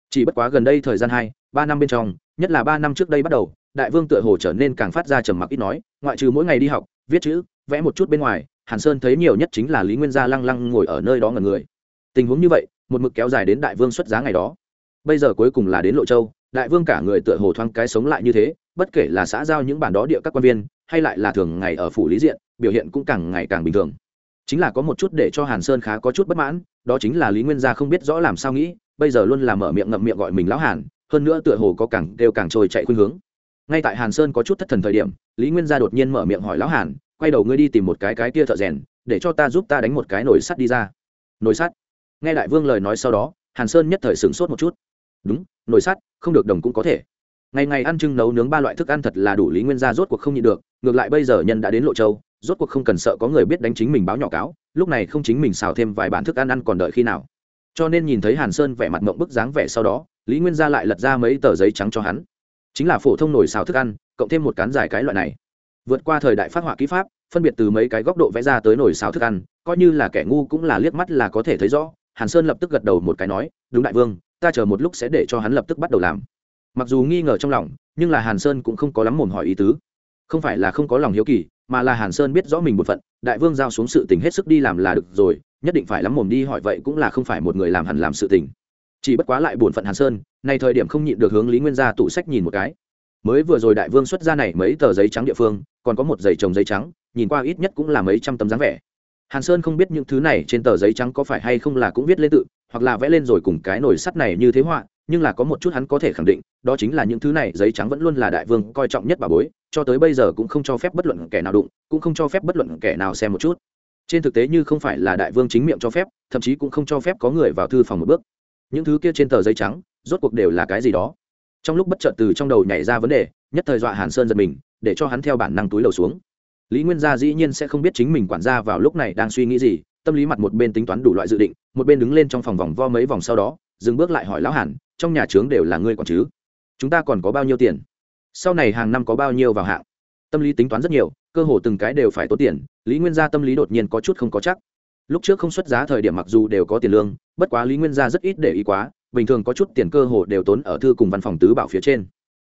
Chỉ bất quá gần đây thời gian hai, ba năm bên trong, nhất là ba năm trước đây bắt đầu, đại vương tựa hồ trở nên càng phát ra trầm mặc ít nói, ngoại trừ mỗi ngày đi học, viết chữ, vẽ một chút bên ngoài, hàn sơn thấy nhiều nhất chính là lý nguyên gia lăng lăng ngồi ở nơi đó ngần người. Tình huống như vậy, một mực kéo dài đến đại vương xuất giá ngày đó. Bây giờ cuối cùng là đến lộ châu đại vương cả người tựa hồ thoáng cái sống lại như thế, bất kể là xã giao những bản đó địa các quan viên, hay lại là thường ngày ở phủ lý diện, biểu hiện cũng càng ngày càng bình thường. Chính là có một chút để cho hàn sơn khá có chút bất mãn, đó chính là lý nguyên gia không biết rõ làm sao nghĩ, bây giờ luôn là mở miệng ngậm miệng gọi mình lão hàn, hơn nữa tựa hồ có càng đều càng trôi chạy khuynh hướng. Ngay tại hàn sơn có chút thất thần thời điểm, lý nguyên gia đột nhiên mở miệng hỏi lão hàn, quay đầu ngươi đi tìm một cái cái kia thợ rèn, để cho ta giúp ta đánh một cái nồi sắt đi ra. Nồi sắt? Nghe đại vương lời nói sau đó, hàn sơn nhất thời sửng sốt một chút đúng, nồi sắt, không được đồng cũng có thể. Ngày ngày ăn trưng nấu nướng ba loại thức ăn thật là đủ lý nguyên gia rốt cuộc không nhịn được, ngược lại bây giờ nhân đã đến lộ châu, rốt cuộc không cần sợ có người biết đánh chính mình báo nhỏ cáo, lúc này không chính mình xào thêm vài bản thức ăn ăn còn đợi khi nào. Cho nên nhìn thấy hàn sơn vẻ mặt mộng bức dáng vẻ sau đó, lý nguyên gia lại lật ra mấy tờ giấy trắng cho hắn. Chính là phổ thông nồi xào thức ăn, cộng thêm một cán dài cái loại này. Vượt qua thời đại phát họa kỹ pháp, phân biệt từ mấy cái góc độ vẽ ra tới nồi xào thức ăn, coi như là kẻ ngu cũng là liếc mắt là có thể thấy rõ. Hàn sơn lập tức gật đầu một cái nói, đúng đại vương ta chờ một lúc sẽ để cho hắn lập tức bắt đầu làm. Mặc dù nghi ngờ trong lòng, nhưng là hàn sơn cũng không có lắm mồm hỏi ý tứ. Không phải là không có lòng hiếu kỳ, mà là hàn sơn biết rõ mình một phận, đại vương giao xuống sự tình hết sức đi làm là được rồi, nhất định phải lắm mồm đi hỏi vậy cũng là không phải một người làm hẳn làm sự tình. Chỉ bất quá lại bổn phận hàn sơn, nay thời điểm không nhịn được hướng lý nguyên gia tủ sách nhìn một cái. Mới vừa rồi đại vương xuất ra này mấy tờ giấy trắng địa phương, còn có một giấy trồng giấy trắng, nhìn qua ít nhất cũng là mấy trăm tấm dáng vẻ hàn sơn không biết những thứ này trên tờ giấy trắng có phải hay không là cũng viết lên tự, hoặc là vẽ lên rồi cùng cái nồi sắt này như thế họa, nhưng là có một chút hắn có thể khẳng định, đó chính là những thứ này giấy trắng vẫn luôn là đại vương coi trọng nhất bà bối, cho tới bây giờ cũng không cho phép bất luận kẻ nào đụng, cũng không cho phép bất luận kẻ nào xem một chút. Trên thực tế như không phải là đại vương chính miệng cho phép, thậm chí cũng không cho phép có người vào thư phòng một bước. Những thứ kia trên tờ giấy trắng, rốt cuộc đều là cái gì đó? Trong lúc bất chợt từ trong đầu nhảy ra vấn đề, nhất thời dọa hàn sơn giật mình, để cho hắn theo bản năng túi lầu xuống lý nguyên gia dĩ nhiên sẽ không biết chính mình quản gia vào lúc này đang suy nghĩ gì, tâm lý mặt một bên tính toán đủ loại dự định, một bên đứng lên trong phòng vòng vo mấy vòng sau đó, dừng bước lại hỏi lão hàn, trong nhà trướng đều là ngươi còn chứ? Chúng ta còn có bao nhiêu tiền? Sau này hàng năm có bao nhiêu vào hạng? Tâm lý tính toán rất nhiều, cơ hồ từng cái đều phải tốn tiền, lý nguyên gia tâm lý đột nhiên có chút không có chắc. Lúc trước không xuất giá thời điểm mặc dù đều có tiền lương, bất quá lý nguyên gia rất ít để ý quá, bình thường có chút tiền cơ hồ đều tốn ở thư cùng văn phòng tứ bảo phía trên.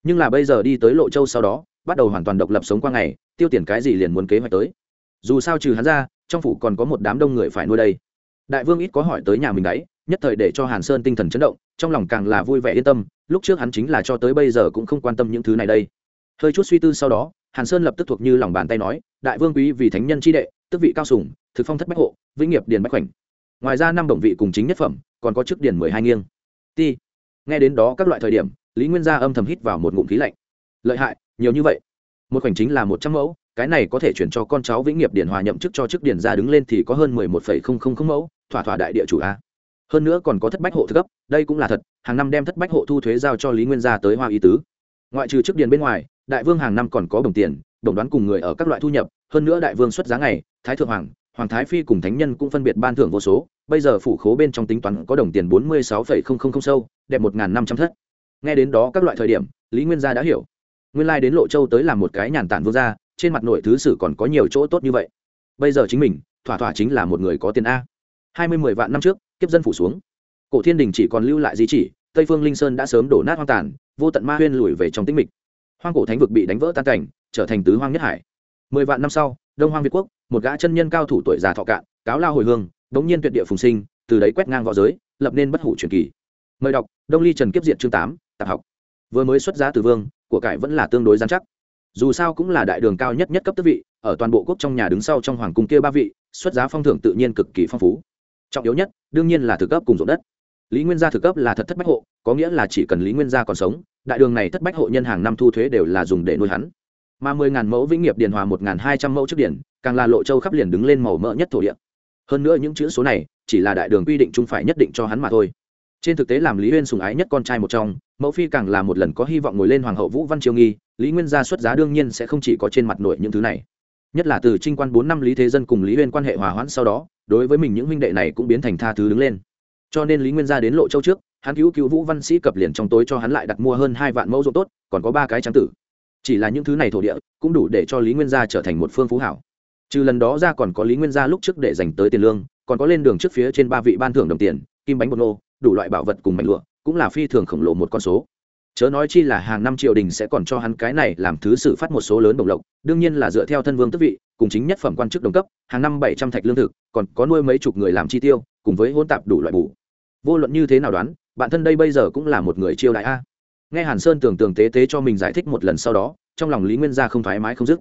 Nhưng là bây giờ đi tới lộ châu sau đó bắt đầu hoàn toàn độc lập sống qua ngày, tiêu tiền cái gì liền muốn kế hoạch tới. Dù sao trừ hắn ra, trong phủ còn có một đám đông người phải nuôi đây. Đại vương ít có hỏi tới nhà mình đấy, nhất thời để cho hàn sơn tinh thần chấn động, trong lòng càng là vui vẻ yên tâm, lúc trước hắn chính là cho tới bây giờ cũng không quan tâm những thứ này đây. Hơi chút suy tư sau đó, hàn sơn lập tức thuộc như lòng bàn tay nói, đại vương quý vì thánh nhân tri đệ tức vị cao sùng thực phong thất bách hộ, vĩnh nghiệp điền bách khoảnh. Ngoài ra năm đồng vị cùng chính nhất phẩm, còn có chức điền mười hai nghiêng. Ti. Nghe đến đó các loại thời điểm, lý nguyên gia âm thầm hít vào một ngụm khí lạnh. Lợi hại nhiều như vậy. Một khoảnh chính là một trăm mẫu, cái này có thể chuyển cho con cháu vĩnh nghiệp điển hòa nhậm chức cho chức điển ra đứng lên thì có hơn mười một phẩy không không không mẫu, thỏa thỏa đại địa chủ a. Hơn nữa còn có thất bách hộ thực cấp, đây cũng là thật, hàng năm đem thất bách hộ thu thuế giao cho lý nguyên gia tới hoa ý tứ. Ngoại trừ chức điển bên ngoài, đại vương hàng năm còn có đồng tiền, đồng đoán cùng người ở các loại thu nhập, hơn nữa đại vương xuất giá ngày, thái thượng hoàng hoàng thái phi cùng thánh nhân cũng phân biệt ban thưởng vô số, bây giờ phủ khố bên trong tính toán có đồng tiền bốn mươi sáu phẩy không không không sâu, đẹp một năm trăm thất. Nghe đến đó các loại thời điểm, lý nguyên gia đã hiểu nguyên lai đến lộ châu tới làm một cái nhàn tản vương gia, trên mặt nội thứ sử còn có nhiều chỗ tốt như vậy. Bây giờ chính mình, thỏa thỏa chính là một người có tiền a. Hai mươi mười vạn năm trước, kiếp dân phủ xuống. Cổ thiên đình chỉ còn lưu lại di chỉ, tây phương linh sơn đã sớm đổ nát hoang tàn, vô tận ma huyên lùi về trong tĩnh mịch. Hoang cổ thánh vực bị đánh vỡ tan cảnh, trở thành tứ hoang nhất hải. Mười vạn năm sau, đông hoang việt quốc, một gã chân nhân cao thủ tuổi già thọ cạn, cáo lao hồi hương bỗng nhiên tuyệt địa phùng sinh, từ đấy quét ngang v õ giới, lập nên bất hủ truyền kỳ. Mời đọc, đông ly trần kiếp diện chương tám, tạp học. Vừa mới xuất giá từ vương của cải vẫn là tương đối gian chắc. Dù sao cũng là đại đường cao nhất nhất cấp tước vị, ở toàn bộ quốc trong nhà đứng sau trong hoàng cung kia ba vị, xuất giá phong thưởng tự nhiên cực kỳ phong phú. Trọng yếu nhất, đương nhiên là thực cấp cùng ruộng đất. Lý nguyên gia thực cấp là thật thất bách hộ, có nghĩa là chỉ cần lý nguyên gia còn sống, đại đường này thất bách hộ nhân hàng năm thu thuế đều là dùng để nuôi hắn. Mà mười ngàn mẫu vĩnh nghiệp điền hòa một ngàn hai trăm mẫu trước điển càng là lộ châu khắp liền đứng lên màu mỡ nhất thổ địa. Hơn nữa những chữ số này, chỉ là đại đường quy định chung phải nhất định cho hắn mà thôi trên thực tế làm lý huyên sùng ái nhất con trai một trong, mẫu phi càng là một lần có hy vọng ngồi lên hoàng hậu vũ văn triều nghi, lý nguyên gia xuất giá đương nhiên sẽ không chỉ có trên mặt nội những thứ này. Nhất là từ trinh quan bốn năm lý thế dân cùng lý huyên quan hệ hòa hoãn sau đó, đối với mình những huynh đệ này cũng biến thành tha thứ đứng lên. Cho nên lý nguyên gia đến lộ châu trước, hắn cứu cứu vũ văn sĩ cập liền trong tối cho hắn lại đặt mua hơn hai vạn mẫu ruộng tốt, còn có ba cái trắng tử. Chỉ là những thứ này thổ địa, cũng đủ để cho lý nguyên gia trở thành một phương phú hảo. Trừ lần đó ra còn có lý nguyên gia lúc trước để dành tới tiền lương, còn có lên đường trước phía trên ba vị ban thưởng đồng tiền, kim bánh bột nô đủ loại bảo vật cùng mảnh lụa, cũng là phi thường khổng lồ một con số. Chớ nói chi là hàng năm triều đình sẽ còn cho hắn cái này làm thứ sử phát một số lớn đồng lộc, đương nhiên là dựa theo thân vương tức vị, cùng chính nhất phẩm quan chức đồng cấp, hàng năm bảy trăm thạch lương thực, còn có nuôi mấy chục người làm chi tiêu, cùng với hôn tạp đủ loại bù. Vô luận như thế nào đoán bản thân đây bây giờ cũng là một người chiêu đại a. Nghe hàn sơn tưởng tượng tế tế cho mình giải thích một lần sau đó, trong lòng lý nguyên gia không thoải mái không dứt.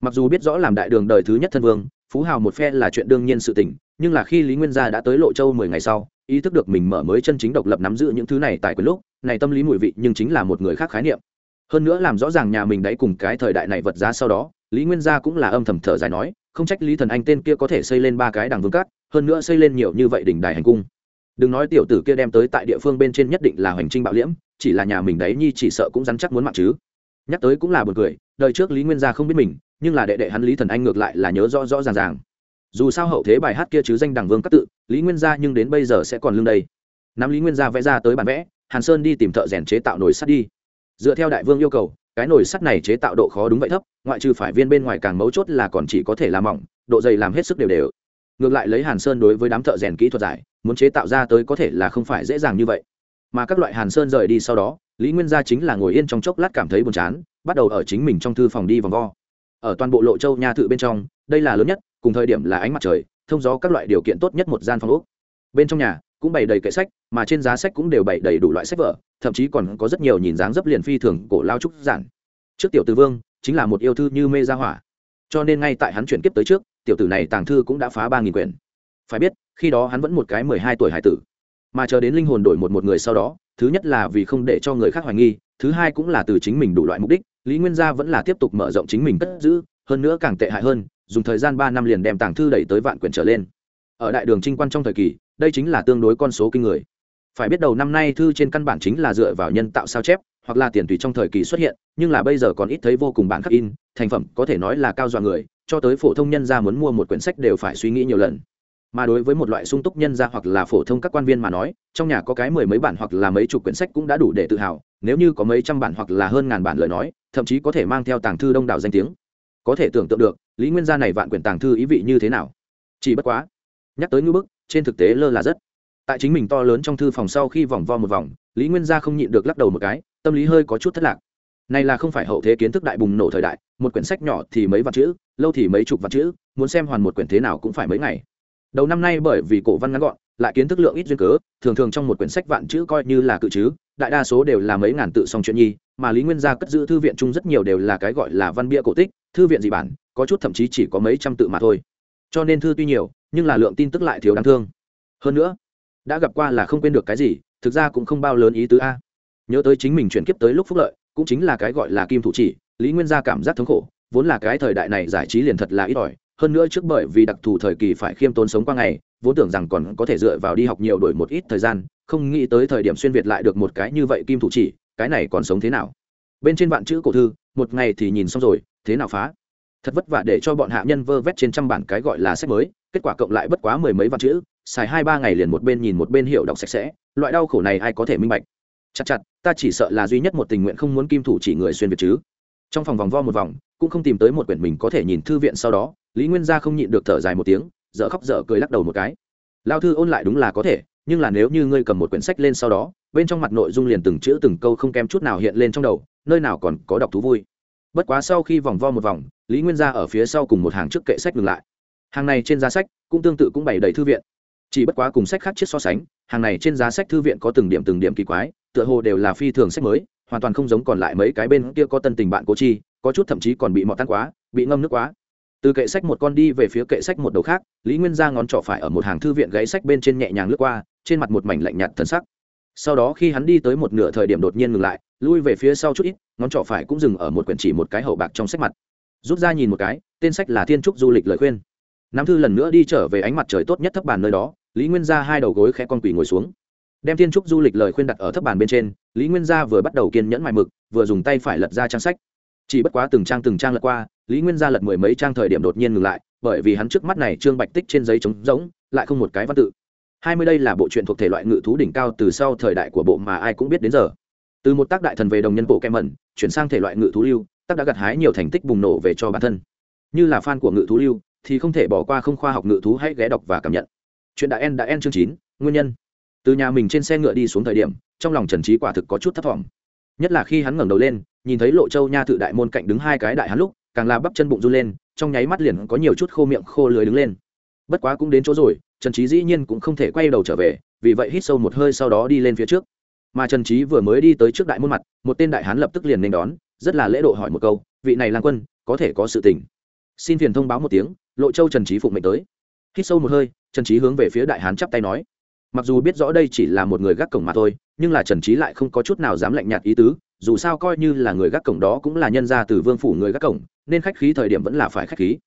Mặc dù biết rõ làm đại đường đời thứ nhất thân vương, phú hào một phe là chuyện đương nhiên sự tình, nhưng là khi lý nguyên gia đã tới lộ châu mười ngày sau ý thức được mình mở mới chân chính độc lập nắm giữ những thứ này tại quyền lúc, này tâm lý mùi vị nhưng chính là một người khác khái niệm. Hơn nữa làm rõ ràng nhà mình đấy cùng cái thời đại này vật giá sau đó, lý nguyên gia cũng là âm thầm thở dài nói, không trách lý thần anh tên kia có thể xây lên ba cái đằng vương cát, hơn nữa xây lên nhiều như vậy đỉnh đài hành cung. Đừng nói tiểu tử kia đem tới tại địa phương bên trên nhất định là hoành trinh bạo liễm, chỉ là nhà mình đấy nhi chỉ sợ cũng dám chắc muốn mạng chứ. Nhắc tới cũng là buồn cười, đời trước lý nguyên gia không biết mình, nhưng là đệ đệ hắn lý thần anh ngược lại là nhớ rõ rõ ràng ràng dù sao hậu thế bài hát kia chứ danh đằng vương các tự, lý nguyên gia nhưng đến bây giờ sẽ còn lương đây. Nắm lý nguyên gia vẽ ra tới bản vẽ, hàn sơn đi tìm thợ rèn chế tạo nồi sắt đi. Dựa theo đại vương yêu cầu, cái nồi sắt này chế tạo độ khó đúng vậy thấp, ngoại trừ phải viên bên ngoài càng mấu chốt là còn chỉ có thể làm mỏng, độ dày làm hết sức đều đều. Ngược lại lấy hàn sơn đối với đám thợ rèn kỹ thuật giải, muốn chế tạo ra tới có thể là không phải dễ dàng như vậy. Mà các loại hàn sơn rời đi sau đó, lý nguyên gia chính là ngồi yên trong chốc lát cảm thấy buồn chán, bắt đầu ở chính mình trong thư phòng đi vòng vo. Ở toàn bộ lộ châu nha thự bên trong, đây là lớn nhất cùng thời điểm là ánh mặt trời, thông gió các loại điều kiện tốt nhất một gian phòng úc bên trong nhà cũng bày đầy kệ sách, mà trên giá sách cũng đều bày đầy đủ loại sách vở, thậm chí còn có rất nhiều nhìn dáng dấp liền phi thường cổ lao trúc giản. Trước tiểu tử vương chính là một yêu thư như mê gia hỏa. Cho nên ngay tại hắn chuyển kiếp tới trước, tiểu tử này tàng thư cũng đã phá ba nghìn quyển. Phải biết, khi đó hắn vẫn một cái mười hai tuổi hải tử. Mà chờ đến linh hồn đổi một một người sau đó, thứ nhất là vì không để cho người khác hoài nghi, thứ hai cũng là từ chính mình đủ loại mục đích, lý nguyên gia vẫn là tiếp tục mở rộng chính mình cất giữ, hơn nữa càng tệ hại hơn dùng thời gian ba năm liền đem tàng thư đẩy tới vạn quyển trở lên. Ở đại đường trinh quan trong thời kỳ, đây chính là tương đối con số kinh người. Phải biết đầu năm nay thư trên căn bản chính là dựa vào nhân tạo sao chép, hoặc là tiền tùy trong thời kỳ xuất hiện, nhưng là bây giờ còn ít thấy vô cùng bản khắc in, thành phẩm có thể nói là cao dọa người, cho tới phổ thông nhân gia muốn mua một quyển sách đều phải suy nghĩ nhiều lần. Mà đối với một loại sung túc nhân gia hoặc là phổ thông các quan viên mà nói, trong nhà có cái mười mấy bản hoặc là mấy chục quyển sách cũng đã đủ để tự hào, nếu như có mấy trăm bản hoặc là hơn ngàn bản lời nói, thậm chí có thể mang theo tàng thư đông đảo danh tiếng có thể tưởng tượng được, lý nguyên gia này vạn quyển tàng thư ý vị như thế nào. Chỉ bất quá, nhắc tới ngưỡng bức, trên thực tế lơ là rất. Tại chính mình to lớn trong thư phòng sau khi vòng vo một vòng, lý nguyên gia không nhịn được lắc đầu một cái, tâm lý hơi có chút thất lạc. Này là không phải hậu thế kiến thức đại bùng nổ thời đại, một quyển sách nhỏ thì mấy vạn chữ, lâu thì mấy chục vạn chữ, muốn xem hoàn một quyển thế nào cũng phải mấy ngày. Đầu năm nay bởi vì cổ văn ngắn gọn, lại kiến thức lượng ít duyên cớ, thường thường trong một quyển sách vạn chữ coi như là cự chứ đại đa số đều là mấy ngàn tự song chuyện nhi, mà lý nguyên gia cất giữ thư viện chung rất nhiều đều là cái gọi là văn bia cổ tích thư viện dị bản, có chút thậm chí chỉ có mấy trăm tự mà thôi. Cho nên thư tuy nhiều, nhưng là lượng tin tức lại thiếu đáng thương. Hơn nữa, đã gặp qua là không quên được cái gì, thực ra cũng không bao lớn ý tứ a. Nhớ tới chính mình chuyển kiếp tới lúc phúc lợi, cũng chính là cái gọi là kim thủ chỉ, lý nguyên gia cảm giác thống khổ, vốn là cái thời đại này giải trí liền thật là ít ỏi, hơn nữa trước bởi vì đặc thù thời kỳ phải khiêm tốn sống qua ngày, vốn tưởng rằng còn có thể dựa vào đi học nhiều đổi một ít thời gian, không nghĩ tới thời điểm xuyên việt lại được một cái như vậy kim thủ chỉ, cái này còn sống thế nào? Bên trên vạn chữ cổ thư, một ngày thì nhìn xong rồi thế nào phá? Thật vất vả để cho bọn hạ nhân vơ vét trên trăm bản cái gọi là sách mới, kết quả cộng lại bất quá mười mấy vạn chữ, xài hai ba ngày liền một bên nhìn một bên hiểu đọc sạch sẽ, loại đau khổ này ai có thể minh bạch? Chặt chặt, ta chỉ sợ là duy nhất một tình nguyện không muốn kim thủ chỉ người xuyên việt chứ. Trong phòng vòng vo một vòng, cũng không tìm tới một quyển mình có thể nhìn thư viện sau đó, lý nguyên gia không nhịn được thở dài một tiếng, dở khóc dở cười lắc đầu một cái. Lao thư ôn lại đúng là có thể, nhưng là nếu như ngươi cầm một quyển sách lên sau đó, bên trong mặt nội dung liền từng chữ từng câu không kém chút nào hiện lên trong đầu, nơi nào còn có đọc thú vui bất quá sau khi vòng vo một vòng, lý nguyên gia ở phía sau cùng một hàng trước kệ sách ngừng lại. Hàng này trên giá sách cũng tương tự cũng bày đầy thư viện. Chỉ bất quá cùng sách khác chiết so sánh, hàng này trên giá sách thư viện có từng điểm từng điểm kỳ quái, tựa hồ đều là phi thường sách mới, hoàn toàn không giống còn lại mấy cái bên kia có tân tình bạn cố chi, có chút thậm chí còn bị mọt tan quá, bị ngâm nước quá. Từ kệ sách một con đi về phía kệ sách một đầu khác, lý nguyên ra ngón trỏ phải ở một hàng thư viện gãy sách bên trên nhẹ nhàng lướt qua, trên mặt một mảnh lạnh nhạt thân sắc sau đó khi hắn đi tới một nửa thời điểm đột nhiên ngừng lại, lui về phía sau chút ít, ngón trỏ phải cũng dừng ở một quyển chỉ một cái hậu bạc trong sách mặt. Rút ra nhìn một cái, tên sách là thiên trúc du lịch lời khuyên. Nam thư lần nữa đi trở về ánh mặt trời tốt nhất thấp bàn nơi đó, lý nguyên ra hai đầu gối khẽ con quỳ ngồi xuống. Đem thiên trúc du lịch lời khuyên đặt ở thấp bàn bên trên, lý nguyên gia vừa bắt đầu kiên nhẫn mài mực, vừa dùng tay phải lật ra trang sách. Chỉ bất quá từng trang từng trang lật qua, lý nguyên gia lật mười mấy trang thời điểm đột nhiên ngừng lại, bởi vì hắn trước mắt này trương bạch tích trên giấy trống rỗng, lại không một cái văn tự hai mươi đây là bộ truyện thuộc thể loại ngự thú đỉnh cao từ sau thời đại của bộ mà ai cũng biết đến giờ. Từ một tác đại thần về đồng nhân bộ kem mẩn chuyển sang thể loại ngự thú lưu, tác đã gặt hái nhiều thành tích bùng nổ về cho bản thân. Như là fan của ngự thú lưu, thì không thể bỏ qua không khoa học ngự thú hãy ghé đọc và cảm nhận. Chuyện đã en đã en chương chín, nguyên nhân. Từ nhà mình trên xe ngựa đi xuống thời điểm, trong lòng trần trí quả thực có chút thất vọng nhất là khi hắn ngẩng đầu lên, nhìn thấy lộ châu nha tự đại môn cạnh đứng hai cái đại hắn lúc, càng là bắp chân bụng run lên, trong nháy mắt liền có nhiều chút khô miệng khô lưới đứng lên. Bất quá cũng đến chỗ rồi trần trí dĩ nhiên cũng không thể quay đầu trở về, vì vậy hít sâu một hơi sau đó đi lên phía trước. Mà trần trí vừa mới đi tới trước đại môn mặt, một tên đại hán lập tức liền nên đón, rất là lễ độ hỏi một câu, vị này lang quân, có thể có sự tình? Xin phiền thông báo một tiếng, lộ châu trần trí phụng mệnh tới. Hít sâu một hơi, trần trí hướng về phía đại hán chắp tay nói, mặc dù biết rõ đây chỉ là một người gác cổng mà thôi, nhưng là trần trí lại không có chút nào dám lạnh nhạt ý tứ, dù sao coi như là người gác cổng đó cũng là nhân ra từ vương phủ người gác cổng, nên khách khí thời điểm vẫn là phải khách khí.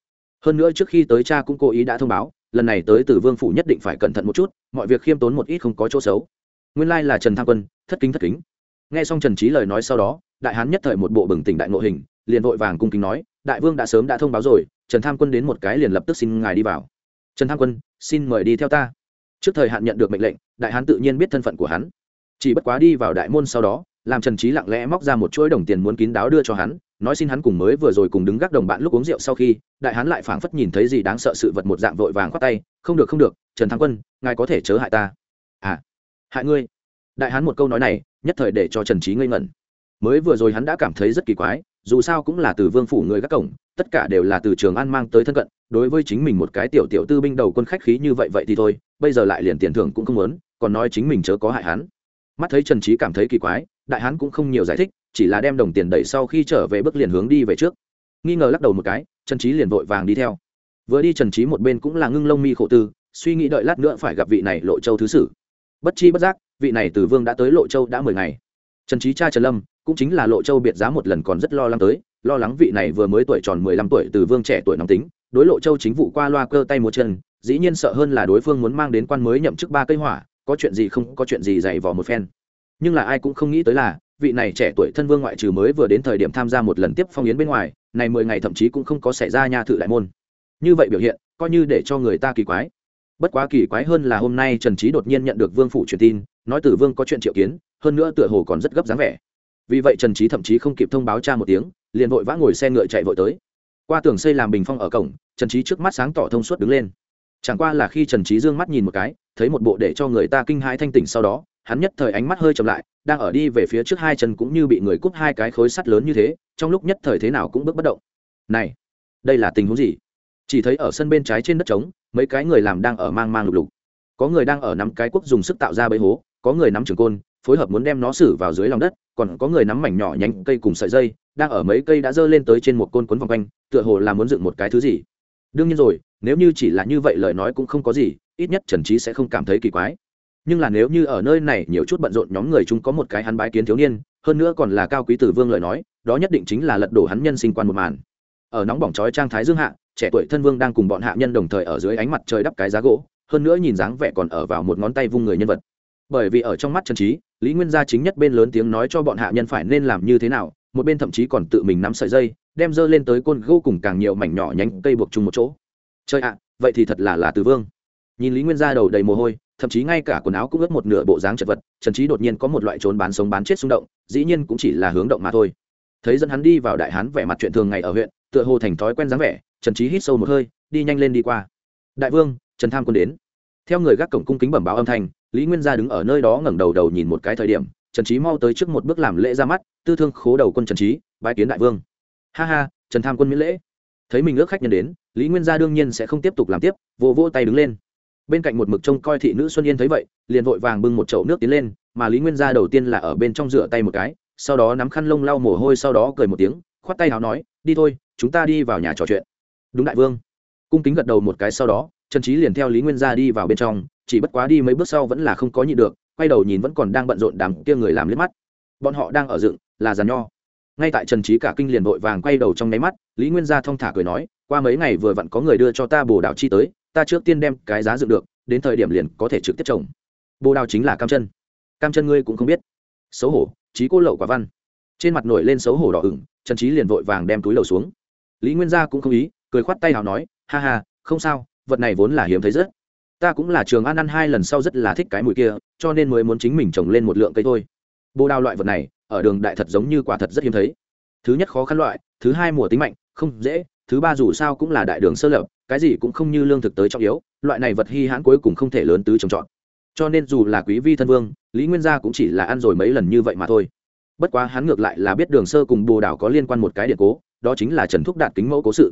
Hơn nữa trước khi tới cha cũng cố ý đã thông báo lần này tới từ vương phủ nhất định phải cẩn thận một chút, mọi việc khiêm tốn một ít không có chỗ xấu. Nguyên lai là trần tham quân, thất kính thất kính. Nghe xong trần trí lời nói sau đó, đại hán nhất thời một bộ bừng tỉnh đại ngộ hình, liền vội vàng cung kính nói, đại vương đã sớm đã thông báo rồi, trần tham quân đến một cái liền lập tức xin ngài đi vào. Trần tham quân, xin mời đi theo ta. Trước thời hạn nhận được mệnh lệnh, đại hán tự nhiên biết thân phận của hắn. Chỉ bất quá đi vào đại môn sau đó, làm trần trí lặng lẽ móc ra một chuỗi đồng tiền muốn kín đáo đưa cho hắn nói xin hắn cùng mới vừa rồi cùng đứng gác đồng bạn lúc uống rượu sau khi, đại hắn lại phảng phất nhìn thấy gì đáng sợ sự vật một dạng vội vàng khoát tay, không được không được, trần thắng quân, ngài có thể chớ hại ta. À hại ngươi? Đại hắn một câu nói này, nhất thời để cho trần trí ngây ngẩn. Mới vừa rồi hắn đã cảm thấy rất kỳ quái, dù sao cũng là từ vương phủ người gác cổng, tất cả đều là từ trường an mang tới thân cận, đối với chính mình một cái tiểu tiểu tư binh đầu quân khách khí như vậy vậy thì thôi, bây giờ lại liền tiền thưởng cũng không muốn, còn nói chính mình chớ có hại hắn. Mắt thấy trần trí cảm thấy kỳ quái, đại hán cũng không nhiều giải thích chỉ là đem đồng tiền đẩy sau khi trở về bước liền hướng đi về trước. Nghi ngờ lắc đầu một cái, trần trí liền vội vàng đi theo. Vừa đi trần trí một bên cũng là ngưng lông mi khổ tư, suy nghĩ đợi lát nữa phải gặp vị này lộ châu thứ sử. Bất chi bất giác, vị này từ vương đã tới lộ châu đã mười ngày. Trần trí cha trần lâm, cũng chính là lộ châu biệt giá một lần còn rất lo lắng tới, lo lắng vị này vừa mới tuổi tròn mười lăm tuổi từ vương trẻ tuổi nóng tính, đối lộ châu chính vụ qua loa cơ tay một chân, dĩ nhiên sợ hơn là đối phương muốn mang đến quan mới nhậm chức ba cây hỏa, có chuyện gì không, có chuyện gì dày vò một phen. Nhưng là ai cũng không nghĩ tới là vị này trẻ tuổi thân vương ngoại trừ mới vừa đến thời điểm tham gia một lần tiếp phong yến bên ngoài, này mười ngày thậm chí cũng không có xảy ra nha thự đại môn. Như vậy biểu hiện, coi như để cho người ta kỳ quái. Bất quá kỳ quái hơn là hôm nay trần trí đột nhiên nhận được vương phủ truyền tin, nói tử vương có chuyện triệu kiến, hơn nữa tựa hồ còn rất gấp dáng vẻ. Vì vậy trần trí thậm chí không kịp thông báo cha một tiếng, liền vội vã ngồi xe ngựa chạy vội tới. Qua tường xây làm bình phong ở cổng, trần trí trước mắt sáng tỏ thông suốt đứng lên. Chẳng qua là khi trần trí dương mắt nhìn một cái, thấy một bộ để cho người ta kinh hãi thanh tỉnh sau đó, hắn nhất thời ánh mắt hơi chậm lại đang ở đi về phía trước hai chân cũng như bị người cúp hai cái khối sắt lớn như thế, trong lúc nhất thời thế nào cũng bước bất động. Này, đây là tình huống gì? Chỉ thấy ở sân bên trái trên đất trống, mấy cái người làm đang ở mang mang lục lục. Có người đang ở nắm cái quốc dùng sức tạo ra bẫy hố, có người nắm trường côn, phối hợp muốn đem nó xử vào dưới lòng đất, còn có người nắm mảnh nhỏ nhánh cây cùng sợi dây, đang ở mấy cây đã dơ lên tới trên một côn quấn vòng quanh, tựa hồ là muốn dựng một cái thứ gì. Đương nhiên rồi, nếu như chỉ là như vậy lời nói cũng không có gì, ít nhất trần trí sẽ không cảm thấy kỳ quái nhưng là nếu như ở nơi này nhiều chút bận rộn nhóm người chúng có một cái hắn bái kiến thiếu niên, hơn nữa còn là cao quý tử vương lời nói, đó nhất định chính là lật đổ hắn nhân sinh quan một màn. Ở nóng bỏng chói trang thái dương hạ, trẻ tuổi thân vương đang cùng bọn hạ nhân đồng thời ở dưới ánh mặt trời đắp cái giá gỗ, hơn nữa nhìn dáng vẻ còn ở vào một ngón tay vung người nhân vật. Bởi vì ở trong mắt trần trí, lý nguyên gia chính nhất bên lớn tiếng nói cho bọn hạ nhân phải nên làm như thế nào, một bên thậm chí còn tự mình nắm sợi dây, đem dơ lên tới côn gỗ cùng càng nhiều mảnh nhỏ nhánh cây buộc chung một chỗ. Chơi ạ, vậy thì thật là là từ vương nhìn lý nguyên gia đầu đầy mồ hôi, thậm chí ngay cả quần áo cũng ướt một nửa bộ dáng chật vật, trần trí đột nhiên có một loại trốn bán sống bán chết xung động, dĩ nhiên cũng chỉ là hướng động mà thôi. Thấy dẫn hắn đi vào đại hán vẻ mặt chuyện thường ngày ở huyện, tựa hồ thành thói quen dáng vẻ, trần trí hít sâu một hơi, đi nhanh lên đi qua. Đại vương, trần tham quân đến. Theo người gác cổng cung kính bẩm báo âm thanh, lý nguyên gia đứng ở nơi đó ngẩng đầu đầu nhìn một cái thời điểm, trần trí mau tới trước một bước làm lễ ra mắt, tư thương khố đầu quân trần trí bái kiến đại vương. Ha ha, trần tham quân miễn lễ. Thấy mình ước khách nhân đến, lý nguyên gia đương nhiên sẽ không tiếp tục làm tiếp vô vô tay đứng lên bên cạnh một mực trông coi thị nữ xuân yên thấy vậy, liền vội vàng bưng một chậu nước tiến lên, mà lý nguyên gia đầu tiên là ở bên trong rửa tay một cái, sau đó nắm khăn lông lau mồ hôi sau đó cười một tiếng, khoát tay háo nói, đi thôi, chúng ta đi vào nhà trò chuyện. Đúng đại vương. Cung kính gật đầu một cái sau đó, trần trí liền theo lý nguyên gia đi vào bên trong, chỉ bất quá đi mấy bước sau vẫn là không có nhịn được, quay đầu nhìn vẫn còn đang bận rộn đám kia người làm liếc mắt. Bọn họ đang ở dựng, là giàn nho. Ngay tại trần trí cả kinh liền vội vàng quay đầu trong nháy mắt, lý nguyên gia thong thả cười nói, qua mấy ngày vừa vặn có người đưa cho ta bồ đào chi tới ta trước tiên đem cái giá dựng được, đến thời điểm liền có thể trực tiếp trồng. Bồ đào chính là cam chân. Cam chân ngươi cũng không biết. Xấu hổ trí cô lậu quả văn. Trên mặt nổi lên xấu hổ đỏ ửng, trần trí liền vội vàng đem túi lầu xuống. Lý nguyên gia cũng không ý, cười khoát tay nào nói, ha ha, không sao, vật này vốn là hiếm thấy rất. Ta cũng là trường ăn ăn hai lần sau rất là thích cái mùi kia, cho nên mới muốn chính mình trồng lên một lượng cây thôi. Bồ đào loại vật này, ở đường đại thật giống như quả thật rất hiếm thấy. Thứ nhất khó khăn loại, thứ hai mùa tính mạnh, không dễ, thứ ba dù sao cũng là đại đường sơ lập cái gì cũng không như lương thực tới trọng yếu, loại này vật hy hãn cuối cùng không thể lớn tứ trồng trọt. Cho nên dù là quý vi thân vương, lý nguyên gia cũng chỉ là ăn rồi mấy lần như vậy mà thôi. Bất quá hắn ngược lại là biết đường sơ cùng bồ đào có liên quan một cái điện cố, đó chính là trần thúc đạt kính mẫu cố sự.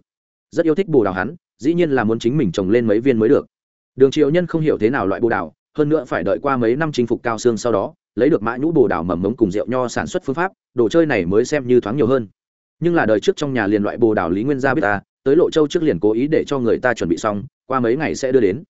Rất yêu thích bồ đào hắn, dĩ nhiên là muốn chính mình trồng lên mấy viên mới được. Đường triệu nhân không hiểu thế nào loại bồ đào, hơn nữa phải đợi qua mấy năm chinh phục cao xương sau đó, lấy được mã nhũ bồ đào mầm mống cùng rượu nho sản xuất phương pháp, đồ chơi này mới xem như thoáng nhiều hơn. Nhưng là đời trước trong nhà liền loại bồ đào lý nguyên gia biết ta tới lộ châu trước liền cố ý để cho người ta chuẩn bị xong, qua mấy ngày sẽ đưa đến.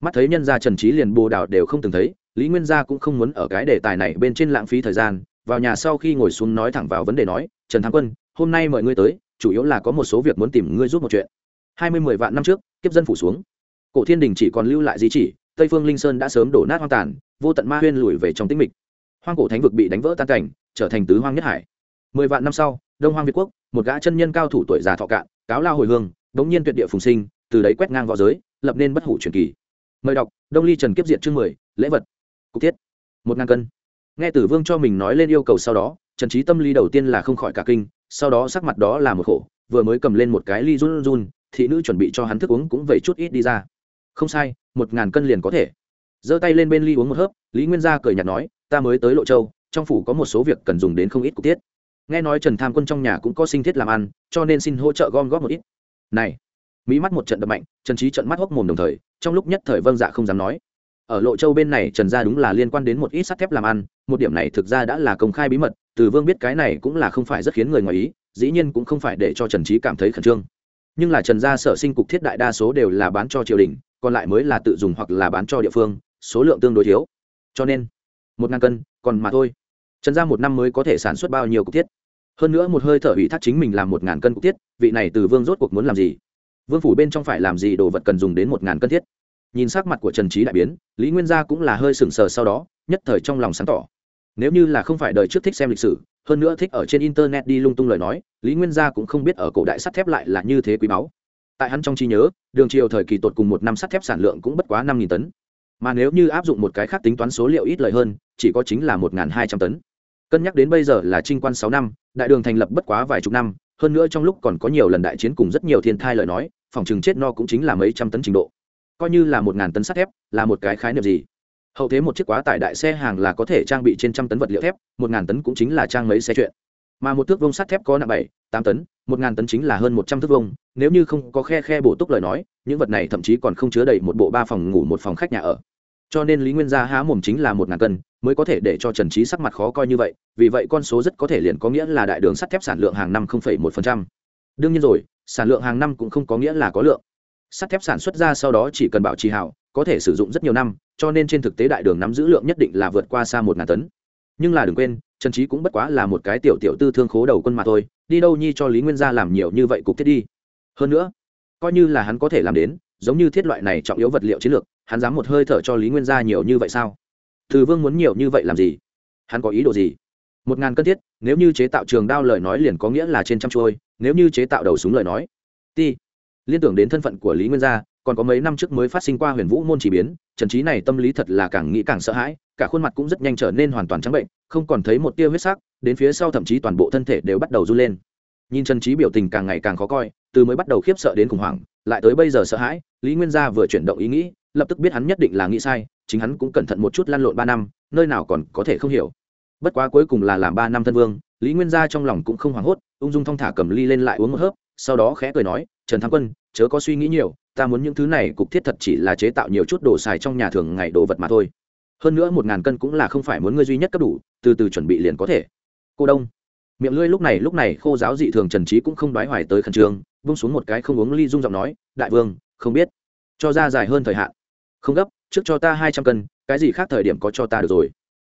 Mắt thấy nhân gia trần trí liền bồ đào đều không từng thấy, lý nguyên gia cũng không muốn ở cái đề tài này bên trên lãng phí thời gian, vào nhà sau khi ngồi xuống nói thẳng vào vấn đề nói, trần thắng quân, hôm nay mời ngươi tới, chủ yếu là có một số việc muốn tìm ngươi giúp một chuyện. Hai mươi mười vạn năm trước, kiếp dân phủ xuống. Cổ thiên đình chỉ còn lưu lại di chỉ, tây phương linh sơn đã sớm đổ nát hoang tàn, vô tận ma huyên lùi về trong tĩnh mịch. Hoang cổ thánh vực bị đánh vỡ tan cảnh, trở thành tứ hoang nhất hải. Mười vạn năm sau, đông hoang việt quốc, một gã chân nhân cao thủ tuổi già thọ cạn cáo lao hồi hương, đống nhiên tuyệt địa phùng sinh, từ đấy quét ngang v õ giới, lập nên bất hủ truyền kỳ. Mời đọc, đông ly trần kiếp diện chương mười, lễ vật. Cục thiết. Một ngàn cân. Nghe tử vương cho mình nói lên yêu cầu sau đó, trần trí tâm lý đầu tiên là không khỏi cả kinh, sau đó sắc mặt đó là một khổ, vừa mới cầm lên một cái ly run run, thị nữ chuẩn bị cho hắn thức uống cũng vậy chút ít đi ra. Không sai, một ngàn cân liền có thể. Giơ tay lên bên ly uống một hớp, lý nguyên gia cười nhạt nói, ta mới tới lộ châu, trong phủ có một số việc cần dùng đến không ít cục tiết nghe nói trần tham quân trong nhà cũng có sinh thiết làm ăn, cho nên xin hỗ trợ gom góp một ít. Này mỹ mắt một trận đập mạnh, trần trí trận mắt hốc mồm đồng thời, trong lúc nhất thời vâng dạ không dám nói. Ở lộ châu bên này trần gia đúng là liên quan đến một ít sắt thép làm ăn, một điểm này thực ra đã là công khai bí mật, từ vương biết cái này cũng là không phải rất khiến người ngoài ý, dĩ nhiên cũng không phải để cho trần trí cảm thấy khẩn trương. Nhưng là trần gia sở sinh cục thiết đại đa số đều là bán cho triều đình, còn lại mới là tự dùng hoặc là bán cho địa phương, số lượng tương đối thiếu. Cho nên, một ngàn cân, còn mà thôi. Trần gia một năm mới có thể sản xuất bao nhiêu cục thiết? Hơn nữa một hơi thở ủy thác chính mình làm một ngàn cân cục tiết vị này từ vương rốt cuộc muốn làm gì? Vương phủ bên trong phải làm gì đồ vật cần dùng đến một ngàn cân thiết? Nhìn sắc mặt của trần trí đại biến, lý nguyên gia cũng là hơi sừng sờ sau đó, nhất thời trong lòng sáng tỏ. Nếu như là không phải đời trước thích xem lịch sử, hơn nữa thích ở trên internet đi lung tung lời nói, lý nguyên gia cũng không biết ở cổ đại sắt thép lại là như thế quý báu. Tại hắn trong trí nhớ, đường triều thời kỳ tột cùng một năm sắt thép sản lượng cũng bất quá năm tấn. Mà nếu như áp dụng một cái khác tính toán số liệu ít lời hơn, chỉ có chính là một hai trăm tấn cân nhắc đến bây giờ là trinh quan sáu năm, đại đường thành lập bất quá vài chục năm, hơn nữa trong lúc còn có nhiều lần đại chiến cùng rất nhiều thiên thai lời nói, phòng chừng chết no cũng chính là mấy trăm tấn trình độ. Coi như là một ngàn tấn sắt thép, là một cái khái niệm gì? Hậu thế một chiếc quá tải đại xe hàng là có thể trang bị trên trăm tấn vật liệu thép, một ngàn tấn cũng chính là trang mấy xe chuyện. Mà một thước vông sắt thép có nặng bảy, tám tấn, một ngàn tấn chính là hơn một trăm thước vông nếu như không có khe khe bổ túc lời nói, những vật này thậm chí còn không chứa đầy một bộ ba phòng ngủ một phòng khách nhà ở. Cho nên lý nguyên gia há mồm chính là một ngàn cân mới có thể để cho trần trí sắc mặt khó coi như vậy, vì vậy con số rất có thể liền có nghĩa là đại đường sắt thép sản lượng hàng năm một đương nhiên rồi, sản lượng hàng năm cũng không có nghĩa là có lượng. Sắt thép sản xuất ra sau đó chỉ cần bảo trì hảo, có thể sử dụng rất nhiều năm, cho nên trên thực tế đại đường nắm giữ lượng nhất định là vượt qua xa một ngàn tấn. Nhưng là đừng quên, trần trí cũng bất quá là một cái tiểu tiểu tư thương khố đầu quân mà thôi, đi đâu nhi cho lý nguyên gia làm nhiều như vậy cục thiết đi. Hơn nữa, coi như là hắn có thể làm đến, giống như thiết loại này trọng yếu vật liệu chiến lược, hắn dám một hơi thở cho lý nguyên gia nhiều như vậy sao? Từ vương muốn nhiều như vậy làm gì? Hắn có ý đồ gì? Một ngàn cân thiết, nếu như chế tạo trường đao lời nói liền có nghĩa là trên trăm trôi nếu như chế tạo đầu súng lời nói. Ti. Liên tưởng đến thân phận của lý nguyên gia, còn có mấy năm trước mới phát sinh qua huyền vũ môn chỉ biến, trần trí này tâm lý thật là càng nghĩ càng sợ hãi, cả khuôn mặt cũng rất nhanh trở nên hoàn toàn trắng bệnh, không còn thấy một tia huyết sắc, đến phía sau thậm chí toàn bộ thân thể đều bắt đầu run lên. Nhìn trần trí biểu tình càng ngày càng khó coi, từ mới bắt đầu khiếp sợ đến khủng hoảng, lại tới bây giờ sợ hãi, lý nguyên gia vừa chuyển động ý nghĩ, lập tức biết hắn nhất định là nghĩ sai chính hắn cũng cẩn thận một chút lăn lộn ba năm, nơi nào còn có thể không hiểu. Bất quá cuối cùng là làm ba năm thân vương, lý nguyên gia trong lòng cũng không hoảng hốt, ung dung thong thả cầm ly lên lại uống một hớp, sau đó khẽ cười nói, trần thắng quân, chớ có suy nghĩ nhiều, ta muốn những thứ này cục thiết thật chỉ là chế tạo nhiều chút đồ xài trong nhà thường ngày đồ vật mà thôi. Hơn nữa một ngàn cân cũng là không phải muốn ngươi duy nhất cấp đủ, từ từ chuẩn bị liền có thể. Cô đông. Miệng lưỡi lúc này lúc này khô giáo dị thường trần trí cũng không đoái hoài tới khẩn trương bung xuống một cái không uống ly dung giọng nói, đại vương, không biết. Cho ra dài hơn thời hạn. Không gấp trước cho ta hai trăm cân, cái gì khác thời điểm có cho ta được rồi.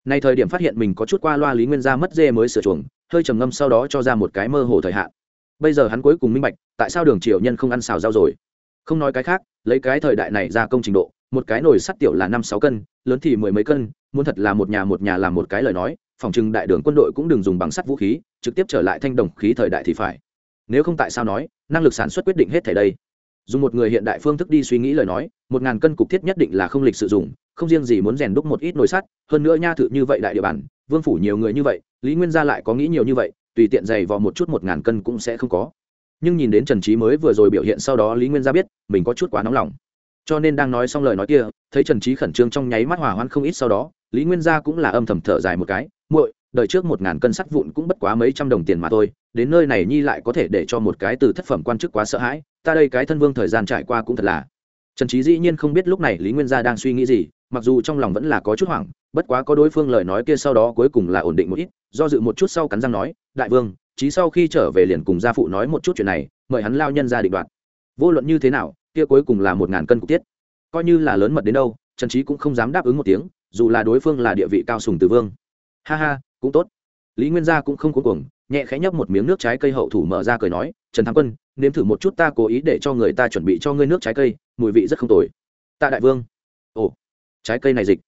Nay thời điểm phát hiện mình có chút qua loa lý nguyên gia mất dê mới sửa chuồng, hơi trầm ngâm sau đó cho ra một cái mơ hồ thời hạn. Bây giờ hắn cuối cùng minh bạch, tại sao đường triều nhân không ăn xào rau rồi? Không nói cái khác, lấy cái thời đại này ra công trình độ, một cái nồi sắt tiểu là năm sáu cân, lớn thì mười mấy cân, muốn thật là một nhà một nhà làm một cái lời nói, phòng trừng đại đường quân đội cũng đừng dùng bằng sắt vũ khí, trực tiếp trở lại thanh đồng khí thời đại thì phải. Nếu không tại sao nói, năng lực sản xuất quyết định hết thảy đây? Dùng một người hiện đại phương thức đi suy nghĩ lời nói, một ngàn cân cục thiết nhất định là không lịch sử dụng không riêng gì muốn rèn đúc một ít nồi sắt, hơn nữa nha thự như vậy đại địa bàn, vương phủ nhiều người như vậy, lý nguyên gia lại có nghĩ nhiều như vậy, tùy tiện dày vò một chút một ngàn cân cũng sẽ không có. Nhưng nhìn đến trần trí mới vừa rồi biểu hiện sau đó lý nguyên gia biết, mình có chút quá nóng lòng. Cho nên đang nói xong lời nói kia, thấy trần trí khẩn trương trong nháy mắt hỏa hoãn không ít sau đó, lý nguyên gia cũng là âm thầm thở dài một cái, muội đợi trước một ngàn cân sắt vụn cũng bất quá mấy trăm đồng tiền mà thôi, đến nơi này nhi lại có thể để cho một cái từ thất phẩm quan chức quá sợ hãi ta đây cái thân vương thời gian trải qua cũng thật là. Trần trí dĩ nhiên không biết lúc này lý nguyên gia đang suy nghĩ gì, mặc dù trong lòng vẫn là có chút hoảng, bất quá có đối phương lời nói kia sau đó cuối cùng là ổn định một ít, do dự một chút sau cắn răng nói, đại vương trí sau khi trở về liền cùng gia phụ nói một chút chuyện này, mời hắn lao nhân ra định đoạt. Vô luận như thế nào, kia cuối cùng là một ngàn cân cục tiết. Coi như là lớn mật đến đâu, trần trí cũng không dám đáp ứng một tiếng, dù là đối phương là địa vị cao sùng từ vương. Ha ha, cũng tốt. Lý nguyên gia cũng không cuối cùng nhẹ khẽ nhấp một miếng nước trái cây hậu thủ mở ra cười nói, trần thắng quân nếm thử một chút ta cố ý để cho người ta chuẩn bị cho ngươi nước trái cây, mùi vị rất không tồi. Tạ đại vương. Ồ, trái cây này dịch.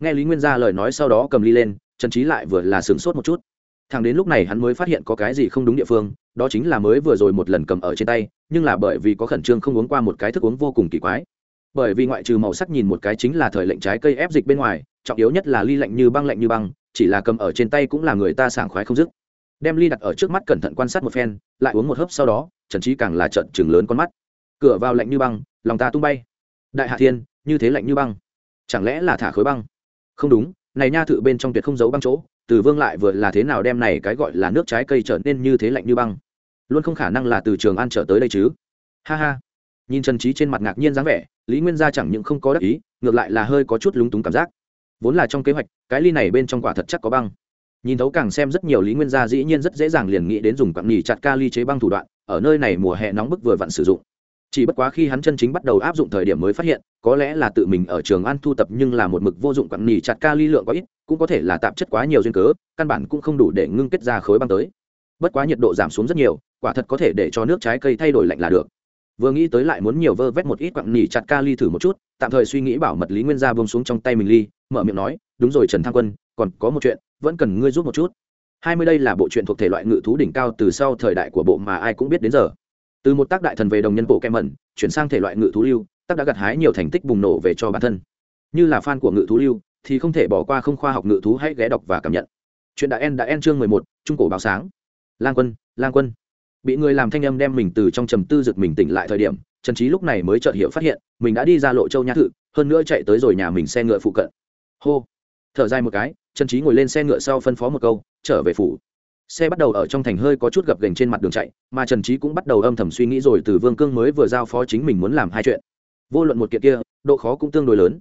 Nghe lý nguyên gia lời nói sau đó cầm ly lên, trần trí lại vừa là sửng sốt một chút. Thằng đến lúc này hắn mới phát hiện có cái gì không đúng địa phương, đó chính là mới vừa rồi một lần cầm ở trên tay, nhưng là bởi vì có khẩn trương không uống qua một cái thức uống vô cùng kỳ quái. Bởi vì ngoại trừ màu sắc nhìn một cái chính là thời lệnh trái cây ép dịch bên ngoài, trọng yếu nhất là ly lạnh như băng lạnh như băng, chỉ là cầm ở trên tay cũng là người ta sảng khoái không dứt đem ly đặt ở trước mắt cẩn thận quan sát một phen, lại uống một hớp sau đó, trần trí càng là trận chừng lớn con mắt. Cửa vào lạnh như băng, lòng ta tung bay. Đại hạ thiên, như thế lạnh như băng, chẳng lẽ là thả khối băng? Không đúng, này nha thự bên trong tuyệt không giấu băng chỗ, từ vương lại vừa là thế nào đem này cái gọi là nước trái cây trở nên như thế lạnh như băng? Luôn không khả năng là từ trường an trở tới đây chứ. Ha ha. Nhìn trần trí trên mặt ngạc nhiên dáng vẻ, lý nguyên gia chẳng những không có đắc ý, ngược lại là hơi có chút lúng túng cảm giác. Vốn là trong kế hoạch, cái ly này bên trong quả thật chắc có băng nhìn thấu càng xem rất nhiều lý nguyên gia dĩ nhiên rất dễ dàng liền nghĩ đến dùng quặng nhì chặt ca ly chế băng thủ đoạn, ở nơi này mùa hè nóng bức vừa vặn sử dụng. Chỉ bất quá khi hắn chân chính bắt đầu áp dụng thời điểm mới phát hiện, có lẽ là tự mình ở trường ăn thu tập nhưng là một mực vô dụng quặng nhì chặt ca ly lượng có ít, cũng có thể là tạp chất quá nhiều duyên cớ, căn bản cũng không đủ để ngưng kết ra khối băng tới. Bất quá nhiệt độ giảm xuống rất nhiều, quả thật có thể để cho nước trái cây thay đổi lạnh là được. Vừa nghĩ tới lại muốn nhiều vơ vét một ít quặng nỉ chặt ca ly thử một chút, tạm thời suy nghĩ bảo mật lý nguyên gia bông xuống trong tay mình ly, mở miệng nói, đúng rồi trần thăng quân, còn có một chuyện vẫn cần ngươi giúp một chút. Hai mươi đây là bộ truyện thuộc thể loại ngự thú đỉnh cao từ sau thời đại của bộ mà ai cũng biết đến giờ. Từ một tác đại thần về đồng nhân bộ kem mẩn, chuyển sang thể loại ngự thú lưu, tác đã gặt hái nhiều thành tích bùng nổ về cho bản thân. Như là fan của ngự thú lưu, thì không thể bỏ qua không khoa học ngự thú hãy ghé đọc và cảm nhận. Chuyện đã en đã en chương mười một, trung cổ báo sáng. Lang quân lang quân. Bị người làm thanh âm đem mình từ trong trầm tư giật mình tỉnh lại thời điểm, trần trí lúc này mới chợt hiểu phát hiện, mình đã đi ra lộ châu nhã thự, hơn nữa chạy tới rồi nhà mình xe ngựa phụ cận. Hô. Thở dài một cái trần trí ngồi lên xe ngựa sau phân phó một câu, trở về phủ. Xe bắt đầu ở trong thành hơi có chút gập gành trên mặt đường chạy, mà trần trí cũng bắt đầu âm thầm suy nghĩ rồi từ vương cương mới vừa giao phó chính mình muốn làm hai chuyện. Vô luận một kiện kia, độ khó cũng tương đối lớn.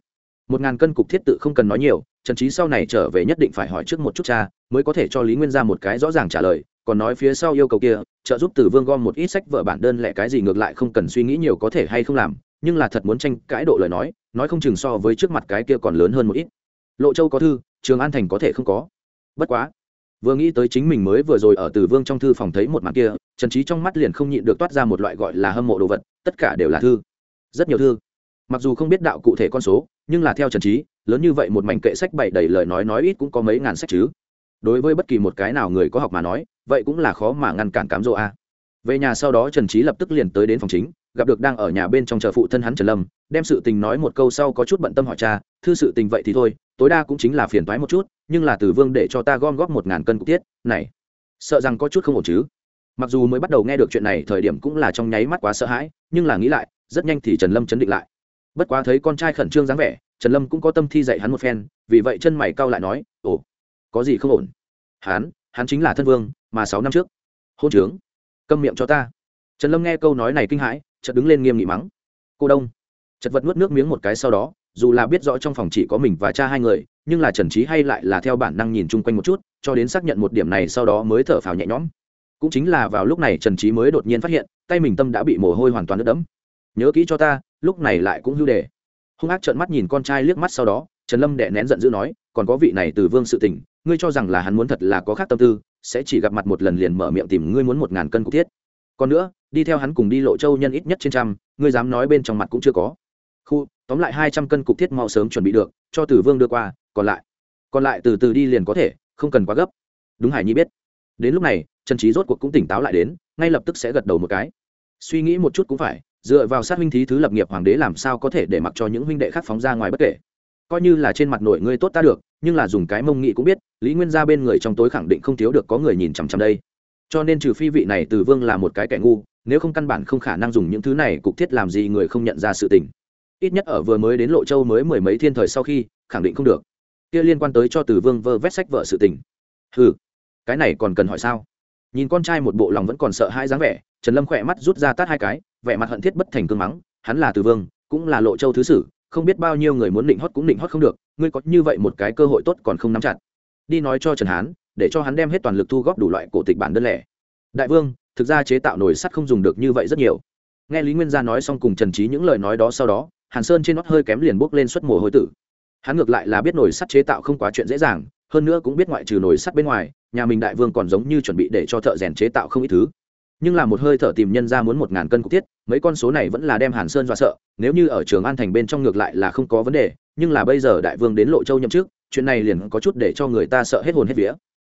Một ngàn cân cục thiết tự không cần nói nhiều, trần trí sau này trở về nhất định phải hỏi trước một chút cha, mới có thể cho lý nguyên ra một cái rõ ràng trả lời, còn nói phía sau yêu cầu kia, trợ giúp từ vương gom một ít sách vợ bản đơn lẻ cái gì ngược lại không cần suy nghĩ nhiều có thể hay không làm, nhưng là thật muốn tranh cãi độ lời nói nói không chừng so với trước mặt cái kia còn lớn hơn một ít. Lộ châu có thư trường an thành có thể không có. Bất quá, vừa nghĩ tới chính mình mới vừa rồi ở từ vương trong thư phòng thấy một mặt kia, trần trí trong mắt liền không nhịn được toát ra một loại gọi là hâm mộ đồ vật, tất cả đều là thư. Rất nhiều thư. Mặc dù không biết đạo cụ thể con số, nhưng là theo trần trí lớn như vậy một mảnh kệ sách bày đầy lời nói nói ít cũng có mấy ngàn sách chứ. Đối với bất kỳ một cái nào người có học mà nói, vậy cũng là khó mà ngăn cản cám dỗ a. Về nhà sau đó trần trí lập tức liền tới đến phòng chính, gặp được đang ở nhà bên trong chờ phụ thân hắn trần lâm, đem sự tình nói một câu sau có chút bận tâm hỏi cha, thư sự tình vậy thì thôi tối đa cũng chính là phiền toái một chút, nhưng là từ vương để cho ta gom góp một ngàn cân cục tiết, này, sợ rằng có chút không ổn chứ. Mặc dù mới bắt đầu nghe được chuyện này, thời điểm cũng là trong nháy mắt quá sợ hãi, nhưng là nghĩ lại, rất nhanh thì trần lâm chấn định lại. Bất quá thấy con trai khẩn trương dáng vẻ, trần lâm cũng có tâm thi dạy hắn một phen, vì vậy chân mày cau lại nói, ồ, có gì không ổn? Hắn hắn chính là thân vương, mà sáu năm trước, hôn trướng, câm miệng cho ta. Trần lâm nghe câu nói này kinh hãi, chợt đứng lên nghiêm nghị mắng, cô đông. Chật vật nuốt nước miếng một cái sau đó dù là biết rõ trong phòng chỉ có mình và cha hai người, nhưng là trần trí hay lại là theo bản năng nhìn chung quanh một chút, cho đến xác nhận một điểm này sau đó mới thở phào nhẹ nhõm. Cũng chính là vào lúc này trần trí mới đột nhiên phát hiện, tay mình tâm đã bị mồ hôi hoàn toàn ướt đẫm. Nhớ kỹ cho ta, lúc này lại cũng hưu đề. Hung ác trợn mắt nhìn con trai liếc mắt sau đó, trần lâm đệ nén giận dữ nói, còn có vị này từ vương sự tình, ngươi cho rằng là hắn muốn thật là có khác tâm tư, sẽ chỉ gặp mặt một lần liền mở miệng tìm ngươi muốn một ngàn cân cục thiết. Còn nữa, đi theo hắn cùng đi lộ châu nhân ít nhất trên trăm, ngươi dám nói bên trong mặt cũng chưa có khu, tóm lại hai trăm cân cục thiết mau sớm chuẩn bị được, cho tử vương đưa qua, còn lại còn lại từ từ đi liền có thể, không cần quá gấp. Đúng hải nhi biết. Đến lúc này, trần trí rốt cuộc cũng tỉnh táo lại đến, ngay lập tức sẽ gật đầu một cái. Suy nghĩ một chút cũng phải, dựa vào sát huynh thí thứ lập nghiệp hoàng đế làm sao có thể để mặc cho những huynh đệ khác phóng ra ngoài bất kể. Coi như là trên mặt nội ngươi tốt ta được, nhưng là dùng cái mông nghị cũng biết, lý nguyên ra bên người trong tối khẳng định không thiếu được có người nhìn chằm chằm đây. Cho nên trừ phi vị này từ vương là một cái kẻ ngu, nếu không căn bản không khả năng dùng những thứ này cục thiết làm gì người không nhận ra sự tình ít nhất ở vừa mới đến lộ châu mới mười mấy thiên thời sau khi, khẳng định không được. Kia liên quan tới cho từ vương vơ vét sách vợ sự tình. Ừ cái này còn cần hỏi sao? Nhìn con trai một bộ lòng vẫn còn sợ hai dáng vẻ, trần lâm khỏe mắt rút ra tát hai cái, vẻ mặt hận thiết bất thành cương mắng, hắn là từ vương, cũng là lộ châu thứ sử, không biết bao nhiêu người muốn định hót cũng định hót không được, ngươi có như vậy một cái cơ hội tốt còn không nắm chặt. Đi nói cho trần hán, để cho hắn đem hết toàn lực thu góp đủ loại cổ tịch bản đơn lẻ. Đại vương, thực ra chế tạo nồi sắt không dùng được như vậy rất nhiều. Nghe lý nguyên gia nói xong cùng trần trí những lời nói đó sau đó hàn sơn trên nót hơi kém liền bốc lên suất mồ hôi tử. Hắn ngược lại là biết nồi sắt chế tạo không quá chuyện dễ dàng, hơn nữa cũng biết ngoại trừ nồi sắt bên ngoài, nhà mình đại vương còn giống như chuẩn bị để cho thợ rèn chế tạo không ít thứ. Nhưng là một hơi thở tìm nhân ra muốn một ngàn cân cục tiết mấy con số này vẫn là đem hàn sơn dọa sợ, nếu như ở trường an thành bên trong ngược lại là không có vấn đề, nhưng là bây giờ đại vương đến lộ châu nhậm chức, chuyện này liền có chút để cho người ta sợ hết hồn hết vía.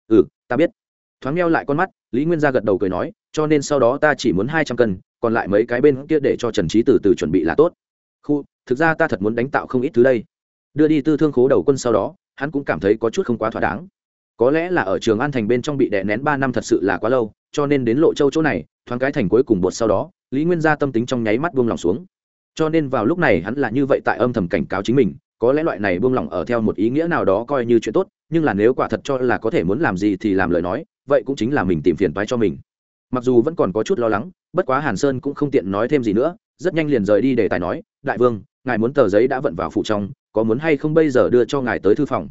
Ừ ta biết. Thoáng meo lại con mắt, lý nguyên gia gật đầu cười nói, cho nên sau đó ta chỉ muốn hai trăm cân, còn lại mấy cái bên kia để cho trần trí từ từ chuẩn bị là tốt khu, thực ra ta thật muốn đánh tạo không ít thứ đây. Đưa đi tư thương khố đầu quân sau đó, hắn cũng cảm thấy có chút không quá thỏa đáng. Có lẽ là ở trường an thành bên trong bị đè nén ba năm thật sự là quá lâu, cho nên đến lộ châu chỗ này, thoáng cái thành cuối cùng bột sau đó, lý nguyên gia tâm tính trong nháy mắt buông lỏng xuống. Cho nên vào lúc này hắn là như vậy tại âm thầm cảnh cáo chính mình, có lẽ loại này buông lỏng ở theo một ý nghĩa nào đó coi như chuyện tốt, nhưng là nếu quả thật cho là có thể muốn làm gì thì làm lời nói, vậy cũng chính là mình tìm phiền toái cho mình. Mặc dù vẫn còn có chút lo lắng, bất quá hàn sơn cũng không tiện nói thêm gì nữa rất nhanh liền rời đi để tài nói, đại vương, ngài muốn tờ giấy đã vận vào phụ trong, có muốn hay không bây giờ đưa cho ngài tới thư phòng?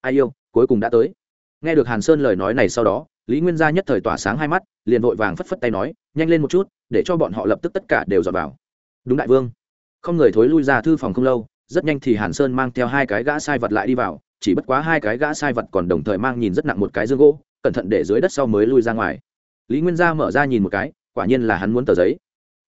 Ai yêu, cuối cùng đã tới. Nghe được hàn sơn lời nói này sau đó, lý nguyên gia nhất thời tỏa sáng hai mắt, liền vội vàng phất phất tay nói, nhanh lên một chút, để cho bọn họ lập tức tất cả đều dọn vào. Đúng đại vương. Không người thối lui ra thư phòng không lâu, rất nhanh thì hàn sơn mang theo hai cái gã sai vật lại đi vào, chỉ bất quá hai cái gã sai vật còn đồng thời mang nhìn rất nặng một cái dương gỗ, cẩn thận để dưới đất sau mới lui ra ngoài. Lý nguyên gia mở ra nhìn một cái, quả nhiên là hắn muốn tờ giấy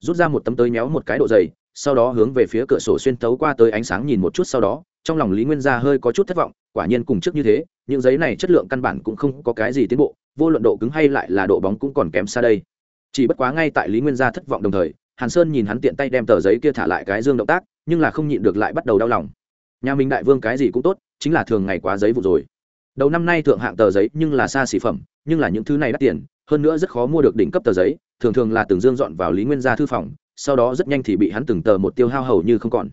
rút ra một tấm tới méo một cái độ dày, sau đó hướng về phía cửa sổ xuyên tấu qua tới ánh sáng nhìn một chút sau đó, trong lòng lý nguyên gia hơi có chút thất vọng, quả nhiên cùng trước như thế, những giấy này chất lượng căn bản cũng không có cái gì tiến bộ, vô luận độ cứng hay lại là độ bóng cũng còn kém xa đây. Chỉ bất quá ngay tại lý nguyên gia thất vọng đồng thời, hàn sơn nhìn hắn tiện tay đem tờ giấy kia thả lại cái dương động tác, nhưng là không nhịn được lại bắt đầu đau lòng. Nhà mình đại vương cái gì cũng tốt, chính là thường ngày quá giấy vụ rồi. Đầu năm nay thượng hạng tờ giấy nhưng là xa xỉ phẩm, nhưng là những thứ này đắt tiền, hơn nữa rất khó mua được đỉnh cấp tờ giấy thường thường là từng dương dọn vào lý nguyên gia thư phòng, sau đó rất nhanh thì bị hắn từng tờ một tiêu hao hầu như không còn.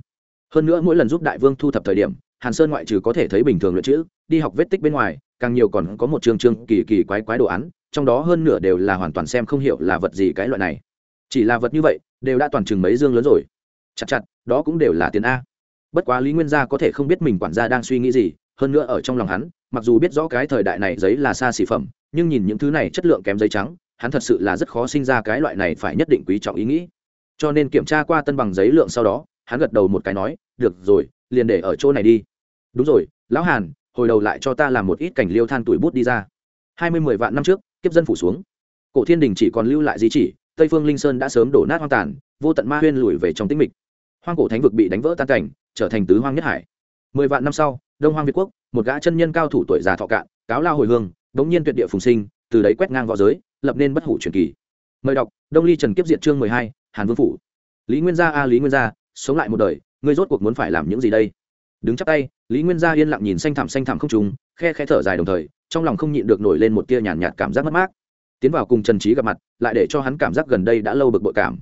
Hơn nữa mỗi lần giúp đại vương thu thập thời điểm, hàn sơn ngoại trừ có thể thấy bình thường luyện chữ, đi học vết tích bên ngoài, càng nhiều còn có một chương chương kỳ kỳ quái quái đồ án, trong đó hơn nửa đều là hoàn toàn xem không hiểu là vật gì cái loại này. Chỉ là vật như vậy, đều đã toàn chừng mấy dương lớn rồi. Chặt chặt, đó cũng đều là tiền a. Bất quá lý nguyên gia có thể không biết mình quản gia đang suy nghĩ gì, hơn nữa ở trong lòng hắn, mặc dù biết rõ cái thời đại này giấy là xa xỉ phẩm, nhưng nhìn những thứ này chất lượng kém giấy trắng hắn thật sự là rất khó sinh ra cái loại này phải nhất định quý trọng ý nghĩ. Cho nên kiểm tra qua tân bằng giấy lượng sau đó, hắn gật đầu một cái nói, được rồi, liền để ở chỗ này đi. Đúng rồi, lão hàn, hồi đầu lại cho ta làm một ít cảnh liêu than tuổi bút đi ra. Hai mươi mười vạn năm trước, kiếp dân phủ xuống. Cổ thiên đình chỉ còn lưu lại di chỉ, tây phương linh sơn đã sớm đổ nát hoang tàn, vô tận ma huyên lùi về trong tĩnh mịch. Hoang cổ thánh vực bị đánh vỡ tan cảnh, trở thành tứ hoang nhất hải. Mười vạn năm sau, đông hoang việt quốc, một gã chân nhân cao thủ tuổi già thọ cạn, cáo lao hồi hương bỗng nhiên tuyệt địa phùng sinh, từ đấy quét ngang v õ giới lập nên bất hủ truyền kỳ. Mời đọc đông ly trần kiếp diện chương mười hai hàn vương phủ. Lý nguyên gia a lý nguyên gia sống lại một đời ngươi rốt cuộc muốn phải làm những gì đây? Đứng chắp tay lý nguyên gia yên lặng nhìn xanh thảm xanh thảm không trùng khe khe thở dài đồng thời trong lòng không nhịn được nổi lên một tia nhàn nhạt, nhạt cảm giác mất mát. Tiến vào cùng trần trí gặp mặt lại để cho hắn cảm giác gần đây đã lâu bực bội cảm.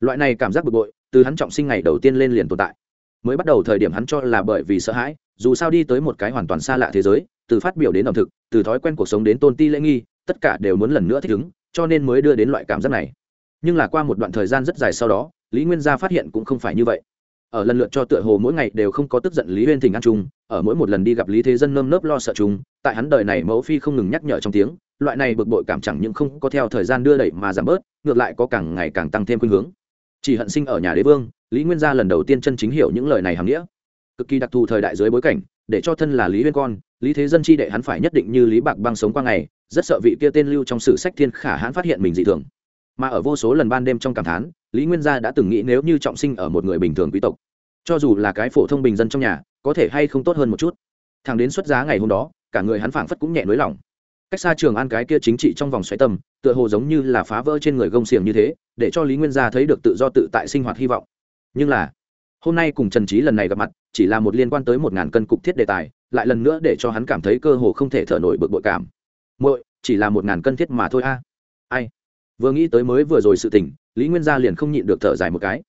Loại này cảm giác bực bội từ hắn trọng sinh ngày đầu tiên lên liền tồn tại. Mới bắt đầu thời điểm hắn cho là bởi vì sợ hãi dù sao đi tới một cái hoàn toàn xa lạ thế giới từ phát biểu đến ẩm thực từ thói quen cuộc sống đến tôn ti lễ nghi tất cả đều muốn lần nữa thích ứng, cho nên mới đưa đến loại cảm giác này. Nhưng là qua một đoạn thời gian rất dài sau đó, lý nguyên gia phát hiện cũng không phải như vậy. Ở lần lượt cho tựa hồ mỗi ngày đều không có tức giận lý huyên thỉnh ăn chung, ở mỗi một lần đi gặp lý thế dân nơm nớp lo sợ chung, tại hắn đời này mẫu phi không ngừng nhắc nhở trong tiếng, loại này bực bội cảm chẳng những không có theo thời gian đưa đẩy mà giảm bớt, ngược lại có càng ngày càng tăng thêm khuynh hướng. Chỉ hận sinh ở nhà đế vương, lý nguyên gia lần đầu tiên chân chính hiểu những lời này hàm nghĩa. Cực kỳ đặc thù thời đại dưới bối cảnh để cho thân là lý huyên con, lý thế dân chi đệ hắn phải nhất định như lý bạc băng sống qua ngày, rất sợ vị kia tên lưu trong sử sách thiên khả hãn phát hiện mình dị thường. Mà ở vô số lần ban đêm trong cảm thán, lý nguyên gia đã từng nghĩ nếu như trọng sinh ở một người bình thường quý tộc, cho dù là cái phổ thông bình dân trong nhà, có thể hay không tốt hơn một chút. Thằng đến xuất giá ngày hôm đó, cả người hắn phảng phất cũng nhẹ nới lỏng. Cách xa trường an cái kia chính trị trong vòng xoáy tâm tựa hồ giống như là phá vỡ trên người gông xiềng như thế, để cho lý nguyên gia thấy được tự do tự tại sinh hoạt hy vọng. Nhưng là, hôm nay cùng trần trí lần này gặp mặt chỉ là một liên quan tới một ngàn cân cục thiết đề tài, lại lần nữa để cho hắn cảm thấy cơ hồ không thể thở nổi bực bội cảm. Muội, chỉ là một ngàn cân thiết mà thôi a. Ai? Vừa nghĩ tới mới vừa rồi sự tình, lý nguyên gia liền không nhịn được thở dài một cái.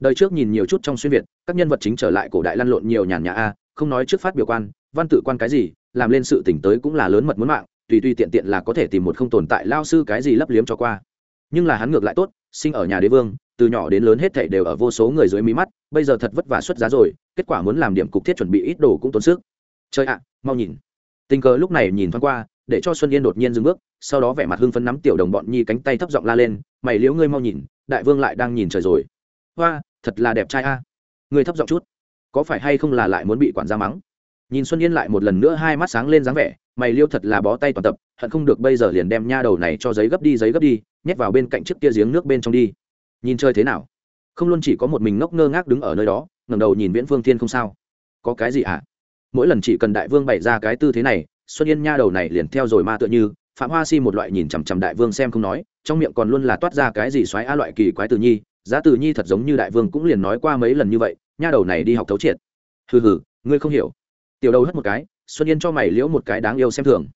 Đời trước nhìn nhiều chút trong xuyên việt, các nhân vật chính trở lại cổ đại lăn lộn nhiều nhàn nhà a, không nói trước phát biểu quan, văn tự quan cái gì, làm lên sự tỉnh tới cũng là lớn mật muốn mạng, tùy tùy tiện tiện là có thể tìm một không tồn tại lao sư cái gì lấp liếm cho qua. Nhưng là hắn ngược lại tốt, sinh ở nhà đế vương từ nhỏ đến lớn hết thảy đều ở vô số người dưới mí mắt, bây giờ thật vất vả xuất giá rồi, kết quả muốn làm điểm cục thiết chuẩn bị ít đồ cũng tốn sức. Chơi ạ, mau nhìn. Tình cờ lúc này nhìn thoáng qua, để cho xuân yên đột nhiên dừng bước, sau đó vẻ mặt hưng phấn nắm tiểu đồng bọn nhi cánh tay thấp giọng la lên, mày liếu ngươi mau nhìn, đại vương lại đang nhìn trời rồi. Hoa, thật là đẹp trai a. À. ngươi thấp giọng chút. Có phải hay không là lại muốn bị quản gia mắng? Nhìn xuân yên lại một lần nữa hai mắt sáng lên dáng vẻ, mày liêu thật là bó tay toàn tập, hận không được bây giờ liền đem nha đầu này cho giấy gấp đi, giấy gấp đi, nhét vào bên cạnh chiếc kia giếng nước bên trong đi nhìn chơi thế nào? Không luôn chỉ có một mình ngốc ngơ ngác đứng ở nơi đó, ngẩng đầu nhìn viễn phương thiên không sao. Có cái gì ạ? À? mỗi lần chỉ cần đại vương bày ra cái tư thế này, xuân yên nha đầu này liền theo rồi ma tựa như, phạm hoa si một loại nhìn chằm chằm đại vương xem không nói, trong miệng còn luôn là toát ra cái gì xoáy a loại kỳ quái tử nhi, giá tử nhi thật giống như đại vương cũng liền nói qua mấy lần như vậy, nha đầu này đi học thấu triệt. Hừ hừ, ngươi không hiểu. Tiểu đầu hất một cái, xuân yên cho mày liễu một cái đáng yêu xem thường.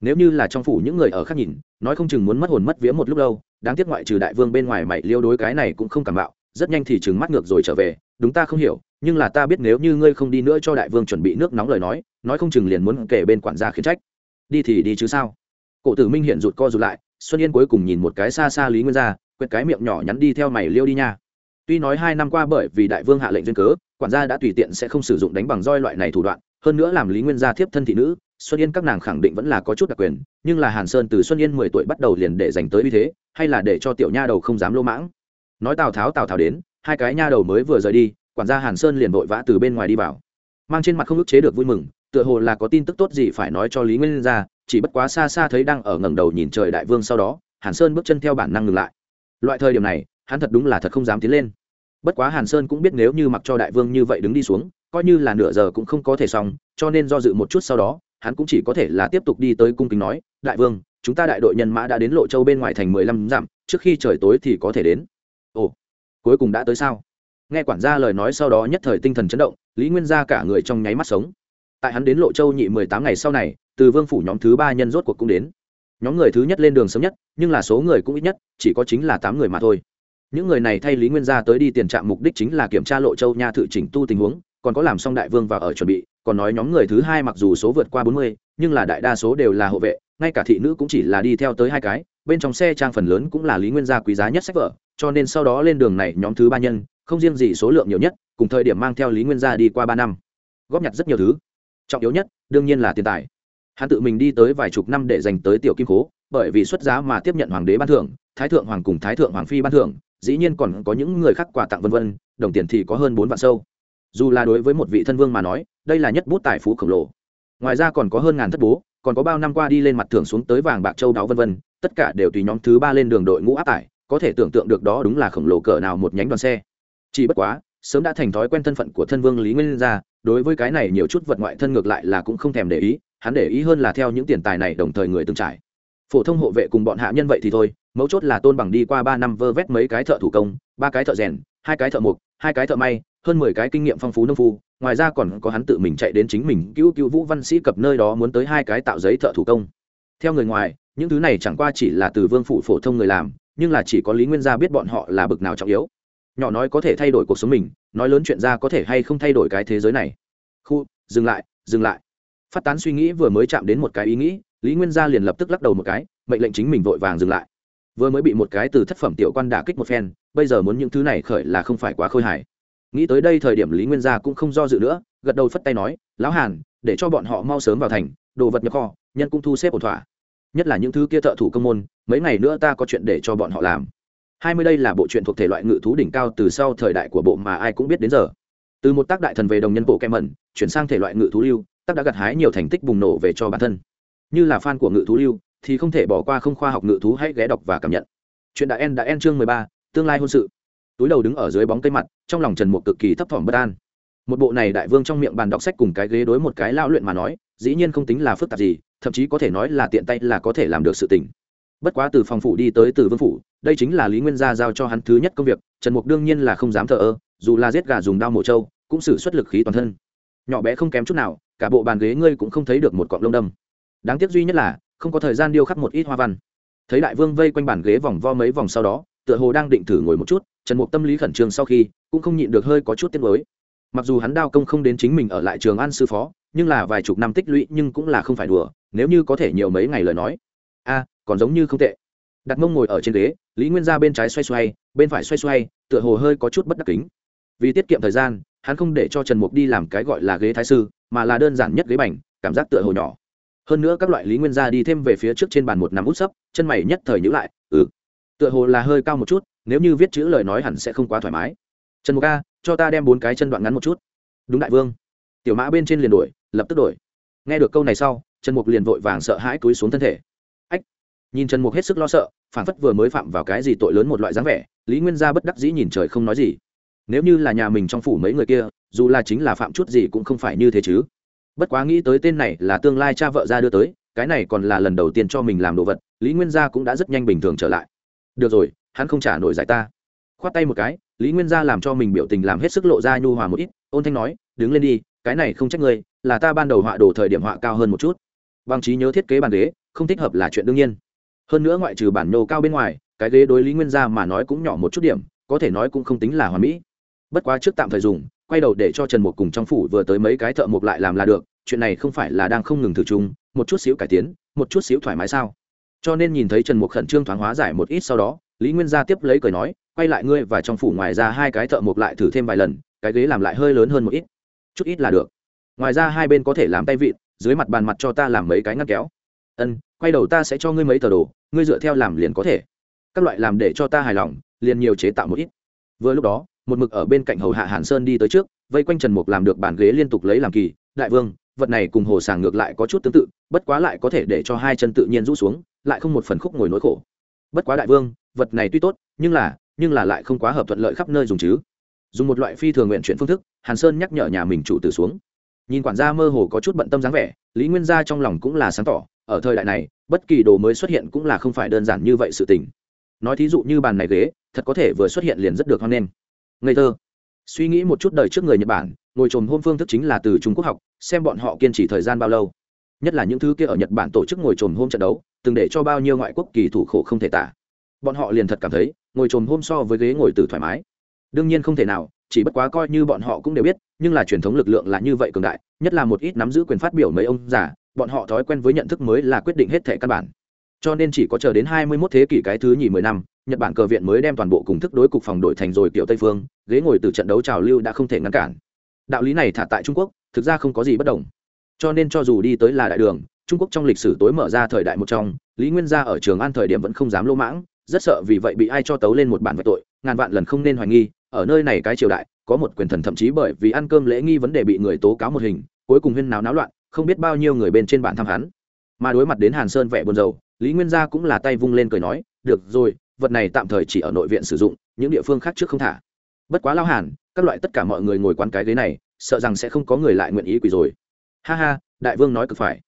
Nếu như là trong phủ những người ở khác nhìn, nói không chừng muốn mất hồn mất vía một lúc lâu đáng tiếc ngoại trừ đại vương bên ngoài mày liêu đối cái này cũng không cảm bạo rất nhanh thì trừng mắt ngược rồi trở về, đúng ta không hiểu, nhưng là ta biết nếu như ngươi không đi nữa cho đại vương chuẩn bị nước nóng lời nói nói không chừng liền muốn kể bên quản gia khiến trách. Đi thì đi chứ sao? Cổ tử minh hiện rụt co rụt lại, xuân yên cuối cùng nhìn một cái xa xa lý nguyên gia quẹt cái miệng nhỏ nhắn đi theo mày liêu đi nha. Tuy nói hai năm qua bởi vì đại vương hạ lệnh duyên cớ, quản gia đã tùy tiện sẽ không sử dụng đánh bằng roi loại này thủ đoạn, hơn nữa làm lý nguyên gia thiếp thân thị nữ xuân yên các nàng khẳng định vẫn là có chút đặc quyền, nhưng là hàn sơn từ xuân yên mười tuổi bắt đầu liền để dành tới uy thế, hay là để cho tiểu nha đầu không dám lô mãng. Nói tào tháo tào tháo đến, hai cái nha đầu mới vừa rời đi, quản gia hàn sơn liền vội vã từ bên ngoài đi vào. Mang trên mặt không ức chế được vui mừng, tựa hồ là có tin tức tốt gì phải nói cho lý nguyên ra, chỉ bất quá xa xa thấy đang ở ngẩng đầu nhìn trời đại vương sau đó, hàn sơn bước chân theo bản năng ngừng lại. Loại thời điểm này, hắn thật đúng là thật không dám tiến lên. Bất quá hàn sơn cũng biết nếu như mặc cho đại vương như vậy đứng đi xuống, coi như là nửa giờ cũng không có thể xong, cho nên do dự một chút sau đó hắn cũng chỉ có thể là tiếp tục đi tới cung kính nói, đại vương, chúng ta đại đội nhân mã đã đến lộ châu bên ngoài thành mười lăm dặm, trước khi trời tối thì có thể đến. Ồ, cuối cùng đã tới sao? Nghe quản gia lời nói sau đó nhất thời tinh thần chấn động, lý nguyên gia cả người trong nháy mắt sống. Tại hắn đến lộ châu nhị mười tám ngày sau này, từ vương phủ nhóm thứ ba nhân rốt cuộc cũng đến. Nhóm người thứ nhất lên đường sớm nhất, nhưng là số người cũng ít nhất, chỉ có chính là tám người mà thôi. Những người này thay lý nguyên gia tới đi tiền trạm mục đích chính là kiểm tra lộ châu nha thự chỉnh tu tình huống, còn có làm xong đại vương và ở chuẩn bị còn nói nhóm người thứ hai mặc dù số vượt qua bốn mươi, nhưng là đại đa số đều là hộ vệ, ngay cả thị nữ cũng chỉ là đi theo tới hai cái, bên trong xe trang phần lớn cũng là lý nguyên gia quý giá nhất sách vở, cho nên sau đó lên đường này nhóm thứ ba nhân, không riêng gì số lượng nhiều nhất, cùng thời điểm mang theo lý nguyên gia đi qua ba năm. Góp nhặt rất nhiều thứ. Trọng yếu nhất, đương nhiên là tiền tài. Hắn tự mình đi tới vài chục năm để dành tới tiểu kim cố, bởi vì xuất giá mà tiếp nhận hoàng đế ban thưởng, thái thượng hoàng cùng thái thượng hoàng phi ban thưởng, dĩ nhiên còn có những người khác quà tặng vân vân, đồng tiền thì có hơn bốn vạn sâu. Dù là đối với một vị thân vương mà nói đây là nhất bút tài phú khổng lồ. Ngoài ra còn có hơn ngàn thất bố, còn có bao năm qua đi lên mặt thưởng xuống tới vàng bạc châu đáo vân vân, tất cả đều tùy nhóm thứ ba lên đường đội ngũ áp tải, có thể tưởng tượng được đó đúng là khổng lồ cỡ nào một nhánh đoàn xe. Chỉ bất quá, sớm đã thành thói quen thân phận của thân vương lý nguyên gia đối với cái này nhiều chút vật ngoại thân ngược lại là cũng không thèm để ý, hắn để ý hơn là theo những tiền tài này đồng thời người từng trải. Phổ thông hộ vệ cùng bọn hạ nhân vậy thì thôi, mấu chốt là tôn bằng đi qua ba năm vơ vét mấy cái thợ thủ công, ba cái thợ rèn, hai cái thợ mộc, hai cái thợ may hơn mười cái kinh nghiệm phong phú nông phu, ngoài ra còn có hắn tự mình chạy đến chính mình cứu cứu vũ văn sĩ cập nơi đó muốn tới hai cái tạo giấy thợ thủ công. Theo người ngoài, những thứ này chẳng qua chỉ là từ vương phủ phổ thông người làm, nhưng là chỉ có lý nguyên gia biết bọn họ là bực nào trọng yếu. Nhỏ nói có thể thay đổi cuộc sống mình, nói lớn chuyện ra có thể hay không thay đổi cái thế giới này. Khu, dừng lại dừng lại. Phát tán suy nghĩ vừa mới chạm đến một cái ý nghĩ, lý nguyên gia liền lập tức lắc đầu một cái, mệnh lệnh chính mình vội vàng dừng lại. Vừa mới bị một cái từ thất phẩm tiểu quan đả kích một phen, bây giờ muốn những thứ này khởi là không phải quá khôi hài nghĩ tới đây thời điểm lý nguyên gia cũng không do dự nữa, gật đầu phất tay nói, lão hàn, để cho bọn họ mau sớm vào thành, đồ vật nhập kho, nhân cũng thu xếp ổn thỏa. Nhất là những thứ kia thợ thủ công môn, mấy ngày nữa ta có chuyện để cho bọn họ làm. Hai mươi đây là bộ truyện thuộc thể loại ngự thú đỉnh cao từ sau thời đại của bộ mà ai cũng biết đến giờ. Từ một tác đại thần về đồng nhân bộ kem mẩn, chuyển sang thể loại ngự thú lưu, tác đã gặt hái nhiều thành tích bùng nổ về cho bản thân. Như là fan của ngự thú lưu, thì không thể bỏ qua không khoa học ngự thú hãy ghé đọc và cảm nhận. Chuyện đã en đã en chương mười ba, tương lai hôn sự túi đầu đứng ở dưới bóng cây mặt, trong lòng trần mục cực kỳ thấp thỏm bất an. Một bộ này đại vương trong miệng bàn đọc sách cùng cái ghế đối một cái lao luyện mà nói, dĩ nhiên không tính là phức tạp gì, thậm chí có thể nói là tiện tay là có thể làm được sự tình. Bất quá từ phòng phủ đi tới từ vương phủ, đây chính là lý nguyên gia giao cho hắn thứ nhất công việc, trần mục đương nhiên là không dám thờ ơ, dù là giết gà dùng đao mổ trâu, cũng xử xuất lực khí toàn thân. Nhỏ bé không kém chút nào, cả bộ bàn ghế ngươi cũng không thấy được một cọng lông đâm. Đáng tiếc duy nhất là, không có thời gian điêu khắc một ít hoa văn. Thấy đại vương vây quanh bàn ghế vòng vo mấy vòng sau đó tựa hồ đang định thử ngồi một chút, trần mục tâm lý khẩn trương sau khi, cũng không nhịn được hơi có chút tiếc mới mặc dù hắn đao công không đến chính mình ở lại trường an sư phó, nhưng là vài chục năm tích lũy nhưng cũng là không phải đùa, nếu như có thể nhiều mấy ngày lời nói. A, còn giống như không tệ. Đặt mông ngồi ở trên ghế, lý nguyên ra bên trái xoay xoay, bên phải xoay xoay, tựa hồ hơi có chút bất đắc kính. Vì tiết kiệm thời gian, hắn không để cho trần mục đi làm cái gọi là ghế thái sư, mà là đơn giản nhất ghế bành, cảm giác tựa hồ nhỏ. Hơn nữa các loại lý nguyên gia đi thêm về phía trước trên bàn một nắm út sấp, chân mày nhất thời nhữ lại ừ tựa hồ là hơi cao một chút, nếu như viết chữ lời nói hẳn sẽ không quá thoải mái. Trần mục a, cho ta đem bốn cái chân đoạn ngắn một chút. Đúng đại vương. Tiểu mã bên trên liền đổi, lập tức đổi. Nghe được câu này sau, trần mục liền vội vàng sợ hãi túi xuống thân thể. Ách! Nhìn trần mục hết sức lo sợ, phản phất vừa mới phạm vào cái gì tội lớn một loại dáng vẻ, lý nguyên gia bất đắc dĩ nhìn trời không nói gì. Nếu như là nhà mình trong phủ mấy người kia, dù là chính là phạm chút gì cũng không phải như thế chứ. Bất quá nghĩ tới tên này là tương lai cha vợ ra đưa tới, cái này còn là lần đầu tiên cho mình làm đồ vật, lý nguyên gia cũng đã rất nhanh bình thường trở lại được rồi, hắn không trả nổi giải ta. Khoát tay một cái, lý nguyên gia làm cho mình biểu tình làm hết sức lộ ra nhu hòa một ít, ôn thanh nói, đứng lên đi, cái này không trách ngươi, là ta ban đầu họa đồ thời điểm họa cao hơn một chút. Bằng trí nhớ thiết kế bàn ghế, không thích hợp là chuyện đương nhiên. Hơn nữa ngoại trừ bản nhô cao bên ngoài, cái ghế đối lý nguyên gia mà nói cũng nhỏ một chút điểm, có thể nói cũng không tính là hoàn mỹ. Bất quá trước tạm thời dùng, quay đầu để cho trần mục cùng trong phủ vừa tới mấy cái thợ mộc lại làm là được, chuyện này không phải là đang không ngừng thử chung, một chút xíu cải tiến, một chút xíu thoải mái sao? Cho nên nhìn thấy trần mục khẩn trương thoáng hóa giải một ít sau đó, lý nguyên gia tiếp lấy cười nói, quay lại ngươi và trong phủ ngoài ra hai cái thợ mộc lại thử thêm vài lần, cái ghế làm lại hơi lớn hơn một ít. Chút ít là được. Ngoài ra hai bên có thể làm tay vịn, dưới mặt bàn mặt cho ta làm mấy cái ngăn kéo. Ân, quay đầu ta sẽ cho ngươi mấy tờ đồ, ngươi dựa theo làm liền có thể. Các loại làm để cho ta hài lòng, liền nhiều chế tạo một ít. Vừa lúc đó, một mực ở bên cạnh hầu hạ hàn sơn đi tới trước, vây quanh trần mục làm được bàn ghế liên tục lấy làm kỳ, đại vương, vật này cùng hồ sàng ngược lại có chút tương tự, bất quá lại có thể để cho hai chân tự nhiên rũ xuống lại không một phần khúc ngồi nỗi khổ. Bất quá đại vương, vật này tuy tốt, nhưng là nhưng là lại không quá hợp thuận lợi khắp nơi dùng chứ. Dùng một loại phi thường nguyện chuyển phương thức, hàn sơn nhắc nhở nhà mình chủ tử xuống. Nhìn quản gia mơ hồ có chút bận tâm dáng vẻ, lý nguyên gia trong lòng cũng là sáng tỏ, ở thời đại này, bất kỳ đồ mới xuất hiện cũng là không phải đơn giản như vậy sự tình. Nói thí dụ như bàn này ghế, thật có thể vừa xuất hiện liền rất được hoan nghênh. Ngây thơ. Suy nghĩ một chút đời trước người nhật bản, ngồi trồm hôm phương thức chính là từ trung quốc học, xem bọn họ kiên trì thời gian bao lâu nhất là những thứ kia ở nhật bản tổ chức ngồi trồm hôm trận đấu, từng để cho bao nhiêu ngoại quốc kỳ thủ khổ không thể tả. Bọn họ liền thật cảm thấy, ngồi trồm hôm so với ghế ngồi từ thoải mái. Đương nhiên không thể nào, chỉ bất quá coi như bọn họ cũng đều biết, nhưng là truyền thống lực lượng là như vậy cường đại, nhất là một ít nắm giữ quyền phát biểu mấy ông già, bọn họ thói quen với nhận thức mới là quyết định hết thể căn bản. Cho nên chỉ có chờ đến hai mươi 21 thế kỷ cái thứ nhì mười năm, nhật bản cờ viện mới đem toàn bộ cùng thức đối cục phòng đội thành rồi kiểu tây phương, ghế ngồi từ trận đấu trào lưu đã không thể ngăn cản. Đạo lý này thả tại trung quốc, thực ra không có gì bất đồng cho nên cho dù đi tới là đại đường, trung quốc trong lịch sử tối mở ra thời đại một trong, lý nguyên gia ở trường an thời điểm vẫn không dám lỗ mãng, rất sợ vì vậy bị ai cho tấu lên một bản vạch tội, ngàn vạn lần không nên hoài nghi, ở nơi này cái triều đại, có một quyền thần thậm chí bởi vì ăn cơm lễ nghi vấn đề bị người tố cáo một hình, cuối cùng huyên náo náo loạn, không biết bao nhiêu người bên trên bản thăm hắn. Mà đối mặt đến hàn sơn vẻ buồn rầu, lý nguyên gia cũng là tay vung lên cười nói, được rồi, vật này tạm thời chỉ ở nội viện sử dụng, những địa phương khác trước không thả. Bất quá lao hàn, các loại tất cả mọi người ngồi quán cái ghế này, sợ rằng sẽ không có người lại nguyện ý quỳ rồi ha ha, đại vương nói cực phải.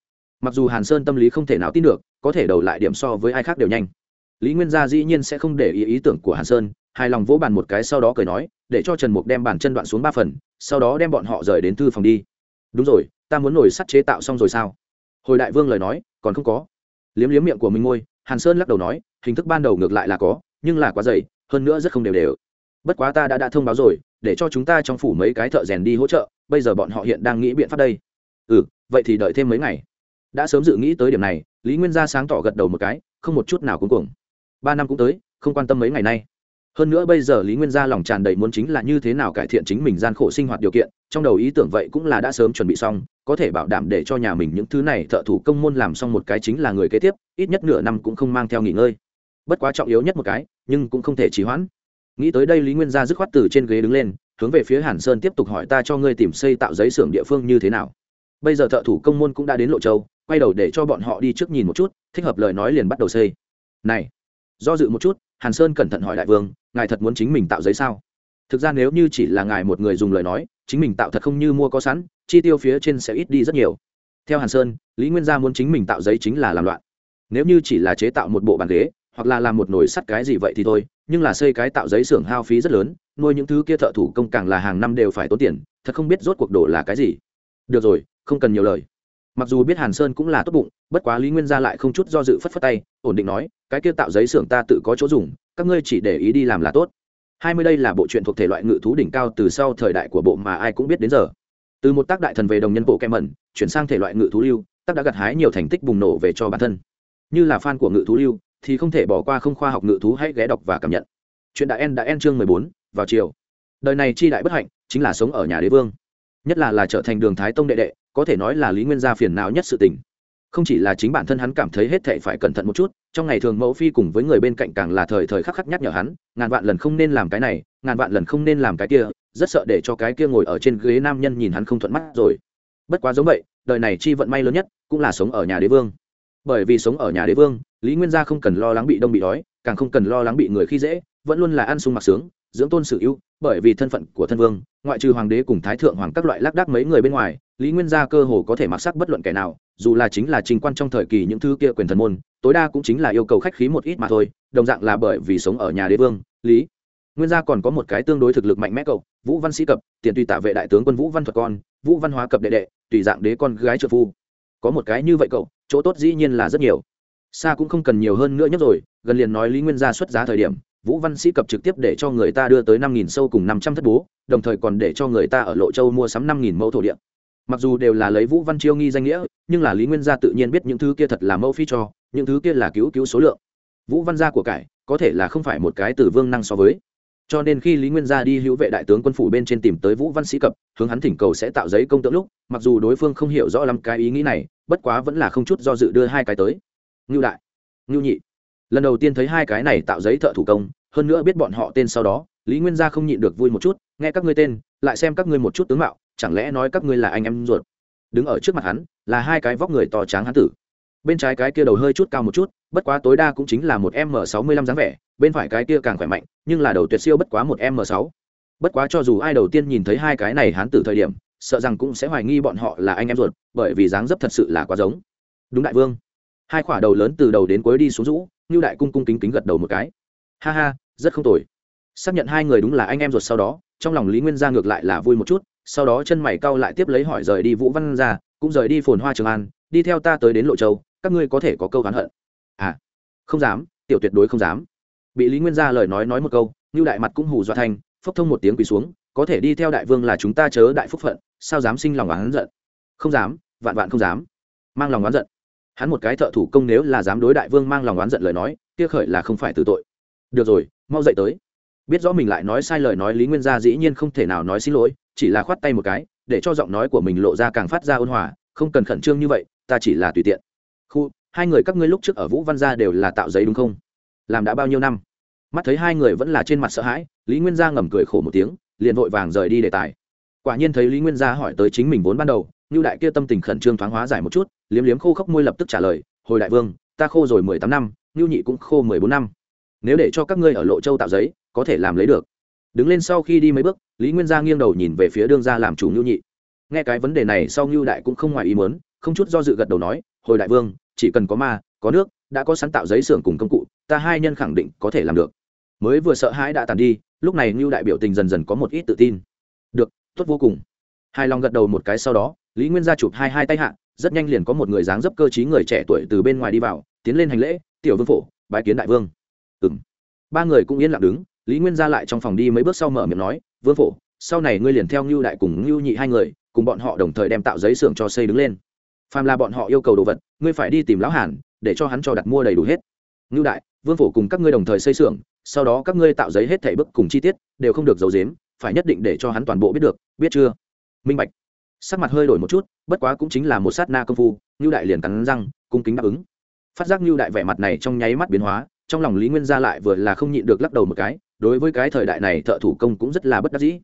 Mặc dù hàn sơn tâm lý không thể nào tin được, có thể đầu lại điểm so với ai khác đều nhanh. Lý nguyên gia dĩ nhiên sẽ không để ý ý tưởng của hàn sơn, hài lòng vỗ bàn một cái sau đó cười nói, để cho trần mục đem bàn chân đoạn xuống ba phần, sau đó đem bọn họ rời đến thư phòng đi. Đúng rồi, ta muốn nổi sắt chế tạo xong rồi sao? Hồi đại vương lời nói, còn không có. Liếm liếm miệng của mình ngôi, hàn sơn lắc đầu nói, hình thức ban đầu ngược lại là có, nhưng là quá dày, hơn nữa rất không đều đều. Bất quá ta đã đã thông báo rồi, để cho chúng ta trong phủ mấy cái thợ rèn đi hỗ trợ, bây giờ bọn họ hiện đang nghĩ biện pháp đây ừ vậy thì đợi thêm mấy ngày. Đã sớm dự nghĩ tới điểm này, lý nguyên gia sáng tỏ gật đầu một cái, không một chút nào cuối cùng ba năm cũng tới, không quan tâm mấy ngày nay. Hơn nữa bây giờ lý nguyên gia lòng tràn đầy muốn chính là như thế nào cải thiện chính mình gian khổ sinh hoạt điều kiện, trong đầu ý tưởng vậy cũng là đã sớm chuẩn bị xong, có thể bảo đảm để cho nhà mình những thứ này thợ thủ công môn làm xong một cái chính là người kế tiếp, ít nhất nửa năm cũng không mang theo nghỉ ngơi. Bất quá trọng yếu nhất một cái, nhưng cũng không thể trì hoãn. Nghĩ tới đây lý nguyên gia dứt khoát từ trên ghế đứng lên, hướng về phía hàn sơn tiếp tục hỏi ta cho ngươi tìm xây tạo giấy xưởng địa phương như thế nào bây giờ thợ thủ công môn cũng đã đến lộ châu, quay đầu để cho bọn họ đi trước nhìn một chút, thích hợp lời nói liền bắt đầu xây. Này, do dự một chút, hàn sơn cẩn thận hỏi đại vương, ngài thật muốn chính mình tạo giấy sao? Thực ra nếu như chỉ là ngài một người dùng lời nói, chính mình tạo thật không như mua có sẵn, chi tiêu phía trên sẽ ít đi rất nhiều. Theo hàn sơn, lý nguyên gia muốn chính mình tạo giấy chính là làm loạn. Nếu như chỉ là chế tạo một bộ bàn ghế, hoặc là làm một nồi sắt cái gì vậy thì thôi, nhưng là xây cái tạo giấy xưởng hao phí rất lớn, nuôi những thứ kia thợ thủ công càng là hàng năm đều phải tốn tiền, thật không biết rốt cuộc đổ là cái gì. Được rồi không cần nhiều lời. Mặc dù biết hàn sơn cũng là tốt bụng, bất quá lý nguyên gia lại không chút do dự phất phất tay, ổn định nói, cái kia tạo giấy xưởng ta tự có chỗ dùng, các ngươi chỉ để ý đi làm là tốt. Hai mươi đây là bộ truyện thuộc thể loại ngự thú đỉnh cao từ sau thời đại của bộ mà ai cũng biết đến giờ. Từ một tác đại thần về đồng nhân bộ kem mẩn, chuyển sang thể loại ngự thú lưu, tác đã gặt hái nhiều thành tích bùng nổ về cho bản thân. Như là fan của ngự thú lưu, thì không thể bỏ qua không khoa học ngự thú hãy ghé đọc và cảm nhận. Chuyện đại en đã en chương mười bốn, vào chiều. Đời này chi đại bất hạnh, chính là sống ở nhà đế vương. Nhất là là trở thành đường thái tông đệ đệ có thể nói là lý nguyên gia phiền não nhất sự tình. Không chỉ là chính bản thân hắn cảm thấy hết thệ phải cẩn thận một chút, trong ngày thường mẫu phi cùng với người bên cạnh càng là thời thời khắc khắc nhắc nhở hắn, ngàn vạn lần không nên làm cái này, ngàn vạn lần không nên làm cái kia, rất sợ để cho cái kia ngồi ở trên ghế nam nhân nhìn hắn không thuận mắt rồi. Bất quá giống vậy, đời này chi vận may lớn nhất cũng là sống ở nhà đế vương. Bởi vì sống ở nhà đế vương, lý nguyên gia không cần lo lắng bị đông bị đói, càng không cần lo lắng bị người khi dễ, vẫn luôn là ăn sung mặc sướng, dưỡng tôn sự ưu, bởi vì thân phận của thân vương, ngoại trừ hoàng đế cùng thái thượng hoàng các loại lác đác mấy người bên ngoài lý nguyên gia cơ hồ có thể mặc sắc bất luận kẻ nào, dù là chính là trình quan trong thời kỳ những thứ kia quyền thần môn, tối đa cũng chính là yêu cầu khách khí một ít mà thôi, đồng dạng là bởi vì sống ở nhà đế vương, lý nguyên gia còn có một cái tương đối thực lực mạnh mẽ cậu, vũ văn sĩ cập, tiền tùy tả vệ đại tướng quân vũ văn thuật con, vũ văn hóa cập đệ đệ, tùy dạng đế con gái trợ phu. Có một cái như vậy cậu, chỗ tốt dĩ nhiên là rất nhiều. Xa cũng không cần nhiều hơn nữa nhất rồi, gần liền nói lý nguyên gia xuất giá thời điểm, vũ văn sĩ cập trực tiếp để cho người ta đưa tới năm nghìn sâu cùng năm trăm thất bố, đồng thời còn để cho người ta ở lộ châu mua sắm năm nghìn mẫu thổ địa mặc dù đều là lấy vũ văn chiêu nghi danh nghĩa, nhưng là lý nguyên gia tự nhiên biết những thứ kia thật là mẫu phi cho, những thứ kia là cứu cứu số lượng. Vũ văn gia của cải, có thể là không phải một cái từ vương năng so với. Cho nên khi lý nguyên gia đi hữu vệ đại tướng quân phủ bên trên tìm tới vũ văn sĩ cập, hướng hắn thỉnh cầu sẽ tạo giấy công tượng lúc, mặc dù đối phương không hiểu rõ lắm cái ý nghĩ này, bất quá vẫn là không chút do dự đưa hai cái tới. Ngưu đại, ngưu nhị. Lần đầu tiên thấy hai cái này tạo giấy thợ thủ công, hơn nữa biết bọn họ tên sau đó, lý nguyên gia không nhịn được vui một chút, nghe các ngươi tên, lại xem các ngươi một chút tướng mạo chẳng lẽ nói các ngươi là anh em ruột? Đứng ở trước mặt hắn, là hai cái vóc người to tráng hắn tử. Bên trái cái kia đầu hơi chút cao một chút, bất quá tối đa cũng chính là một m sáu mươi lăm dáng vẻ, bên phải cái kia càng khỏe mạnh, nhưng là đầu tuyệt siêu bất quá một m sáu. Bất quá cho dù ai đầu tiên nhìn thấy hai cái này hắn tử thời điểm, sợ rằng cũng sẽ hoài nghi bọn họ là anh em ruột, bởi vì dáng dấp thật sự là quá giống. Đúng đại vương. Hai khỏa đầu lớn từ đầu đến cuối đi xuống rũ như đại cung cung kính kính gật đầu một cái. Ha ha, rất không tồi. Xác nhận hai người đúng là anh em ruột sau đó, trong lòng lý nguyên gia ngược lại là vui một chút sau đó chân mày cau lại tiếp lấy hỏi rời đi vũ văn ra, cũng rời đi phồn hoa trường an, đi theo ta tới đến lộ châu, các ngươi có thể có câu oán hận. À không dám, tiểu tuyệt đối không dám. Bị lý nguyên gia lời nói nói một câu như đại mặt cũng hù dọa thành, phốc thông một tiếng quỳ xuống, có thể đi theo đại vương là chúng ta chớ đại phúc phận, sao dám sinh lòng oán giận? Không dám, vạn vạn không dám. Mang lòng oán giận. Hắn một cái thợ thủ công nếu là dám đối đại vương mang lòng oán giận lời nói, kia khởi là không phải từ tội. Được rồi, mau dậy tới. Biết rõ mình lại nói sai lời nói lý nguyên gia dĩ nhiên không thể nào nói xin lỗi chỉ là khoát tay một cái, để cho giọng nói của mình lộ ra càng phát ra ôn hòa, không cần khẩn trương như vậy, ta chỉ là tùy tiện. Khu, hai người các ngươi lúc trước ở vũ văn gia đều là tạo giấy đúng không? Làm đã bao nhiêu năm? Mắt thấy hai người vẫn là trên mặt sợ hãi, lý nguyên gia ngầm cười khổ một tiếng, liền vội vàng rời đi đề tài. Quả nhiên thấy lý nguyên gia hỏi tới chính mình vốn ban đầu như đại kia tâm tình khẩn trương thoáng hóa giải một chút, liếm liếm khô khốc môi lập tức trả lời, hồi đại vương, ta khô rồi mười tám năm như nhị cũng khô mười bốn năm. Nếu để cho các ngươi ở lộ châu tạo giấy, có thể làm lấy được. Đứng lên sau khi đi mấy bước lý nguyên gia nghiêng đầu nhìn về phía đương gia làm chủ ngưu nhị. Nghe cái vấn đề này sau ngưu đại cũng không ngoài ý muốn, không chút do dự gật đầu nói, hồi đại vương, chỉ cần có ma, có nước, đã có sáng tạo giấy xưởng cùng công cụ, ta hai nhân khẳng định có thể làm được. Mới vừa sợ hãi đã tàn đi, lúc này ngưu đại biểu tình dần dần có một ít tự tin. Được, tốt vô cùng. Hai lòng gật đầu một cái sau đó, lý nguyên gia chụp hai hai tay hạ, rất nhanh liền có một người dáng dấp cơ t người trẻ tuổi từ bên ngoài đi vào, tiến lên hành lễ, tiểu vương phổ, bái kiến đại vương. Ừ m ba người cũng yên lặng đứng, lý nguyên gia lại trong phòng đi mấy bước sau mở miệng nói vương phổ, sau này ngươi liền theo ngưu đại cùng ngưu nhị hai người, cùng bọn họ đồng thời đem tạo giấy xưởng cho xây đứng lên. Phàm là bọn họ yêu cầu đồ vật, ngươi phải đi tìm lão hàn, để cho hắn cho đặt mua đầy đủ hết. Ngưu đại, vương phổ cùng các ngươi đồng thời xây xưởng, sau đó các ngươi tạo giấy hết thảy bức cùng chi tiết, đều không được giấu giếm, phải nhất định để cho hắn toàn bộ biết được, biết chưa? Minh bạch. Sắc mặt hơi đổi một chút, bất quá cũng chính là một sát na công phu, ngưu đại liền cắn răng, cung kính đáp ứng. Phát giác ngưu đại vẻ mặt này trong nháy mắt biến hóa, trong lòng lý nguyên gia lại vừa là không nhịn được lắc đầu một cái đối với cái thời đại này thợ thủ công cũng rất là bất đắc dĩ.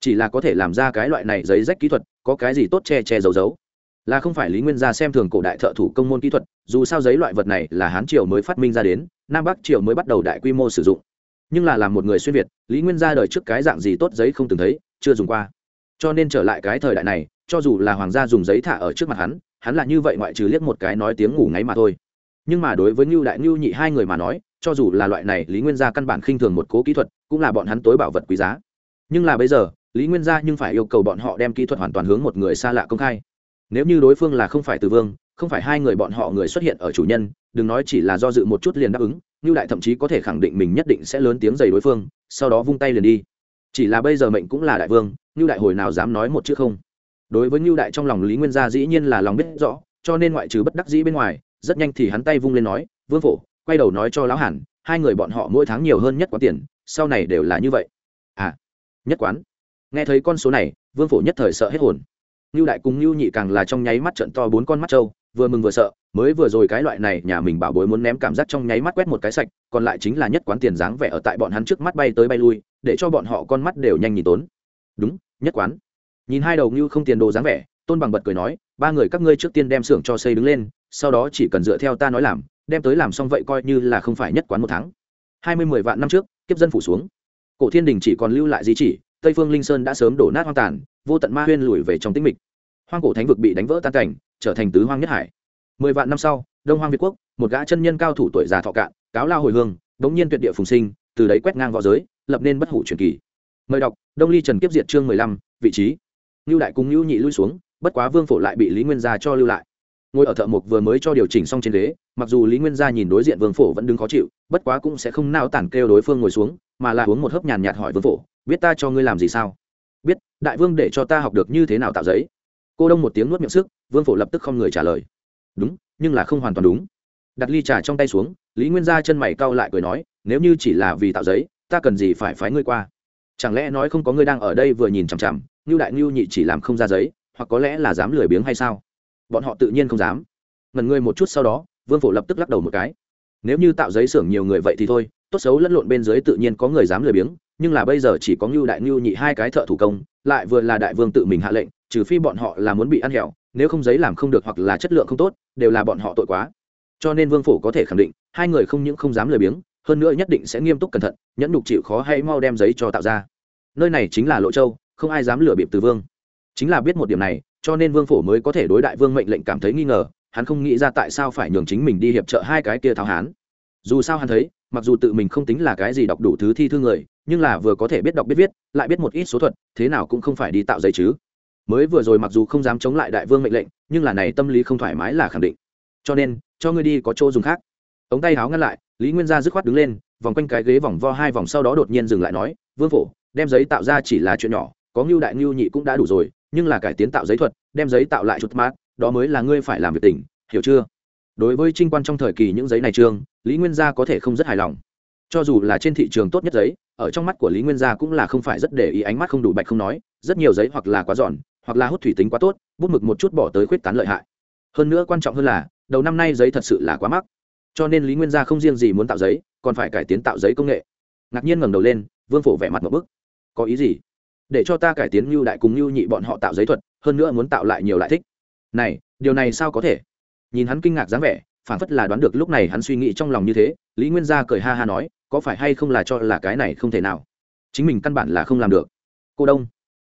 Chỉ là có thể làm ra cái loại này giấy rách kỹ thuật, có cái gì tốt che che giấu giấu. Là không phải lý nguyên gia xem thường cổ đại thợ thủ công môn kỹ thuật, dù sao giấy loại vật này là hán triều mới phát minh ra đến, nam bắc triều mới bắt đầu đại quy mô sử dụng. Nhưng là làm một người xuyên việt, lý nguyên gia đời trước cái dạng gì tốt giấy không từng thấy, chưa dùng qua. Cho nên trở lại cái thời đại này, cho dù là hoàng gia dùng giấy thả ở trước mặt hắn hắn là như vậy ngoại trừ liếc một cái nói tiếng ngủ ngáy mà thôi. Nhưng mà đối với ngưu đại ngưu nhị hai người mà nói cho dù là loại này, lý nguyên gia căn bản khinh thường một cố kỹ thuật, cũng là bọn hắn tối bảo vật quý giá. Nhưng là bây giờ, lý nguyên gia nhưng phải yêu cầu bọn họ đem kỹ thuật hoàn toàn hướng một người xa lạ công khai. Nếu như đối phương là không phải từ vương, không phải hai người bọn họ người xuất hiện ở chủ nhân, đừng nói chỉ là do dự một chút liền đáp ứng như đại thậm chí có thể khẳng định mình nhất định sẽ lớn tiếng giày đối phương, sau đó vung tay liền đi. Chỉ là bây giờ mệnh cũng là đại vương như đại hồi nào dám nói một chữ không? Đối với như đại trong lòng lý nguyên gia dĩ nhiên là lòng biết rõ, cho nên ngoại trừ bất đắc dĩ bên ngoài, rất nhanh thì hắn tay vung lên nói, vương phổ quay đầu nói cho lão hàn hai người bọn họ mỗi tháng nhiều hơn nhất quán tiền sau này đều là như vậy à nhất quán nghe thấy con số này vương phổ nhất thời sợ hết hồn ngưu đại cùng ngưu nhị càng là trong nháy mắt trận to bốn con mắt trâu, vừa mừng vừa sợ, mới vừa rồi cái loại này nhà mình bảo bối muốn ném cảm giác trong nháy mắt quét một cái sạch, còn lại chính là nhất quán tiền dáng vẻ ở tại bọn hắn trước mắt bay tới bay lui, để cho bọn họ con mắt đều nhanh nhìn tốn. Đúng, nhất quán. Nhìn hai đầu ngưu không tiền đồ dáng vẻ, Tôn Bằng bật cười nói, ba người các ngươi trước tiên đem xưởng cho xây đứng lên, sau đó chỉ cần dựa theo ta nói làm, đem tới làm xong vậy coi như là không phải nhất quán một tháng. Hai mươi mười vạn năm trước, kiếp dân phủ xuống. Cổ thiên đình chỉ còn lưu lại di chỉ, tây phương linh sơn đã sớm đổ nát hoang tàn, vô tận ma huyên lùi về trong tĩnh mịch. Hoang cổ thánh vực bị đánh vỡ tan cảnh, trở thành tứ hoang nhất hải. Mười vạn năm sau, đông hoang việt quốc, một gã chân nhân cao thủ tuổi già thọ cạn, cáo lao hồi hương, đống nhiên tuyệt địa phùng sinh, từ đấy quét ngang v õ giới, lập nên bất hủ truyền kỳ. Mời đọc, đông ly trần kiếp diệt chương mười lăm, vị trí. Lưu đại cùng lưu nhị lui xuống, bất quá vương phổ lại bị lý nguyên gia cho lưu lại. Ngồi ở thợ mộc vừa mới cho điều chỉnh xong trên đế mặc dù lý nguyên gia nhìn đối diện vương phổ vẫn đứng khó chịu, bất quá cũng sẽ không nao tản kêu đối phương ngồi xuống, mà là uống một hớp nhàn nhạt hỏi vương phổ, biết ta cho ngươi làm gì sao? Biết, đại vương để cho ta học được như thế nào tạo giấy. Cô đông một tiếng nuốt miệng sức, vương phổ lập tức không người trả lời. Đúng, nhưng là không hoàn toàn đúng. Đặt ly trà trong tay xuống, lý nguyên gia chân mày cau lại cười nói, nếu như chỉ là vì tạo giấy, ta cần gì phải phái ngươi qua? Chẳng lẽ nói không có ngươi đang ở đây vừa nhìn chằm chằm như đại ngưu nhị chỉ làm không ra giấy, hoặc có lẽ là dám lười biếng hay sao? Bọn họ tự nhiên không dám. Ngần ngươi một chút sau đó vương phổ lập tức lắc đầu một cái. Nếu như tạo giấy xưởng nhiều người vậy thì thôi, tốt xấu lẫn lộn bên dưới tự nhiên có người dám lười biếng, nhưng là bây giờ chỉ có ngưu đại ngưu nhị hai cái thợ thủ công, lại vừa là đại vương tự mình hạ lệnh, trừ phi bọn họ là muốn bị ăn hẹo, nếu không giấy làm không được hoặc là chất lượng không tốt, đều là bọn họ tội quá. Cho nên vương phổ có thể khẳng định, hai người không những không dám lười biếng, hơn nữa nhất định sẽ nghiêm túc cẩn thận, nhẫn nhục chịu khó hay mau đem giấy cho tạo ra. Nơi này chính là lộ châu, không ai dám lừa bịp từ vương. Chính là biết một điểm này, cho nên vương phổ mới có thể đối đại vương mệnh lệnh cảm thấy nghi ngờ hắn không nghĩ ra tại sao phải nhường chính mình đi hiệp trợ hai cái kia tháo hán. Dù sao hắn thấy, mặc dù tự mình không tính là cái gì đọc đủ thứ thi thư người, nhưng là vừa có thể biết đọc biết viết, lại biết một ít số thuật, thế nào cũng không phải đi tạo giấy chứ. Mới vừa rồi mặc dù không dám chống lại đại vương mệnh lệnh, nhưng là này tâm lý không thoải mái là khẳng định. Cho nên, cho ngươi đi có chỗ dùng khác. Ống tay háo ngăn lại, lý nguyên gia dứt khoát đứng lên, vòng quanh cái ghế vòng vo hai vòng sau đó đột nhiên dừng lại nói, vương phổ đem giấy tạo ra chỉ là chuyện nhỏ, có ngưu đại ngưu nhị cũng đã đủ rồi, nhưng là cải tiến tạo giấy thuật, đem giấy tạo lại chút mát đó mới là ngươi phải làm việc tỉnh hiểu chưa? Đối với trinh quan trong thời kỳ những giấy này trương, lý nguyên gia có thể không rất hài lòng. Cho dù là trên thị trường tốt nhất giấy, ở trong mắt của lý nguyên gia cũng là không phải rất để ý ánh mắt không đủ bạch không nói, rất nhiều giấy hoặc là quá giòn, hoặc là hút thủy tính quá tốt, bút mực một chút bỏ tới khuyết tán lợi hại. Hơn nữa quan trọng hơn là, đầu năm nay giấy thật sự là quá mắc. Cho nên lý nguyên gia không riêng gì muốn tạo giấy, còn phải cải tiến tạo giấy công nghệ. Ngạc nhiên ngẩng đầu lên, vương phổ vẻ mặt một bức. Có ý gì? Để cho ta cải tiến lưu đại cùng lưu nhị bọn họ tạo giấy thuật, hơn nữa muốn tạo lại nhiều lại thích này, điều này sao có thể? Nhìn hắn kinh ngạc dáng vẻ, phản phất là đoán được lúc này hắn suy nghĩ trong lòng như thế, lý nguyên gia cười ha ha nói, có phải hay không là cho là cái này không thể nào? Chính mình căn bản là không làm được. Cô đông,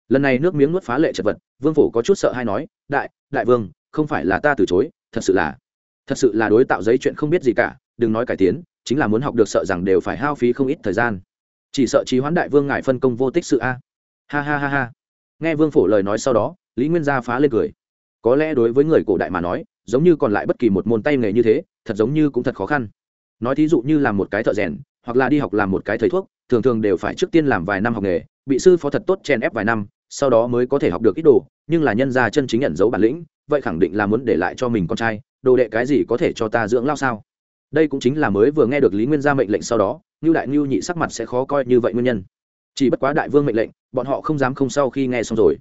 lần này nước miếng nuốt phá lệ chật vật, vương phổ có chút sợ hay nói, đại đại vương, không phải là ta từ chối, thật sự là, thật sự là đối tạo giấy chuyện không biết gì cả, đừng nói cải tiến, chính là muốn học được sợ rằng đều phải hao phí không ít thời gian. Chỉ sợ trí hoãn đại vương ngài phân công vô tích sự a. Ha ha ha ha. Nghe vương phổ lời nói sau đó, lý nguyên gia phá lên cười có lẽ đối với người cổ đại mà nói, giống như còn lại bất kỳ một môn tay nghề như thế, thật giống như cũng thật khó khăn. Nói thí dụ như làm một cái thợ rèn, hoặc là đi học làm một cái thầy thuốc, thường thường đều phải trước tiên làm vài năm học nghề, bị sư phó thật tốt chen ép vài năm, sau đó mới có thể học được ít đồ, nhưng là nhân gia chân chính nhận dấu bản lĩnh, vậy khẳng định là muốn để lại cho mình con trai, đồ đệ cái gì có thể cho ta dưỡng lao sao? Đây cũng chính là mới vừa nghe được lý nguyên gia mệnh lệnh sau đó như đại ngưu nhị sắc mặt sẽ khó coi như vậy nguyên nhân. Chỉ bất quá đại vương mệnh lệnh, bọn họ không dám không sau khi nghe xong rồi.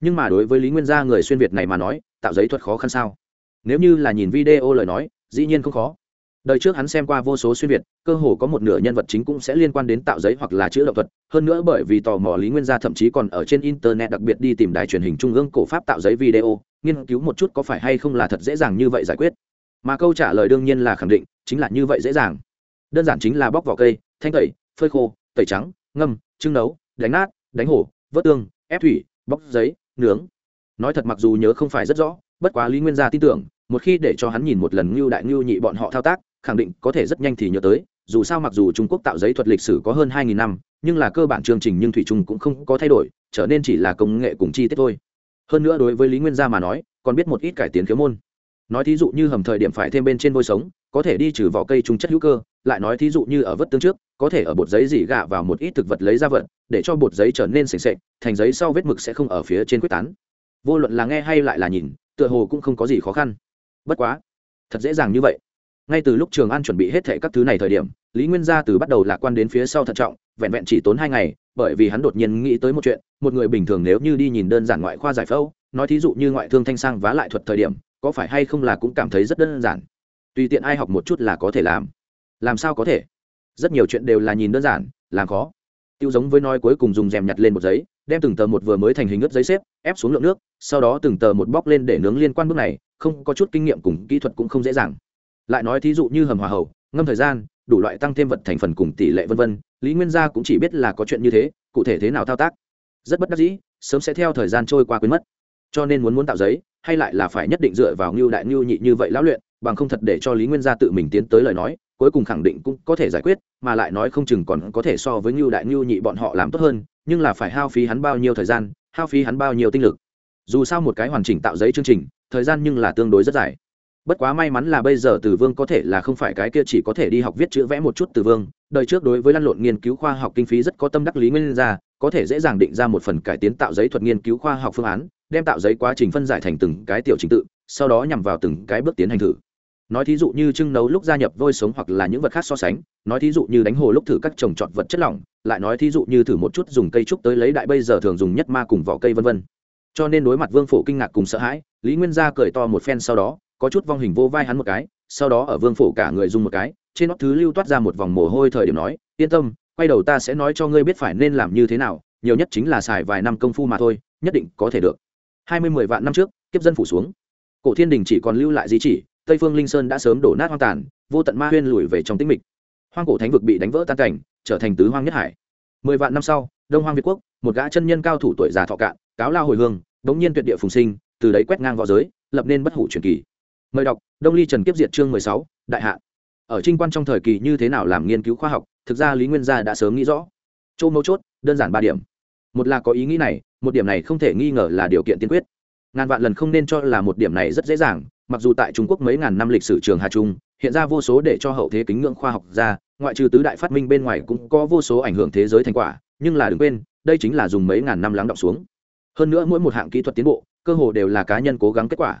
Nhưng mà đối với lý nguyên gia người xuyên việt này mà nói tạo giấy thuật khó khăn sao? Nếu như là nhìn video lời nói, dĩ nhiên không khó. Đời trước hắn xem qua vô số xuyên việt, cơ hồ có một nửa nhân vật chính cũng sẽ liên quan đến tạo giấy hoặc là chữ động thuật. Hơn nữa bởi vì tò mò lý nguyên gia thậm chí còn ở trên internet đặc biệt đi tìm đài truyền hình trung ương cổ pháp tạo giấy video, nghiên cứu một chút có phải hay không là thật dễ dàng như vậy giải quyết. Mà câu trả lời đương nhiên là khẳng định, chính là như vậy dễ dàng. Đơn giản chính là bóc vỏ cây, thanh tẩy, phơi khô, tẩy trắng, ngâm, trưng nấu, đánh nát, đánh hổ, vớt tương, ép thủy, bóc giấy, nướng nói thật mặc dù nhớ không phải rất rõ, bất quá lý nguyên gia tin tưởng, một khi để cho hắn nhìn một lần ngưu đại ngưu nhị bọn họ thao tác, khẳng định có thể rất nhanh thì nhớ tới, dù sao mặc dù trung quốc tạo giấy thuật lịch sử có hơn hai nghìn năm, nhưng là cơ bản chương trình nhưng thủy trung cũng không có thay đổi, trở nên chỉ là công nghệ cùng chi tiết thôi. Hơn nữa đối với lý nguyên gia mà nói, còn biết một ít cải tiến khiếu môn. Nói thí dụ như hầm thời điểm phải thêm bên trên vôi sống, có thể đi trừ vỏ cây trùng chất hữu cơ, lại nói thí dụ như ở vất tương trước, có thể ở bột giấy dỉ gạ vào một ít thực vật lấy ra vật để cho bột giấy trở nên sềnh sệch thành giấy sau vết mực sẽ không ở phía trên quyết tán vô luận là nghe hay lại là nhìn, tựa hồ cũng không có gì khó khăn. Bất quá, thật dễ dàng như vậy. Ngay từ lúc trường an chuẩn bị hết thệ các thứ này thời điểm, lý nguyên gia từ bắt đầu lạc quan đến phía sau thận trọng, vẹn vẹn chỉ tốn hai ngày, bởi vì hắn đột nhiên nghĩ tới một chuyện, một người bình thường nếu như đi nhìn đơn giản ngoại khoa giải phẫu, nói thí dụ như ngoại thương thanh sang vá lại thuật thời điểm, có phải hay không là cũng cảm thấy rất đơn giản. Tùy tiện ai học một chút là có thể làm. Làm sao có thể? Rất nhiều chuyện đều là nhìn đơn giản, làm khó. Tiêu giống với nói cuối cùng dùng rèm nhặt lên một giấy đem từng tờ một vừa mới thành hình ướt giấy xếp, ép xuống lượng nước, sau đó từng tờ một bóc lên để nướng liên quan bước này, không có chút kinh nghiệm cùng kỹ thuật cũng không dễ dàng. Lại nói thí dụ như hầm hòa hậu, ngâm thời gian, đủ loại tăng thêm vật thành phần cùng tỷ lệ vân vân, lý nguyên gia cũng chỉ biết là có chuyện như thế, cụ thể thế nào thao tác. Rất bất đắc dĩ, sớm sẽ theo thời gian trôi qua quên mất. Cho nên muốn muốn tạo giấy, hay lại là phải nhất định dựa vào ngưu đại ngưu nhị như vậy lão luyện, bằng không thật để cho lý nguyên gia tự mình tiến tới lời nói, cuối cùng khẳng định cũng có thể giải quyết, mà lại nói không chừng còn có thể so với ngưu đại ngưu nhị bọn họ làm tốt hơn nhưng là phải hao phí hắn bao nhiêu thời gian, hao phí hắn bao nhiêu tinh lực. Dù sao một cái hoàn chỉnh tạo giấy chương trình, thời gian nhưng là tương đối rất dài. Bất quá may mắn là bây giờ từ vương có thể là không phải cái kia chỉ có thể đi học viết chữ vẽ một chút từ vương, đời trước đối với lăn lộn nghiên cứu khoa học kinh phí rất có tâm đắc lý nguyên ra, có thể dễ dàng định ra một phần cải tiến tạo giấy thuật nghiên cứu khoa học phương án, đem tạo giấy quá trình phân giải thành từng cái tiểu trình tự, sau đó nhằm vào từng cái bước tiến hành thử. Nói thí dụ như trưng nấu lúc gia nhập vôi sống hoặc là những vật khác so sánh, nói thí dụ như đánh hồ lúc thử các trồng trọt vật chất lỏng lại nói thí dụ như thử một chút dùng cây trúc tới lấy đại bây giờ thường dùng nhất ma cùng vỏ cây vân vân. Cho nên đối mặt vương phổ kinh ngạc cùng sợ hãi, lý nguyên gia cười to một phen sau đó, có chút vong hình vô vai hắn một cái, sau đó ở vương phổ cả người dùng một cái, trên nót thứ lưu toát ra một vòng mồ hôi thời điểm nói, yên tâm, quay đầu ta sẽ nói cho ngươi biết phải nên làm như thế nào, nhiều nhất chính là xài vài năm công phu mà thôi, nhất định có thể được. Hai mươi mười vạn năm trước, kiếp dân phủ xuống. Cổ thiên đình chỉ còn lưu lại di chỉ, tây phương linh sơn đã sớm đổ nát hoang tàn, vô tận ma huyên lùi về trong tĩnh mịch. Hoang cổ thánh vực bị đánh vỡ tan cảnh trở thành tứ hoang nhất hải. Mười vạn năm sau, đông hoang việt quốc, một gã chân nhân cao thủ tuổi già thọ cạn, cáo lao hồi hương, bỗng nhiên tuyệt địa phùng sinh, từ đấy quét ngang v õ giới, lập nên bất hủ truyền kỳ. Mời đọc, đông ly trần kiếp diệt chương mười sáu, đại hạ. Ở trinh quan trong thời kỳ như thế nào làm nghiên cứu khoa học, thực ra lý nguyên gia đã sớm nghĩ rõ. Chỗ mấu chốt, đơn giản ba điểm. Một là có ý nghĩ này, một điểm này không thể nghi ngờ là điều kiện tiên quyết. Ngàn vạn lần không nên cho là một điểm này rất dễ dàng, mặc dù tại trung quốc mấy ngàn năm lịch sử trường hà trung, hiện ra vô số để cho hậu thế kính ngưỡng khoa học ra ngoại trừ tứ đại phát minh bên ngoài cũng có vô số ảnh hưởng thế giới thành quả, nhưng là đừng quên, đây chính là dùng mấy ngàn năm lắng động xuống. Hơn nữa mỗi một hạng kỹ thuật tiến bộ, cơ hồ đều là cá nhân cố gắng kết quả.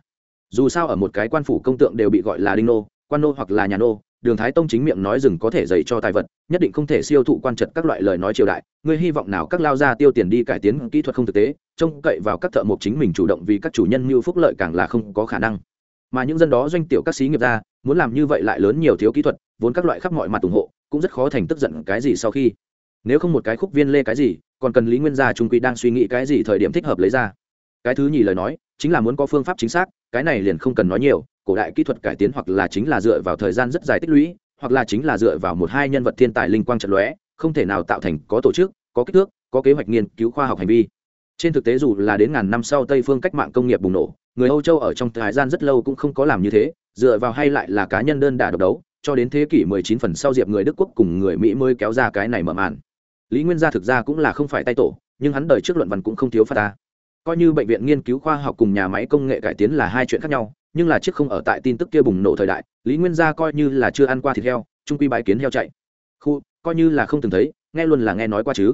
Dù sao ở một cái quan phủ công tượng đều bị gọi là đinh nô, quan nô hoặc là nhà nô, đường thái tông chính miệng nói rừng có thể dạy cho tài vật, nhất định không thể siêu thụ quan trật các loại lời nói triều đại. Người hy vọng nào các lao gia tiêu tiền đi cải tiến kỹ thuật không thực tế, trông cậy vào các thợ mộc chính mình chủ động vì các chủ nhân mưu phúc lợi càng là không có khả năng mà những dân đó doanh tiểu các xí nghiệp ra, muốn làm như vậy lại lớn nhiều thiếu kỹ thuật, vốn các loại khắp mọi mặt ủng hộ, cũng rất khó thành tức giận cái gì sau khi. Nếu không một cái khúc viên lê cái gì, còn cần lý nguyên gia trung quy đang suy nghĩ cái gì thời điểm thích hợp lấy ra. Cái thứ nhì lời nói, chính là muốn có phương pháp chính xác, cái này liền không cần nói nhiều, cổ đại kỹ thuật cải tiến hoặc là chính là dựa vào thời gian rất dài tích lũy, hoặc là chính là dựa vào một hai nhân vật thiên tài linh quang trận lóe, không thể nào tạo thành có tổ chức, có kích thước, có kế hoạch nghiên cứu khoa học hành vi. Trên thực tế dù là đến ngàn năm sau tây phương cách mạng công nghiệp bùng nổ người âu châu ở trong thời gian rất lâu cũng không có làm như thế, dựa vào hay lại là cá nhân đơn đả độc đấu, cho đến thế kỷ 19 phần sau diệp người đức quốc cùng người mỹ mới kéo ra cái này mở màn. Lý nguyên gia thực ra cũng là không phải tay tổ, nhưng hắn đời trước luận văn cũng không thiếu phát ta coi như bệnh viện nghiên cứu khoa học cùng nhà máy công nghệ cải tiến là hai chuyện khác nhau, nhưng là chiếc không ở tại tin tức kia bùng nổ thời đại, lý nguyên gia coi như là chưa ăn qua thịt heo, trung quy bãi kiến heo chạy. Khu, coi như là không từng thấy, nghe luôn là nghe nói qua chứ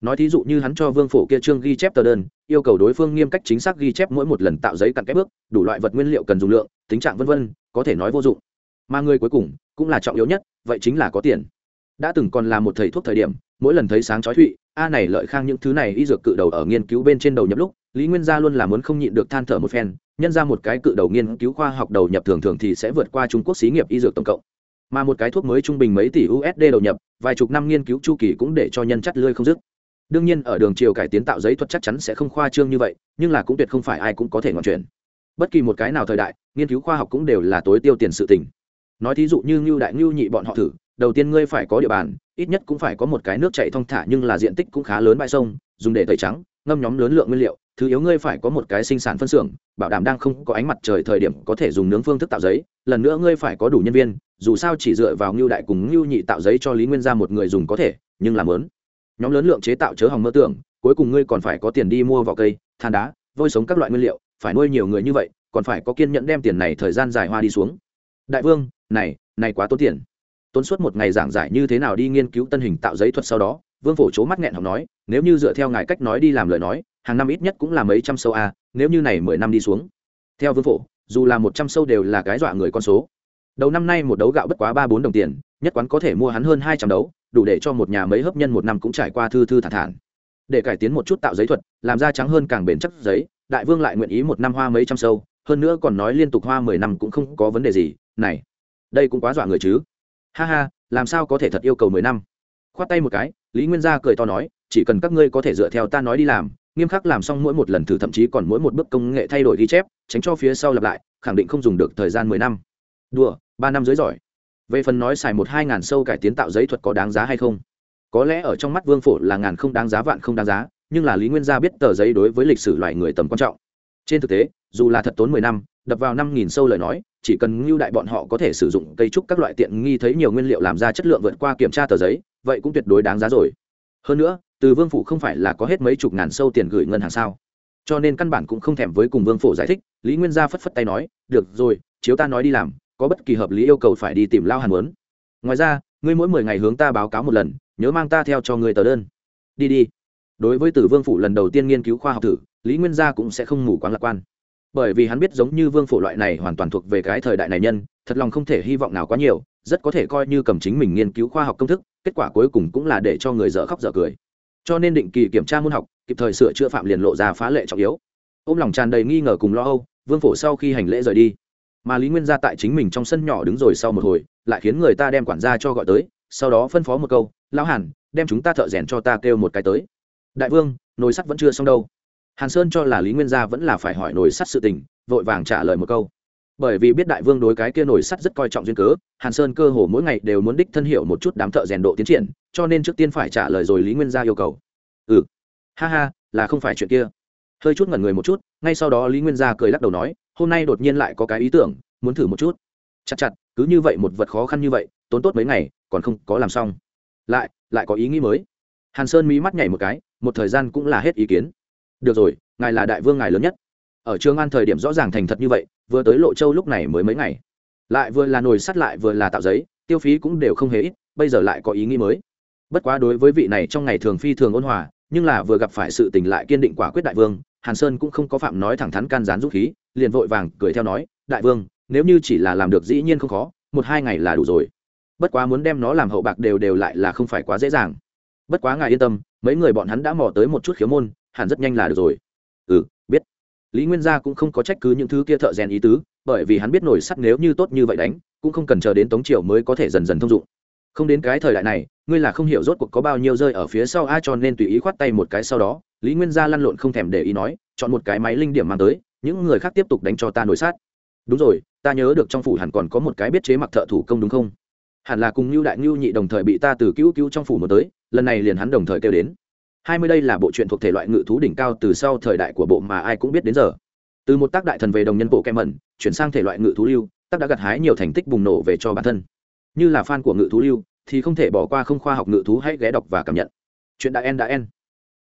nói thí dụ như hắn cho vương phổ kia trương ghi chép tờ đơn, yêu cầu đối phương nghiêm cách chính xác ghi chép mỗi một lần tạo giấy cặn kép bước, đủ loại vật nguyên liệu cần dùng lượng, tính trạng vân vân, có thể nói vô dụng. Mà người cuối cùng cũng là trọng yếu nhất, vậy chính là có tiền. Đã từng còn là một thầy thuốc thời điểm, mỗi lần thấy sáng chói thụy, a này lợi khang những thứ này y dược cự đầu ở nghiên cứu bên trên đầu nhập lúc, lý nguyên gia luôn là muốn không nhịn được than thở một phen, nhân ra một cái cự đầu nghiên cứu khoa học đầu nhập thường thường thì sẽ vượt qua trung quốc xí nghiệp y dược tổng cộng. Mà một cái thuốc mới trung bình mấy tỷ usd đầu nhập, vài chục năm nghiên cứu chu kỳ cũng để cho nhân chắt lươi không dứt đương nhiên, ở đường chiều cải tiến tạo giấy thuật chắc chắn sẽ không khoa trương như vậy, nhưng là cũng tuyệt không phải ai cũng có thể ngọn chuyển. Bất kỳ một cái nào thời đại, nghiên cứu khoa học cũng đều là tối tiêu tiền sự tình. Nói thí dụ như ngưu đại ngưu nhị bọn họ thử, đầu tiên ngươi phải có địa bàn, ít nhất cũng phải có một cái nước chạy thong thả nhưng là diện tích cũng khá lớn bãi sông, dùng để tẩy trắng, ngâm nhóm lớn lượng nguyên liệu, thứ yếu ngươi phải có một cái sinh sản phân xưởng, bảo đảm đang không có ánh mặt trời thời điểm có thể dùng nướng phương thức tạo giấy, lần nữa ngươi phải có đủ nhân viên, dù sao chỉ dựa vào ngưu đại cùng ngưu nhị tạo giấy cho lý nguyên ra một người dùng có thể, nhưng làm lớn nhóm lớn lượng chế tạo chớ hòng mơ tưởng, cuối cùng ngươi còn phải có tiền đi mua vỏ cây, than đá, vôi sống các loại nguyên liệu, phải nuôi nhiều người như vậy, còn phải có kiên nhẫn đem tiền này thời gian dài hoa đi xuống. Đại vương, này này quá tốn tiền. Tốn suốt một ngày giảng giải như thế nào đi nghiên cứu tân hình tạo giấy thuật sau đó, vương phổ c mắt nghẹn học nói, nếu như dựa theo ngài cách nói đi làm lời nói, hàng năm ít nhất cũng là mấy trăm sâu a nếu như này mười năm đi xuống. Theo vương phổ, dù là một trăm sâu đều là cái dọa người con số. Đầu năm nay một đấu gạo bất quá ba bốn đồng tiền, nhất quán có thể mua hắn hơn hai trăm đấu đủ để cho một nhà mấy hấp nhân một năm cũng trải qua thư thư thản thản. Để cải tiến một chút tạo giấy thuật, làm da trắng hơn càng bền chắc giấy, đại vương lại nguyện ý một năm hoa mấy trăm sâu, hơn nữa còn nói liên tục hoa mười năm cũng không có vấn đề gì, này, đây cũng quá dọa người chứ. Ha ha, làm sao có thể thật yêu cầu mười năm? Khoát tay một cái, lý nguyên gia cười to nói, chỉ cần các ngươi có thể dựa theo ta nói đi làm, nghiêm khắc làm xong mỗi một lần thử thậm chí còn mỗi một bước công nghệ thay đổi ghi chép, tránh cho phía sau lặp lại, khẳng định không dùng được thời gian mười năm. Đùa, ba năm dưới giỏi về phần nói xài một hai ngàn sâu cải tiến tạo giấy thuật có đáng giá hay không? Có lẽ ở trong mắt vương phổ là ngàn không đáng giá, vạn không đáng giá, nhưng là lý nguyên gia biết tờ giấy đối với lịch sử loài người tầm quan trọng. Trên thực tế, dù là thật tốn mười năm, đập vào năm nghìn sâu lời nói, chỉ cần ngưu đại bọn họ có thể sử dụng cây trúc các loại tiện nghi thấy nhiều nguyên liệu làm ra chất lượng vượt qua kiểm tra tờ giấy, vậy cũng tuyệt đối đáng giá rồi. Hơn nữa, từ vương phủ không phải là có hết mấy chục ngàn sâu tiền gửi ngân hàng sao? Cho nên căn bản cũng không thèm với cùng vương phủ giải thích, lý nguyên gia phất phất tay nói, được rồi, chiếu ta nói đi làm có bất kỳ hợp lý yêu cầu phải đi tìm lao hàn muốn. Ngoài ra, ngươi mỗi mười ngày hướng ta báo cáo một lần, nhớ mang ta theo cho ngươi tờ đơn. Đi đi. Đối với tử vương phủ lần đầu tiên nghiên cứu khoa học thử, lý nguyên gia cũng sẽ không ngủ quán lạc quan. Bởi vì hắn biết giống như vương phổ loại này hoàn toàn thuộc về cái thời đại này nhân, thật lòng không thể hy vọng nào quá nhiều, rất có thể coi như cầm chính mình nghiên cứu khoa học công thức, kết quả cuối cùng cũng là để cho người dở khóc dở cười. Cho nên định kỳ kiểm tra môn học, kịp thời sửa chữa phạm liền lộ ra phá lệ trọng yếu. Ô m lòng tràn đầy nghi ngờ cùng lo âu, vương phổ sau khi hành lễ rời đi mà lý nguyên gia tại chính mình trong sân nhỏ đứng rồi sau một hồi, lại khiến người ta đem quản gia cho gọi tới, sau đó phân phó một câu, lão hàn, đem chúng ta thợ rèn cho ta kêu một cái tới. Đại vương, nồi sắt vẫn chưa xong đâu. Hàn sơn cho là lý nguyên gia vẫn là phải hỏi nồi sắt sự tình, vội vàng trả lời một câu. Bởi vì biết đại vương đối cái kia nồi sắt rất coi trọng duyên cớ, hàn sơn cơ hồ mỗi ngày đều muốn đích thân hiệu một chút đám thợ rèn độ tiến triển, cho nên trước tiên phải trả lời rồi lý nguyên gia yêu cầu. Ừ ha ha, là không phải chuyện kia. Hơi chút ngẩn người một chút, ngay sau đó lý nguyên gia cười lắc đầu nói hôm nay đột nhiên lại có cái ý tưởng, muốn thử một chút. Chặt chặt, cứ như vậy một vật khó khăn như vậy, tốn tốt mấy ngày, còn không có làm xong. Lại lại có ý nghĩ mới. Hàn sơn mí mắt nhảy một cái, một thời gian cũng là hết ý kiến. Được rồi, ngài là đại vương ngài lớn nhất. Ở trường an thời điểm rõ ràng thành thật như vậy, vừa tới lộ châu lúc này mới mấy ngày. Lại vừa là nồi sắt lại vừa là tạo giấy, tiêu phí cũng đều không hề ít, bây giờ lại có ý nghĩ mới. Bất quá đối với vị này trong ngày thường phi thường ôn hòa, nhưng là vừa gặp phải sự tình lại kiên định quả quyết đại vương, hàn sơn cũng không có phạm nói thẳng thắn can gián dũng khí liền vội vàng cười theo nói, đại vương, nếu như chỉ là làm được dĩ nhiên không khó, một hai ngày là đủ rồi. Bất quá muốn đem nó làm hậu bạc đều đều lại là không phải quá dễ dàng. Bất quá ngài yên tâm, mấy người bọn hắn đã mò tới một chút khiếu môn, hẳn rất nhanh là được rồi. Ừ biết. Lý nguyên gia cũng không có trách cứ những thứ kia thợ rèn ý tứ, bởi vì hắn biết nổi sắt nếu như tốt như vậy đánh, cũng không cần chờ đến tống triều mới có thể dần dần thông dụng. Không đến cái thời đại này, ngươi là không hiểu rốt cuộc có bao nhiêu rơi ở phía sau a cho nên tùy ý khoát tay một cái sau đó. Lý nguyên gia lăn lộn không thèm để ý nói, chọn một cái máy linh điểm mang tới những người khác tiếp tục đánh cho ta nổi sát đúng rồi ta nhớ được trong phủ hẳn còn có một cái biết chế mặc thợ thủ công đúng không hẳn là cùng Nưu Đại Nưu nhị đồng thời bị ta từ cứu cứu trong phủ một tới, lần này liền hắn đồng thời kêu đến. hai mươi đây là bộ truyện thuộc thể loại ngự thú đỉnh cao từ sau thời đại của bộ mà ai cũng biết đến giờ. Từ một tác đại thần về đồng nhân bộ kem mẩn, chuyển sang thể loại ngự thú lưu, tác đã gặt hái nhiều thành tích bùng nổ về cho bản thân. Như là fan của ngự thú lưu thì không thể bỏ qua không khoa học ngự thú hãy ghé đọc và cảm nhận. Chuyện đã en đã en.